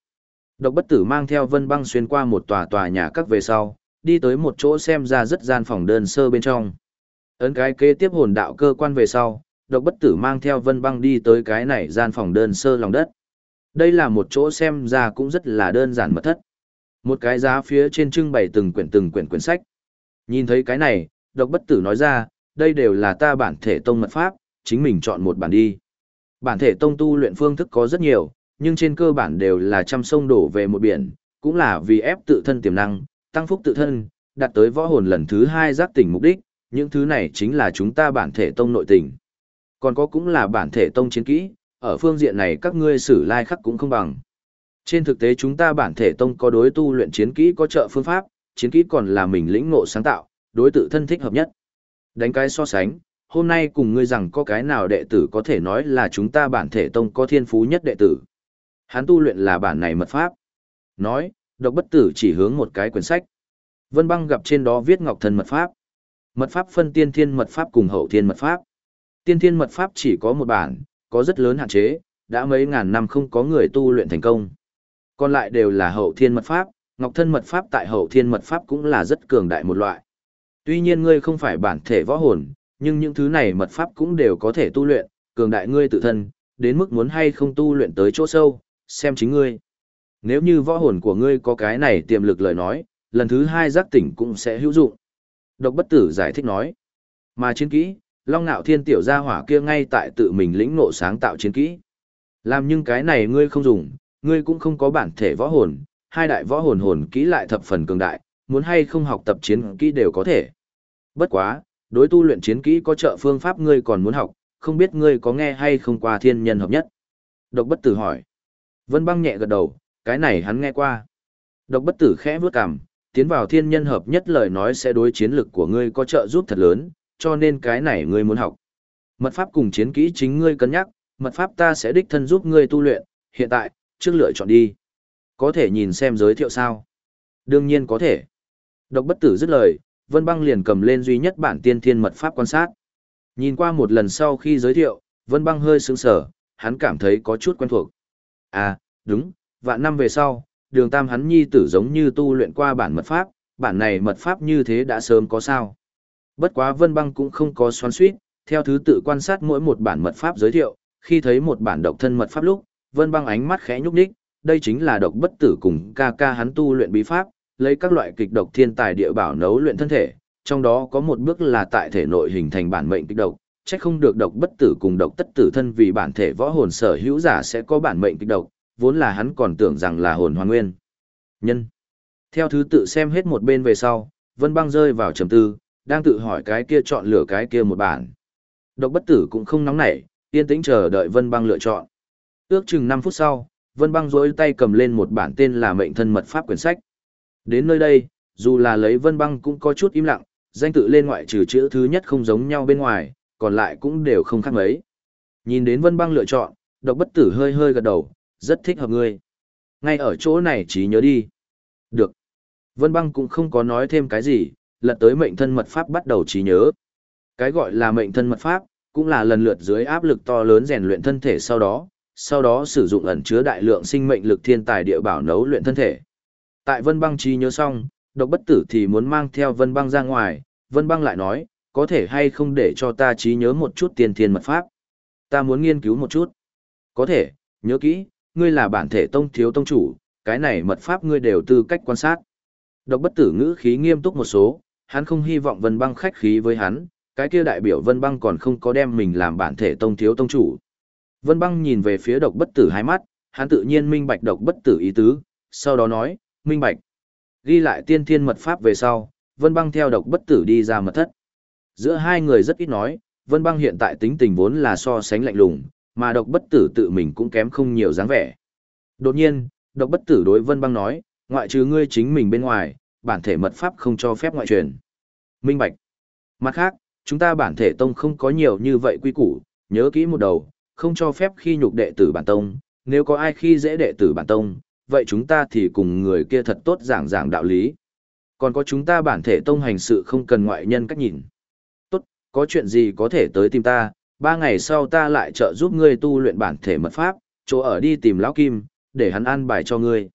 Độc bất tử mang theo Vân Băng xuyên qua một tòa tòa nhà các về sau, đi tới một chỗ xem ra rất gian phòng đơn sơ bên trong. Ấn cái kế tiếp hồn đạo cơ quan về sau, độc bất tử mang theo vân băng đi tới cái này gian phòng đơn sơ lòng đất. Đây là một chỗ xem ra cũng rất là đơn giản mật thất. Một cái giá phía trên trưng bày từng quyển từng quyển quyển sách. Nhìn thấy cái này, độc bất tử nói ra, đây đều là ta bản thể tông mật pháp, chính mình chọn một bản đi. Bản thể tông tu luyện phương thức có rất nhiều, nhưng trên cơ bản đều là trăm sông đổ về một biển, cũng là vì ép tự thân tiềm năng, tăng phúc tự thân, đạt tới võ hồn lần thứ hai giác tỉnh mục đích, những thứ này chính là chúng ta bản thể tông nội tình còn có cũng là bản thể tông chiến kỹ, ở phương diện này các ngươi sử lai khắc cũng không bằng. Trên thực tế chúng ta bản thể tông có đối tu luyện chiến kỹ có trợ phương pháp, chiến kỹ còn là mình lĩnh ngộ sáng tạo, đối tự thân thích hợp nhất. Đánh cái so sánh, hôm nay cùng ngươi rằng có cái nào đệ tử có thể nói là chúng ta bản thể tông có thiên phú nhất đệ tử. Hắn tu luyện là bản này mật pháp. Nói, độc bất tử chỉ hướng một cái quyển sách. Vân băng gặp trên đó viết ngọc thần mật pháp. Mật pháp phân tiên thiên mật pháp cùng hậu thiên mật pháp. Tiên thiên mật pháp chỉ có một bản, có rất lớn hạn chế, đã mấy ngàn năm không có người tu luyện thành công. Còn lại đều là hậu thiên mật pháp, ngọc thân mật pháp tại hậu thiên mật pháp cũng là rất cường đại một loại. Tuy nhiên ngươi không phải bản thể võ hồn, nhưng những thứ này mật pháp cũng đều có thể tu luyện, cường đại ngươi tự thân, đến mức muốn hay không tu luyện tới chỗ sâu, xem chính ngươi. Nếu như võ hồn của ngươi có cái này tiềm lực lời nói, lần thứ hai giác tỉnh cũng sẽ hữu dụng. Độc bất tử giải thích nói. Mà chiến kỹ, Long Nạo Thiên tiểu gia hỏa kia ngay tại tự mình lĩnh ngộ sáng tạo chiến kỹ. Làm nhưng cái này ngươi không dùng, ngươi cũng không có bản thể võ hồn, hai đại võ hồn hồn kỹ lại thập phần cường đại, muốn hay không học tập chiến kỹ đều có thể. Bất quá, đối tu luyện chiến kỹ có trợ phương pháp ngươi còn muốn học, không biết ngươi có nghe hay không qua thiên nhân hợp nhất. Độc bất tử hỏi. Vân băng nhẹ gật đầu, cái này hắn nghe qua. Độc bất tử khẽ bước cằm, tiến vào thiên nhân hợp nhất lời nói sẽ đối chiến lực của ngươi có trợ giúp thật lớn, cho nên cái này ngươi muốn học. Mật pháp cùng chiến kỹ chính ngươi cân nhắc, mật pháp ta sẽ đích thân giúp ngươi tu luyện, hiện tại, trước lựa chọn đi. Có thể nhìn xem giới thiệu sao? Đương nhiên có thể. Độc bất tử dứt lời, Vân Băng liền cầm lên duy nhất bản tiên thiên mật pháp quan sát. Nhìn qua một lần sau khi giới thiệu, Vân Băng hơi sững sờ, hắn cảm thấy có chút quen thuộc. À, đúng, vạn năm về sau, đường tam hắn nhi tử giống như tu luyện qua bản mật pháp, bản này mật pháp như thế đã sớm có sao. Bất quá Vân Băng cũng không có xoắn suýt, theo thứ tự quan sát mỗi một bản mật pháp giới thiệu, khi thấy một bản độc thân mật pháp lúc, Vân Băng ánh mắt khẽ nhúc nhích, đây chính là độc bất tử cùng ca ca hắn tu luyện bí pháp, lấy các loại kịch độc thiên tài địa bảo nấu luyện thân thể, trong đó có một bước là tại thể nội hình thành bản mệnh kịch độc, chắc không được độc bất tử cùng độc tất tử thân vì bản thể võ hồn sở hữu giả sẽ có bản mệnh kịch độc, vốn là hắn còn tưởng rằng là hồn hoàn nguyên. Nhân. Theo thứ tự xem hết một bên về sau, Vân Băng rơi vào trầm tư, đang tự hỏi cái kia chọn lựa cái kia một bản. Độc bất tử cũng không nóng nảy, yên tĩnh chờ đợi Vân Băng lựa chọn. Ước chừng 5 phút sau, Vân Băng rối tay cầm lên một bản tên là Mệnh thân mật pháp quyển sách. Đến nơi đây, dù là lấy Vân Băng cũng có chút im lặng, danh tự lên ngoại trừ chữ thứ nhất không giống nhau bên ngoài, còn lại cũng đều không khác mấy. Nhìn đến Vân Băng lựa chọn, Độc bất tử hơi hơi gật đầu, rất thích hợp ngươi. Ngay ở chỗ này trí nhớ đi. Được. Vân Băng cũng không có nói thêm cái gì, lật tới mệnh thân mật pháp bắt đầu trí nhớ. Cái gọi là mệnh thân mật pháp, cũng là lần lượt dưới áp lực to lớn rèn luyện thân thể sau đó, sau đó sử dụng ẩn chứa đại lượng sinh mệnh lực thiên tài địa bảo nấu luyện thân thể. Tại Vân Băng trí nhớ xong, độc bất tử thì muốn mang theo Vân Băng ra ngoài, Vân Băng lại nói, có thể hay không để cho ta trí nhớ một chút tiền thiên mật pháp. Ta muốn nghiên cứu một chút. Có thể, nhớ kỹ, ngươi là bản thể tông thiếu tông chủ, cái này mật pháp ngươi đều tư cách quan sát. Độc bất tử ngữ khí nghiêm túc một số, hắn không hy vọng Vân Băng khách khí với hắn, cái kia đại biểu Vân Băng còn không có đem mình làm bản thể tông thiếu tông chủ. Vân Băng nhìn về phía độc bất tử hai mắt, hắn tự nhiên minh bạch độc bất tử ý tứ, sau đó nói, minh bạch. Ghi lại tiên thiên mật pháp về sau, Vân Băng theo độc bất tử đi ra mật thất. Giữa hai người rất ít nói, Vân Băng hiện tại tính tình vốn là so sánh lạnh lùng, mà độc bất tử tự mình cũng kém không nhiều dáng vẻ. Đột nhiên, độc bất tử đối Vân Băng nói, ngoại trừ ngươi chính mình bên ngoài, bản thể mật pháp không cho phép ngoại truyền. Minh bạch. Mặt khác, chúng ta bản thể tông không có nhiều như vậy quy củ, nhớ kỹ một đầu, không cho phép khi nhục đệ tử bản tông, nếu có ai khi dễ đệ tử bản tông, vậy chúng ta thì cùng người kia thật tốt giảng giảng đạo lý. Còn có chúng ta bản thể tông hành sự không cần ngoại nhân cách nhìn. Tốt, có chuyện gì có thể tới tìm ta, ba ngày sau ta lại trợ giúp ngươi tu luyện bản thể mật pháp, chỗ ở đi tìm lão kim, để hắn an bài cho ngươi.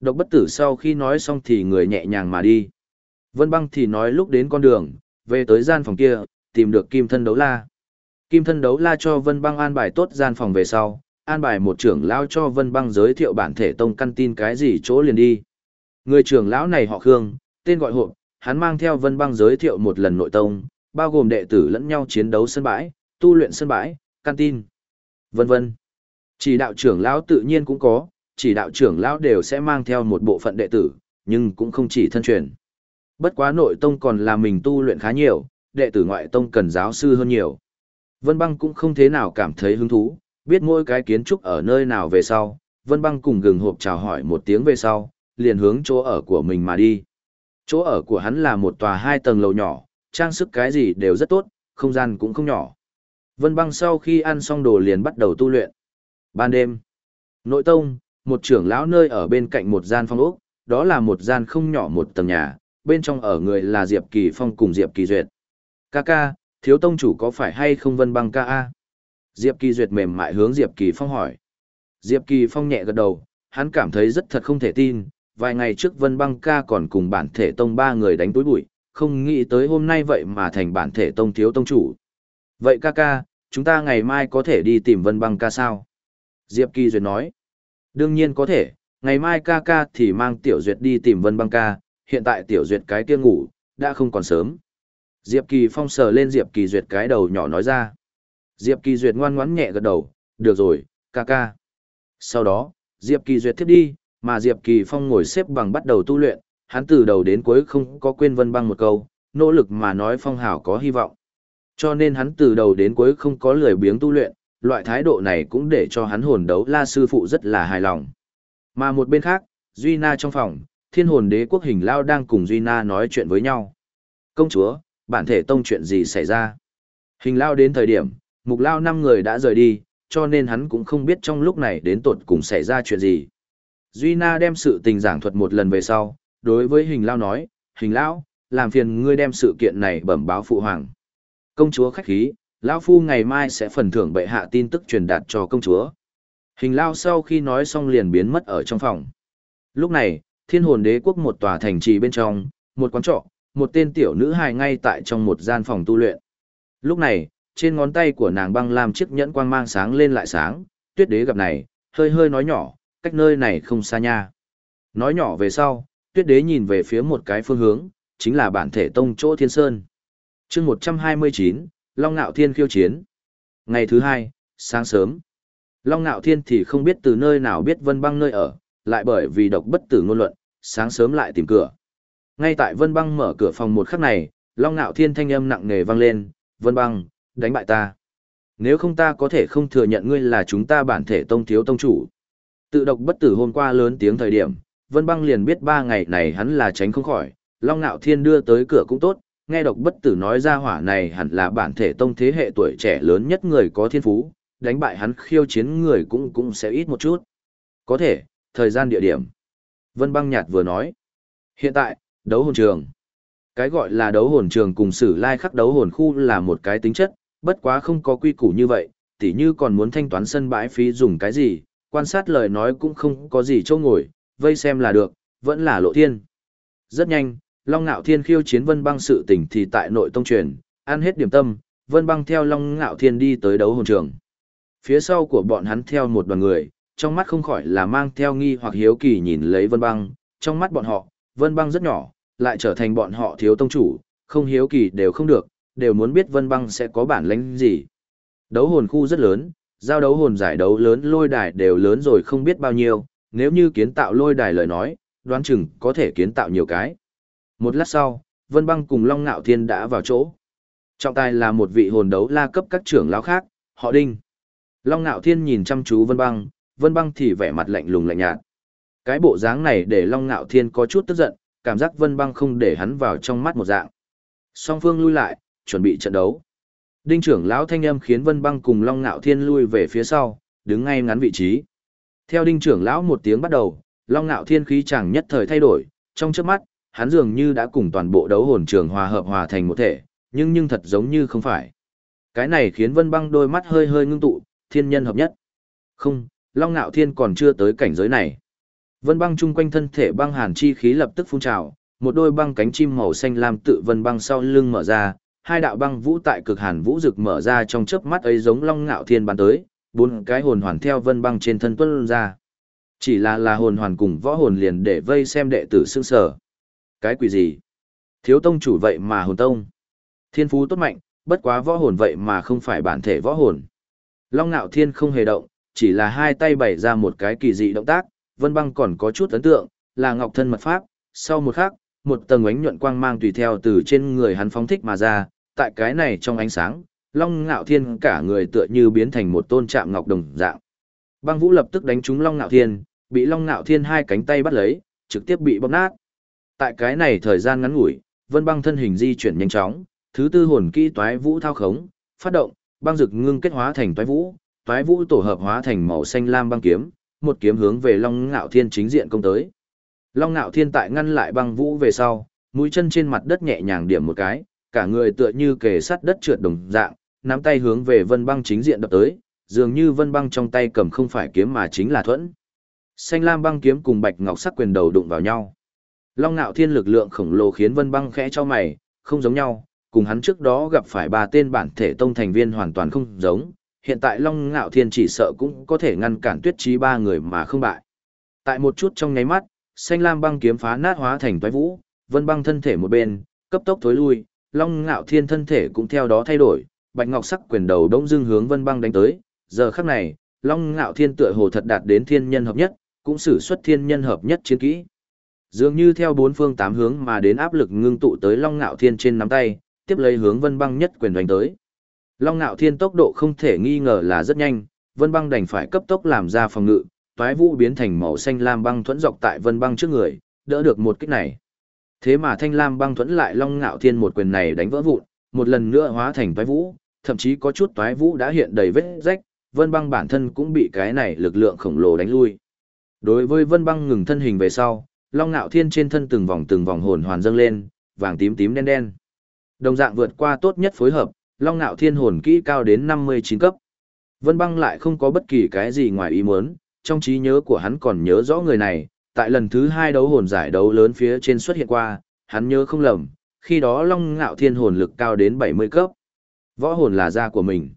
Độc bất tử sau khi nói xong thì người nhẹ nhàng mà đi. Vân băng thì nói lúc đến con đường, về tới gian phòng kia, tìm được kim thân đấu la. Kim thân đấu la cho Vân băng an bài tốt gian phòng về sau, an bài một trưởng lão cho Vân băng giới thiệu bản thể tông căn tin cái gì chỗ liền đi. Người trưởng lão này họ Khương, tên gọi hộ, hắn mang theo Vân băng giới thiệu một lần nội tông, bao gồm đệ tử lẫn nhau chiến đấu sân bãi, tu luyện sân bãi, căn tin, vân vân. Chỉ đạo trưởng lão tự nhiên cũng có, chỉ đạo trưởng lão đều sẽ mang theo một bộ phận đệ tử, nhưng cũng không chỉ thân truyền. Bất quá nội tông còn là mình tu luyện khá nhiều, đệ tử ngoại tông cần giáo sư hơn nhiều. Vân Băng cũng không thế nào cảm thấy hứng thú, biết mỗi cái kiến trúc ở nơi nào về sau, Vân Băng cùng gừng hộp chào hỏi một tiếng về sau, liền hướng chỗ ở của mình mà đi. Chỗ ở của hắn là một tòa hai tầng lầu nhỏ, trang sức cái gì đều rất tốt, không gian cũng không nhỏ. Vân Băng sau khi ăn xong đồ liền bắt đầu tu luyện. Ban đêm, nội tông, một trưởng lão nơi ở bên cạnh một gian phong ốc, đó là một gian không nhỏ một tầng nhà, bên trong ở người là Diệp Kỳ Phong cùng Diệp Kỳ Duyệt. Ca ca, thiếu tông chủ có phải hay không Vân Băng ca a? Diệp Kỳ Duyệt mềm mại hướng Diệp Kỳ Phong hỏi. Diệp Kỳ Phong nhẹ gật đầu, hắn cảm thấy rất thật không thể tin, vài ngày trước Vân Băng ca còn cùng bản thể tông ba người đánh túi bụi, không nghĩ tới hôm nay vậy mà thành bản thể tông thiếu tông chủ. Vậy ca ca, chúng ta ngày mai có thể đi tìm Vân Băng ca sao? Diệp Kỳ Duyệt nói. Đương nhiên có thể, ngày mai ca ca thì mang Tiểu Duyệt đi tìm Vân Băng ca, hiện tại Tiểu Duyệt cái kia ngủ, đã không còn sớm. Diệp Kỳ Phong sờ lên Diệp Kỳ Duyệt cái đầu nhỏ nói ra. Diệp Kỳ Duyệt ngoan ngoãn nhẹ gật đầu, được rồi, ca ca. Sau đó, Diệp Kỳ Duyệt tiếp đi, mà Diệp Kỳ Phong ngồi xếp bằng bắt đầu tu luyện, hắn từ đầu đến cuối không có quên Vân Băng một câu, nỗ lực mà nói Phong Hảo có hy vọng. Cho nên hắn từ đầu đến cuối không có lười biếng tu luyện, loại thái độ này cũng để cho hắn hồn đấu la sư phụ rất là hài lòng. Mà một bên khác, Duy Na trong phòng, thiên hồn đế quốc hình lao đang cùng Duy Na nói chuyện với nhau. Công chúa, bản thể tông chuyện gì xảy ra? Hình lao đến thời điểm, mục lao năm người đã rời đi, cho nên hắn cũng không biết trong lúc này đến tột cùng xảy ra chuyện gì. Duy Na đem sự tình giảng thuật một lần về sau, đối với hình lao nói, hình lao, làm phiền ngươi đem sự kiện này bẩm báo phụ hoàng. Công chúa khách khí, lão phu ngày mai sẽ phần thưởng bệ hạ tin tức truyền đạt cho công chúa. Hình lao sau khi nói xong liền biến mất ở trong phòng. Lúc này, thiên hồn đế quốc một tòa thành trì bên trong, một quán trọ, một tên tiểu nữ hài ngay tại trong một gian phòng tu luyện. Lúc này, trên ngón tay của nàng băng làm chiếc nhẫn quang mang sáng lên lại sáng, tuyết đế gặp này, hơi hơi nói nhỏ, cách nơi này không xa nha. Nói nhỏ về sau, tuyết đế nhìn về phía một cái phương hướng, chính là bản thể tông chỗ thiên sơn chương một trăm hai mươi chín long ngạo thiên khiêu chiến ngày thứ hai sáng sớm long ngạo thiên thì không biết từ nơi nào biết vân băng nơi ở lại bởi vì độc bất tử ngôn luận sáng sớm lại tìm cửa. Ngay tại Vân Băng mở cửa phòng một khắc này, Long Nạo Thiên thanh âm nặng nề vang lên, "Vân Băng, đánh bại ta. Nếu không ta có thể không thừa nhận ngươi là chúng ta bản thể tông thiếu tông chủ." Tự độc bất tử hôm qua lớn tiếng thời điểm, Vân Băng liền biết ba ngày này hắn là tránh không khỏi, Long Nạo Thiên đưa tới cửa cũng tốt, nghe độc bất tử nói ra hỏa này hẳn là bản thể tông thế hệ tuổi trẻ lớn nhất người có thiên phú, đánh bại hắn khiêu chiến người cũng cũng sẽ ít một chút. Có thể, thời gian địa điểm. Vân băng nhạt vừa nói. Hiện tại, đấu hồn trường. Cái gọi là đấu hồn trường cùng sử lai khắc đấu hồn khu là một cái tính chất, bất quá không có quy củ như vậy, tỉ như còn muốn thanh toán sân bãi phí dùng cái gì, quan sát lời nói cũng không có gì châu ngồi, vây xem là được, vẫn là lộ thiên. Rất nhanh, Long Ngạo Thiên khiêu chiến Vân Băng sự tình thì tại nội tông truyền, ăn hết điểm tâm, Vân Băng theo Long Ngạo Thiên đi tới đấu hồn trường. Phía sau của bọn hắn theo một đoàn người, trong mắt không khỏi là mang theo nghi hoặc hiếu kỳ nhìn lấy Vân Băng, trong mắt bọn họ, Vân Băng rất nhỏ, lại trở thành bọn họ thiếu tông chủ, không hiếu kỳ đều không được, đều muốn biết Vân Băng sẽ có bản lĩnh gì. Đấu hồn khu rất lớn, giao đấu hồn giải đấu lớn lôi đài đều lớn rồi không biết bao nhiêu, nếu như kiến tạo lôi đài lời nói, đoán chừng có thể kiến tạo nhiều cái. Một lát sau, Vân Băng cùng Long Nạo Thiên đã vào chỗ. Trọng tài là một vị hồn đấu la cấp các trưởng lão khác, họ Đinh. Long Nạo Thiên nhìn chăm chú Vân Băng, Vân Băng thì vẻ mặt lạnh lùng lạnh nhạt. Cái bộ dáng này để Long Nạo Thiên có chút tức giận, cảm giác Vân Băng không để hắn vào trong mắt một dạng. Song phương lui lại, chuẩn bị trận đấu. Đinh trưởng lão thanh âm khiến Vân Băng cùng Long Nạo Thiên lui về phía sau, đứng ngay ngắn vị trí. Theo Đinh trưởng lão một tiếng bắt đầu, Long Nạo Thiên khí chẳng nhất thời thay đổi, trong chớp mắt, hắn dường như đã cùng toàn bộ đấu hồn trường hòa hợp hòa thành một thể, nhưng nhưng thật giống như không phải. Cái này khiến Vân Băng đôi mắt hơi hơi ngưng tụ, thiên nhân hợp nhất. Không, Long Nạo Thiên còn chưa tới cảnh giới này. Vân băng chung quanh thân thể băng hàn chi khí lập tức phun trào, một đôi băng cánh chim màu xanh lam tự vân băng sau lưng mở ra, hai đạo băng vũ tại cực hàn vũ rực mở ra trong chớp mắt ấy giống Long Nạo Thiên bắn tới, bốn cái hồn hoàn theo vân băng trên thân tuôn ra. Chỉ là là hồn hoàn cùng võ hồn liền để vây xem đệ tử sững sờ. Cái quỷ gì? Thiếu tông chủ vậy mà hồn tông. Thiên phú tốt mạnh, bất quá võ hồn vậy mà không phải bản thể võ hồn. Long Nạo Thiên không hề động, chỉ là hai tay bày ra một cái kỳ dị động tác, Vân Băng còn có chút ấn tượng, là ngọc thân mật pháp, sau một khắc, một tầng ánh nhuận quang mang tùy theo từ trên người hắn phóng thích mà ra, tại cái này trong ánh sáng, Long ngạo Thiên cả người tựa như biến thành một tôn trạm ngọc đồng dạng. Băng Vũ lập tức đánh trúng Long ngạo Thiên, bị Long ngạo Thiên hai cánh tay bắt lấy, trực tiếp bị bóp nát. Tại cái này thời gian ngắn ngủi, Vân Băng thân hình di chuyển nhanh chóng, thứ tư hồn kỹ toái vũ thao khống, phát động, băng rực ngưng kết hóa thành toái vũ, toái vũ tổ hợp hóa thành màu xanh lam băng kiếm, một kiếm hướng về Long Ngạo Thiên chính diện công tới. Long Ngạo Thiên tại ngăn lại băng vũ về sau, mũi chân trên mặt đất nhẹ nhàng điểm một cái, cả người tựa như kề sắt đất trượt đồng dạng, nắm tay hướng về Vân Băng chính diện đập tới, dường như Vân Băng trong tay cầm không phải kiếm mà chính là thuẫn. Xanh lam băng kiếm cùng bạch ngọc sắc quyền đầu đụng vào nhau. Long Nạo Thiên lực lượng khổng lồ khiến Vân Băng khẽ cho mày, không giống nhau, cùng hắn trước đó gặp phải ba tên bản thể tông thành viên hoàn toàn không giống, hiện tại Long Ngạo Thiên chỉ sợ cũng có thể ngăn cản tuyết trí ba người mà không bại. Tại một chút trong nháy mắt, xanh lam băng kiếm phá nát hóa thành toái vũ, vân băng thân thể một bên, cấp tốc thối lui, Long Ngạo Thiên thân thể cũng theo đó thay đổi, bạch ngọc sắc quyền đầu đông dưng hướng vân băng đánh tới, giờ khắc này, Long Ngạo Thiên tựa hồ thật đạt đến thiên nhân hợp nhất, cũng sử xuất thiên nhân hợp nhất chiến kỹ. Dường như theo bốn phương tám hướng mà đến áp lực ngưng tụ tới Long Ngạo Thiên trên nắm tay, tiếp lấy hướng Vân Băng nhất quyền đánh tới. Long Nạo Thiên tốc độ không thể nghi ngờ là rất nhanh, Vân Băng đành phải cấp tốc làm ra phòng ngự, toái vũ biến thành màu xanh lam băng thuẫn dọc tại Vân Băng trước người, đỡ được một kích này. Thế mà thanh lam băng thuẫn lại Long Nạo Thiên một quyền này đánh vỡ vụn, một lần nữa hóa thành toái vũ, thậm chí có chút toái vũ đã hiện đầy vết rách, Vân Băng bản thân cũng bị cái này lực lượng khổng lồ đánh lui. Đối với Vân Băng ngừng thân hình về sau, Long Nạo Thiên trên thân từng vòng từng vòng hồn hoàn dâng lên, vàng tím tím đen đen. Đồng dạng vượt qua tốt nhất phối hợp, Long Nạo Thiên hồn kỹ cao đến 59 cấp. Vân Băng lại không có bất kỳ cái gì ngoài ý muốn, trong trí nhớ của hắn còn nhớ rõ người này, tại lần thứ hai đấu hồn giải đấu lớn phía trên xuất hiện qua, hắn nhớ không lầm, khi đó Long Nạo Thiên hồn lực cao đến 70 cấp. Võ hồn là da của mình.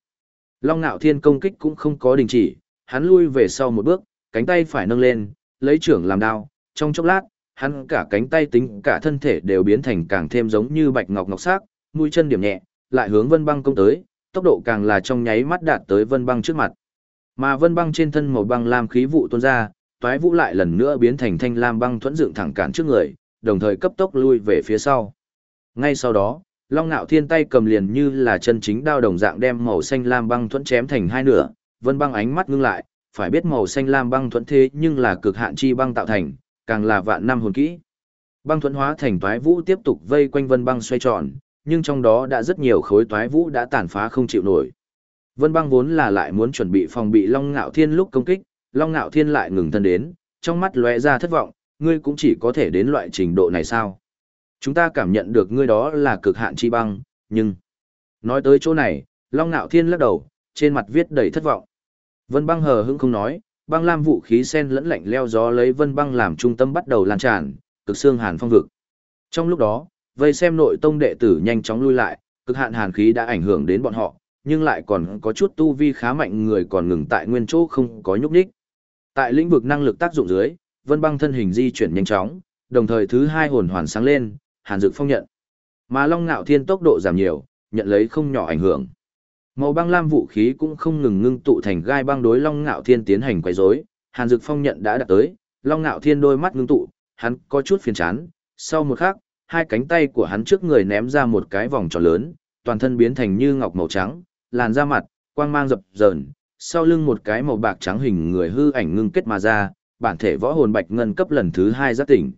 Long Nạo Thiên công kích cũng không có đình chỉ, hắn lui về sau một bước, cánh tay phải nâng lên, lấy trưởng làm đao, trong chốc lát, hắn cả cánh tay tính cả thân thể đều biến thành càng thêm giống như bạch ngọc ngọc sắc, mũi chân điểm nhẹ, lại hướng vân băng công tới, tốc độ càng là trong nháy mắt đạt tới vân băng trước mặt. Mà vân băng trên thân màu băng lam khí vụ tuôn ra, toái vũ lại lần nữa biến thành thanh lam băng thuẫn dựng thẳng cản trước người, đồng thời cấp tốc lui về phía sau. Ngay sau đó, Long Nạo Thiên tay cầm liền như là chân chính đao đồng dạng đem màu xanh lam băng thuẫn chém thành hai nửa, Vân Băng ánh mắt ngưng lại, phải biết màu xanh lam băng thuẫn thế nhưng là cực hạn chi băng tạo thành, càng là vạn năm hồn kỹ. Băng thuẫn hóa thành toái vũ tiếp tục vây quanh Vân Băng xoay tròn, nhưng trong đó đã rất nhiều khối toái vũ đã tàn phá không chịu nổi. Vân Băng vốn là lại muốn chuẩn bị phòng bị Long ngạo Thiên lúc công kích, Long ngạo Thiên lại ngừng thân đến, trong mắt lóe ra thất vọng, ngươi cũng chỉ có thể đến loại trình độ này sao? Chúng ta cảm nhận được ngươi đó là cực hạn chi băng, nhưng... Nói tới chỗ này, Long ngạo Thiên lắc đầu, trên mặt viết đầy thất vọng. Vân băng hờ hững không nói, băng lam vũ khí sen lẫn lạnh leo gió lấy vân băng làm trung tâm bắt đầu lan tràn, cực xương hàn phong vực. Trong lúc đó, vây xem nội tông đệ tử nhanh chóng lui lại, cực hạn hàn khí đã ảnh hưởng đến bọn họ, nhưng lại còn có chút tu vi khá mạnh người còn ngừng tại nguyên chỗ không có nhúc nhích. Tại lĩnh vực năng lực tác dụng dưới, Vân Băng thân hình di chuyển nhanh chóng, đồng thời thứ hai hồn hoàn sáng lên, Hàn Dực phong nhận. Mà Long Ngạo Thiên tốc độ giảm nhiều, nhận lấy không nhỏ ảnh hưởng. Màu băng lam vũ khí cũng không ngừng ngưng tụ thành gai băng đối Long Ngạo Thiên tiến hành quấy rối, Hàn Dực phong nhận đã đạt tới, Long Ngạo Thiên đôi mắt ngưng tụ, hắn có chút phiền chán, sau một khắc, hai cánh tay của hắn trước người ném ra một cái vòng tròn lớn, toàn thân biến thành như ngọc màu trắng, làn da mặt, quang mang dập dờn, sau lưng một cái màu bạc trắng hình người hư ảnh ngưng kết mà ra, bản thể võ hồn bạch ngân cấp lần thứ hai giác tỉnh.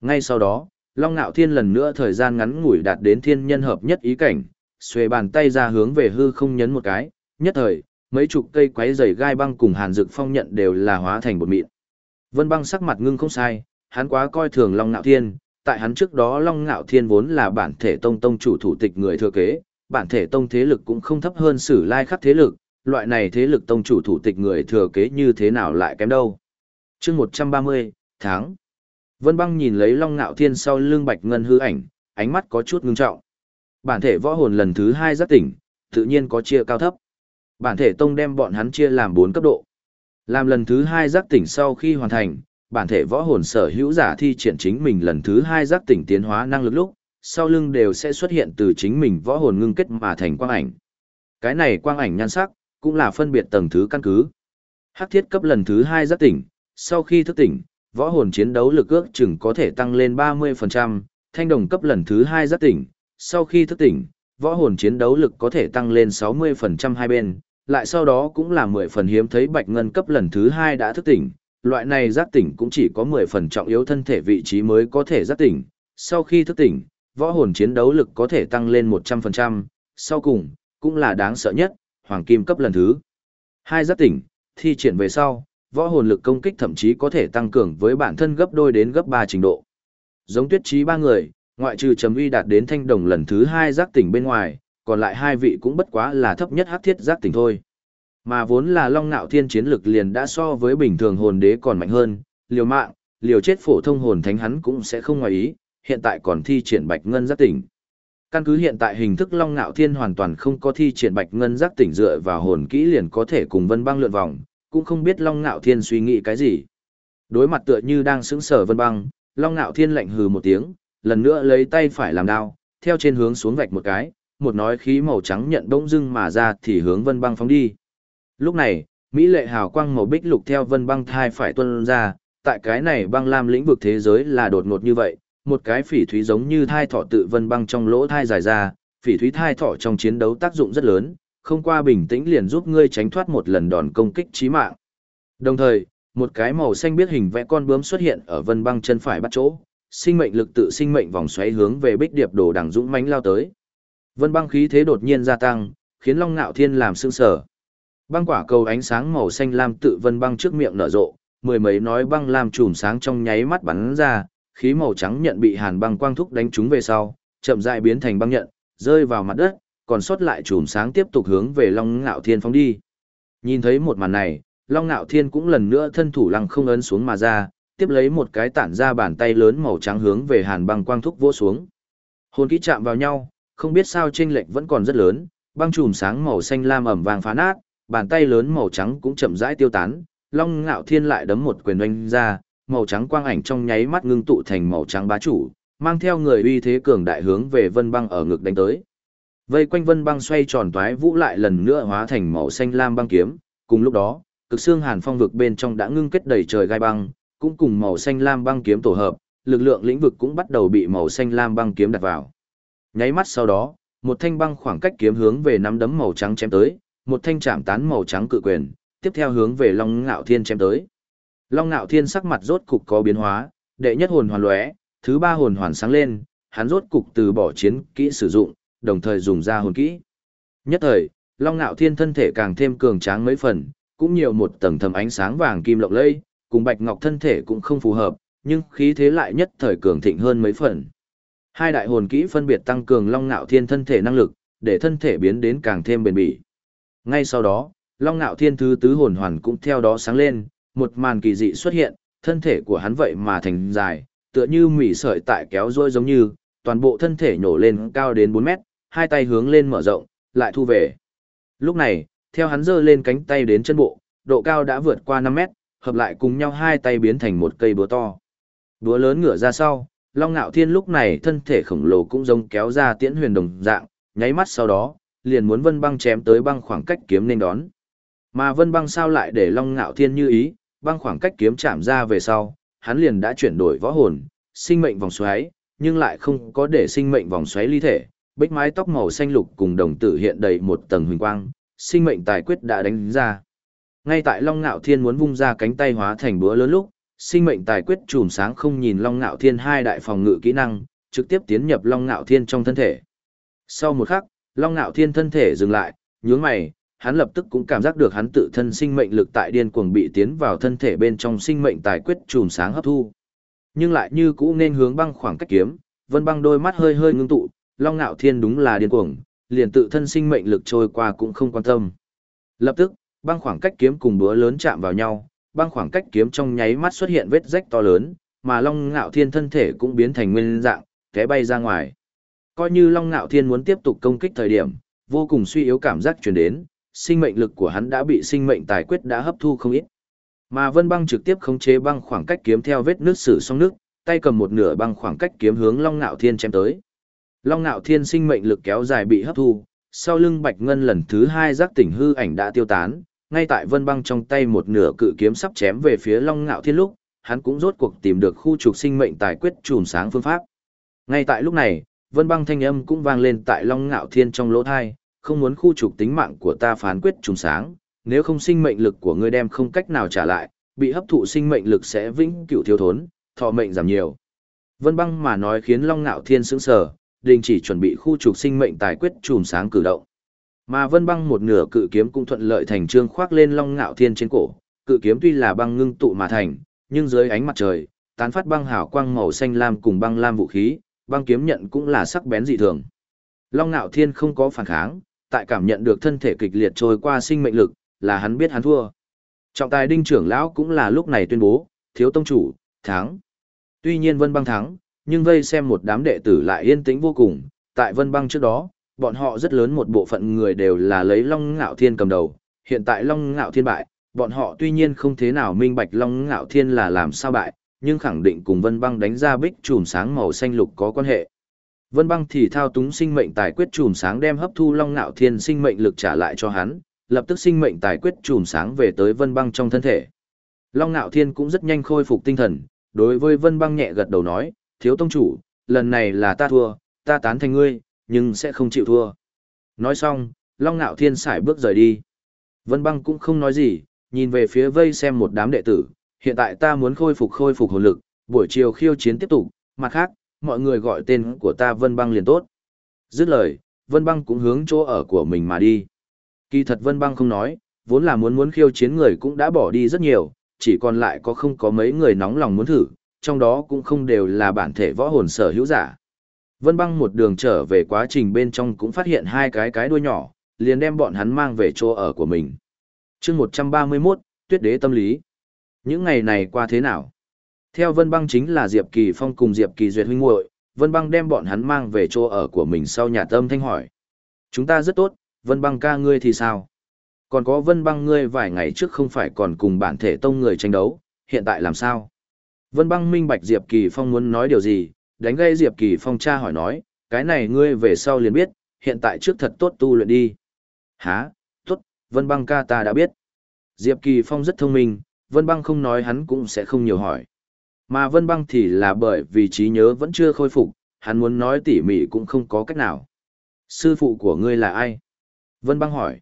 Ngay sau đó, Long Nạo Thiên lần nữa thời gian ngắn ngủi đạt đến thiên nhân hợp nhất ý cảnh, xuề bàn tay ra hướng về hư không nhấn một cái, nhất thời, mấy chục cây quái dày gai băng cùng hàn dực phong nhận đều là hóa thành bột mịn. Vân băng sắc mặt ngưng không sai, hắn quá coi thường Long Nạo Thiên, tại hắn trước đó Long Nạo Thiên vốn là bản thể tông tông chủ thủ tịch người thừa kế, bản thể tông thế lực cũng không thấp hơn sử lai khắp thế lực, loại này thế lực tông chủ thủ tịch người thừa kế như thế nào lại kém đâu. chương 130, tháng. Vân băng nhìn lấy Long Nạo Thiên sau lưng bạch ngân hư ảnh, ánh mắt có chút ngưng trọng. Bản thể võ hồn lần thứ hai giác tỉnh, tự nhiên có chia cao thấp. Bản thể tông đem bọn hắn chia làm bốn cấp độ. Làm lần thứ hai giác tỉnh sau khi hoàn thành, bản thể võ hồn sở hữu giả thi triển chính mình lần thứ hai giác tỉnh tiến hóa năng lực lúc, sau lưng đều sẽ xuất hiện từ chính mình võ hồn ngưng kết mà thành quang ảnh. Cái này quang ảnh nhan sắc, cũng là phân biệt tầng thứ căn cứ. Hắc thiết cấp lần thứ hai giác tỉnh, sau khi thức tỉnh, võ hồn chiến đấu lực ước chừng có thể tăng lên 30%, thanh đồng cấp lần thứ hai giác tỉnh, sau khi thức tỉnh, võ hồn chiến đấu lực có thể tăng lên 60% hai bên, lại sau đó cũng là 10 phần hiếm thấy bạch ngân cấp lần thứ hai đã thức tỉnh, loại này giác tỉnh cũng chỉ có 10 phần trọng yếu thân thể vị trí mới có thể giác tỉnh, sau khi thức tỉnh, võ hồn chiến đấu lực có thể tăng lên 100%, sau cùng, cũng là đáng sợ nhất, hoàng kim cấp lần thứ. Hai giác tỉnh, thi triển về sau, võ hồn lực công kích thậm chí có thể tăng cường với bản thân gấp đôi đến gấp 3 trình độ. Giống tuyết trí ba người, ngoại trừ trầm uy đạt đến thanh đồng lần thứ hai giác tỉnh bên ngoài, còn lại hai vị cũng bất quá là thấp nhất hắc thiết giác tỉnh thôi. Mà vốn là long nạo thiên chiến lực liền đã so với bình thường hồn đế còn mạnh hơn, liều mạng, liều chết phổ thông hồn thánh hắn cũng sẽ không ngoài ý, hiện tại còn thi triển bạch ngân giác tỉnh. Căn cứ hiện tại hình thức Long Nạo Thiên hoàn toàn không có thi triển bạch ngân giác tỉnh dựa vào hồn kỹ liền có thể cùng Vân Băng lượn vòng, cũng không biết Long Nạo Thiên suy nghĩ cái gì. Đối mặt tựa như đang sững sờ Vân Băng, Long Nạo Thiên lạnh hừ một tiếng, lần nữa lấy tay phải làm đao, theo trên hướng xuống vạch một cái, một nói khí màu trắng nhận bỗng dưng mà ra thì hướng Vân Băng phóng đi. Lúc này, mỹ lệ hào quang màu bích lục theo Vân Băng thai phải tuôn ra, tại cái này băng lam lĩnh vực thế giới là đột ngột như vậy, một cái phỉ thúy giống như thai thọ tự vân băng trong lỗ thai dài ra, phỉ thúy thai thọ trong chiến đấu tác dụng rất lớn, không qua bình tĩnh liền giúp ngươi tránh thoát một lần đòn công kích chí mạng. Đồng thời, một cái màu xanh biết hình vẽ con bướm xuất hiện ở vân băng chân phải bắt chỗ, sinh mệnh lực tự sinh mệnh vòng xoáy hướng về bích điệp đồ đằng dũng mãnh lao tới. Vân băng khí thế đột nhiên gia tăng, khiến Long Nạo Thiên làm sững sở. Băng quả cầu ánh sáng màu xanh lam tự vân băng trước miệng nở rộ, mười mấy nói băng lam chùm sáng trong nháy mắt bắn ra, khí màu trắng nhận bị hàn băng quang thúc đánh trúng về sau, chậm rãi biến thành băng nhận, rơi vào mặt đất, còn sót lại chùm sáng tiếp tục hướng về Long Ngạo Thiên phóng đi. Nhìn thấy một màn này, Long Ngạo Thiên cũng lần nữa thân thủ lăng không ấn xuống mà ra, tiếp lấy một cái tản ra bàn tay lớn màu trắng hướng về hàn băng quang thúc vỗ xuống. Hồn kỹ chạm vào nhau, không biết sao chênh lệch vẫn còn rất lớn, băng chùm sáng màu xanh lam ẩm vàng phá nát, bàn tay lớn màu trắng cũng chậm rãi tiêu tán, Long Ngạo Thiên lại đấm một quyền oanh ra, màu trắng quang ảnh trong nháy mắt ngưng tụ thành màu trắng bá chủ, mang theo người uy thế cường đại hướng về Vân Băng ở ngực đánh tới. Vây quanh Vân Băng xoay tròn toái vũ lại lần nữa hóa thành màu xanh lam băng kiếm, cùng lúc đó, cực xương hàn phong vực bên trong đã ngưng kết đầy trời gai băng, cũng cùng màu xanh lam băng kiếm tổ hợp, lực lượng lĩnh vực cũng bắt đầu bị màu xanh lam băng kiếm đặt vào. Nháy mắt sau đó, một thanh băng khoảng cách kiếm hướng về nắm đấm màu trắng chém tới, một thanh chạm tán màu trắng cự quyền, tiếp theo hướng về Long Ngạo Thiên chém tới. Long Ngạo Thiên sắc mặt rốt cục có biến hóa, đệ nhất hồn hoàn lóe, thứ ba hồn hoàn sáng lên, hắn rốt cục từ bỏ chiến kỹ sử dụng, đồng thời dùng ra hồn kỹ. Nhất thời, Long Ngạo Thiên thân thể càng thêm cường tráng mấy phần, cũng nhiều một tầng thầm ánh sáng vàng kim lộng lẫy, cùng Bạch Ngọc thân thể cũng không phù hợp, nhưng khí thế lại nhất thời cường thịnh hơn mấy phần. Hai đại hồn kỹ phân biệt tăng cường Long Ngạo Thiên thân thể năng lực, để thân thể biến đến càng thêm bền bỉ. Ngay sau đó, Long Ngạo Thiên thứ tứ hồn hoàn cũng theo đó sáng lên, một màn kỳ dị xuất hiện, thân thể của hắn vậy mà thành dài, tựa như mỉ sợi tại kéo rôi giống như, toàn bộ thân thể nhổ lên cao đến 4 mét, hai tay hướng lên mở rộng, lại thu về. Lúc này, theo hắn giơ lên cánh tay đến chân bộ, độ cao đã vượt qua 5 mét, hợp lại cùng nhau hai tay biến thành một cây búa to. Búa lớn ngửa ra sau, Long Nạo Thiên lúc này thân thể khổng lồ cũng giống kéo ra tiễn huyền đồng dạng, nháy mắt sau đó, liền muốn Vân Băng chém tới băng khoảng cách kiếm nên đón. Mà Vân Băng sao lại để Long Nạo Thiên như ý, băng khoảng cách kiếm chạm ra về sau, hắn liền đã chuyển đổi võ hồn, sinh mệnh vòng xoáy, nhưng lại không có để sinh mệnh vòng xoáy ly thể, bích mái tóc màu xanh lục cùng đồng tử hiện đầy một tầng huỳnh quang, sinh mệnh tài quyết đã đánh ra. Ngay tại Long Ngạo Thiên muốn vung ra cánh tay hóa thành búa lớn lúc, sinh mệnh tài quyết chùm sáng không nhìn Long Ngạo Thiên hai đại phòng ngự kỹ năng, trực tiếp tiến nhập Long Ngạo Thiên trong thân thể. Sau một khắc, Long Ngạo Thiên thân thể dừng lại, nhướng mày, hắn lập tức cũng cảm giác được hắn tự thân sinh mệnh lực tại điên cuồng bị tiến vào thân thể bên trong sinh mệnh tài quyết chùm sáng hấp thu. Nhưng lại như cũ nên hướng băng khoảng cách kiếm, Vân Băng đôi mắt hơi hơi ngưng tụ, Long Ngạo Thiên đúng là điên cuồng, liền tự thân sinh mệnh lực trôi qua cũng không quan tâm. Lập tức, băng khoảng cách kiếm cùng búa lớn chạm vào nhau, băng khoảng cách kiếm trong nháy mắt xuất hiện vết rách to lớn, mà Long Ngạo Thiên thân thể cũng biến thành nguyên dạng, té bay ra ngoài. Coi như Long Ngạo Thiên muốn tiếp tục công kích thời điểm, vô cùng suy yếu cảm giác truyền đến, sinh mệnh lực của hắn đã bị sinh mệnh tài quyết đã hấp thu không ít. Mà Vân Băng trực tiếp khống chế băng khoảng cách kiếm theo vết nước sử song nước, tay cầm một nửa băng khoảng cách kiếm hướng Long Ngạo Thiên chém tới. Long Ngạo Thiên sinh mệnh lực kéo dài bị hấp thu, sau lưng Bạch Ngân lần thứ hai giác tỉnh hư ảnh đã tiêu tán, ngay tại Vân Băng trong tay một nửa cự kiếm sắp chém về phía Long Ngạo Thiên lúc, hắn cũng rốt cuộc tìm được khu trục sinh mệnh tài quyết chùm sáng phương pháp. Ngay tại lúc này, Vân Băng thanh âm cũng vang lên tại Long Ngạo Thiên trong lỗ thai không muốn khu trục tính mạng của ta phán quyết chùm sáng, nếu không sinh mệnh lực của ngươi đem không cách nào trả lại, bị hấp thụ sinh mệnh lực sẽ vĩnh cửu thiếu thốn, thọ mệnh giảm nhiều. Vân Băng mà nói khiến Long Ngạo Thiên sững sờ, đình chỉ chuẩn bị khu trục sinh mệnh tài quyết chùm sáng cử động. Mà Vân Băng một nửa cự kiếm cũng thuận lợi thành trương khoác lên Long Ngạo Thiên trên cổ, cự kiếm tuy là băng ngưng tụ mà thành, nhưng dưới ánh mặt trời, tán phát băng hào quang màu xanh lam cùng băng lam vũ khí, băng kiếm nhận cũng là sắc bén dị thường. Long Ngạo Thiên không có phản kháng, tại cảm nhận được thân thể kịch liệt trôi qua sinh mệnh lực, là hắn biết hắn thua. Trọng tài đinh trưởng lão cũng là lúc này tuyên bố, thiếu tông chủ, thắng. Tuy nhiên Vân Băng thắng, nhưng vây xem một đám đệ tử lại yên tĩnh vô cùng, tại Vân Băng trước đó, bọn họ rất lớn một bộ phận người đều là lấy Long Ngạo Thiên cầm đầu, hiện tại Long Ngạo Thiên bại, bọn họ tuy nhiên không thế nào minh bạch Long Ngạo Thiên là làm sao bại, nhưng khẳng định cùng Vân Băng đánh ra bích chùm sáng màu xanh lục có quan hệ. Vân Băng thì thao túng sinh mệnh tài quyết chùm sáng đem hấp thu Long Ngạo Thiên sinh mệnh lực trả lại cho hắn, lập tức sinh mệnh tài quyết chùm sáng về tới Vân Băng trong thân thể. Long Ngạo Thiên cũng rất nhanh khôi phục tinh thần, đối với Vân Băng nhẹ gật đầu nói, thiếu tông chủ, lần này là ta thua, ta tán thành ngươi, nhưng sẽ không chịu thua. Nói xong, Long Nạo Thiên xài bước rời đi. Vân Băng cũng không nói gì, nhìn về phía vây xem một đám đệ tử, hiện tại ta muốn khôi phục khôi phục hồn lực, buổi chiều khiêu chiến tiếp tục, mặt khác, mọi người gọi tên của ta Vân Băng liền tốt. Dứt lời, Vân Băng cũng hướng chỗ ở của mình mà đi. Kỳ thật Vân Băng không nói, vốn là muốn muốn khiêu chiến người cũng đã bỏ đi rất nhiều, chỉ còn lại có không có mấy người nóng lòng muốn thử, trong đó cũng không đều là bản thể võ hồn sở hữu giả. Vân băng một đường trở về quá trình bên trong cũng phát hiện hai cái cái đuôi nhỏ, liền đem bọn hắn mang về chỗ ở của mình. chương 131, tuyết đế tâm lý. Những ngày này qua thế nào? Theo Vân băng chính là Diệp Kỳ Phong cùng Diệp Kỳ Duyệt huynh muội Vân băng đem bọn hắn mang về chỗ ở của mình sau nhà tâm thanh hỏi. Chúng ta rất tốt, Vân băng ca ngươi thì sao? Còn có Vân băng ngươi vài ngày trước không phải còn cùng bản thể tông người tranh đấu, hiện tại làm sao? Vân băng minh bạch Diệp Kỳ Phong muốn nói điều gì, đánh gây Diệp Kỳ Phong cha hỏi nói, cái này ngươi về sau liền biết, hiện tại trước thật tốt tu luyện đi. Hả, tốt, Vân băng ca ta đã biết. Diệp Kỳ Phong rất thông minh, Vân Băng không nói hắn cũng sẽ không nhiều hỏi. Mà Vân Băng thì là bởi vì trí nhớ vẫn chưa khôi phục, hắn muốn nói tỉ mỉ cũng không có cách nào. Sư phụ của ngươi là ai? Vân Băng hỏi.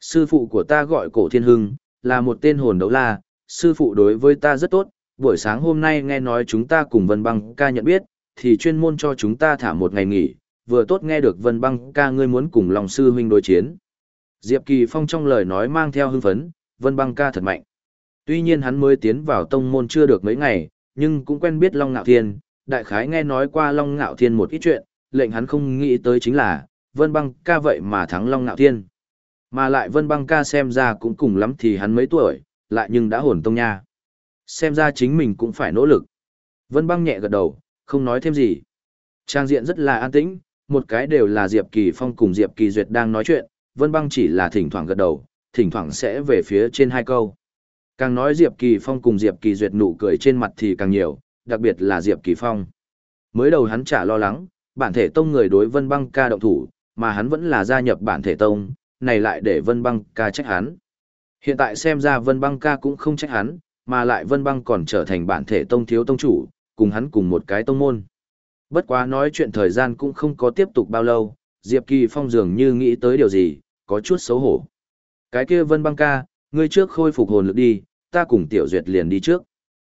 Sư phụ của ta gọi cổ thiên hưng, là một tên hồn đấu la, sư phụ đối với ta rất tốt, buổi sáng hôm nay nghe nói chúng ta cùng Vân Băng ca nhận biết, thì chuyên môn cho chúng ta thả một ngày nghỉ, vừa tốt nghe được Vân Băng ca ngươi muốn cùng lòng sư huynh đối chiến. Diệp Kỳ Phong trong lời nói mang theo hưng phấn, Vân Băng ca thật mạnh. Tuy nhiên hắn mới tiến vào tông môn chưa được mấy ngày, nhưng cũng quen biết Long Ngạo Thiên, đại khái nghe nói qua Long Ngạo Thiên một ít chuyện, lệnh hắn không nghĩ tới chính là, Vân Băng ca vậy mà thắng Long Ngạo Thiên. Mà lại Vân Băng ca xem ra cũng cùng lắm thì hắn mấy tuổi, lại nhưng đã hồn tông nha. Xem ra chính mình cũng phải nỗ lực. Vân Băng nhẹ gật đầu, không nói thêm gì. Trang diện rất là an tĩnh, một cái đều là Diệp Kỳ Phong cùng Diệp Kỳ Duyệt đang nói chuyện, Vân Băng chỉ là thỉnh thoảng gật đầu, thỉnh thoảng sẽ về phía trên hai câu. Càng nói Diệp Kỳ Phong cùng Diệp Kỳ Duyệt nụ cười trên mặt thì càng nhiều, đặc biệt là Diệp Kỳ Phong. Mới đầu hắn chả lo lắng, bản thể tông người đối Vân Băng ca động thủ, mà hắn vẫn là gia nhập bản thể tông, này lại để Vân Băng ca trách hắn. Hiện tại xem ra Vân Băng ca cũng không trách hắn, mà lại Vân Băng còn trở thành bản thể tông thiếu tông chủ, cùng hắn cùng một cái tông môn. Bất quá nói chuyện thời gian cũng không có tiếp tục bao lâu, Diệp Kỳ Phong dường như nghĩ tới điều gì, có chút xấu hổ. Cái kia Vân Băng ca, ngươi trước khôi phục hồn lực đi, ta cùng Tiểu Duyệt liền đi trước.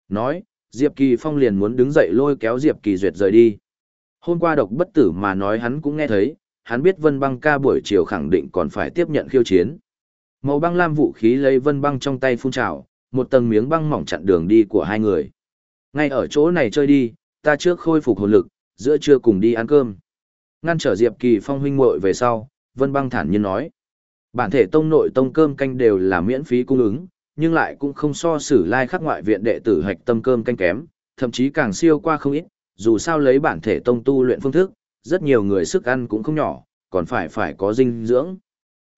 Nói, Diệp Kỳ Phong liền muốn đứng dậy lôi kéo Diệp Kỳ Duyệt rời đi. Hôm qua độc bất tử mà nói hắn cũng nghe thấy, hắn biết Vân Băng ca buổi chiều khẳng định còn phải tiếp nhận khiêu chiến. Màu băng lam vũ khí lấy Vân Băng trong tay phun trào, một tầng miếng băng mỏng chặn đường đi của hai người. Ngay ở chỗ này chơi đi, ta trước khôi phục hồn lực, giữa trưa cùng đi ăn cơm. Ngăn trở Diệp Kỳ Phong huynh muội về sau, Vân Băng thản nhiên nói. Bản thể tông nội tông cơm canh đều là miễn phí cung ứng, nhưng lại cũng không so xử lai khắc ngoại viện đệ tử hạch tâm cơm canh kém, thậm chí càng siêu qua không ít, dù sao lấy bản thể tông tu luyện phương thức, rất nhiều người sức ăn cũng không nhỏ, còn phải phải có dinh dưỡng.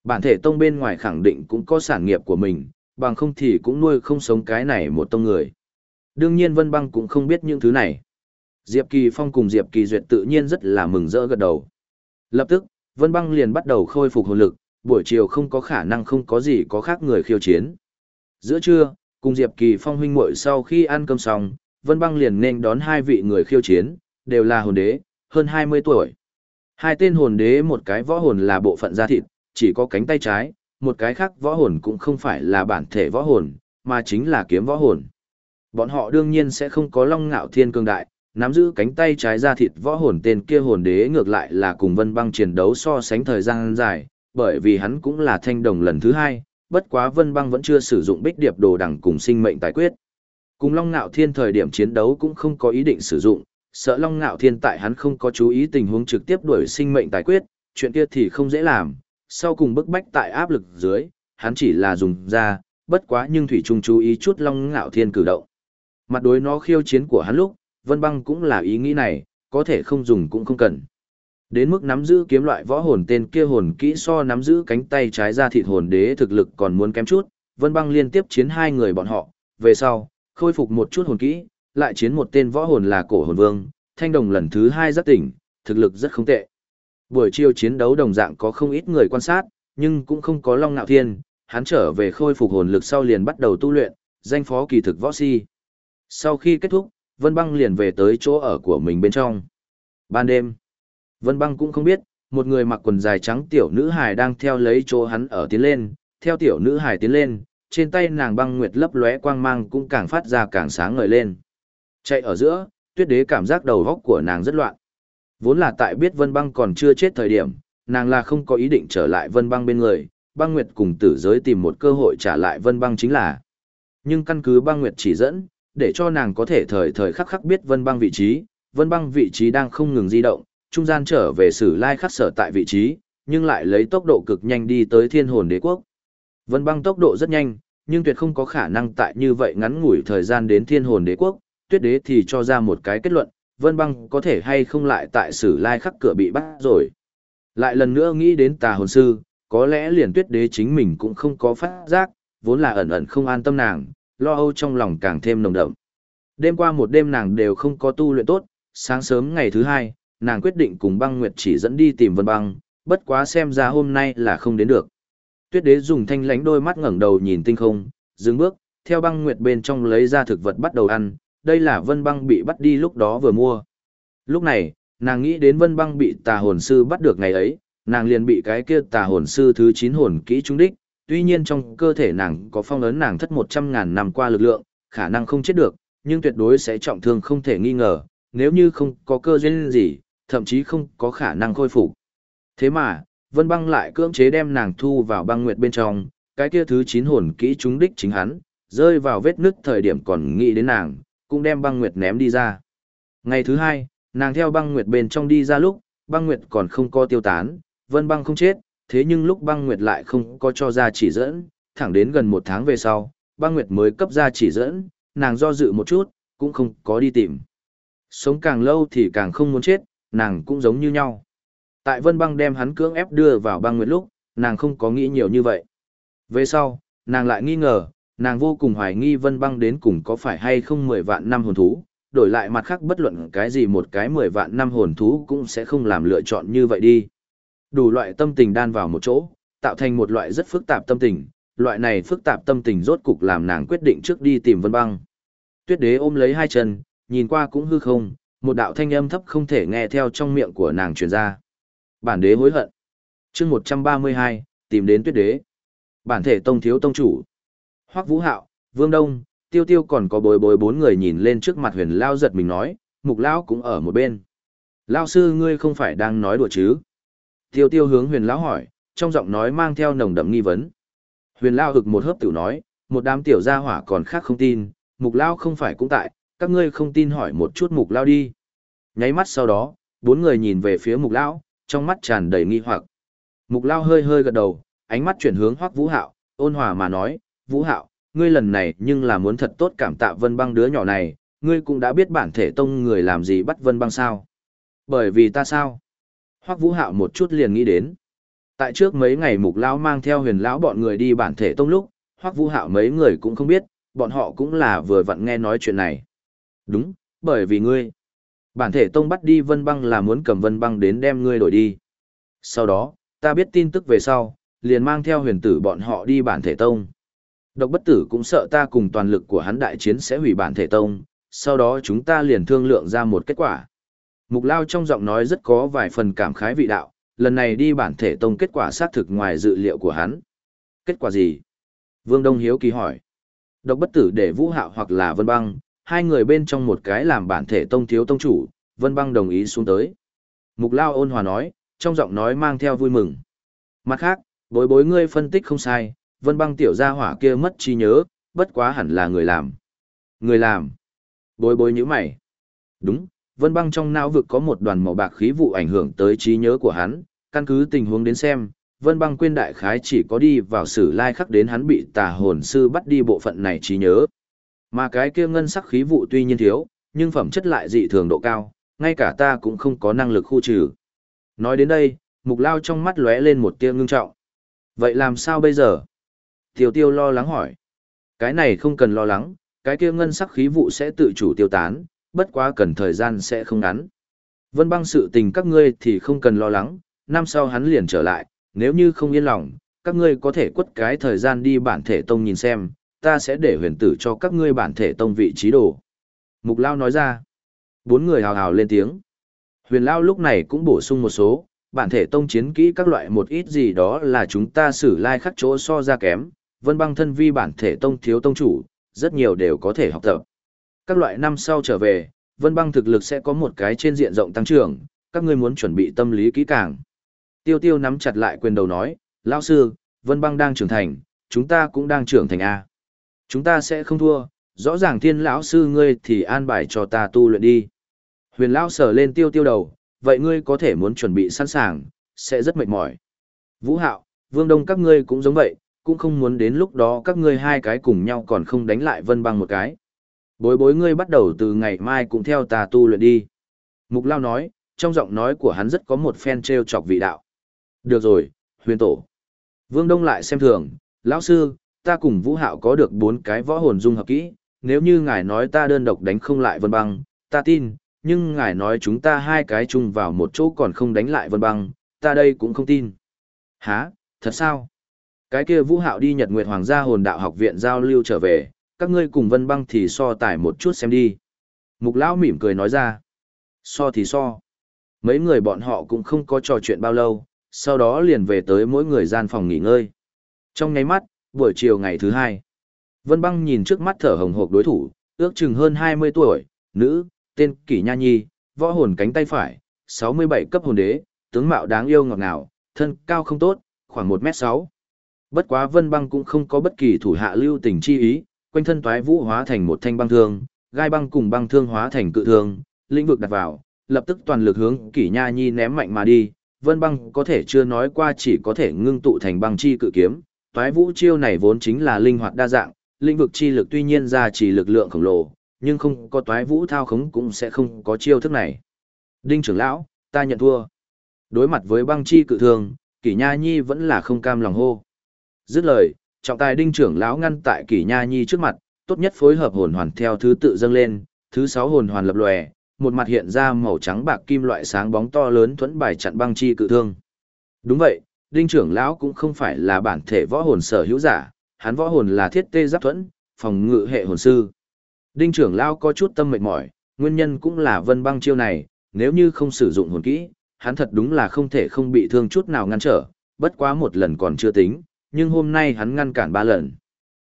Bản thể tông bên ngoài khẳng định cũng có sản nghiệp của mình, bằng không thì cũng nuôi không sống cái này một tông người. Đương nhiên Vân Băng cũng không biết những thứ này. Diệp Kỳ Phong cùng Diệp Kỳ Duyệt tự nhiên rất là mừng rỡ gật đầu. Lập tức, Vân Băng liền bắt đầu khôi phục hồn lực, buổi chiều không có khả năng không có gì có khác người khiêu chiến. Giữa trưa, cùng Diệp Kỳ Phong huynh muội sau khi ăn cơm xong, Vân Băng liền nên đón hai vị người khiêu chiến, đều là hồn đế, hơn 20 tuổi. Hai tên hồn đế một cái võ hồn là bộ phận da thịt, chỉ có cánh tay trái, một cái khác võ hồn cũng không phải là bản thể võ hồn, mà chính là kiếm võ hồn. Bọn họ đương nhiên sẽ không có long ngạo thiên cường đại, nắm giữ cánh tay trái da thịt võ hồn tên kia hồn đế ngược lại là cùng vân băng chiến đấu so sánh thời gian dài, bởi vì hắn cũng là thanh đồng lần thứ hai, bất quá vân băng vẫn chưa sử dụng bích điệp đồ đằng cùng sinh mệnh tài quyết. Cùng long ngạo thiên thời điểm chiến đấu cũng không có ý định sử dụng, sợ long ngạo thiên tại hắn không có chú ý tình huống trực tiếp đuổi sinh mệnh tài quyết, chuyện kia thì không dễ làm, sau cùng bức bách tại áp lực dưới, hắn chỉ là dùng ra, bất quá nhưng thủy trung chú ý chút long ngạo thiên cử động. Mặt đối nó khiêu chiến của hắn lúc, Vân Băng cũng là ý nghĩ này, có thể không dùng cũng không cần. Đến mức nắm giữ kiếm loại võ hồn tên kia hồn kỹ so nắm giữ cánh tay trái ra thịt hồn đế thực lực còn muốn kém chút, Vân Băng liên tiếp chiến hai người bọn họ, về sau, khôi phục một chút hồn kỹ, lại chiến một tên võ hồn là cổ hồn vương, thanh đồng lần thứ hai rất tỉnh, thực lực rất không tệ. Buổi chiều chiến đấu đồng dạng có không ít người quan sát, nhưng cũng không có Long Nạo Thiên, hắn trở về khôi phục hồn lực sau liền bắt đầu tu luyện, danh phó kỳ thực võ si. Sau khi kết thúc, Vân Băng liền về tới chỗ ở của mình bên trong. Ban đêm, Vân Băng cũng không biết, một người mặc quần dài trắng tiểu nữ hài đang theo lấy chỗ hắn ở tiến lên, theo tiểu nữ hài tiến lên, trên tay nàng băng nguyệt lấp lóe quang mang cũng càng phát ra càng sáng ngời lên. Chạy ở giữa, tuyết đế cảm giác đầu góc của nàng rất loạn. Vốn là tại biết Vân Băng còn chưa chết thời điểm, nàng là không có ý định trở lại Vân Băng bên người, băng nguyệt cùng tử giới tìm một cơ hội trả lại Vân Băng chính là. Nhưng căn cứ băng nguyệt chỉ dẫn, để cho nàng có thể thời thời khắc khắc biết vân băng vị trí, vân băng vị trí đang không ngừng di động, trung gian trở về sử lai khắc sở tại vị trí, nhưng lại lấy tốc độ cực nhanh đi tới thiên hồn đế quốc. Vân băng tốc độ rất nhanh, nhưng tuyệt không có khả năng tại như vậy ngắn ngủi thời gian đến thiên hồn đế quốc, tuyết đế thì cho ra một cái kết luận, vân băng có thể hay không lại tại sử lai khắc cửa bị bắt rồi. Lại lần nữa nghĩ đến tà hồn sư, có lẽ liền tuyết đế chính mình cũng không có phát giác, vốn là ẩn ẩn không an tâm nàng, lo âu trong lòng càng thêm nồng đậm. Đêm qua một đêm nàng đều không có tu luyện tốt, sáng sớm ngày thứ hai, nàng quyết định cùng băng nguyệt chỉ dẫn đi tìm vân băng, bất quá xem ra hôm nay là không đến được. Tuyết đế dùng thanh lánh đôi mắt ngẩng đầu nhìn tinh không, dừng bước, theo băng nguyệt bên trong lấy ra thực vật bắt đầu ăn, đây là vân băng bị bắt đi lúc đó vừa mua. Lúc này, nàng nghĩ đến vân băng bị tà hồn sư bắt được ngày ấy, nàng liền bị cái kia tà hồn sư thứ 9 hồn kỹ trúng đích, tuy nhiên trong cơ thể nàng có phong ấn nàng thất 100 ngàn năm qua lực lượng, khả năng không chết được, nhưng tuyệt đối sẽ trọng thương không thể nghi ngờ, nếu như không có cơ duyên gì, thậm chí không có khả năng khôi phục. Thế mà, Vân Băng lại cưỡng chế đem nàng thu vào băng nguyệt bên trong, cái kia thứ 9 hồn kỹ chúng đích chính hắn, rơi vào vết nứt thời điểm còn nghĩ đến nàng, cũng đem băng nguyệt ném đi ra. Ngày thứ hai, nàng theo băng nguyệt bên trong đi ra lúc, băng nguyệt còn không có tiêu tán, Vân Băng không chết, thế nhưng lúc băng nguyệt lại không có cho ra chỉ dẫn, thẳng đến gần một tháng về sau, băng nguyệt mới cấp ra chỉ dẫn, nàng do dự một chút, cũng không có đi tìm. Sống càng lâu thì càng không muốn chết, nàng cũng giống như nhau. Tại vân băng đem hắn cưỡng ép đưa vào băng nguyệt lúc, nàng không có nghĩ nhiều như vậy. Về sau, nàng lại nghi ngờ, nàng vô cùng hoài nghi vân băng đến cùng có phải hay không 10 vạn năm hồn thú, đổi lại mặt khác bất luận cái gì một cái 10 vạn năm hồn thú cũng sẽ không làm lựa chọn như vậy đi. Đủ loại tâm tình đan vào một chỗ, tạo thành một loại rất phức tạp tâm tình, loại này phức tạp tâm tình rốt cục làm nàng quyết định trước đi tìm vân băng. Tuyết đế ôm lấy hai chân, nhìn qua cũng hư không, một đạo thanh âm thấp không thể nghe theo trong miệng của nàng truyền ra. Bản đế hối hận. chương 132, tìm đến tuyết đế. Bản thể tông thiếu tông chủ. Hoắc Vũ Hạo, Vương Đông, Tiêu Tiêu còn có bồi bồi bốn người nhìn lên trước mặt huyền lao giật mình nói, mục lão cũng ở một bên. Lao sư ngươi không phải đang nói đùa chứ? Tiêu Tiêu hướng huyền lão hỏi, trong giọng nói mang theo nồng đậm nghi vấn. Huyền lao hực một hớp tiểu nói, một đám tiểu gia hỏa còn khác không tin, mục lao không phải cũng tại, các ngươi không tin hỏi một chút mục lao đi. Nháy mắt sau đó, bốn người nhìn về phía mục lão, trong mắt tràn đầy nghi hoặc. Mục lao hơi hơi gật đầu, ánh mắt chuyển hướng hoắc vũ hạo, ôn hòa mà nói, vũ hạo, ngươi lần này nhưng là muốn thật tốt cảm tạ vân băng đứa nhỏ này, ngươi cũng đã biết bản thể tông người làm gì bắt vân băng sao. Bởi vì ta sao? Hoắc vũ hạo một chút liền nghĩ đến. Tại trước mấy ngày mục lão mang theo huyền lão bọn người đi bản thể tông lúc, Hoắc vũ hạo mấy người cũng không biết, bọn họ cũng là vừa vặn nghe nói chuyện này. Đúng, bởi vì ngươi. Bản thể tông bắt đi vân băng là muốn cầm vân băng đến đem ngươi đổi đi. Sau đó, ta biết tin tức về sau, liền mang theo huyền tử bọn họ đi bản thể tông. Độc bất tử cũng sợ ta cùng toàn lực của hắn đại chiến sẽ hủy bản thể tông, sau đó chúng ta liền thương lượng ra một kết quả. Mục Lao trong giọng nói rất có vài phần cảm khái vị đạo, lần này đi bản thể tông kết quả xác thực ngoài dự liệu của hắn. Kết quả gì? Vương Đông Hiếu kỳ hỏi. Độc bất tử để vũ hạo hoặc là vân băng, hai người bên trong một cái làm bản thể tông thiếu tông chủ, Vân Băng đồng ý xuống tới. Mục Lao ôn hòa nói, trong giọng nói mang theo vui mừng. Mặt khác, bối bối ngươi phân tích không sai, Vân Băng tiểu gia hỏa kia mất trí nhớ, bất quá hẳn là người làm. Người làm. Bối bối như mày. Đúng, Vân Băng trong não vực có một đoàn màu bạc khí vụ ảnh hưởng tới trí nhớ của hắn, căn cứ tình huống đến xem, Vân Băng quên đại khái chỉ có đi vào sử lai khắc đến hắn bị tà hồn sư bắt đi bộ phận này trí nhớ. Mà cái kia ngân sắc khí vụ tuy nhiên thiếu, nhưng phẩm chất lại dị thường độ cao, ngay cả ta cũng không có năng lực khu trừ. Nói đến đây, mục lao trong mắt lóe lên một tia ngưng trọng. Vậy làm sao bây giờ? Tiêu tiêu lo lắng hỏi. Cái này không cần lo lắng, cái kia ngân sắc khí vụ sẽ tự chủ tiêu tán, bất quá cần thời gian sẽ không ngắn. Vân băng sự tình các ngươi thì không cần lo lắng, năm sau hắn liền trở lại, nếu như không yên lòng, các ngươi có thể quất cái thời gian đi bản thể tông nhìn xem, ta sẽ để huyền tử cho các ngươi bản thể tông vị trí đồ. Mục Lao nói ra. Bốn người hào hào lên tiếng. Huyền Lao lúc này cũng bổ sung một số, bản thể tông chiến kỹ các loại một ít gì đó là chúng ta xử lai like khắc chỗ so ra kém, vân băng thân vi bản thể tông thiếu tông chủ, rất nhiều đều có thể học tập. Các loại năm sau trở về, vân băng thực lực sẽ có một cái trên diện rộng tăng trưởng, các ngươi muốn chuẩn bị tâm lý kỹ càng. Tiêu tiêu nắm chặt lại quyền đầu nói, lão sư, vân băng đang trưởng thành, chúng ta cũng đang trưởng thành A. Chúng ta sẽ không thua, rõ ràng thiên lão sư ngươi thì an bài cho ta tu luyện đi. Huyền lão sờ lên tiêu tiêu đầu, vậy ngươi có thể muốn chuẩn bị sẵn sàng, sẽ rất mệt mỏi. Vũ hạo, vương đông các ngươi cũng giống vậy, cũng không muốn đến lúc đó các ngươi hai cái cùng nhau còn không đánh lại vân băng một cái. Bối bối ngươi bắt đầu từ ngày mai cũng theo ta tu luyện đi. Mục lao nói, trong giọng nói của hắn rất có một phen treo chọc vị đạo. Được rồi, huyền tổ. Vương Đông lại xem thường, lão sư, ta cùng Vũ Hạo có được bốn cái võ hồn dung hợp kỹ, nếu như ngài nói ta đơn độc đánh không lại Vân Băng, ta tin, nhưng ngài nói chúng ta hai cái chung vào một chỗ còn không đánh lại Vân Băng, ta đây cũng không tin. Hả, thật sao? Cái kia Vũ Hạo đi Nhật Nguyệt Hoàng gia hồn đạo học viện giao lưu trở về, các ngươi cùng Vân Băng thì so tải một chút xem đi. Mục lão mỉm cười nói ra. So thì so. Mấy người bọn họ cũng không có trò chuyện bao lâu, sau đó liền về tới mỗi người gian phòng nghỉ ngơi. Trong nháy mắt, buổi chiều ngày thứ hai, Vân Băng nhìn trước mắt thở hồng hộc đối thủ, ước chừng hơn 20 tuổi, nữ, tên Kỷ Nha Nhi, võ hồn cánh tay phải, 67 cấp hồn đế, tướng mạo đáng yêu ngọt ngào, thân cao không tốt, khoảng 1m6. Bất quá Vân Băng cũng không có bất kỳ thủ hạ lưu tình chi ý, quanh thân toái vũ hóa thành một thanh băng thương, gai băng cùng băng thương hóa thành cự thương, lĩnh vực đặt vào, lập tức toàn lực hướng Kỷ Nha Nhi ném mạnh mà đi. Vân Băng có thể chưa nói qua chỉ có thể ngưng tụ thành băng chi cự kiếm, toái vũ chiêu này vốn chính là linh hoạt đa dạng, lĩnh vực chi lực tuy nhiên ra chỉ lực lượng khổng lồ, nhưng không có toái vũ thao khống cũng sẽ không có chiêu thức này. Đinh trưởng lão, ta nhận thua. Đối mặt với băng chi cự thương, Kỷ Nha Nhi vẫn là không cam lòng hô. Dứt lời, trọng tài đinh trưởng lão ngăn tại Kỷ Nha Nhi trước mặt, tốt nhất phối hợp hồn hoàn theo thứ tự dâng lên, thứ sáu hồn hoàn lập lòe, một mặt hiện ra màu trắng bạc kim loại sáng bóng to lớn thuẫn bài chặn băng chi cự thương. Đúng vậy, đinh trưởng lão cũng không phải là bản thể võ hồn sở hữu giả, hắn võ hồn là thiết tê giáp thuẫn, phòng ngự hệ hồn sư. Đinh trưởng lão có chút tâm mệt mỏi, nguyên nhân cũng là vân băng chiêu này, nếu như không sử dụng hồn kỹ, hắn thật đúng là không thể không bị thương chút nào ngăn trở, bất quá một lần còn chưa tính, nhưng hôm nay hắn ngăn cản ba lần.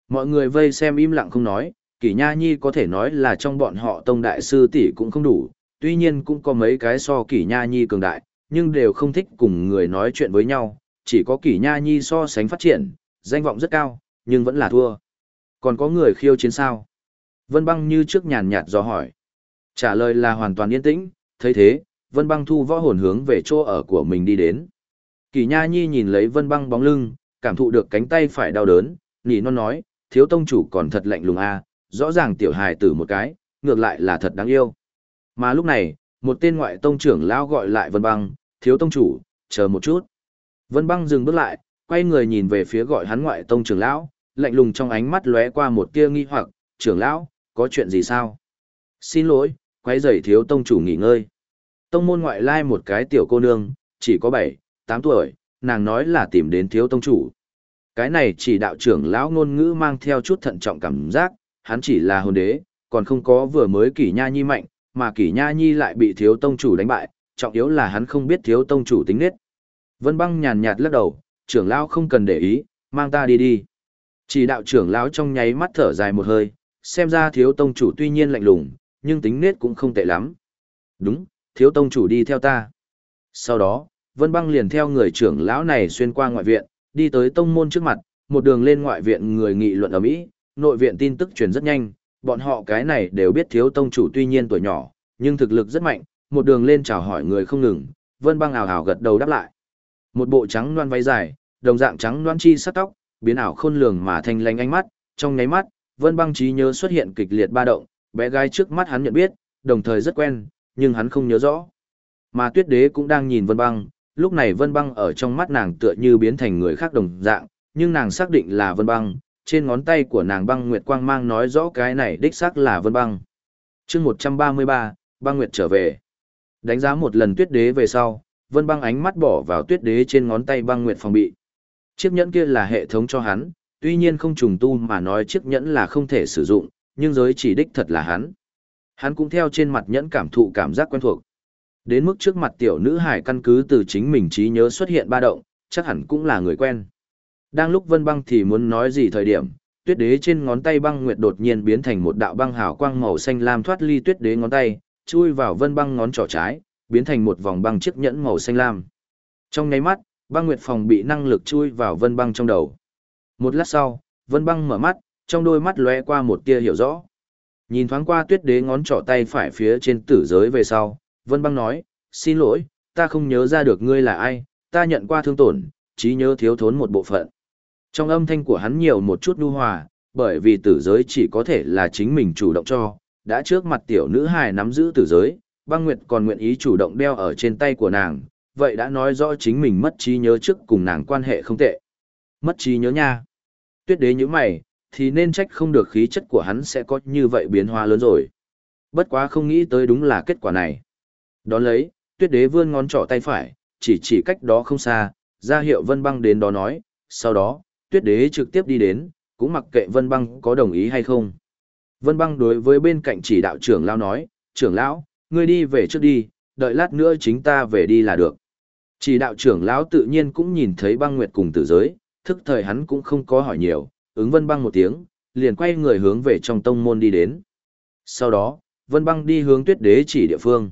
Mọi người vây xem im lặng không nói, Kỷ Nha Nhi có thể nói là trong bọn họ tông đại sư tỷ cũng không đủ, tuy nhiên cũng có mấy cái so Kỷ Nha Nhi cường đại, nhưng đều không thích cùng người nói chuyện với nhau, chỉ có Kỷ Nha Nhi so sánh phát triển, danh vọng rất cao, nhưng vẫn là thua. Còn có người khiêu chiến sao? Vân Băng như trước nhàn nhạt dò hỏi. Trả lời là hoàn toàn yên tĩnh, thấy thế, Vân Băng thu võ hồn hướng về chỗ ở của mình đi đến. Kỷ Nha Nhi nhìn lấy Vân Băng bóng lưng, cảm thụ được cánh tay phải đau đớn, nỉ non nói, thiếu tông chủ còn thật lạnh lùng a, rõ ràng tiểu hài tử một cái, ngược lại là thật đáng yêu. Mà lúc này, một tên ngoại tông trưởng lão gọi lại Vân Băng, thiếu tông chủ, chờ một chút. Vân Băng dừng bước lại, quay người nhìn về phía gọi hắn ngoại tông trưởng lão, lạnh lùng trong ánh mắt lóe qua một tia nghi hoặc, trưởng lão, có chuyện gì sao? Xin lỗi, quay rầy thiếu tông chủ nghỉ ngơi. Tông môn ngoại lai một cái tiểu cô nương, chỉ có 7, 8 tuổi, nàng nói là tìm đến thiếu tông chủ. Cái này chỉ đạo trưởng lão ngôn ngữ mang theo chút thận trọng cảm giác, hắn chỉ là hồn đế, còn không có vừa mới kỷ nha nhi mạnh, mà kỷ nha nhi lại bị thiếu tông chủ đánh bại, trọng yếu là hắn không biết thiếu tông chủ tính nết. Vân băng nhàn nhạt lắc đầu, trưởng lão không cần để ý, mang ta đi đi. Chỉ đạo trưởng lão trong nháy mắt thở dài một hơi, xem ra thiếu tông chủ tuy nhiên lạnh lùng, nhưng tính nết cũng không tệ lắm. Đúng, thiếu tông chủ đi theo ta. Sau đó, Vân băng liền theo người trưởng lão này xuyên qua ngoại viện, đi tới tông môn trước mặt, một đường lên ngoại viện người nghị luận ở Mỹ, nội viện tin tức truyền rất nhanh, bọn họ cái này đều biết thiếu tông chủ tuy nhiên tuổi nhỏ, nhưng thực lực rất mạnh, một đường lên chào hỏi người không ngừng, vân băng ảo ảo gật đầu đáp lại. Một bộ trắng loan váy dài, đồng dạng trắng loan chi sát tóc, biến ảo khôn lường mà thanh lanh ánh mắt, trong nháy mắt, vân băng trí nhớ xuất hiện kịch liệt ba động, bé gái trước mắt hắn nhận biết, đồng thời rất quen, nhưng hắn không nhớ rõ. Mà tuyết đế cũng đang nhìn vân băng, lúc này vân băng ở trong mắt nàng tựa như biến thành người khác đồng dạng, nhưng nàng xác định là vân băng, trên ngón tay của nàng băng nguyệt quang mang nói rõ cái này đích xác là vân băng. chương 133, băng nguyệt trở về. Đánh giá một lần tuyết đế về sau, vân băng ánh mắt bỏ vào tuyết đế trên ngón tay băng nguyệt phòng bị. Chiếc nhẫn kia là hệ thống cho hắn, tuy nhiên không trùng tu mà nói chiếc nhẫn là không thể sử dụng, nhưng giới chỉ đích thật là hắn. Hắn cũng theo trên mặt nhẫn cảm thụ cảm giác quen thuộc. Đến mức trước mặt tiểu nữ hải căn cứ từ chính mình trí nhớ xuất hiện ba động, chắc hẳn cũng là người quen. Đang lúc Vân Băng thì muốn nói gì thời điểm, tuyết đế trên ngón tay băng nguyệt đột nhiên biến thành một đạo băng hào quang màu xanh lam thoát ly tuyết đế ngón tay, chui vào Vân Băng ngón trỏ trái, biến thành một vòng băng chiếc nhẫn màu xanh lam. Trong nháy mắt, băng nguyệt phòng bị năng lực chui vào Vân Băng trong đầu. Một lát sau, Vân Băng mở mắt, trong đôi mắt lóe qua một tia hiểu rõ. Nhìn thoáng qua tuyết đế ngón trỏ tay phải phía trên tử giới về sau, Vân Băng nói, xin lỗi, ta không nhớ ra được ngươi là ai, ta nhận qua thương tổn, trí nhớ thiếu thốn một bộ phận. Trong âm thanh của hắn nhiều một chút nhu hòa, bởi vì tử giới chỉ có thể là chính mình chủ động cho, đã trước mặt tiểu nữ hài nắm giữ tử giới, băng nguyệt còn nguyện ý chủ động đeo ở trên tay của nàng, vậy đã nói rõ chính mình mất trí nhớ trước cùng nàng quan hệ không tệ. Mất trí nhớ nha. Tuyết đế như mày, thì nên trách không được khí chất của hắn sẽ có như vậy biến hóa lớn rồi. Bất quá không nghĩ tới đúng là kết quả này. Đón lấy, tuyết đế vươn ngón trỏ tay phải, chỉ chỉ cách đó không xa, ra hiệu vân băng đến đó nói, sau đó, tuyết đế trực tiếp đi đến, cũng mặc kệ Vân Băng có đồng ý hay không. Vân Băng đối với bên cạnh chỉ đạo trưởng lão nói, trưởng lão, ngươi đi về trước đi, đợi lát nữa chính ta về đi là được. Chỉ đạo trưởng lão tự nhiên cũng nhìn thấy băng nguyệt cùng tử giới, thức thời hắn cũng không có hỏi nhiều, ứng Vân Băng một tiếng, liền quay người hướng về trong tông môn đi đến. Sau đó, Vân Băng đi hướng tuyết đế chỉ địa phương.